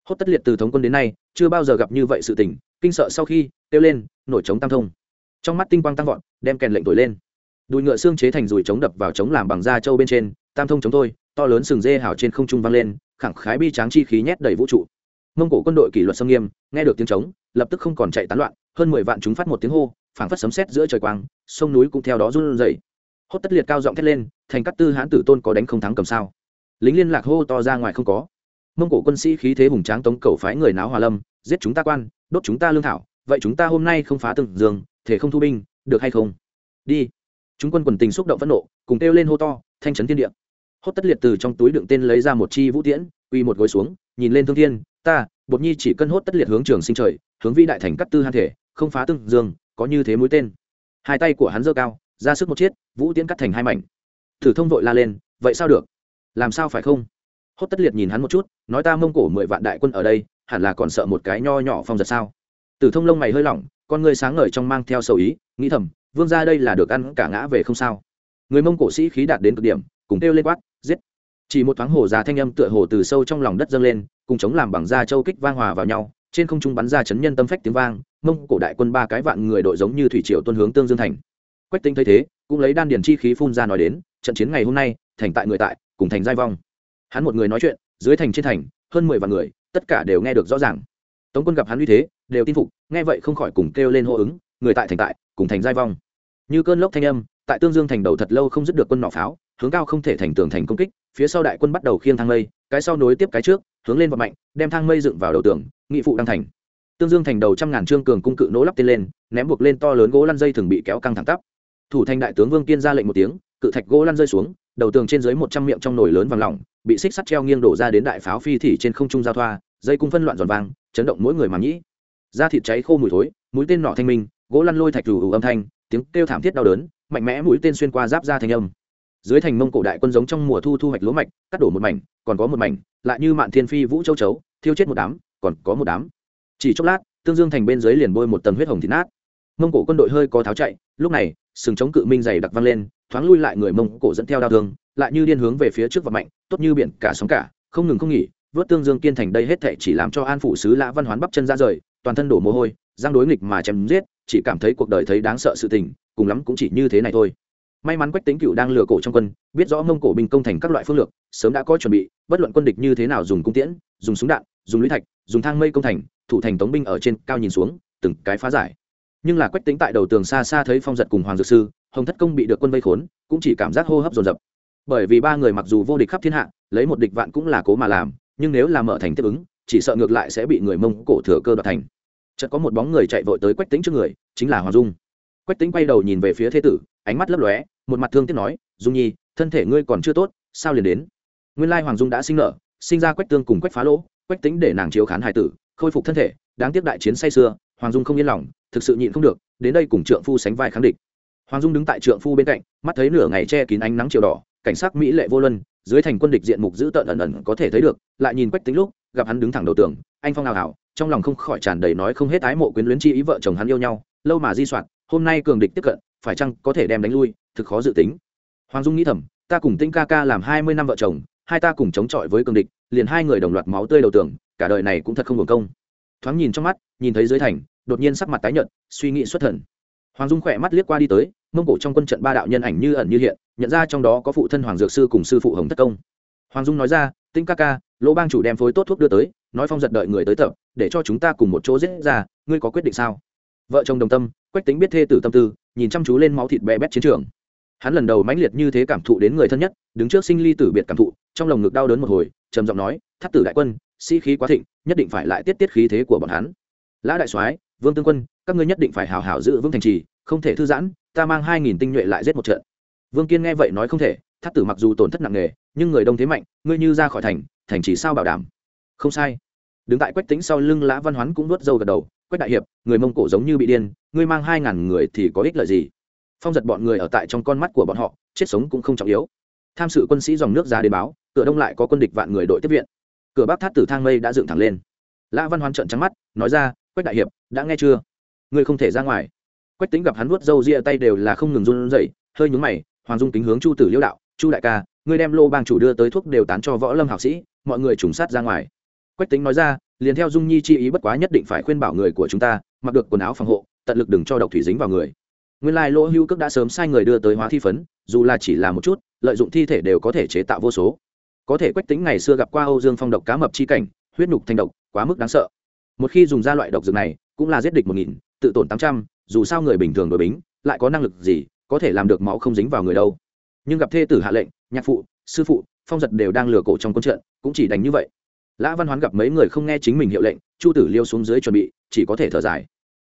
Hốt tất liệt từ thống quân đến nay, chưa bao giờ gặp như vậy sự tình, kinh sợ sau khi, kêu lên, nổi trống tam thông. Trong mắt tinh quang tăng vọt, đem kèn lệnh thổi lên. Đùi ngựa xương chế thành dùi trống đập vào trống làm bằng da trâu bên trên, tam thông chống thôi, to lớn sừng dê hào trên không trung vang lên, khẳng khái bi tráng chi khí nhét đầy vũ trụ. Mông cổ quân đội kỷ luật sâm nghiêm, nghe được tiếng trống, lập tức không còn chạy tán loạn hơn mười vạn chúng phát một tiếng hô, phảng phất sấm sét giữa trời quang, sông núi cũng theo đó run rẩy. Hốt tất liệt cao giọng thét lên, thành các tư hãn tử tôn có đánh không thắng cầm sao? Lính liên lạc hô to ra ngoài không có. Mông cổ quân sĩ khí thế hùng tráng tống cầu phái người náo hòa lâm, giết chúng ta quan, đốt chúng ta lương thảo, vậy chúng ta hôm nay không phá từng giường, thể không thu binh, được hay không? Đi. Chúng quân quần tình xúc động phẫn nộ, cùng kêu lên hô to, thanh trấn thiên địa. Hốt tất liệt từ trong túi đựng tên lấy ra một chi vũ tiễn uy một gối xuống, nhìn lên thương thiên, ta, bột nhi chỉ cân hốt tất liệt hướng trường sinh trời, hướng vĩ đại thành cắt tư han thể không phá tương dương, có như thế mũi tên. Hai tay của hắn giơ cao, ra sức một chiết vũ tiễn cắt thành hai mảnh. Thử thông vội la lên, vậy sao được? Làm sao phải không? Hốt tất liệt nhìn hắn một chút, nói ta mông cổ mười vạn đại quân ở đây, hẳn là còn sợ một cái nho nhỏ phong giật sao? Tử thông lông mày hơi lỏng, con người sáng ngời trong mang theo sầu ý, nghĩ thầm, vương ra đây là được ăn cả ngã về không sao. Người mông cổ sĩ khí đạt đến cực điểm, cùng kêu lên quát, giết! Chỉ một thoáng hồ già thanh âm tựa hồ từ sâu trong lòng đất dâng lên, cùng chống làm bằng da châu kích vang hòa vào nhau trên không trung bắn ra chấn nhân tâm phách tiếng vang, mông cổ đại quân ba cái vạn người đội giống như thủy triều tuân hướng tương dương thành. Quách tinh thấy thế, cũng lấy đan điền chi khí phun ra nói đến, trận chiến ngày hôm nay, thành tại người tại, cùng thành giai vong. Hắn một người nói chuyện, dưới thành trên thành, hơn mười vạn người, tất cả đều nghe được rõ ràng. Tống quân gặp hắn uy thế, đều tin phục, nghe vậy không khỏi cùng kêu lên hô ứng, người tại thành tại, cùng thành giai vong. Như cơn lốc thanh âm, tại tương dương thành đầu thật lâu không dứt được quân nọ pháo, hướng cao không thể thành tường thành công kích, phía sau đại quân bắt đầu khiêng thang lây, cái sau nối tiếp cái trước hướng lên vật mạnh, đem thang mây dựng vào đầu tường, nghị phụ đăng thành. Tương dương thành đầu trăm ngàn trương cường cung cự nỗ lắp tên lên, ném buộc lên to lớn gỗ lăn dây thường bị kéo căng thẳng tắp. Thủ thành đại tướng vương kiên ra lệnh một tiếng, cự thạch gỗ lăn rơi xuống, đầu tường trên dưới một trăm miệng trong nồi lớn vàng lỏng, bị xích sắt treo nghiêng đổ ra đến đại pháo phi thị trên không trung giao thoa, dây cung phân loạn giòn vàng chấn động mỗi người mà nhĩ da thịt cháy khô mùi thối, mũi tên nọ thanh minh, gỗ lăn lôi thạch rủ âm thanh, tiếng kêu thảm thiết đau đớn, mạnh mẽ mũi tên xuyên qua giáp ra thanh âm dưới thành mông cổ đại quân giống trong mùa thu thu hoạch lúa mạch, cắt đổ một mảnh, còn có một mảnh, lại như mạn thiên phi vũ châu chấu, thiêu chết một đám, còn có một đám. Chỉ chốc lát, tương dương thành bên dưới liền bôi một tầng huyết hồng thịt nát. Mông cổ quân đội hơi có tháo chạy, lúc này, sừng chống cự minh dày đặc văng lên, thoáng lui lại người mông cổ dẫn theo đao thương, lại như điên hướng về phía trước và mạnh, tốt như biển cả sóng cả, không ngừng không nghỉ, vớt tương dương kiên thành đây hết thệ chỉ làm cho an phủ sứ lã văn hoán bắp chân ra rời, toàn thân đổ mồ hôi, giang đối nghịch mà chém giết, chỉ cảm thấy cuộc đời thấy đáng sợ sự tình, cùng lắm cũng chỉ như thế này thôi may mắn quách tính cựu đang lừa cổ trong quân, biết rõ mông cổ binh công thành các loại phương lược, sớm đã có chuẩn bị, bất luận quân địch như thế nào dùng cung tiễn, dùng súng đạn, dùng lũy thạch, dùng thang mây công thành, thủ thành tống binh ở trên cao nhìn xuống, từng cái phá giải. Nhưng là quách tính tại đầu tường xa xa thấy phong giật cùng hoàng dược sư, hồng thất công bị được quân vây khốn, cũng chỉ cảm giác hô hấp dồn dập. Bởi vì ba người mặc dù vô địch khắp thiên hạ, lấy một địch vạn cũng là cố mà làm, nhưng nếu làm mở thành tiếp ứng, chỉ sợ ngược lại sẽ bị người mông cổ thừa cơ đoạt thành. Chợt có một bóng người chạy vội tới quách tính trước người, chính là hoàng dung. Quách tính quay đầu nhìn về phía thế tử, ánh mắt lấp lóe một mặt thương tiếc nói, dung nhi, thân thể ngươi còn chưa tốt, sao liền đến? Nguyên lai hoàng dung đã sinh nở, sinh ra quách tương cùng quách phá lỗ, quách tính để nàng chiếu khán hải tử, khôi phục thân thể, đáng tiếc đại chiến say xưa hoàng dung không yên lòng, thực sự nhịn không được, đến đây cùng trượng phu sánh vai kháng địch. Hoàng dung đứng tại trượng phu bên cạnh, mắt thấy nửa ngày che kín ánh nắng chiều đỏ, cảnh sát mỹ lệ vô luân, dưới thành quân địch diện mục giữ tợn ẩn ẩn có thể thấy được, lại nhìn quách tính lúc, gặp hắn đứng thẳng đầu tường, anh phong hào hào trong lòng không khỏi tràn đầy nói không hết ái mộ quyến luyến chi ý vợ chồng hắn yêu nhau, lâu mà di soạn, hôm nay cường địch tiếp cận phải chăng có thể đem đánh lui thực khó dự tính. Hoàng dung nghĩ thầm ta cùng tinh ca ca làm hai mươi năm vợ chồng hai ta cùng chống chọi với cường địch liền hai người đồng loạt máu tươi đầu tưởng, cả đời này cũng thật không hưởng công. Thoáng nhìn trong mắt nhìn thấy dưới thành đột nhiên sắc mặt tái nhợt suy nghĩ xuất thần. Hoàng dung khỏe mắt liếc qua đi tới mông cổ trong quân trận ba đạo nhân ảnh như ẩn như hiện nhận ra trong đó có phụ thân hoàng dược sư cùng sư phụ hồng thất công. Hoàng dung nói ra tinh ca ca lỗ bang chủ đem phối tốt thuốc đưa tới nói phong giật đợi người tới tập để cho chúng ta cùng một chỗ giết ra ngươi có quyết định sao? Vợ chồng đồng tâm quách tính biết thê tử tâm tư nhìn chăm chú lên máu thịt bé bét chiến trường. Hắn lần đầu mãnh liệt như thế cảm thụ đến người thân nhất, đứng trước sinh ly tử biệt cảm thụ, trong lồng ngực đau đớn một hồi, trầm giọng nói, thắt tử đại quân, sĩ、si、khí quá thịnh, nhất định phải lại tiết tiết khí thế của bọn hắn. Lã đại soái, vương tương quân, các ngươi nhất định phải hào hảo giữ vững thành trì, không thể thư giãn, ta mang hai nghìn tinh nhuệ lại giết một trận. Vương kiên nghe vậy nói không thể, thắt tử mặc dù tổn thất nặng nề, nhưng người đông thế mạnh, ngươi như ra khỏi thành thành trì sao bảo đảm? Không sai đứng tại quách tính sau lưng lã văn hoán cũng nuốt râu gật đầu, quách đại hiệp, người mông cổ giống như bị điên, ngươi mang hai ngàn người thì có ích lợi gì? Phong giật bọn người ở tại trong con mắt của bọn họ, chết sống cũng không trọng yếu. Tham sự quân sĩ dòng nước ra đến báo, cửa đông lại có quân địch vạn người đội tiếp viện. Cửa bắc thát tử thang mây đã dựng thẳng lên. Lã văn hoán trợn trắng mắt, nói ra, quách đại hiệp, đã nghe chưa? Ngươi không thể ra ngoài. Quách tính gặp hắn vuốt râu ria tay đều là không ngừng run rẩy, hơi nhúng mày, hoàng dung kính hướng chu tử liêu đạo, chu đại ca, ngươi đem lô bang chủ đưa tới thuốc đều tán cho võ lâm học sĩ, mọi người trùng sát ra ngoài quách tính nói ra, liền theo dung nhi chi ý bất quá nhất định phải khuyên bảo người của chúng ta, mặc được quần áo phòng hộ, tận lực đừng cho độc thủy dính vào người. Nguyên lai lỗ hưu cước đã sớm sai người đưa tới hóa thi phấn, dù là chỉ là một chút, lợi dụng thi thể đều có thể chế tạo vô số. Có thể quách tính ngày xưa gặp qua âu dương phong độc cá mập chi cảnh, huyết nhục thanh độc, quá mức đáng sợ. Một khi dùng ra loại độc dược này, cũng là giết địch một nghìn, tự tổn tám trăm, dù sao người bình thường đội bính, lại có năng lực gì, có thể làm được máu không dính vào người đâu. Nhưng gặp thê tử hạ lệnh, nhạc phụ, sư phụ, phong giật đều đang lừa cổ trong quân trận, cũng chỉ đánh như vậy lã văn hoán gặp mấy người không nghe chính mình hiệu lệnh, chu tử liêu xuống dưới chuẩn bị, chỉ có thể thở dài.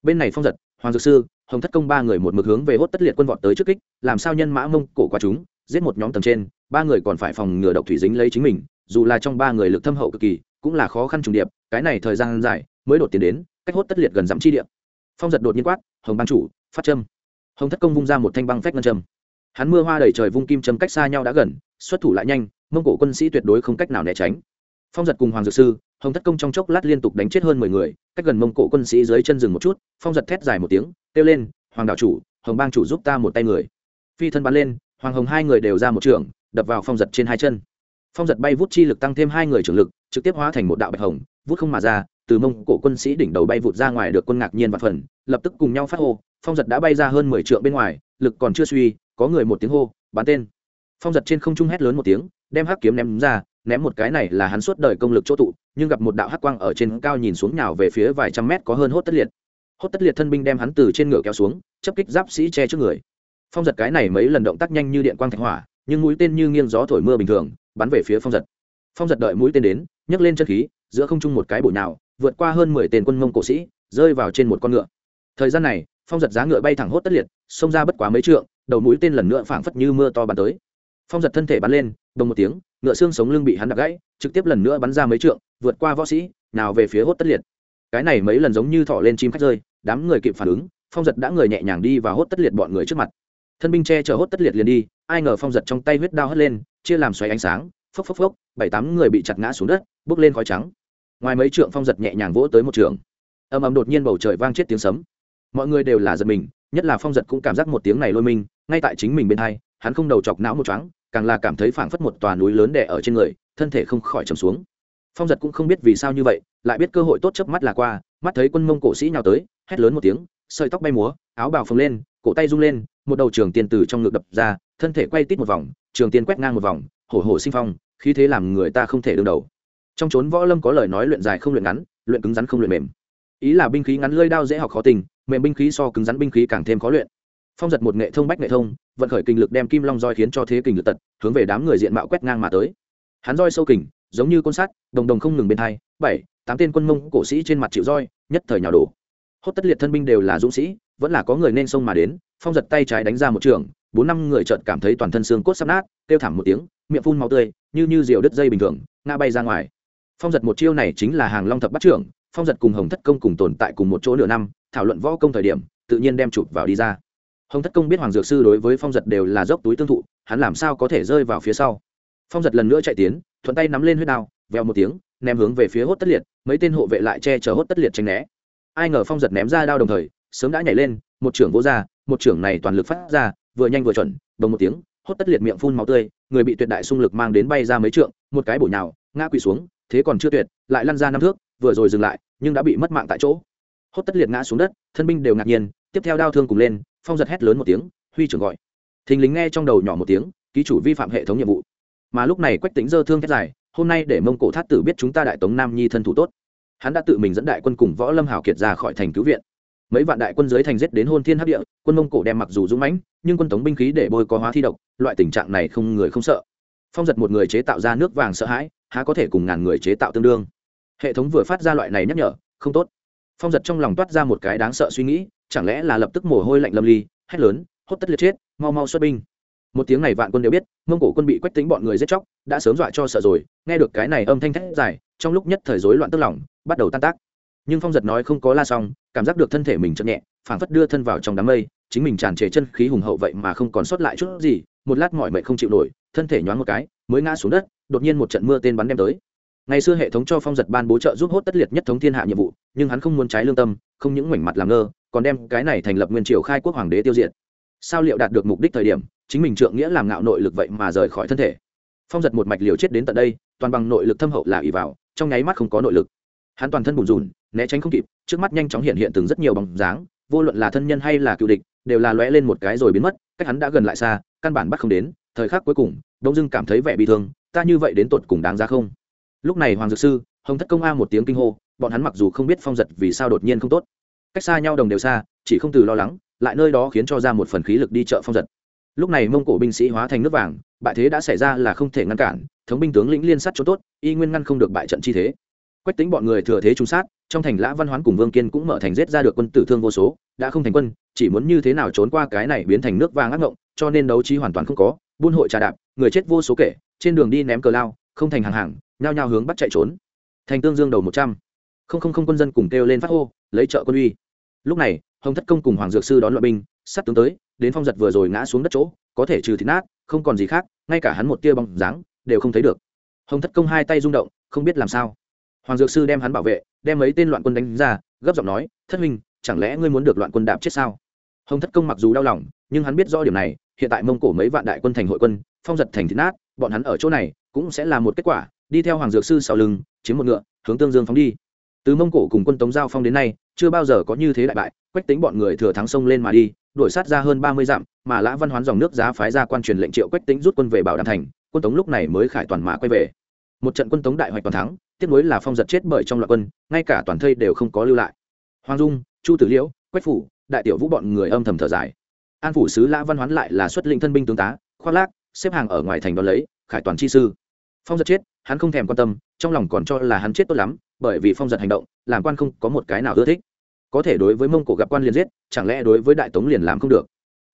Bên này phong giật, hoàng dược sư, hồng thất công ba người một mực hướng về hốt tất liệt quân vọt tới trước kích, làm sao nhân mã mông cổ qua chúng, giết một nhóm tầng trên, ba người còn phải phòng ngừa độc thủy dính lấy chính mình, dù là trong ba người lực thâm hậu cực kỳ, cũng là khó khăn trùng điệp, cái này thời gian dài mới đột tiến đến, cách hốt tất liệt gần dặm chi điệp phong giật đột nhiên quát, hồng ban chủ, phát châm. Hồng thất công vung ra một thanh băng phách ngân châm. Hắn mưa hoa đầy trời vung kim châm cách xa nhau đã gần, xuất thủ lại nhanh, mông cổ quân sĩ tuyệt đối không cách nào né tránh phong giật cùng hoàng dược sư, hồng thất công trong chốc lát liên tục đánh chết hơn mười người, cách gần mông cổ quân sĩ dưới chân rừng một chút, phong giật thét dài một tiếng, kêu lên, hoàng đạo chủ, hồng bang chủ giúp ta một tay người. Phi thân bắn lên, hoàng hồng hai người đều ra một trường, đập vào phong giật trên hai chân. Phong giật bay vút chi lực tăng thêm hai người trưởng lực, trực tiếp hóa thành một đạo bạch hồng, vút không mà ra, từ mông cổ quân sĩ đỉnh đầu bay vụt ra ngoài được quân ngạc nhiên và phần, lập tức cùng nhau phát hô, phong giật đã bay ra hơn mười trượng bên ngoài, lực còn chưa suy, có người một tiếng hô, bắn tên. Phong giật trên không trung hét lớn một tiếng, đem hắc kiếm ném ra ném một cái này là hắn suốt đời công lực chỗ tụ, nhưng gặp một đạo hắc quang ở trên cao nhìn xuống nhào về phía vài trăm mét có hơn hốt tất liệt. Hốt tất liệt thân binh đem hắn từ trên ngựa kéo xuống, chấp kích giáp sĩ che trước người. Phong giật cái này mấy lần động tác nhanh như điện quang thạch hỏa, nhưng mũi tên như nghiêng gió thổi mưa bình thường, bắn về phía phong giật. Phong giật đợi mũi tên đến, nhấc lên chân khí, giữa không trung một cái bụi nào vượt qua hơn mười tên quân mông cổ sĩ, rơi vào trên một con ngựa. Thời gian này, phong giật giá ngựa bay thẳng hốt tất liệt, xông ra bất quá mấy trượng, đầu mũi tên lần nữa phảng phất như mưa to bắn tới. Phong giật thân thể bắn lên, đồng một tiếng ngựa xương sống lưng bị hắn đập gãy, trực tiếp lần nữa bắn ra mấy trượng, vượt qua võ sĩ, nào về phía hốt tất liệt. Cái này mấy lần giống như thọ lên chim khách rơi, đám người kịp phản ứng, phong giật đã người nhẹ nhàng đi và hốt tất liệt bọn người trước mặt. Thân binh che chở hốt tất liệt liền đi, ai ngờ phong giật trong tay huyết đao hất lên, chia làm xoáy ánh sáng, phốc phốc phốc, bảy tám người bị chặt ngã xuống đất, bước lên khói trắng. Ngoài mấy trượng phong giật nhẹ nhàng vỗ tới một trường. Ầm ầm đột nhiên bầu trời vang chết tiếng sấm. Mọi người đều là giật mình, nhất là phong giật cũng cảm giác một tiếng này lôi mình, ngay tại chính mình bên hai, hắn không đầu chọc não một chóng càng là cảm thấy phảng phất một tòa núi lớn đè ở trên người, thân thể không khỏi trầm xuống. Phong giật cũng không biết vì sao như vậy, lại biết cơ hội tốt chớp mắt là qua, mắt thấy quân mông cổ sĩ nhào tới, hét lớn một tiếng, sợi tóc bay múa, áo bào phồng lên, cổ tay rung lên, một đầu trường tiên từ trong ngực đập ra, thân thể quay tít một vòng, trường tiên quét ngang một vòng, hổ hổ sinh phong, khí thế làm người ta không thể đương đầu. Trong chốn võ lâm có lời nói luyện dài không luyện ngắn, luyện cứng rắn không luyện mềm. Ý là binh khí ngắn lơi đao dễ học khó tình, mềm binh khí so cứng rắn binh khí càng thêm khó luyện phong giật một nghệ thông bách nghệ thông, vận khởi kinh lực đem kim long roi khiến cho thế kình lực tật, hướng về đám người diện mạo quét ngang mà tới. Hắn roi sâu kình, giống như côn sắt, đồng đồng không ngừng bên thai bảy, tám tên quân mông cổ sĩ trên mặt chịu roi, nhất thời nhào đổ. Hốt tất liệt thân binh đều là dũng sĩ, vẫn là có người nên sông mà đến, phong giật tay trái đánh ra một trường, bốn năm người chợt cảm thấy toàn thân xương cốt sắp nát, kêu thảm một tiếng, miệng phun máu tươi, như như diều đứt dây bình thường, ngã bay ra ngoài. Phong giật một chiêu này chính là hàng long thập bắt trưởng, phong giật cùng hồng thất công cùng tồn tại cùng một chỗ nửa năm, thảo luận võ công thời điểm, tự nhiên đem chụp vào đi ra hồng thất công biết hoàng dược sư đối với phong giật đều là dốc túi tương thụ, hắn làm sao có thể rơi vào phía sau? Phong giật lần nữa chạy tiến, thuận tay nắm lên huyết đao, vèo một tiếng, ném hướng về phía hốt tất liệt, mấy tên hộ vệ lại che chở hốt tất liệt tránh né. Ai ngờ phong giật ném ra đao đồng thời, sớm đã nhảy lên, một trưởng vỗ ra, một trưởng này toàn lực phát ra, vừa nhanh vừa chuẩn đồng một tiếng, hốt tất liệt miệng phun máu tươi, người bị tuyệt đại xung lực mang đến bay ra mấy trượng, một cái bổ nhào, ngã quỳ xuống, thế còn chưa tuyệt, lại lăn ra năm thước, vừa rồi dừng lại, nhưng đã bị mất mạng tại chỗ. Hốt tất liệt ngã xuống đất, thân binh đều ngạc nhiên, tiếp theo đao thương cùng lên phong giật hét lớn một tiếng, huy trưởng gọi. Thình lính nghe trong đầu nhỏ một tiếng, ký chủ vi phạm hệ thống nhiệm vụ. Mà lúc này quách tính dơ thương thét dài, hôm nay để mông cổ thát tử biết chúng ta đại tống nam nhi thân thủ tốt. Hắn đã tự mình dẫn đại quân cùng võ lâm hảo kiệt ra khỏi thành cứu viện. Mấy vạn đại quân dưới thành giết đến hôn thiên hấp địa, quân mông cổ đem mặc dù dũng mãnh, nhưng quân tống binh khí để bôi có hóa thi độc, loại tình trạng này không người không sợ. Phong giật một người chế tạo ra nước vàng sợ hãi, há có thể cùng ngàn người chế tạo tương đương. Hệ thống vừa phát ra loại này nhắc nhở, không tốt. Phong giật trong lòng toát ra một cái đáng sợ suy nghĩ chẳng lẽ là lập tức mồ hôi lạnh lâm ly, hét lớn, hốt tất liệt chết, mau mau xuất binh. Một tiếng này vạn quân đều biết, mông cổ quân bị quách tính bọn người giết chóc, đã sớm dọa cho sợ rồi, nghe được cái này âm thanh thét dài, trong lúc nhất thời rối loạn tức lòng, bắt đầu tan tác. Nhưng phong giật nói không có la xong, cảm giác được thân thể mình chậm nhẹ, phảng phất đưa thân vào trong đám mây, chính mình tràn trề chân khí hùng hậu vậy mà không còn sót lại chút gì, một lát mỏi mệt không chịu nổi, thân thể nhoáng một cái, mới ngã xuống đất, đột nhiên một trận mưa tên bắn đem tới. Ngày xưa hệ thống cho phong giật ban bố trợ giúp hốt tất liệt nhất thống thiên hạ nhiệm vụ, nhưng hắn không muốn trái lương tâm, không những ngoảnh mặt làm ngơ còn đem cái này thành lập nguyên triều khai quốc hoàng đế tiêu diệt. Sao liệu đạt được mục đích thời điểm, chính mình trượng nghĩa làm ngạo nội lực vậy mà rời khỏi thân thể? Phong giật một mạch liều chết đến tận đây, toàn bằng nội lực thâm hậu là ỉ vào, trong nháy mắt không có nội lực. Hắn toàn thân bùn rùn, né tránh không kịp, trước mắt nhanh chóng hiện hiện từng rất nhiều bóng dáng, vô luận là thân nhân hay là cựu địch, đều là lóe lên một cái rồi biến mất, cách hắn đã gần lại xa, căn bản bắt không đến, thời khắc cuối cùng, đông dưng cảm thấy vẻ bị thương, ta như vậy đến tột cùng đáng ra không? Lúc này hoàng dược sư, hồng thất công a một tiếng kinh hô, bọn hắn mặc dù không biết phong giật vì sao đột nhiên không tốt cách xa nhau đồng đều xa, chỉ không từ lo lắng, lại nơi đó khiến cho ra một phần khí lực đi chợ phong giật. Lúc này mông cổ binh sĩ hóa thành nước vàng, bại thế đã xảy ra là không thể ngăn cản, thống binh tướng lĩnh liên sát chỗ tốt, y nguyên ngăn không được bại trận chi thế. Quách tính bọn người thừa thế trung sát, trong thành lã văn hoán cùng vương kiên cũng mở thành giết ra được quân tử thương vô số, đã không thành quân, chỉ muốn như thế nào trốn qua cái này biến thành nước vàng ác ngộng, cho nên đấu trí hoàn toàn không có, buôn hội trà đạp, người chết vô số kể, trên đường đi ném cờ lao, không thành hàng hàng, nhao nhao hướng bắt chạy trốn. Thành tương dương đầu một trăm không không không quân dân cùng kêu lên phát hô, lấy trợ quân uy. Lúc này, hồng thất công cùng hoàng dược sư đón loại binh sắt tướng tới, đến phong giật vừa rồi ngã xuống đất chỗ, có thể trừ thịt nát, không còn gì khác, ngay cả hắn một tia bóng dáng, đều không thấy được. Hồng thất công hai tay rung động, không biết làm sao. Hoàng dược sư đem hắn bảo vệ, đem mấy tên loạn quân đánh ra, gấp giọng nói, thất minh chẳng lẽ ngươi muốn được loạn quân đạp chết sao? Hồng thất công mặc dù đau lòng, nhưng hắn biết rõ điểm này, hiện tại mông cổ mấy vạn đại quân thành hội quân, phong giật thành thịt nát, bọn hắn ở chỗ này, cũng sẽ là một kết quả, đi theo hoàng dược sư sau lưng, chiếm một ngựa, hướng tương dương phóng đi từ mông cổ cùng quân tống giao phong đến nay, chưa bao giờ có như thế đại bại, quách tính bọn người thừa thắng sông lên mà đi, đuổi sát ra hơn ba mươi dặm, mà lã văn hoán dòng nước giá phái ra quan truyền lệnh triệu quách tính rút quân về bảo đảm thành, quân tống lúc này mới khải toàn mã quay về. Một trận quân tống đại hoạch toàn thắng, tiếc nối là phong giật chết bởi trong loạt quân, ngay cả toàn thây đều không có lưu lại. Hoàng dung, chu tử liễu, quách phủ, đại tiểu vũ bọn người âm thầm thở dài. An phủ sứ lã văn hoán lại là xuất lĩnh thân binh tướng tá, khoác lác, xếp hàng ở ngoài thành đón lấy, khải toàn chi sư. Phong giật chết, hắn không thèm quan tâm, trong lòng còn cho là hắn chết tốt lắm bởi vì phong giật hành động, làm quan không có một cái nào ưa thích. Có thể đối với mông cổ gặp quan liền giết, chẳng lẽ đối với đại tống liền làm không được?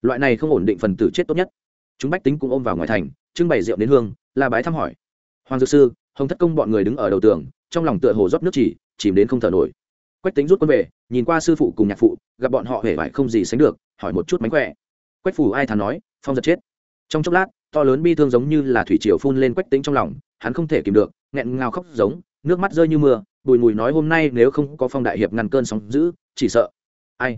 Loại này không ổn định phần tử chết tốt nhất. Chúng bách tính cũng ôm vào ngoài thành, trưng bày rượu đến hương, la bái thăm hỏi. Hoàng dược sư, hồng thất công bọn người đứng ở đầu tường, trong lòng tựa hồ rót nước chỉ, chìm đến không thở nổi. Quách tính rút quân về, nhìn qua sư phụ cùng nhạc phụ, gặp bọn họ hề vải không gì sánh được, hỏi một chút mánh khỏe. Quách phủ ai thà nói, phong giật chết. Trong chốc lát, to lớn bi thương giống như là thủy triều phun lên quách tính trong lòng, hắn không thể kìm được, nghẹn ngào khóc giống, nước mắt rơi như mưa bùi mùi nói hôm nay nếu không có phong đại hiệp ngăn cơn sóng giữ chỉ sợ. Ai?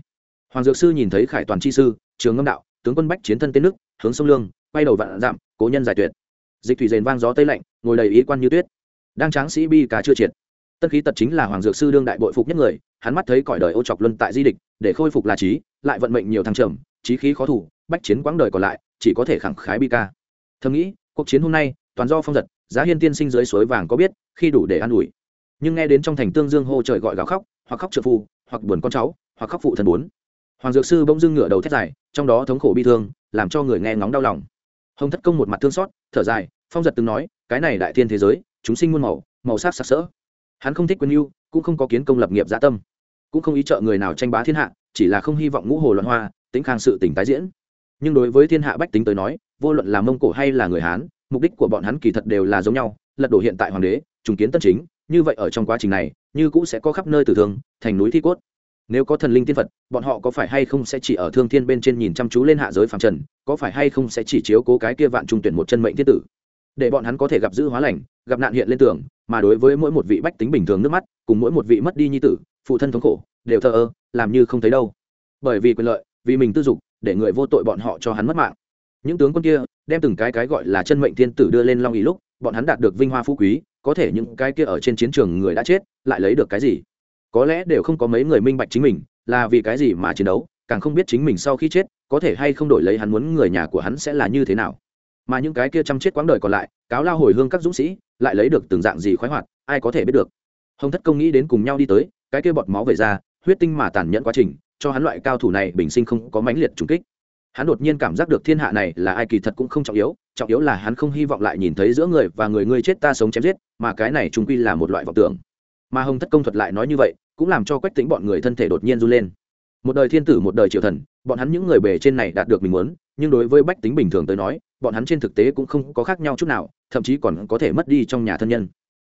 Hoàng dược sư nhìn thấy khải toàn chi sư, trường ngâm đạo, tướng quân bách chiến thân tên nước, hướng sông lương, quay đầu vạn dặm, cố nhân giải tuyệt. Dịch thủy rền vang gió tây lạnh, ngồi đầy ý quan như tuyết. Đang tráng sĩ bi cá chưa triệt. Tân khí tật chính là hoàng dược sư đương đại bội phục nhất người, hắn mắt thấy cõi đời ô chọc luân tại di địch, để khôi phục là trí, lại vận mệnh nhiều thăng trầm, trí khí khó thủ, bách chiến quãng đời còn lại, chỉ có thể khẳng khái bi ca. Thầm nghĩ, cuộc chiến hôm nay, toàn do phong giật, giá hiên tiên sinh dưới suối vàng có biết, khi đủ để an ủi nhưng nghe đến trong thành tương dương hô trời gọi gào khóc, hoặc khóc trợ phu, hoặc buồn con cháu, hoặc khóc phụ thần bốn. Hoàng dược sư bỗng dưng ngửa đầu thét dài, trong đó thống khổ bi thương, làm cho người nghe ngóng đau lòng. Hồng thất công một mặt thương xót, thở dài, phong giật từng nói, cái này đại thiên thế giới, chúng sinh muôn màu màu sắc sặc sỡ. Hắn không thích quân yêu cũng không có kiến công lập nghiệp dạ tâm, cũng không ý trợ người nào tranh bá thiên hạ, chỉ là không hy vọng ngũ hồ loạn hoa tính khang sự tỉnh tái diễn. Nhưng đối với thiên hạ bách tính tới nói, vô luận là mông cổ hay là người hán, mục đích của bọn hắn kỳ thật đều là giống nhau, lật đổ hiện tại hoàng đế, trùng kiến tân chính như vậy ở trong quá trình này, như cũ sẽ có khắp nơi tử thương, thành núi thi cốt. Nếu có thần linh tiên phật, bọn họ có phải hay không sẽ chỉ ở thương thiên bên trên nhìn chăm chú lên hạ giới phàm trần, có phải hay không sẽ chỉ chiếu cố cái kia vạn trung tuyển một chân mệnh thiên tử? Để bọn hắn có thể gặp giữ hóa lành, gặp nạn hiện lên tường, mà đối với mỗi một vị bách tính bình thường nước mắt, cùng mỗi một vị mất đi nhi tử, phụ thân thống khổ, đều thờ ơ, làm như không thấy đâu. Bởi vì quyền lợi, vì mình tư dục, để người vô tội bọn họ cho hắn mất mạng những tướng quân kia đem từng cái cái gọi là chân mệnh thiên tử đưa lên long ý lúc, bọn hắn đạt được vinh hoa phú quý, có thể những cái kia ở trên chiến trường người đã chết, lại lấy được cái gì? Có lẽ đều không có mấy người minh bạch chính mình, là vì cái gì mà chiến đấu, càng không biết chính mình sau khi chết, có thể hay không đổi lấy hắn muốn người nhà của hắn sẽ là như thế nào. Mà những cái kia chăm chết quãng đời còn lại, cáo lao hồi hương các dũng sĩ, lại lấy được từng dạng gì khoái hoạt, ai có thể biết được? Hồng thất công nghĩ đến cùng nhau đi tới, cái kia bọt máu về ra, huyết tinh mà tàn nhẫn quá trình, cho hắn loại cao thủ này bình sinh không có mãnh liệt trùng kích hắn đột nhiên cảm giác được thiên hạ này là ai kỳ thật cũng không trọng yếu trọng yếu là hắn không hy vọng lại nhìn thấy giữa người và người ngươi chết ta sống chém giết, mà cái này trung quy là một loại vọng tưởng. Mà hồng thất công thuật lại nói như vậy, cũng làm cho quách tính bọn người thân thể đột nhiên run lên. Một đời thiên tử, một đời triều thần, bọn hắn những người bề trên này đạt được mình muốn, nhưng đối với bách tính bình thường tới nói, bọn hắn trên thực tế cũng không có khác nhau chút nào, thậm chí còn có thể mất đi trong nhà thân nhân.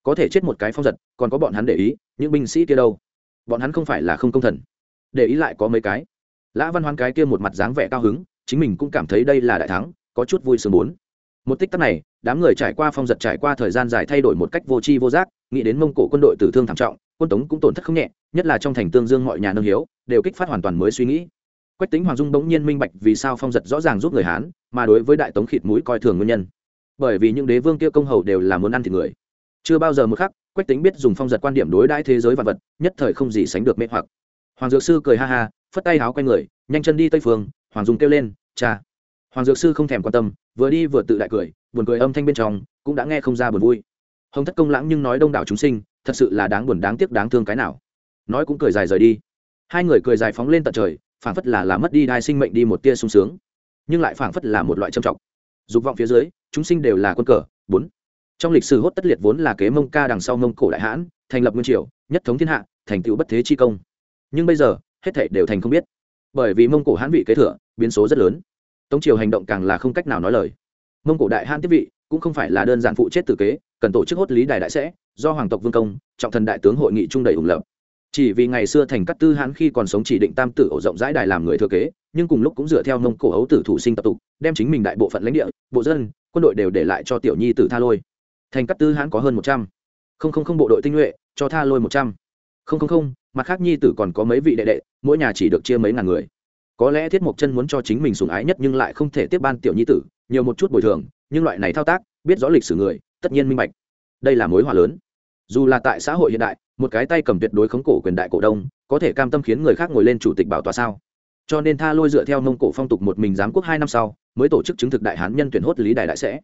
Có thể chết một cái phong giật, còn có bọn hắn để ý, những binh sĩ kia đâu? Bọn hắn không phải là không công thần. Để ý lại có mấy cái lã văn hoan cái kia một mặt dáng vẻ cao hứng, chính mình cũng cảm thấy đây là đại thắng, có chút vui sướng bốn. Một tích tắc này, đám người trải qua phong giật trải qua thời gian dài thay đổi một cách vô tri vô giác, nghĩ đến mông cổ quân đội tử thương thảm trọng, quân tống cũng tổn thất không nhẹ, nhất là trong thành tương dương mọi nhà nông hiếu, đều kích phát hoàn toàn mới suy nghĩ. Quách tính hoàng dung bỗng nhiên minh bạch vì sao phong giật rõ ràng giúp người hán, mà đối với đại tống khịt mũi coi thường nguyên nhân. Bởi vì những đế vương kia công hầu đều là muốn ăn thịt người. Chưa bao giờ một khắc, quách tính biết dùng phong giật quan điểm đối đãi thế giới vật vật, nhất thời không gì sánh được mê hoặc. Hoàng dược sư cười ha ha phất tay háo quay người, nhanh chân đi tây phương, hoàng dung kêu lên, cha. Hoàng dược sư không thèm quan tâm, vừa đi vừa tự đại cười, buồn cười âm thanh bên trong, cũng đã nghe không ra buồn vui. Hồng thất công lãng nhưng nói đông đảo chúng sinh, thật sự là đáng buồn, đáng tiếc, đáng thương cái nào. Nói cũng cười dài rời đi. Hai người cười dài phóng lên tận trời, phảng phất là là mất đi đai sinh mệnh đi một tia sung sướng, nhưng lại phảng phất là một loại trầm trọng. Dục vọng phía dưới, chúng sinh đều là quân cờ, bốn. Trong lịch sử hốt tất liệt vốn là kế mông ca đằng sau mông cổ đại hãn, thành lập nguyên triều, nhất thống thiên hạ, thành tựu bất thế chi công. Nhưng bây giờ hết thảy đều thành không biết. Bởi vì mông cổ hãn vị kế thừa, biến số rất lớn. Tống triều hành động càng là không cách nào nói lời. Mông cổ đại hãn tiếp vị cũng không phải là đơn giản phụ chết tử kế, cần tổ chức hốt lý đài đại sẽ, do hoàng tộc vương công, trọng thần đại tướng hội nghị trung đầy ủng lập. Chỉ vì ngày xưa thành cát tư hãn khi còn sống chỉ định tam tử ổ rộng rãi đài làm người thừa kế, nhưng cùng lúc cũng dựa theo mông cổ hấu tử thủ sinh tập tục, đem chính mình đại bộ phận lãnh địa, bộ dân, quân đội đều để lại cho tiểu nhi tử tha lôi. Thành cát tư hãn có hơn một trăm. Không không không bộ đội tinh nhuệ, cho tha lôi một trăm. Không không không mặt khác nhi tử còn có mấy vị đệ đệ, mỗi nhà chỉ được chia mấy ngàn người. Có lẽ thiết mộc chân muốn cho chính mình sùng ái nhất nhưng lại không thể tiếp ban tiểu nhi tử, nhiều một chút bồi thường, nhưng loại này thao tác, biết rõ lịch sử người, tất nhiên minh bạch. Đây là mối hòa lớn. Dù là tại xã hội hiện đại, một cái tay cầm tuyệt đối khống cổ quyền đại cổ đông, có thể cam tâm khiến người khác ngồi lên chủ tịch bảo tòa sao? Cho nên tha lôi dựa theo mông cổ phong tục một mình giám quốc hai năm sau, mới tổ chức chứng thực đại hán nhân tuyển hốt lý đại đại sẽ.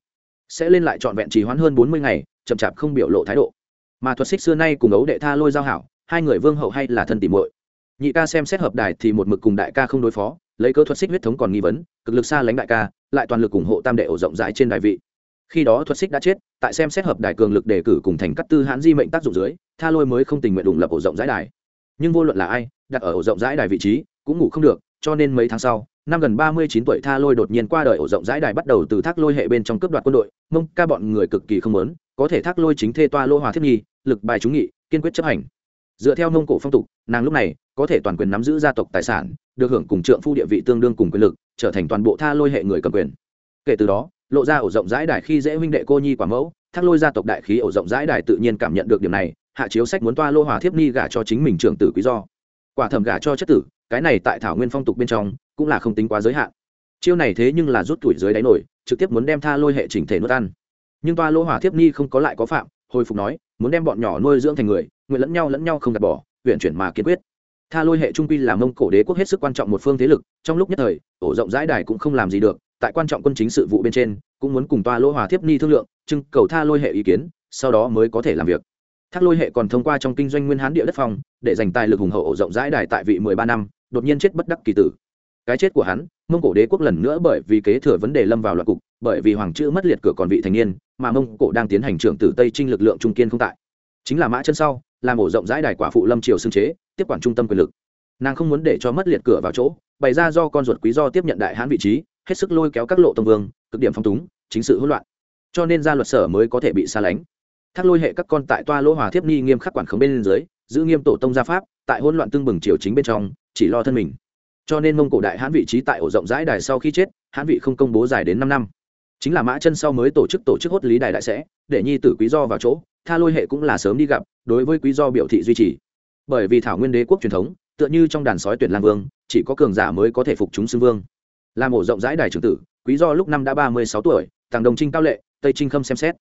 Sẽ lên lại trọn vẹn trì hoãn hơn bốn mươi ngày, chậm chạp không biểu lộ thái độ. Mà thuật xích xưa nay cùng ấu đệ tha lôi giao hảo hai người vương hậu hay là thân tỉ muội? Nhị ca xem xét hợp đài thì một mực cùng đại ca không đối phó, lấy cơ thuật xích huyết thống còn nghi vấn, cực lực xa lánh đại ca, lại toàn lực ủng hộ tam đệ ổ rộng rãi trên đài vị. Khi đó thuật xích đã chết, tại xem xét hợp đài cường lực đề cử cùng thành cắt tư hãn di mệnh tác dụng dưới, tha lôi mới không tình nguyện đụng lập ổ rộng rãi đài. Nhưng vô luận là ai, đặt ở ổ rộng rãi đài vị trí, cũng ngủ không được, cho nên mấy tháng sau, năm gần ba mươi chín tuổi tha lôi đột nhiên qua đời ổ rộng rãi đài bắt đầu từ thác lôi hệ bên trong cướp đoạt quân đội, mông ca bọn người cực kỳ không lớn có thể thác lôi chính thê toa lô hòa thiết nghi, lực bài trúng nghị, kiên quyết chấp hành dựa theo mông cổ phong tục, nàng lúc này có thể toàn quyền nắm giữ gia tộc tài sản, được hưởng cùng trượng phu địa vị tương đương cùng quyền lực, trở thành toàn bộ tha lôi hệ người cầm quyền. Kể từ đó, lộ ra ổ rộng rãi đài khi dễ huynh đệ cô nhi quả mẫu, thác lôi gia tộc đại khí ổ rộng rãi đài tự nhiên cảm nhận được điểm này, hạ chiếu sách muốn toa lô hòa thiếp ni gả cho chính mình trưởng tử quý do. Quả thẩm gả cho chất tử, cái này tại thảo nguyên phong tục bên trong cũng là không tính quá giới hạn. Chiêu này thế nhưng là rút tuổi dưới đáy nổi, trực tiếp muốn đem tha lôi hệ chỉnh thể nuốt ăn. Nhưng toa lô hòa thiếp ni không có lại có phạm, hồi phục nói, muốn đem bọn nhỏ nuôi dưỡng thành người nguyện lẫn nhau lẫn nhau không gạt bỏ huyện chuyển mà kiên quyết. Tha lôi hệ trung quy là mông cổ đế quốc hết sức quan trọng một phương thế lực, trong lúc nhất thời, ổ rộng rãi đài cũng không làm gì được, tại quan trọng quân chính sự vụ bên trên, cũng muốn cùng toa lỗ hòa thiếp ni thương lượng, trưng cầu tha lôi hệ ý kiến, sau đó mới có thể làm việc. Thác lôi hệ còn thông qua trong kinh doanh nguyên hán địa đất phong, để dành tài lực hùng hậu ổ rộng rãi đài tại vị mười ba năm, đột nhiên chết bất đắc kỳ tử. Cái chết của hắn, mông cổ đế quốc lần nữa bởi vì kế thừa vấn đề lâm vào loạt cục, bởi vì hoàng chữ mất liệt cửa còn vị thành niên, mà mông cổ đang tiến hành trưởng tử tây trinh lực lượng trung kiên không tại. Chính là mã chân sau làm ổ rộng rãi đài quả phụ lâm triều xưng chế, tiếp quản trung tâm quyền lực. Nàng không muốn để cho mất liệt cửa vào chỗ, bày ra do con ruột quý do tiếp nhận đại hãn vị trí, hết sức lôi kéo các lộ tông vương, cực điểm phong túng, chính sự hỗn loạn. Cho nên ra luật sở mới có thể bị xa lánh. Thác lôi hệ các con tại toa lỗ hòa thiếp ni nghiêm khắc quản khống bên dưới, giữ nghiêm tổ tông gia pháp, tại hỗn loạn tương bừng triều chính bên trong, chỉ lo thân mình. Cho nên mông cổ đại hãn vị trí tại ổ rộng rãi đài sau khi chết hãn vị không công bố dài đến năm năm. Chính là mã chân sau mới tổ chức tổ chức hốt lý đài đại sẽ, để nhi tử quý do vào chỗ tha lôi hệ cũng là sớm đi gặp, đối với quý do biểu thị duy trì. Bởi vì thảo nguyên đế quốc truyền thống, tựa như trong đàn sói tuyển lang vương, chỉ có cường giả mới có thể phục chúng xưng vương. Làm ổ rộng rãi đài trưởng tử, quý do lúc năm đã ba mươi sáu tuổi, tàng đồng trinh cao lệ, tây trinh khâm xem xét.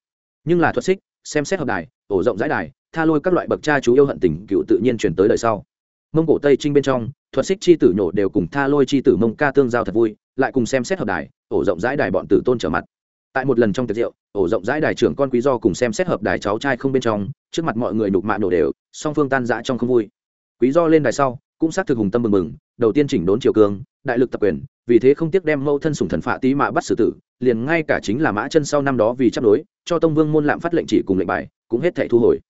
Nhưng là thuật xích, xem xét hợp đài, ổ rộng rãi đài, tha lôi các loại bậc cha chú yêu hận tình cựu tự nhiên chuyển tới đời sau. Mông cổ tây trinh bên trong, thuật xích chi tử nhổ đều cùng tha lôi chi tử mông ca tương giao thật vui, lại cùng xem xét hợp đài, ổ rộng rãi đài bọn tử tôn trở mặt tại một lần trong tiệc rượu, ổ rộng rãi đài trưởng con quý do cùng xem xét hợp đài cháu trai không bên trong, trước mặt mọi người nục mạ nổ đều, song phương tan dã trong không vui. Quý do lên đài sau, cũng xác thực hùng tâm mừng mừng đầu tiên chỉnh đốn triều cương, đại lực tập quyền, vì thế không tiếc đem mâu thân sùng thần phạ tý mạ bắt xử tử, liền ngay cả chính là mã chân sau năm đó vì chấp đối cho tông vương môn lạm phát lệnh chỉ cùng lệnh bài, cũng hết thể thu hồi.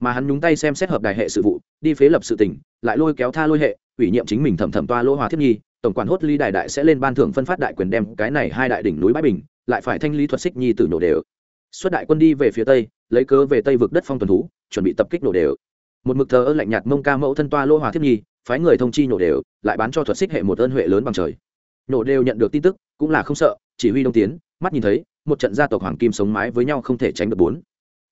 Mà hắn nhúng tay xem xét hợp đài hệ sự vụ, đi phế lập sự tỉnh, lại lôi kéo tha lôi hệ, ủy nhiệm chính mình thẩm thẩm toa lỗ hòa thiết nhi tổng quản hốt ly đại đại sẽ lên ban thưởng phân phát đại quyền đem cái này hai đại đỉnh núi bãi bình lại phải thanh lý thuật xích nhi tử nổ đều. Xuất đại quân đi về phía tây, lấy cớ về tây vực đất phong tuần thú, chuẩn bị tập kích nổ đều. Một mực thờ ơ lạnh nhạt mông ca mẫu thân toa lô hòa thiết nhi, phái người thông chi nổ đều, lại bán cho thuật xích hệ một ơn huệ lớn bằng trời. Nổ đều nhận được tin tức, cũng là không sợ, chỉ huy đông tiến, mắt nhìn thấy, một trận gia tộc hoàng kim sống mái với nhau không thể tránh được bốn.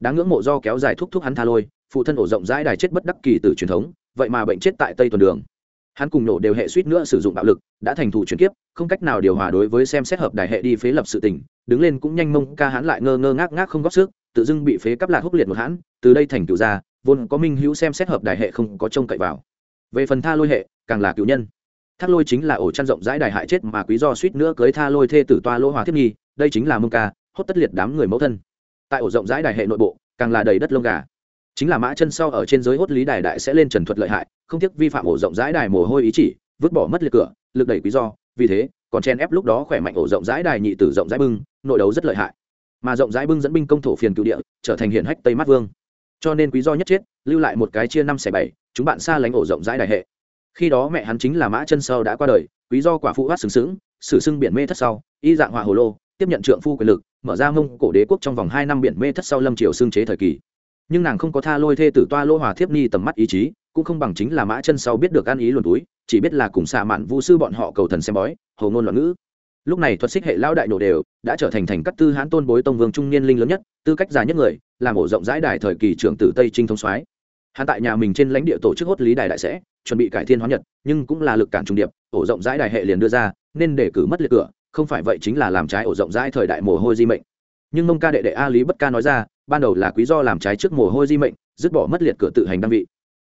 Đáng ngưỡng mộ do kéo dài thúc thúc hắn tha lôi, phụ thân ổ rộng rãi đài chết bất đắc kỳ từ truyền thống, vậy mà bệnh chết tại tây tuần đường hắn cùng nổ đều hệ suýt nữa sử dụng bạo lực, đã thành thủ chuyển kiếp, không cách nào điều hòa đối với xem xét hợp đài hệ đi phế lập sự tình, đứng lên cũng nhanh mông, ca hắn lại ngơ ngơ ngác ngác không góp sức, tự dưng bị phế cắp lạc húc liệt một hãn, từ đây thành cựu gia, vốn có minh hữu xem xét hợp đài hệ không có trông cậy vào. Về phần tha lôi hệ, càng là cựu nhân. Thác lôi chính là ổ chăn rộng rãi đài hại chết mà quý do suýt nữa cưới tha lôi thê tử toa lỗ hòa thiết nghi, đây chính là mông ca, hốt tất liệt đám người mẫu thân. Tại ổ rộng rãi đài hệ nội bộ, càng là đầy đất lông gà chính là mã chân sau ở trên giới hốt lý đài đại sẽ lên trần thuật lợi hại, không tiếc vi phạm ổ rộng rãi đài mồ hôi ý chỉ, vứt bỏ mất liệt cửa, lực đẩy quý do, vì thế, còn chen ép lúc đó khỏe mạnh ổ rộng rãi đài nhị tử rộng rãi bưng, nội đấu rất lợi hại. Mà rộng rãi bưng dẫn binh công thổ phiền cựu địa, trở thành hiển hách tây mát vương. Cho nên quý do nhất chết, lưu lại một cái chia năm xẻ bảy, chúng bạn xa lánh ổ rộng rãi đài hệ. Khi đó mẹ hắn chính là mã chân sau đã qua đời, quý do quả phụ hát sừng sững, sử sưng biển mê thất sau, y dạng hỏa hồ lô, tiếp nhận trượng phu quyền lực, mở ra mông cổ đế quốc trong vòng hai năm biển mê thất sau lâm triều xương chế thời kỳ nhưng nàng không có tha lôi thê tử toa lô hòa thiếp ni tầm mắt ý chí, cũng không bằng chính là mã chân sau biết được ăn ý luồn túi, chỉ biết là cùng xạ mạn vu sư bọn họ cầu thần xem bói hầu ngôn loạn ngữ. Lúc này thuật xích hệ lao đại nổ đều, đã trở thành thành các tư hãn tôn bối tông vương trung niên linh lớn nhất, tư cách già nhất người, làm ổ rộng rãi đài thời kỳ trưởng tử tây trinh thông soái. Hắn tại nhà mình trên lãnh địa tổ chức hốt lý đài đại sẽ, chuẩn bị cải thiên hóa nhật, nhưng cũng là lực cản trung điệp, ổ rộng rãi đài hệ liền đưa ra, nên để cử mất liệt cửa, không phải vậy chính là làm trái ổ rộng rãi thời đại mồ hôi di mệnh nhưng mông ca đệ đệ a lý bất ca nói ra, ban đầu là quý do làm trái trước mồ hôi di mệnh, dứt bỏ mất liệt cửa tự hành đăng vị.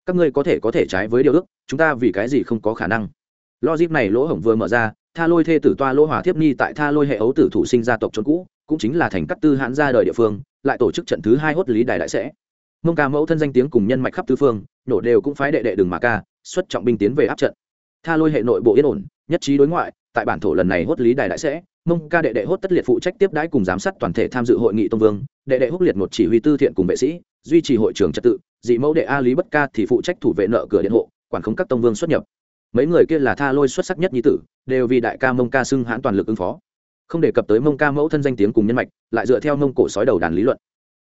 Các ngươi có thể có thể trái với điều ước, chúng ta vì cái gì không có khả năng? Logic này lỗ hổng vừa mở ra, tha lôi thê tử toa lỗ hòa thiếp nhi tại tha lôi hệ ấu tử thủ sinh gia tộc trốn cũ, cũng chính là thành cắt tư hãn ra đời địa phương, lại tổ chức trận thứ hai hốt lý đài đại sẽ. Mông ca mẫu thân danh tiếng cùng nhân mạch khắp tứ phương, nổ đều cũng phái đệ đệ đường mà ca, xuất trọng binh tiến về áp trận. Tha lôi hệ nội bộ yên ổn, nhất trí đối ngoại, tại bản thổ lần này hốt lý đài đại sẽ mông ca đệ đệ hốt tất liệt phụ trách tiếp đãi cùng giám sát toàn thể tham dự hội nghị tông vương, đệ đệ húc liệt một chỉ huy tư thiện cùng vệ sĩ, duy trì hội trường trật tự, dị mẫu đệ a lý bất ca thì phụ trách thủ vệ nợ cửa điện hộ, quản khống các tông vương xuất nhập. Mấy người kia là tha lôi xuất sắc nhất nhi tử, đều vì đại ca mông ca xưng hãn toàn lực ứng phó. Không đề cập tới mông ca mẫu thân danh tiếng cùng nhân mạch, lại dựa theo mông cổ sói đầu đàn lý luận.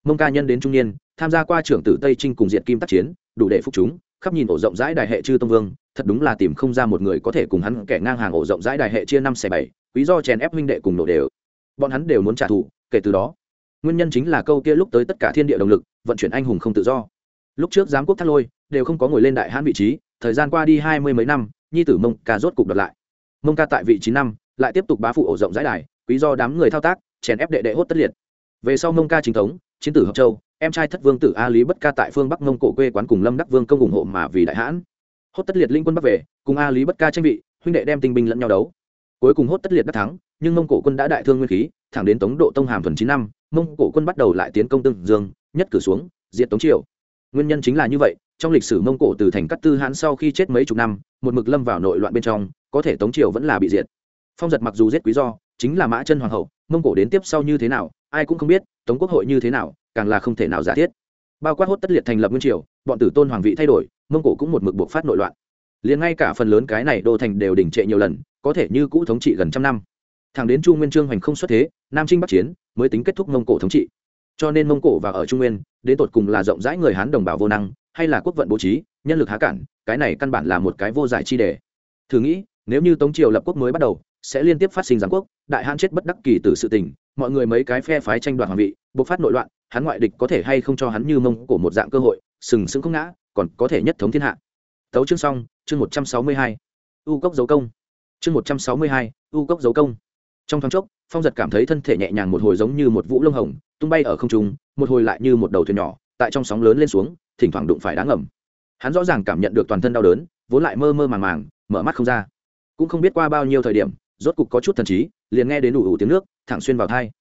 Mông ca nhân đến trung niên, tham gia qua trưởng tử tây trinh cùng diện kim tác chiến, đủ để phục chúng khắp nhìn ổ rộng rãi đại hệ chư tông vương, thật đúng là tìm không ra một người có thể cùng hắn kẻ ngang hàng ổ rộng rãi đại hệ chia năm xẻ bảy, quý do chèn ép huynh đệ cùng nổ đều. Bọn hắn đều muốn trả thù, kể từ đó, nguyên nhân chính là câu kia lúc tới tất cả thiên địa động lực, vận chuyển anh hùng không tự do. Lúc trước giám quốc thác lôi, đều không có ngồi lên đại hãn vị trí, thời gian qua đi hai mươi mấy năm, nhi tử mông ca rốt cục đợt lại. Mông ca tại vị trí năm, lại tiếp tục bá phụ ổ rộng rãi đài, quý do đám người thao tác, chèn ép đệ đệ hốt tất liệt. Về sau mông ca chính thống, chiến tử hợp châu em trai thất vương tử a lý bất ca tại phương bắc mông cổ quê quán cùng lâm đắc vương công ủng hộ mà vì đại hãn. Hốt tất liệt linh quân bắc về, cùng a lý bất ca tranh vị, huynh đệ đem tinh binh lẫn nhau đấu. Cuối cùng hốt tất liệt đắc thắng, nhưng mông cổ quân đã đại thương nguyên khí, thẳng đến tống độ tông hàm thuần chín năm mông cổ quân bắt đầu lại tiến công tương dương, nhất cử xuống diện tống triều. Nguyên nhân chính là như vậy, trong lịch sử mông cổ từ thành cát tư hãn sau khi chết mấy chục năm, một mực lâm vào nội loạn bên trong, có thể tống triều vẫn là bị diệt. Phong giật mặc dù giết quý do chính là mã chân hoàng hậu, mông cổ đến tiếp sau như thế nào, ai cũng không biết, tống quốc hội như thế nào, càng là không thể nào giả thiết. Bao quát hốt tất liệt thành lập nguyên triều, bọn tử tôn hoàng vị thay đổi, mông cổ cũng một mực buộc phát nội loạn. Liền ngay cả phần lớn cái này đô thành đều đỉnh trệ nhiều lần, có thể như cũ thống trị gần trăm năm. Thẳng đến chu nguyên trương hoành không xuất thế, nam trinh bắc chiến, mới tính kết thúc mông cổ thống trị. Cho nên mông cổ và ở trung nguyên, đến tột cùng là rộng rãi người hán đồng bào vô năng, hay là quốc vận bố trí, nhân lực há cản, cái này căn bản là một cái vô giải chi đề. Thử nghĩ, nếu như tống triều lập quốc mới bắt đầu sẽ liên tiếp phát sinh giáng quốc, đại hãn chết bất đắc kỳ từ sự tình, mọi người mấy cái phe phái tranh đoạt hoàng vị, bộc phát nội loạn, hắn ngoại địch có thể hay không cho hắn như mông của một dạng cơ hội, sừng sững không ngã, còn có thể nhất thống thiên hạ. Tấu chương xong, chương một trăm sáu mươi hai. U cốc dấu công. Chương một trăm sáu mươi hai, u cốc dấu công. Trong thoáng chốc, phong giật cảm thấy thân thể nhẹ nhàng một hồi giống như một vũ lông hồng, tung bay ở không trung, một hồi lại như một đầu thuyền nhỏ, tại trong sóng lớn lên xuống, thỉnh thoảng đụng phải đá ngầm. Hắn rõ ràng cảm nhận được toàn thân đau đớn, vốn lại mơ mơ màng màng, mở mắt không ra. Cũng không biết qua bao nhiêu thời điểm rốt cục có chút thần trí, liền nghe đến đủ ủ tiếng nước, thẳng xuyên vào thai.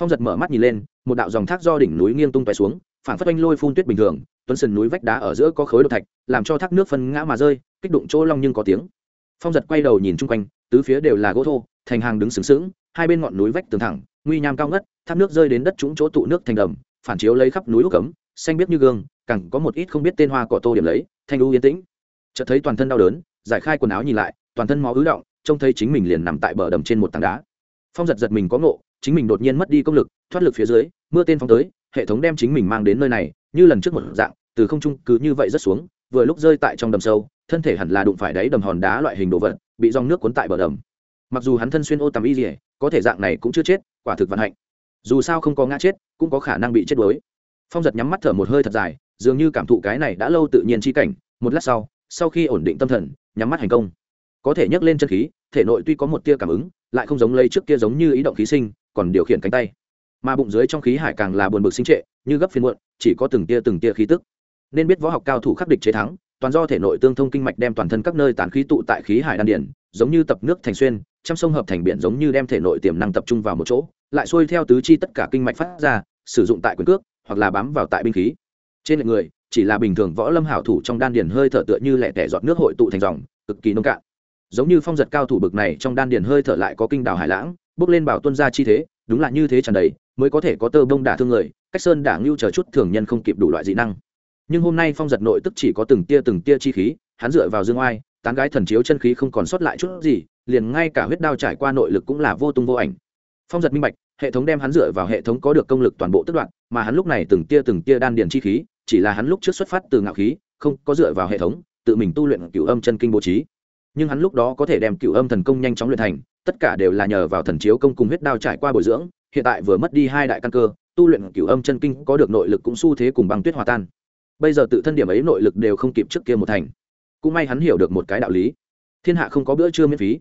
Phong giật mở mắt nhìn lên, một đạo dòng thác do đỉnh núi nghiêng tung tóe xuống, phản phất oanh lôi phun tuyết bình thường, tuấn sần núi vách đá ở giữa có khối độc thạch, làm cho thác nước phân ngã mà rơi, kích đụng chỗ long nhưng có tiếng. Phong giật quay đầu nhìn chung quanh, tứ phía đều là gỗ thô, thành hàng đứng sướng sướng hai bên ngọn núi vách tường thẳng, nguy nham cao ngất, thác nước rơi đến đất trũng chỗ tụ nước thành đầm, phản chiếu lấy khắp núi úc cấm, xanh biết như gương cẳng có một ít không biết tên hoa cỏ tô điểm lấy, thanh lưu yên tĩnh. Chợt thấy toàn thân đau đớn, giải khai quần áo nhìn lại, toàn thân máu ứ động trông thấy chính mình liền nằm tại bờ đầm trên một tảng đá. Phong giật giật mình có ngộ, chính mình đột nhiên mất đi công lực, thoát lực phía dưới, mưa tên phong tới, hệ thống đem chính mình mang đến nơi này, như lần trước một dạng, từ không trung cứ như vậy rất xuống, vừa lúc rơi tại trong đầm sâu, thân thể hẳn là đụng phải đáy đầm hòn đá loại hình đồ vật, bị dòng nước cuốn tại bờ đầm. Mặc dù hắn thân xuyên ô tầm y dỉa có thể dạng này cũng chưa chết, quả thực vận hạnh. Dù sao không có ngã chết, cũng có khả năng bị chết đuối. Phong giật nhắm mắt thở một hơi thật dài, dường như cảm thụ cái này đã lâu tự nhiên chi cảnh, một lát sau sau khi ổn định tâm thần, nhắm mắt hành công có thể nhấc lên chân khí, thể nội tuy có một tia cảm ứng, lại không giống lấy trước kia giống như ý động khí sinh, còn điều khiển cánh tay. Mà bụng dưới trong khí hải càng là buồn bực sinh trệ, như gấp phiên muộn, chỉ có từng tia từng tia khí tức. Nên biết võ học cao thủ khắc địch chế thắng, toàn do thể nội tương thông kinh mạch đem toàn thân các nơi tán khí tụ tại khí hải đan điển giống như tập nước thành xuyên, trăm sông hợp thành biển giống như đem thể nội tiềm năng tập trung vào một chỗ, lại xuôi theo tứ chi tất cả kinh mạch phát ra, sử dụng tại quyền cước, hoặc là bám vào tại binh khí. Trên người, chỉ là bình thường võ lâm hảo thủ trong đan điền hơi thở tựa như lẻ tẻ giọt nước hội tụ thành dòng, cực kỳ nông cạn giống như phong giật cao thủ bực này trong đan điền hơi thở lại có kinh đào hải lãng, bước lên bảo tuân ra chi thế, đúng là như thế tràn đầy, mới có thể có tơ bông đả thương người, cách sơn đảng lưu chờ chút thường nhân không kịp đủ loại dị năng. Nhưng hôm nay phong giật nội tức chỉ có từng tia từng tia chi khí, hắn dựa vào dương oai, tán gái thần chiếu chân khí không còn sót lại chút gì, liền ngay cả huyết đao trải qua nội lực cũng là vô tung vô ảnh. Phong giật minh bạch, hệ thống đem hắn dựa vào hệ thống có được công lực toàn bộ tức đoạn mà hắn lúc này từng tia từng tia đan điền chi khí, chỉ là hắn lúc trước xuất phát từ ngạo khí, không có dựa vào hệ thống, tự mình tu luyện cửu âm chân kinh bố trí nhưng hắn lúc đó có thể đem cửu âm thần công nhanh chóng luyện thành, tất cả đều là nhờ vào thần chiếu công cùng huyết đao trải qua bồi dưỡng, hiện tại vừa mất đi hai đại căn cơ, tu luyện cửu âm chân kinh có được nội lực cũng xu thế cùng băng tuyết hòa tan. Bây giờ tự thân điểm ấy nội lực đều không kịp trước kia một thành. Cũng may hắn hiểu được một cái đạo lý. Thiên hạ không có bữa trưa miễn phí.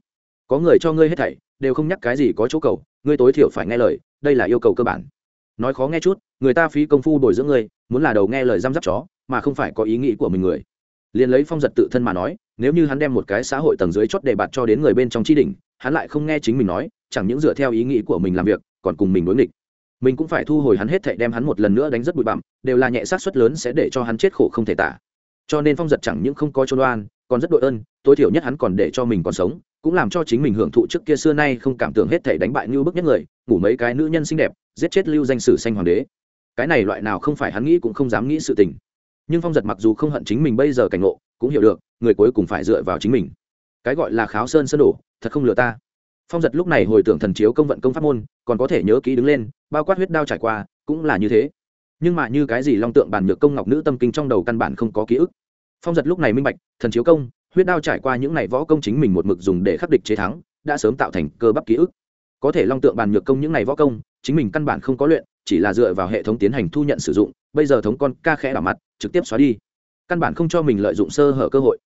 Có người cho ngươi hết thảy, đều không nhắc cái gì có chỗ cầu, ngươi tối thiểu phải nghe lời, đây là yêu cầu cơ bản. Nói khó nghe chút, người ta phí công phu bồi dưỡng ngươi, muốn là đầu nghe lời răm rắp chó, mà không phải có ý nghĩ của mình người. Liền lấy phong giật tự thân mà nói nếu như hắn đem một cái xã hội tầng dưới chót đề bạt cho đến người bên trong tri đỉnh, hắn lại không nghe chính mình nói chẳng những dựa theo ý nghĩ của mình làm việc còn cùng mình đối nghịch. Mình cũng phải thu hồi hắn hết thệ đem hắn một lần nữa đánh rất bụi bặm đều là nhẹ sát suất lớn sẽ để cho hắn chết khổ không thể tả. Cho nên phong giật chẳng những không có trôn đoan còn rất đội ơn tối thiểu nhất hắn còn để cho mình còn sống cũng làm cho chính mình hưởng thụ trước kia xưa nay không cảm tưởng hết thể đánh bại như bức nhất người ngủ mấy cái nữ nhân xinh đẹp giết chết lưu danh sử xanh hoàng đế. Cái này loại nào không phải hắn nghĩ cũng không dám nghĩ sự tình nhưng phong giật mặc dù không hận chính mình bây giờ cảnh ngộ, cũng hiểu được, người cuối cùng phải dựa vào chính mình. Cái gọi là kháo sơn sơn đổ, thật không lừa ta. Phong giật lúc này hồi tưởng thần chiếu công vận công pháp môn, còn có thể nhớ kỹ đứng lên, bao quát huyết đao trải qua, cũng là như thế. Nhưng mà như cái gì long tượng bản nhược công ngọc nữ tâm kinh trong đầu căn bản không có ký ức. Phong giật lúc này minh bạch, thần chiếu công, huyết đao trải qua những ngày võ công chính mình một mực dùng để khắc địch chế thắng, đã sớm tạo thành cơ bắp ký ức. Có thể long tượng bàn nhược công những ngày võ công, chính mình căn bản không có luyện, chỉ là dựa vào hệ thống tiến hành thu nhận sử dụng, bây giờ thống con ca khẽ đỏ mặt trực tiếp xóa đi. Căn bản không cho mình lợi dụng sơ hở cơ hội.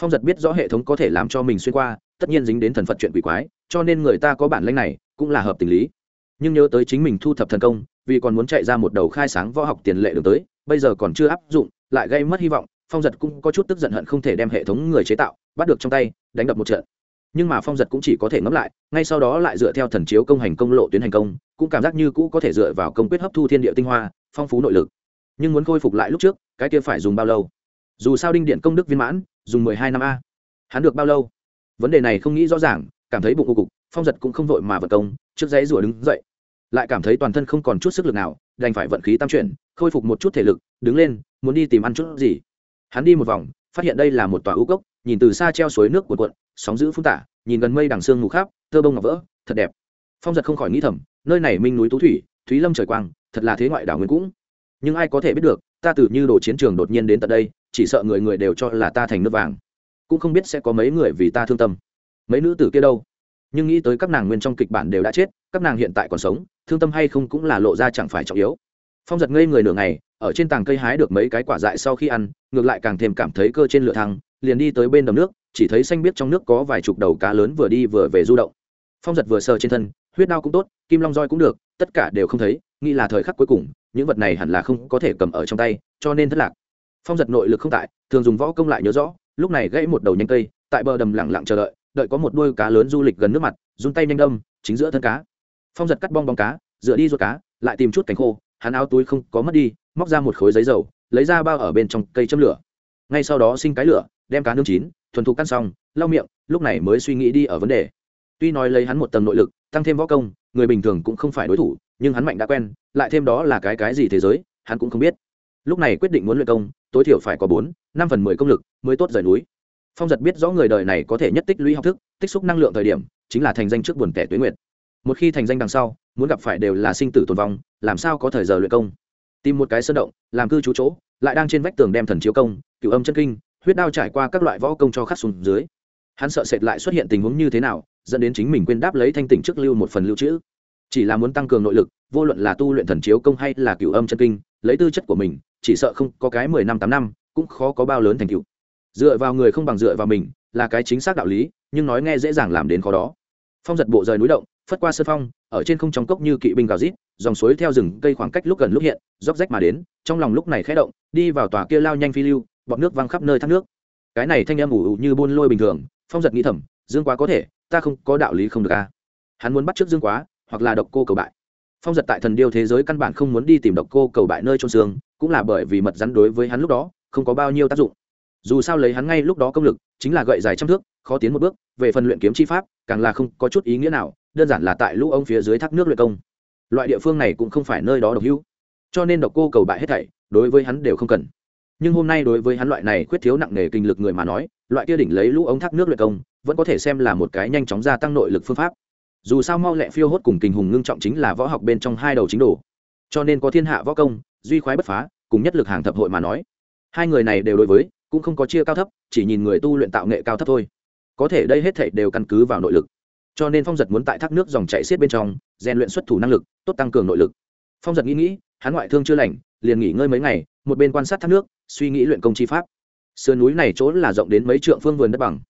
Phong giật biết rõ hệ thống có thể làm cho mình xuyên qua, tất nhiên dính đến thần phật chuyện quỷ quái, cho nên người ta có bản lanh này cũng là hợp tình lý. Nhưng nhớ tới chính mình thu thập thần công, vì còn muốn chạy ra một đầu khai sáng võ học tiền lệ đường tới, bây giờ còn chưa áp dụng, lại gây mất hy vọng, phong giật cũng có chút tức giận hận không thể đem hệ thống người chế tạo, bắt được trong tay, đánh đập một trận. Nhưng mà phong giật cũng chỉ có thể ngẫm lại, ngay sau đó lại dựa theo thần chiếu công hành công lộ tuyến hành công, cũng cảm giác như cũ có thể dựa vào công quyết hấp thu thiên địa tinh hoa, phong phú nội lực nhưng muốn khôi phục lại lúc trước, cái kia phải dùng bao lâu? Dù sao đinh điện công đức viên mãn, dùng mười hai năm a. Hắn được bao lâu? Vấn đề này không nghĩ rõ ràng, cảm thấy bụng ô cục, phong giật cũng không vội mà vật công, trước giấy rủa đứng dậy. Lại cảm thấy toàn thân không còn chút sức lực nào, đành phải vận khí tam chuyển, khôi phục một chút thể lực, đứng lên, muốn đi tìm ăn chút gì. Hắn đi một vòng, phát hiện đây là một tòa ưu cốc, nhìn từ xa treo suối nước cuộn cuộn, sóng giữ phun tả, nhìn gần mây đằng sương ngủ khắp, tơ bông ngọc vỡ, thật đẹp. Phong giật không khỏi nghĩ thầm, nơi này minh núi tú thủy, thúy lâm trời quang, thật là thế ngoại đảo nguyên cũng nhưng ai có thể biết được, ta từ như đồ chiến trường đột nhiên đến tận đây, chỉ sợ người người đều cho là ta thành nước vàng. Cũng không biết sẽ có mấy người vì ta thương tâm. Mấy nữ tử kia đâu? Nhưng nghĩ tới các nàng nguyên trong kịch bản đều đã chết, các nàng hiện tại còn sống, thương tâm hay không cũng là lộ ra chẳng phải trọng yếu. Phong giật ngây người nửa ngày, ở trên tàng cây hái được mấy cái quả dại sau khi ăn, ngược lại càng thêm cảm thấy cơ trên lửa thăng, liền đi tới bên đầm nước, chỉ thấy xanh biết trong nước có vài chục đầu cá lớn vừa đi vừa về du động. Phong giật vừa sờ trên thân, huyết đao cũng tốt, kim long roi cũng được, tất cả đều không thấy nghĩ là thời khắc cuối cùng, những vật này hẳn là không có thể cầm ở trong tay, cho nên thất lạc. Phong giật nội lực không tại, thường dùng võ công lại nhớ rõ, lúc này gãy một đầu nhanh cây, tại bờ đầm lặng lặng chờ đợi đợi có một đuôi cá lớn du lịch gần nước mặt, run tay nhanh đâm, chính giữa thân cá. Phong giật cắt bong bóng cá, dựa đi ruột cá, lại tìm chút cánh khô, hắn áo túi không có mất đi, móc ra một khối giấy dầu, lấy ra bao ở bên trong cây châm lửa. Ngay sau đó sinh cái lửa, đem cá nương chín, thuần thục căn xong, lau miệng, lúc này mới suy nghĩ đi ở vấn đề. Tuy nói lấy hắn một tầng nội lực, tăng thêm võ công, người bình thường cũng không phải đối thủ nhưng hắn mạnh đã quen, lại thêm đó là cái cái gì thế giới, hắn cũng không biết. Lúc này quyết định muốn luyện công, tối thiểu phải có bốn, năm phần mười công lực mới tốt rời núi. Phong giật biết rõ người đời này có thể nhất tích lũy học thức, tích xúc năng lượng thời điểm, chính là thành danh trước buồn tẻ tuế nguyệt. Một khi thành danh đằng sau, muốn gặp phải đều là sinh tử tồn vong, làm sao có thời giờ luyện công? Tìm một cái sơn động, làm cư trú chỗ, lại đang trên vách tường đem thần chiếu công cựu âm chân kinh, huyết đao trải qua các loại võ công cho khắc xuống dưới. Hắn sợ sệt lại xuất hiện tình huống như thế nào, dẫn đến chính mình quên đáp lấy thanh tỉnh trước lưu một phần lưu trữ chỉ là muốn tăng cường nội lực, vô luận là tu luyện thần chiếu công hay là cựu âm chân kinh, lấy tư chất của mình, chỉ sợ không có cái mười năm tám năm, cũng khó có bao lớn thành cựu dựa vào người không bằng dựa vào mình, là cái chính xác đạo lý, nhưng nói nghe dễ dàng làm đến khó đó. Phong giật bộ rời núi động, phất qua sơ phong, ở trên không trong cốc như kỵ binh gào rít, dòng suối theo rừng cây khoảng cách lúc gần lúc hiện róc rách mà đến, trong lòng lúc này khẽ động, đi vào tòa kia lao nhanh phi lưu, bọt nước văng khắp nơi thác nước. Cái này thanh âm ủ ủ như buôn lôi bình thường, phong giật nghĩ thầm, dương quá có thể, ta không có đạo lý không được a. À. hắn muốn bắt trước dương quá hoặc là độc cô cầu bại. Phong giật tại thần điêu thế giới căn bản không muốn đi tìm độc cô cầu bại nơi trôn xương, cũng là bởi vì mật rắn đối với hắn lúc đó không có bao nhiêu tác dụng. Dù sao lấy hắn ngay lúc đó công lực, chính là gậy dài trăm thước, khó tiến một bước, về phần luyện kiếm chi pháp, càng là không có chút ý nghĩa nào, đơn giản là tại lũ ông phía dưới thác nước luyện công. Loại địa phương này cũng không phải nơi đó độc hữu, cho nên độc cô cầu bại hết thảy, đối với hắn đều không cần. Nhưng hôm nay đối với hắn loại này khuyết thiếu nặng nề kinh lực người mà nói, loại kia đỉnh lấy lũ ống thác nước luyện công, vẫn có thể xem là một cái nhanh chóng gia tăng nội lực phương pháp dù sao mau lẹ phiêu hốt cùng kình hùng ngưng trọng chính là võ học bên trong hai đầu chính đồ. Cho nên có thiên hạ võ công, duy khoái bất phá, cùng nhất lực hàng thập hội mà nói. Hai người này đều đối với, cũng không có chia cao thấp, chỉ nhìn người tu luyện tạo nghệ cao thấp thôi. Có thể đây hết thảy đều căn cứ vào nội lực. Cho nên phong giật muốn tại thác nước dòng chảy xiết bên trong, rèn luyện xuất thủ năng lực, tốt tăng cường nội lực. Phong giật nghĩ nghĩ, hắn ngoại thương chưa lành, liền nghỉ ngơi mấy ngày, một bên quan sát thác nước, suy nghĩ luyện công chi pháp. Sườn núi này chỗ là rộng đến mấy trượng phương vườn đất bằng.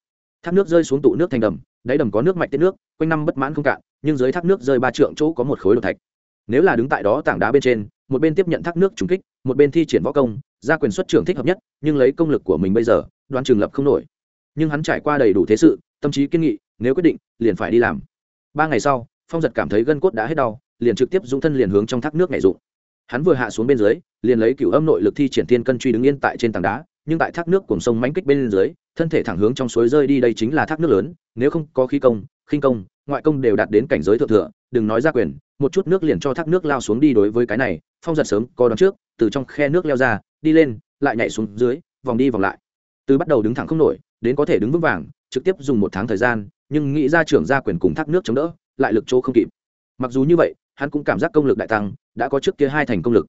Thác nước rơi xuống tụ nước thành đầm đáy đầm có nước mạch tiết nước, quanh năm bất mãn không cạn, nhưng dưới thác nước rơi ba trượng chỗ có một khối đồ thạch. Nếu là đứng tại đó tảng đá bên trên, một bên tiếp nhận thác nước trùng kích, một bên thi triển võ công ra quyền xuất trưởng thích hợp nhất, nhưng lấy công lực của mình bây giờ Đoan trường lập không nổi. Nhưng hắn trải qua đầy đủ thế sự, tâm trí kiên nghị, nếu quyết định, liền phải đi làm. Ba ngày sau, phong giật cảm thấy gân cốt đã hết đau, liền trực tiếp dũng thân liền hướng trong thác nước nhảy dụng. Hắn vừa hạ xuống bên dưới, liền lấy cửu âm nội lực thi triển thiên cân truy đứng yên tại trên tảng đá nhưng tại thác nước cuồng sông mãnh kích bên dưới, thân thể thẳng hướng trong suối rơi đi đây chính là thác nước lớn, nếu không có khí công, khinh công, ngoại công đều đạt đến cảnh giới thượng thừa, đừng nói ra quyền, một chút nước liền cho thác nước lao xuống đi đối với cái này, phong giật sớm có đón trước, từ trong khe nước leo ra, đi lên, lại nhảy xuống dưới, vòng đi vòng lại. Từ bắt đầu đứng thẳng không nổi, đến có thể đứng vững vàng, trực tiếp dùng một tháng thời gian, nhưng nghĩ ra trưởng gia quyền cùng thác nước chống đỡ, lại lực chỗ không kịp. Mặc dù như vậy, hắn cũng cảm giác công lực đại tăng, đã có trước kia hai thành công lực.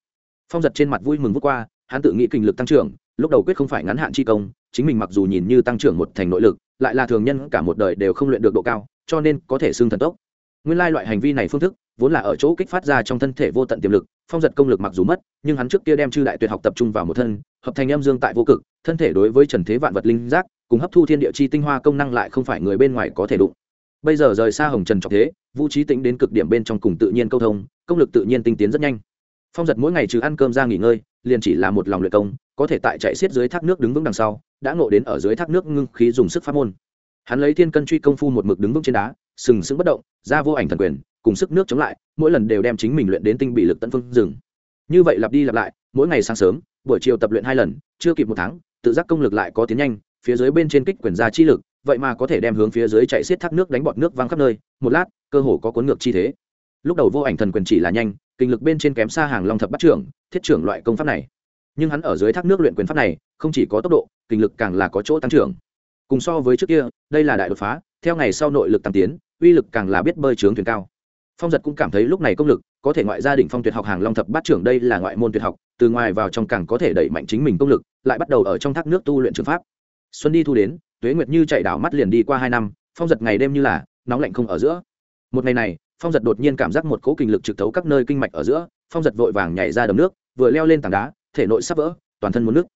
Phong giật trên mặt vui mừng vút qua, hắn tự nghĩ kinh lực tăng trưởng lúc đầu quyết không phải ngắn hạn chi công, chính mình mặc dù nhìn như tăng trưởng một thành nội lực, lại là thường nhân cả một đời đều không luyện được độ cao, cho nên có thể xưng thần tốc. Nguyên lai loại hành vi này phương thức, vốn là ở chỗ kích phát ra trong thân thể vô tận tiềm lực, phong giật công lực mặc dù mất, nhưng hắn trước kia đem chư đại tuyệt học tập trung vào một thân, hợp thành âm dương tại vô cực, thân thể đối với trần thế vạn vật linh giác, cùng hấp thu thiên địa chi tinh hoa công năng lại không phải người bên ngoài có thể đụng. Bây giờ rời xa hồng trần trọng thế vũ trí tĩnh đến cực điểm bên trong cùng tự nhiên câu thông, công lực tự nhiên tinh tiến rất nhanh phong giật mỗi ngày trừ ăn cơm ra nghỉ ngơi, liền chỉ là một lòng luyện công, có thể tại chạy xiết dưới thác nước đứng vững đằng sau, đã ngộ đến ở dưới thác nước ngưng khí dùng sức phát môn. Hắn lấy thiên cân truy công phu một mực đứng vững trên đá, sừng sững bất động, ra vô ảnh thần quyền, cùng sức nước chống lại, mỗi lần đều đem chính mình luyện đến tinh bị lực tận phương rừng như vậy lặp đi lặp lại, mỗi ngày sáng sớm, buổi chiều tập luyện hai lần, chưa kịp một tháng, tự giác công lực lại có tiến nhanh, phía dưới bên trên kích quyền ra chi lực, vậy mà có thể đem hướng phía dưới chạy xiết thác nước đánh bọt nước văng khắp nơi, một lát, cơ hồ có cuốn ngược chi thế. Lúc đầu vô ảnh thần quyền chỉ là nhanh kinh lực bên trên kém xa hàng long thập bắt trưởng, thiết trưởng loại công pháp này. Nhưng hắn ở dưới thác nước luyện quyền pháp này, không chỉ có tốc độ, kinh lực càng là có chỗ tăng trưởng. Cùng so với trước kia, đây là đại đột phá, theo ngày sau nội lực tăng tiến, uy lực càng là biết bơi trướng thuyền cao. Phong giật cũng cảm thấy lúc này công lực, có thể ngoại gia đình phong tuyệt học hàng long thập bát trưởng đây là ngoại môn tuyệt học, từ ngoài vào trong càng có thể đẩy mạnh chính mình công lực, lại bắt đầu ở trong thác nước tu luyện trường pháp. Xuân đi thu đến, tuế nguyệt như chạy đảo mắt liền đi qua hai năm, phong giật ngày đêm như là, nóng lạnh không ở giữa. Một ngày này phong giật đột nhiên cảm giác một cỗ kinh lực trực thấu các nơi kinh mạch ở giữa, phong giật vội vàng nhảy ra đầm nước, vừa leo lên tảng đá, thể nội sắp vỡ, toàn thân muốn nước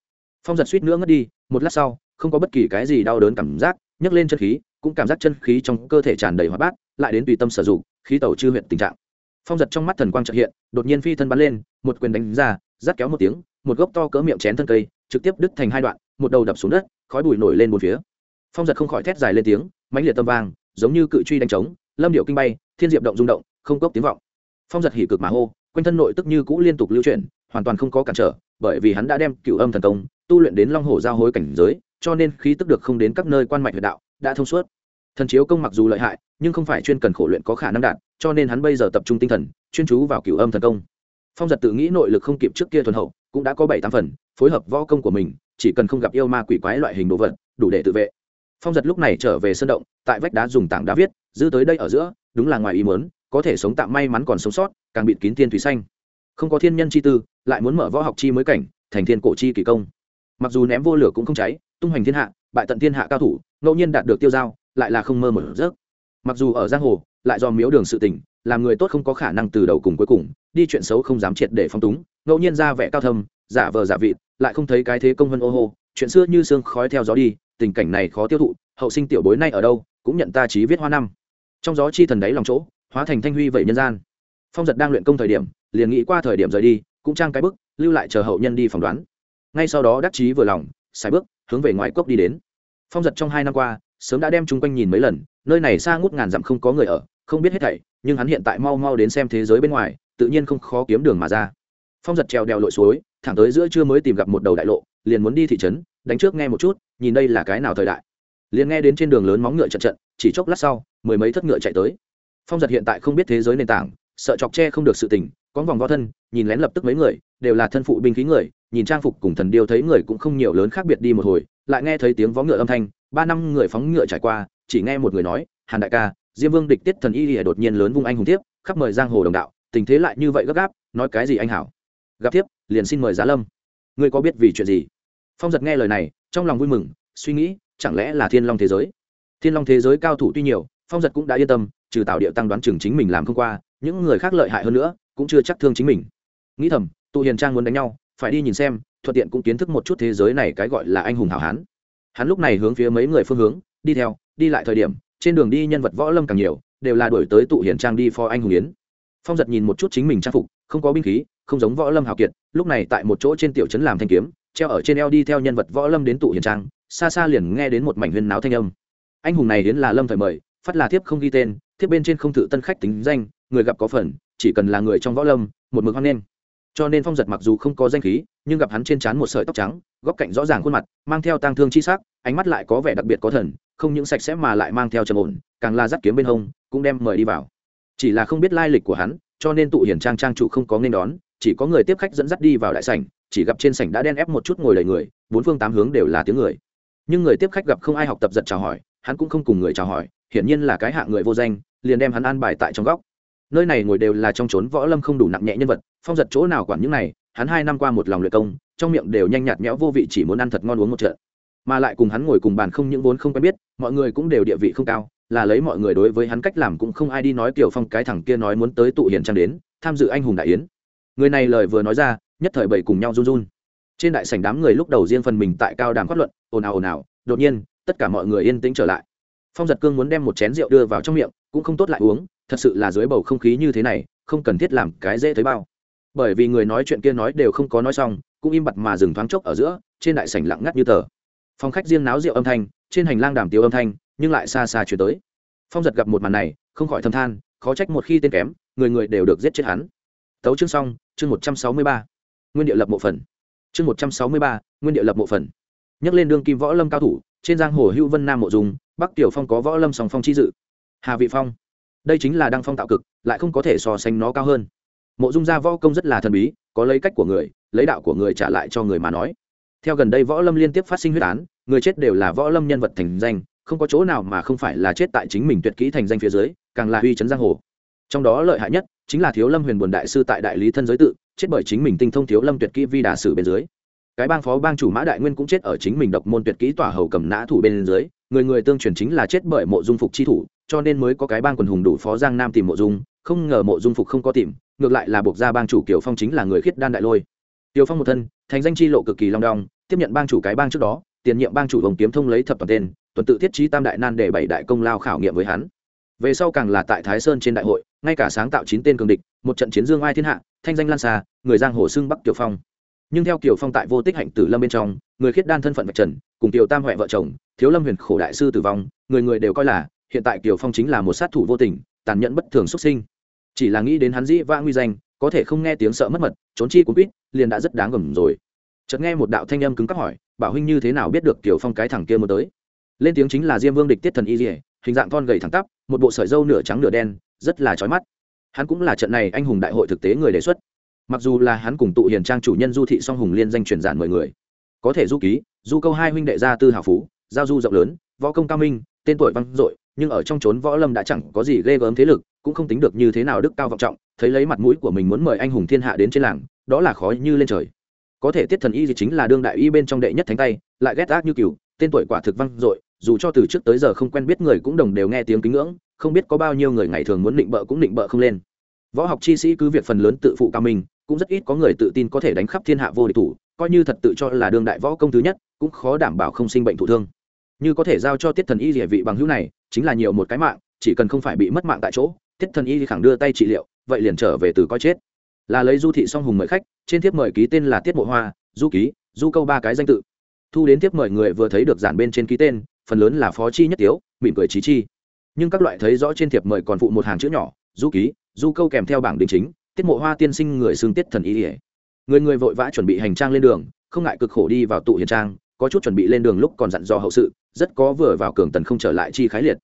phong giật suýt nữa ngất đi, một lát sau, không có bất kỳ cái gì đau đớn cảm giác, nhấc lên chân khí, cũng cảm giác chân khí trong cơ thể tràn đầy hoạt bát, lại đến tùy tâm sử dụng, khí tẩu chư huyện tình trạng. Phong giật trong mắt thần quang trợ hiện, đột nhiên phi thân bắn lên, một quyền đánh ra rát kéo một tiếng, một gốc to cỡ miệng chén thân cây, trực tiếp đứt thành hai đoạn, một đầu đập xuống đất, khói bụi nổi lên một phía. Phong giật không khỏi thét dài lên tiếng, mãnh liệt tâm vang, giống như cự truy đánh trống lâm điệu kinh bay, thiên diệp động rung động, không cốc tiếng vọng. Phong giật hỉ cực mà hô, quanh thân nội tức như cũ liên tục lưu chuyển, hoàn toàn không có cản trở, bởi vì hắn đã đem cựu âm thần công, tu luyện đến long hồ giao hối cảnh giới, cho nên khí tức được không đến các nơi quan mạch huyệt đạo, đã thông suốt. Thần chiếu công mặc dù lợi hại, nhưng không phải chuyên cần khổ luyện có khả năng đạt, cho nên hắn bây giờ tập trung tinh thần, chuyên chú vào cựu âm thần công. Phong giật tự nghĩ nội lực không kịp trước kia thuần hậu, cũng đã có bảy tám phần, phối hợp võ công của mình, chỉ cần không gặp yêu ma quỷ quái loại hình đồ vật, đủ để tự vệ. Phong giật lúc này trở về sân động, tại vách đá dùng tảng đá viết dư tới đây ở giữa, đúng là ngoài ý mớn có thể sống tạm may mắn còn sống sót, càng bịt kín thiên thủy xanh. Không có thiên nhân chi tư, lại muốn mở võ học chi mới cảnh, thành thiên cổ chi kỳ công. Mặc dù ném vô lửa cũng không cháy, tung hoành thiên hạ, bại tận thiên hạ cao thủ, ngẫu nhiên đạt được tiêu giao, lại là không mơ một giấc mặc dù ở giang hồ, lại do miếu đường sự tình, làm người tốt không có khả năng từ đầu cùng cuối cùng, đi chuyện xấu không dám triệt để phong túng, ngẫu nhiên ra vẻ cao thâm, giả vờ giả vị lại không thấy cái thế công vân ô hô, chuyện xưa như sương khói theo gió đi, tình cảnh này khó tiêu thụ, hậu sinh tiểu bối nay ở đâu, cũng nhận ta trí viết hoa năm trong gió chi thần đáy lòng chỗ, hóa thành thanh huy vậy nhân gian. Phong giật đang luyện công thời điểm, liền nghĩ qua thời điểm rời đi, cũng trang cái bức lưu lại chờ hậu nhân đi phỏng đoán. Ngay sau đó đắc chí vừa lòng xài bước, hướng về ngoài cốc đi đến. Phong giật trong hai năm qua, sớm đã đem chung quanh nhìn mấy lần, nơi này xa ngút ngàn dặm không có người ở, không biết hết thảy, nhưng hắn hiện tại mau mau đến xem thế giới bên ngoài, tự nhiên không khó kiếm đường mà ra. Phong giật trèo đèo lội suối, thẳng tới giữa trưa mới tìm gặp một đầu đại lộ, liền muốn đi thị trấn, đánh trước nghe một chút, nhìn đây là cái nào thời đại liền nghe đến trên đường lớn móng ngựa trận trận, chỉ chốc lát sau, mười mấy thất ngựa chạy tới. Phong giật hiện tại không biết thế giới nền tảng, sợ chọc tre không được sự tình, có vòng vo thân, nhìn lén lập tức mấy người, đều là thân phụ binh khí người, nhìn trang phục cùng thần điêu thấy người cũng không nhiều lớn khác biệt đi một hồi, lại nghe thấy tiếng vó ngựa âm thanh, ba năm người phóng ngựa trải qua, chỉ nghe một người nói, hàn đại ca, diêm vương địch tiết thần y lìa đột nhiên lớn vung anh hùng tiếp, khắp mời giang hồ đồng đạo, tình thế lại như vậy gấp gáp, nói cái gì anh hảo? Gặp tiếp, liền xin mời giá lâm. Ngươi có biết vì chuyện gì? Phong giật nghe lời này, trong lòng vui mừng, suy nghĩ chẳng lẽ là thiên long thế giới? Thiên long thế giới cao thủ tuy nhiều, phong giật cũng đã yên tâm, trừ tạo điệu tăng đoán chừng chính mình làm không qua, những người khác lợi hại hơn nữa, cũng chưa chắc thương chính mình. Nghĩ thầm, tụ hiền trang muốn đánh nhau, phải đi nhìn xem, thuận tiện cũng kiến thức một chút thế giới này cái gọi là anh hùng hảo hán. Hắn lúc này hướng phía mấy người phương hướng, đi theo, đi lại thời điểm, trên đường đi nhân vật võ lâm càng nhiều, đều là đổi tới tụ hiền trang đi phó anh hùng yến. Phong giật nhìn một chút chính mình trang phục, không có binh khí, không giống võ lâm hào kiệt, lúc này tại một chỗ trên tiểu trấn làm thanh kiếm treo ở trên eo đi theo nhân vật võ lâm đến tụ hiền trang, xa xa liền nghe đến một mảnh huyên náo thanh âm. Anh hùng này đến là lâm thời mời, phát là thiếp không ghi tên, thiếp bên trên không thử tân khách tính danh, người gặp có phần, chỉ cần là người trong võ lâm, một mực hoan nghênh. Cho nên phong giật mặc dù không có danh khí, nhưng gặp hắn trên trán một sợi tóc trắng, góc cạnh rõ ràng khuôn mặt, mang theo tang thương chi sắc, ánh mắt lại có vẻ đặc biệt có thần, không những sạch sẽ mà lại mang theo trầm ổn, càng là dắt kiếm bên hông, cũng đem mời đi vào. Chỉ là không biết lai lịch của hắn, cho nên tụ hiển trang trang chủ không có nên đón, chỉ có người tiếp khách dẫn dắt đi vào đại sảnh chỉ gặp trên sảnh đã đen ép một chút ngồi đầy người, bốn phương tám hướng đều là tiếng người. Nhưng người tiếp khách gặp không ai học tập giật chào hỏi, hắn cũng không cùng người chào hỏi, hiển nhiên là cái hạng người vô danh, liền đem hắn an bài tại trong góc. Nơi này ngồi đều là trong trốn võ lâm không đủ nặng nhẹ nhân vật, phong giật chỗ nào quản những này, hắn hai năm qua một lòng luyện công, trong miệng đều nhanh nhạt nhẽo vô vị chỉ muốn ăn thật ngon uống một trận. Mà lại cùng hắn ngồi cùng bàn không những vốn không quen biết, mọi người cũng đều địa vị không cao, là lấy mọi người đối với hắn cách làm cũng không ai đi nói kiểu phong cái thằng kia nói muốn tới tụ hiền trang đến, tham dự anh hùng đại yến. Người này lời vừa nói ra nhất thời bầy cùng nhau run run. Trên đại sảnh đám người lúc đầu riêng phần mình tại cao đàm phát luận, ồn ào ồn ào, đột nhiên, tất cả mọi người yên tĩnh trở lại. Phong giật cương muốn đem một chén rượu đưa vào trong miệng, cũng không tốt lại uống, thật sự là dưới bầu không khí như thế này, không cần thiết làm cái dễ thấy bao. Bởi vì người nói chuyện kia nói đều không có nói xong, cũng im bặt mà dừng thoáng chốc ở giữa, trên đại sảnh lặng ngắt như tờ. Phòng khách riêng náo rượu âm thanh, trên hành lang đàm tiếu âm thanh, nhưng lại xa xa chuyển tới. Phong giật gặp một màn này, không khỏi thâm than, khó trách một khi tên kém, người người đều được giết chết hắn. Tấu chương xong, chương một trăm sáu mươi ba nguyên địa lập mộ phần. Chương một trăm sáu mươi ba, nguyên địa lập mộ phần. Nhắc lên đương kim võ lâm cao thủ, trên giang hồ hữu vân nam mộ dùng bắc tiểu phong có võ lâm sòng phong chi dự. Hà vị phong. Đây chính là đăng phong tạo cực, lại không có thể so sánh nó cao hơn. Mộ dung gia võ công rất là thần bí, có lấy cách của người, lấy đạo của người trả lại cho người mà nói. Theo gần đây võ lâm liên tiếp phát sinh huyết án, người chết đều là võ lâm nhân vật thành danh, không có chỗ nào mà không phải là chết tại chính mình tuyệt kỹ thành danh phía dưới, càng là uy chấn giang hồ. Trong đó lợi hại nhất chính là thiếu lâm huyền buồn đại sư tại đại lý thân giới tự, chết bởi chính mình tinh thông thiếu lâm tuyệt kỹ vi đà sử bên dưới. Cái bang phó bang chủ mã đại nguyên cũng chết ở chính mình độc môn tuyệt kỹ tỏa hầu cầm nã thủ bên dưới, người người tương truyền chính là chết bởi mộ dung phục chi thủ, cho nên mới có cái bang quần hùng đủ phó giang nam tìm mộ dung, không ngờ mộ dung phục không có tìm, ngược lại là buộc ra bang chủ kiều phong chính là người khiết đan đại lôi. Kiều phong một thân, thành danh chi lộ cực kỳ long đong, tiếp nhận bang chủ cái bang trước đó, tiền nhiệm bang chủ hồng kiếm thông lấy thập toàn tên, tuần tự thiết trí tam đại nan để bảy đại công lao khảo nghiệm với hắn về sau càng là tại thái sơn trên đại hội, ngay cả sáng tạo chín tên cường địch, một trận chiến dương ai thiên hạ, thanh danh lan xa, người giang hồ xưng bắc kiều phong. Nhưng theo kiều phong tại vô tích hạnh tử lâm bên trong, người khiết đan thân phận vạch trần, cùng kiều tam huệ vợ chồng, thiếu lâm huyền khổ đại sư tử vong, người người đều coi là, hiện tại kiều phong chính là một sát thủ vô tình, tàn nhẫn bất thường xuất sinh. Chỉ là nghĩ đến hắn dĩ vã nguy danh, có thể không nghe tiếng sợ mất mật, trốn chi cũng quýt, liền đã rất đáng gầm rồi. Chợt nghe một đạo thanh âm cứng cắp hỏi, bảo huynh như thế nào biết được kiều phong cái thằng kia mới tới? Lên tiếng chính là diêm vương địch tiết thần y dỉa hình dạng thon gầy thẳng tắp một bộ sợi dâu nửa trắng nửa đen, rất là chói mắt. Hắn cũng là trận này anh hùng đại hội thực tế người đề xuất. Mặc dù là hắn cùng tụ hiền trang chủ nhân du thị song hùng liên danh truyền giản mười người. Có thể du ký, du câu hai huynh đệ gia tư hào phú, giao du rộng lớn, võ công cao minh, tên tuổi vang dội, nhưng ở trong trốn võ lâm đã chẳng có gì ghê gớm thế lực, cũng không tính được như thế nào đức cao vọng trọng, thấy lấy mặt mũi của mình muốn mời anh hùng thiên hạ đến trên làng, đó là khó như lên trời. Có thể tiết thần y gì chính là đương đại y bên trong đệ nhất thánh tay, lại ghét ác như cừu, tên tuổi quả thực vang dội dù cho từ trước tới giờ không quen biết người cũng đồng đều nghe tiếng kính ngưỡng không biết có bao nhiêu người ngày thường muốn định bợ cũng định bợ không lên. Võ học chi sĩ cứ việc phần lớn tự phụ cao mình, cũng rất ít có người tự tin có thể đánh khắp thiên hạ vô địch thủ coi như thật tự cho là đương đại võ công thứ nhất cũng khó đảm bảo không sinh bệnh thụ thương. Như có thể giao cho tiết thần y địa vị bằng hữu này chính là nhiều một cái mạng chỉ cần không phải bị mất mạng tại chỗ tiết thần y khẳng đưa tay trị liệu vậy liền trở về từ coi chết. Là lấy du thị song hùng mời khách trên thiếp mời ký tên là tiết mộ hoa du ký du câu ba cái danh tự. Thu đến tiếp mời người vừa thấy được giản bên trên ký tên phần lớn là phó chi nhất tiếu, mỉm cười trí chi. Nhưng các loại thấy rõ trên thiệp mời còn phụ một hàng chữ nhỏ, du ký, du câu kèm theo bảng đình chính, tiết mộ hoa tiên sinh người xương tiết thần ý ỉa người người vội vã chuẩn bị hành trang lên đường, không ngại cực khổ đi vào tụ hiền trang, có chút chuẩn bị lên đường lúc còn dặn dò hậu sự, rất có vừa vào cường tần không trở lại chi khái liệt.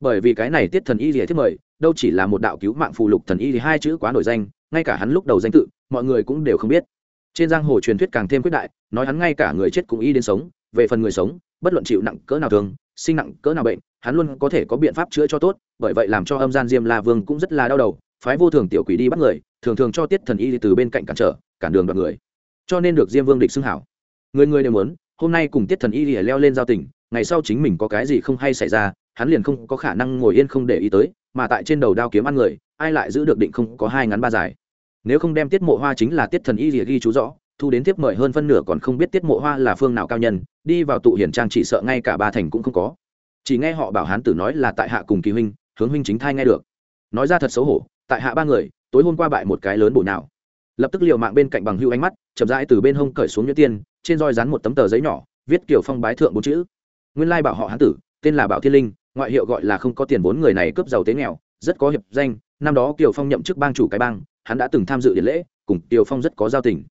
Bởi vì cái này tiết thần y lìa thiết mời, đâu chỉ là một đạo cứu mạng phù lục thần y thì hai chữ quá nổi danh, ngay cả hắn lúc đầu danh tự, mọi người cũng đều không biết. Trên giang hồ truyền thuyết càng thêm quyết đại, nói hắn ngay cả người chết cũng y đến sống, về phần người sống bất luận chịu nặng cỡ nào thường sinh nặng cỡ nào bệnh, hắn luôn có thể có biện pháp chữa cho tốt, bởi vậy làm cho âm gian diêm la vương cũng rất là đau đầu, phái vô thường tiểu quỷ đi bắt người, thường thường cho tiết thần y từ bên cạnh cản trở, cản đường đoạt người. Cho nên được diêm vương địch xưng hảo. Người người đều muốn, hôm nay cùng tiết thần y lìa leo lên giao tình, ngày sau chính mình có cái gì không hay xảy ra, hắn liền không có khả năng ngồi yên không để ý tới, mà tại trên đầu đao kiếm ăn người, ai lại giữ được định không có hai ngắn ba dài. Nếu không đem tiết mộ hoa chính là tiết thần y lìa ghi chú rõ thu đến tiếp mời hơn phân nửa còn không biết tiết mộ hoa là phương nào cao nhân, đi vào tụ hiển trang chỉ sợ ngay cả ba thành cũng không có. Chỉ nghe họ bảo hán tử nói là tại hạ cùng kỳ huynh, hướng huynh chính thai nghe được. Nói ra thật xấu hổ, tại hạ ba người, tối hôm qua bại một cái lớn bổ nào lập tức liều mạng bên cạnh bằng hưu ánh mắt, chậm rãi từ bên hông cởi xuống nhuyễn tiên, trên roi rắn một tấm tờ giấy nhỏ, viết kiểu phong bái thượng bốn chữ. Nguyên lai bảo họ hán tử, tên là bảo thiên linh, ngoại hiệu gọi là không có tiền vốn người này cướp giàu tế nghèo, rất có hiệp danh, năm đó kiều phong nhậm chức bang chủ cái bang, hắn đã từng tham dự điện lễ, cùng kiều phong rất có giao tình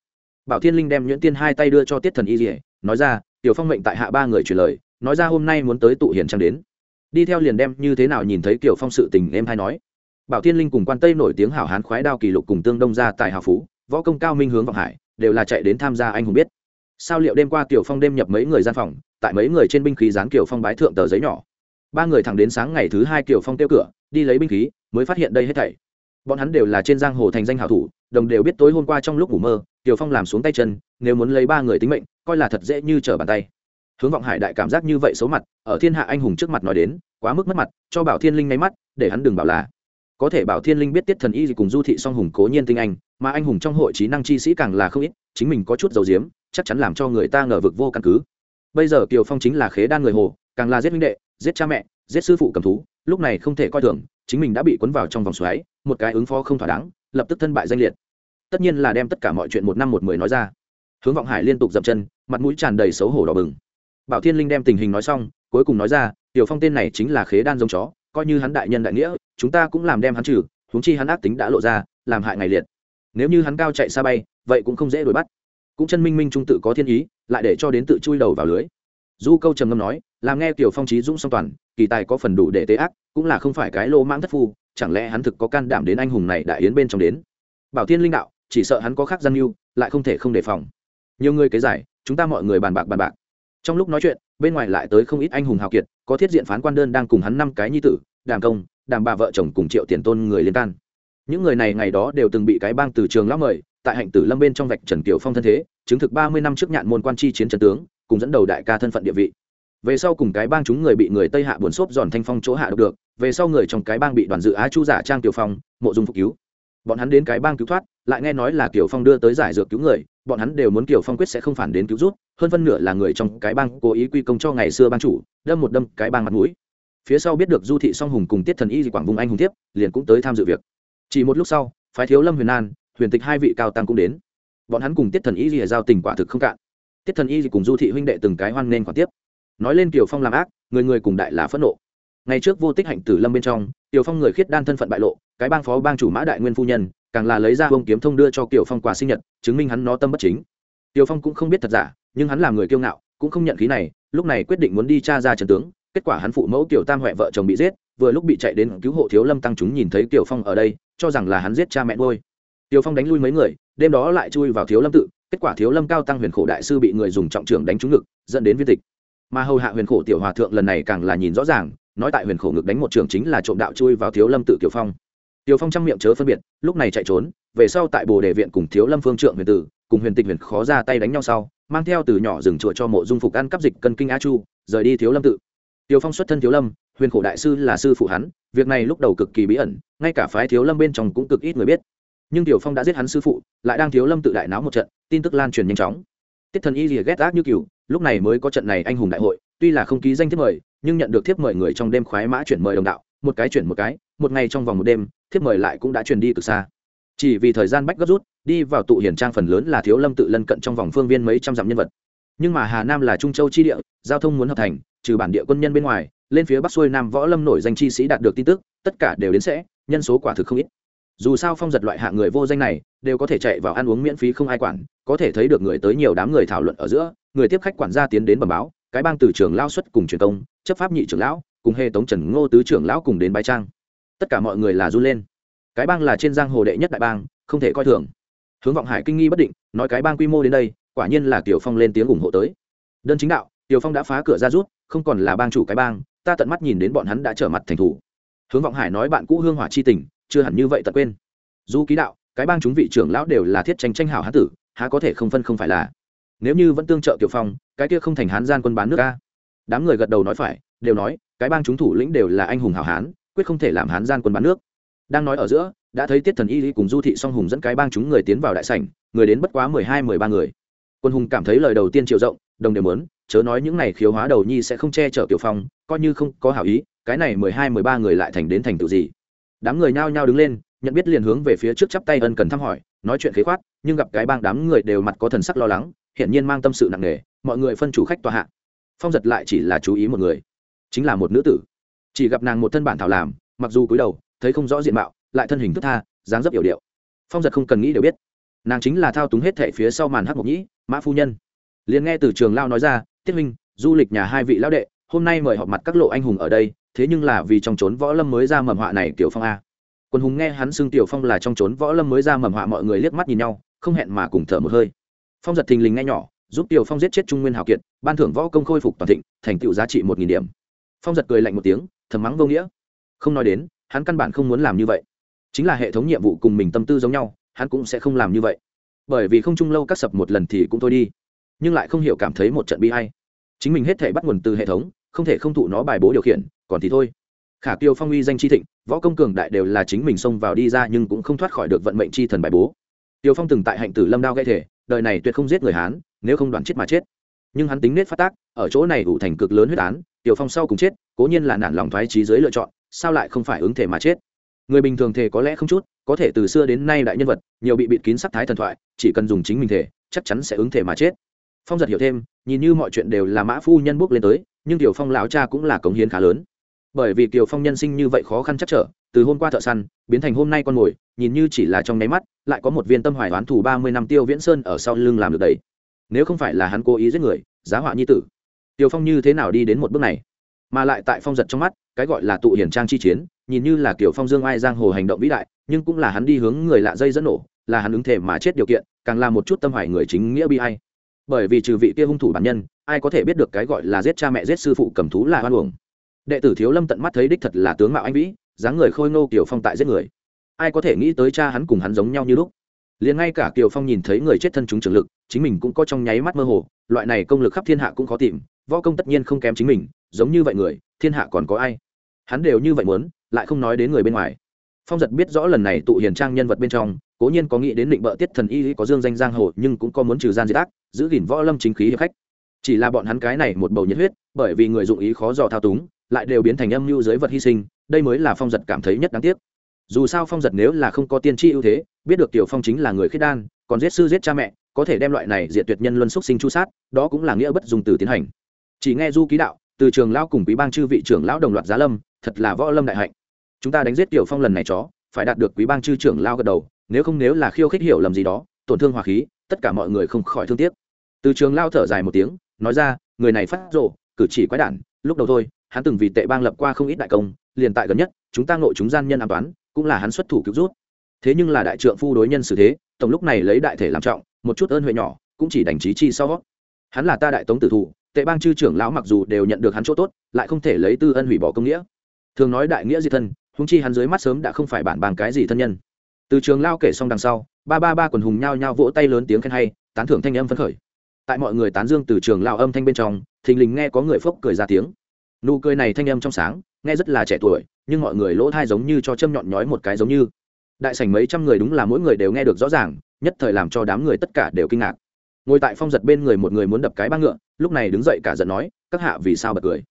bảo thiên linh đem nhuyễn tiên hai tay đưa cho tiết thần y dỉa nói ra, tiểu phong mệnh tại hạ ba người truyền lời, nói ra hôm nay muốn tới tụ hiền trang đến. Đi theo liền đem như thế nào nhìn thấy kiểu phong sự tình em hay nói. Bảo thiên linh cùng quan tây nổi tiếng hảo hán khoái đao kỷ lục cùng tương đông ra tại hào phú, võ công cao minh hướng vọng hải, đều là chạy đến tham gia anh hùng biết. Sao liệu đêm qua tiểu phong đêm nhập mấy người gian phòng, tại mấy người trên binh khí dán kiểu phong bái thượng tờ giấy nhỏ. Ba người thẳng đến sáng ngày thứ hai kiểu phong tiêu cửa, đi lấy binh khí, mới phát hiện đây hết thảy. Bọn hắn đều là trên giang hồ thành danh hảo thủ, đồng đều biết tối hôm qua trong lúc ngủ mơ Tiểu phong làm xuống tay chân, nếu muốn lấy ba người tính mệnh, coi là thật dễ như trở bàn tay. Hướng vọng hải đại cảm giác như vậy xấu mặt, ở thiên hạ anh hùng trước mặt nói đến, quá mức mất mặt, cho bảo thiên linh ngay mắt, để hắn đừng bảo là. Có thể bảo thiên linh biết tiết thần y cùng du thị song hùng cố nhiên tinh anh, mà anh hùng trong hội trí năng chi sĩ càng là không ít, chính mình có chút dầu diếm, chắc chắn làm cho người ta ngờ vực vô căn cứ. Bây giờ kiều phong chính là khế đan người hồ, càng là giết minh đệ, giết cha mẹ, giết sư phụ cầm thú, lúc này không thể coi thường, chính mình đã bị cuốn vào trong vòng xoáy, một cái ứng phó không thỏa đáng, lập tức thân bại danh liệt tất nhiên là đem tất cả mọi chuyện một năm một mười nói ra. Hướng vọng hải liên tục dậm chân, mặt mũi tràn đầy xấu hổ đỏ bừng. Bảo thiên linh đem tình hình nói xong, cuối cùng nói ra, tiểu phong tên này chính là khế đan giống chó, coi như hắn đại nhân đại nghĩa, chúng ta cũng làm đem hắn trừ, huống chi hắn ác tính đã lộ ra, làm hại ngày liệt. Nếu như hắn cao chạy xa bay, vậy cũng không dễ đuổi bắt. Cũng chân minh minh trung tự có thiên ý, lại để cho đến tự chui đầu vào lưới. Du câu trầm ngâm nói, làm nghe tiểu phong trí dũng song toàn, kỳ tài có phần đủ để tế ác, cũng là không phải cái lô mãng thất phu, chẳng lẽ hắn thực có can đảm đến anh hùng này đại yến bên trong đến? Bảo thiên linh đạo chỉ sợ hắn có khác gian mưu, lại không thể không đề phòng. Nhiều người kế giải, chúng ta mọi người bàn bạc bàn bạc. Trong lúc nói chuyện, bên ngoài lại tới không ít anh hùng hào kiệt, có thiết diện phán quan đơn đang cùng hắn năm cái nhi tử, đàm công, đàm bà vợ chồng cùng triệu tiền tôn người liên can. Những người này ngày đó đều từng bị cái bang từ trường lão mời, tại hạnh tử lâm bên trong vạch trần kiều phong thân thế, chứng thực ba mươi năm trước nhạn môn quan chi chiến trần tướng, cùng dẫn đầu đại ca thân phận địa vị. Về sau cùng cái bang chúng người bị người tây hạ buồn xốp giòn thanh phong chỗ hạ độc được, về sau người trong cái bang bị đoàn dự á chu giả trang kiều phong, mộ dung phục cứu bọn hắn đến cái bang cứu thoát, lại nghe nói là kiều phong đưa tới giải dược cứu người, bọn hắn đều muốn kiều phong quyết sẽ không phản đến cứu rút hơn phân nửa là người trong cái bang cố ý quy công cho ngày xưa ban chủ, đâm một đâm cái bang mặt mũi. Phía sau biết được du thị song hùng cùng tiết thần y di quảng vùng anh hùng tiếp liền cũng tới tham dự việc. Chỉ một lúc sau, phái thiếu lâm huyền an, huyền tịch hai vị cao tăng cũng đến. Bọn hắn cùng tiết thần y di giao tình quả thực không cạn. Tiết thần y di cùng du thị huynh đệ từng cái hoan nên khoản tiếp. Nói lên kiều phong làm ác, người người cùng đại là phẫn nộ ngày trước vô tích hạnh tử lâm bên trong, Tiểu phong người khiết đan thân phận bại lộ, cái bang phó bang chủ mã đại nguyên phu nhân, càng là lấy ra bông kiếm thông đưa cho Tiểu phong quà sinh nhật, chứng minh hắn nó tâm bất chính. Tiểu phong cũng không biết thật giả, nhưng hắn là người kiêu ngạo, cũng không nhận khí này, lúc này quyết định muốn đi tra ra trần tướng, kết quả hắn phụ mẫu Tiểu tam huệ vợ chồng bị giết, vừa lúc bị chạy đến cứu hộ thiếu lâm tăng chúng nhìn thấy Tiểu phong ở đây, cho rằng là hắn giết cha mẹ ngôi Tiểu phong đánh lui mấy người, đêm đó lại chui vào thiếu lâm tự, kết quả thiếu lâm cao tăng huyền khổ đại sư bị người dùng trọng trưởng đánh trúng ngực, dẫn đến viên tịch. Mà hầu hạ huyền khổ tiểu hòa thượng lần này càng là nhìn rõ ràng nói tại huyền khổ ngực đánh một trường chính là trộm đạo chui vào thiếu lâm tự kiều phong tiều Phong trong miệng chớ phân biệt, lúc này chạy trốn, về sau tại Bồ Đề viện cùng Thiếu Lâm Phương Trượng huyền tử, cùng Huyền Tịch huyền khó ra tay đánh nhau sau, mang theo từ nhỏ rừng chùa cho mộ dung phục ăn cắp dịch cân kinh a chu, rời đi Thiếu Lâm tự. tiều Phong xuất thân Thiếu Lâm, Huyền Khổ đại sư là sư phụ hắn, việc này lúc đầu cực kỳ bí ẩn, ngay cả phái Thiếu Lâm bên trong cũng cực ít người biết. Nhưng Tiểu Phong đã giết hắn sư phụ, lại đang Thiếu Lâm tự đại náo một trận, tin tức lan truyền nhanh chóng. Tiết Thần Y rìa ghét ác như cừu, lúc này mới có trận này anh hùng đại hội, tuy là không ký danh thiết mời, nhưng nhận được thiếp mời người trong đêm khoái mã chuyển mời đồng đạo, một cái chuyển một cái, một ngày trong vòng một đêm, thiếp mời lại cũng đã chuyển đi từ xa. Chỉ vì thời gian bách gấp rút đi vào tụ hiển trang phần lớn là thiếu lâm tự lân cận trong vòng phương viên mấy trăm dặm nhân vật. Nhưng mà hà nam là trung châu chi địa giao thông muốn hợp thành trừ bản địa quân nhân bên ngoài lên phía bắc xuôi nam võ lâm nổi danh chi sĩ đạt được tin tức tất cả đều đến sẽ nhân số quả thực không ít. Dù sao phong giật loại hạ người vô danh này đều có thể chạy vào ăn uống miễn phí không ai quản có thể thấy được người tới nhiều đám người thảo luận ở giữa người tiếp khách quản gia tiến đến bẩm báo cái bang từ trưởng lao xuất cùng truyền công chấp pháp nhị trưởng lão, cùng hệ tống trần ngô tứ trưởng lão cùng đến bái trang. Tất cả mọi người là run lên. Cái bang là trên giang hồ đệ nhất đại bang, không thể coi thường. Hướng vọng hải kinh nghi bất định, nói cái bang quy mô đến đây, quả nhiên là tiểu phong lên tiếng ủng hộ tới. Đơn chính đạo tiểu phong đã phá cửa ra rút, không còn là bang chủ cái bang, ta tận mắt nhìn đến bọn hắn đã trở mặt thành thủ. Hướng vọng hải nói bạn cũ hương hỏa chi tình, chưa hẳn như vậy tận quên. Du ký đạo, cái bang chúng vị trưởng lão đều là thiết tranh tranh hảo hán tử, há có thể không phân không phải là nếu như vẫn tương trợ tiểu phong, cái kia không thành hán gian quân bán nước ca đám người gật đầu nói phải, đều nói, cái bang chúng thủ lĩnh đều là anh hùng hảo hán, quyết không thể làm hán gian quân bán nước. Đang nói ở giữa, đã thấy tiết thần y cùng du thị song hùng dẫn cái bang chúng người tiến vào đại sảnh, người đến bất quá mười hai, mười ba người. Quân hùng cảm thấy lời đầu tiên triệu rộng, đồng đều mớn chớ nói những này khiếu hóa đầu nhi sẽ không che chở tiểu phong, coi như không có hảo ý, cái này mười hai, mười ba người lại thành đến thành tựu gì. Đám người nhao nhao đứng lên nhận biết liền hướng về phía trước chắp tay ân cần thăm hỏi, nói chuyện khế khoát, nhưng gặp cái bang đám người đều mặt có thần sắc lo lắng, hiển nhiên mang tâm sự nặng nề, mọi người phân chủ khách tòa hạ. Phong giật lại chỉ là chú ý một người, chính là một nữ tử. Chỉ gặp nàng một thân bản thảo làm, mặc dù cúi đầu, thấy không rõ diện mạo, lại thân hình thức tha, dáng dấp yểu điệu. Phong giật không cần nghĩ đều biết, nàng chính là thao túng hết thệ phía sau màn hắc mộc nhĩ, mã phu nhân. Liền nghe từ trường lao nói ra, tiết minh du lịch nhà hai vị lão đệ, hôm nay mời họp mặt các lộ anh hùng ở đây, thế nhưng là vì trong trốn võ lâm mới ra mầm họa này tiểu phong a quân hùng nghe hắn xưng tiểu phong là trong trốn võ lâm mới ra mầm họa mọi người liếc mắt nhìn nhau, không hẹn mà cùng thở một hơi. Phong giật thình lình nghe nhỏ, giúp tiểu phong giết chết trung nguyên hào kiệt, ban thưởng võ công khôi phục toàn thịnh, thành tựu giá trị một nghìn điểm. Phong giật cười lạnh một tiếng, thầm mắng vô nghĩa. Không nói đến, hắn căn bản không muốn làm như vậy. Chính là hệ thống nhiệm vụ cùng mình tâm tư giống nhau, hắn cũng sẽ không làm như vậy. Bởi vì không chung lâu các sập một lần thì cũng thôi đi. Nhưng lại không hiểu cảm thấy một trận bi hay chính mình hết thể bắt nguồn từ hệ thống, không thể không thụ nó bài bố điều khiển, còn thì thôi khả kiêu phong uy danh chi thịnh, võ công cường đại đều là chính mình xông vào đi ra nhưng cũng không thoát khỏi được vận mệnh chi thần bài bố. Tiêu phong từng tại hạnh tử lâm đao gây thể đời này tuyệt không giết người hán, nếu không đoàn chết mà chết. Nhưng hắn tính nết phát tác, ở chỗ này ủ thành cực lớn huyết án, Tiêu phong sau cùng chết, cố nhiên là nản lòng thoái trí dưới lựa chọn, sao lại không phải ứng thể mà chết? Người bình thường thể có lẽ không chút, có thể từ xưa đến nay đại nhân vật, nhiều bị bịt kín sắc thái thần thoại, chỉ cần dùng chính mình thể chắc chắn sẽ ứng thể mà chết. Phong giật hiểu thêm, nhìn như mọi chuyện đều là mã phu nhân bước lên tới, nhưng tiểu phong lão cha cũng là cống hiến khá lớn bởi vì tiểu phong nhân sinh như vậy khó khăn chắc trở, từ hôm qua thợ săn, biến thành hôm nay con mồi, nhìn như chỉ là trong nháy mắt, lại có một viên tâm hoài oán thủ ba mươi năm tiêu viễn sơn ở sau lưng làm được đấy. Nếu không phải là hắn cố ý giết người, giá họa nhi tử. Tiểu phong như thế nào đi đến một bước này? Mà lại tại phong giật trong mắt, cái gọi là tụ hiển trang chi chiến, nhìn như là kiểu phong dương ai giang hồ hành động vĩ đại, nhưng cũng là hắn đi hướng người lạ dây dẫn nổ, là hắn ứng thể mà chết điều kiện, càng là một chút tâm hoài người chính nghĩa bi hay bởi vì trừ vị kia hung thủ bản nhân, ai có thể biết được cái gọi là giết cha mẹ giết sư phụ cầm thú là hoan uổng đệ tử thiếu lâm tận mắt thấy đích thật là tướng mạo anh vĩ, dáng người khôi ngô kiều phong tại giết người. Ai có thể nghĩ tới cha hắn cùng hắn giống nhau như lúc? Liền ngay cả kiều phong nhìn thấy người chết thân chúng trường lực, chính mình cũng có trong nháy mắt mơ hồ, loại này công lực khắp thiên hạ cũng khó tìm, võ công tất nhiên không kém chính mình, giống như vậy người, thiên hạ còn có ai? Hắn đều như vậy muốn, lại không nói đến người bên ngoài. Phong giật biết rõ lần này tụ hiền trang nhân vật bên trong, cố nhiên có nghĩ đến định bợ tiết thần y có dương danh giang hồ, nhưng cũng có muốn trừ gian diệt ác, giữ gìn võ lâm chính khí hiệp khách. Chỉ là bọn hắn cái này một bầu nhiệt huyết, bởi vì người dụng ý khó dò thao túng lại đều biến thành âm mưu dưới vật hy sinh, đây mới là phong giật cảm thấy nhất đáng tiếc. Dù sao phong giật nếu là không có tiên tri ưu thế, biết được tiểu phong chính là người khiết đan, còn giết sư giết cha mẹ, có thể đem loại này diệt tuyệt nhân luân xúc sinh chu sát, đó cũng là nghĩa bất dùng từ tiến hành. Chỉ nghe du ký đạo, từ trường lão cùng quý bang chư vị trưởng lão đồng loạt giá lâm, thật là võ lâm đại hạnh. Chúng ta đánh giết tiểu phong lần này chó, phải đạt được quý bang chư trưởng lao gật đầu, nếu không nếu là khiêu khích hiểu lầm gì đó, tổn thương hòa khí, tất cả mọi người không khỏi thương tiếc. Từ trường lao thở dài một tiếng, nói ra, người này phát rộ cử chỉ quái đản, lúc đầu thôi hắn từng vì tệ bang lập qua không ít đại công, liền tại gần nhất, chúng ta ngộ chúng gian nhân an toán, cũng là hắn xuất thủ cứu rút. Thế nhưng là đại trượng phu đối nhân xử thế, tổng lúc này lấy đại thể làm trọng, một chút ơn huệ nhỏ, cũng chỉ đành trí chi sau hắn là ta đại tống tử thủ, tệ bang chư trưởng lão mặc dù đều nhận được hắn chỗ tốt, lại không thể lấy tư ân hủy bỏ công nghĩa. Thường nói đại nghĩa di thân húng chi hắn dưới mắt sớm đã không phải bản bằng cái gì thân nhân. Từ trường lao kể xong đằng sau, ba ba ba quần hùng nhao nhao vỗ tay lớn tiếng khen hay, tán thưởng thanh âm phấn khởi. Tại mọi người tán dương từ trường lao âm thanh bên trong, thình lình nghe có người phốc cười ra tiếng nụ cười này thanh âm trong sáng, nghe rất là trẻ tuổi, nhưng mọi người lỗ thai giống như cho châm nhọn nhói một cái giống như. Đại sảnh mấy trăm người đúng là mỗi người đều nghe được rõ ràng, nhất thời làm cho đám người tất cả đều kinh ngạc. Ngồi tại phong giật bên người một người muốn đập cái ba ngựa, lúc này đứng dậy cả giận nói, các hạ vì sao bật cười?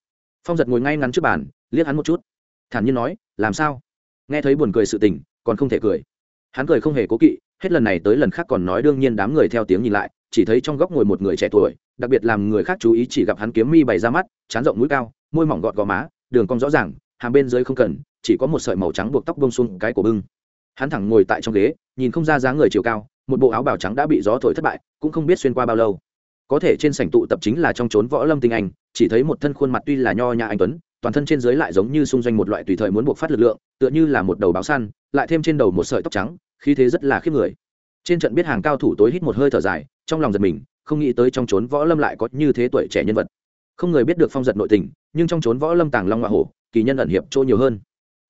Phong giật ngồi ngay ngắn trước bàn, liếc hắn một chút. Thản nhiên nói, làm sao? Nghe thấy buồn cười sự tình, còn không thể cười. Hắn cười không hề cố kỵ, hết lần này tới lần khác còn nói đương nhiên đám người theo tiếng nhìn lại, chỉ thấy trong góc ngồi một người trẻ tuổi, đặc biệt làm người khác chú ý chỉ gặp hắn kiếm mi bày ra mắt, chán rộng mũi cao môi mỏng gọt gò má, đường cong rõ ràng, hàm bên dưới không cần, chỉ có một sợi màu trắng buộc tóc bông xuống cái của bưng. Hắn thẳng ngồi tại trong ghế, nhìn không ra dáng người chiều cao, một bộ áo bào trắng đã bị gió thổi thất bại, cũng không biết xuyên qua bao lâu. Có thể trên sảnh tụ tập chính là trong trốn võ lâm tinh anh, chỉ thấy một thân khuôn mặt tuy là nho nhã anh tuấn, toàn thân trên dưới lại giống như xung doanh một loại tùy thời muốn buộc phát lực lượng, tựa như là một đầu báo săn, lại thêm trên đầu một sợi tóc trắng, khí thế rất là khiếp người. Trên trận biết hàng cao thủ tối hít một hơi thở dài, trong lòng giật mình, không nghĩ tới trong trốn võ lâm lại có như thế tuổi trẻ nhân vật không người biết được phong giật nội tình, nhưng trong trốn võ lâm tàng long hoa hổ, kỳ nhân ẩn hiệp chỗ nhiều hơn.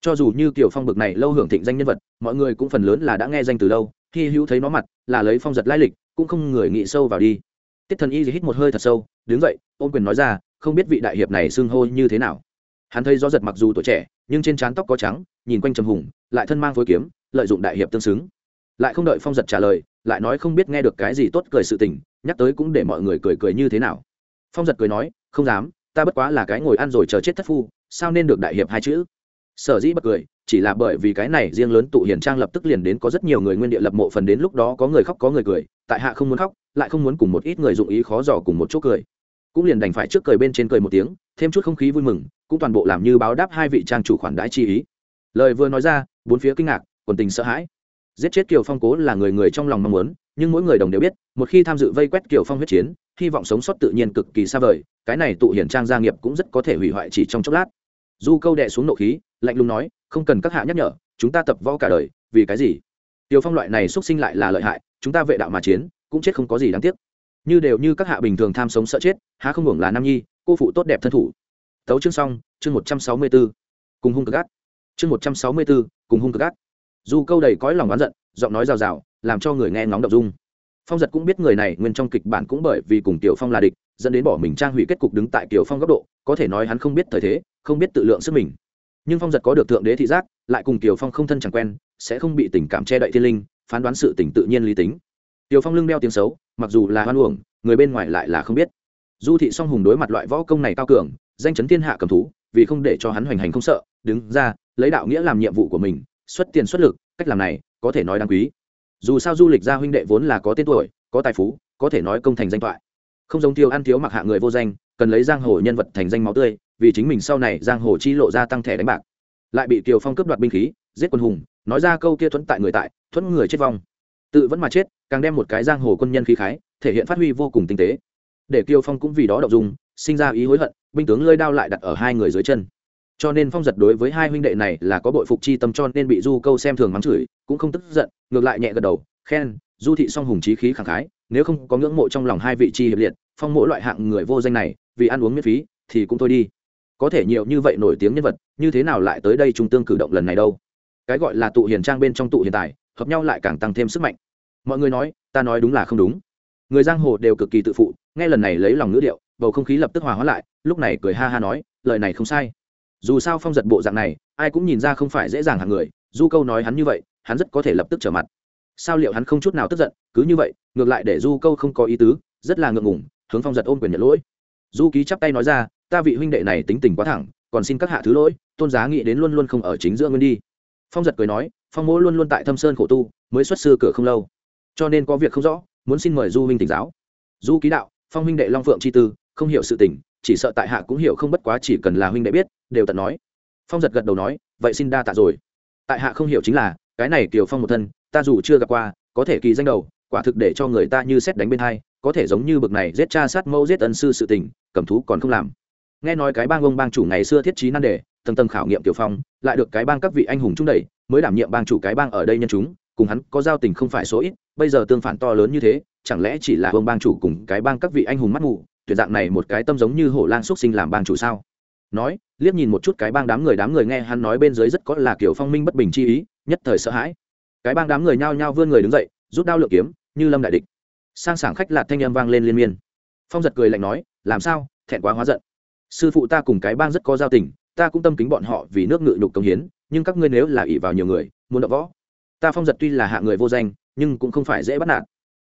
Cho dù như kiểu phong bực này lâu hưởng thịnh danh nhân vật, mọi người cũng phần lớn là đã nghe danh từ lâu khi hữu thấy nó mặt, là lấy phong giật lai lịch, cũng không người nghĩ sâu vào đi. Tiết thần y hít một hơi thật sâu, đứng dậy, ôm quyền nói ra, không biết vị đại hiệp này xưng hô như thế nào. Hắn thấy gió giật mặc dù tuổi trẻ, nhưng trên trán tóc có trắng, nhìn quanh trầm hùng, lại thân mang phối kiếm, lợi dụng đại hiệp tương xứng. Lại không đợi phong giật trả lời, lại nói không biết nghe được cái gì tốt cười sự tình, nhắc tới cũng để mọi người cười cười như thế nào. Phong giật cười nói không dám, ta bất quá là cái ngồi ăn rồi chờ chết thất phu, sao nên được đại hiệp hai chữ? Sở dĩ bật cười, chỉ là bởi vì cái này riêng lớn tụ hiền trang lập tức liền đến có rất nhiều người nguyên địa lập mộ phần đến lúc đó có người khóc có người cười, tại hạ không muốn khóc, lại không muốn cùng một ít người dụng ý khó dò cùng một chỗ cười. Cũng liền đành phải trước cười bên trên cười một tiếng, thêm chút không khí vui mừng, cũng toàn bộ làm như báo đáp hai vị trang chủ khoản đãi chi ý. Lời vừa nói ra, bốn phía kinh ngạc, quần tình sợ hãi giết chết kiều phong cố là người người trong lòng mong muốn nhưng mỗi người đồng đều biết một khi tham dự vây quét kiều phong huyết chiến hy vọng sống sót tự nhiên cực kỳ xa vời cái này tụ hiển trang gia nghiệp cũng rất có thể hủy hoại chỉ trong chốc lát. Du câu đệ xuống nộ khí lạnh lùng nói không cần các hạ nhắc nhở chúng ta tập võ cả đời vì cái gì? Tiêu Phong loại này xuất sinh lại là lợi hại, chúng ta vệ đạo mà chiến, cũng chết không có gì đáng tiếc. như đều như các hạ bình thường tham sống sợ chết há không hưởng là nam nhi cô phụ tốt đẹp thân thủ. Tấu chương xong chương một trăm sáu mươi b ố cùng hung cực gắt, chương một trăm sáu mươi b ố cùng hung cực gắt dù câu đầy cõi lòng oán giận, giọng nói rào rào, làm cho người nghe ngóng đ ộ n g dung. Phong giật cũng biết người này nguyên trong kịch bản cũng bởi vì cùng tiểu phong là địch, dẫn đến bỏ mình trang hủy kết cục đứng tại tiểu phong góc độ, có thể nói hắn không biết thời thế, không biết tự lượng sức mình. Nhưng phong giật có được thượng đế thị giác, lại cùng tiểu phong không thân chẳng quen, sẽ không bị tình cảm che đậy thiên linh, phán đoán sự tỉnh tự nhiên lý tính. Tiểu phong lưng đeo tiếng xấu, mặc dù là hoan uổng, người bên ngoài lại là không biết. Du thị song hùng đối mặt loại võ công này cao cường, danh chấn thiên hạ cầm thú, vì không để cho hắn hoành hành không sợ, đứng ra, lấy đạo nghĩa làm nhiệm vụ của mình xuất tiền xuất lực, cách làm này, có thể nói đáng quý. Dù sao du lịch gia huynh đệ vốn là có tên tuổi, có tài phú, có thể nói công thành danh thoại. Không giống tiêu ăn thiếu mặc hạ người vô danh, cần lấy giang hồ nhân vật thành danh máu tươi, vì chính mình sau này giang hồ chi lộ ra tăng thẻ đánh bạc. Lại bị kiều phong cướp đoạt binh khí, giết quân hùng, nói ra câu kia thuẫn tại người tại, thuẫn người chết vong. Tự vẫn mà chết, càng đem một cái giang hồ quân nhân khí khái, thể hiện phát huy vô cùng tinh tế. Để kiều phong cũng vì đó đậu dùng sinh ra ý hối hận, binh tướng lơi đao lại đặt ở hai người dưới chân cho nên phong giật đối với hai huynh đệ này là có bội phục chi tâm cho nên bị du câu xem thường mắng chửi, cũng không tức giận, ngược lại nhẹ gật đầu, khen, du thị song hùng trí khí khẳng khái, nếu không có ngưỡng mộ trong lòng hai vị chi hiệp liệt, phong mỗi loại hạng người vô danh này, vì ăn uống miễn phí, thì cũng thôi đi. Có thể nhiều như vậy nổi tiếng nhân vật, như thế nào lại tới đây trung tương cử động lần này đâu? Cái gọi là tụ hiền trang bên trong tụ hiện tại hợp nhau lại càng tăng thêm sức mạnh. Mọi người nói, ta nói đúng là không đúng. Người giang hồ đều cực kỳ tự phụ, nghe lần này lấy lòng ngữ điệu, bầu không khí lập tức hòa hóa lại, lúc này cười ha ha nói, lời này không sai dù sao phong giật bộ dạng này, ai cũng nhìn ra không phải dễ dàng hàng người, du câu nói hắn như vậy, hắn rất có thể lập tức trở mặt. Sao liệu hắn không chút nào tức giận, cứ như vậy, ngược lại để du câu không có ý tứ, rất là ngượng ngủng hướng phong giật ôm quyền nhận lỗi. Du ký chắp tay nói ra, ta vị huynh đệ này tính tình quá thẳng, còn xin các hạ thứ lỗi, tôn giá nghĩ đến luôn luôn không ở chính giữa nguyên đi. Phong giật cười nói, phong mỗ luôn luôn tại thâm sơn khổ tu, mới xuất sư cửa không lâu. Cho nên có việc không rõ, muốn xin mời du huynh tỉnh giáo. Du ký đạo, phong huynh đệ long phượng chi tư, không hiểu sự tình chỉ sợ tại hạ cũng hiểu không bất quá chỉ cần là huynh đệ biết, đều tận nói. Phong giật gật đầu nói, vậy xin đa tạ rồi. Tại hạ không hiểu chính là, cái này kiều phong một thân, ta dù chưa gặp qua, có thể kỳ danh đầu, quả thực để cho người ta như xét đánh bên hai, có thể giống như bực này giết cha sát mẫu giết ân sư sự tình, cầm thú còn không làm. Nghe nói cái bang ông bang chủ ngày xưa thiết trí nan đề, tầng tầng khảo nghiệm tiểu phong, lại được cái bang các vị anh hùng trung đẩy, mới đảm nhiệm bang chủ cái bang ở đây nhân chúng, cùng hắn có giao tình không phải số ít, bây giờ tương phản to lớn như thế, chẳng lẽ chỉ là ông bang chủ cùng cái bang các vị anh hùng mắt ngủ tuyển dạng này một cái tâm giống như hổ lang xuất sinh làm bang chủ sao? Nói, liếc nhìn một chút cái bang đám người đám người nghe hắn nói bên dưới rất có là kiểu phong minh bất bình chi ý, nhất thời sợ hãi. Cái bang đám người nhao nhao vươn người đứng dậy, rút đao lựa kiếm, như lâm đại địch. Sang sảng khách lạt thanh âm vang lên liên miên. Phong giật cười lạnh nói, làm sao? Thẹn quá hóa giận. Sư phụ ta cùng cái bang rất có giao tình, ta cũng tâm kính bọn họ vì nước ngự nhục công hiến, nhưng các ngươi nếu là ỷ vào nhiều người, muốn đập võ, ta phong giật tuy là hạ người vô danh, nhưng cũng không phải dễ bắt nạt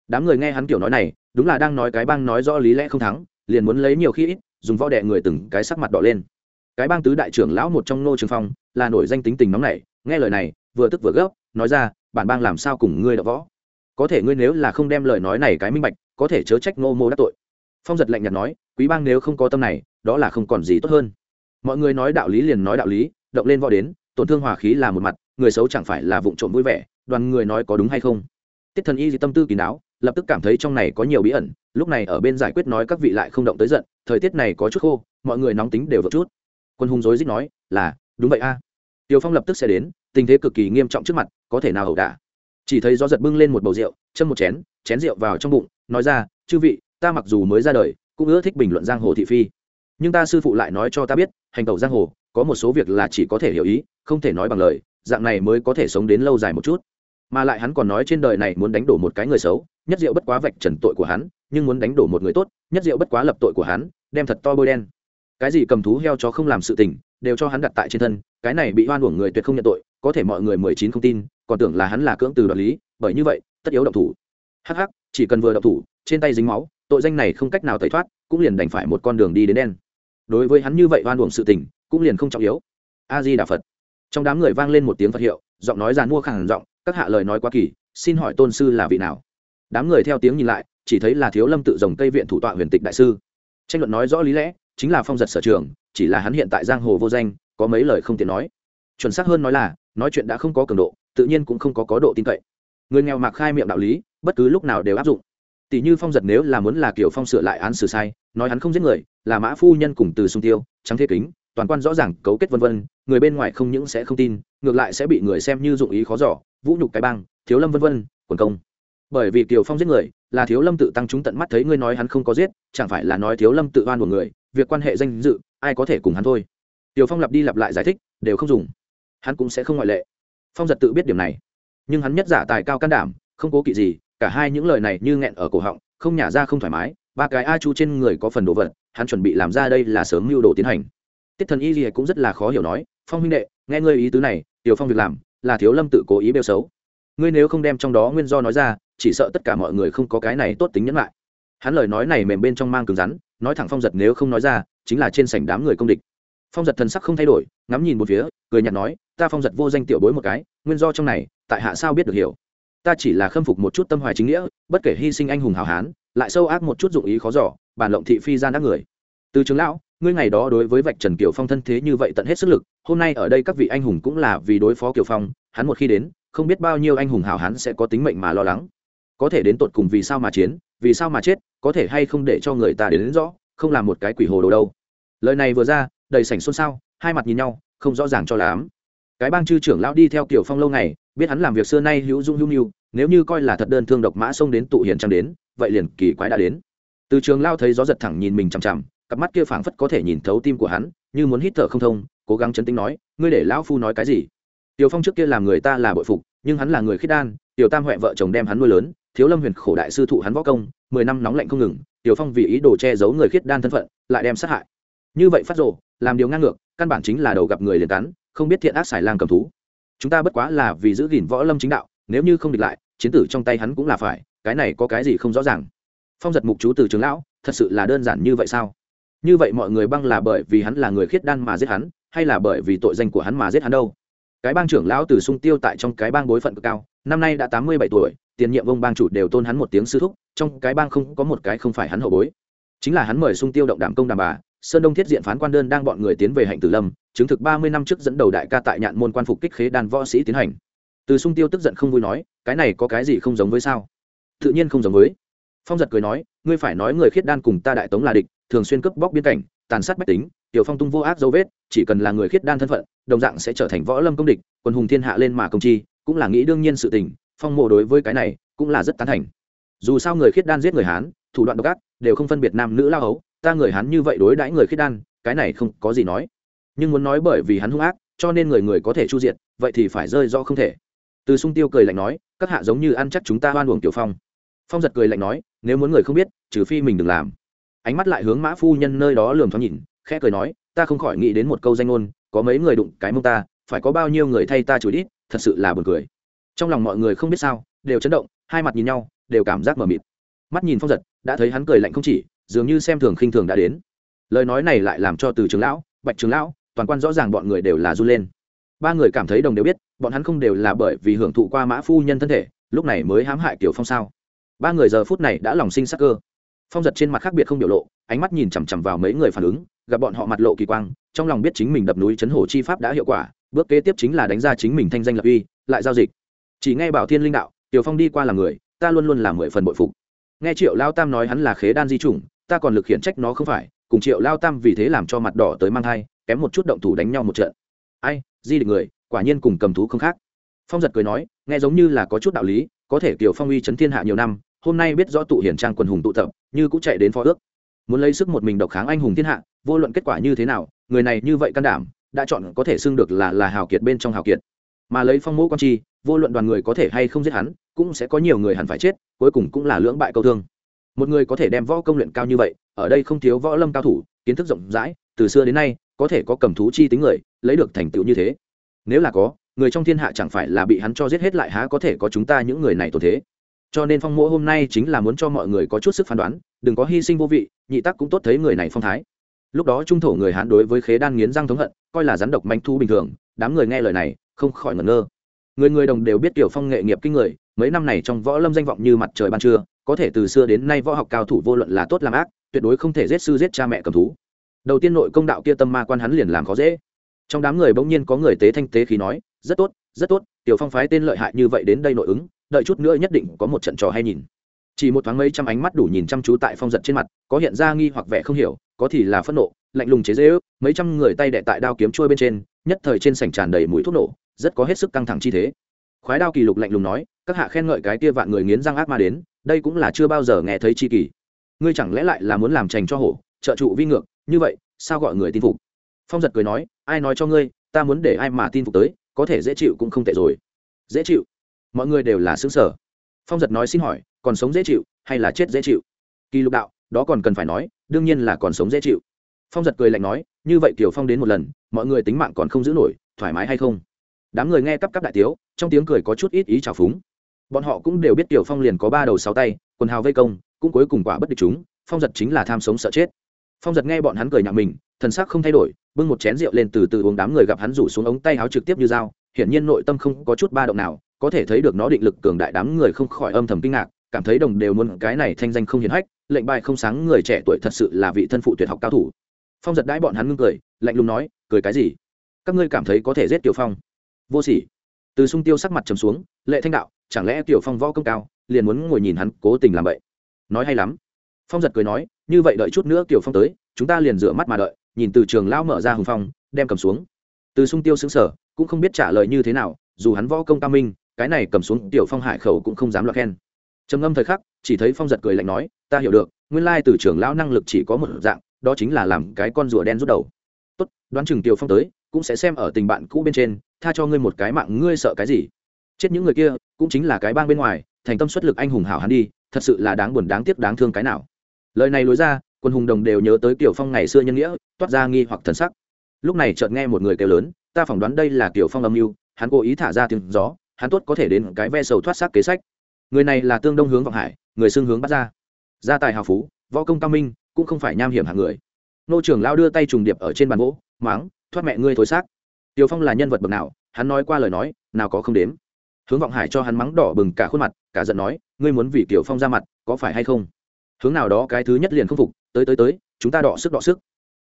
đám người nghe hắn kiểu nói này, đúng là đang nói cái bang nói rõ lý lẽ không thắng, liền muốn lấy nhiều khi ít, dùng võ đệ người từng cái sắc mặt đỏ lên. Cái bang tứ đại trưởng lão một trong nô trường phong, là nổi danh tính tình nóng nảy, nghe lời này, vừa tức vừa gấp, nói ra, bản bang làm sao cùng ngươi đã võ? Có thể ngươi nếu là không đem lời nói này cái minh bạch, có thể chớ trách nô mô đắc tội. Phong giật lạnh nhạt nói, quý bang nếu không có tâm này, đó là không còn gì tốt hơn. Mọi người nói đạo lý liền nói đạo lý, động lên võ đến, tổn thương hòa khí là một mặt, người xấu chẳng phải là vụng trộm vui vẻ, đoàn người nói có đúng hay không? Tiết thần y gì tâm tư kỳ đáo lập tức cảm thấy trong này có nhiều bí ẩn, lúc này ở bên giải quyết nói các vị lại không động tới giận, thời tiết này có chút khô, mọi người nóng tính đều vượt chút. Quân hùng dối dích nói, là, đúng vậy a. À. tiều phong lập tức sẽ đến, tình thế cực kỳ nghiêm trọng trước mặt, có thể nào ẩu đả? Chỉ thấy gió giật bưng lên một bầu rượu, châm một chén chén rượu vào trong bụng, nói ra, chư vị, ta mặc dù mới ra đời, cũng ưa thích bình luận giang hồ thị phi. Nhưng ta sư phụ lại nói cho ta biết, hành tẩu giang hồ, có một số việc là chỉ có thể hiểu ý, không thể nói bằng lời, dạng này mới có thể sống đến lâu dài một chút mà lại hắn còn nói trên đời này muốn đánh đổ một cái người xấu, nhất diệu bất quá vạch trần tội của hắn, nhưng muốn đánh đổ một người tốt, nhất diệu bất quá lập tội của hắn, đem thật to bôi đen. Cái gì cầm thú heo cho không làm sự tình, đều cho hắn đặt tại trên thân, cái này bị hoan uổng người tuyệt không nhận tội, có thể mọi người mười chín không tin, còn tưởng là hắn là cưỡng từ đoạt lý, bởi như vậy, tất yếu động thủ. Hh chỉ cần vừa động thủ, trên tay dính máu, tội danh này không cách nào tẩy thoát, cũng liền đành phải một con đường đi đến đen. Đối với hắn như vậy hoan uổng sự tình, cũng liền không trọng yếu. A di đà phật. Trong đám người vang lên một tiếng phật hiệu, giọng nói giàn mua khẳng giọng các hạ lời nói quá kỳ, xin hỏi tôn sư là vị nào? Đám người theo tiếng nhìn lại, chỉ thấy là thiếu lâm tự dòng tây viện thủ tọa huyền tịch đại sư. Tranh luận nói rõ lý lẽ, chính là phong giật sở trường, chỉ là hắn hiện tại giang hồ vô danh, có mấy lời không tiện nói. Chuẩn xác hơn nói là, nói chuyện đã không có cường độ, tự nhiên cũng không có có độ tin cậy. Người nghèo mạc khai miệng đạo lý, bất cứ lúc nào đều áp dụng. Tỷ như phong giật nếu là muốn là kiểu phong sửa lại án xử sai, nói hắn không giết người, là mã phu nhân cùng từ sung tiêu, trắng thế kính toàn quan rõ ràng, cấu kết vân vân, người bên ngoài không những sẽ không tin, ngược lại sẽ bị người xem như dụng ý khó giỏ vũ nhục cái bang, thiếu lâm vân vân, quần công. Bởi vì kiều phong giết người, là thiếu lâm tự tăng chúng tận mắt thấy ngươi nói hắn không có giết, chẳng phải là nói thiếu lâm tự oan của người, việc quan hệ danh dự, ai có thể cùng hắn thôi. Tiểu phong lặp đi lặp lại giải thích, đều không dùng. Hắn cũng sẽ không ngoại lệ. Phong giật tự biết điểm này. Nhưng hắn nhất giả tài cao can đảm, không cố kỵ gì, cả hai những lời này như nghẹn ở cổ họng, không nhả ra không thoải mái, ba cái a chu trên người có phần đồ vật, hắn chuẩn bị làm ra đây là sớm mưu đồ tiến hành tiết thần y gì cũng rất là khó hiểu nói, phong huynh đệ, nghe ngươi ý tứ này, tiểu phong việc làm, là thiếu lâm tự cố ý bêu xấu. Ngươi nếu không đem trong đó nguyên do nói ra, chỉ sợ tất cả mọi người không có cái này tốt tính nhẫn lại. Hắn lời nói này mềm bên trong mang cứng rắn, nói thẳng phong giật nếu không nói ra, chính là trên sảnh đám người công địch. Phong giật thần sắc không thay đổi, ngắm nhìn một phía, cười nhạt nói, ta phong giật vô danh tiểu bối một cái, nguyên do trong này, tại hạ sao biết được hiểu? Ta chỉ là khâm phục một chút tâm hoài chính nghĩa, bất kể hy sinh anh hùng hào hán, lại sâu ác một chút dụng ý khó giỏ bản lộng thị phi gian đắc người. Từ trường lão ngươi ngày đó đối với vạch trần kiều phong thân thế như vậy tận hết sức lực hôm nay ở đây các vị anh hùng cũng là vì đối phó kiều phong hắn một khi đến không biết bao nhiêu anh hùng hào hắn sẽ có tính mệnh mà lo lắng. Có thể đến tột cùng vì sao mà chiến vì sao mà chết có thể hay không để cho người ta đến, đến rõ không làm một cái quỷ hồ đồ đâu. Lời này vừa ra đầy sảnh xôn xao hai mặt nhìn nhau không rõ ràng cho lắm. Cái bang chư trưởng lão đi theo kiểu phong lâu ngày biết hắn làm việc xưa nay hữu dung hữu nhu nếu như coi là thật đơn thương độc mã xông đến tụ hiền trang đến vậy liền kỳ quái đã đến. Từ trường lao thấy gió giật thẳng nhìn mình chằm chằm cặp mắt kia phảng phất có thể nhìn thấu tim của hắn, như muốn hít thở không thông, cố gắng chấn tĩnh nói, ngươi để lão phu nói cái gì? Tiểu phong trước kia làm người ta là bội phục, nhưng hắn là người khiết đan, tiểu tam huệ vợ chồng đem hắn nuôi lớn, thiếu lâm huyền khổ đại sư thụ hắn võ công, mười năm nóng lạnh không ngừng, tiểu phong vì ý đồ che giấu người khiết đan thân phận, lại đem sát hại. Như vậy phát rộ làm điều ngang ngược, căn bản chính là đầu gặp người liền cắn không biết thiện ác xài lang cầm thú. Chúng ta bất quá là vì giữ gìn võ lâm chính đạo, nếu như không địch lại, chiến tử trong tay hắn cũng là phải, cái này có cái gì không rõ ràng. Phong giật mục chú từ trường lão, thật sự là đơn giản như vậy sao? Như vậy mọi người băng là bởi vì hắn là người khiết đan mà giết hắn, hay là bởi vì tội danh của hắn mà giết hắn đâu? Cái bang trưởng lão từ sung tiêu tại trong cái bang bối phận cực cao, năm nay đã tám mươi bảy tuổi, tiền nhiệm vông bang chủ đều tôn hắn một tiếng sư thúc, trong cái bang không có một cái không phải hắn hậu bối. Chính là hắn mời sung tiêu động đảm công đàm bà, sơn đông thiết diện phán quan đơn đang bọn người tiến về hạnh tử lâm, chứng thực ba mươi năm trước dẫn đầu đại ca tại nhạn môn quan phục kích khế đan võ sĩ tiến hành. Từ sung tiêu tức giận không vui nói, cái này có cái gì không giống với sao? Tự nhiên không giống với phong giật cười nói, ngươi phải nói người khiết đan cùng ta đại tống là địch, thường xuyên cướp bóc biên cảnh, tàn sát bách tính, tiểu phong tung vô ác dấu vết, chỉ cần là người khiết đan thân phận, đồng dạng sẽ trở thành võ lâm công địch, quân hùng thiên hạ lên mà công chi, cũng là nghĩ đương nhiên sự tình, phong mộ đối với cái này cũng là rất tán thành. Dù sao người khiết đan giết người hán, thủ đoạn độc ác, đều không phân biệt nam nữ lao hấu, ta người hán như vậy đối đãi người khiết đan, cái này không có gì nói. Nhưng muốn nói bởi vì hắn hung ác, cho nên người người có thể chu diện vậy thì phải rơi do không thể. Từ sung tiêu cười lạnh nói, các hạ giống như ăn chắc chúng ta hoan uổng tiểu phong phong giật cười lạnh nói, nếu muốn người không biết, trừ phi mình đừng làm. Ánh mắt lại hướng mã phu nhân nơi đó lườm thoáng nhìn, khẽ cười nói, ta không khỏi nghĩ đến một câu danh ngôn, có mấy người đụng cái mông ta, phải có bao nhiêu người thay ta chửi đít, thật sự là buồn cười. Trong lòng mọi người không biết sao, đều chấn động, hai mặt nhìn nhau, đều cảm giác mờ mịt. Mắt nhìn phong giật, đã thấy hắn cười lạnh không chỉ, dường như xem thường khinh thường đã đến. Lời nói này lại làm cho từ trường lão, bạch trường lão, toàn quan rõ ràng bọn người đều là run lên. Ba người cảm thấy đồng đều biết, bọn hắn không đều là bởi vì hưởng thụ qua mã phu nhân thân thể, lúc này mới hãm hại tiểu phong sao? Ba người giờ phút này đã lòng sinh sắc cơ. Phong giật trên mặt khác biệt không biểu lộ, ánh mắt nhìn chằm chằm vào mấy người phản ứng, gặp bọn họ mặt lộ kỳ quang, trong lòng biết chính mình đập núi chấn hổ chi pháp đã hiệu quả, bước kế tiếp chính là đánh ra chính mình thanh danh lập uy, lại giao dịch. Chỉ nghe bảo thiên linh đạo, tiểu phong đi qua là người, ta luôn luôn là mười phần bội phục. Nghe triệu lao tam nói hắn là khế đan di chủng, ta còn lực khiển trách nó không phải, cùng triệu lao tam vì thế làm cho mặt đỏ tới mang thai, kém một chút động thủ đánh nhau một trận. Ai, di được người, quả nhiên cùng cầm thú không khác. Phong giật cười nói, nghe giống như là có chút đạo lý có thể kiều phong uy chấn thiên hạ nhiều năm, hôm nay biết rõ tụ hiển trang quần hùng tụ tập, như cũng chạy đến phó ước. Muốn lấy sức một mình độc kháng anh hùng thiên hạ, vô luận kết quả như thế nào, người này như vậy can đảm, đã chọn có thể xưng được là là hào kiệt bên trong hào kiệt. Mà lấy phong mẫu quan chi vô luận đoàn người có thể hay không giết hắn, cũng sẽ có nhiều người hẳn phải chết, cuối cùng cũng là lưỡng bại câu thương. Một người có thể đem võ công luyện cao như vậy, ở đây không thiếu võ lâm cao thủ, kiến thức rộng rãi, từ xưa đến nay, có thể có cầm thú chi tính người, lấy được thành tựu như thế. Nếu là có người trong thiên hạ chẳng phải là bị hắn cho giết hết lại há có thể có chúng ta những người này tổn thế. Cho nên phong mỗ hôm nay chính là muốn cho mọi người có chút sức phán đoán, đừng có hy sinh vô vị, nhị tắc cũng tốt thấy người này phong thái. Lúc đó trung thổ người hán đối với khế đan nghiến răng thống hận, coi là rắn độc manh thu bình thường, đám người nghe lời này, không khỏi ngẩn ngơ. Người người đồng đều biết tiểu phong nghệ nghiệp kinh người, mấy năm này trong võ lâm danh vọng như mặt trời ban trưa, có thể từ xưa đến nay võ học cao thủ vô luận là tốt làm ác, tuyệt đối không thể giết sư giết cha mẹ cầm thú. Đầu tiên nội công đạo kia tâm ma quan hắn liền làm khó dễ. Trong đám người bỗng nhiên có người tế thanh tế khí nói rất tốt rất tốt, tiểu phong phái tên lợi hại như vậy đến đây nội ứng, đợi chút nữa nhất định có một trận trò hay nhìn. Chỉ một thoáng mấy trăm ánh mắt đủ nhìn chăm chú tại phong giật trên mặt, có hiện ra nghi hoặc vẻ không hiểu, có thì là phẫn nộ, lạnh lùng chế dễ ước mấy trăm người tay đệ tại đao kiếm trôi bên trên, nhất thời trên sảnh tràn đầy mũi thuốc nổ, rất có hết sức căng thẳng chi thế. Khoái đao kỳ lục lạnh lùng nói, các hạ khen ngợi cái kia vạn người nghiến răng ác ma đến, đây cũng là chưa bao giờ nghe thấy chi kỳ. Ngươi chẳng lẽ lại là muốn làm trành cho hổ, trợ trụ vi ngược, như vậy, sao gọi người tin phục? Phong giật cười nói, ai nói cho ngươi, ta muốn để ai mà tin phục tới có thể dễ chịu cũng không tệ rồi. Dễ chịu? Mọi người đều là xứng sở phong giật nói xin hỏi, còn sống dễ chịu hay là chết dễ chịu? Kỳ lục đạo, đó còn cần phải nói, đương nhiên là còn sống dễ chịu. Phong giật cười lạnh nói, như vậy kiều phong đến một lần, mọi người tính mạng còn không giữ nổi, thoải mái hay không? Đám người nghe cắp cắp đại tiếu, trong tiếng cười có chút ít ý trào phúng. Bọn họ cũng đều biết tiểu phong liền có ba đầu sáu tay, quần hào vây công, cũng cuối cùng quả bất địch chúng, phong giật chính là tham sống sợ chết. Phong giật nghe bọn hắn cười nhạo mình, thần sắc không thay đổi bưng một chén rượu lên từ từ uống đám người gặp hắn rủ xuống ống tay áo trực tiếp như dao, hiển nhiên nội tâm không có chút ba động nào, có thể thấy được nó định lực cường đại đám người không khỏi âm thầm kinh ngạc, cảm thấy đồng đều muốn cái này thanh danh không hiển hách, lệnh bài không sáng người trẻ tuổi thật sự là vị thân phụ tuyệt học cao thủ. Phong giật đãi bọn hắn ngưng cười, lạnh lùng nói, cười cái gì? Các ngươi cảm thấy có thể giết tiểu phong? Vô sỉ. Từ sung tiêu sắc mặt trầm xuống, lệ thanh đạo, chẳng lẽ tiểu phong võ công cao, liền muốn ngồi nhìn hắn cố tình làm vậy? Nói hay lắm. Phong giật cười nói, như vậy đợi chút nữa tiểu phong tới, chúng ta liền rửa mắt mà đợi nhìn từ trường lão mở ra hùng phong, đem cầm xuống. Từ sung tiêu xứng sở cũng không biết trả lời như thế nào, dù hắn võ công tam minh, cái này cầm xuống tiểu phong hải khẩu cũng không dám lo khen. Trầm ngâm thời khắc, chỉ thấy phong giật cười lạnh nói, ta hiểu được, nguyên lai từ trường lão năng lực chỉ có một dạng, đó chính là làm cái con rùa đen rút đầu. Tốt, đoán chừng tiểu phong tới, cũng sẽ xem ở tình bạn cũ bên trên, tha cho ngươi một cái mạng, ngươi sợ cái gì? Chết những người kia, cũng chính là cái bang bên ngoài, thành tâm xuất lực anh hùng hảo hắn đi, thật sự là đáng buồn, đáng tiếc, đáng thương cái nào. Lời này lối ra, quân hùng đồng đều nhớ tới tiểu phong ngày xưa nhân nghĩa toát ra nghi hoặc thần sắc. Lúc này chợt nghe một người kêu lớn, ta phỏng đoán đây là tiểu phong âm mưu, hắn cố ý thả ra tiếng gió, hắn tốt có thể đến cái ve sầu thoát xác kế sách. Người này là tương đông hướng vọng hải, người xưng hướng bắt ra. Gia tài hào phú, võ công cao minh, cũng không phải nham hiểm hạng người. Nô trưởng lao đưa tay trùng điệp ở trên bàn gỗ máng thoát mẹ ngươi thối xác. Tiểu phong là nhân vật bậc nào, hắn nói qua lời nói, nào có không đếm. Hướng vọng hải cho hắn mắng đỏ bừng cả khuôn mặt, cả giận nói, ngươi muốn vì tiểu phong ra mặt, có phải hay không? Hướng nào đó cái thứ nhất liền không phục, tới tới tới, chúng ta đọ sức đọ sức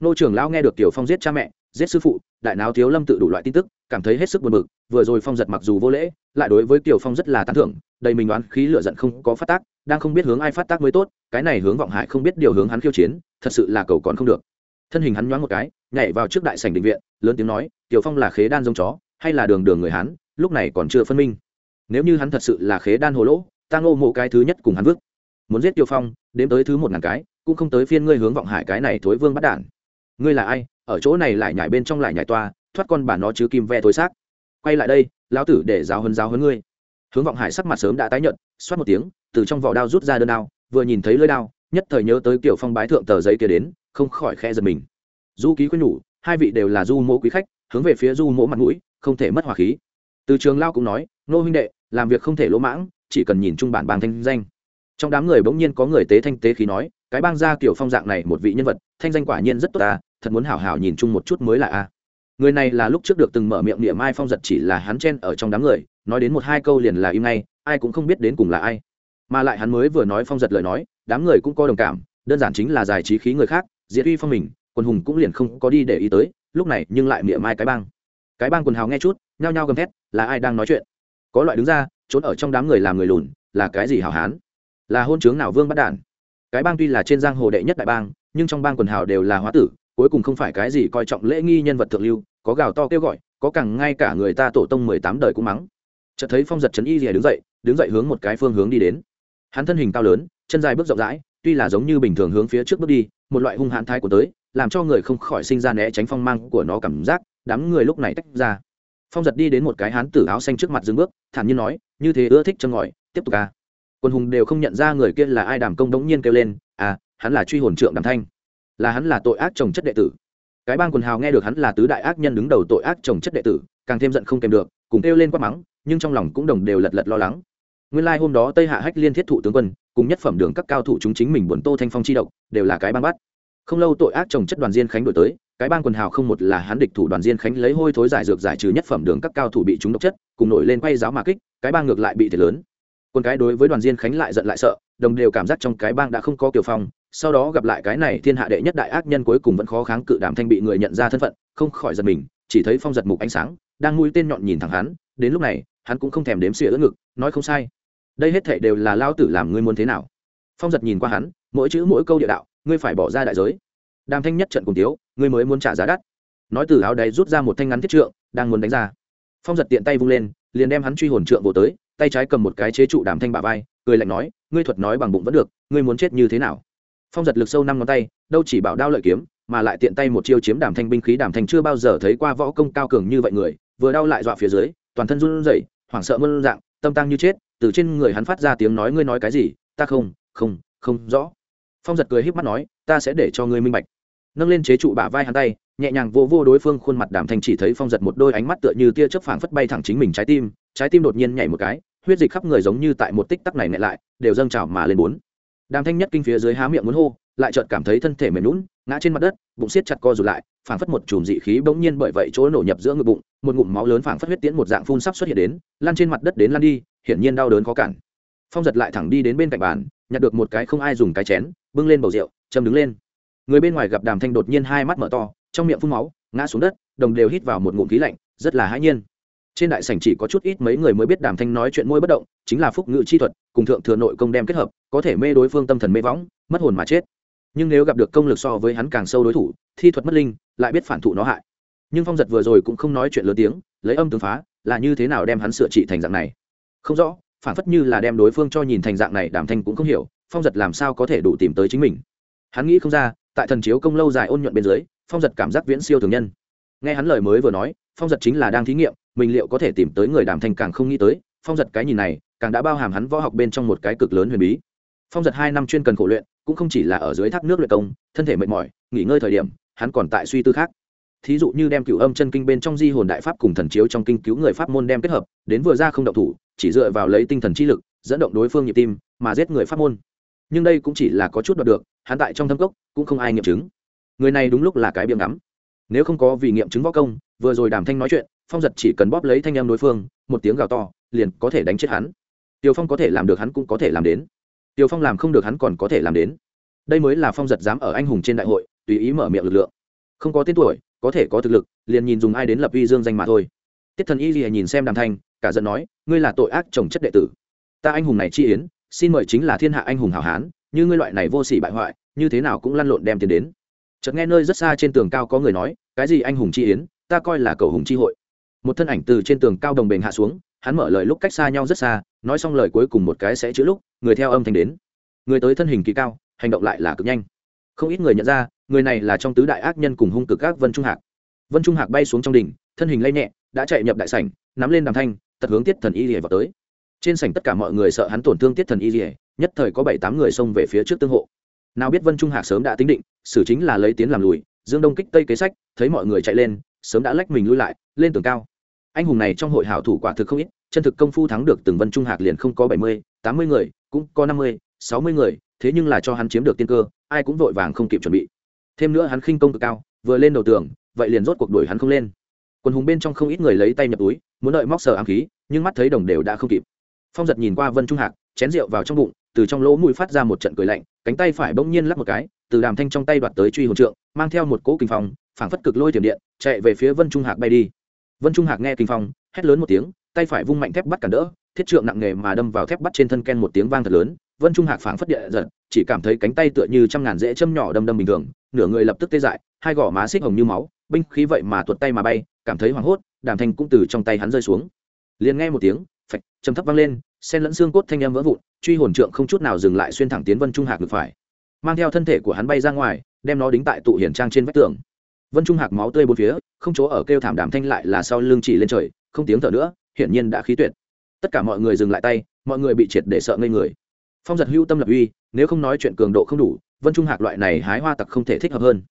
nô trưởng lão nghe được tiểu phong giết cha mẹ, giết sư phụ, đại náo thiếu lâm tự đủ loại tin tức, cảm thấy hết sức buồn bực, vừa rồi phong giật mặc dù vô lễ, lại đối với tiểu phong rất là tán thưởng, đầy mình đoán khí lựa giận không có phát tác, đang không biết hướng ai phát tác mới tốt, cái này hướng vọng hải không biết điều hướng hắn khiêu chiến, thật sự là cầu còn không được. Thân hình hắn nhoáng một cái, nhảy vào trước đại sảnh định viện, lớn tiếng nói, tiểu phong là khế đan giống chó, hay là đường đường người hắn lúc này còn chưa phân minh. Nếu như hắn thật sự là khế đan hồ lỗ, ta ngô mộ cái thứ nhất cùng hắn vứt. Muốn giết tiêu phong, đếm tới thứ một ngàn cái, cũng không tới phiên ngươi hướng vọng hải cái này thối vương bắt đản ngươi là ai, ở chỗ này lại nhảy bên trong lại nhảy toa, thoát con bà nó chứ kim ve thối xác. Quay lại đây, lão tử để giáo hấn giáo hấn ngươi. Hướng vọng hải sắc mặt sớm đã tái nhận xoát một tiếng, từ trong vỏ đao rút ra đơn đao, vừa nhìn thấy lưỡi đao, nhất thời nhớ tới kiểu phong bái thượng tờ giấy kia đến, không khỏi khe giật mình. Du ký khuyên nhủ, hai vị đều là du mỗ quý khách, hướng về phía du mỗ mặt mũi, không thể mất hòa khí. Từ trường lao cũng nói, nô huynh đệ, làm việc không thể lỗ mãng, chỉ cần nhìn chung bản bang thanh danh. Trong đám người bỗng nhiên có người tế thanh tế khí nói, cái bang gia kiểu phong dạng này một vị nhân vật, thanh danh quả nhiên rất tốt ta thật muốn hảo hảo nhìn chung một chút mới là a. Người này là lúc trước được từng mở miệng niệm mai phong giật chỉ là hắn chen ở trong đám người, nói đến một hai câu liền là im ngay, ai cũng không biết đến cùng là ai. Mà lại hắn mới vừa nói phong giật lời nói, đám người cũng có đồng cảm, đơn giản chính là giải trí khí người khác diệt uy phong mình, quần hùng cũng liền không có đi để ý tới, lúc này nhưng lại miệng mai cái bang. Cái bang quần hào nghe chút, nhao nhao gầm thét, là ai đang nói chuyện? Có loại đứng ra, trốn ở trong đám người làm người lùn, là cái gì hảo hán? Là hôn chướng nào vương bắt đản? Cái bang tuy là trên giang hồ đệ nhất đại bang, nhưng trong bang quần hào đều là hóa tử cuối cùng không phải cái gì coi trọng lễ nghi nhân vật thượng lưu, có gào to kêu gọi, có càng ngay cả người ta tổ tông mười tám đời cũng mắng. Chợt thấy phong giật trấn y rìa đứng dậy đứng dậy hướng một cái phương hướng đi đến. Hắn thân hình cao lớn, chân dài bước rộng rãi, tuy là giống như bình thường hướng phía trước bước đi, một loại hung hãn thái của tới, làm cho người không khỏi sinh ra né tránh phong mang của nó cảm giác, đám người lúc này tách ra. Phong giật đi đến một cái hán tử áo xanh trước mặt dừng bước, thản nhiên nói, như thế ưa thích chân ngòi, tiếp tục ca. Quân hùng đều không nhận ra người kia là ai, đàm công đống nhiên kêu lên à hắn là truy hồn trượng đàm thanh là hắn là tội ác trồng chất đệ tử. Cái bang quần hào nghe được hắn là tứ đại ác nhân đứng đầu tội ác trồng chất đệ tử, càng thêm giận không kèm được, cùng kêu lên quát mắng, nhưng trong lòng cũng đồng đều lật lật lo lắng. Nguyên lai hôm đó tây hạ hách liên thiết thụ tướng quân, cùng nhất phẩm đường các cao thủ chúng chính mình buồn tô thanh phong chi độc, đều là cái bang bắt. Không lâu tội ác trồng chất đoàn diên khánh đổi tới, cái bang quần hào không một là hắn địch thủ đoàn diên khánh lấy hôi thối giải dược giải trừ nhất phẩm đường các cao thủ bị chúng độc chất, cùng nổi lên quay giáo mà kích, cái bang ngược lại bị thiệt lớn. Quân cái đối với đoàn diên khánh lại giận lại sợ, đồng đều cảm giác trong cái bang đã không có kiều phong sau đó gặp lại cái này thiên hạ đệ nhất đại ác nhân cuối cùng vẫn khó kháng cự đàm thanh bị người nhận ra thân phận, không khỏi giật mình, chỉ thấy phong giật mục ánh sáng, đang nuôi tên nhọn nhìn thẳng hắn, đến lúc này, hắn cũng không thèm đếm xỉa ớt ngực, nói không sai. Đây hết thệ đều là lao tử làm ngươi muốn thế nào? Phong giật nhìn qua hắn, mỗi chữ mỗi câu địa đạo, ngươi phải bỏ ra đại giới. Đàm thanh nhất trận cùng tiếu ngươi mới muốn trả giá đắt. Nói từ áo đáy rút ra một thanh ngắn thiết trượng, đang muốn đánh ra. Phong giật tiện tay vung lên, liền đem hắn truy hồn trượng vô tới, tay trái cầm một cái chế trụ đàm thanh bả vai, cười lạnh nói, ngươi thuật nói bằng bụng vẫn được, ngươi muốn chết như thế nào? Phong giật lực sâu năm ngón tay, đâu chỉ bảo đao lợi kiếm, mà lại tiện tay một chiêu chiếm đàm thanh binh khí đàm thanh chưa bao giờ thấy qua võ công cao cường như vậy người, vừa đau lại dọa phía dưới, toàn thân run rẩy, hoảng sợ mơn dạng, tâm tăng như chết, từ trên người hắn phát ra tiếng nói ngươi nói cái gì, ta không không không rõ. Phong giật cười híp mắt nói, ta sẽ để cho ngươi minh bạch. Nâng lên chế trụ bả vai hắn tay, nhẹ nhàng vô vô đối phương khuôn mặt đàm thanh chỉ thấy phong giật một đôi ánh mắt tựa như tia chớp phảng phất bay thẳng chính mình trái tim trái tim đột nhiên nhảy một cái, huyết dịch khắp người giống như tại một tích tắc này nhẹ lại, đều dâng trào mà lên bốn đàm thanh nhất kinh phía dưới há miệng muốn hô, lại chợt cảm thấy thân thể mềm lún ngã trên mặt đất, bụng siết chặt co rụt lại, phảng phất một chùm dị khí bỗng nhiên bởi vậy chỗ nổ nhập giữa ngực bụng, một ngụm máu lớn phảng phất huyết tiễn một dạng phun sắp xuất hiện đến lan trên mặt đất đến lan đi, hiển nhiên đau đớn khó cản. Phong giật lại thẳng đi đến bên cạnh bàn, nhặt được một cái không ai dùng cái chén, bưng lên bầu rượu, châm đứng lên. Người bên ngoài gặp đàm thanh đột nhiên hai mắt mở to, trong miệng phun máu, ngã xuống đất, đồng đều hít vào một ngụm khí lạnh, rất là hãi nhiên trên đại sảnh chỉ có chút ít mấy người mới biết đàm thanh nói chuyện môi bất động, chính là phúc ngự chi thuật, cùng thượng thừa nội công đem kết hợp, có thể mê đối phương tâm thần mê võng, mất hồn mà chết. Nhưng nếu gặp được công lực so với hắn càng sâu đối thủ, thi thuật mất linh, lại biết phản thụ nó hại. Nhưng phong giật vừa rồi cũng không nói chuyện lớn tiếng, lấy âm tướng phá, là như thế nào đem hắn sửa trị thành dạng này? Không rõ, phản phất như là đem đối phương cho nhìn thành dạng này, đàm thanh cũng không hiểu, phong giật làm sao có thể đủ tìm tới chính mình? Hắn nghĩ không ra, tại thần chiếu công lâu dài ôn nhuận bên dưới, phong giật cảm giác viễn siêu thường nhân. Nghe hắn lời mới vừa nói phong giật chính là đang thí nghiệm, mình liệu có thể tìm tới người đàm thanh càng không nghĩ tới, phong giật cái nhìn này, càng đã bao hàm hắn võ học bên trong một cái cực lớn huyền bí. Phong giật hai năm chuyên cần khổ luyện, cũng không chỉ là ở dưới thác nước luyện công, thân thể mệt mỏi, nghỉ ngơi thời điểm, hắn còn tại suy tư khác. Thí dụ như đem cửu âm chân kinh bên trong di hồn đại pháp cùng thần chiếu trong kinh cứu người pháp môn đem kết hợp, đến vừa ra không động thủ, chỉ dựa vào lấy tinh thần chi lực, dẫn động đối phương nhịp tim, mà giết người pháp môn. Nhưng đây cũng chỉ là có chút đoạt được, hắn tại trong thâm cốc, cũng không ai nghiệm chứng. Người này đúng lúc là cái biếng ngắm nếu không có vì nghiệm chứng võ công, vừa rồi đàm thanh nói chuyện, phong giật chỉ cần bóp lấy thanh em đối phương, một tiếng gào to, liền có thể đánh chết hắn. Tiều phong có thể làm được hắn cũng có thể làm đến. Tiều phong làm không được hắn còn có thể làm đến. Đây mới là phong giật dám ở anh hùng trên đại hội, tùy ý mở miệng lực lượng. Không có tên tuổi, có thể có thực lực, liền nhìn dùng ai đến lập uy dương danh mà thôi. Tiết thần y gì nhìn xem đàm thanh, cả giận nói, ngươi là tội ác chồng chất đệ tử. Ta anh hùng này chi yến, xin mời chính là thiên hạ anh hùng hảo hán, như ngươi loại này vô sỉ bại hoại, như thế nào cũng lăn lộn đem tiền đến chợt nghe nơi rất xa trên tường cao có người nói, cái gì anh hùng chi yến, ta coi là cầu hùng chi hội. Một thân ảnh từ trên tường cao đồng bền hạ xuống, hắn mở lời lúc cách xa nhau rất xa, nói xong lời cuối cùng một cái sẽ chữ lúc, người theo âm thanh đến. Người tới thân hình kỳ cao, hành động lại là cực nhanh. Không ít người nhận ra, người này là trong tứ đại ác nhân cùng hung cực các vân trung hạc. Vân trung hạc bay xuống trong đỉnh, thân hình lay nhẹ, đã chạy nhập đại sảnh, nắm lên đàm thanh, tật hướng tiết thần y rỉa vào tới. Trên sảnh tất cả mọi người sợ hắn tổn thương tiết thần y rỉa nhất thời có bảy tám người xông về phía trước tương hộ nào biết vân trung hạc sớm đã tính định, xử chính là lấy tiến làm lùi, dương đông kích tây kế sách, thấy mọi người chạy lên, sớm đã lách mình lui lại, lên tường cao. Anh hùng này trong hội hảo thủ quả thực không ít, chân thực công phu thắng được từng vân trung hạc liền không có bảy mươi, tám mươi người, cũng có năm mươi, sáu mươi người, thế nhưng là cho hắn chiếm được tiên cơ, ai cũng vội vàng không kịp chuẩn bị. Thêm nữa hắn khinh công cực cao, vừa lên đầu tường, vậy liền rốt cuộc đuổi hắn không lên. Quần hùng bên trong không ít người lấy tay nhập túi, muốn đợi móc sờ ám khí, nhưng mắt thấy đồng đều đã không kịp. Phong giật nhìn qua vân trung hạc, chén rượu vào trong bụng, từ trong lỗ mũi phát ra một trận cười lạnh cánh tay phải bỗng nhiên lắp một cái từ đàm thanh trong tay đoạt tới truy hồn trượng mang theo một cỗ kinh phòng, phảng phất cực lôi tiềm điện chạy về phía vân trung hạc bay đi. Vân trung hạc nghe kinh phong hét lớn một tiếng tay phải vung mạnh thép bắt cản đỡ thiết trượng nặng nề mà đâm vào thép bắt trên thân ken một tiếng vang thật lớn vân trung hạc phảng phất địa giật chỉ cảm thấy cánh tay tựa như trăm ngàn rễ châm nhỏ đâm đâm bình thường nửa người lập tức tê dại hai gò má xích hồng như máu binh khí vậy mà tuột tay mà bay cảm thấy hoảng hốt đàm thanh cũng từ trong tay hắn rơi xuống. Liền nghe một tiếng phạch trầm thấp vang lên sen lẫn xương cốt thanh em vỡ vụn, truy hồn trượng không chút nào dừng lại xuyên thẳng tiến vân trung hạc ngược phải. Mang theo thân thể của hắn bay ra ngoài, đem nó đính tại tụ hiển trang trên vách tường. Vân trung hạc máu tươi bốn phía, không chỗ ở kêu thảm đàm thanh lại là sau lưng chỉ lên trời, không tiếng thở nữa, hiển nhiên đã khí tuyệt. Tất cả mọi người dừng lại tay, mọi người bị triệt để sợ ngây người. Phong giật hưu tâm lập uy, nếu không nói chuyện cường độ không đủ, vân trung hạc loại này hái hoa tặc không thể thích hợp hơn.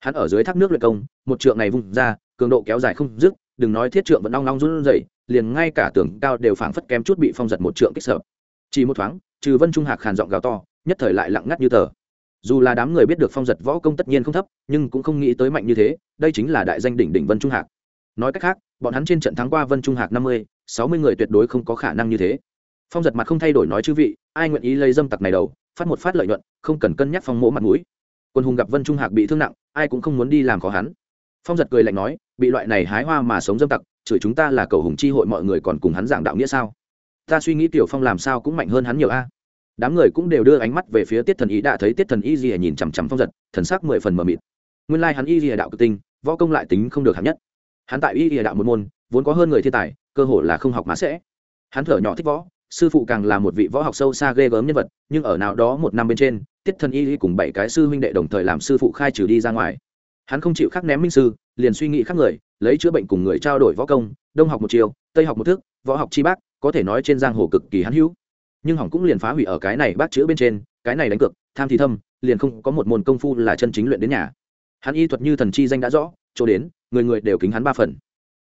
Hắn ở dưới thác nước luyện công, một trượng này vung ra, cường độ kéo dài không dứt, đừng nói thiết trượng vẫn long long run rẩy liền ngay cả tường cao đều phảng phất kém chút bị phong giật một trượng kích sợ. Chỉ một thoáng, trừ vân trung hạc khàn giọng gào to, nhất thời lại lặng ngắt như tờ. Dù là đám người biết được phong giật võ công tất nhiên không thấp, nhưng cũng không nghĩ tới mạnh như thế, đây chính là đại danh đỉnh đỉnh vân trung hạc. Nói cách khác, bọn hắn trên trận thắng qua vân trung hạc năm mươi, sáu mươi người tuyệt đối không có khả năng như thế. Phong giật mặt không thay đổi nói chư vị, ai nguyện ý lấy dâm tặc này đầu, phát một phát lợi nhuận, không cần cân nhắc phong mỗ mặt mũi. Quân hùng gặp vân trung hạc bị thương nặng, ai cũng không muốn đi làm khó hắn. Phong giật cười lạnh nói, bị loại này hái hoa mà sống dâm tặc chửi chúng ta là cầu hùng chi hội mọi người còn cùng hắn giảng đạo nghĩa sao? Ta suy nghĩ tiểu phong làm sao cũng mạnh hơn hắn nhiều a. Đám người cũng đều đưa ánh mắt về phía tiết thần ý đã thấy tiết thần y gì nhìn chằm chằm phong giật, thần sắc mười phần mờ mịt. Nguyên lai hắn y gì đạo cực tinh, võ công lại tính không được hạng nhất. Hắn tại y gì đạo một môn, vốn có hơn người thiên tài, cơ hội là không học mà sẽ. Hắn thở nhỏ thích võ, sư phụ càng là một vị võ học sâu xa ghê gớm nhân vật, nhưng ở nào đó một năm bên trên, tiết thần y cùng bảy cái sư huynh đệ đồng thời làm sư phụ khai trừ đi ra ngoài. Hắn không chịu khắc ném minh sư, liền suy nghĩ khác người lấy chữa bệnh cùng người trao đổi võ công, đông học một chiều, tây học một thức, võ học chi bác, có thể nói trên giang hồ cực kỳ hãn hữu. Nhưng hỏng cũng liền phá hủy ở cái này bác chữa bên trên, cái này đánh cược, tham thì thâm, liền không có một môn công phu là chân chính luyện đến nhà. Hắn y thuật như thần chi danh đã rõ, chỗ đến, người người đều kính hắn ba phần.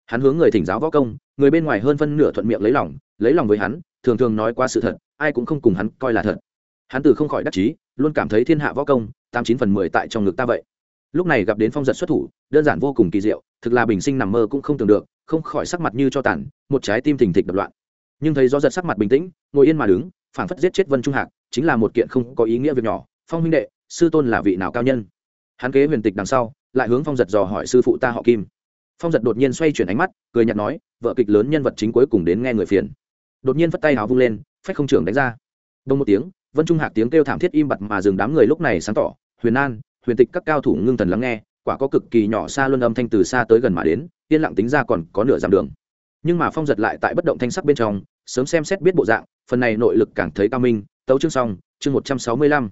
Hắn hướng người thỉnh giáo võ công, người bên ngoài hơn phân nửa thuận miệng lấy lòng lấy lòng với hắn, thường thường nói qua sự thật, ai cũng không cùng hắn coi là thật. Hắn từ không khỏi đắc chí, luôn cảm thấy thiên hạ võ công, tám chín phần mười tại trong ngực ta vậy. Lúc này gặp đến phong giật xuất thủ, đơn giản vô cùng kỳ diệu thực là bình sinh nằm mơ cũng không tưởng được, không khỏi sắc mặt như cho tàn, một trái tim thình thịch đập loạn. Nhưng thấy do giật sắc mặt bình tĩnh, ngồi yên mà đứng, phảng phất giết chết vân trung hạc, chính là một kiện không có ý nghĩa việc nhỏ. Phong huynh đệ, sư tôn là vị nào cao nhân? Hắn kế huyền tịch đằng sau, lại hướng phong giật dò hỏi sư phụ ta họ kim. Phong giật đột nhiên xoay chuyển ánh mắt, cười nhạt nói, vợ kịch lớn nhân vật chính cuối cùng đến nghe người phiền. Đột nhiên vất tay hào vung lên, phách không trưởng đánh ra. Đông một tiếng, vân trung hạc tiếng kêu thảm thiết im bặt mà dừng đám người lúc này sáng tỏ, huyền an, huyền tịch các cao thủ ngưng thần lắng nghe quả có cực kỳ nhỏ xa luân âm thanh từ xa tới gần mà đến, yên lặng tính ra còn có nửa dặm đường. Nhưng mà phong giật lại tại bất động thanh sắc bên trong, sớm xem xét biết bộ dạng, phần này nội lực càng thấy cao minh. Tấu chương xong, chương một trăm sáu mươi lăm.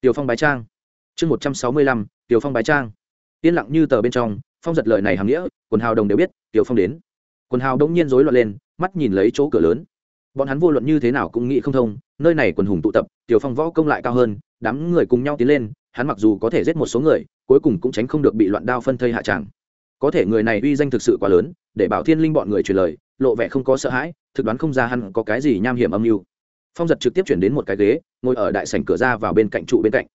Tiểu phong bái trang. Chương một trăm sáu mươi lăm, tiểu phong bái trang. Yên lặng như tờ bên trong, phong giật lời này hàm nghĩa, quần hào đồng đều biết, tiểu phong đến. Quần hào đống nhiên rối loạn lên, mắt nhìn lấy chỗ cửa lớn. Bọn hắn vô luận như thế nào cũng nghĩ không thông, nơi này quần hùng tụ tập, tiểu phong võ công lại cao hơn, đám người cùng nhau tiến lên hắn mặc dù có thể giết một số người, cuối cùng cũng tránh không được bị loạn đao phân thây hạ tràng. Có thể người này uy danh thực sự quá lớn, để bảo thiên linh bọn người truyền lời, lộ vẻ không có sợ hãi, thực đoán không ra hắn có cái gì nham hiểm âm mưu. Phong giật trực tiếp chuyển đến một cái ghế, ngồi ở đại sảnh cửa ra vào bên cạnh trụ bên cạnh.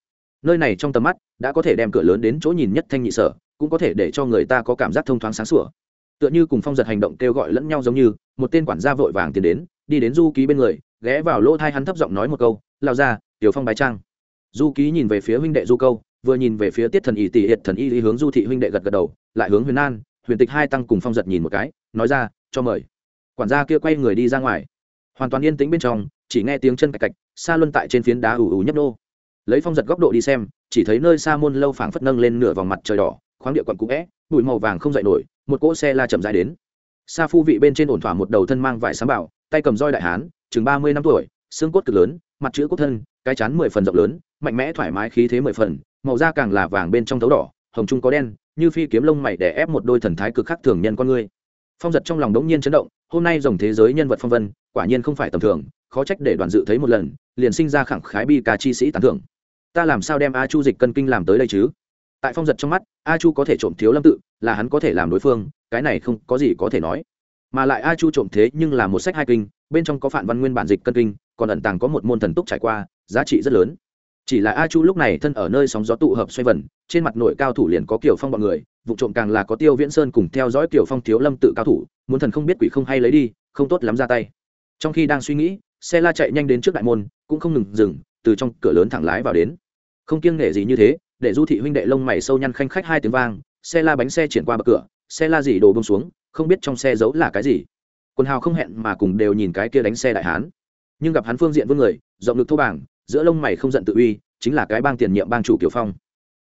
Nơi này trong tầm mắt, đã có thể đem cửa lớn đến chỗ nhìn nhất thanh nhị sở, cũng có thể để cho người ta có cảm giác thông thoáng sáng sủa. Tựa như cùng phong giật hành động kêu gọi lẫn nhau giống như, một tên quản gia vội vàng tiến đến, đi đến du ký bên người, ghé vào lỗ thai hắn thấp giọng nói một câu lao ra tiểu phong bái trang du ký nhìn về phía huynh đệ du câu, vừa nhìn về phía tiết thần y tỷ hiệt thần y lý hướng du thị huynh đệ gật gật đầu, lại hướng huyền an, huyền tịch hai tăng cùng phong giật nhìn một cái, nói ra, cho mời. Quản gia kia quay người đi ra ngoài. Hoàn toàn yên tĩnh bên trong, chỉ nghe tiếng chân cạch cạch xa luân tại trên phiến đá ủ ủ nhấp nô. Lấy phong giật góc độ đi xem, chỉ thấy nơi xa môn lâu phảng phất nâng lên nửa vòng mặt trời đỏ, khoáng địa quận cũ vẽ bụi màu vàng không dậy nổi, một cỗ xe la chậm dài đến. Xa phu vị bên trên ổn thỏa một đầu thân mang vải sám bảo, tay cầm roi đại hán, chừng ba mươi năm tuổi, xương cốt cực lớn, mặt chữ quốc thân, cái chán mười phần rộng lớn mạnh mẽ thoải mái khí thế mười phần, màu da càng là vàng bên trong thấu đỏ, hồng trung có đen, như phi kiếm lông mày để ép một đôi thần thái cực khắc thường nhân con người phong giật trong lòng đống nhiên chấn động, hôm nay dòng thế giới nhân vật phong vân, quả nhiên không phải tầm thường, khó trách để đoàn dự thấy một lần, liền sinh ra khẳng khái bi ca chi sĩ tán thưởng. Ta làm sao đem a chu dịch cân kinh làm tới đây chứ? Tại phong giật trong mắt, a chu có thể trộm thiếu lâm tự, là hắn có thể làm đối phương, cái này không có gì có thể nói. Mà lại a chu trộm thế nhưng là một sách hai kinh, bên trong có phản văn nguyên bản dịch cân kinh, còn ẩn tàng có một môn thần túc trải qua, giá trị rất lớn chỉ là a chu lúc này thân ở nơi sóng gió tụ hợp xoay vần, trên mặt nội cao thủ liền có kiểu phong bọn người, vụ trộm càng là có tiêu viễn sơn cùng theo dõi kiểu phong thiếu lâm tự cao thủ, muốn thần không biết quỷ không hay lấy đi, không tốt lắm ra tay. Trong khi đang suy nghĩ, xe la chạy nhanh đến trước đại môn, cũng không ngừng dừng, từ trong cửa lớn thẳng lái vào đến. Không kiêng nể gì như thế, để du thị huynh đệ lông mày sâu nhăn khanh khách hai tiếng vang, xe la bánh xe chuyển qua bậc cửa, xe la dì đồ bông xuống, không biết trong xe giấu là cái gì. Quần hào không hẹn mà cùng đều nhìn cái kia đánh xe đại hán. Nhưng gặp hắn phương diện vương người rộng lực thô bảng giữa lông mày không giận tự uy, chính là cái bang tiền nhiệm bang chủ kiều phong.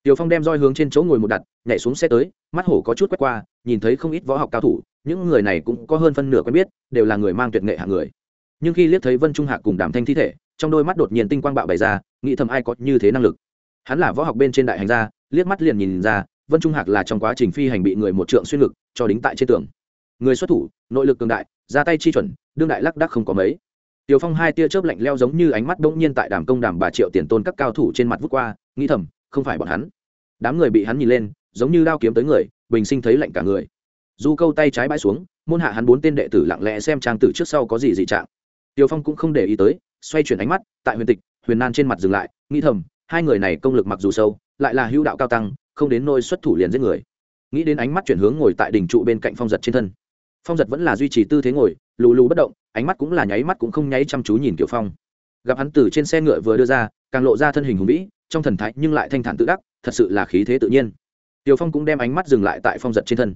Kiều phong đem roi hướng trên chỗ ngồi một đặt, nhảy xuống xe tới, mắt hổ có chút quét qua, nhìn thấy không ít võ học cao thủ, những người này cũng có hơn phân nửa quen biết, đều là người mang tuyệt nghệ hạng người. Nhưng khi liếc thấy vân trung hạc cùng đàm thanh thi thể, trong đôi mắt đột nhiên tinh quang bạo bày ra, nghĩ thầm ai có như thế năng lực. Hắn là võ học bên trên đại hành gia, liếc mắt liền nhìn ra, vân trung hạc là trong quá trình phi hành bị người một trượng xuyên ngực, cho đính tại trên tường. Người xuất thủ, nội lực cường đại, ra tay chi chuẩn, đương đại lắc đắc không có mấy. Tiểu Phong hai tia chớp lạnh leo giống như ánh mắt bỗng nhiên tại đàm công đàm bà triệu tiền tôn các cao thủ trên mặt vút qua, nghĩ thầm, không phải bọn hắn. Đám người bị hắn nhìn lên, giống như đao kiếm tới người, bình sinh thấy lạnh cả người. Du câu tay trái bãi xuống, môn hạ hắn bốn tên đệ tử lặng lẽ xem trang tử trước sau có gì dị trạng. Tiểu Phong cũng không để ý tới, xoay chuyển ánh mắt, tại Huyền Tịch, Huyền Nan trên mặt dừng lại, nghĩ thầm, hai người này công lực mặc dù sâu, lại là hữu đạo cao tăng, không đến nôi xuất thủ liền giết người. Nghĩ đến ánh mắt chuyển hướng ngồi tại đỉnh trụ bên cạnh Phong giật trên thân. Phong giật vẫn là duy trì tư thế ngồi, lù lù bất động, ánh mắt cũng là nháy mắt cũng không nháy chăm chú nhìn Kiều Phong. Gặp hắn từ trên xe ngựa vừa đưa ra, càng lộ ra thân hình hùng vĩ, trong thần thái nhưng lại thanh thản tự đắc, thật sự là khí thế tự nhiên. Tiểu Phong cũng đem ánh mắt dừng lại tại Phong giật trên thân.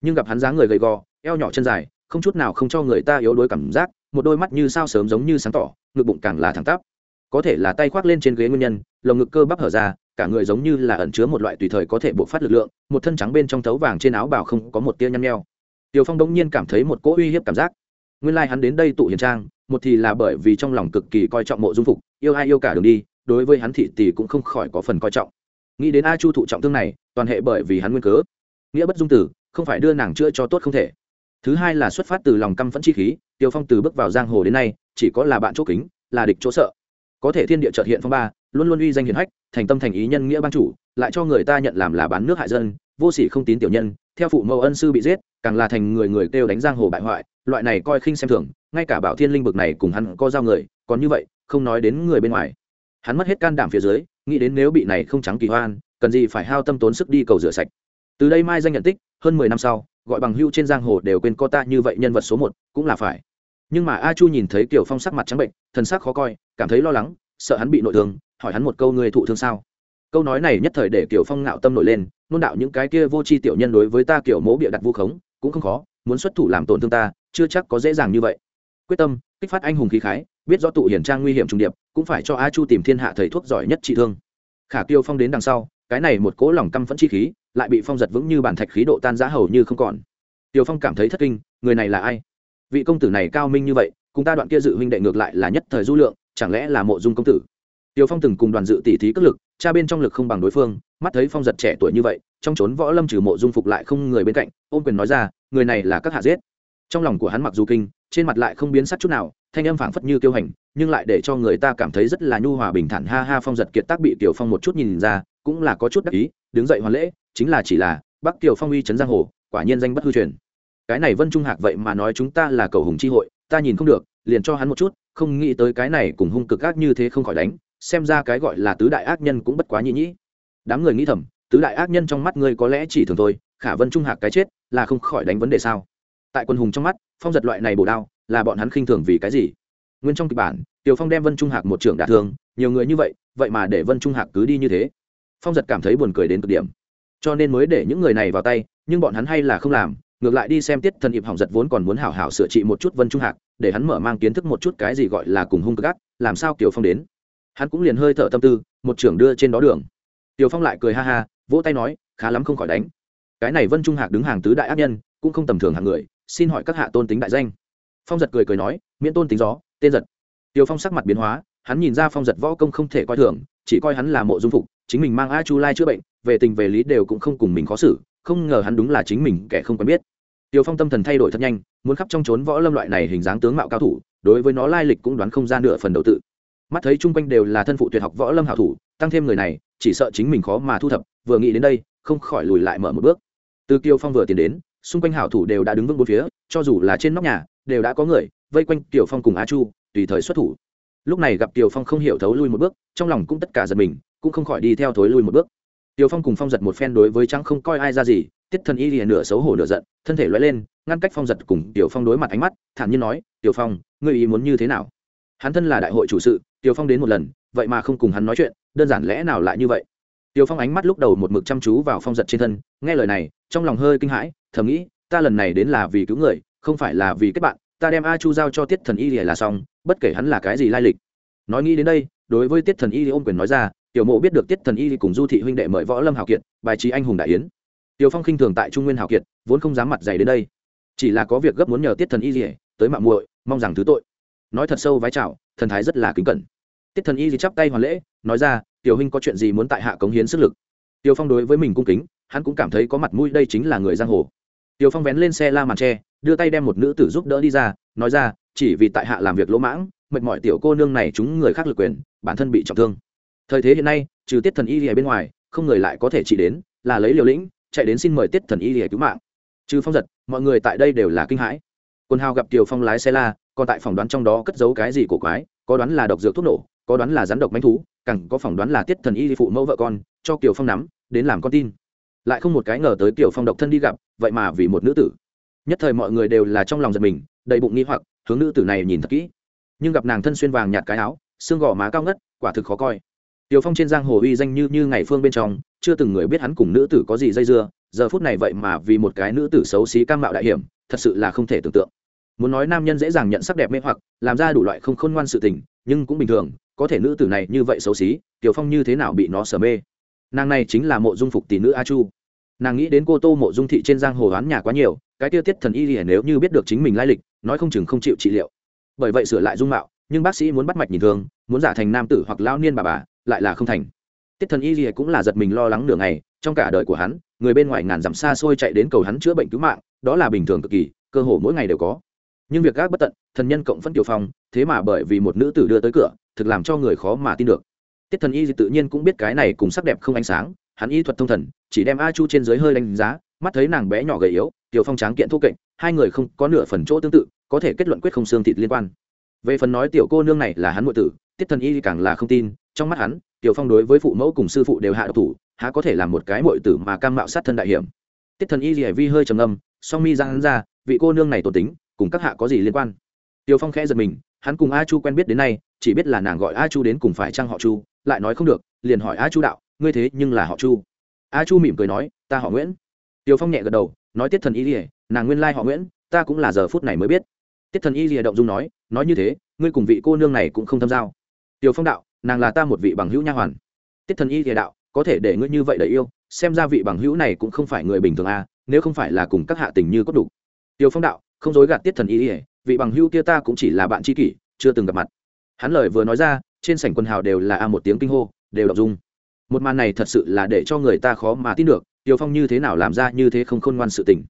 Nhưng gặp hắn dáng người gầy gò, eo nhỏ chân dài, không chút nào không cho người ta yếu đuối cảm giác, một đôi mắt như sao sớm giống như sáng tỏ, ngực bụng càng là thẳng tắp. Có thể là tay khoác lên trên ghế nguyên nhân, lồng ngực cơ bắp hở ra, cả người giống như là ẩn chứa một loại tùy thời có thể bộc phát lực lượng, một thân trắng bên trong thấu vàng trên áo bào không có một tia nhăn nheo Tiểu Phong đống nhiên cảm thấy một cỗ uy hiếp cảm giác. Nguyên lai hắn đến đây tụ hiền trang, một thì là bởi vì trong lòng cực kỳ coi trọng mộ dung phục, yêu ai yêu cả đường đi, đối với hắn thị tỷ cũng không khỏi có phần coi trọng. Nghĩ đến A Chu thụ trọng thương này, toàn hệ bởi vì hắn nguyên cớ. Nghĩa bất dung tử, không phải đưa nàng chữa cho tốt không thể. Thứ hai là xuất phát từ lòng căm phẫn chi khí, Tiêu Phong từ bước vào giang hồ đến nay, chỉ có là bạn chỗ kính, là địch chỗ sợ. Có thể thiên địa chợt hiện phong ba, luôn luôn uy danh hiển hách, thành tâm thành ý nhân nghĩa ban chủ, lại cho người ta nhận làm là bán nước hại dân, vô sỉ không tín tiểu nhân, theo phụ mẫu ân sư bị giết càng là thành người người kêu đánh giang hồ bại hoại loại này coi khinh xem thường, ngay cả bảo thiên linh bực này cùng hắn có giao người, còn như vậy, không nói đến người bên ngoài. Hắn mất hết can đảm phía dưới, nghĩ đến nếu bị này không trắng kỳ hoan, cần gì phải hao tâm tốn sức đi cầu rửa sạch. Từ đây mai danh nhận tích, hơn mười năm sau, gọi bằng hưu trên giang hồ đều quên co ta như vậy nhân vật số một, cũng là phải. Nhưng mà a chu nhìn thấy kiều phong sắc mặt trắng bệnh, thần sắc khó coi, cảm thấy lo lắng, sợ hắn bị nội thương, hỏi hắn một câu người thụ thương sao? Câu nói này nhất thời để kiều phong ngạo tâm nổi lên, nôn đạo những cái kia vô tri tiểu nhân đối với ta kiểu mẫu bịa đặt vu khống, cũng không khó, muốn xuất thủ làm tổn thương ta chưa chắc có dễ dàng như vậy. Quyết tâm, kích phát anh hùng khí khái, biết rõ tụ hiển trang nguy hiểm trùng điệp, cũng phải cho a chu tìm thiên hạ thầy thuốc giỏi nhất trị thương. Khả tiêu phong đến đằng sau, cái này một cố lòng căm phẫn chi khí, lại bị phong giật vững như bản thạch khí độ tan giá hầu như không còn. Tiêu phong cảm thấy thất kinh, người này là ai? Vị công tử này cao minh như vậy, cùng ta đoạn kia dự huynh đệ ngược lại là nhất thời du lượng, chẳng lẽ là mộ dung công tử? Tiêu phong từng cùng đoàn dự tỷ thí cất lực, cha bên trong lực không bằng đối phương, mắt thấy phong giật trẻ tuổi như vậy, trong trốn võ lâm trừ mộ dung phục lại không người bên cạnh, ôm quyền nói ra, người này là các hạ giết trong lòng của hắn mặc dù kinh, trên mặt lại không biến sắc chút nào, thanh âm phảng phất như tiêu hành, nhưng lại để cho người ta cảm thấy rất là nhu hòa bình thản ha ha phong giật kiệt tác bị tiểu phong một chút nhìn ra, cũng là có chút đắc ý, đứng dậy hoàn lễ, chính là chỉ là, bắc tiểu phong uy trấn giang hồ, quả nhiên danh bất hư truyền. Cái này vân trung hạc vậy mà nói chúng ta là cầu hùng chi hội, ta nhìn không được, liền cho hắn một chút, không nghĩ tới cái này cùng hung cực ác như thế không khỏi đánh, xem ra cái gọi là tứ đại ác nhân cũng bất quá nhĩ nhĩ đám người nghĩ thầm, tứ đại ác nhân trong mắt ngươi có lẽ chỉ thường thôi, khả vân trung hạc cái chết, là không khỏi đánh vấn đề sao? Tại quân hùng trong mắt phong giật loại này bổ đao là bọn hắn khinh thường vì cái gì? Nguyên trong kịch bản tiểu phong đem vân trung hạc một trưởng đả thương nhiều người như vậy vậy mà để vân trung hạc cứ đi như thế. Phong giật cảm thấy buồn cười đến cực điểm. Cho nên mới để những người này vào tay nhưng bọn hắn hay là không làm ngược lại đi xem tiết thần hiệp hỏng giật vốn còn muốn hảo hảo sửa trị một chút vân trung hạc để hắn mở mang kiến thức một chút cái gì gọi là cùng hung cực gắt, làm sao kiều phong đến. Hắn cũng liền hơi thở tâm tư một trưởng đưa trên đó đường. Tiểu phong lại cười ha ha vỗ tay nói khá lắm không khỏi đánh. Cái này vân trung hạc đứng hàng tứ đại ác nhân cũng không tầm thường hàng người xin hỏi các hạ tôn tính đại danh. Phong giật cười cười nói, miễn tôn tính gió, tên giật. Tiêu phong sắc mặt biến hóa, hắn nhìn ra phong giật võ công không thể coi thường, chỉ coi hắn là mộ dung phục, chính mình mang a chu lai chữa bệnh, về tình về lý đều cũng không cùng mình khó xử, không ngờ hắn đúng là chính mình kẻ không quen biết. Tiêu phong tâm thần thay đổi thật nhanh, muốn khắp trong trốn võ lâm loại này hình dáng tướng mạo cao thủ, đối với nó lai lịch cũng đoán không ra nửa phần đầu tự. Mắt thấy chung quanh đều là thân phụ tuyệt học võ lâm hảo thủ, tăng thêm người này, chỉ sợ chính mình khó mà thu thập, vừa nghĩ đến đây, không khỏi lùi lại mở một bước. Từ kiều phong vừa tiến đến xung quanh hảo thủ đều đã đứng vững bốn phía, cho dù là trên nóc nhà, đều đã có người, vây quanh Tiểu phong cùng Á chu, tùy thời xuất thủ. Lúc này gặp Tiểu phong không hiểu thấu lui một bước, trong lòng cũng tất cả giật mình, cũng không khỏi đi theo thối lui một bước. Tiểu phong cùng phong giật một phen đối với trắng không coi ai ra gì, tiết thần y lìa nửa xấu hổ nửa giận, thân thể loay lên, ngăn cách phong giật cùng Tiểu phong đối mặt ánh mắt, thản nhiên nói, Tiểu phong, ngươi ý muốn như thế nào? Hắn thân là đại hội chủ sự, Tiểu phong đến một lần, vậy mà không cùng hắn nói chuyện, đơn giản lẽ nào lại như vậy? Tiểu phong ánh mắt lúc đầu một mực chăm chú vào phong giật trên thân, nghe lời này, trong lòng hơi kinh hãi thầm nghĩ, ta lần này đến là vì cứu người, không phải là vì kết bạn, ta đem a chu giao cho tiết thần y lìa là xong, bất kể hắn là cái gì lai lịch. Nói nghĩ đến đây, đối với tiết thần y ôm quyền nói ra, tiểu mộ biết được tiết thần y cùng du thị huynh đệ mời võ lâm hào kiệt, bài trí anh hùng đại yến. Tiểu phong khinh thường tại trung nguyên hào kiệt, vốn không dám mặt dày đến đây. Chỉ là có việc gấp muốn nhờ tiết thần y lìa tới mạng muội, mong rằng thứ tội. Nói thật sâu vái chào, thần thái rất là kính cẩn. Tiết thần y chắp tay hoàn lễ, nói ra, tiểu huynh có chuyện gì muốn tại hạ cống hiến sức lực? Tiểu phong đối với mình cung kính, hắn cũng cảm thấy có mặt mũi đây chính là người giang hồ tiêu phong vén lên xe la màn tre, đưa tay đem một nữ tử giúp đỡ đi ra, nói ra, chỉ vì tại hạ làm việc lỗ mãng, mệt mỏi tiểu cô nương này chúng người khác lực quyền, bản thân bị trọng thương. Thời thế hiện nay, trừ tiết thần y lìa bên ngoài, không người lại có thể chỉ đến, là lấy liều lĩnh, chạy đến xin mời tiết thần y lìa cứu mạng. Trừ phong giật, mọi người tại đây đều là kinh hãi. Quân hào gặp tiểu phong lái xe la, còn tại phỏng đoán trong đó cất giấu cái gì cổ quái, có đoán là độc dược thuốc nổ, có đoán là rắn độc manh thú, càng có phỏng đoán là tiết thần y phụ mẫu vợ con, cho kiều phong nắm, đến làm con tin lại không một cái ngờ tới tiểu phong độc thân đi gặp vậy mà vì một nữ tử. Nhất thời mọi người đều là trong lòng giật mình đầy bụng nghi hoặc hướng nữ tử này nhìn thật kỹ. Nhưng gặp nàng thân xuyên vàng nhạt cái áo xương gò má cao ngất quả thực khó coi. Tiểu Phong trên giang hồ uy danh như như ngày phương bên trong, chưa từng người biết hắn cùng nữ tử có gì dây dưa, giờ phút này vậy mà vì một cái nữ tử xấu xí cam mạo đại hiểm, thật sự là không thể tưởng tượng. Muốn nói nam nhân dễ dàng nhận sắc đẹp mê hoặc làm ra đủ loại không khôn ngoan sự tình nhưng cũng bình thường có thể nữ tử này như vậy xấu xí tiểu phong như thế nào bị nó sờ mê? Nàng này chính là mộ dung phục tỷ nữ a chu nàng nghĩ đến cô tô mộ dung thị trên giang hồ oán nhà quá nhiều, cái tiêu tiết thần y hiển nếu như biết được chính mình lai lịch, nói không chừng không chịu trị liệu. Bởi vậy sửa lại dung mạo, nhưng bác sĩ muốn bắt mạch nhìn thường, muốn giả thành nam tử hoặc lao niên bà bà, lại là không thành. Tiết thần y hiển cũng là giật mình lo lắng nửa ngày, trong cả đời của hắn, người bên ngoài ngàn dặm xa xôi chạy đến cầu hắn chữa bệnh cứu mạng, đó là bình thường cực kỳ, cơ hồ mỗi ngày đều có. Nhưng việc gác bất tận, thần nhân cộng phân tiểu phong, thế mà bởi vì một nữ tử đưa tới cửa, thực làm cho người khó mà tin được. Tiết thần y tự nhiên cũng biết cái này cùng sắc đẹp không ánh sáng hắn y thuật thông thần, chỉ đem a chu trên dưới hơi đánh giá, mắt thấy nàng bé nhỏ gầy yếu, tiểu phong tráng kiện thô kệch, hai người không có nửa phần chỗ tương tự, có thể kết luận quyết không xương thịt liên quan. Về phần nói tiểu cô nương này là hắn nội tử, tiết thần y càng là không tin, trong mắt hắn, tiểu phong đối với phụ mẫu cùng sư phụ đều hạ độc thủ, há có thể làm một cái nội tử mà cam mạo sát thân đại hiểm. Tiết thần y gì vi hơi trầm ngâm, song mi giang hắn ra, vị cô nương này tổ tính, cùng các hạ có gì liên quan? Tiểu phong khẽ giật mình, hắn cùng a chu quen biết đến nay, chỉ biết là nàng gọi a chu đến cùng phải trang họ chu, lại nói không được, liền hỏi a chu đạo ngươi thế nhưng là họ chu. A chu mỉm cười nói, ta họ nguyễn. Tiều phong nhẹ gật đầu, nói tiết thần y lìa, nàng nguyên lai họ nguyễn, ta cũng là giờ phút này mới biết. Tiết thần y lìa động dung nói nói như thế, ngươi cùng vị cô nương này cũng không thâm giao. Tiều phong đạo, nàng là ta một vị bằng hữu nha hoàn. Tiết thần y lìa đạo, có thể để ngươi như vậy để yêu, xem ra vị bằng hữu này cũng không phải người bình thường à nếu không phải là cùng các hạ tình như có đủ. Tiều phong đạo, không dối gạt tiết thần y lìa, vị bằng hữu kia ta cũng chỉ là bạn tri kỷ, chưa từng gặp mặt. Hắn lời vừa nói ra, trên sảnh quần hào đều là a một tiếng kinh hô, đều đọc dung một màn này thật sự là để cho người ta khó mà tin được, tiêu phong như thế nào làm ra như thế không khôn ngoan sự tình.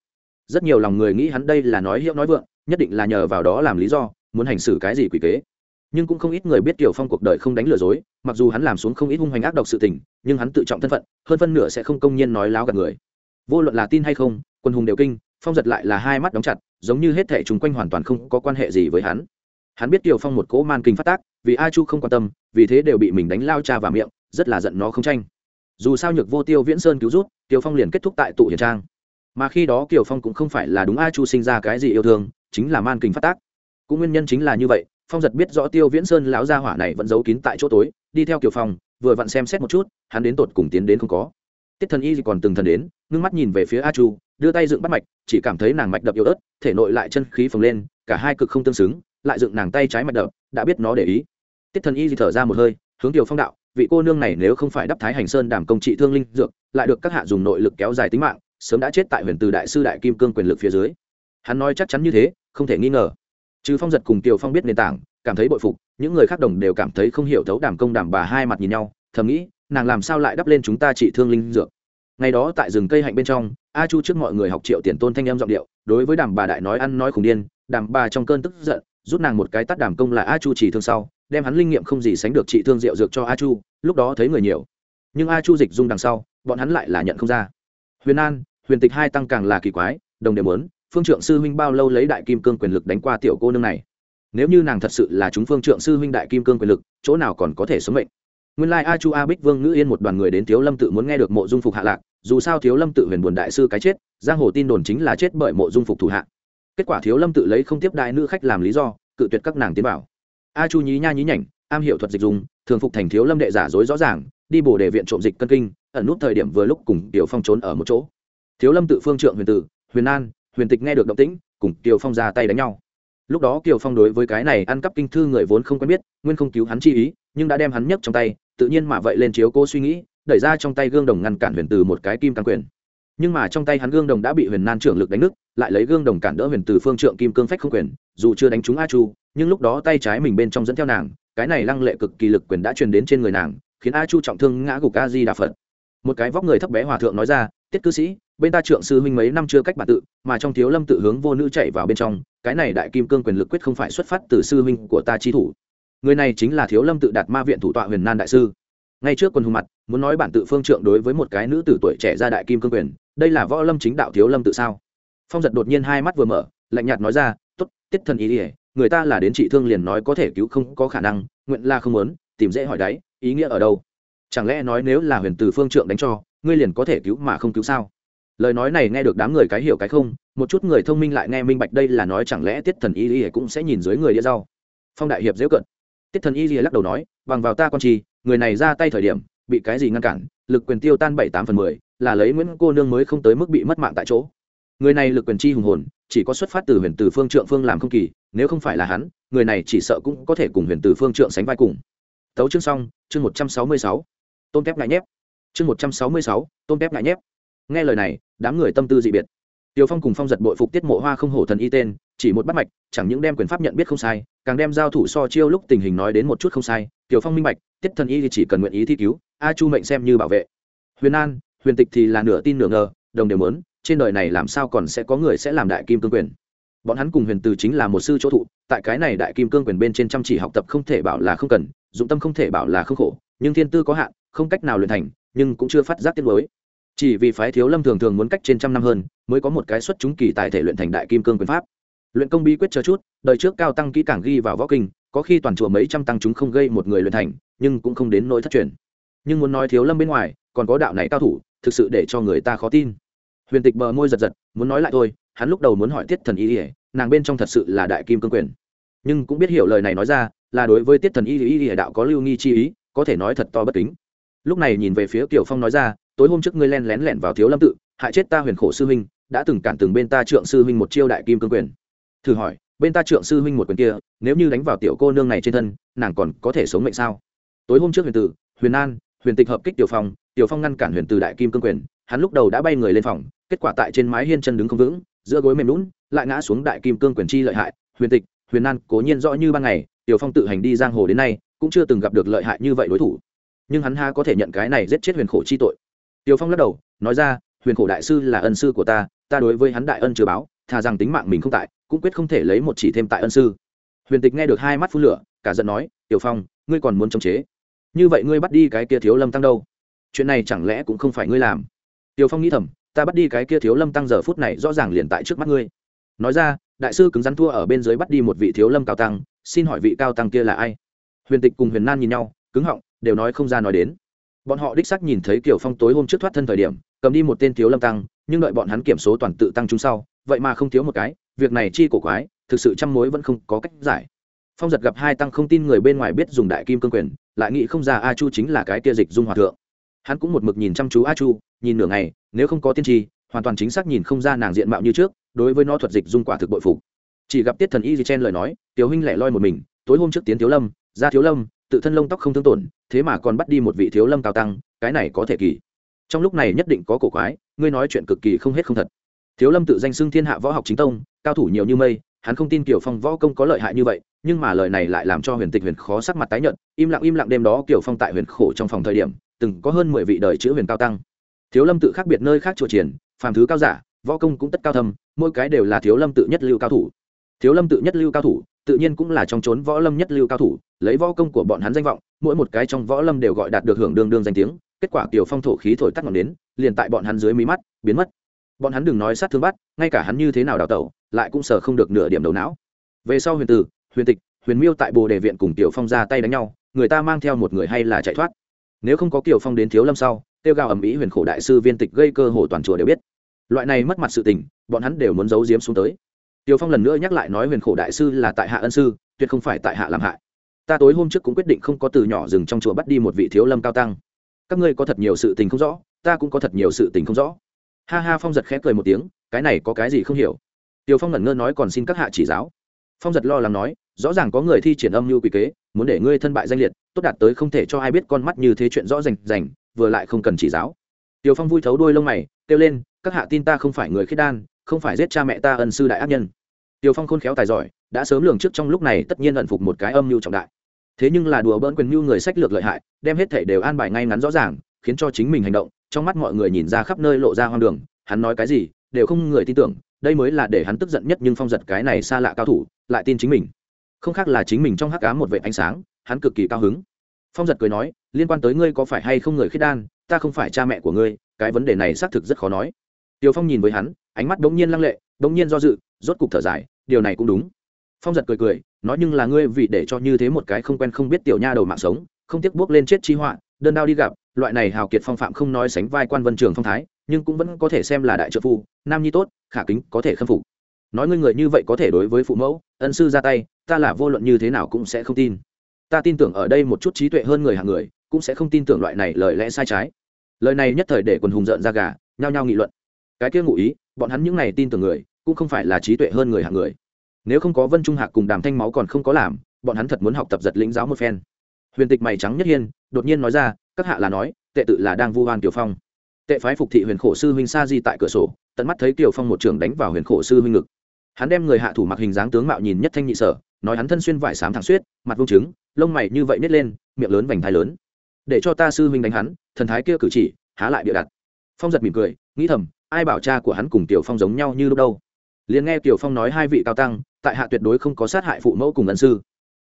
Rất nhiều lòng người nghĩ hắn đây là nói hiệu nói vượng, nhất định là nhờ vào đó làm lý do, muốn hành xử cái gì quỷ kế. Nhưng cũng không ít người biết tiểu phong cuộc đời không đánh lừa dối, mặc dù hắn làm xuống không ít hung hoành ác độc sự tình, nhưng hắn tự trọng thân phận, hơn phân nửa sẽ không công nhiên nói láo gạt người. Vô luận là tin hay không, quân hùng đều kinh, phong giật lại là hai mắt đóng chặt, giống như hết thẻ chúng quanh hoàn toàn không có quan hệ gì với hắn. Hắn biết tiểu phong một cỗ man kinh phát tác, vì a chu không quan tâm, vì thế đều bị mình đánh lao cha và miệng rất là giận nó không tranh. Dù sao nhược vô tiêu viễn sơn cứu rút tiêu phong liền kết thúc tại tụ hiền trang. Mà khi đó kiều phong cũng không phải là đúng a chu sinh ra cái gì yêu thương, chính là man kinh phát tác. Cũng nguyên nhân chính là như vậy, phong giật biết rõ tiêu viễn sơn lão gia hỏa này vẫn giấu kín tại chỗ tối, đi theo kiều phong, vừa vặn xem xét một chút, hắn đến tột cùng tiến đến không có. Tiết thần y còn từng thần đến, ngưng mắt nhìn về phía a chu, đưa tay dựng bắt mạch, chỉ cảm thấy nàng mạch đập yếu ớt, thể nội lại chân khí phồng lên, cả hai cực không tương xứng, lại dựng nàng tay trái mạch đập, đã biết nó để ý. Tiết thần y thở ra một hơi, hướng kiều phong đạo vị cô nương này nếu không phải đắp thái hành sơn đảm công trị thương linh dược, lại được các hạ dùng nội lực kéo dài tính mạng, sớm đã chết tại huyền từ đại sư đại kim cương quyền lực phía dưới. Hắn nói chắc chắn như thế, không thể nghi ngờ. Chứ phong giật cùng tiều phong biết nền tảng, cảm thấy bội phục, những người khác đồng đều cảm thấy không hiểu thấu đảm công đảm bà hai mặt nhìn nhau, thầm nghĩ, nàng làm sao lại đắp lên chúng ta trị thương linh dược? Ngày đó tại rừng cây hạnh bên trong, a chu trước mọi người học triệu tiền tôn thanh em giọng điệu, đối với đàm bà đại nói ăn nói khủng điên đàm bà trong cơn tức giận, rút nàng một cái tắt đàm công là a chu chỉ thương sau đem hắn linh nghiệm không gì sánh được trị thương rượu dược cho a chu, lúc đó thấy người nhiều. Nhưng a chu dịch dung đằng sau, bọn hắn lại là nhận không ra. Huyền an, huyền tịch hai tăng càng là kỳ quái, đồng đều muốn, phương trượng sư huynh bao lâu lấy đại kim cương quyền lực đánh qua tiểu cô nương này? Nếu như nàng thật sự là chúng phương trượng sư huynh đại kim cương quyền lực, chỗ nào còn có thể sống mệnh? Nguyên lai a chu a bích vương ngữ yên một đoàn người đến thiếu lâm tự muốn nghe được mộ dung phục hạ lạc, dù sao thiếu lâm tự huyền buồn đại sư cái chết, giang hồ tin đồn chính là chết bởi mộ dung phục thủ hạ. Kết quả thiếu lâm tự lấy không tiếp đại nữ khách làm lý do, cự tuyệt các nàng tiến bảo a chu nhí nha nhí nhảnh, am hiểu thuật dịch dùng, thường phục thành thiếu lâm đệ giả dối rõ ràng, đi bổ đề viện trộm dịch cân kinh, ẩn nút thời điểm vừa lúc cùng tiểu phong trốn ở một chỗ. Thiếu lâm tự phương trượng huyền tử, huyền an, huyền tịch nghe được động tĩnh, cùng tiểu phong ra tay đánh nhau. Lúc đó kiều phong đối với cái này ăn cắp kinh thư người vốn không quen biết, nguyên không cứu hắn chi ý, nhưng đã đem hắn nhấc trong tay, tự nhiên mà vậy lên chiếu cô suy nghĩ, đẩy ra trong tay gương đồng ngăn cản huyền từ một cái kim càng quyền nhưng mà trong tay hắn gương đồng đã bị huyền nan trưởng lực đánh nứt, lại lấy gương đồng cản đỡ huyền từ phương trượng kim cương phách không quyền, dù chưa đánh trúng a chu, nhưng lúc đó tay trái mình bên trong dẫn theo nàng, cái này lăng lệ cực kỳ lực quyền đã truyền đến trên người nàng, khiến a chu trọng thương ngã gục a di đà phật. Một cái vóc người thấp bé hòa thượng nói ra, tiết cư sĩ, bên ta trượng sư huynh mấy năm chưa cách bản tự, mà trong thiếu lâm tự hướng vô nữ chạy vào bên trong, cái này đại kim cương quyền lực quyết không phải xuất phát từ sư huynh của ta chi thủ. Người này chính là thiếu lâm tự đạt ma viện thủ tọa huyền nan đại sư ngay trước quân hùng mặt, muốn nói bản tự phương trượng đối với một cái nữ tử tuổi trẻ ra đại kim cương quyền, đây là võ lâm chính đạo thiếu lâm tự sao? Phong giật đột nhiên hai mắt vừa mở, lạnh nhạt nói ra t ố t tiết thần ý ỉa người ta là đến trị thương liền nói có thể cứu không có khả năng, nguyện la không muốn, tìm dễ hỏi đáy ý nghĩa ở đâu? Chẳng lẽ nói nếu là huyền từ phương trượng đánh cho, ngươi liền có thể cứu mà không cứu sao? Lời nói này nghe được đám người cái hiểu cái không, một chút người thông minh lại nghe minh bạch đây là nói chẳng lẽ tiết thần y lìa cũng sẽ nhìn dưới người đĩa rau. Phong đại hiệp dễ cận tiết thần y lìa lắc đầu nói, bằng vào ta con chi người này ra tay thời điểm bị cái gì ngăn cản lực quyền tiêu tan bảy tám phần mười là lấy nguyễn cô nương mới không tới mức bị mất mạng tại chỗ. Người này lực quyền chi hùng hồn chỉ có xuất phát từ huyền tử phương trượng phương làm không kỳ nếu không phải là hắn người này chỉ sợ cũng có thể cùng huyền tử phương trượng sánh vai cùng. Tấu chương xong chương một trăm sáu mươi sáu. Tôm tép ngại nhép. Chương một trăm sáu mươi sáu tôm tép ngại nhép. Nghe lời này đám người tâm tư dị biệt. Tiêu Phong cùng Phong giật bội phục tiết mộ hoa không hổ thần y tên, chỉ một bắt mạch, chẳng những đem quyền pháp nhận biết không sai, càng đem giao thủ so chiêu lúc tình hình nói đến một chút không sai. Tiểu Phong minh bạch, tiết thần y chỉ cần nguyện ý thi cứu, A Chu mệnh xem như bảo vệ. Huyền An, Huyền Tịch thì là nửa tin nửa ngờ, đồng đều muốn, trên đời này làm sao còn sẽ có người sẽ làm đại kim cương quyền. Bọn hắn cùng Huyền Từ chính là một sư chỗ thụ, tại cái này đại kim cương quyền bên trên chăm chỉ học tập không thể bảo là không cần, dụng tâm không thể bảo là không khổ, nhưng thiên tư có hạn, không cách nào luyện thành, nhưng cũng chưa phát giác tiến lối chỉ vì phái thiếu lâm thường thường muốn cách trên trăm năm hơn mới có một cái xuất chúng kỳ tài thể luyện thành đại kim cương quyền pháp luyện công bí quyết chờ chút đời trước cao tăng kỹ càng ghi vào võ kinh có khi toàn chùa mấy trăm tăng chúng không gây một người luyện thành, nhưng cũng không đến nỗi thất truyền. Nhưng muốn nói thiếu lâm bên ngoài, còn có đạo này cao thủ, thực sự để cho người ta khó tin. Huyền tịch bờ môi giật giật, muốn nói lại thôi, hắn lúc đầu muốn hỏi tiết thần y ỉa nàng bên trong thật sự là đại kim cương quyền. Nhưng cũng biết hiểu lời này nói ra, là đối với tiết thần y ỉa đạo có lưu nghi chi ý, có thể nói thật to bất kính. Lúc này nhìn về phía kiều phong nói ra, tối hôm trước ngươi len lén lẻn vào thiếu lâm tự, hại chết ta huyền khổ sư huynh, đã từng cản từng bên ta trượng sư huynh một chiêu đại kim cương quyền. Thử hỏi bên ta trượng sư huynh một quyền kia nếu như đánh vào tiểu cô nương này trên thân nàng còn có thể sống mệnh sao? Tối hôm trước huyền tử huyền an huyền tịch hợp kích tiểu phong tiểu phong ngăn cản huyền tử đại kim cương quyền hắn lúc đầu đã bay người lên phòng kết quả tại trên mái hiên chân đứng không vững giữa gối mềm lún lại ngã xuống đại kim cương quyền chi lợi hại. Huyền tịch huyền an cố nhiên rõ như ban ngày tiểu phong tự hành đi giang hồ đến nay cũng chưa từng gặp được lợi hại như vậy đối thủ. Nhưng hắn ha có thể nhận cái này giết chết huyền khổ chi tội? Tiểu Phong lắc đầu, nói ra, Huyền Khổ đại sư là ân sư của ta, ta đối với hắn đại ân chưa báo, thà rằng tính mạng mình không tại, cũng quyết không thể lấy một chỉ thêm tại ân sư. Huyền Tịch nghe được hai mắt phun lửa, cả giận nói, tiểu Phong, ngươi còn muốn chống chế? Như vậy ngươi bắt đi cái kia thiếu lâm tăng đâu? Chuyện này chẳng lẽ cũng không phải ngươi làm? tiểu Phong nghĩ thầm, ta bắt đi cái kia thiếu lâm tăng giờ phút này rõ ràng liền tại trước mắt ngươi. Nói ra, đại sư cứng rắn thua ở bên dưới bắt đi một vị thiếu lâm cao tăng, xin hỏi vị cao tăng kia là ai? Huyền Tịch cùng Huyền Nan nhìn nhau, cứng họng, đều nói không ra nói đến bọn họ đích xác nhìn thấy kiểu phong tối hôm trước thoát thân thời điểm cầm đi một tên thiếu lâm tăng nhưng đợi bọn hắn kiểm số toàn tự tăng chúng sau vậy mà không thiếu một cái, việc này chi cổ quái, thực sự trăm mối vẫn không có cách giải. Phong giật gặp hai tăng không tin người bên ngoài biết dùng đại kim cương quyền, lại nghĩ không ra a chu chính là cái tia dịch dung hòa thượng. Hắn cũng một mực nhìn chăm chú a chu, nhìn nửa ngày, nếu không có tiên tri, hoàn toàn chính xác nhìn không ra nàng diện mạo như trước, đối với nó thuật dịch dung quả thực bội phục. Chỉ gặp tiết thần y gì chen lời nói, tiểu huynh lẻ loi một mình, tối hôm trước tiến thiếu lâm, ra thiếu lâm, tự thân lông tóc không thương tổn, thế mà còn bắt đi một vị thiếu lâm cao tăng, cái này có thể kỳ. Trong lúc này nhất định có cổ quái, ngươi nói chuyện cực kỳ không hết không thật thiếu lâm tự danh xưng thiên hạ võ học chính tông, cao thủ nhiều như mây, hắn không tin kiểu phong võ công có lợi hại như vậy, nhưng mà lời này lại làm cho huyền tịch huyền khó sắc mặt tái nhận im lặng im lặng đêm đó kiểu phong tại huyền khổ trong phòng thời điểm, từng có hơn mười vị đời chữ huyền cao tăng. Thiếu lâm tự khác biệt nơi khác chùa triển phàm thứ cao giả, võ công cũng tất cao thâm, mỗi cái đều là thiếu lâm tự nhất lưu cao thủ. Thiếu lâm tự nhất lưu cao thủ, tự nhiên cũng là trong trốn võ lâm nhất lưu cao thủ, lấy võ công của bọn hắn danh vọng, mỗi một cái trong võ lâm đều gọi đạt được hưởng đương đương danh tiếng, kết quả kiều phong thổ khí thổi tắt ngọn đến liền tại bọn hắn dưới mí mắt, biến mất bọn hắn đừng nói sát thương bắt ngay cả hắn như thế nào đào tẩu lại cũng sờ không được nửa điểm đầu não về sau huyền tử huyền tịch huyền miêu tại bồ đề viện cùng Tiểu phong ra tay đánh nhau người ta mang theo một người hay là chạy thoát nếu không có kiều phong đến thiếu lâm sau tiêu gào ầm ĩ huyền khổ đại sư viên tịch gây cơ hồ toàn chùa đều biết loại này mất mặt sự tình bọn hắn đều muốn giấu giếm xuống tới Tiêu Phong lần nữa nhắc lại nói huyền khổ đại sư là tại hạ ân sư, tuyệt không phải tại hạ làm hại. Ta tối hôm trước cũng quyết định không có từ nhỏ dừng trong chùa bắt đi một vị thiếu lâm cao tăng. Các ngươi có thật nhiều sự tình không rõ, ta cũng có thật nhiều sự tình không rõ. Ha ha Phong giật khẽ cười một tiếng, cái này có cái gì không hiểu. Tiêu Phong ngẩn ngơ nói còn xin các hạ chỉ giáo. Phong giật lo lắng nói, rõ ràng có người thi triển âm mưu quy kế, muốn để ngươi thân bại danh liệt, tốt đạt tới không thể cho ai biết con mắt như thế chuyện rõ rành rành, vừa lại không cần chỉ giáo. Tiêu Phong vui thấu đuôi lông mày, kêu lên, các hạ tin ta không phải người khiết đan, không phải giết cha mẹ ta ân sư đại ác nhân Tiêu Phong khôn khéo tài giỏi, đã sớm lường trước trong lúc này tất nhiên ẩn phục một cái âm mưu trọng đại. Thế nhưng là đùa bỡn quyền mưu người sách lược lợi hại, đem hết thảy đều an bài ngay ngắn rõ ràng, khiến cho chính mình hành động, trong mắt mọi người nhìn ra khắp nơi lộ ra hoang đường, hắn nói cái gì, đều không người tin tưởng, đây mới là để hắn tức giận nhất nhưng phong giật cái này xa lạ cao thủ, lại tin chính mình. Không khác là chính mình trong hắc ám một vệ ánh sáng, hắn cực kỳ cao hứng. Phong giật cười nói, liên quan tới ngươi có phải hay không người khiết đan, ta không phải cha mẹ của ngươi, cái vấn đề này xác thực rất khó nói. tiều Phong nhìn với hắn, ánh mắt bỗng nhiên lăng lệ, bỗng nhiên do dự, rốt cục thở dài điều này cũng đúng phong giật cười cười nói nhưng là ngươi vì để cho như thế một cái không quen không biết tiểu nha đầu mạng sống không tiếc bước lên chết chi họa đơn đao đi gặp loại này hào kiệt phong phạm không nói sánh vai quan vân trường phong thái, nhưng cũng vẫn có thể xem là đại trợ phu, nam nhi tốt, khả kính có thể khâm phục. Nói ngươi người như vậy có thể đối với phụ mẫu, ân sư ra tay, ta là vô luận như thế nào cũng sẽ không tin. Ta tin tưởng ở đây một chút trí tuệ hơn người hàng người, cũng sẽ không tin tưởng loại này lời lẽ sai trái. Lời này nhất thời để quần hùng rợn ra gà, nhao nhao nghị luận. Cái kia ngụ ý, bọn hắn những này tin tưởng người, cũng không phải là trí tuệ hơn người hạng người. Nếu không có vân trung hạc cùng đàm thanh máu còn không có làm, bọn hắn thật muốn học tập giật lĩnh giáo một phen. Huyền tịch mày trắng nhất hiên, đột nhiên nói ra các hạ là nói, tệ tự là đang vu oan tiểu phong. Tệ phái phục thị huyền khổ sư huynh sa di tại cửa sổ, tận mắt thấy kiều phong một trường đánh vào huyền khổ sư huynh ngực. Hắn đem người hạ thủ mặc hình dáng tướng mạo nhìn nhất thanh nhị sở, nói hắn thân xuyên vải sám thẳng xuyết, mặt vung trứng, lông mày như vậy nít lên, miệng lớn vành thái lớn. Để cho ta sư huynh đánh hắn, thần thái kia cử chỉ, há lại bịa đặt. Phong giật mỉm cười, nghĩ thầm, ai bảo cha của hắn cùng tiểu phong giống nhau như lúc đâu. Liền nghe tiểu phong nói hai vị cao tăng, tại hạ tuyệt đối không có sát hại phụ mẫu cùng ân sư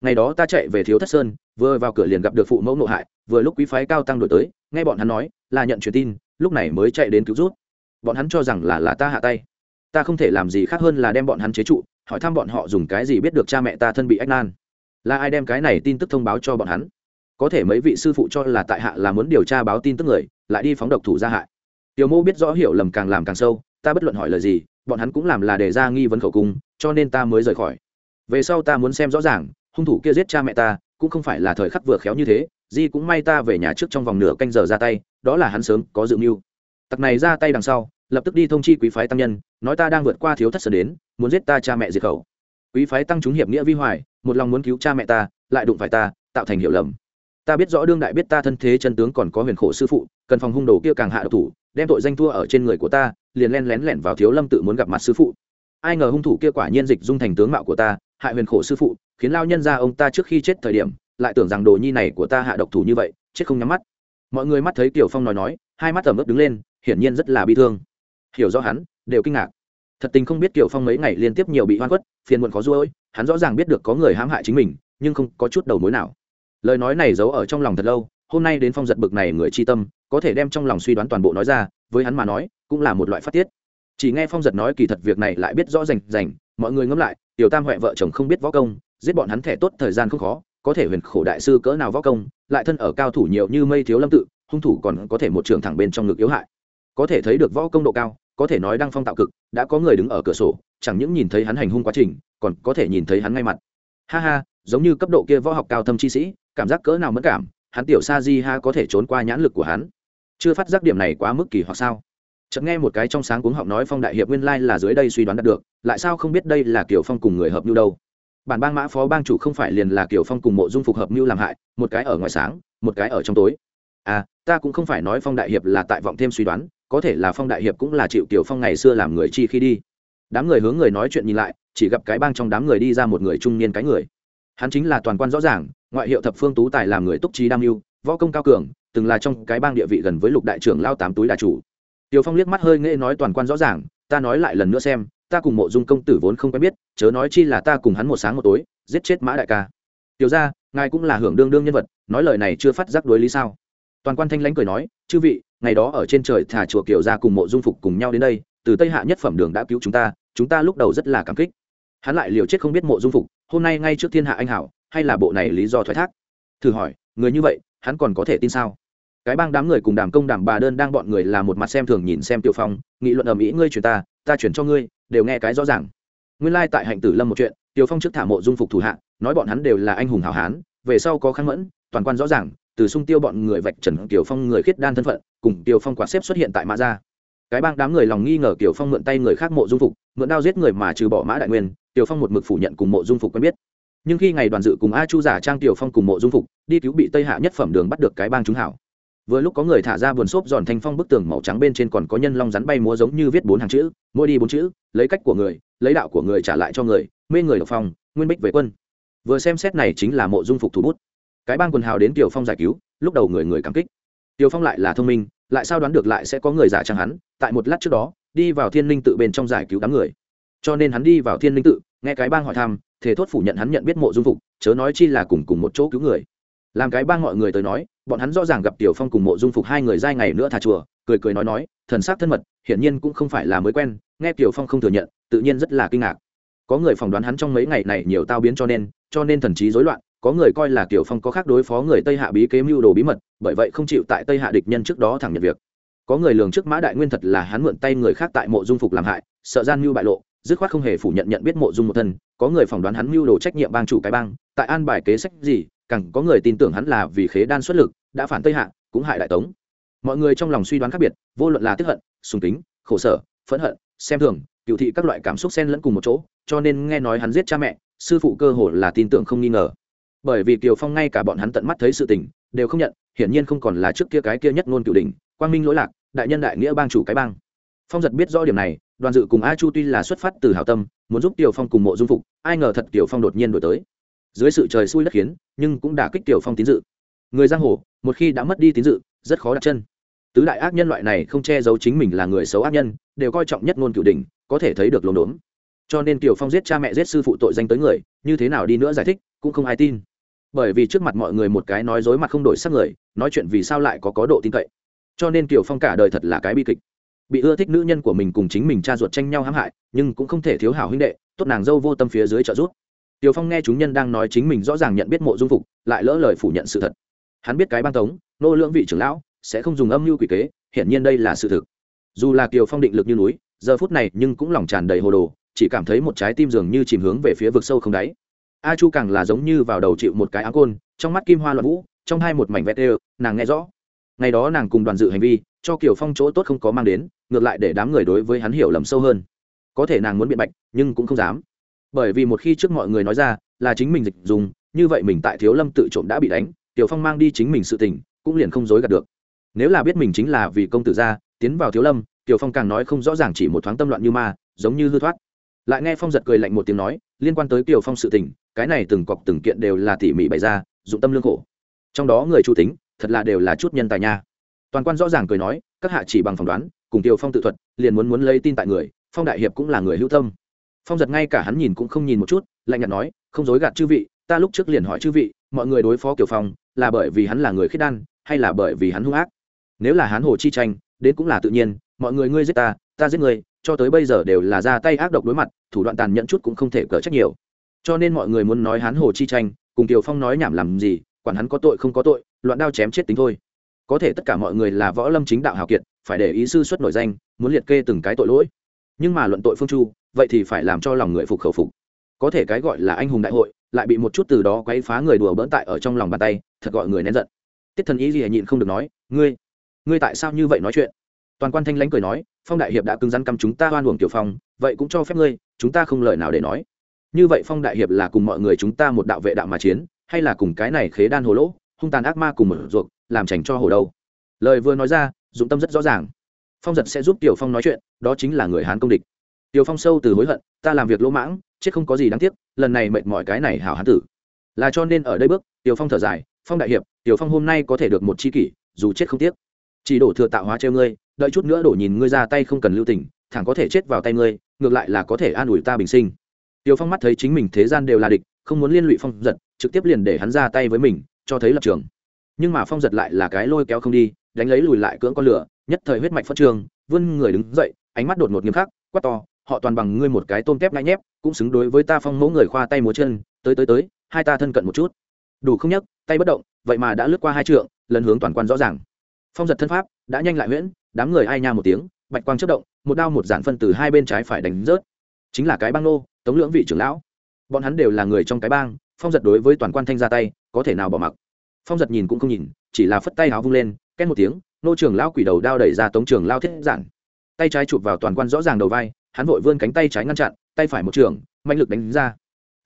ngày đó ta chạy về thiếu thất sơn, vừa vào cửa liền gặp được phụ mẫu nộ hại, vừa lúc quý phái cao tăng đổi tới, nghe bọn hắn nói, là nhận truyền tin, lúc này mới chạy đến cứu rút bọn hắn cho rằng là là ta hạ tay. Ta không thể làm gì khác hơn là đem bọn hắn chế trụ, hỏi thăm bọn họ dùng cái gì biết được cha mẹ ta thân bị ách nan. Là ai đem cái này tin tức thông báo cho bọn hắn? Có thể mấy vị sư phụ cho là tại hạ là muốn điều tra báo tin tức người, lại đi phóng độc thủ ra hại. Tiểu mô biết rõ hiểu lầm càng làm càng sâu, ta bất luận hỏi lời gì, bọn hắn cũng làm là để ra nghi vấn khẩu cung, cho nên ta mới rời khỏi. Về sau ta muốn xem rõ ràng hung thủ kia giết cha mẹ ta, cũng không phải là thời khắc vừa khéo như thế, di cũng may ta về nhà trước trong vòng nửa canh giờ ra tay, đó là hắn sớm có dự mưu. Tặc này ra tay đằng sau, lập tức đi thông chi quý phái tăng nhân, nói ta đang vượt qua thiếu thất sở đến, muốn giết ta cha mẹ diệt khẩu. Quý phái tăng chúng hiệp nghĩa vi hoài, một lòng muốn cứu cha mẹ ta, lại đụng phải ta, tạo thành hiểu lầm. Ta biết rõ đương đại biết ta thân thế chân tướng còn có huyền khổ sư phụ, cần phòng hung đồ kia càng hạ độc thủ, đem tội danh thua ở trên người của ta, liền len lén lẻn vào thiếu lâm tự muốn gặp mặt sư phụ. Ai ngờ hung thủ kia quả nhiên dịch dung thành tướng mạo của ta, hại huyền khổ sư phụ khiến lao nhân ra ông ta trước khi chết thời điểm, lại tưởng rằng đồ nhi này của ta hạ độc thủ như vậy, chết không nhắm mắt. Mọi người mắt thấy tiểu phong nói nói, hai mắt ẩm ướt đứng lên, hiển nhiên rất là bi thương. Hiểu rõ hắn, đều kinh ngạc. Thật tình không biết tiểu phong mấy ngày liên tiếp nhiều bị hoan quất phiền muộn khó ruôi hắn rõ ràng biết được có người hãm hại chính mình, nhưng không có chút đầu mối nào. Lời nói này giấu ở trong lòng thật lâu, hôm nay đến phong giật bực này người chi tâm, có thể đem trong lòng suy đoán toàn bộ nói ra, với hắn mà nói, cũng là một loại phát tiết. Chỉ nghe phong giật nói kỳ thật việc này lại biết rõ rành rành, mọi người ngẫm lại, tiểu tam huệ vợ chồng không biết võ công giết bọn hắn thẻ tốt thời gian không khó, có thể huyền khổ đại sư cỡ nào võ công, lại thân ở cao thủ nhiều như mây thiếu lâm tự, hung thủ còn có thể một trường thẳng bên trong ngực yếu hại. Có thể thấy được võ công độ cao, có thể nói đăng phong tạo cực, đã có người đứng ở cửa sổ, chẳng những nhìn thấy hắn hành hung quá trình, còn có thể nhìn thấy hắn ngay mặt. Ha ha, giống như cấp độ kia võ học cao thâm chi sĩ, cảm giác cỡ nào mất cảm, hắn tiểu sa di ha có thể trốn qua nhãn lực của hắn. Chưa phát giác điểm này quá mức kỳ hoặc sao? Chợt nghe một cái trong sáng cuống họng nói phong đại hiệp nguyên lai là dưới đây suy đoán đạt được, lại sao không biết đây là kiểu phong cùng người hợp như đâu? Bản bang mã phó bang chủ không phải liền là kiểu phong cùng mộ dung phục hợp mưu làm hại một cái ở ngoài sáng một cái ở trong tối. À ta cũng không phải nói phong đại hiệp là tại vọng thêm suy đoán có thể là phong đại hiệp cũng là chịu kiểu phong ngày xưa làm người chi khi đi. Đám người hướng người nói chuyện nhìn lại chỉ gặp cái bang trong đám người đi ra một người trung niên cái người. Hắn chính là toàn quan rõ ràng ngoại hiệu thập phương tú tài làm người túc trí đam mưu võ công cao cường từng là trong cái bang địa vị gần với lục đại trưởng lao tám túi đại chủ. Tiểu Phong liếc mắt hơi nghe nói toàn quan rõ ràng, ta nói lại lần nữa xem, ta cùng Mộ Dung công tử vốn không quen biết, chớ nói chi là ta cùng hắn một sáng một tối, giết chết Mã đại ca. Tiểu gia, ngài cũng là hưởng đương đương nhân vật, nói lời này chưa phát giác đối lý sao? Toàn quan thanh lãnh cười nói, chư vị, ngày đó ở trên trời thả chùa kiểu gia cùng Mộ Dung phục cùng nhau đến đây, từ Tây Hạ nhất phẩm đường đã cứu chúng ta, chúng ta lúc đầu rất là cảm kích. Hắn lại liều chết không biết Mộ Dung phục, hôm nay ngay trước thiên hạ anh hảo, hay là bộ này lý do thoái thác? Thử hỏi, người như vậy, hắn còn có thể tin sao? cái bang đám người cùng đàm công đàm bà đơn đang bọn người là một mặt xem thường nhìn xem tiểu phong nghị luận ở mỹ ngươi chuyển ta ta chuyển cho ngươi đều nghe cái rõ ràng. Nguyên lai、like、tại hạnh tử lâm một chuyện tiều phong trước thả mộ dung phục thủ hạ, nói bọn hắn đều là anh hùng hảo hán, về sau có kháng mẫn, toàn quan rõ ràng, từ sung tiêu bọn người vạch trần tiểu phong người khiết đan thân phận, cùng tiểu phong quả xếp xuất hiện tại mã gia. Cái bang đám người lòng nghi ngờ tiểu phong mượn tay người khác mộ dung phục, mượn đao giết người mà trừ bỏ mã đại nguyên, tiểu phong một mực phủ nhận cùng mộ dung phục quen biết. Nhưng khi ngày đoàn dự cùng a chu giả trang tiểu phong cùng mộ dung phục, đi cứu bị tây hạ nhất phẩm đường bắt được cái bang chúng hảo vừa lúc có người thả ra buồn xốp giòn thanh phong bức tường màu trắng bên trên còn có nhân long rắn bay múa giống như viết bốn hàng chữ, mỗi đi bốn chữ, lấy cách của người, lấy đạo của người trả lại cho người, mê người độc phong, nguyên bích về quân. Vừa xem xét này chính là mộ dung phục thủ bút. Cái bang quần hào đến tiểu phong giải cứu, lúc đầu người người cảm kích. Tiểu phong lại là thông minh, lại sao đoán được lại sẽ có người giả trang hắn, tại một lát trước đó, đi vào thiên linh tự bên trong giải cứu đám người. Cho nên hắn đi vào thiên linh tự, nghe cái bang hỏi thăm thể thốt phủ nhận hắn nhận biết mộ dung phục, chớ nói chi là cùng cùng một chỗ cứu người làm cái bang mọi người tới nói, bọn hắn rõ ràng gặp tiểu phong cùng mộ dung phục hai người dai ngày nữa thà chùa, cười cười nói nói, thần sắc thân mật, hiển nhiên cũng không phải là mới quen, nghe tiểu phong không thừa nhận, tự nhiên rất là kinh ngạc. Có người phỏng đoán hắn trong mấy ngày này nhiều tao biến cho nên cho nên thần trí rối loạn, có người coi là tiểu phong có khác đối phó người tây hạ bí kế mưu đồ bí mật, bởi vậy không chịu tại tây hạ địch nhân trước đó thẳng nhận việc. Có người lường trước mã đại nguyên thật là hắn mượn tay người khác tại mộ dung phục làm hại, sợ gian mưu bại lộ, dứt khoát không hề phủ nhận nhận biết mộ dung một thân. Có người phỏng đoán hắn mưu đồ trách nhiệm bang chủ cái bang, tại an bài kế sách gì càng có người tin tưởng hắn là vì khế đan xuất lực, đã phản tây hạ, cũng hại đại tống. Mọi người trong lòng suy đoán khác biệt, vô luận là tiếp hận, sùng kính, khổ sở, phẫn hận, xem thường cựu thị các loại cảm xúc xen lẫn cùng một chỗ, cho nên nghe nói hắn giết cha mẹ, sư phụ cơ hồ là tin tưởng không nghi ngờ. Bởi vì kiều phong ngay cả bọn hắn tận mắt thấy sự tình, đều không nhận, hiển nhiên không còn là trước kia cái kia nhất ngôn cựu đình quang minh lỗi lạc, đại nhân đại nghĩa bang chủ cái bang. Phong giật biết rõ điểm này, đoàn dự cùng a chu tuy là xuất phát từ hảo tâm, muốn giúp tiểu phong cùng mộ dung phục, ai ngờ thật tiểu phong đột nhiên đổi tới dưới sự trời xui đất khiến, nhưng cũng đã kích tiểu phong tín dự. Người giang hồ, một khi đã mất đi tín dự, rất khó đặt chân. Tứ đại ác nhân loại này không che giấu chính mình là người xấu ác nhân, đều coi trọng nhất ngôn cửu đình có thể thấy được lồn đốn. Cho nên tiểu phong giết cha mẹ, giết sư phụ tội danh tới người, như thế nào đi nữa giải thích, cũng không ai tin. Bởi vì trước mặt mọi người một cái nói dối mặt không đổi sắc người, nói chuyện vì sao lại có có độ tin cậy. Cho nên tiểu phong cả đời thật là cái bi kịch. Bị ưa thích nữ nhân của mình cùng chính mình cha ruột tranh nhau hãm hại, nhưng cũng không thể thiếu hảo huynh đệ, tốt nàng dâu vô tâm phía dưới trợ giúp tiểu phong nghe chúng nhân đang nói chính mình rõ ràng nhận biết mộ dung phục, lại lỡ lời phủ nhận sự thật. Hắn biết cái băng tống, nô lưỡng vị trưởng lão, sẽ không dùng âm mưu quỷ kế, hiển nhiên đây là sự thực. Dù là kiều phong định lực như núi, giờ phút này nhưng cũng lòng tràn đầy hồ đồ, chỉ cảm thấy một trái tim dường như chìm hướng về phía vực sâu không đáy. A chu càng là giống như vào đầu chịu một cái áng côn, trong mắt kim hoa loạn vũ, trong hai một mảnh vét đều nàng nghe rõ. Ngày đó nàng cùng đoàn dự hành vi, cho kiều phong chỗ tốt không có mang đến, ngược lại để đám người đối với hắn hiểu lầm sâu hơn. Có thể nàng muốn biện bạch, nhưng cũng không dám bởi vì một khi trước mọi người nói ra là chính mình dịch dùng, như vậy mình tại thiếu lâm tự trộm đã bị đánh, tiểu phong mang đi chính mình sự tình, cũng liền không dối gạt được. Nếu là biết mình chính là vì công tử gia tiến vào thiếu lâm, tiểu phong càng nói không rõ ràng chỉ một thoáng tâm loạn như ma, giống như hư thoát. Lại nghe phong giật cười lạnh một tiếng nói, liên quan tới tiểu phong sự tình, cái này từng cọc từng kiện đều là tỉ mỉ bày ra, dụng tâm lương khổ. Trong đó người chủ tính, thật là đều là chút nhân tài nha. Toàn quan rõ ràng cười nói, các hạ chỉ bằng phỏng đoán, cùng tiểu phong tự thuật, liền muốn muốn lấy tin tại người, phong đại hiệp cũng là người hữu tâm phong giật ngay cả hắn nhìn cũng không nhìn một chút, lạnh nhạt nói, không dối gạt chư vị, ta lúc trước liền hỏi chư vị, mọi người đối phó kiều phong, là bởi vì hắn là người khiết đan, hay là bởi vì hắn hung ác? Nếu là hắn hồ chi tranh, đến cũng là tự nhiên, mọi người ngươi giết ta ta giết người cho tới bây giờ đều là ra tay ác độc đối mặt, thủ đoạn tàn nhẫn chút cũng không thể cỡ trách nhiều. Cho nên mọi người muốn nói hắn hồ chi tranh, cùng kiều phong nói nhảm làm gì, quản hắn có tội không có tội, loạn đao chém chết tính thôi. Có thể tất cả mọi người là võ lâm chính đạo hào kiệt, phải để ý sư xuất nổi danh, muốn liệt kê từng cái tội lỗi. Nhưng mà luận tội phương chu vậy thì phải làm cho lòng người phục khẩu phục. Có thể cái gọi là anh hùng đại hội, lại bị một chút từ đó quấy phá người đùa bỡn tại ở trong lòng bàn tay, thật gọi người nén giận. Tiết thần ý gì nhịn không được nói, ngươi ngươi tại sao như vậy nói chuyện? Toàn quan thanh lãnh cười nói, phong đại hiệp đã cứng rắn căm chúng ta hoan hưởng tiểu phong, vậy cũng cho phép ngươi, chúng ta không lời nào để nói. Như vậy phong đại hiệp là cùng mọi người chúng ta một đạo vệ đạo mà chiến, hay là cùng cái này khế đan hồ lỗ, hung tàn ác ma cùng một ruột, làm trành cho hồ đâu? Lời vừa nói ra, dụng tâm rất rõ ràng. Phong giật sẽ giúp tiểu phong nói chuyện, đó chính là người hán công địch tiểu phong sâu từ hối hận, ta làm việc lỗ mãng, chết không có gì đáng tiếc, lần này mệt mỏi cái này hảo hán tử. Là cho nên ở đây bước, tiểu phong thở dài, phong đại hiệp, tiểu phong hôm nay có thể được một chi kỷ, dù chết không tiếc. Chỉ đổ thừa tạo hóa treo ngươi, đợi chút nữa đổ nhìn ngươi ra tay không cần lưu tình, thẳng có thể chết vào tay ngươi, ngược lại là có thể an ủi ta bình sinh. Tiểu phong mắt thấy chính mình thế gian đều là địch, không muốn liên lụy phong giật, trực tiếp liền để hắn ra tay với mình, cho thấy lập trường. Nhưng mà phong giật lại là cái lôi kéo không đi, đánh lấy lùi lại cưỡng con lửa, nhất thời huyết mạch phát trường, vươn người đứng dậy, ánh mắt đột ngột nghiêm khắc, quát to họ toàn bằng ngươi một cái tôm tép ngay nhép, cũng xứng đối với ta phong mẫu người khoa tay múa chân, tới tới tới, hai ta thân cận một chút. Đủ không nhấc tay bất động, vậy mà đã lướt qua hai trượng, lần hướng toàn quan rõ ràng. Phong giật thân pháp, đã nhanh lại nguyễn đám người ai nha một tiếng, bạch quang chất động, một đao một giản phân từ hai bên trái phải đánh rớt. Chính là cái băng nô, tống lưỡng vị trưởng lão. Bọn hắn đều là người trong cái bang, phong giật đối với toàn quan thanh ra tay, có thể nào bỏ mặc. Phong giật nhìn cũng không nhìn, chỉ là phất tay áo vung lên, két một tiếng, nô trưởng lão quỷ đầu đao đẩy ra tống trưởng lao thiết giản. Tay trái chụp vào toàn quan rõ ràng đầu vai hắn vội vươn cánh tay trái ngăn chặn, tay phải một trường, mạnh lực đánh ra.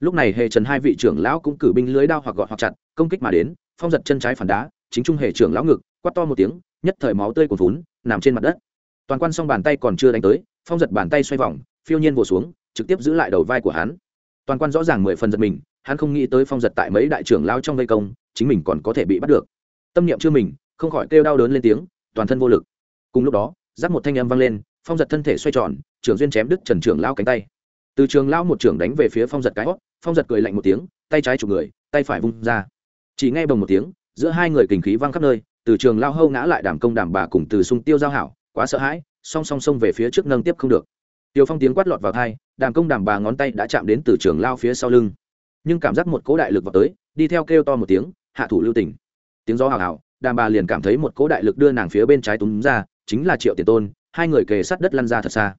Lúc này hề trần hai vị trưởng lão cũng cử binh lưới đao hoặc gọt hoặc chặt, công kích mà đến, phong giật chân trái phản đá, chính trung hề trưởng lão ngực, quát to một tiếng, nhất thời máu tươi cuồn vún nằm trên mặt đất. Toàn quan xong bàn tay còn chưa đánh tới, phong giật bàn tay xoay vòng, phiêu nhiên vồ xuống, trực tiếp giữ lại đầu vai của hắn. Toàn quan rõ ràng mười phần giật mình, hắn không nghĩ tới phong giật tại mấy đại trưởng lao trong vây công, chính mình còn có thể bị bắt được. Tâm niệm chưa mình, không khỏi kêu đau đớn lên tiếng, toàn thân vô lực. Cùng lúc đó giáp một thanh âm vang lên, phong giật thân thể xoay tròn trưởng duyên chém đứt trần trưởng lao cánh tay. Từ trường lao một trưởng đánh về phía phong giật cái hót, phong giật cười lạnh một tiếng, tay trái chụp người, tay phải vung ra. Chỉ nghe bồng một tiếng, giữa hai người kình khí văng khắp nơi, từ trường lao hâu ngã lại đảm công đảm bà cùng từ sung tiêu giao hảo, quá sợ hãi, song song song về phía trước nâng tiếp không được. Tiêu phong tiếng quát lọt vào thai đảm công đảm bà ngón tay đã chạm đến từ trường lao phía sau lưng. Nhưng cảm giác một cỗ đại lực vào tới, đi theo kêu to một tiếng, hạ thủ lưu tình. Tiếng gió hào hào đàm bà liền cảm thấy một cỗ đại lực đưa nàng phía bên trái túm ra, chính là triệu tiền tôn, hai người kề sát đất lăn ra thật xa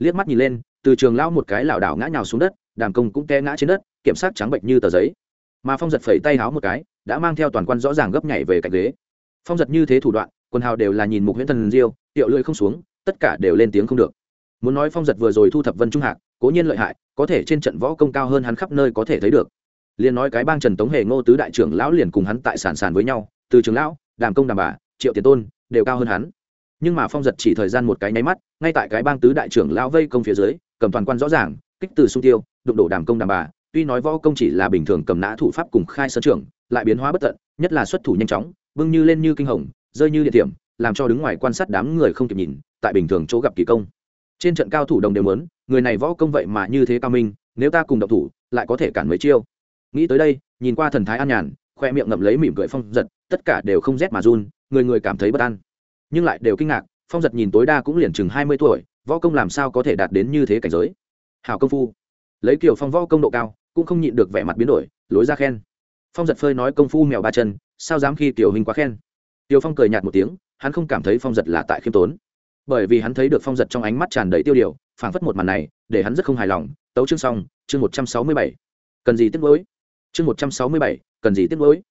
liếc mắt nhìn lên, từ trường lao một cái lảo đảo ngã nhào xuống đất, đàm công cũng te ngã trên đất, kiểm sát trắng bệnh như tờ giấy. Mà phong giật phẩy tay háo một cái, đã mang theo toàn quan rõ ràng gấp nhảy về cạnh ghế. Phong giật như thế thủ đoạn, quần hào đều là nhìn mục huyễn thần diêu, tiệu lưỡi không xuống, tất cả đều lên tiếng không được. Muốn nói phong giật vừa rồi thu thập vân trung hạc, cố nhiên lợi hại, có thể trên trận võ công cao hơn hắn khắp nơi có thể thấy được. Liền nói cái bang trần tống hề ngô tứ đại trưởng lão liền cùng hắn tại sản sản với nhau, từ trường lão, đàm công đàm bà, triệu tiền tôn, đều cao hơn hắn nhưng mà phong giật chỉ thời gian một cái nháy mắt, ngay tại cái bang tứ đại trưởng lao vây công phía dưới, cầm toàn quan rõ ràng, kích từ sung tiêu, đụng đổ đàm công đàm bà, tuy nói võ công chỉ là bình thường cầm nã thủ pháp cùng khai sơn trưởng, lại biến hóa bất tận, nhất là xuất thủ nhanh chóng, bưng như lên như kinh hồng, rơi như địa điểm làm cho đứng ngoài quan sát đám người không kịp nhìn, tại bình thường chỗ gặp kỳ công. Trên trận cao thủ đồng đều muốn, người này võ công vậy mà như thế cao minh, nếu ta cùng độc thủ, lại có thể cản mấy chiêu. Nghĩ tới đây, nhìn qua thần thái an nhàn, khoe miệng ngậm lấy mỉm cười phong giật, tất cả đều không rét mà run, người người cảm thấy bất an nhưng lại đều kinh ngạc, phong giật nhìn tối đa cũng liền chừng hai mươi tuổi, võ công làm sao có thể đạt đến như thế cảnh giới? Hào công phu. Lấy kiểu phong võ công độ cao, cũng không nhịn được vẻ mặt biến đổi, lối ra khen. Phong giật phơi nói công phu mèo ba chân, sao dám khi tiểu hình quá khen? Tiểu phong cười nhạt một tiếng, hắn không cảm thấy phong giật là tại khiêm tốn. Bởi vì hắn thấy được phong giật trong ánh mắt tràn đầy tiêu điều, phảng phất một màn này, để hắn rất không hài lòng. Tấu chương xong, chương một trăm sáu mươi bảy. Cần gì tiếc mối chương một trăm sáu mươi bảy, cần gì tiếc mối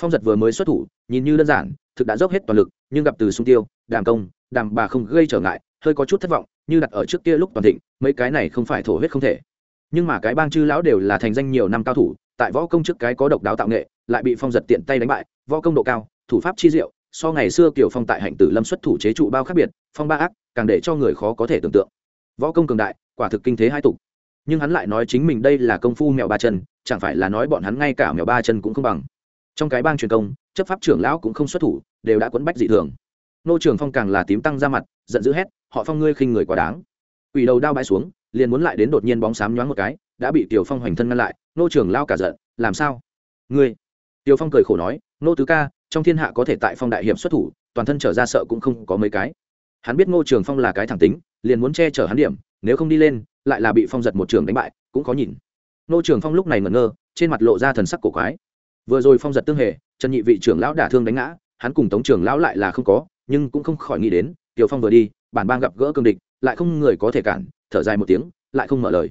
phong giật vừa mới xuất thủ, nhìn như đơn giản thực đã dốc hết toàn lực, nhưng gặp từ sung tiêu, đàm công, đàm bà không gây trở ngại, hơi có chút thất vọng, như đặt ở trước kia lúc toàn thịnh, mấy cái này không phải thổ huyết không thể. Nhưng mà cái bang chư lão đều là thành danh nhiều năm cao thủ, tại võ công trước cái có độc đáo tạo nghệ, lại bị phong giật tiện tay đánh bại, võ công độ cao, thủ pháp chi diệu, so ngày xưa kiểu phong tại hạnh tử lâm xuất thủ chế trụ bao khác biệt, phong ba ác, càng để cho người khó có thể tưởng tượng. Võ công cường đại, quả thực kinh thế hai tục. Nhưng hắn lại nói chính mình đây là công phu mèo ba chân, chẳng phải là nói bọn hắn ngay cả mèo ba chân cũng không bằng trong cái bang truyền công, chấp pháp trưởng lão cũng không xuất thủ, đều đã quấn bách dị thường. Nô trường phong càng là tím tăng ra mặt, giận dữ hét, họ phong ngươi khinh người quá đáng. Quỷ đầu đao bãi xuống, liền muốn lại đến đột nhiên bóng xám nhoáng một cái, đã bị tiểu phong hoành thân ngăn lại, nô trường lao cả giận, làm sao? Ngươi? Tiểu phong cười khổ nói, nô tứ ca, trong thiên hạ có thể tại phong đại hiệp xuất thủ, toàn thân trở ra sợ cũng không có mấy cái. Hắn biết ngô trường phong là cái thẳng tính, liền muốn che chở hắn điểm, nếu không đi lên, lại là bị phong giật một trường đánh bại, cũng có nhìn. Ngô trường phong lúc này ngẩn ngơ, trên mặt lộ ra thần sắc cổ quái vừa rồi phong giật tương hề, trần nhị vị trưởng lão đả thương đánh ngã, hắn cùng tống trưởng lão lại là không có, nhưng cũng không khỏi nghĩ đến, tiểu phong vừa đi, bản bang gặp gỡ cương địch, lại không người có thể cản, thở dài một tiếng, lại không mở lời.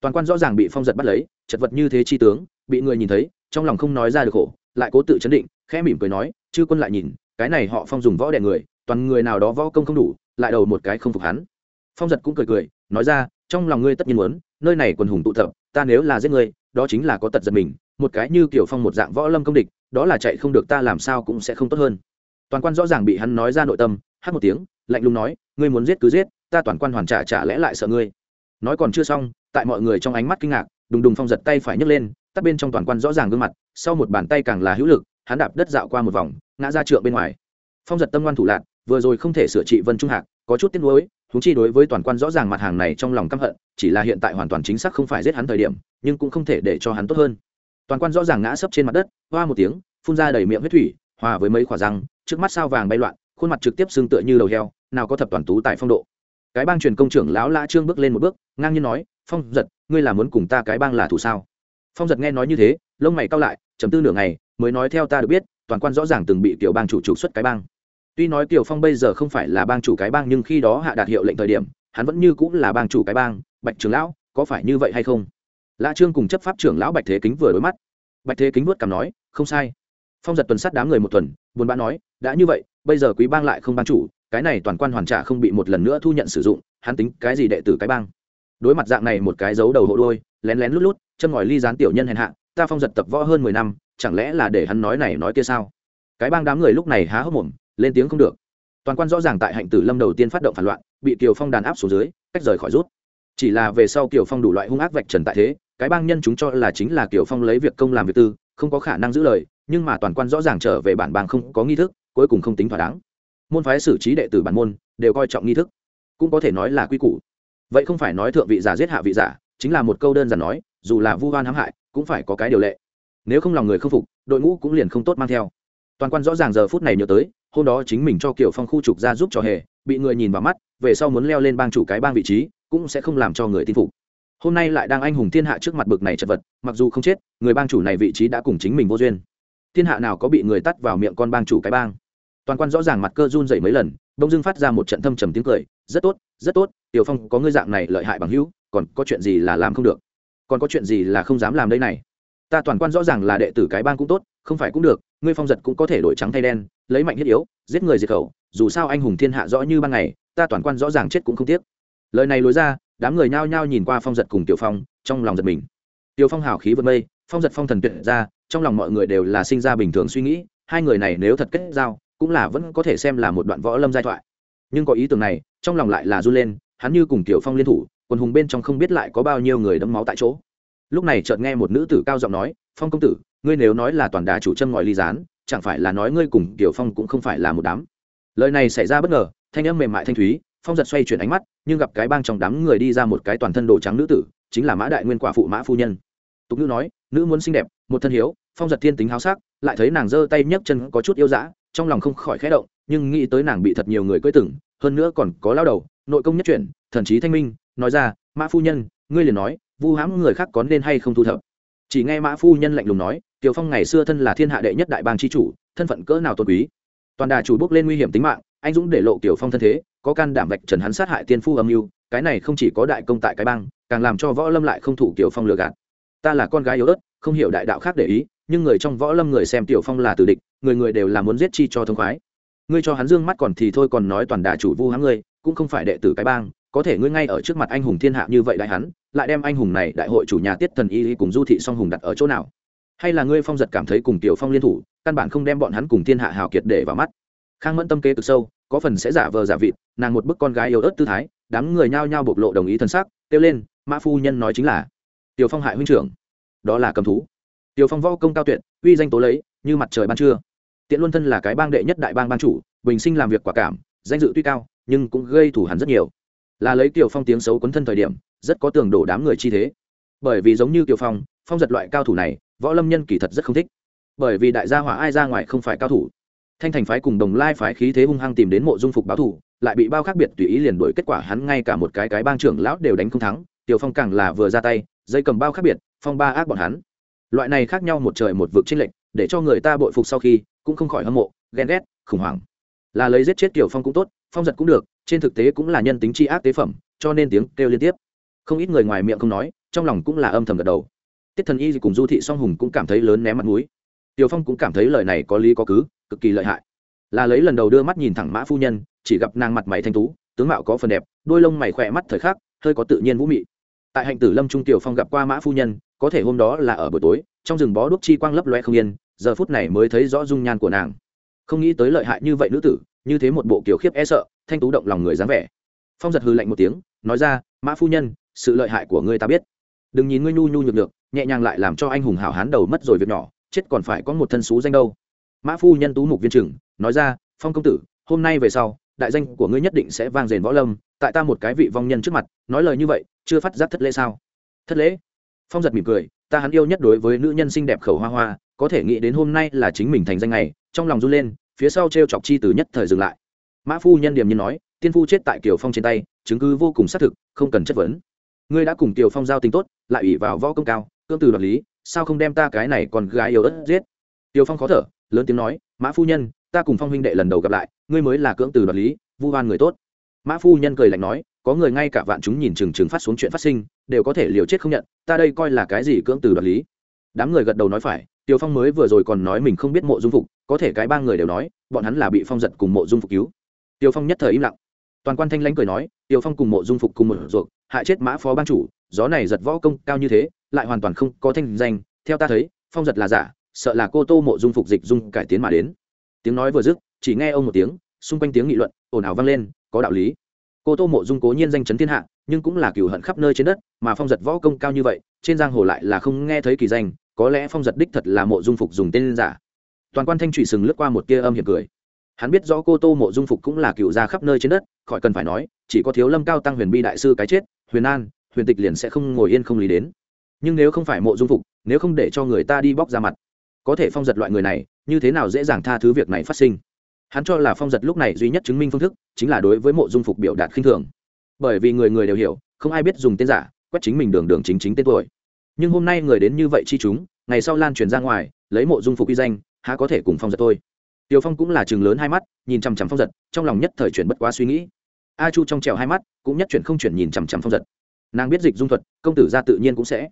Toàn quan rõ ràng bị phong giật bắt lấy, chật vật như thế chi tướng, bị người nhìn thấy, trong lòng không nói ra được khổ, lại cố tự chấn định, khẽ mỉm cười nói, chư quân lại nhìn, cái này họ phong dùng võ đè người, toàn người nào đó võ công không đủ, lại đầu một cái không phục hắn. Phong giật cũng cười cười, nói ra, trong lòng ngươi tất nhiên muốn, nơi này quần hùng tụ tập, ta nếu là giết ngươi, đó chính là có tật giật mình một cái như kiểu phong một dạng võ lâm công địch, đó là chạy không được ta làm sao cũng sẽ không tốt hơn. Toàn quan rõ ràng bị hắn nói ra nội tâm, hát một tiếng, lạnh lùng nói, ngươi muốn giết cứ giết, ta toàn quan hoàn trả trả lẽ lại sợ ngươi. Nói còn chưa xong, tại mọi người trong ánh mắt kinh ngạc, đùng đùng phong giật tay phải nhấc lên, tắt bên trong toàn quan rõ ràng gương mặt, sau một bàn tay càng là hữu lực, hắn đạp đất dạo qua một vòng, ngã ra trượng bên ngoài. Phong giật tâm ngoan thủ lạc vừa rồi không thể sửa trị vân trung hạc, có chút tiếc nuối thúng chi đối với toàn quan rõ ràng mặt hàng này trong lòng căm hận, chỉ là hiện tại hoàn toàn chính xác không phải giết hắn thời điểm, nhưng cũng không thể để cho hắn tốt hơn toàn quan rõ ràng ngã sấp trên mặt đất, hoa một tiếng, phun ra đầy miệng huyết thủy, hòa với mấy khỏa răng, trước mắt sao vàng bay loạn, khuôn mặt trực tiếp xương tựa như đầu heo, nào có thập toàn tú tại phong độ. Cái bang truyền công trưởng lão lã trương bước lên một bước, ngang nhiên nói, phong giật, ngươi là muốn cùng ta cái bang là thủ sao? Phong giật nghe nói như thế, lông mày cao lại chấm tư nửa ngày, mới nói, theo ta được biết, toàn quan rõ ràng từng bị tiểu bang chủ trục xuất cái bang. Tuy nói tiểu phong bây giờ không phải là bang chủ cái bang, nhưng khi đó hạ đạt hiệu lệnh thời điểm, hắn vẫn như cũng là bang chủ cái bang, bạch trưởng lão, có phải như vậy hay không? Lã trương cùng chấp pháp trưởng lão bạch thế kính vừa đối mắt. Bạch thế kính vuốt cảm nói, không sai. Phong giật tuần sát đám người một tuần, buồn bã nói, đã như vậy, bây giờ quý bang lại không ban chủ, cái này toàn quan hoàn trả không bị một lần nữa thu nhận sử dụng, hắn tính cái gì đệ tử cái bang? Đối mặt dạng này một cái dấu đầu hộ đôi lén lén lút lút chân ngòi ly gián tiểu nhân hèn hạ, ta phong giật tập võ hơn mười năm, chẳng lẽ là để hắn nói này nói kia sao? Cái bang đám người lúc này há hốc mồm, lên tiếng không được. Toàn quan rõ ràng tại hạnh tử lâm đầu tiên phát động phản loạn, bị kiều phong đàn áp xuống dưới, cách rời khỏi rút. Chỉ là về sau kiều phong đủ loại hung ác vạch trần tại thế cái bang nhân chúng cho là chính là kiều phong lấy việc công làm việc tư, không có khả năng giữ lời, nhưng mà toàn quan rõ ràng trở về bản bang không có nghi thức, cuối cùng không tính thỏa đáng. Môn phái xử trí đệ tử bản môn đều coi trọng nghi thức, cũng có thể nói là quy củ. Vậy không phải nói thượng vị giả giết hạ vị giả, chính là một câu đơn giản nói, dù là vu oan hãm hại, cũng phải có cái điều lệ. Nếu không lòng người không phục, đội ngũ cũng liền không tốt mang theo. Toàn quan rõ ràng giờ phút này nhớ tới, hôm đó chính mình cho kiểu phong khu trục ra giúp cho hề, bị người nhìn vào mắt, về sau muốn leo lên bang chủ cái bang vị trí, cũng sẽ không làm cho người tin phục hôm nay lại đang anh hùng thiên hạ trước mặt bực này chật vật, mặc dù không chết, người bang chủ này vị trí đã cùng chính mình vô duyên. Thiên hạ nào có bị người tắt vào miệng con bang chủ cái bang? Toàn quan rõ ràng mặt cơ run dậy mấy lần đông dưng phát ra một trận thâm trầm tiếng cười, rất tốt rất tốt, tiểu phong có ngươi dạng này lợi hại bằng hữu, còn có chuyện gì là làm không được? Còn có chuyện gì là không dám làm đây này? Ta toàn quan rõ ràng là đệ tử cái bang cũng tốt, không phải cũng được, ngươi phong giật cũng có thể đổi trắng thay đen, lấy mạnh thiết yếu, giết người diệt khẩu, dù sao anh hùng thiên hạ rõ như ban ngày, ta toàn quan rõ ràng chết cũng không tiếc. Lời này lối ra đám người nhao nhao nhìn qua phong giật cùng tiểu phong, trong lòng giật mình. Tiểu phong hào khí vượt mây, phong giật phong thần tuyệt ra, trong lòng mọi người đều là sinh ra bình thường suy nghĩ, hai người này nếu thật kết giao, cũng là vẫn có thể xem là một đoạn võ lâm giai thoại. Nhưng có ý tưởng này, trong lòng lại là run lên, hắn như cùng tiểu phong liên thủ, quần hùng bên trong không biết lại có bao nhiêu người đẫm máu tại chỗ. Lúc này chợt nghe một nữ tử cao giọng nói, phong công tử, ngươi nếu nói là toàn đà chủ châm ngòi ly gián, chẳng phải là nói ngươi cùng tiểu phong cũng không phải là một đám? Lời này xảy ra bất ngờ, thanh âm mềm mại thanh thúy phong giật xoay chuyển ánh mắt, nhưng gặp cái bang trong đám người đi ra một cái toàn thân đồ trắng nữ tử, chính là mã đại nguyên quả phụ mã phu nhân. Tục nữ nói, nữ muốn xinh đẹp, một thân hiếu, phong giật thiên tính háo sắc, lại thấy nàng giơ tay nhấc chân có chút yêu dã, trong lòng không khỏi khẽ động, nhưng nghĩ tới nàng bị thật nhiều người cưỡi từng, hơn nữa còn có lao đầu, nội công nhất chuyển, thần trí thanh minh, nói ra, mã phu nhân, ngươi liền nói, vu hãm người khác có nên hay không thu thập? Chỉ nghe mã phu nhân lạnh lùng nói, tiểu phong ngày xưa thân là thiên hạ đệ nhất đại bang tri chủ, thân phận cỡ nào tôn quý? Toàn đà chủ bước lên nguy hiểm tính mạng anh dũng để lộ tiểu phong thân thế, có can đảm vạch trần hắn sát hại tiên phu âm mưu, cái này không chỉ có đại công tại cái bang, càng làm cho võ lâm lại không thủ tiểu phong lừa gạt. Ta là con gái yếu ớt, không hiểu đại đạo khác để ý, nhưng người trong võ lâm người xem tiểu phong là tử địch, người người đều là muốn giết chi cho thông khoái. Ngươi cho hắn dương mắt còn thì thôi, còn nói toàn đà chủ vu hắn ngươi, cũng không phải đệ tử cái bang, có thể ngươi ngay ở trước mặt anh hùng thiên hạ như vậy đại hắn, lại đem anh hùng này đại hội chủ nhà tiết thần y cùng du thị song hùng đặt ở chỗ nào? Hay là ngươi phong giật cảm thấy cùng tiểu phong liên thủ, căn bản không đem bọn hắn cùng thiên hạ hào kiệt để vào mắt? Khang mẫn tâm kế cực sâu có phần sẽ giả vờ giả vịt, nàng một bức con gái yếu ớt tư thái, đám người nhao nhao bộc lộ đồng ý thân xác, kêu lên, mã phu nhân nói chính là, tiểu phong hại huynh trưởng, đó là cầm thú. Tiểu phong võ công cao tuyệt, uy danh tố lấy, như mặt trời ban trưa. Tiện luân thân là cái bang đệ nhất đại bang ban chủ, bình sinh làm việc quả cảm, danh dự tuy cao, nhưng cũng gây thủ hắn rất nhiều. Là lấy tiểu phong tiếng xấu quấn thân thời điểm, rất có tường đổ đám người chi thế. Bởi vì giống như tiểu phong phong giật loại cao thủ này, võ lâm nhân kỳ thật rất không thích. Bởi vì đại gia hỏa ai ra ngoài không phải cao thủ thanh thành phái cùng đồng lai phái khí thế hung hăng tìm đến mộ dung phục báo thủ, lại bị bao khác biệt tùy ý liền đổi kết quả hắn ngay cả một cái cái bang trưởng lão đều đánh không thắng, tiểu phong càng là vừa ra tay, dây cầm bao khác biệt, phong ba ác bọn hắn. Loại này khác nhau một trời một vực trên lệnh để cho người ta bội phục sau khi, cũng không khỏi hâm mộ, ghen ghét, khủng hoảng. Là lấy giết chết tiểu phong cũng tốt, phong giật cũng được, trên thực tế cũng là nhân tính tri ác tế phẩm, cho nên tiếng kêu liên tiếp. Không ít người ngoài miệng không nói, trong lòng cũng là âm thầm gật đầu. Tiết thần y cùng du thị song hùng cũng cảm thấy lớn ném mặt mũi. Tiểu phong cũng cảm thấy lời này có lý có cứ cực kỳ lợi hại. Là lấy lần đầu đưa mắt nhìn thẳng mã phu nhân, chỉ gặp nàng mặt mày thanh tú, tướng mạo có phần đẹp, đôi lông mày khỏe mắt thời khắc, hơi có tự nhiên vũ mị. Tại hạnh tử lâm trung tiểu phong gặp qua mã phu nhân, có thể hôm đó là ở buổi tối, trong rừng bó đuốc chi quang lấp loe không yên, giờ phút này mới thấy rõ dung nhan của nàng. Không nghĩ tới lợi hại như vậy nữ tử, như thế một bộ kiểu khiếp e sợ, thanh tú động lòng người dáng vẻ. Phong giật hư lạnh một tiếng, nói ra, mã phu nhân, sự lợi hại của ngươi ta biết. Đừng nhìn ngươi nhu nhu nhược được nhẹ nhàng lại làm cho anh hùng hảo hán đầu mất rồi việc nhỏ, chết còn phải có một thân xú danh đâu mã phu nhân tú mục viên trừng nói ra, phong công tử, hôm nay về sau, đại danh của ngươi nhất định sẽ vang rền võ lâm, tại ta một cái vị vong nhân trước mặt, nói lời như vậy, chưa phát giác thất lễ sao? Thất lễ? Phong giật mỉm cười, ta hắn yêu nhất đối với nữ nhân xinh đẹp khẩu hoa hoa, có thể nghĩ đến hôm nay là chính mình thành danh này trong lòng run lên, phía sau t r e o chọc chi từ nhất thời dừng lại. Mã phu nhân điềm nhiên nói, tiên phu chết tại kiều phong trên tay, chứng cứ vô cùng xác thực, không cần chất vấn. Ngươi đã cùng kiều phong giao tính tốt, lại ủy vào võ công cao, cương từ đoạt lý, sao không đem ta cái này còn gái yêu ớt giết? Kiều phong khó thở lớn tiếng nói, mã phu nhân, ta cùng phong huynh đệ lần đầu gặp lại, ngươi mới là cưỡng từ đoạt lý, vu hoan người tốt. Mã phu nhân cười lạnh nói, có người ngay cả vạn chúng nhìn chừng chừng phát xuống chuyện phát sinh, đều có thể liều chết không nhận, ta đây coi là cái gì cưỡng từ đoạt lý? Đám người gật đầu nói phải tiều phong mới vừa rồi còn nói mình không biết mộ dung phục, có thể cái ba người đều nói, bọn hắn là bị phong giật cùng mộ dung phục cứu. Tiều phong nhất thời im lặng. Toàn quan thanh lãnh cười nói tiều phong cùng mộ dung phục cùng một ruột, hại chết mã phó ban chủ, gió này giật võ công cao như thế, lại hoàn toàn không có thanh danh, theo ta thấy, phong giật là giả sợ là cô tô mộ dung phục dịch dung cải tiến mà đến. Tiếng nói vừa dứt, chỉ nghe ông một tiếng, xung quanh tiếng nghị luận, ồn ào vang lên, có đạo lý. Cô tô mộ dung cố nhiên danh chấn thiên hạ, nhưng cũng là cửu hận khắp nơi trên đất, mà phong giật võ công cao như vậy, trên giang hồ lại là không nghe thấy kỳ danh, có lẽ phong giật đích thật là mộ dung phục dùng tên giả. Toàn quan thanh trụy sừng lướt qua một tia âm hiểm cười. Hắn biết rõ cô tô mộ dung phục cũng là cựu gia khắp nơi trên đất, khỏi cần phải nói, chỉ có thiếu lâm cao tăng huyền bi đại sư cái chết, huyền an, huyền tịch liền sẽ không ngồi yên không lý đến. Nhưng nếu không phải mộ dung phục, nếu không để cho người ta đi bóc ra mặt có thể phong giật loại người này, như thế nào dễ dàng tha thứ việc này phát sinh? Hắn cho là phong giật lúc này duy nhất chứng minh phương thức chính là đối với mộ dung phục biểu đạt khinh thường. Bởi vì người người đều hiểu, không ai biết dùng tên giả, quét chính mình đường đường chính chính tên tuổi. Nhưng hôm nay người đến như vậy chi chúng, ngày sau lan truyền ra ngoài, lấy mộ dung phục uy danh, há có thể cùng phong giật tôi tiều phong cũng là chừng lớn hai mắt, nhìn chằm chằm phong giật, trong lòng nhất thời chuyển bất quá suy nghĩ. A chu trong trèo hai mắt, cũng nhất chuyển không chuyển nhìn chằm chằm phong giật. Nàng biết dịch dung thuật, công tử ra tự nhiên cũng sẽ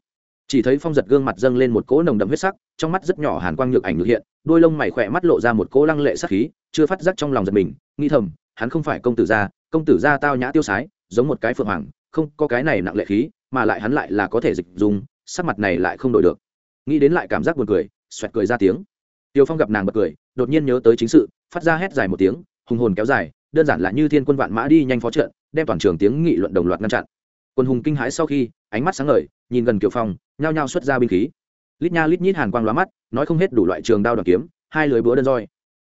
chỉ thấy phong giật gương mặt dâng lên một cỗ nồng đậm huyết sắc, trong mắt rất nhỏ hàn quang nhược ảnh ngược hiện, đôi lông mày khỏe mắt lộ ra một cỗ lăng lệ sắc khí, chưa phát giác trong lòng giật mình, nghĩ thầm, hắn không phải công tử gia, công tử gia tao nhã tiêu sái, giống một cái phượng hoàng, không có cái này nặng lệ khí, mà lại hắn lại là có thể dịch dùng, sắc mặt này lại không đổi được. Nghĩ đến lại cảm giác buồn cười, xoẹt cười ra tiếng. Tiêu phong gặp nàng bật cười, đột nhiên nhớ tới chính sự, phát ra hét dài một tiếng, hùng hồn kéo dài, đơn giản là như thiên quân vạn mã đi nhanh phó trận đem toàn trường tiếng nghị luận đồng loạt ngăn chặn. Quân hùng kinh hãi sau khi ánh mắt sáng ngời nhìn gần kiều phong nhao nhao xuất ra binh khí. Lít nha lít nhít hàn quang lóa mắt nói không hết đủ loại trường đao đoàn kiếm hai lưới búa đơn roi.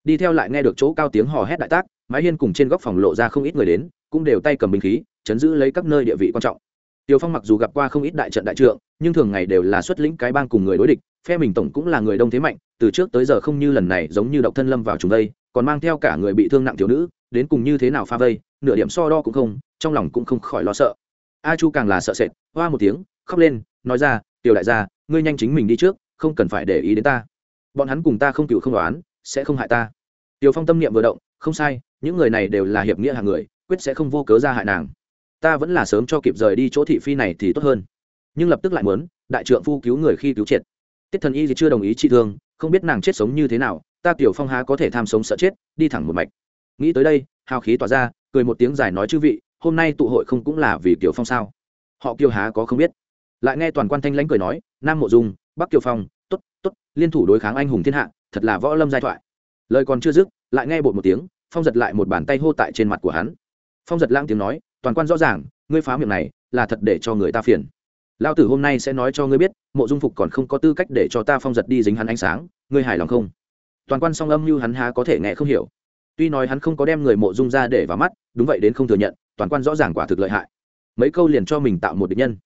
Đi theo lại nghe được chỗ cao tiếng hò hét đại tác mái hiên cùng trên góc phòng lộ ra không ít người đến cũng đều tay cầm binh khí chấn giữ lấy các nơi địa vị quan trọng. Tiêu Phong mặc dù gặp qua không ít đại trận đại trượng, nhưng thường ngày đều là xuất lĩnh cái bang cùng người đối địch, phe mình tổng cũng là người đông thế mạnh, từ trước tới giờ không như lần này giống như độc thân lâm vào chúng đây, còn mang theo cả người bị thương nặng thiếu nữ, đến cùng như thế nào pha vây, nửa điểm so đo cũng không, trong lòng cũng không khỏi lo sợ. A Chu càng là sợ sệt, hoa một tiếng, khóc lên, nói ra, "Tiểu đại gia, ngươi nhanh chính mình đi trước, không cần phải để ý đến ta. Bọn hắn cùng ta không cựu không đoán, sẽ không hại ta." Tiểu Phong tâm niệm vừa động, không sai, những người này đều là hiệp nghĩa hàng người, quyết sẽ không vô cớ ra hại nàng ta vẫn là sớm cho kịp rời đi chỗ thị phi này thì tốt hơn nhưng lập tức lại muốn đại trượng phu cứu người khi cứu triệt tiết thần y thì chưa đồng ý trị thương không biết nàng chết sống như thế nào ta tiểu phong há có thể tham sống sợ chết đi thẳng một mạch nghĩ tới đây hào khí tỏa ra cười một tiếng dài nói chư vị hôm nay tụ hội không cũng là vì kiều phong sao? Họ kiều há có không biết. Lại nghe toàn quan thanh lãnh cười nói, nam mộ dung, bắc kiều phong t ố t t ố t liên thủ đối kháng anh hùng thiên hạ, thật là võ lâm giai thoại. Lời còn chưa dứt, lại nghe bột một tiếng, phong giật lại một bàn tay hô tại trên mặt của hắn. Phong giật lãng tiếng nói, toàn quan rõ ràng, ngươi phá miệng này là thật để cho người ta phiền. Lao tử hôm nay sẽ nói cho ngươi biết, mộ dung phục còn không có tư cách để cho ta phong giật đi dính hắn ánh sáng, ngươi hài lòng không? Toàn quan song âm như hắn há có thể nghe không hiểu. Tuy nói hắn không có đem người mộ dung ra để vào mắt, đúng vậy đến không thừa nhận toàn quan rõ ràng quả thực lợi hại. Mấy câu liền cho mình tạo một định nhân.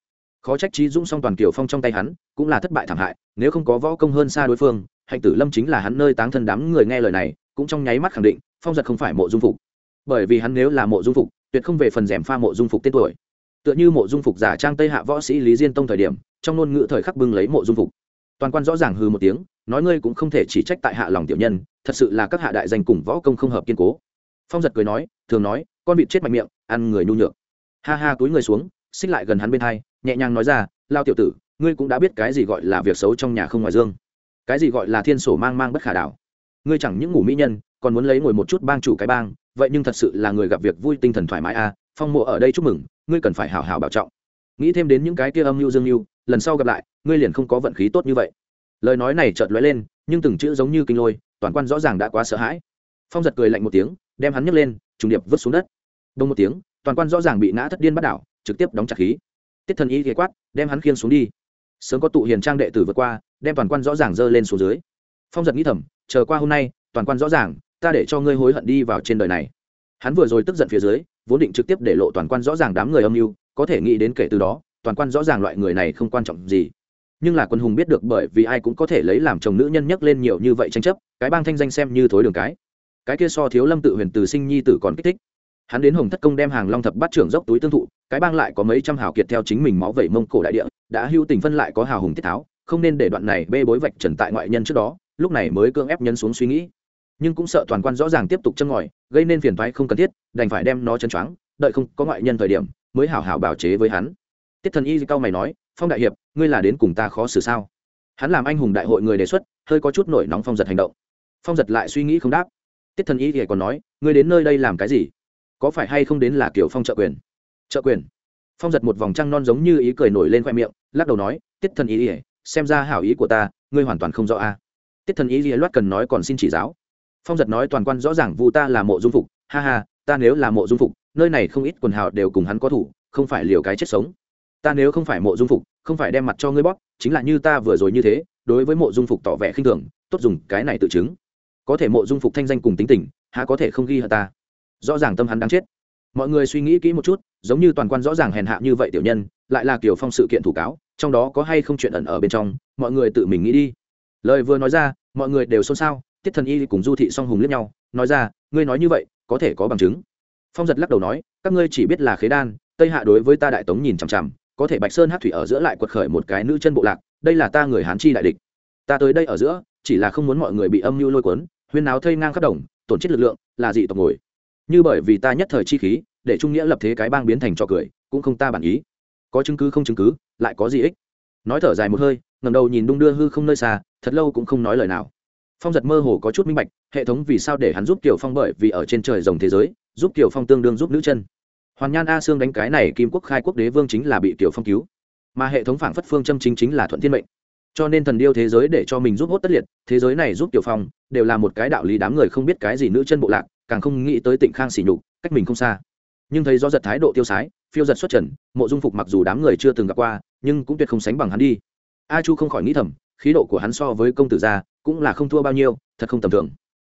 Khó trách trí dũng song toàn kiều phong trong tay hắn, cũng là thất bại thảm hại, nếu không có võ công hơn xa đối phương, hạnh tử lâm chính là hắn nơi táng thân đám người nghe lời này, cũng trong nháy mắt khẳng định, phong giật không phải mộ dung phục. Bởi vì hắn nếu là mộ dung phục, tuyệt không về phần rèm pha mộ dung phục tên tuổi. Tựa như mộ dung phục giả trang tây hạ võ sĩ lý diên tông thời điểm, trong ngôn ngữ thời khắc bưng lấy mộ dung phục. Toàn quan rõ ràng hư một tiếng, nói ngươi cũng không thể chỉ trách tại hạ lòng tiểu nhân, thật sự là các hạ đại danh cùng võ công không hợp kiên cố. Phong giật cười nói, thường nói, con vịt chết mạnh miệng ăn người nhu nhược. Ha ha, túi người xuống, xích lại gần hắn bên hai, nhẹ nhàng nói ra, lao tiểu tử, ngươi cũng đã biết cái gì gọi là việc xấu trong nhà không ngoài dương. Cái gì gọi là thiên sổ mang mang bất khả đảo. Ngươi chẳng những ngủ mỹ nhân, còn muốn lấy ngồi một chút bang chủ cái bang, vậy nhưng thật sự là người gặp việc vui tinh thần thoải mái à phong mộ ở đây chúc mừng, ngươi cần phải hào hào bảo trọng. Nghĩ thêm đến những cái kia âm mưu dương mưu, lần sau gặp lại, ngươi liền không có vận khí tốt như vậy. Lời nói này chợt lóe lên, nhưng từng chữ giống như kinh lôi, toàn quan rõ ràng đã quá sợ hãi. Phong giật cười lạnh một tiếng, đem hắn nhấc lên, trùng điệp vứt xuống đất đông một tiếng, toàn quan rõ ràng bị ngã thất điên bắt đảo, trực tiếp đóng chặt khí. Tiết thần y ghé quát, đem hắn khiên xuống đi. Sớm có tụ hiền trang đệ tử vượt qua, đem toàn quan rõ ràng dơ lên xuống dưới. Phong giật nghĩ thầm, chờ qua hôm nay, toàn quan rõ ràng, ta để cho ngươi hối hận đi vào trên đời này. Hắn vừa rồi tức giận phía dưới, vốn định trực tiếp để lộ toàn quan rõ ràng đám người âm mưu, có thể nghĩ đến kể từ đó, toàn quan rõ ràng loại người này không quan trọng gì. Nhưng là quân hùng biết được bởi vì ai cũng có thể lấy làm chồng nữ nhân nhắc lên nhiều như vậy tranh chấp, cái bang thanh danh xem như thối đường cái. Cái kia so thiếu lâm tự huyền từ sinh nhi tử còn kích thích hắn đến hồng thất công đem hàng long thập bắt trưởng dốc túi tương thụ, cái bang lại có mấy trăm hào kiệt theo chính mình máu vẩy mông cổ đại địa, đã hưu tình phân lại có hào hùng tiết tháo, không nên để đoạn này bê bối vạch trần tại ngoại nhân trước đó, lúc này mới cưỡng ép nhân xuống suy nghĩ. Nhưng cũng sợ toàn quan rõ ràng tiếp tục châm ngòi, gây nên phiền toái không cần thiết, đành phải đem nó chân choáng, đợi không có ngoại nhân thời điểm, mới hảo hảo bào chế với hắn. Tiết thần y cao mày nói, phong đại hiệp, ngươi là đến cùng ta khó xử sao? Hắn làm anh hùng đại hội người đề xuất, hơi có chút nổi nóng phong giật hành động. Phong giật lại suy nghĩ không đáp. Tiết thần y thì còn nói, ngươi đến nơi đây làm cái gì? Có phải hay không đến là kiểu phong trợ quyền? Trợ quyền? Phong giật một vòng trăng non giống như ý cười nổi lên khoe miệng, lắc đầu nói, tiết thần y xem ra hảo ý của ta, ngươi hoàn toàn không rõ a. Tiết thần ý ỉa loát cần nói còn xin chỉ giáo. Phong giật nói toàn quan rõ ràng vu ta là mộ dung phục, ha ha, ta nếu là mộ dung phục, nơi này không ít quần hào đều cùng hắn có thủ, không phải liều cái chết sống. Ta nếu không phải mộ dung phục, không phải đem mặt cho ngươi bóp, chính là như ta vừa rồi như thế, đối với mộ dung phục tỏ vẻ khinh thường, tốt dùng cái này tự chứng. Có thể mộ dung phục thanh danh cùng tính tình, há có thể không ghi hận ta rõ ràng tâm hắn đang chết. Mọi người suy nghĩ kỹ một chút, giống như toàn quan rõ ràng hèn hạ như vậy tiểu nhân, lại là kiểu phong sự kiện thủ cáo, trong đó có hay không chuyện ẩn ở bên trong, mọi người tự mình nghĩ đi. Lời vừa nói ra, mọi người đều xôn xao, tiết thần y cùng du thị song hùng liếc nhau, nói ra, ngươi nói như vậy, có thể có bằng chứng. Phong giật lắc đầu nói, các ngươi chỉ biết là khế đan, tây hạ đối với ta đại tống nhìn chằm chằm, có thể bạch sơn hát thủy ở giữa lại quật khởi một cái nữ chân bộ lạc, đây là ta người hán chi đại địch. Ta tới đây ở giữa, chỉ là không muốn mọi người bị âm mưu lôi cuốn, huyên náo thây ngang khắp đồng, tổn chết lực lượng, là dị tộc ngồi như bởi vì ta nhất thời chi khí, để trung nghĩa lập thế cái bang biến thành trò cười, cũng không ta bản ý. Có chứng cứ không chứng cứ, lại có gì ích? Nói thở dài một hơi ngầm đầu nhìn đung đưa hư không nơi xa, thật lâu cũng không nói lời nào. Phong giật mơ hồ có chút minh bạch, hệ thống vì sao để hắn giúp Tiểu phong bởi vì ở trên trời rồng thế giới, giúp Tiểu phong tương đương giúp nữ chân. Hoàn nhan a sương đánh cái này kim quốc khai quốc đế vương chính là bị Tiểu phong cứu. Mà hệ thống phảng phất phương châm chính chính là thuận thiên mệnh. Cho nên thần điêu thế giới để cho mình giúp hốt tất liệt, thế giới này giúp Tiểu phong, đều là một cái đạo lý đám người không biết cái gì nữ chân bộ lạc càng không nghĩ tới tịnh khang xỉ nhục cách mình không xa. Nhưng thấy do giật thái độ tiêu sái phiêu giật xuất trần mộ dung phục mặc dù đám người chưa từng gặp qua nhưng cũng tuyệt không sánh bằng hắn đi. A chu không khỏi nghĩ thầm khí độ của hắn so với công tử gia cũng là không thua bao nhiêu thật không tầm thường.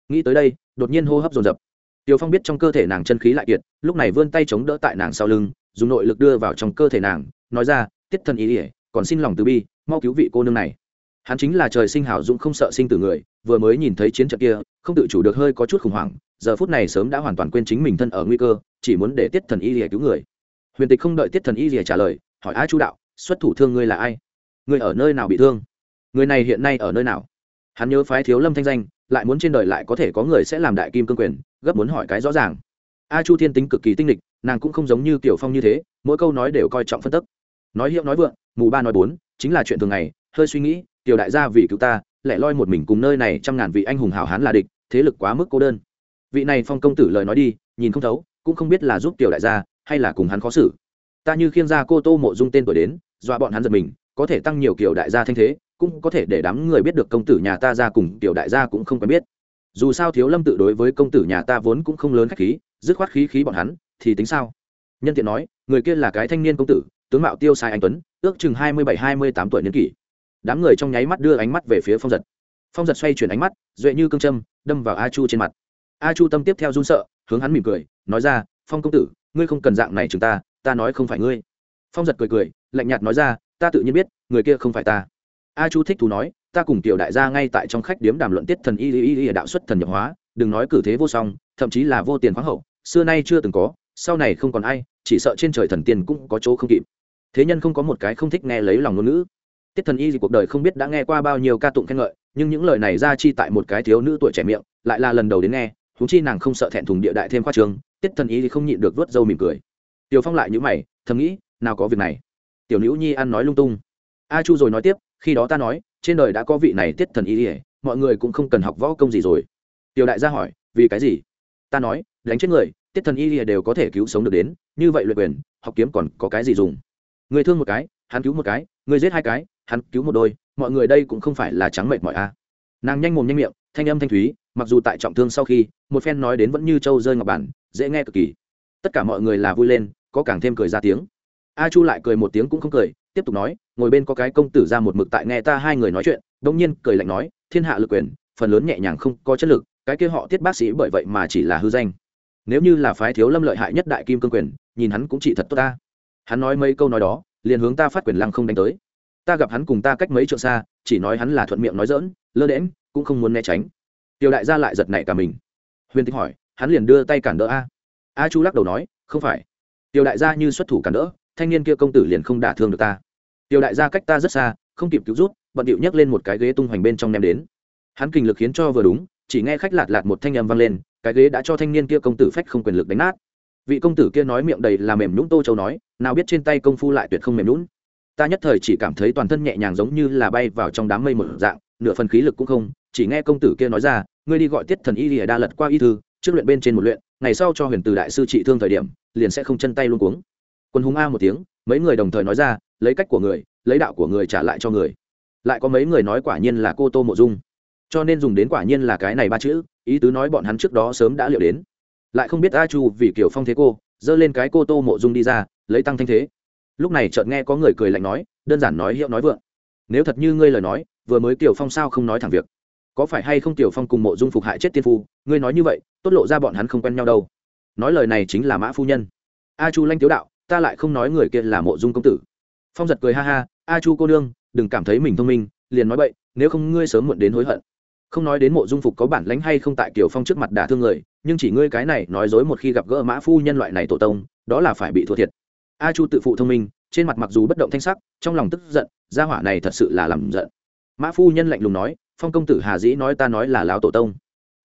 Nghĩ tới đây đột nhiên hô hấp dồn dập. Tiêu Phong biết trong cơ thể nàng chân khí lại kiệt, lúc này vươn tay chống đỡ tại nàng sau lưng, dùng nội lực đưa vào trong cơ thể nàng, nói ra, "Tiết thân ý ỉa, còn xin lòng từ bi, mau cứu vị cô nương này." Hắn chính là trời sinh hảo dũng không sợ sinh tử người, vừa mới nhìn thấy chiến trận kia, không tự chủ được hơi có chút khủng hoảng, giờ phút này sớm đã hoàn toàn quên chính mình thân ở nguy cơ, chỉ muốn để Tiết thần y ỉa cứu người. Huyền Tịch không đợi Tiết thần y ỉa trả lời, hỏi A Chu đạo, "Xuất thủ thương ngươi là ai? Ngươi ở nơi nào bị thương? Người này hiện nay ở nơi nào?" Hắn nhớ phái Thiếu Lâm thanh danh, lại muốn trên đời lại có thể có người sẽ làm đại kim cương quyền gấp muốn hỏi cái rõ ràng a chu thiên tính cực kỳ tinh lịch nàng cũng không giống như tiểu phong như thế mỗi câu nói đều coi trọng phân tức nói hiệu nói vượng mù ba nói bốn chính là chuyện thường ngày hơi suy nghĩ tiểu đại gia vì cứu ta lại loi một mình cùng nơi này trăm ngàn vị anh hùng hảo hán là địch thế lực quá mức cô đơn vị này phong công tử lời nói đi, nhìn không thấu, cũng không biết là giúp tiểu đại gia, hay là cùng hắn khó xử. Ta như khiêng ra cô tô mộ dung tên tuổi đến, dọa bọn hắn giật mình, có thể tăng nhiều kiểu đại gia thanh thế, cũng có thể để đám người biết được công tử nhà ta ra cùng tiểu đại gia cũng không quen biết. Dù sao thiếu lâm tự đối với công tử nhà ta vốn cũng không lớn khách khí, dứt khoát khí khí bọn hắn, thì tính sao? Nhân tiện nói, người kia là cái thanh niên công tử, tướng mạo tiêu sai anh tuấn, ước chừng hai mươi bảy, hai mươi tám tuổi niên kỷ. Đám người trong nháy mắt đưa ánh mắt về phía phong giật. Phong giật xoay chuyển ánh mắt, duệ như cương châm, đâm vào a chu trên mặt a chu tâm tiếp theo run sợ, hướng hắn mỉm cười, nói ra, phong công tử, ngươi không cần dạng này chúng ta ta nói không phải ngươi. Phong giật cười cười, lạnh nhạt nói ra, ta tự nhiên biết, người kia không phải ta. A chu thích thú nói, ta cùng tiểu đại gia ngay tại trong khách điếm đàm luận tiết thần y y y đạo xuất thần nhập hóa, đừng nói cử thế vô song, thậm chí là vô tiền khoáng hậu, xưa nay chưa từng có, sau này không còn ai, chỉ sợ trên trời thần tiên cũng có chỗ không kịp. Thế nhân không có một cái không thích nghe lấy lòng ngôn ngữ. Tiết thần y gì cuộc đời không biết đã nghe qua bao nhiêu ca tụng khen ngợi, nhưng những lời này ra chi tại một cái thiếu nữ tuổi trẻ miệng, lại là lần đầu đến nghe thú chi nàng không sợ thẹn thùng địa đại thêm khoa trường, tiết thần ý thì không nhịn được vớt râu mỉm cười. Tiểu phong lại nhữ mày, thầm nghĩ, nào có việc này. Tiểu nữ nhi ăn nói lung tung. A chu rồi nói tiếp, khi đó ta nói, trên đời đã có vị này tiết thần ý ỉa mọi người cũng không cần học võ công gì rồi. Tiểu đại gia hỏi, vì cái gì? Ta nói, đánh chết người, tiết thần y ỉa đều có thể cứu sống được đến, như vậy luyện quyền, học kiếm còn có cái gì dùng? Người thương một cái, hắn cứu một cái, người giết hai cái, hắn cứu một đôi, mọi người đây cũng không phải là trắng mệt mọi a à. nàng nhanh mồm nhanh miệng thanh âm thanh thúy, mặc dù tại trọng thương sau khi, một phen nói đến vẫn như trâu rơi ngọc bản, dễ nghe cực kỳ. Tất cả mọi người là vui lên, có càng thêm cười ra tiếng. A chu lại cười một tiếng cũng không cười, tiếp tục nói, ngồi bên có cái công tử ra một mực tại nghe ta hai người nói chuyện. Đông nhiên cười lạnh nói, thiên hạ lực quyền, phần lớn nhẹ nhàng không có chất lực, cái kia họ tiết bác sĩ bởi vậy mà chỉ là hư danh. Nếu như là phái thiếu lâm lợi hại nhất đại kim cương quyền, nhìn hắn cũng chỉ thật tốt ta. Hắn nói mấy câu nói đó, liền hướng ta phát quyền lăng không đánh tới. Ta gặp hắn cùng ta cách mấy trượng xa, chỉ nói hắn là thuận miệng nói dỡn lơ đễm cũng không muốn né tránh. Tiểu đại gia lại giật nảy cả mình. Huyền tích hỏi, hắn liền đưa tay cản đỡ a. A chu lắc đầu nói, không phải. Tiểu đại gia như xuất thủ cản đỡ, thanh niên kia công tử liền không đả thương được ta. Tiểu đại gia cách ta rất xa, không kịp cứu rút bận điệu nhấc lên một cái ghế tung hoành bên trong nem đến. Hắn kinh lực khiến cho vừa đúng, chỉ nghe khách lạt lạt một thanh âm vang lên, cái ghế đã cho thanh niên kia công tử phách không quyền lực đánh nát. Vị công tử kia nói miệng đầy là mềm nhũng tô châu nói, nào biết trên tay công phu lại tuyệt không mềm nhũng ta nhất thời chỉ cảm thấy toàn thân nhẹ nhàng giống như là bay vào trong đám mây một dạng nửa phần khí lực cũng không, chỉ nghe công tử kia nói ra, ngươi đi gọi tiết thần y lìa đa lật qua y thư, trước luyện bên trên một luyện, ngày sau cho huyền từ đại sư trị thương thời điểm, liền sẽ không chân tay luôn cuống. Quân hùng a một tiếng, mấy người đồng thời nói ra, lấy cách của người, lấy đạo của người trả lại cho người. Lại có mấy người nói quả nhiên là cô tô mộ dung. Cho nên dùng đến quả nhiên là cái này ba chữ, ý tứ nói bọn hắn trước đó sớm đã liệu đến. Lại không biết a chu vì kiểu phong thế cô, giơ lên cái cô tô mộ dung đi ra, lấy tăng thanh thế. Lúc này chợt nghe có người cười lạnh nói, đơn giản nói hiệu nói vượng. Nếu thật như ngươi lời nói vừa mới tiểu phong sao không nói thẳng việc? Có phải hay không tiểu phong cùng mộ dung phục hại chết tiên phu? Ngươi nói như vậy, tốt lộ ra bọn hắn không quen nhau đâu. Nói lời này chính là mã phu nhân. A chu lanh tiếu đạo, ta lại không nói người kia là mộ dung công tử. Phong giật cười ha ha, a chu cô nương, đừng cảm thấy mình thông minh, liền nói vậy nếu không ngươi sớm muộn đến hối hận. Không nói đến mộ dung phục có bản lánh hay không tại kiểu phong trước mặt đả thương người, nhưng chỉ ngươi cái này nói dối một khi gặp gỡ mã phu nhân loại này tổ tông, đó là phải bị thua thiệt. A chu tự phụ thông minh, trên mặt mặc dù bất động thanh sắc, trong lòng tức giận, gia hỏa này thật sự là làm giận mã phu nhân lạnh lùng nói, phong công tử hà dĩ nói ta nói là lão tổ tông.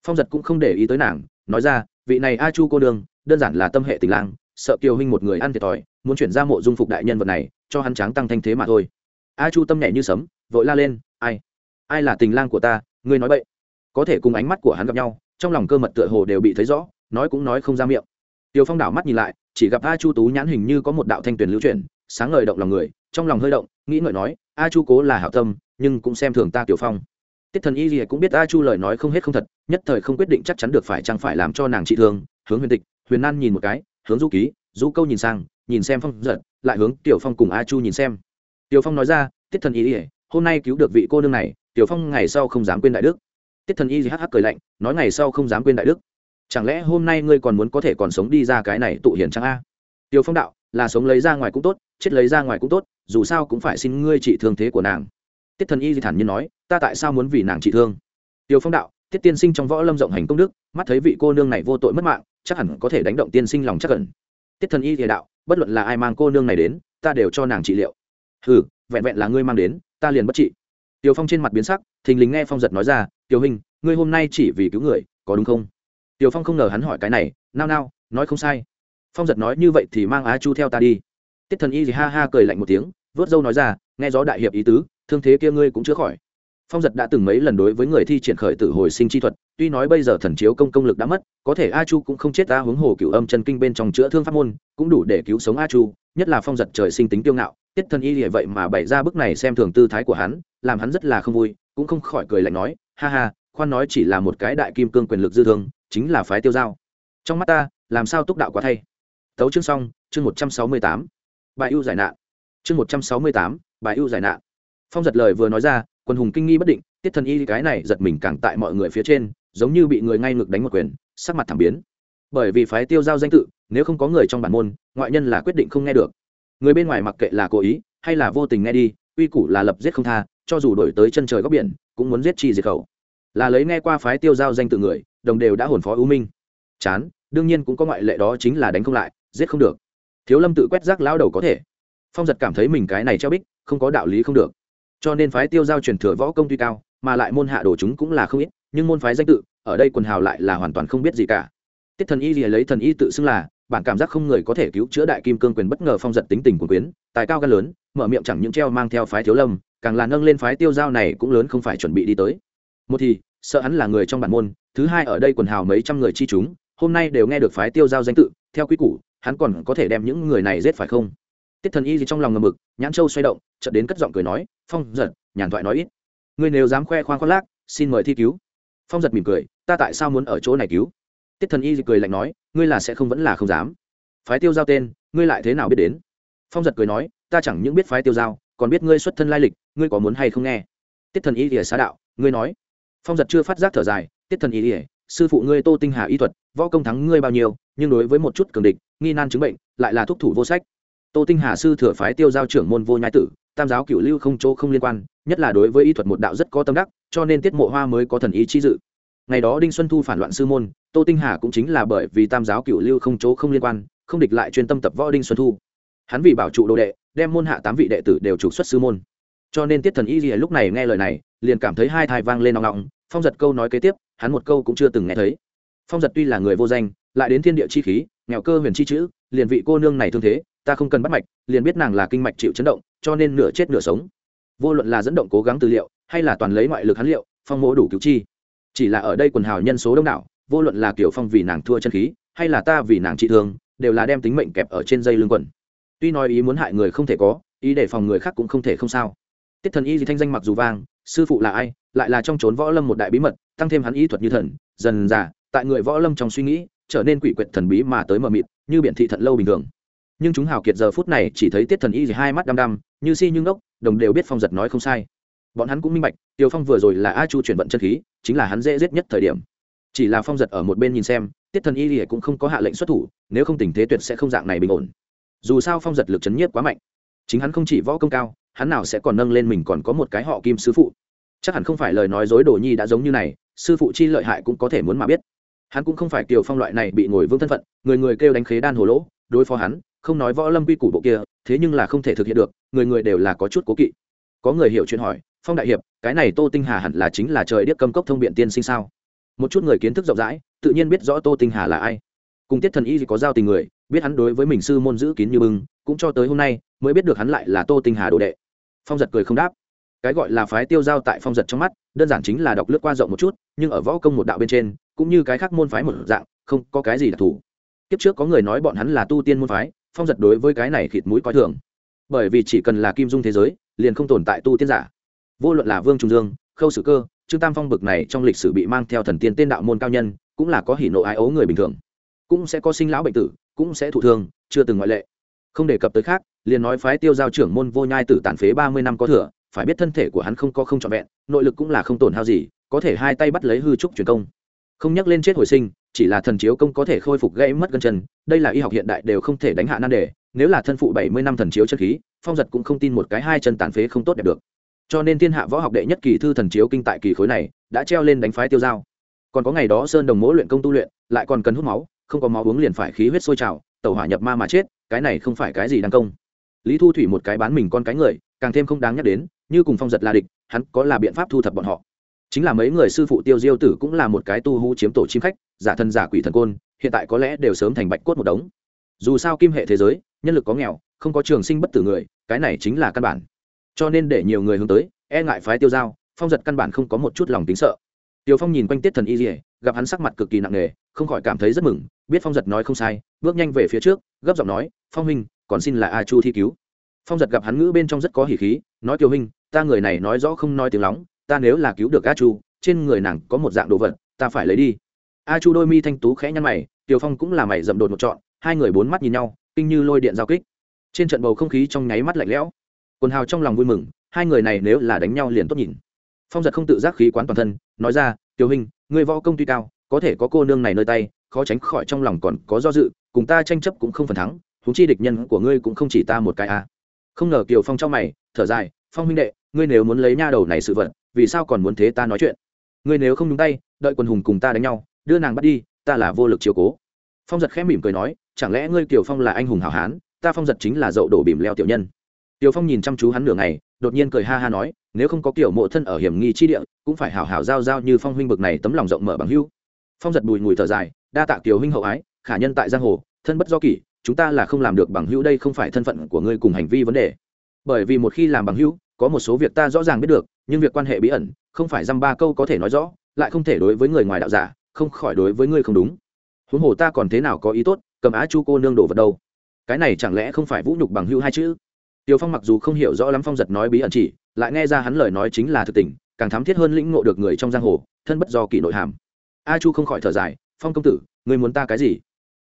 Phong giật cũng không để ý tới nàng, nói ra, vị này a chu cô đường đơn giản là tâm hệ tình lang, sợ kiều huynh một người ăn thiệt thòi, muốn chuyển ra mộ dung phục đại nhân vật này, cho hắn tráng tăng thanh thế mà thôi. A chu tâm nhẹ như sấm, vội la lên, ai? Ai là tình lang của ta, ngươi nói vậy có thể cùng ánh mắt của hắn gặp nhau, trong lòng cơ mật tựa hồ đều bị thấy rõ, nói cũng nói không ra miệng. Tiêu phong đảo mắt nhìn lại, chỉ gặp a chu tú nhãn hình như có một đạo thanh tuyển lưu chuyển, sáng ngời động lòng người, trong lòng hơi động, nghĩ ngợi nói, a chu cố là hảo tâm nhưng cũng xem thường ta tiểu phong. Tiết thần y gì cũng biết a chu lời nói không hết không thật, nhất thời không quyết định chắc chắn được phải chăng phải làm cho nàng trị thương, hướng huyền tịch, huyền nan nhìn một cái, hướng du ký, du câu nhìn sang, nhìn xem phong giật, lại hướng tiểu phong cùng a chu nhìn xem. Tiểu phong nói ra, tiết thần y ỉa hôm nay cứu được vị cô nương này, tiểu phong ngày sau không dám quên đại đức. Tiết thần y gì hh cười lạnh, nói, ngày sau không dám quên đại đức. Chẳng lẽ hôm nay ngươi còn muốn có thể còn sống đi ra cái này tụ hiền trang a? Tiểu phong đạo, là sống lấy ra ngoài cũng tốt, chết lấy ra ngoài cũng tốt, dù sao cũng phải xin ngươi trị thương thế của nàng tiết thần y thản nhiên nói ta tại sao muốn vì nàng trị thương? Tiêu phong đạo tiết tiên sinh trong võ lâm rộng hành công đức mắt thấy vị cô nương này vô tội mất mạng chắc hẳn có thể đánh động tiên sinh lòng chắc cẩn tiết thần y thì đạo bất luận là ai mang cô nương này đến ta đều cho nàng trị liệu. Hừ, vẹn vẹn là ngươi mang đến ta liền bất trị. Tiêu phong trên mặt biến sắc thình lình nghe phong giật nói ra Tiêu hình ngươi hôm nay chỉ vì cứu người có đúng không? Tiêu phong không ngờ hắn hỏi cái này nao nao nói không sai. Phong giật nói như vậy thì mang á chu theo ta đi. Tiết thần y thì ha ha cười lạnh một tiếng vớt dâu nói ra nghe gió đại hiệp ý tứ thương thế kia ngươi cũng chữa khỏi. Phong giật đã từng mấy lần đối với người thi triển khởi tử hồi sinh chi thuật, tuy nói bây giờ thần chiếu công công lực đã mất, có thể a chu cũng không chết ta hướng hồ cựu âm chân kinh bên trong chữa thương pháp môn, cũng đủ để cứu sống a chu, nhất là phong giật trời sinh tính tiêu ngạo, tiết thân y lìa vậy mà bày ra bức này xem thường tư thái của hắn, làm hắn rất là không vui, cũng không khỏi cười lạnh nói, ha ha, khoan nói chỉ là một cái đại kim cương quyền lực dư thương, chính là phái tiêu giao. Trong mắt ta, làm sao túc đạo quá thay? Tấu chương xong, chương một trăm sáu mươi tám. Bài ưu giải nạn. Chương một trăm sáu mươi tám, bài ưu giải nạn phong giật lời vừa nói ra, quân hùng kinh nghi bất định, tiết thần y cái này giật mình càng tại mọi người phía trên, giống như bị người ngay ngực đánh một quyền, sắc mặt thảm biến. Bởi vì phái tiêu giao danh tự, nếu không có người trong bản môn, ngoại nhân là quyết định không nghe được. Người bên ngoài mặc kệ là cố ý, hay là vô tình nghe đi uy củ là lập giết không tha, cho dù đổi tới chân trời góc biển, cũng muốn giết chi diệt khẩu. Là lấy nghe qua phái tiêu giao danh tự người, đồng đều đã hồn phó ưu minh. Chán, đương nhiên cũng có ngoại lệ đó chính là đánh không lại, giết không được. Thiếu lâm tự quét rác lao đầu có thể. Phong giật cảm thấy mình cái này treo bích, không có đạo lý không được cho nên phái tiêu giao truyền thừa võ công tuy cao, mà lại môn hạ đồ chúng cũng là không ít, nhưng môn phái danh tự, ở đây quần hào lại là hoàn toàn không biết gì cả. Tiết thần y lìa lấy thần y tự xưng là, bản cảm giác không người có thể cứu chữa đại kim cương quyền bất ngờ phong giật tính tình của quyến, tài cao gan lớn, mở miệng chẳng những treo mang theo phái thiếu lâm, càng là nâng lên phái tiêu giao này cũng lớn không phải chuẩn bị đi tới. Một thì, sợ hắn là người trong bản môn, thứ hai ở đây quần hào mấy trăm người chi chúng, hôm nay đều nghe được phái tiêu giao danh tự, theo quy củ, hắn còn có thể đem những người này giết phải không? Tiết thần y gì trong lòng ngầm mực, nhãn châu xoay động, chợt đến cất giọng cười nói, phong giật, nhàn thoại nói ít. Ngươi nếu dám khoe khoang khoác lác, xin mời thi cứu. Phong giật mỉm cười, ta tại sao muốn ở chỗ này cứu? Tiết thần y cười lạnh nói, ngươi là sẽ không vẫn là không dám. Phái tiêu giao tên, ngươi lại thế nào biết đến? Phong giật cười nói, ta chẳng những biết phái tiêu giao, còn biết ngươi xuất thân lai lịch, ngươi có muốn hay không nghe? Tiết thần y thì xá đạo, ngươi nói. Phong giật chưa phát giác thở dài, tiết thần y ỉa sư phụ ngươi tô tinh hà y thuật, võ công thắng ngươi bao nhiêu, nhưng đối với một chút cường địch, nghi nan chứng bệnh, lại là thúc thủ vô sách tô tinh hà sư thừa phái tiêu giao trưởng môn vô nhai tử, tam giáo cựu lưu không chỗ không liên quan, nhất là đối với y thuật một đạo rất có tâm đắc, cho nên tiết mộ hoa mới có thần ý chi dự. Ngày đó đinh xuân thu phản loạn sư môn, tô tinh hà cũng chính là bởi vì tam giáo cựu lưu không chỗ không liên quan, không địch lại chuyên tâm tập võ đinh xuân thu. Hắn vì bảo trụ đồ đệ, đem môn hạ tám vị đệ tử đều trục xuất sư môn. Cho nên tiết thần y gì lúc này nghe lời này, liền cảm thấy hai thai vang lên nòng nòng phong giật câu nói kế tiếp, hắn một câu cũng chưa từng nghe thấy. Phong giật tuy là người vô danh, lại đến thiên địa chi khí, nghèo cơ huyền chi chữ, liền vị cô nương này thương thế ta không cần bắt mạch, liền biết nàng là kinh mạch chịu chấn động, cho nên nửa chết nửa sống. Vô luận là dẫn động cố gắng tư liệu, hay là toàn lấy ngoại lực hắn liệu, phong mỗ đủ cứu chi. Chỉ là ở đây quần hào nhân số đông đảo, vô luận là kiểu phong vì nàng thua chân khí, hay là ta vì nàng trị thương, đều là đem tính mệnh kẹp ở trên dây lưng quần. Tuy nói ý muốn hại người không thể có, ý để phòng người khác cũng không thể không sao. Tiết thần y gì thanh danh mặc dù vang, sư phụ là ai, lại là trong trốn võ lâm một đại bí mật, tăng thêm hắn y thuật như thần, dần dà, tại người võ lâm trong suy nghĩ, trở nên quỷ quyệt thần bí mà tới mờ mịt, như biện thị thận lâu bình thường nhưng chúng hào kiệt giờ phút này chỉ thấy tiết thần y gì hai mắt đăm đăm, như si như ngốc, đồng đều biết phong giật nói không sai. Bọn hắn cũng minh bạch, tiêu phong vừa rồi là a chu chuyển vận chân khí, chính là hắn dễ giết nhất thời điểm. Chỉ là phong giật ở một bên nhìn xem, tiết thần y thì cũng không có hạ lệnh xuất thủ, nếu không tình thế tuyệt sẽ không dạng này bình ổn. Dù sao phong giật lực chấn nhiếp quá mạnh, chính hắn không chỉ võ công cao, hắn nào sẽ còn nâng lên mình còn có một cái họ kim sư phụ. Chắc hẳn không phải lời nói dối đồ nhi đã giống như này, sư phụ chi lợi hại cũng có thể muốn mà biết. Hắn cũng không phải kiều phong loại này bị ngồi vương thân phận, người người kêu đánh khế đan hồ lỗ, đối phó hắn không nói võ lâm quy củ bộ kia, thế nhưng là không thể thực hiện được, người người đều là có chút cố kỵ. Có người hiểu chuyện hỏi, phong đại hiệp, cái này tô tinh hà hẳn là chính là trời điếc cầm cốc thông biện tiên sinh sao? Một chút người kiến thức rộng rãi, tự nhiên biết rõ tô tinh hà là ai. Cùng tiết thần y có giao tình người, biết hắn đối với mình sư môn giữ kín như bưng, cũng cho tới hôm nay, mới biết được hắn lại là tô tinh hà đồ đệ. Phong giật cười không đáp. Cái gọi là phái tiêu giao tại phong giật trong mắt, đơn giản chính là đọc lướt qua rộng một chút, nhưng ở võ công một đạo bên trên, cũng như cái khác môn phái một dạng, không có cái gì đặc thù. Kiếp trước có người nói bọn hắn là tu tiên môn phái phong giật đối với cái này khịt mũi coi thường. Bởi vì chỉ cần là kim dung thế giới, liền không tồn tại tu tiên giả. Vô luận là vương trung dương, khâu sử cơ, trương tam phong bực này trong lịch sử bị mang theo thần tiên tên đạo môn cao nhân, cũng là có hỉ nộ ai ố người bình thường. Cũng sẽ có sinh lão bệnh tử, cũng sẽ thụ thương, chưa từng ngoại lệ. Không đề cập tới khác, liền nói phái tiêu giao trưởng môn vô nhai tử tàn phế ba mươi năm có thừa, phải biết thân thể của hắn không có không trọn vẹn, nội lực cũng là không tổn hao gì, có thể hai tay bắt lấy hư trúc truyền công. Không nhắc lên chết hồi sinh chỉ là thần chiếu công có thể khôi phục gãy mất gân chân, đây là y học hiện đại đều không thể đánh hạ nan đề, nếu là thân phụ bảy mươi năm thần chiếu chân khí, phong giật cũng không tin một cái hai chân tàn phế không tốt đẹp được. Cho nên thiên hạ võ học đệ nhất kỳ thư thần chiếu kinh tại kỳ khối này, đã treo lên đánh phái tiêu dao. Còn có ngày đó sơn đồng mỗi luyện công tu luyện, lại còn cần hút máu, không có máu uống liền phải khí huyết sôi trào tàu hỏa nhập ma mà chết, cái này không phải cái gì đáng công. Lý thu thủy một cái bán mình con cái người, càng thêm không đáng nhắc đến, như cùng phong giật là địch, hắn có là biện pháp thu thập bọn họ. Chính là mấy người sư phụ tiêu diêu tử cũng là một cái tu hú chiếm tổ chim khách giả thân giả quỷ thần côn, hiện tại có lẽ đều sớm thành bạch cốt một đống. Dù sao kim hệ thế giới, nhân lực có nghèo, không có trường sinh bất tử người, cái này chính là căn bản. Cho nên để nhiều người hướng tới e ngại phái tiêu giao, phong giật căn bản không có một chút lòng tính sợ. Tiêu phong nhìn quanh tiết thần y dỉa gặp hắn sắc mặt cực kỳ nặng nề, không khỏi cảm thấy rất mừng, biết phong giật nói không sai, bước nhanh về phía trước, gấp giọng nói, phong huynh, còn xin là a chu thi cứu. Phong giật gặp hắn ngữ bên trong rất có hỉ khí, nói kiều huynh, ta người này nói rõ không nói tiếng lóng, ta nếu là cứu được a chu, trên người nàng có một dạng đồ vật, ta phải lấy đi a chu đôi mi thanh tú khẽ nhăn mày tiều phong cũng là mày dậm đột một trọn, hai người bốn mắt nhìn nhau, kinh như lôi điện giao kích. Trên trận bầu không khí trong nháy mắt lạnh lẽo. Quần hào trong lòng vui mừng, hai người này nếu là đánh nhau liền tốt nhìn. Phong giật không tự giác khí quán toàn thân, nói ra, tiểu hình người võ công tuy cao, có thể có cô nương này nơi tay, khó tránh khỏi trong lòng còn có do dự, cùng ta tranh chấp cũng không phần thắng húng chi địch nhân của ngươi cũng không chỉ ta một cái a. À. không ngờ kiều phong trong mày, thở dài, phong huynh đệ, ngươi nếu muốn lấy nha đầu này sự vật, vì sao còn muốn thế ta nói chuyện? Ngươi nếu không nhúng tay, đợi quần hùng cùng ta đánh nhau đưa nàng bắt đi ta là vô lực chiều cố phong giật khẽ mỉm cười nói chẳng lẽ ngươi kiều phong là anh hùng hảo hán ta phong giật chính là dậu đổ bìm leo tiểu nhân Tiểu Phong nhìn chăm chú hắn nửa ngày, đột nhiên cười ha ha nói, nếu không có kiểu mộ thân ở hiểm nghi chi địa, cũng phải hảo hảo giao giao như Phong huynh bực này tấm lòng rộng mở bằng hưu. Phong giật bùi ngùi thở dài, đa tạ Tiểu huynh hậu ái, khả nhân tại giang hồ, thân bất do kỷ, chúng ta là không làm được bằng hữu đây không phải thân phận của ngươi cùng hành vi vấn đề. Bởi vì một khi làm bằng hữu, có một số việc ta rõ ràng biết được, nhưng việc quan hệ bí ẩn, không phải dăm ba câu có thể nói rõ, lại không thể đối với người ngoài đạo giả, không khỏi đối với ngươi không đúng. Huống hồ ta còn thế nào có ý tốt, cầm á chu cô nương đổ vật đâu? Cái này chẳng lẽ không phải vũ nhục bằng hữu hai chữ? Tiêu Phong mặc dù không hiểu rõ lắm Phong giật nói bí ẩn chỉ, lại nghe ra hắn lời nói chính là thực tình, càng thám thiết hơn lĩnh ngộ được người trong giang hồ, thân bất do kỷ nội hàm. A Chu không khỏi thở dài, "Phong công tử, ngươi muốn ta cái gì?"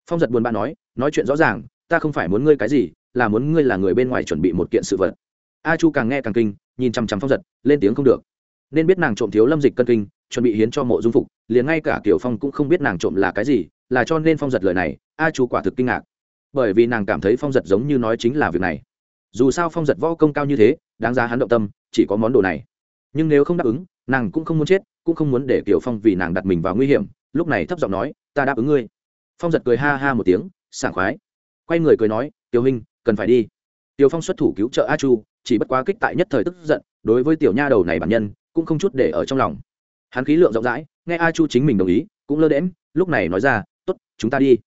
Phong giật buồn bã nói, "Nói chuyện rõ ràng, ta không phải muốn ngươi cái gì, là muốn ngươi là người bên ngoài chuẩn bị một kiện sự vật." A Chu càng nghe càng kinh, nhìn chằm chằm Phong giật, lên tiếng không được. Nên biết nàng trộm thiếu lâm dịch cân kinh, chuẩn bị hiến cho mộ dung phục, liền ngay cả Tiểu Phong cũng không biết nàng trộm là cái gì, là cho nên Phong giật lời này, A chú quả thực kinh ngạc. Bởi vì nàng cảm thấy Phong giật giống như nói chính là việc này. Dù sao phong giật võ công cao như thế đáng giá hắn động tâm chỉ có món đồ này. Nhưng nếu không đáp ứng nàng cũng không muốn chết cũng không muốn để tiểu phong vì nàng đặt mình vào nguy hiểm lúc này thấp giọng nói ta đáp ứng ngươi. Phong giật cười ha ha một tiếng sảng khoái. Quay người cười nói tiểu hình cần phải đi. Tiểu phong xuất thủ cứu trợ a chu chỉ bất quá kích tại nhất thời tức giận đối với tiểu nha đầu này bản nhân cũng không chút để ở trong lòng hắn khí lượng rộng rãi, nghe a chu chính mình đồng ý, cũng lơ đễm lúc này nói ra t ố t chúng ta đi.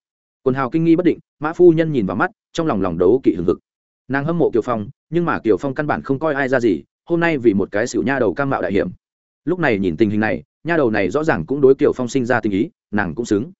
Quần hào kinh nghi bất định, mã phu nhân nhìn vào mắt, trong lòng lòng đấu kỵ hừng hực. Nàng hâm mộ kiều phong, nhưng mà kiều phong căn bản không coi ai ra gì, hôm nay vì một cái xỉu nha đầu cam mạo đại hiểm. Lúc này nhìn tình hình này, nha đầu này rõ ràng cũng đối kiều phong sinh ra tình ý, nàng cũng xứng.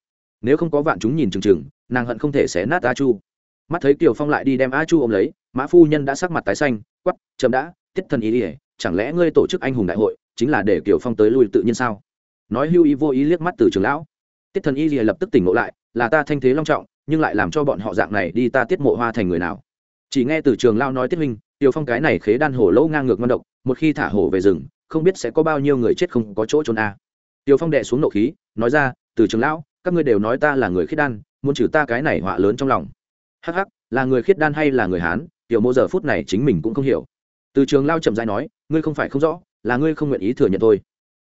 Nếu không có vạn chúng nhìn chừng chừng, nàng hận không thể xé nát a chu. Mắt thấy kiều phong lại đi đem a chu ôm lấy, mã phu nhân đã sắc mặt tái xanh quắp chậm đã tiết thần ý ỉa chẳng lẽ ngươi tổ chức anh hùng đại hội chính là để kiểu phong tới lui tự nhiên sao? Nói hưu ý vô ý liếc mắt từ trường lão. Tiết thần y lập tức tỉnh ngộ lại, là ta thanh thế long trọng, nhưng lại làm cho bọn họ dạng này đi ta tiết mộ hoa thành người nào? Chỉ nghe từ trường lao nói tiết minh tiêu phong cái này khế đan hổ lỗ ngang ngược ngon độc, một khi thả hổ về rừng, không biết sẽ có bao nhiêu người chết không có chỗ trốn a. À. tiêu phong đệ xuống nộ khí, nói ra, từ trường lão, các ngươi đều nói ta là người khiết đan, muốn trừ ta cái này họa lớn trong lòng. Hắc hắc, là người khiết đan hay là người hán? Tiểu mô giờ phút này chính mình cũng không hiểu. Từ trường lao chậm dãi nói, ngươi không phải không rõ là ngươi không nguyện ý thừa nhận thôi.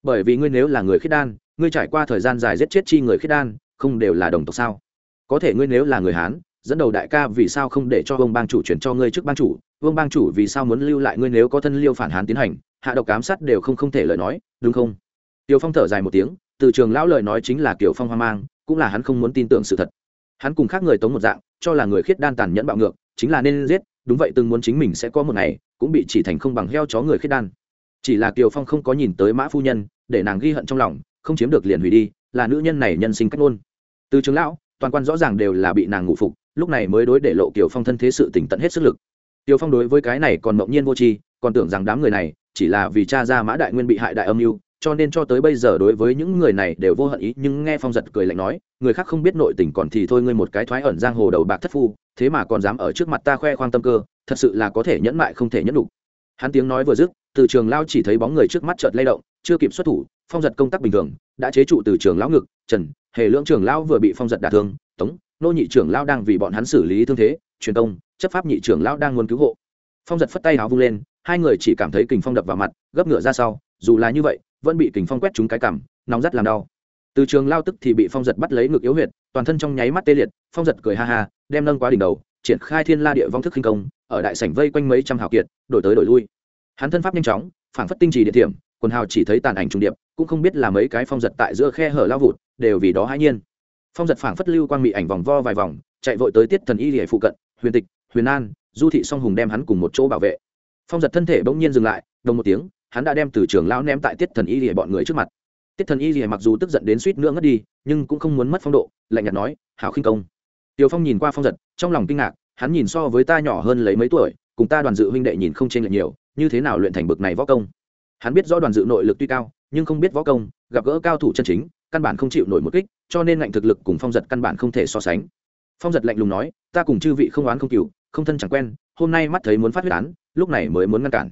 Bởi vì ngươi nếu là người khiết đan ngươi trải qua thời gian dài giết chết chi người khiết đan không đều là đồng tộc sao? Có thể ngươi nếu là người hán dẫn đầu đại ca vì sao không để cho vương bang chủ chuyển cho ngươi trước bang chủ? Vương bang chủ vì sao muốn lưu lại ngươi nếu có thân liêu phản hán tiến hành? Hạ độc cám sát đều không không thể lời nói đúng không? Tiểu Phong thở dài một tiếng, từ trường lão lời nói chính là Kiều Phong hoang mang, cũng là hắn không muốn tin tưởng sự thật. Hắn cùng khác người tống một dạng, cho là người khiết đan tàn nhẫn bạo ngược, chính là nên giết, đúng vậy từng muốn chính mình sẽ có một ngày, cũng bị chỉ thành không bằng heo chó người khiết đan. Chỉ là Kiều Phong không có nhìn tới Mã phu nhân, để nàng ghi hận trong lòng, không chiếm được liền hủy đi, là nữ nhân này nhân sinh cách luôn. Từ trường lão, toàn quan rõ ràng đều là bị nàng ngủ phục, lúc này mới đối để lộ kiều phong thân thế sự tỉnh tận hết sức lực kiều phong đối với cái này còn mộng nhiên vô tri còn tưởng rằng đám người này chỉ là vì cha ra mã đại nguyên bị hại đại âm mưu cho nên cho tới bây giờ đối với những người này đều vô hận ý nhưng nghe phong giật cười lạnh nói người khác không biết nội tình còn thì thôi ngươi một cái thoái ẩn giang hồ đầu bạc thất phu thế mà còn dám ở trước mặt ta khoe khoang tâm cơ thật sự là có thể nhẫn mại không thể nhẫn đủ hắn tiếng nói vừa dứt, từ trường lao chỉ thấy bóng người trước mắt chợt lay động, chưa kịp xuất thủ, phong giật công tác bình thường, đã chế trụ từ trường lão ngực, trần, hề lưỡng trường lão vừa bị phong giật đả thương, tống, nô nhị trưởng lão đang vì bọn hắn xử lý thương thế, truyền công, chấp pháp nhị trưởng lão đang muốn cứu hộ. Phong giật phất tay áo vung lên, hai người chỉ cảm thấy kình phong đập vào mặt, gấp ngựa ra sau, dù là như vậy, vẫn bị kình phong quét trúng cái cằm, nóng rất làm đau. Từ trường lao tức thì bị phong giật bắt lấy ngực yếu huyệt, toàn thân trong nháy mắt tê liệt, phong giật cười ha ha, đem nâng quá đỉnh đầu, triển khai thiên la địa vong thức khinh công ở đại sảnh vây quanh mấy trăm hào kiệt, đổi tới đổi lui. Hắn thân pháp nhanh chóng, phảng phất tinh trì địa điểm quần hào chỉ thấy tàn ảnh trùng điệp, cũng không biết là mấy cái phong giật tại giữa khe hở lao vụt, đều vì đó hãi nhiên. Phong giật phảng phất lưu quang mị ảnh vòng vo vài vòng, chạy vội tới tiết thần y hệ phụ cận, huyền tịch, huyền an, du thị song hùng đem hắn cùng một chỗ bảo vệ. Phong giật thân thể bỗng nhiên dừng lại, đồng một tiếng, hắn đã đem từ trường lão ném tại tiết thần y lìa bọn người trước mặt. Tiết thần y lìa mặc dù tức giận đến suýt nữa ngất đi, nhưng cũng không muốn mất phong độ, lạnh nhạt nói, hảo khinh công. Tiều phong nhìn qua phong giật, trong lòng kinh ngạc hắn nhìn so với ta nhỏ hơn lấy mấy tuổi, cùng ta đoàn dự huynh đệ nhìn không chênh lệch nhiều, như thế nào luyện thành bực này võ công? Hắn biết rõ đoàn dự nội lực tuy cao, nhưng không biết võ công, gặp gỡ cao thủ chân chính, căn bản không chịu nổi một kích, cho nên ngạnh thực lực cùng phong giật căn bản không thể so sánh. Phong giật lạnh lùng nói, ta cùng chư vị không oán không cừu, không thân chẳng quen, hôm nay mắt thấy muốn phát huyết án, lúc này mới muốn ngăn cản.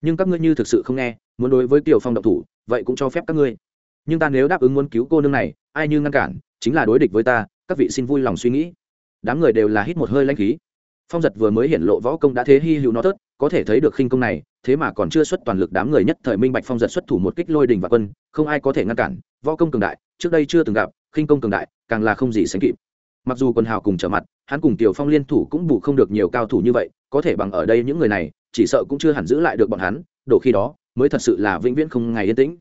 Nhưng các ngươi như thực sự không nghe, muốn đối với tiểu phong động thủ, vậy cũng cho phép các ngươi. Nhưng ta nếu đáp ứng muốn cứu cô nương này, ai như ngăn cản, chính là đối địch với ta, các vị xin vui lòng suy nghĩ đám người đều là hít một hơi lanh khí. Phong giật vừa mới hiện lộ võ công đã thế hy hữu nó tớt có thể thấy được khinh công này, thế mà còn chưa xuất toàn lực đám người nhất thời minh bạch phong giật xuất thủ một kích lôi đình và quân, không ai có thể ngăn cản, võ công cường đại, trước đây chưa từng gặp, khinh công cường đại, càng là không gì sánh kịp. Mặc dù quần hào cùng trở mặt, hắn cùng tiểu phong liên thủ cũng bù không được nhiều cao thủ như vậy, có thể bằng ở đây những người này, chỉ sợ cũng chưa hẳn giữ lại được bọn hắn, đổ khi đó, mới thật sự là vĩnh viễn không ngày yên tĩnh.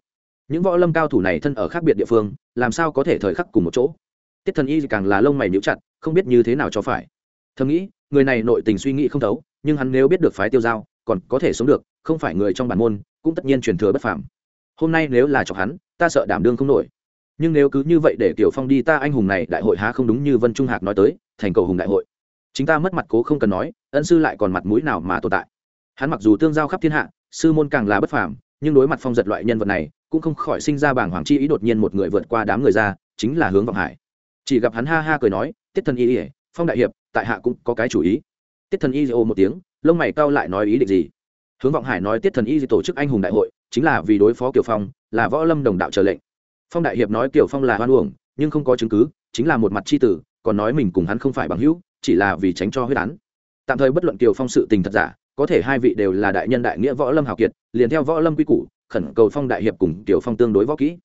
Những võ lâm cao thủ này thân ở khác biệt địa phương, làm sao có thể thời khắc cùng một chỗ? Tiết thần y càng là lông mày níu chặt, không biết như thế nào cho phải. Thầm nghĩ, người này nội tình suy nghĩ không thấu, nhưng hắn nếu biết được phái tiêu giao, còn có thể sống được, không phải người trong bản môn, cũng tất nhiên truyền thừa bất phàm. Hôm nay nếu là chọc hắn, ta sợ đảm đương không nổi. Nhưng nếu cứ như vậy để tiểu phong đi, ta anh hùng này đại hội há không đúng như vân trung hạc nói tới, thành cầu hùng đại hội. Chính ta mất mặt cố không cần nói, ân sư lại còn mặt mũi nào mà tồn tại. Hắn mặc dù tương giao khắp thiên hạ, sư môn càng là bất phàm, nhưng đối mặt phong giật loại nhân vật này, cũng không khỏi sinh ra bảng hoàng chi ý đột nhiên một người vượt qua đám người ra, chính là hướng vọng hải chỉ gặp hắn ha ha cười nói, tiết thần y ỉa phong đại hiệp, tại hạ cũng có cái chủ ý. Tiết thần y ồ một tiếng, lông mày cau lại nói ý định gì? Hướng vọng hải nói tiết thần y tổ chức anh hùng đại hội, chính là vì đối phó kiều phong, là võ lâm đồng đạo trở lệnh. Phong đại hiệp nói kiều phong là hoan uổng, nhưng không có chứng cứ, chính là một mặt c h i tử, còn nói mình cùng hắn không phải bằng hữu, chỉ là vì tránh cho huyết án. Tạm thời bất luận kiều phong sự tình thật giả, có thể hai vị đều là đại nhân đại nghĩa võ lâm hào kiệt, liền theo võ lâm quy củ, khẩn cầu phong đại hiệp cùng kiều phong tương đối võ kỹ.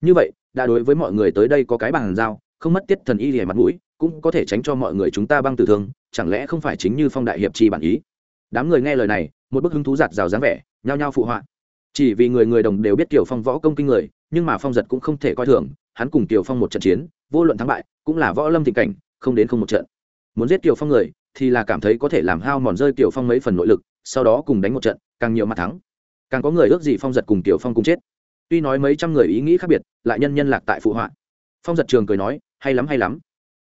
Như vậy, đã đối với mọi người tới đây có cái bàn giao không mất tiết thần y lìa mặt mũi, cũng có thể tránh cho mọi người chúng ta băng tử thương, chẳng lẽ không phải chính như phong đại hiệp chi bản ý? Đám người nghe lời này, một bức hứng thú giạt rào dáng vẻ, nhao nhao phụ họa. Chỉ vì người người đồng đều biết tiểu phong võ công kinh người, nhưng mà phong giật cũng không thể coi thường, hắn cùng tiểu phong một trận chiến, vô luận thắng bại, cũng là võ lâm thịnh cảnh, không đến không một trận. Muốn giết tiểu phong người, thì là cảm thấy có thể làm hao mòn rơi tiểu phong mấy phần nội lực, sau đó cùng đánh một trận, càng nhiều mặt thắng. Càng có người ước gì phong giật cùng tiểu phong cùng chết. Tuy nói mấy trăm người ý nghĩ khác biệt, lại nhân nhân lạc tại phụ họa. Phong giật trường cười nói hay lắm hay lắm.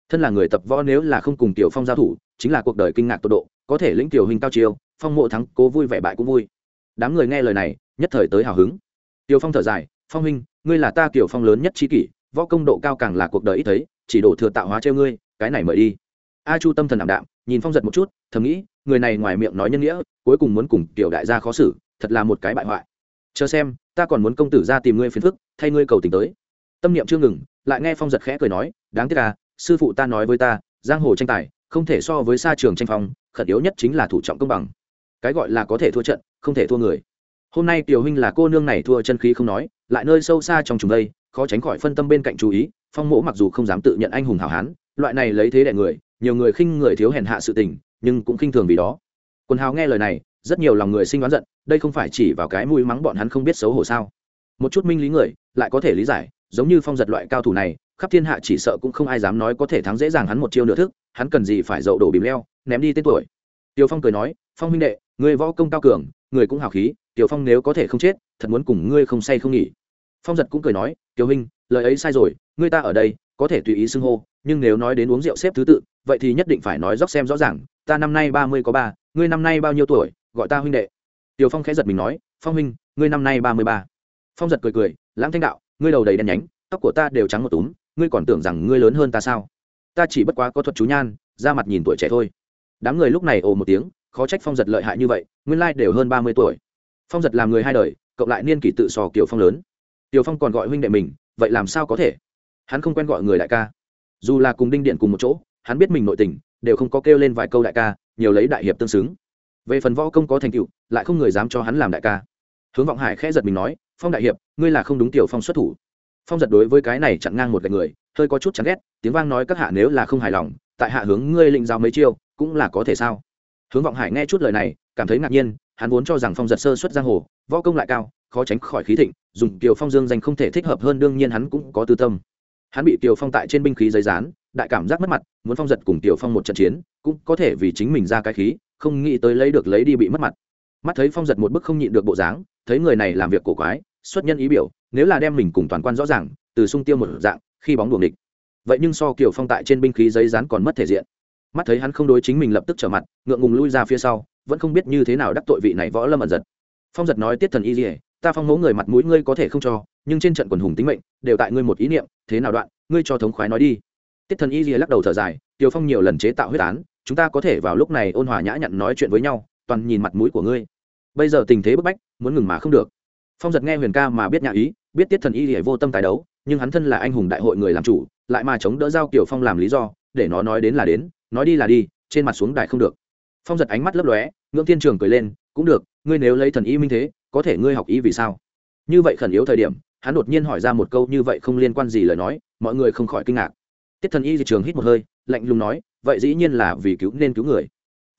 Thân là người tập võ nếu là không cùng tiểu phong giao thủ, chính là cuộc đời kinh ngạc tột độ, có thể lĩnh tiểu hình cao chiêu, phong mộ thắng, cố vui vẻ bại cũng vui. Đám người nghe lời này, nhất thời tới hào hứng. Tiểu phong thở dài, phong huynh, ngươi là ta tiểu phong lớn nhất trí kỷ, võ công độ cao càng là cuộc đời ít thấy, chỉ đổ thừa tạo hóa treo ngươi, cái này mời đi. A chu tâm thần ảm đạm, nhìn phong giật một chút, thầm nghĩ, người này ngoài miệng nói nhân nghĩa, cuối cùng muốn cùng tiểu đại gia khó xử, thật là một cái bại hoại. Chờ xem, ta còn muốn công tử ra tìm ngươi phiền phức, thay ngươi cầu tình tới. Tâm niệm chưa ngừng lại nghe phong giật khẽ cười nói, đáng tiếc à sư phụ ta nói với ta, giang hồ tranh tài, không thể so với xa trường tranh phong, khẩn yếu nhất chính là thủ trọng công bằng. Cái gọi là có thể thua trận, không thể thua người. Hôm nay tiểu huynh là cô nương này thua chân khí không nói, lại nơi sâu xa trong chúng đây, khó tránh khỏi phân tâm bên cạnh chú ý, phong mỗ mặc dù không dám tự nhận anh hùng hảo hán, loại này lấy thế đại người, nhiều người khinh người thiếu hèn hạ sự tình, nhưng cũng khinh thường vì đó. Quần hào nghe lời này, rất nhiều lòng người sinh đoán giận, đây không phải chỉ vào cái mũi mắng bọn hắn không biết xấu hổ sao. Một chút minh lý người, lại có thể lý giải giống như phong giật loại cao thủ này, khắp thiên hạ chỉ sợ cũng không ai dám nói có thể thắng dễ dàng hắn một chiêu nửa thức, hắn cần gì phải dậu đổ bìm leo, ném đi tên tuổi. Tiểu phong cười nói, phong huynh đệ người võ công cao cường, người cũng hào khí, tiểu phong nếu có thể không chết, thật muốn cùng ngươi không say không nghỉ. Phong giật cũng cười nói, tiểu huynh, lời ấy sai rồi, ngươi ta ở đây, có thể tùy ý xưng hô, nhưng nếu nói đến uống rượu xếp thứ tự, vậy thì nhất định phải nói dốc xem rõ ràng, ta năm nay ba mươi có ba, ngươi năm nay bao nhiêu tuổi, gọi ta huynh đệ. Tiểu phong khẽ giật mình nói, phong huynh, ngươi năm nay ba mươi ba. Phong giật cười cười, lãng thanh đạo ngươi đầu đầy đen nhánh, tóc của ta đều trắng một túm, ngươi còn tưởng rằng ngươi lớn hơn ta sao? Ta chỉ bất quá có thuật chú nhan ra mặt nhìn tuổi trẻ thôi. Đám người lúc này ồ một tiếng, khó trách phong giật lợi hại như vậy, nguyên lai đều hơn ba mươi tuổi. Phong giật làm người hai đời, cộng lại niên kỷ tự sò kiểu phong lớn. Tiểu phong còn gọi huynh đệ mình, vậy làm sao có thể? Hắn không quen gọi người đại ca. Dù là cùng đinh điện cùng một chỗ, hắn biết mình nội tình, đều không có kêu lên vài câu đại ca, nhiều lấy đại hiệp tương xứng. Về phần võ công có thành tựu, lại không người dám cho hắn làm đại ca. Hướng vọng hải khẽ giật mình nói phong đại hiệp, ngươi là không đúng tiểu phong xuất thủ. Phong giật đối với cái này chặn ngang một gạch người, hơi có chút chán ghét, tiếng vang nói các hạ nếu là không hài lòng, tại hạ hướng ngươi lĩnh giáo mấy chiêu, cũng là có thể sao? Hướng vọng hải nghe chút lời này, cảm thấy ngạc nhiên, hắn vốn cho rằng phong giật sơ xuất giang hồ, võ công lại cao, khó tránh khỏi khí thịnh, dùng kiều phong dương danh không thể thích hợp hơn đương nhiên hắn cũng có tư tâm. Hắn bị kiều phong tại trên binh khí giấy rán đại cảm giác mất mặt, muốn phong giật cùng kiều phong một trận chiến, cũng có thể vì chính mình ra cái khí, không nghĩ tới lấy được lấy đi bị mất mặt. Mắt thấy phong giật một bức không nhịn được bộ dáng, thấy người này làm việc cổ quái xuất nhân ý biểu, nếu là đem mình cùng toàn quan rõ ràng, từ sung tiêu một dạng, khi bóng đuồng địch vậy nhưng so kiều phong tại trên binh khí giấy rán còn mất thể diện. Mắt thấy hắn không đối chính mình lập tức trở mặt, ngượng ngùng lui ra phía sau, vẫn không biết như thế nào đắc tội vị này võ lâm ẩn giật. Phong giật nói tiết thần y dỉa ta phong mẫu người mặt mũi ngươi có thể không cho, nhưng trên trận quần hùng tính mệnh, đều tại ngươi một ý niệm, thế nào đoạn, ngươi cho thống khoái nói đi. Tiết thần y dỉa lắc đầu thở dài tiều phong nhiều lần chế tạo huyết án, chúng ta có thể vào lúc này ôn hòa nhã nhặn nói chuyện với nhau, toàn nhìn mặt mũi của ngươi. Bây giờ tình thế bức bách, muốn ngừng mà không được phong giật nghe huyền ca mà biết nhà ý, biết tiết thần y dỉa vô tâm tái đấu, nhưng hắn thân là anh hùng đại hội người làm chủ, lại mà chống đỡ giao kiểu phong làm lý do, để nó nói đến là đến, nói đi là đi, trên mặt xuống đài không được. Phong giật ánh mắt lấp lóe, ngưỡng thiên trường cười lên, cũng được, ngươi nếu lấy thần y minh thế, có thể ngươi học y vì sao? Như vậy khẩn yếu thời điểm, hắn đột nhiên hỏi ra một câu như vậy không liên quan gì lời nói, mọi người không khỏi kinh ngạc. Tiết thần y thì trường hít một hơi, lạnh lùng nói, vậy dĩ nhiên là vì cứu nên cứu người.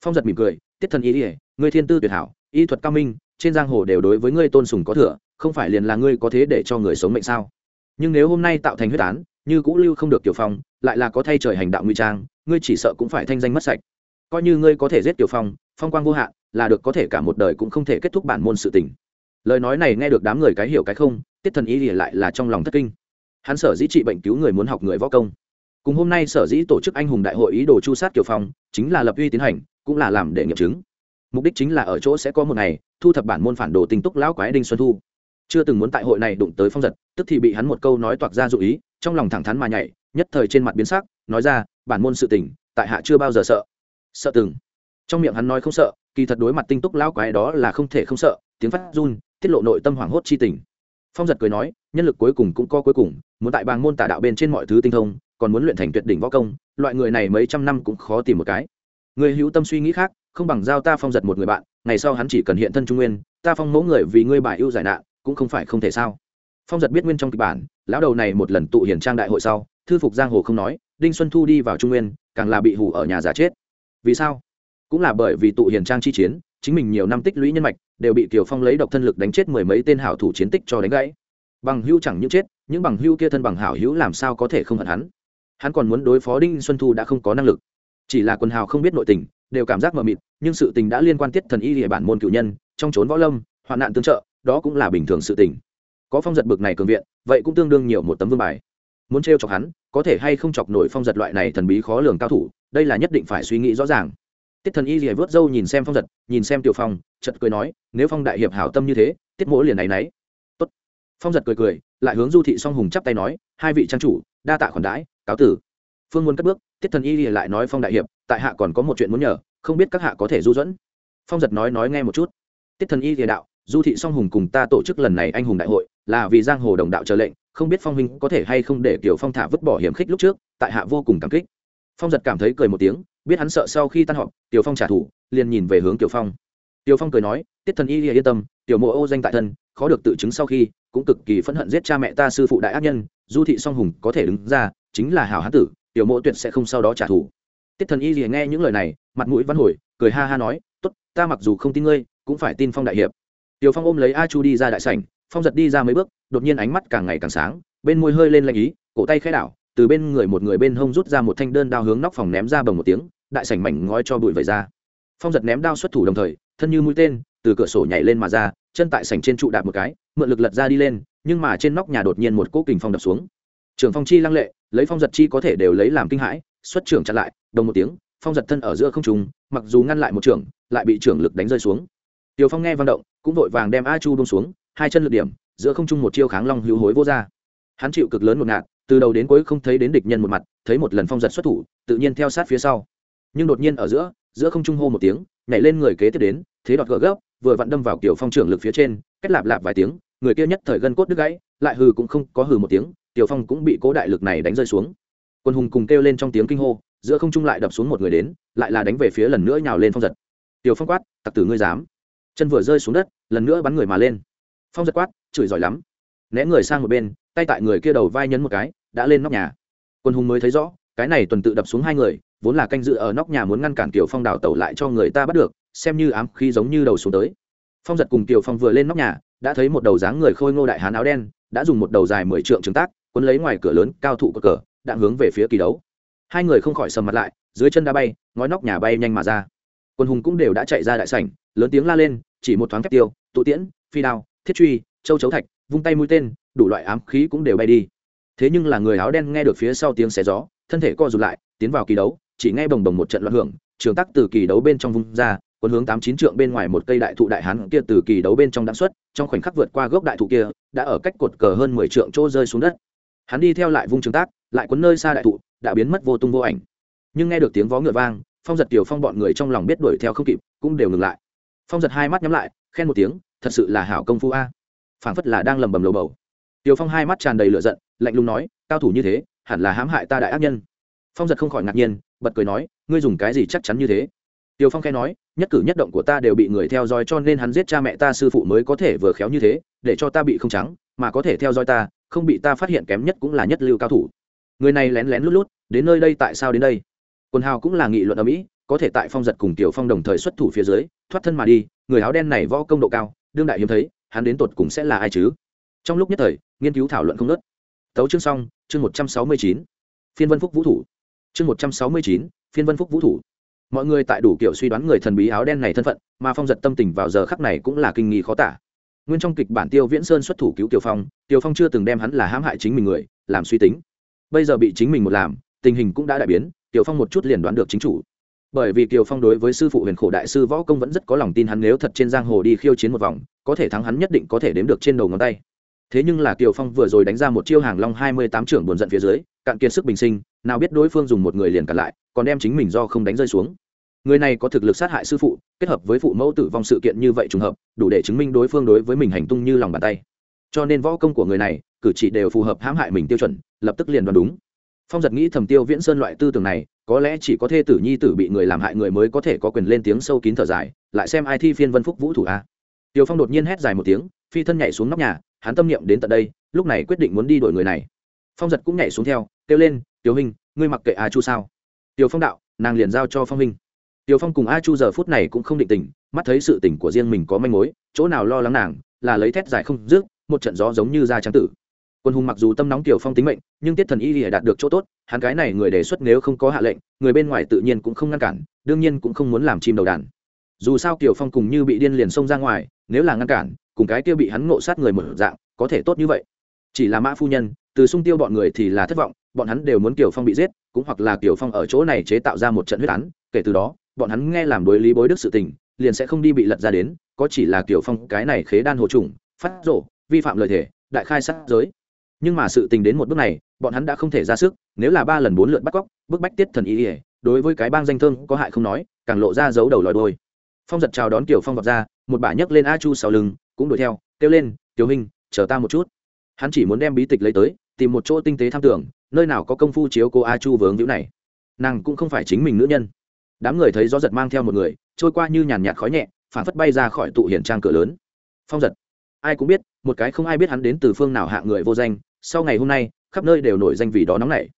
Phong giật mỉm cười, tiết thần y ỉa ngươi thiên tư tuyệt hảo, y thuật cao minh trên giang hồ đều đối với ngươi tôn sùng có thừa, không phải liền là ngươi có thế để cho người sống mệnh sao? Nhưng nếu hôm nay tạo thành huyết án, như cũ lưu không được tiểu phong, lại là có thay trời hành đạo nguy trang, ngươi chỉ sợ cũng phải thanh danh mất sạch. Coi như ngươi có thể giết tiểu phong phong quang vô hạn, là được có thể cả một đời cũng không thể kết thúc bản môn sự tình. Lời nói này nghe được đám người cái hiểu cái không, tiết thần ý thì lại là trong lòng thất kinh. Hắn sở dĩ trị bệnh cứu người muốn học người võ công. Cùng hôm nay sở dĩ tổ chức anh hùng đại hội ý đồ chu sát kiều phong, chính là lập uy tiến hành, cũng là làm để nghiệm chứng mục đích chính là ở chỗ sẽ có một ngày, thu thập bản môn phản đồ tinh túc lão quái đinh xuân thu. Chưa từng muốn tại hội này đụng tới phong giật, tức thì bị hắn một câu nói toạc ra dụ ý, trong lòng thẳng thắn mà nhảy, nhất thời trên mặt biến sắc, nói ra, bản môn sự tình, tại hạ chưa bao giờ sợ. Sợ từng. Trong miệng hắn nói không sợ, kỳ thật đối mặt tinh túc lão quái đó là không thể không sợ, tiếng phát run, tiết lộ nội tâm hoảng hốt chi tình. Phong giật cười nói, nhân lực cuối cùng cũng có cuối cùng, muốn tại bang môn tả đạo bên trên mọi thứ tinh thông, còn muốn luyện thành tuyệt đỉnh võ công, loại người này mấy trăm năm cũng khó tìm một cái. Người hữu tâm suy nghĩ khác không bằng giao ta phong giật một người bạn, ngày sau hắn chỉ cần hiện thân trung nguyên, ta phong mẫu người vì ngươi bài ưu giải nạn, cũng không phải không thể sao? Phong giật biết nguyên trong kịch bản, lão đầu này một lần tụ hiển trang đại hội sau, thư phục giang hồ không nói, đinh xuân thu đi vào trung nguyên, càng là bị hủ ở nhà giả chết. Vì sao? Cũng là bởi vì tụ hiền trang chi chiến, chính mình nhiều năm tích lũy nhân mạch, đều bị kiều phong lấy độc thân lực đánh chết mười mấy tên hảo thủ chiến tích cho đánh gãy. Bằng hưu chẳng những chết, những bằng hưu kia thân bằng hảo hữu làm sao có thể không hận hắn? Hắn còn muốn đối phó đinh xuân thu đã không có năng lực. Chỉ là quần hào không biết nội tình đều cảm giác mờ mịt, nhưng sự tình đã liên quan tiết thần y địa bản môn cựu nhân, trong trốn võ lâm, hoạn nạn tương trợ, đó cũng là bình thường sự tình. Có phong giật bực này cường viện, vậy cũng tương đương nhiều một tấm vương bài. Muốn t chọc hắn, có thể hay không chọc nổi phong giật loại này thần bí khó lường cao thủ, đây là nhất định phải suy nghĩ rõ ràng. Tiết thần y rìa vớt râu nhìn xem phong giật, nhìn xem tiểu phong chật cười nói, nếu phong đại hiệp hảo tâm như thế, tiết mỗi liền này nấy. Tốt. Phong giật cười cười, lại hướng du thị song hùng chắp tay nói, hai vị trang chủ, đa tạ khoản đãi, cáo tử phương muốn cất bước, tiết thần y rìa lại nói phong đại hiệp, tại hạ còn có một chuyện muốn nhờ, không biết các hạ có thể du dẫn. Phong giật nói nói nghe một chút. Tiết thần y thì đạo, du thị song hùng cùng ta tổ chức lần này anh hùng đại hội, là vì giang hồ đồng đạo chờ lệnh, không biết phong huynh có thể hay không để kiểu phong thả vứt bỏ hiểm khích lúc trước, tại hạ vô cùng cảm kích. Phong giật cảm thấy cười một tiếng, biết hắn sợ sau khi tan họp tiểu phong trả thù, liền nhìn về hướng tiểu phong. Tiểu phong cười nói, tiết thần y yên tâm, tiểu mộ ô danh tại thân, khó được tự chứng sau khi, cũng cực kỳ phẫn hận giết cha mẹ ta sư phụ đại ác nhân, du thị song hùng có thể đứng ra, chính là hảo hán tử tiểu mộ tuyệt sẽ không sau đó trả thù. Tiết thần y lìa nghe những lời này, mặt mũi văn hồi, cười ha ha nói, tốt, ta mặc dù không tin ngươi, cũng phải tin phong đại hiệp. Tiểu phong ôm lấy a chu đi ra đại sảnh, phong giật đi ra mấy bước, đột nhiên ánh mắt càng ngày càng sáng, bên môi hơi lên lạnh ý, cổ tay khẽ đảo, từ bên người một người bên hông rút ra một thanh đơn đao hướng nóc phòng ném ra bằng một tiếng, đại sảnh mảnh ngói cho bụi vẩy ra. Phong giật ném đao xuất thủ đồng thời, thân như mũi tên, từ cửa sổ nhảy lên mà ra, chân tại sảnh trên trụ đạp một cái, mượn lực lật ra đi lên, nhưng mà trên nóc nhà đột nhiên một cỗ kình phong đập xuống trưởng phong chi lăng lệ lấy phong giật chi có thể đều lấy làm kinh hãi xuất trưởng chặn lại đồng một tiếng phong giật thân ở giữa không trung mặc dù ngăn lại một trưởng lại bị trưởng lực đánh rơi xuống. Tiểu Phong nghe vang động, cũng vội vàng đem A Chu buông xuống, hai chân lực điểm, giữa không trung một chiêu kháng long hữu hối vô ra. Hắn chịu cực lớn một ngạt từ đầu đến cuối không thấy đến địch nhân một mặt thấy một lần phong giật xuất thủ tự nhiên theo sát phía sau. Nhưng đột nhiên ở giữa giữa không trung hô một tiếng nhảy lên người kế tiếp đến thế đoạt gỡ gấp vừa vặn đâm vào kiểu phong trưởng lực phía trên cách lạp lạp vài tiếng người kia nhất thời gân cốt đứt gãy lại hừ cũng không có hừ một tiếng tiểu phong cũng bị cố đại lực này đánh rơi xuống. Quân hùng cùng kêu lên trong tiếng kinh hô, giữa không trung lại đập xuống một người đến, lại là đánh về phía lần nữa nhào lên phong giật. Tiểu phong quát, tặc tử ngươi dám. Chân vừa rơi xuống đất, lần nữa bắn người mà lên. Phong giật quát, chửi giỏi lắm. Né người sang một bên, tay tại người kia đầu vai nhấn một cái, đã lên nóc nhà. Quân hùng mới thấy rõ, cái này tuần tự đập xuống hai người, vốn là canh dự ở nóc nhà muốn ngăn cản tiểu phong đào tẩu lại cho người ta bắt được, xem như ám khí giống như đầu xuống tới. Phong giật cùng tiểu phong vừa lên nóc nhà, đã thấy một đầu dáng người khôi ngô đại hán áo đen, đã dùng một đầu dài mười trượng trứng tác cuốn lấy ngoài cửa lớn, cao thụ cờ cờ đạn hướng về phía kỳ đấu. Hai người không khỏi sầm mặt lại, dưới chân đá bay, ngói nóc nhà bay nhanh mà ra. Quân hùng cũng đều đã chạy ra đại sảnh, lớn tiếng la lên, chỉ một thoáng phép tiêu, tụ tiễn, phi đao, thiết truy, châu chấu thạch, vung tay mũi tên, đủ loại ám khí cũng đều bay đi. Thế nhưng là người áo đen nghe được phía sau tiếng xé gió, thân thể co rụt lại, tiến vào kỳ đấu, chỉ nghe bồng bồng một trận loạn hưởng, trường tắc từ kỳ đấu bên trong vung ra, quân hướng tám chín trượng bên ngoài một cây đại thụ đại hán kia từ kỳ đấu bên trong đáng xuất, trong khoảnh khắc vượt qua gốc đại thụ kia, đã ở cách cột cờ hơn mười trượng chỗ rơi xuống đất hắn đi theo lại vung trường tác, lại quấn nơi xa đại thụ, đã biến mất vô tung vô ảnh. Nhưng nghe được tiếng vó ngựa vang, phong giật, tiểu phong bọn người trong lòng biết đuổi theo không kịp, cũng đều ngừng lại. Phong giật hai mắt nhắm lại, khen một tiếng, thật sự là hảo công phu a. Phảng phất là đang lầm bầm lầu bầu. Tiểu phong hai mắt tràn đầy lửa giận, lạnh lùng nói, cao thủ như thế, hẳn là hãm hại ta đại ác nhân. Phong giật không khỏi ngạc nhiên, bật cười nói, ngươi dùng cái gì chắc chắn như thế? Tiểu phong khai nói, nhất cử nhất động của ta đều bị người theo dõi cho nên hắn giết cha mẹ ta sư phụ mới có thể vừa khéo như thế, để cho ta bị không trắng, mà có thể theo dõi ta không bị ta phát hiện kém nhất cũng là nhất lưu cao thủ. Người này lén lén lút lút, đến nơi đây tại sao đến đây? Quần hào cũng là nghị luận ở mỹ có thể tại phong giật cùng tiểu phong đồng thời xuất thủ phía dưới, thoát thân mà đi, người áo đen này võ công độ cao, đương đại hiếm thấy, hắn đến tột cùng sẽ là ai chứ? Trong lúc nhất thời, nghiên cứu thảo luận không nớt tấu chương xong, chương một trăm sáu mươi chín, phiên vân phúc vũ thủ. Chương một trăm sáu mươi chín, phiên vân phúc vũ thủ. Mọi người tại đủ kiểu suy đoán người thần bí áo đen này thân phận, mà phong giật tâm tình vào giờ khắc này cũng là kinh nghi khó tả nguyên trong kịch bản tiêu viễn sơn xuất thủ cứu tiểu phong tiểu phong chưa từng đem hắn là hãm hại chính mình người, làm suy tính. Bây giờ bị chính mình một làm, tình hình cũng đã đại biến, tiểu phong một chút liền đoán được chính chủ. Bởi vì tiểu phong đối với sư phụ huyền khổ đại sư võ công vẫn rất có lòng tin hắn nếu thật trên giang hồ đi khiêu chiến một vòng, có thể thắng hắn nhất định có thể đếm được trên đầu ngón tay. Thế nhưng là tiểu phong vừa rồi đánh ra một chiêu hàng long hai mươi tám trưởng buồn giận phía dưới, cạn kiệt sức bình sinh, nào biết đối phương dùng một người liền cặn lại, còn đem chính mình do không đánh rơi xuống người này có thực lực sát hại sư phụ, kết hợp với phụ mẫu tử vong sự kiện như vậy trùng hợp, đủ để chứng minh đối phương đối với mình hành tung như lòng bàn tay. Cho nên võ công của người này, cử chỉ đều phù hợp hãm hại mình tiêu chuẩn, lập tức liền đoán đúng. Phong giật nghĩ thầm tiêu viễn sơn loại tư tưởng này, có lẽ chỉ có thê tử nhi tử bị người làm hại người mới có thể có quyền lên tiếng sâu kín thở dài, lại xem ai thi phiên vân phúc vũ thủ a. Tiêu phong đột nhiên hét dài một tiếng, phi thân nhảy xuống nóc nhà, hắn tâm niệm đến tận đây, lúc này quyết định muốn đi đổi người này. Phong giật cũng nhảy xuống theo, kêu lên, tiêu hình ngươi mặc kệ a chu sao? Tiêu phong đạo, nàng liền giao cho phong hình tiêu phong cùng a chu giờ phút này cũng không định tình mắt thấy sự tình của riêng mình có manh mối, chỗ nào lo lắng nàng, là lấy thét dài không rước một trận gió giống như da trắng tử. Quân hùng mặc dù tâm nóng tiểu phong tính mệnh, nhưng tiết thần y lìa đạt được chỗ tốt, hắn cái này người đề xuất nếu không có hạ lệnh, người bên ngoài tự nhiên cũng không ngăn cản, đương nhiên cũng không muốn làm chim đầu đàn. Dù sao tiểu phong cùng như bị điên liền xông ra ngoài, nếu là ngăn cản, cùng cái kia bị hắn ngộ sát người một dạng, có thể tốt như vậy. Chỉ là mã phu nhân, từ sung tiêu bọn người thì là thất vọng, bọn hắn đều muốn tiểu phong bị giết, cũng hoặc là tiểu phong ở chỗ này chế tạo ra một trận huyết án, kể từ đó bọn hắn nghe làm đối lý bối đức sự tình, liền sẽ không đi bị lật ra đến, có chỉ là tiểu phong cái này khế đan hồ trùng, phát rổ vi phạm lời thể đại khai sát giới. Nhưng mà sự tình đến một bước này, bọn hắn đã không thể ra sức, nếu là ba lần bốn lượt bắt cóc, bức bách tiết thần ý ỉa đối với cái bang danh thương có hại không nói, càng lộ ra dấu đầu lòi đôi phong giật chào đón kiểu phong vọt ra, một bả nhấc lên a chu sau lưng, cũng đuổi theo, kêu lên, tiểu hình chờ ta một chút. Hắn chỉ muốn đem bí tịch lấy tới, tìm một chỗ tinh tế tham tưởng, nơi nào có công phu chiếu cô a chu vướng hữu này. Nàng cũng không phải chính mình nữ nhân đám người thấy gió giật mang theo một người, trôi qua như nhàn nhạt khói nhẹ phản phất bay ra khỏi tụ hiển trang cửa lớn. Phong giật. Ai cũng biết, một cái không ai biết hắn đến từ phương nào hạ người vô danh, sau ngày hôm nay, khắp nơi đều nổi danh vì đó nóng nảy.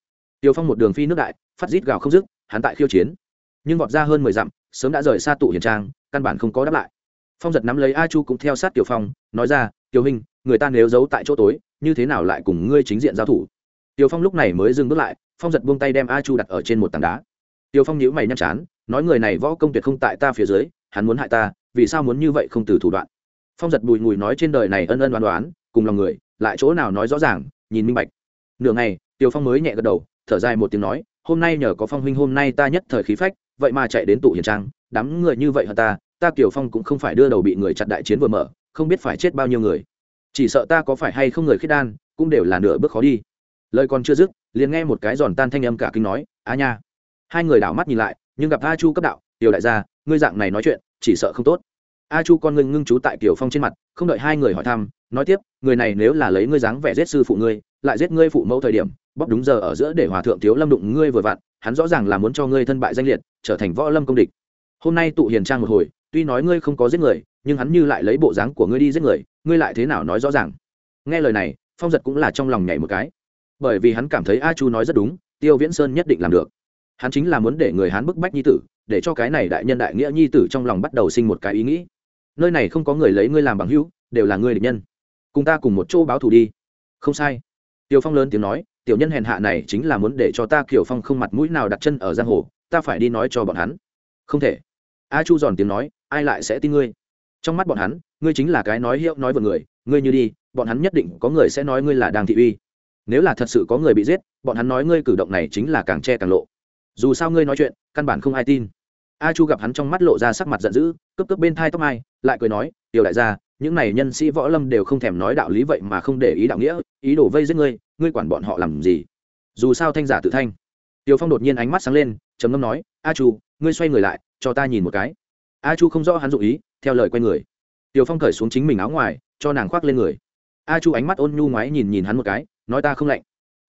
Tiêu phong một đường phi nước đại, phát rít gào không dứt, hắn tại khiêu chiến. Nhưng vọt ra hơn mười dặm, sớm đã rời xa tụ hiển trang, căn bản không có đáp lại. Phong giật nắm lấy a chu cũng theo sát tiểu phong, nói ra tiểu hình người ta nếu giấu tại chỗ tối, như thế nào lại cùng ngươi chính diện giao thủ? Tiểu phong lúc này mới dừng bước lại, phong giật buông tay đem a chu đặt ở trên một tảng đá. Tiểu phong nhíu mày nhăn chán nói người này võ công tuyệt không tại ta phía dưới, hắn muốn hại ta, vì sao muốn như vậy không từ thủ đoạn? Phong giật bùi ngùi nói trên đời này ân ân đoán đoán cùng lòng người, lại chỗ nào nói rõ ràng, nhìn minh bạch. Nửa ngày tiều phong mới nhẹ gật đầu, thở dài một tiếng nói, hôm nay nhờ có phong huynh hôm nay ta nhất thời khí phách, vậy mà chạy đến tụ hiền trang, đám người như vậy hơn ta? Ta kiều phong cũng không phải đưa đầu bị người chặt đại chiến vừa mở, không biết phải chết bao nhiêu người. Chỉ sợ ta có phải hay không người khiết đan, cũng đều là nửa bước khó đi. Lời còn chưa dứt, liền nghe một cái giòn tan thanh âm cả kinh nói a nha. Hai người đảo mắt nhìn lại nhưng gặp a chu cấp đạo, tiểu đại gia, ngươi dạng này nói chuyện, chỉ sợ không tốt. A chu con ngưng ngưng chú tại kiều phong trên mặt, không đợi hai người hỏi thăm, nói tiếp, người này nếu là lấy ngươi dáng vẻ giết sư phụ ngươi, lại giết ngươi phụ mẫu thời điểm, bóp đúng giờ ở giữa để hòa thượng thiếu lâm đụng ngươi vừa vặn, hắn rõ ràng là muốn cho ngươi thân bại danh liệt, trở thành võ lâm công địch. Hôm nay tụ hiền trang một hồi, tuy nói ngươi không có giết người, nhưng hắn như lại lấy bộ dáng của ngươi đi giết người, ngươi lại thế nào nói rõ ràng? Nghe lời này, phong giật cũng là trong lòng nhảy một cái. Bởi vì hắn cảm thấy a chu nói rất đúng, tiêu viễn sơn nhất định làm được hắn chính là muốn để người hắn bức bách nhi tử, để cho cái này đại nhân đại nghĩa nhi tử trong lòng bắt đầu sinh một cái ý nghĩ. Nơi này không có người lấy ngươi làm bằng hữu, đều là ngươi địch nhân. Cùng ta cùng một chỗ báo thù đi. Không sai. Tiêu phong lớn tiếng nói, tiểu nhân hèn hạ này chính là muốn để cho ta kiểu phong không mặt mũi nào đặt chân ở giang hồ, ta phải đi nói cho bọn hắn. Không thể. A chu giòn tiếng nói, ai lại sẽ tin ngươi? Trong mắt bọn hắn, ngươi chính là cái nói hiệu, nói vượt người, ngươi như đi, bọn hắn nhất định có người sẽ nói ngươi là đang thị uy. Nếu là thật sự có người bị giết, bọn hắn nói ngươi cử động này chính là càng che càng lộ dù sao ngươi nói chuyện, căn bản không ai tin. A chu gặp hắn trong mắt lộ ra sắc mặt giận dữ, cướp cướp bên thai tóc mai, lại cười nói, tiểu đại gia, những này nhân sĩ võ lâm đều không thèm nói đạo lý vậy mà không để ý đạo nghĩa, ý đồ vây giết ngươi ngươi quản bọn họ làm gì? Dù sao thanh giả tự thanh. Tiểu phong đột nhiên ánh mắt sáng lên, trầm ngâm nói, a chu, ngươi xoay người lại, cho ta nhìn một cái. A chu không rõ hắn dụ ý, theo lời quay người. Tiểu phong cởi xuống chính mình áo ngoài, cho nàng khoác lên người. A chu ánh mắt ôn nhu ngoái nhìn nhìn hắn một cái, nói, ta không lạnh.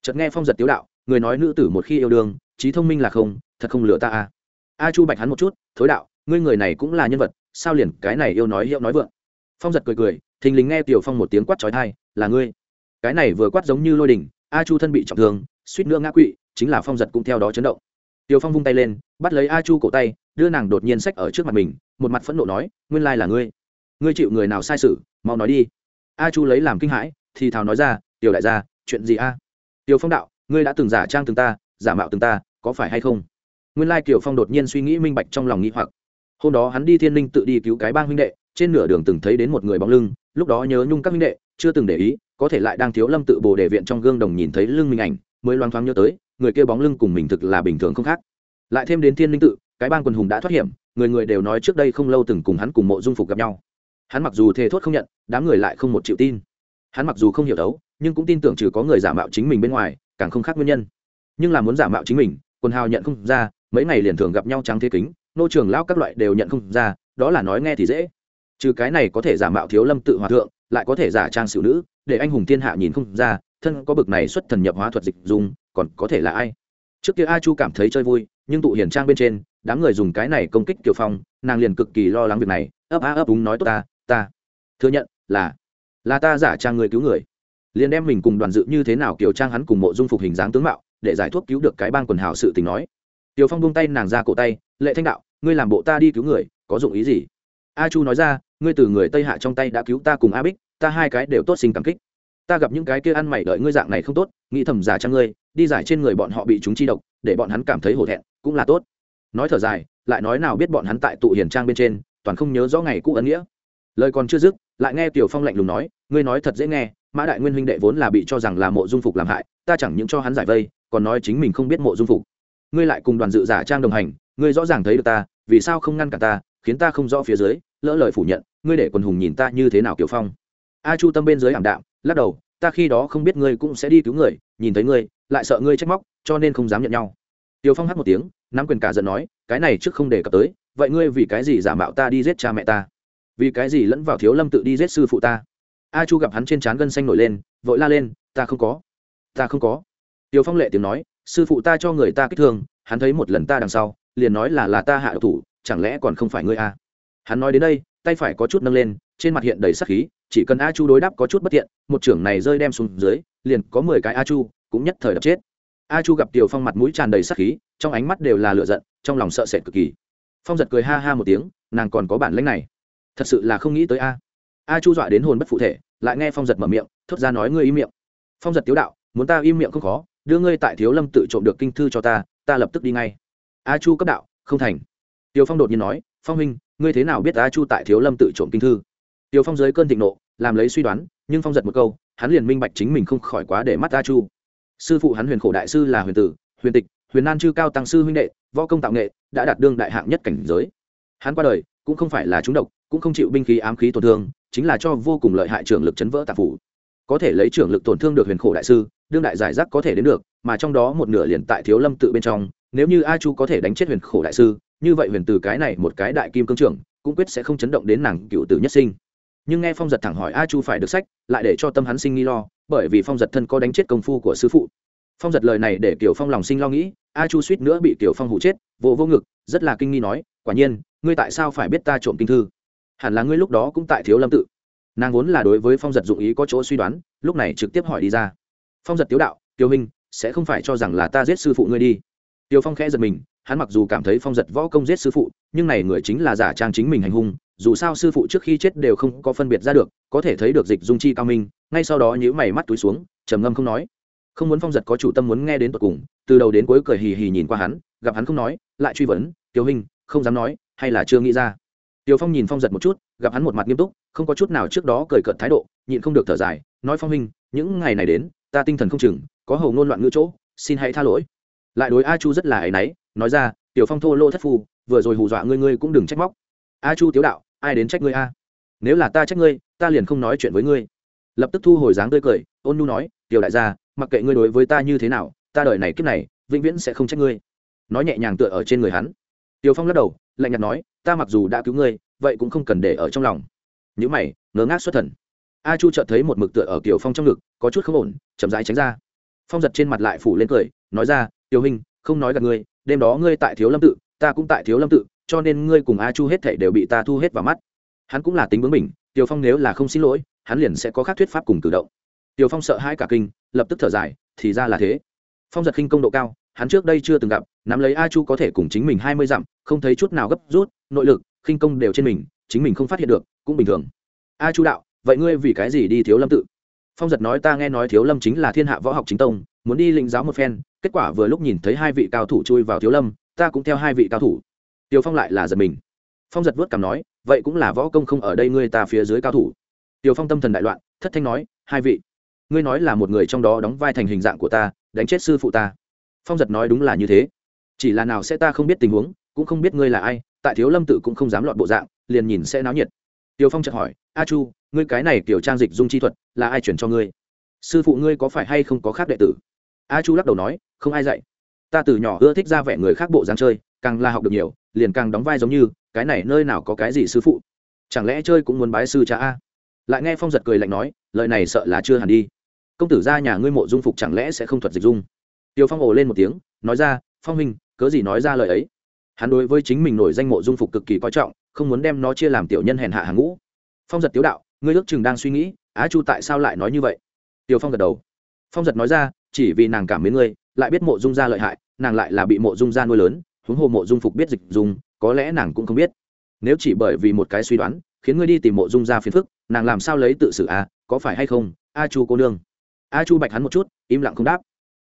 Chợt nghe phong giật tiếu đạo, người nói nữ tử một khi yêu đương trí thông minh là không, thật không lừa ta a a chu bạch hắn một chút, thối đạo, ngươi người này cũng là nhân vật, sao liền cái này yêu nói hiệu nói vượng? Phong giật cười cười, thình lình nghe tiểu phong một tiếng quát trói thai là ngươi. Cái này vừa quát giống như lôi đình a chu thân bị trọng thương, suýt nữa ngã quỵ, chính là phong giật cũng theo đó chấn động. Tiểu phong vung tay lên, bắt lấy a chu cổ tay, đưa nàng đột nhiên xách ở trước mặt mình, một mặt phẫn nộ nói, nguyên lai là ngươi. Ngươi chịu người nào sai sự, mau nói đi. A chu lấy làm kinh hãi, thì thào nói ra, tiểu đại gia, chuyện gì a? Tiểu phong đạo, ngươi đã từng giả trang từng ta, giả mạo từng ta có phải hay không? Nguyên lai kiều phong đột nhiên suy nghĩ minh bạch trong lòng nghĩ hoặc. Hôm đó hắn đi thiên linh tự đi cứu cái bang huynh đệ, trên nửa đường từng thấy đến một người bóng lưng, lúc đó nhớ nhung các huynh đệ, chưa từng để ý, có thể lại đang thiếu lâm tự bồ đề viện trong gương đồng nhìn thấy lưng mình ảnh, mới loang thoáng nhớ tới, người kia bóng lưng cùng mình thực là bình thường không khác. Lại thêm đến thiên linh tự, cái bang quần hùng đã thoát hiểm, người người đều nói trước đây không lâu từng cùng hắn cùng mộ dung phục gặp nhau. Hắn mặc dù thề thốt không nhận, đám người lại không một chịu tin. Hắn mặc dù không hiểu đấu, nhưng cũng tin tưởng trừ có người giả mạo chính mình bên ngoài, càng không khác nguyên nhân. Nhưng là muốn giả mạo chính mình quần hào nhận không ra, mấy ngày liền thường gặp nhau trắng thế kính, nô trường lão các loại đều nhận không ra, đó là nói nghe thì dễ. Trừ cái này có thể giả mạo thiếu lâm tự hòa thượng, lại có thể giả trang xử nữ, để anh hùng thiên hạ nhìn không ra, thân có bực này xuất thần nhập hóa thuật dịch dùng, còn có thể là ai? Trước kia a chu cảm thấy chơi vui, nhưng tụ hiển trang bên trên, đám người dùng cái này công kích kiều phong, nàng liền cực kỳ lo lắng việc này. Ấp á ấp Đúng nói tốt ta ta thừa nhận là là ta giả trang người cứu người. Liền đem mình cùng đoàn dự như thế nào kiều trang hắn cùng mộ dung phục hình dáng tướng mạo để giải thuốc cứu được cái bang quần hào sự tình nói. Tiểu phong buông tay nàng ra cổ tay, lệ thanh đạo, ngươi làm bộ ta đi cứu người, có dụng ý gì? A chu nói ra, ngươi từ người tây hạ trong tay đã cứu ta cùng a bích, ta hai cái đều tốt sinh cảm kích. Ta gặp những cái kia ăn mày đợi ngươi dạng này không tốt, nghĩ thầm giả trang ngươi, đi giải trên người bọn họ bị chúng chi độc, để bọn hắn cảm thấy hổ thẹn, cũng là tốt. Nói thở dài, lại nói nào biết bọn hắn tại tụ hiền trang bên trên, toàn không nhớ rõ ngày cũ ấn nghĩa. Lời còn chưa dứt, lại nghe tiểu phong lạnh lùng nói, ngươi nói thật dễ nghe, mã đại nguyên huynh đệ vốn là bị cho rằng là mộ dung phục làm hại, ta chẳng những cho hắn giải vây còn nói chính mình không biết mộ dung phục. Ngươi lại cùng đoàn dự giả trang đồng hành, ngươi rõ ràng thấy được ta, vì sao không ngăn cả ta, khiến ta không rõ phía dưới, lỡ lời phủ nhận, ngươi để quần hùng nhìn ta như thế nào kiểu phong. A chu tâm bên dưới ảm đạm, lắc đầu, ta khi đó không biết ngươi cũng sẽ đi cứu người, nhìn thấy ngươi, lại sợ ngươi trách móc, cho nên không dám nhận nhau. Tiểu phong hát một tiếng, nắm quyền cả giận nói, cái này trước không đề cập tới, vậy ngươi vì cái gì giả mạo ta đi giết cha mẹ ta? Vì cái gì lẫn vào thiếu lâm tự đi giết sư phụ ta? A chu gặp hắn trên trán gân xanh nổi lên, vội la lên, ta không có, ta không có tiêu phong lệ tiếng nói, sư phụ ta cho người ta kích thương, hắn thấy một lần ta đằng sau, liền nói là là ta hạ độc thủ, chẳng lẽ còn không phải ngươi a hắn nói đến đây, tay phải có chút nâng lên, trên mặt hiện đầy sắc khí, chỉ cần a chu đối đáp có chút bất tiện một trưởng này rơi đem xuống dưới, liền có mười cái a chu, cũng nhất thời đập chết. A chu gặp tiểu phong mặt mũi tràn đầy sắc khí, trong ánh mắt đều là lựa giận, trong lòng sợ sệt cực kỳ. Phong giật cười ha ha một tiếng, nàng còn có bản lãnh này, thật sự là không nghĩ tới a. A chu dọa đến hồn bất phụ thể, lại nghe phong giật mở miệng, thốt ra nói ngươi im miệng. Phong giật tiếu đạo, muốn ta im miệng không khó đưa ngươi tại thiếu lâm tự trộm được kinh thư cho ta ta lập tức đi ngay. A chu cấp đạo, không thành. Tiêu phong đột nhiên nói, phong huynh, ngươi thế nào biết a chu tại thiếu lâm tự trộm kinh thư? Tiêu phong dưới cơn thịnh nộ, làm lấy suy đoán, nhưng phong giật một câu, hắn liền minh bạch chính mình không khỏi quá để mắt a chu. Sư phụ hắn huyền khổ đại sư là huyền tử, huyền tịch, huyền nan chư cao tăng sư huynh đệ, võ công tạo nghệ, đã đạt đương đại hạng nhất cảnh giới. Hắn qua đời, cũng không phải là trúng độc, cũng không chịu binh khí ám khí tổn thương, chính là cho vô cùng lợi hại trưởng lực chấn vỡ tạp phủ. Có thể lấy trưởng lực tổn thương được huyền khổ đại sư đương đại giải rác có thể đến được, mà trong đó một nửa liền tại thiếu lâm tự bên trong, nếu như a chu có thể đánh chết huyền khổ đại sư, như vậy huyền từ cái này một cái đại kim cương trưởng, cũng quyết sẽ không chấn động đến nàng cựu tử nhất sinh. Nhưng nghe phong giật thẳng hỏi a chu phải được sách, lại để cho tâm hắn sinh nghi lo, bởi vì phong giật thân có đánh chết công phu của sư phụ. Phong giật lời này để kiểu phong lòng sinh lo nghĩ, a chu suýt nữa bị kiểu phong hụ chết vô vô ngực, rất là kinh nghi nói, quả nhiên, ngươi tại sao phải biết ta trộm kinh thư? Hẳn là ngươi lúc đó cũng tại thiếu lâm tự. Nàng vốn là đối với phong giật dụng ý có chỗ suy đoán, lúc này trực tiếp hỏi đi ra phong giật tiếu đạo tiêu hình sẽ không phải cho rằng là ta giết sư phụ ngươi đi. Tiêu phong khẽ giật mình, hắn mặc dù cảm thấy phong giật võ công giết sư phụ, nhưng này người chính là giả trang chính mình hành hung, dù sao sư phụ trước khi chết đều không có phân biệt ra được, có thể thấy được dịch dung chi cao minh, ngay sau đó nhữ mày mắt túi xuống, trầm ngâm không nói. Không muốn phong giật có chủ tâm muốn nghe đến tận cùng, từ đầu đến cuối cười hì hì nhìn qua hắn, gặp hắn không nói, lại truy vấn tiêu hình không dám nói, hay là chưa nghĩ ra? Tiêu phong nhìn phong giật một chút, gặp hắn một mặt nghiêm túc, không có chút nào trước đó cười cợt thái độ, nhịn không được thở dài, nói phong hình những ngày này đến ta tinh thần không chừng, có hầu ngôn loạn ngữ chỗ, xin hãy tha lỗi. Lại đối a chu rất là áy náy, nói ra, tiểu phong thô lô thất phu, vừa rồi hù dọa ngươi ngươi cũng đừng trách móc. A chu tiếu đạo, ai đến trách ngươi a? Nếu là ta trách ngươi, ta liền không nói chuyện với ngươi. Lập tức thu hồi dáng tươi cười, ôn nu nói, tiểu đại gia, mặc kệ ngươi đối với ta như thế nào, ta đợi này kiếp này, vĩnh viễn sẽ không trách ngươi. Nói nhẹ nhàng tựa ở trên người hắn. Tiểu phong lắc đầu, lạnh nhạt nói, ta mặc dù đã cứu ngươi, vậy cũng không cần để ở trong lòng. Những mày ngớ ngác xuất thần a chu chợt thấy một mực tựa ở kiểu phong trong ngực, có chút không ổn, chậm rãi tránh ra. Phong giật trên mặt lại phủ lên cười, nói ra, tiểu hình không nói gặp ngươi, đêm đó ngươi tại thiếu lâm tự, ta cũng tại thiếu lâm tự, cho nên ngươi cùng a chu hết thảy đều bị ta thu hết vào mắt. Hắn cũng là tính bướng mình tiểu phong nếu là không xin lỗi, hắn liền sẽ có khác thuyết pháp cùng cử động. Tiểu phong sợ hai cả kinh, lập tức thở dài, thì ra là thế. Phong giật khinh công độ cao, hắn trước đây chưa từng gặp, nắm lấy a chu có thể cùng chính mình hai mươi dặm, không thấy chút nào gấp rút, nội lực, khinh công đều trên mình, chính mình không phát hiện được, cũng bình thường. A chu đạo vậy ngươi vì cái gì đi thiếu lâm tự? Phong giật nói ta nghe nói thiếu lâm chính là thiên hạ võ học chính tông, muốn đi lĩnh giáo một phen, kết quả vừa lúc nhìn thấy hai vị cao thủ chui vào thiếu lâm, ta cũng theo hai vị cao thủ. Tiều phong lại là giật mình. Phong giật vớt cảm nói, vậy cũng là võ công không ở đây ngươi ta phía dưới cao thủ. Tiều phong tâm thần đại loạn, thất thanh nói, hai vị, ngươi nói là một người trong đó đóng vai thành hình dạng của ta, đánh chết sư phụ ta. Phong giật nói đúng là như thế. Chỉ là nào sẽ ta không biết tình huống, cũng không biết ngươi là ai, tại thiếu lâm tự cũng không dám lọt bộ dạng, liền nhìn sẽ náo nhiệt. Tiều phong chợt hỏi a chu, ngươi cái này kiểu trang dịch dung chi thuật, là ai chuyển cho ngươi? Sư phụ ngươi có phải hay không có khác đệ tử? A chu lắc đầu nói, không ai dạy. Ta từ nhỏ ưa thích ra vẻ người khác bộ dáng chơi, càng là học được nhiều, liền càng đóng vai giống như, cái này nơi nào có cái gì sư phụ? Chẳng lẽ chơi cũng muốn bái sư cha a? Lại nghe phong giật cười lạnh nói, lời này sợ là chưa hẳn đi. Công tử ra nhà ngươi mộ dung phục chẳng lẽ sẽ không thuật dịch dung? Tiêu phong ồ lên một tiếng, nói ra, phong huynh, cớ gì nói ra lời ấy? Hắn đối với chính mình nổi danh mộ dung phục cực kỳ coi trọng, không muốn đem nó chia làm tiểu nhân hèn hạ hàng ngũ phong giật tiếu đạo ngươi ước chừng đang suy nghĩ á chu tại sao lại nói như vậy? Tiều phong gật đầu. Phong giật nói ra chỉ vì nàng cảm mến ngươi lại biết mộ dung gia lợi hại nàng lại là bị mộ dung gia nuôi lớn huống hồ mộ dung phục biết dịch dùng, có lẽ nàng cũng không biết. Nếu chỉ bởi vì một cái suy đoán khiến ngươi đi tìm mộ dung gia phiền phức nàng làm sao lấy tự xử a à, có phải hay không a chu cô nương? A chu bạch hắn một chút im lặng không đáp.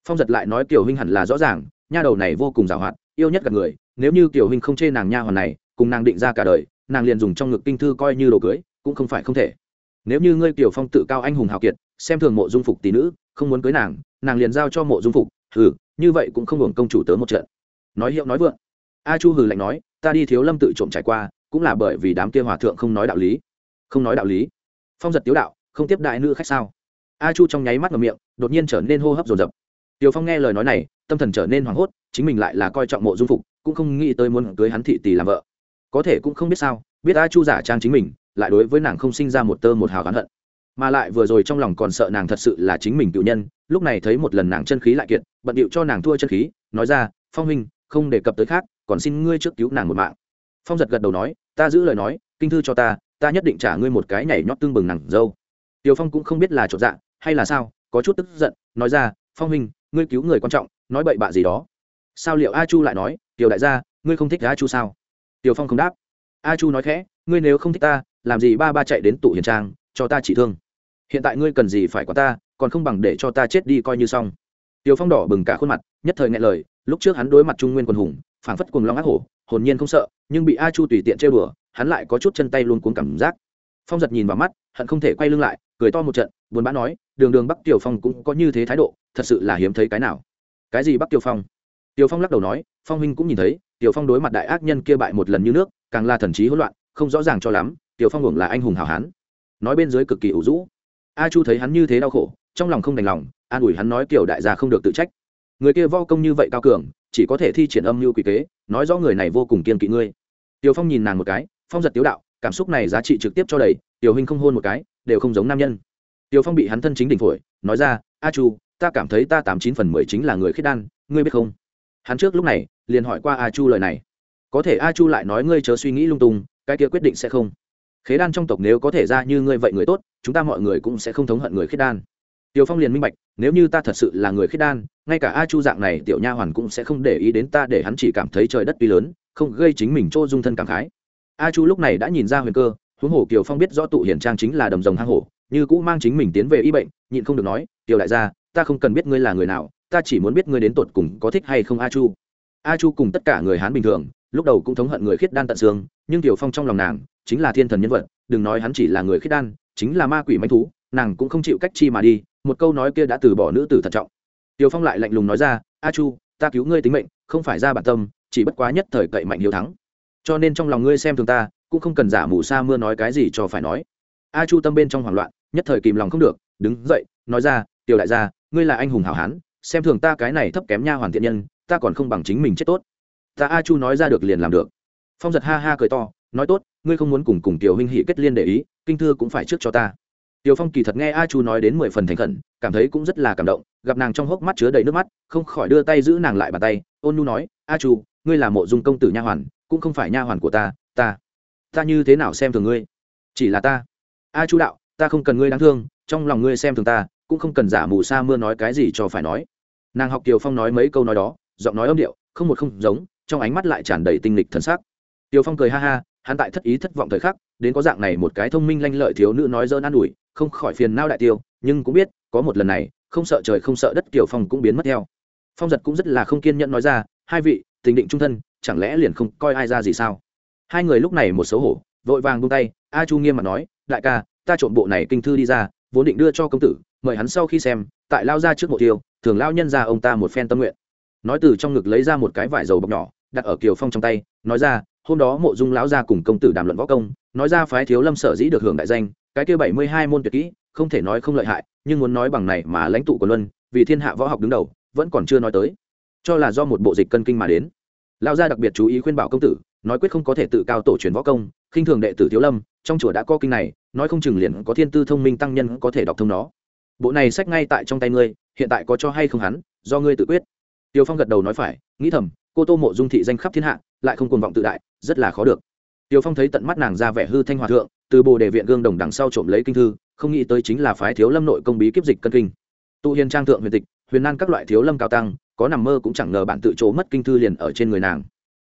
Phong giật lại nói kiều huynh hẳn là rõ ràng nha đầu này vô cùng giàu hoạt yêu nhất gặp người nếu như kiều huynh không chê nàng nha hoàn này cùng nàng định ra cả đời nàng liền dùng trong ngực kinh thư coi như đồ cưới cũng không phải không thể. Nếu như ngươi kiều phong tự cao anh hùng hào kiệt, xem thường mộ dung phục tỷ nữ, không muốn cưới nàng nàng liền giao cho mộ dung phục, hừ, như vậy cũng không hưởng công chủ tớ một trận. Nói hiệu nói vượng. A chu hừ lạnh nói, ta đi thiếu lâm tự trộm trải qua, cũng là bởi vì đám kia hòa thượng không nói đạo lý. Không nói đạo lý. Phong giật tiếu đạo, không tiếp đại nữ khách sao? A chu trong nháy mắt ngầm miệng, đột nhiên trở nên hô hấp dồn dập. Tiều phong nghe lời nói này, tâm thần trở nên hoảng hốt, chính mình lại là coi trọng mộ dung phục, cũng không nghĩ tới muốn cưới hắn thị tỷ làm vợ. Có thể cũng không biết sao, biết a chu giả trang chính mình lại đối với nàng không sinh ra một tơ một hào oán hận. Mà lại vừa rồi trong lòng còn sợ nàng thật sự là chính mình cựu nhân, lúc này thấy một lần nàng chân khí lại kiện bận điệu cho nàng thua chân khí, nói ra, phong huynh, không đề cập tới khác, còn xin ngươi trước cứu nàng một mạng. Phong giật gật đầu nói, ta giữ lời nói, kinh thư cho ta ta nhất định trả ngươi một cái nhảy nhót tương bừng nàng dâu. Tiều phong cũng không biết là chột dạ hay là sao, có chút tức giận, nói ra, phong huynh, ngươi cứu người quan trọng, nói bậy bạ gì đó. Sao liệu a chu lại nói, tiểu đại gia, ngươi không thích a chu sao? Tiều phong không đáp. A chu nói khẽ, ngươi nếu không thích ta làm gì ba ba chạy đến tụ hiền trang, cho ta chỉ thương. Hiện tại ngươi cần gì phải có ta, còn không bằng để cho ta chết đi coi như xong. Tiêu phong đỏ bừng cả khuôn mặt, nhất thời ngại lời, lúc trước hắn đối mặt trung nguyên quần hùng, phảng phất cuồng long ác hổ, hồn nhiên không sợ, nhưng bị a chu tùy tiện trêu đùa, hắn lại có chút chân tay luôn cuốn cảm giác. Phong giật nhìn vào mắt, hận không thể quay lưng lại, cười to một trận, buồn bã nói, đường đường bắc tiểu phong cũng có như thế thái độ, thật sự là hiếm thấy cái nào. Cái gì bắc tiểu phong? Tiểu phong lắc đầu nói, phong huynh cũng nhìn thấy, tiểu phong đối mặt đại ác nhân kia bại một lần như nước, càng là thần trí hỗn loạn, không rõ ràng cho lắm tiểu phong hưởng là anh hùng hảo hán. Nói bên dưới cực kỳ ủ rũ. A chu thấy hắn như thế đau khổ, trong lòng không đành lòng, an ủi hắn nói kiểu đại gia không được tự trách. Người kia vo công như vậy cao cường, chỉ có thể thi triển âm mưu quỷ kế, nói rõ người này vô cùng kiên kỵ ngươi. Tiểu phong nhìn nàng một cái, phong giật tiếu đạo, cảm xúc này giá trị trực tiếp cho đầy, tiểu hình không hôn một cái, đều không giống nam nhân. Tiểu phong bị hắn thân chính đỉnh phổi, nói ra, a chu, ta cảm thấy ta tám chín phần mười chính là người khiết đan, ngươi biết không? Hắn trước lúc này, liền hỏi qua a chu lời này. Có thể a chu lại nói ngươi chớ suy nghĩ lung tung, cái kia quyết định sẽ không khế đan trong tộc nếu có thể ra như ngươi vậy người tốt, chúng ta mọi người cũng sẽ không thống hận người khiết đan. Tiểu phong liền minh bạch, nếu như ta thật sự là người khiết đan, ngay cả a chu dạng này tiểu nha hoàn cũng sẽ không để ý đến ta để hắn chỉ cảm thấy trời đất tuy lớn, không gây chính mình chỗ dung thân cảm khái. A chu lúc này đã nhìn ra huyền cơ, huống hồ kiều phong biết rõ tụ hiển trang chính là đầm rồng hang hổ, như cũ mang chính mình tiến về y bệnh, nhịn không được nói tiểu đại gia, ta không cần biết ngươi là người nào, ta chỉ muốn biết ngươi đến tột cùng có thích hay không a chu. A chu cùng tất cả người hán bình thường lúc đầu cũng thống hận người khiết đan tận xương, nhưng tiểu phong trong lòng nàng chính là thiên thần nhân vật, đừng nói hắn chỉ là người khiết đan, chính là ma quỷ manh thú, nàng cũng không chịu cách chi mà đi, một câu nói kia đã từ bỏ nữ tử thận trọng. Tiểu phong lại lạnh lùng nói ra, a chu, ta cứu ngươi tính mệnh, không phải ra bản tâm, chỉ bất quá nhất thời cậy mạnh hiếu thắng. Cho nên trong lòng ngươi xem thường ta, cũng không cần giả mù sa mưa nói cái gì cho phải nói. A chu tâm bên trong hoảng loạn, nhất thời kìm lòng không được, đứng dậy, nói ra, tiểu đại gia, ngươi là anh hùng hảo hán, xem thường ta cái này thấp kém nha hoàn thiện nhân, ta còn không bằng chính mình chết tốt ta a chu nói ra được liền làm được. Phong giật ha ha cười to, nói tốt, ngươi không muốn cùng cùng tiểu huynh hỷ kết liên để ý, kinh thư cũng phải trước cho ta. Tiểu phong kỳ thật nghe a chu nói đến mười phần thành khẩn, cảm thấy cũng rất là cảm động, gặp nàng trong hốc mắt chứa đầy nước mắt, không khỏi đưa tay giữ nàng lại bàn tay, ôn nu nói, a chu, ngươi là mộ dung công tử nha hoàn, cũng không phải nha hoàn của ta ta ta như thế nào xem thường ngươi? Chỉ là ta. A chu đạo, ta không cần ngươi đáng thương, trong lòng ngươi xem thường ta, cũng không cần giả mù sa mưa nói cái gì cho phải nói. Nàng học kiều phong nói mấy câu nói đó, giọng nói âm điệu, không một không giống trong ánh mắt lại tràn đầy tinh lịch thần sắc. Tiều phong cười ha ha, hắn tại thất ý thất vọng thời khắc, đến có dạng này một cái thông minh lanh lợi thiếu nữ nói dơn an ủi, không khỏi phiền nao đại tiêu, nhưng cũng biết, có một lần này, không sợ trời không sợ đất kiều phong cũng biến mất theo. Phong giật cũng rất là không kiên nhẫn nói ra, hai vị, tình định trung thân, chẳng lẽ liền không coi ai ra gì sao? Hai người lúc này một xấu hổ, vội vàng buông tay, a chu nghiêm mặt nói, đại ca, ta trộm bộ này kinh thư đi ra, vốn định đưa cho công tử, mời hắn sau khi xem, tại lao ra trước mộ tiêu thường lao nhân ra ông ta một phen tâm nguyện. Nói từ trong ngực lấy ra một cái vải dầu bọc nhỏ đặt ở kiều phong trong tay, nói ra, hôm đó mộ dung lão gia cùng công tử đàm luận võ công, nói ra phái thiếu lâm sở dĩ được hưởng đại danh, cái kia bảy mươi hai môn tuyệt kỹ, không thể nói không lợi hại, nhưng muốn nói bằng này mà lãnh tụ của luân, vì thiên hạ võ học đứng đầu, vẫn còn chưa nói tới. Cho là do một bộ dịch cân kinh mà đến. Lão gia đặc biệt chú ý khuyên bảo công tử, nói quyết không có thể tự cao tổ truyền võ công, khinh thường đệ tử thiếu lâm, trong chùa đã có kinh này, nói không chừng liền có thiên tư thông minh tăng nhân có thể đọc thông nó. Bộ này sách ngay tại trong tay ngươi, hiện tại có cho hay không hắn, do ngươi tự quyết. Tiêu phong gật đầu nói phải, nghĩ thầm cô tô mộ dung thị danh khắp thiên hạ, lại không cuồng vọng tự đại, rất là khó được. Tiêu phong thấy tận mắt nàng ra vẻ hư thanh hòa thượng, từ bồ đề viện gương đồng đằng sau trộm lấy kinh thư, không nghĩ tới chính là phái thiếu lâm nội công bí kiếp dịch cân kinh. Tụ hiền trang thượng huyền tịch, huyền nan các loại thiếu lâm cao tăng, có nằm mơ cũng chẳng ngờ bạn tự chỗ mất kinh thư liền ở trên người nàng.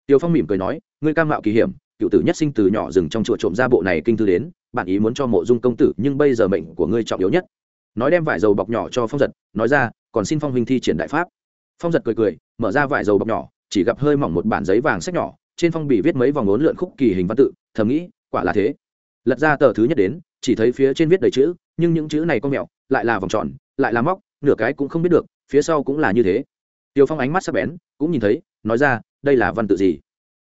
Tiêu phong mỉm cười nói, ngươi cam mạo kỳ hiểm, cựu tử nhất sinh từ nhỏ dừng trong chùa trộm ra bộ này kinh thư đến, bạn ý muốn cho mộ dung công tử, nhưng bây giờ mệnh của ngươi trọng yếu nhất. Nói đem vải dầu bọc nhỏ cho phong giật, nói ra, còn xin phong huynh thi triển đại pháp. Phong giật cười cười, mở ra vải dầu bọc nhỏ chỉ gặp hơi mỏng một bản giấy vàng sách nhỏ, trên phong bì viết mấy vòng ốn lượn khúc kỳ hình văn tự, thầm nghĩ, quả là thế. Lật ra tờ thứ nhất đến, chỉ thấy phía trên viết đầy chữ, nhưng những chữ này có mẹo, lại là vòng tròn, lại là móc, nửa cái cũng không biết được, phía sau cũng là như thế. Tiêu phong ánh mắt sắc bén, cũng nhìn thấy, nói ra, đây là văn tự gì?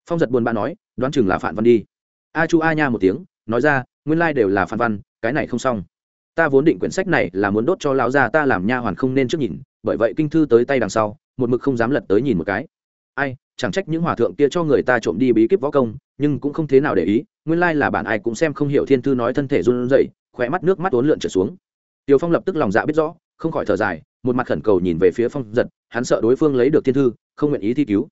Phong giật buồn bã nói, đoán chừng là phản văn đi. A chu a nha một tiếng, nói ra, nguyên lai、like、đều là phản văn, cái này không xong. Ta vốn định quyển sách này là muốn đốt cho lão gia ta làm nha hoàn không nên trước nhìn, bởi vậy kinh thư tới tay đằng sau, một mực không dám lật tới nhìn một cái ai, chẳng trách những hòa thượng kia cho người ta trộm đi bí kíp võ công, nhưng cũng không thế nào để ý, nguyên lai là bản ai cũng xem không hiểu thiên thư nói thân thể run rẩy khỏe mắt nước mắt uốn lượn trở xuống. Tiểu phong lập tức lòng dạ biết rõ, không khỏi thở dài, một mặt khẩn cầu nhìn về phía phong giật, hắn sợ đối phương lấy được thiên thư, không nguyện ý thi cứu.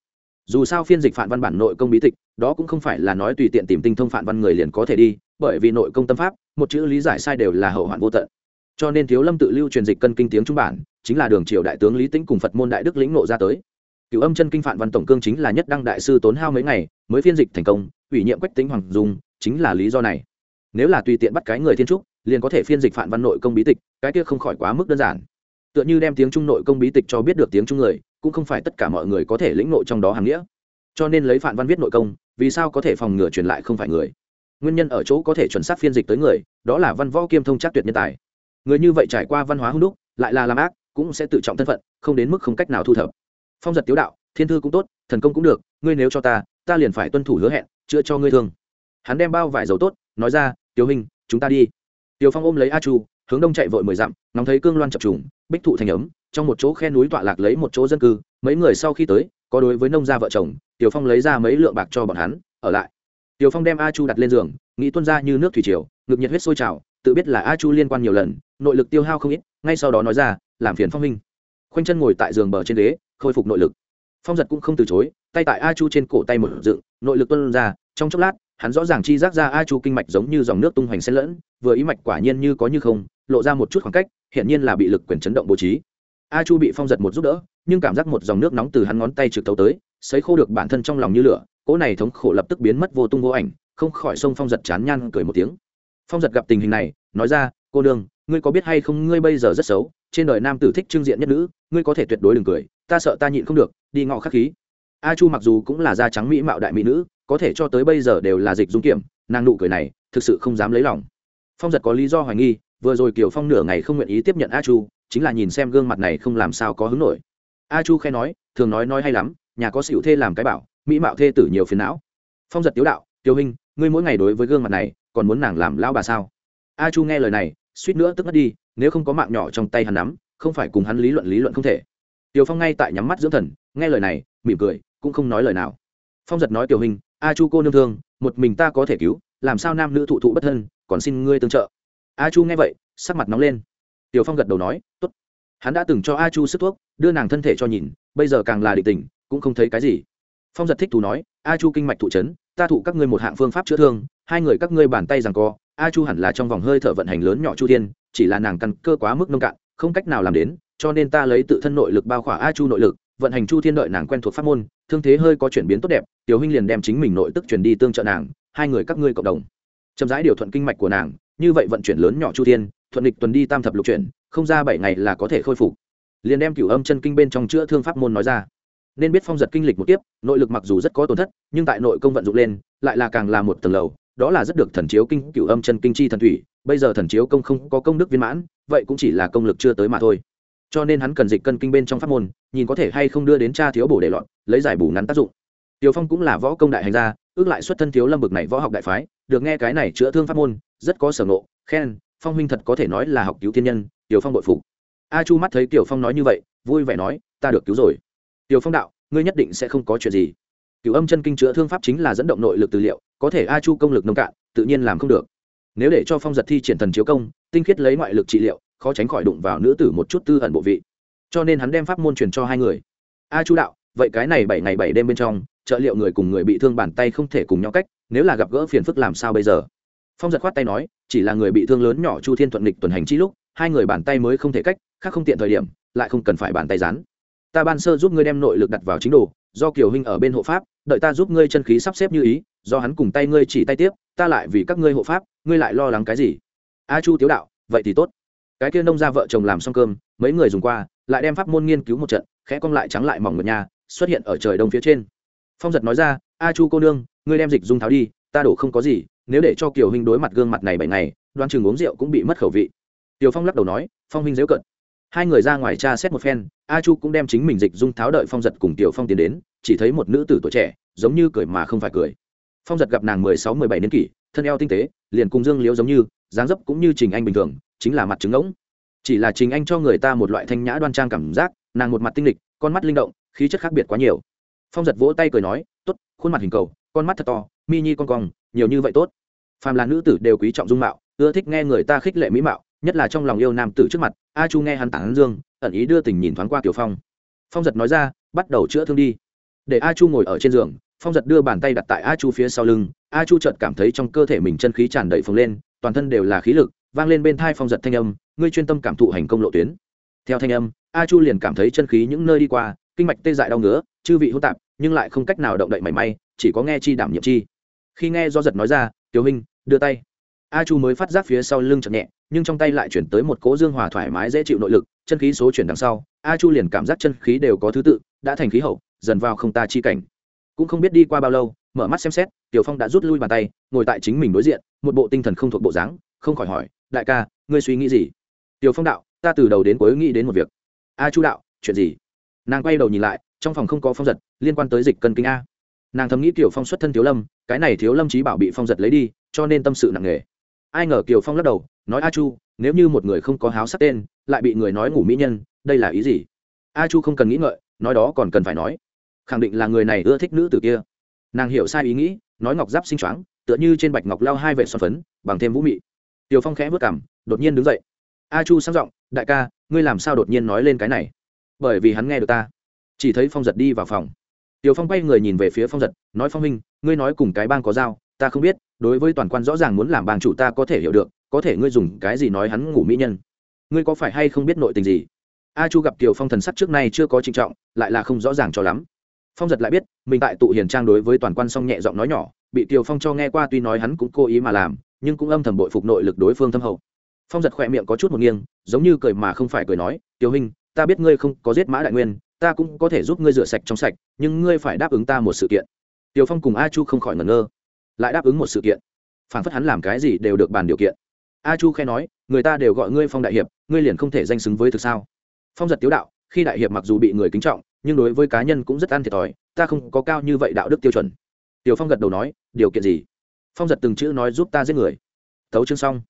Dù sao phiên dịch phản văn bản nội công bí tịch, đó cũng không phải là nói tùy tiện tìm tinh thông phản văn người liền có thể đi, bởi vì nội công tâm pháp, một chữ lý giải sai đều là hậu hoạn vô tận. Cho nên thiếu lâm tự lưu truyền dịch cân kinh tiếng trung bản, chính là đường triều đại tướng lý tĩnh cùng phật môn đại đức lĩnh nộ ra tới cựu âm chân kinh phản văn tổng cương chính là nhất đăng đại sư tốn hao mấy ngày mới phiên dịch thành công, ủy nhiệm quách tính hoàng dung chính là lý do này. Nếu là tùy tiện bắt cái người thiên trúc, liền có thể phiên dịch phản văn nội công bí tịch, cái kia không khỏi quá mức đơn giản. Tựa như đem tiếng trung nội công bí tịch cho biết được tiếng trung người, cũng không phải tất cả mọi người có thể lĩnh nội trong đó hàng nghĩa. Cho nên lấy phản văn viết nội công, vì sao có thể phòng ngừa truyền lại không phải người? Nguyên nhân ở chỗ có thể chuẩn xác phiên dịch tới người, đó là văn võ kiêm thông chắc tuyệt nhân tài. Người như vậy trải qua văn hóa hung đúc, lại là làm ác, cũng sẽ tự trọng thân phận, không đến mức không cách nào thu thập phong giật tiếu đạo thiên thư cũng tốt thần công cũng được ngươi nếu cho ta ta liền phải tuân thủ hứa hẹn chữa cho ngươi thương hắn đem bao vải dầu tốt nói ra tiểu hình chúng ta đi Tiểu Phong ôm lấy A Chu, hướng đông chạy vội mười dặm, nóng thấy cương loan chập trùng, bích thụ thành ấm, trong một chỗ khe núi tọa lạc lấy một chỗ dân cư, mấy người sau khi tới, có đối với nông gia vợ chồng, Tiểu Phong lấy ra mấy lượng bạc cho bọn hắn, ở lại. Tiểu Phong đem A Chu đặt lên giường, nghĩ tuân ra như nước thủy triều, ngực nhiệt huyết sôi trào, tự biết là A Chu liên quan nhiều lần, nội lực tiêu hao không ít, ngay sau đó nói ra, làm phiền Phong Minh. Khoanh chân ngồi tại giường bờ trên đế khôi phục nội lực. Phong giật cũng không từ chối, tay tại A Chu trên cổ tay một dựng, nội lực tuôn ra, trong chốc lát, hắn rõ ràng chi giác ra a chu kinh mạch giống như dòng nước tung hoành xen lẫn vừa ý mạch quả nhiên như có như không lộ ra một chút khoảng cách hiện nhiên là bị lực quyền chấn động bố trí. A chu bị phong giật một giúp đỡ nhưng cảm giác một dòng nước nóng từ hắn ngón tay trực tấu tới sấy khô được bản thân trong lòng như lửa cỗ này thống khổ lập tức biến mất vô tung vô ảnh không khỏi sông phong giật chán nhăn cười một tiếng. Phong giật gặp tình hình này nói ra cô nương ngươi có biết hay không ngươi bây giờ rất xấu? Trên đời nam tử thích trưng diện nhất nữ, ngươi có thể tuyệt đối đừng cười, ta sợ ta nhịn không được, đi ngọ khắc khí. A chu mặc dù cũng là da trắng mỹ mạo đại mỹ nữ, có thể cho tới bây giờ đều là dịch dung kiểm, nàng nụ cười này, thực sự không dám lấy lòng. Phong giật có lý do hoài nghi, vừa rồi kiều phong nửa ngày không nguyện ý tiếp nhận a chu, chính là nhìn xem gương mặt này không làm sao có hứng nổi. A chu khe nói, thường nói nói hay lắm, nhà có xỉu thê làm cái bảo, mỹ mạo thê tử nhiều phiền não. Phong giật tiếu đạo tiêu hình ngươi mỗi ngày đối với gương mặt này, còn muốn nàng làm lão bà sao? A chu nghe lời này, suýt nữa tức mất đi nếu không có mạng nhỏ trong tay hắn nắm, không phải cùng hắn lý luận lý luận không thể. Tiêu phong ngay tại nhắm mắt dưỡng thần, nghe lời này, mỉm cười, cũng không nói lời nào. Phong giật nói, tiểu hình a chu cô nương thương, một mình ta có thể cứu, làm sao nam nữ thụ thụ bất thân, còn xin ngươi tương trợ. A chu nghe vậy, sắc mặt nóng lên. Tiểu phong gật đầu nói t ố t hắn đã từng cho a chu sức thuốc, đưa nàng thân thể cho nhìn, bây giờ càng là định tình, cũng không thấy cái gì. Phong giật thích thú nói, a chu kinh mạch thụ trấn ta thụ các ngươi một hạng phương pháp chữa thương, hai người các ngươi bàn tay rằng co, a chu hẳn là trong vòng hơi thở vận hành lớn nhỏ chu thiên chỉ là nàng căn cơ quá mức nông cạn, không cách nào làm đến, cho nên ta lấy tự thân nội lực bao khỏa a chu nội lực, vận hành chu thiên đợi nàng quen thuộc pháp môn, thương thế hơi có chuyển biến tốt đẹp, tiểu huynh liền đem chính mình nội tức chuyển đi tương trợ nàng, hai người các ngươi cộng đồng. Chậm rãi điều thuận kinh mạch của nàng, như vậy vận chuyển lớn nhỏ chu thiên, thuận địch tuần đi tam thập lục chuyển, không ra bảy ngày là có thể khôi phục. Liền đem cửu âm chân kinh bên trong chữa thương pháp môn nói ra. Nên biết phong giật kinh lịch một tiếp nội lực mặc dù rất có tổn thất, nhưng tại nội công vận dụng lên, lại là càng là một tầng lầu, đó là rất được thần chiếu kinh cửu âm chân kinh chi thần thủy bây giờ thần chiếu công không có công đức viên mãn vậy cũng chỉ là công lực chưa tới mà thôi cho nên hắn cần dịch cân kinh bên trong pháp môn nhìn có thể hay không đưa đến cha thiếu bổ để lọt lấy giải bù ngắn tác dụng tiểu Phong cũng là võ công đại hành gia, ước lại xuất thân thiếu lâm bực này võ học đại phái, được nghe cái này chữa thương pháp môn, rất có sở ngộ, khen, Phong huynh thật có thể nói là học cứu thiên nhân, tiểu Phong bội phục. A Chu mắt thấy Tiểu Phong nói như vậy, vui vẻ nói, ta được cứu rồi. tiểu Phong đạo, ngươi nhất định sẽ không có chuyện gì. Cửu âm chân kinh chữa thương pháp chính là dẫn động nội lực tư liệu, có thể A Chu công lực nông cạn, tự nhiên làm không được. Nếu để cho Phong giật thi triển thần chiếu công, tinh khiết lấy ngoại lực trị liệu, khó tránh khỏi đụng vào nữ tử một chút tư ẩn bộ vị. Cho nên hắn đem pháp môn truyền cho hai người. A Chu đạo, vậy cái này bảy ngày bảy đêm bên trong, trợ liệu người cùng người bị thương bàn tay không thể cùng nhau cách nếu là gặp gỡ phiền phức làm sao bây giờ phong giật khoát tay nói chỉ là người bị thương lớn nhỏ chu thiên thuận lịch tuần hành chi lúc hai người bàn tay mới không thể cách khác không tiện thời điểm lại không cần phải bàn tay rán ta ban sơ giúp ngươi đem nội lực đặt vào chính đồ do kiều huynh ở bên hộ pháp đợi ta giúp ngươi chân khí sắp xếp như ý do hắn cùng tay ngươi chỉ tay tiếp, ta lại vì các ngươi hộ pháp, ngươi lại lo lắng cái gì? A chu tiếu đạo, vậy thì tốt. Cái kia nông ra vợ chồng làm xong cơm, mấy người dùng qua, lại đem pháp môn nghiên cứu một trận, khẽ cong lại trắng lại mỏng ngược nhà, xuất hiện ở trời đông phía trên. Phong giật nói ra, a chu cô nương, ngươi đem dịch dung tháo đi, ta đổ không có gì, nếu để cho kiều huynh đối mặt gương mặt này bảy ngày, đoan chừng uống rượu cũng bị mất khẩu vị. Tiểu phong lắc đầu nói, phong huynh dễu cận. Hai người ra ngoài tra xét một phen, a chu cũng đem chính mình dịch dung tháo đợi phong giật cùng tiểu phong tiến đến, chỉ thấy một nữ tử tuổi trẻ, giống như cười mà không phải cười phong giật gặp nàng mười sáu, mười bảy niên kỷ, thân eo tinh tế, liền cùng dương liễu giống như, dáng dấp cũng như trình anh bình thường, chính là mặt trứng ngỗng. Chỉ là trình anh cho người ta một loại thanh nhã đoan trang cảm giác, nàng một mặt tinh lịch, con mắt linh động, khí chất khác biệt quá nhiều. Phong giật vỗ tay cười nói, tốt, khuôn mặt hình cầu, con mắt thật to, mi nhi con cong, nhiều như vậy tốt. Phàm là nữ tử đều quý trọng dung mạo, ưa thích nghe người ta khích lệ mỹ mạo, nhất là trong lòng yêu nam tử trước mặt, a chu nghe hắn tản dương, ẩn ý đưa tình nhìn thoáng qua tiểu phong. Phong giật nói ra, bắt đầu chữa thương đi. Để a chu ngồi ở trên giường phong giật đưa bàn tay đặt tại a chu phía sau lưng, a chu chợt cảm thấy trong cơ thể mình chân khí tràn đầy phồng lên, toàn thân đều là khí lực, vang lên bên thai phong giật thanh âm, ngươi chuyên tâm cảm thụ hành công lộ tuyến. Theo thanh âm, a chu liền cảm thấy chân khí những nơi đi qua, kinh mạch tê dại đau ngứa, chư vị hỗn tạp, nhưng lại không cách nào động đậy mảy may, chỉ có nghe chi đảm nhiệm chi. Khi nghe do giật nói ra, tiểu hình đưa tay. A chu mới phát giác phía sau lưng chậm nhẹ, nhưng trong tay lại chuyển tới một cỗ dương hòa thoải mái dễ chịu nội lực, chân khí số chuyển đằng sau, a chu liền cảm giác chân khí đều có thứ tự, đã thành khí hậu, dần vào không ta chi cảnh cũng không biết đi qua bao lâu, mở mắt xem xét, tiểu phong đã rút lui bàn tay, ngồi tại chính mình đối diện, một bộ tinh thần không thuộc bộ dáng, không khỏi hỏi, đại ca, ngươi suy nghĩ gì? Tiểu phong đạo, ta từ đầu đến cuối nghĩ đến một việc. A chu đạo, chuyện gì? Nàng quay đầu nhìn lại, trong phòng không có phong giật, liên quan tới dịch cân kinh a. Nàng thầm nghĩ tiểu phong xuất thân thiếu lâm, cái này thiếu lâm trí bảo bị phong giật lấy đi, cho nên tâm sự nặng nề. Ai ngờ kiều phong lắc đầu, nói, a chu, nếu như một người không có háo sắc tên, lại bị người nói ngủ mỹ nhân, đây là ý gì? A chu không cần nghĩ ngợi, nói đó còn cần phải nói khẳng định là người này ưa thích nữ tử kia. Nàng hiểu sai ý nghĩ, nói ngọc giáp sinh choáng, tựa như trên bạch ngọc lao hai vệ xoắn phấn, bằng thêm vũ mị. Tiều phong khẽ vất cảm đột nhiên đứng dậy. A chu sang giọng, đại ca, ngươi làm sao đột nhiên nói lên cái này? Bởi vì hắn nghe được ta. Chỉ thấy phong giật đi vào phòng. Tiều phong quay người nhìn về phía phong giật, nói, phong minh ngươi nói cùng cái bang có dao ta không biết, đối với toàn quan rõ ràng muốn làm bang chủ ta có thể hiểu được, có thể ngươi dùng cái gì nói hắn ngủ mỹ nhân. Ngươi có phải hay không biết nội tình gì? A chu gặp tiều phong thần sắc trước nay chưa có trinh trọng, lại là không rõ ràng cho lắm phong giật lại biết, mình tại tụ hiền trang đối với toàn quan song nhẹ giọng nói nhỏ, bị kiều phong cho nghe qua tuy nói hắn cũng cố ý mà làm, nhưng cũng âm thầm bội phục nội lực đối phương thâm hậu. Phong giật khỏe miệng có chút một nghiêng, giống như cười mà không phải cười nói, tiêu hình ta biết ngươi không có giết mã đại nguyên, ta cũng có thể giúp ngươi rửa sạch trong sạch, nhưng ngươi phải đáp ứng ta một sự kiện. Tiêu phong cùng a chu không khỏi ngẩn ngơ. Lại đáp ứng một sự kiện. Phản phất hắn làm cái gì đều được bàn điều kiện. A chu khe nói, người ta đều gọi ngươi phong đại hiệp, ngươi liền không thể danh xứng với thực sao? Phong giật tiếu đạo, khi đại hiệp mặc dù bị người kính trọng nhưng đối với cá nhân cũng rất ăn thiệt thòi, ta không có cao như vậy đạo đức tiêu chuẩn. Tiểu phong gật đầu nói, điều kiện gì? Phong giật từng chữ nói giúp ta giết người. Thấu chương xong.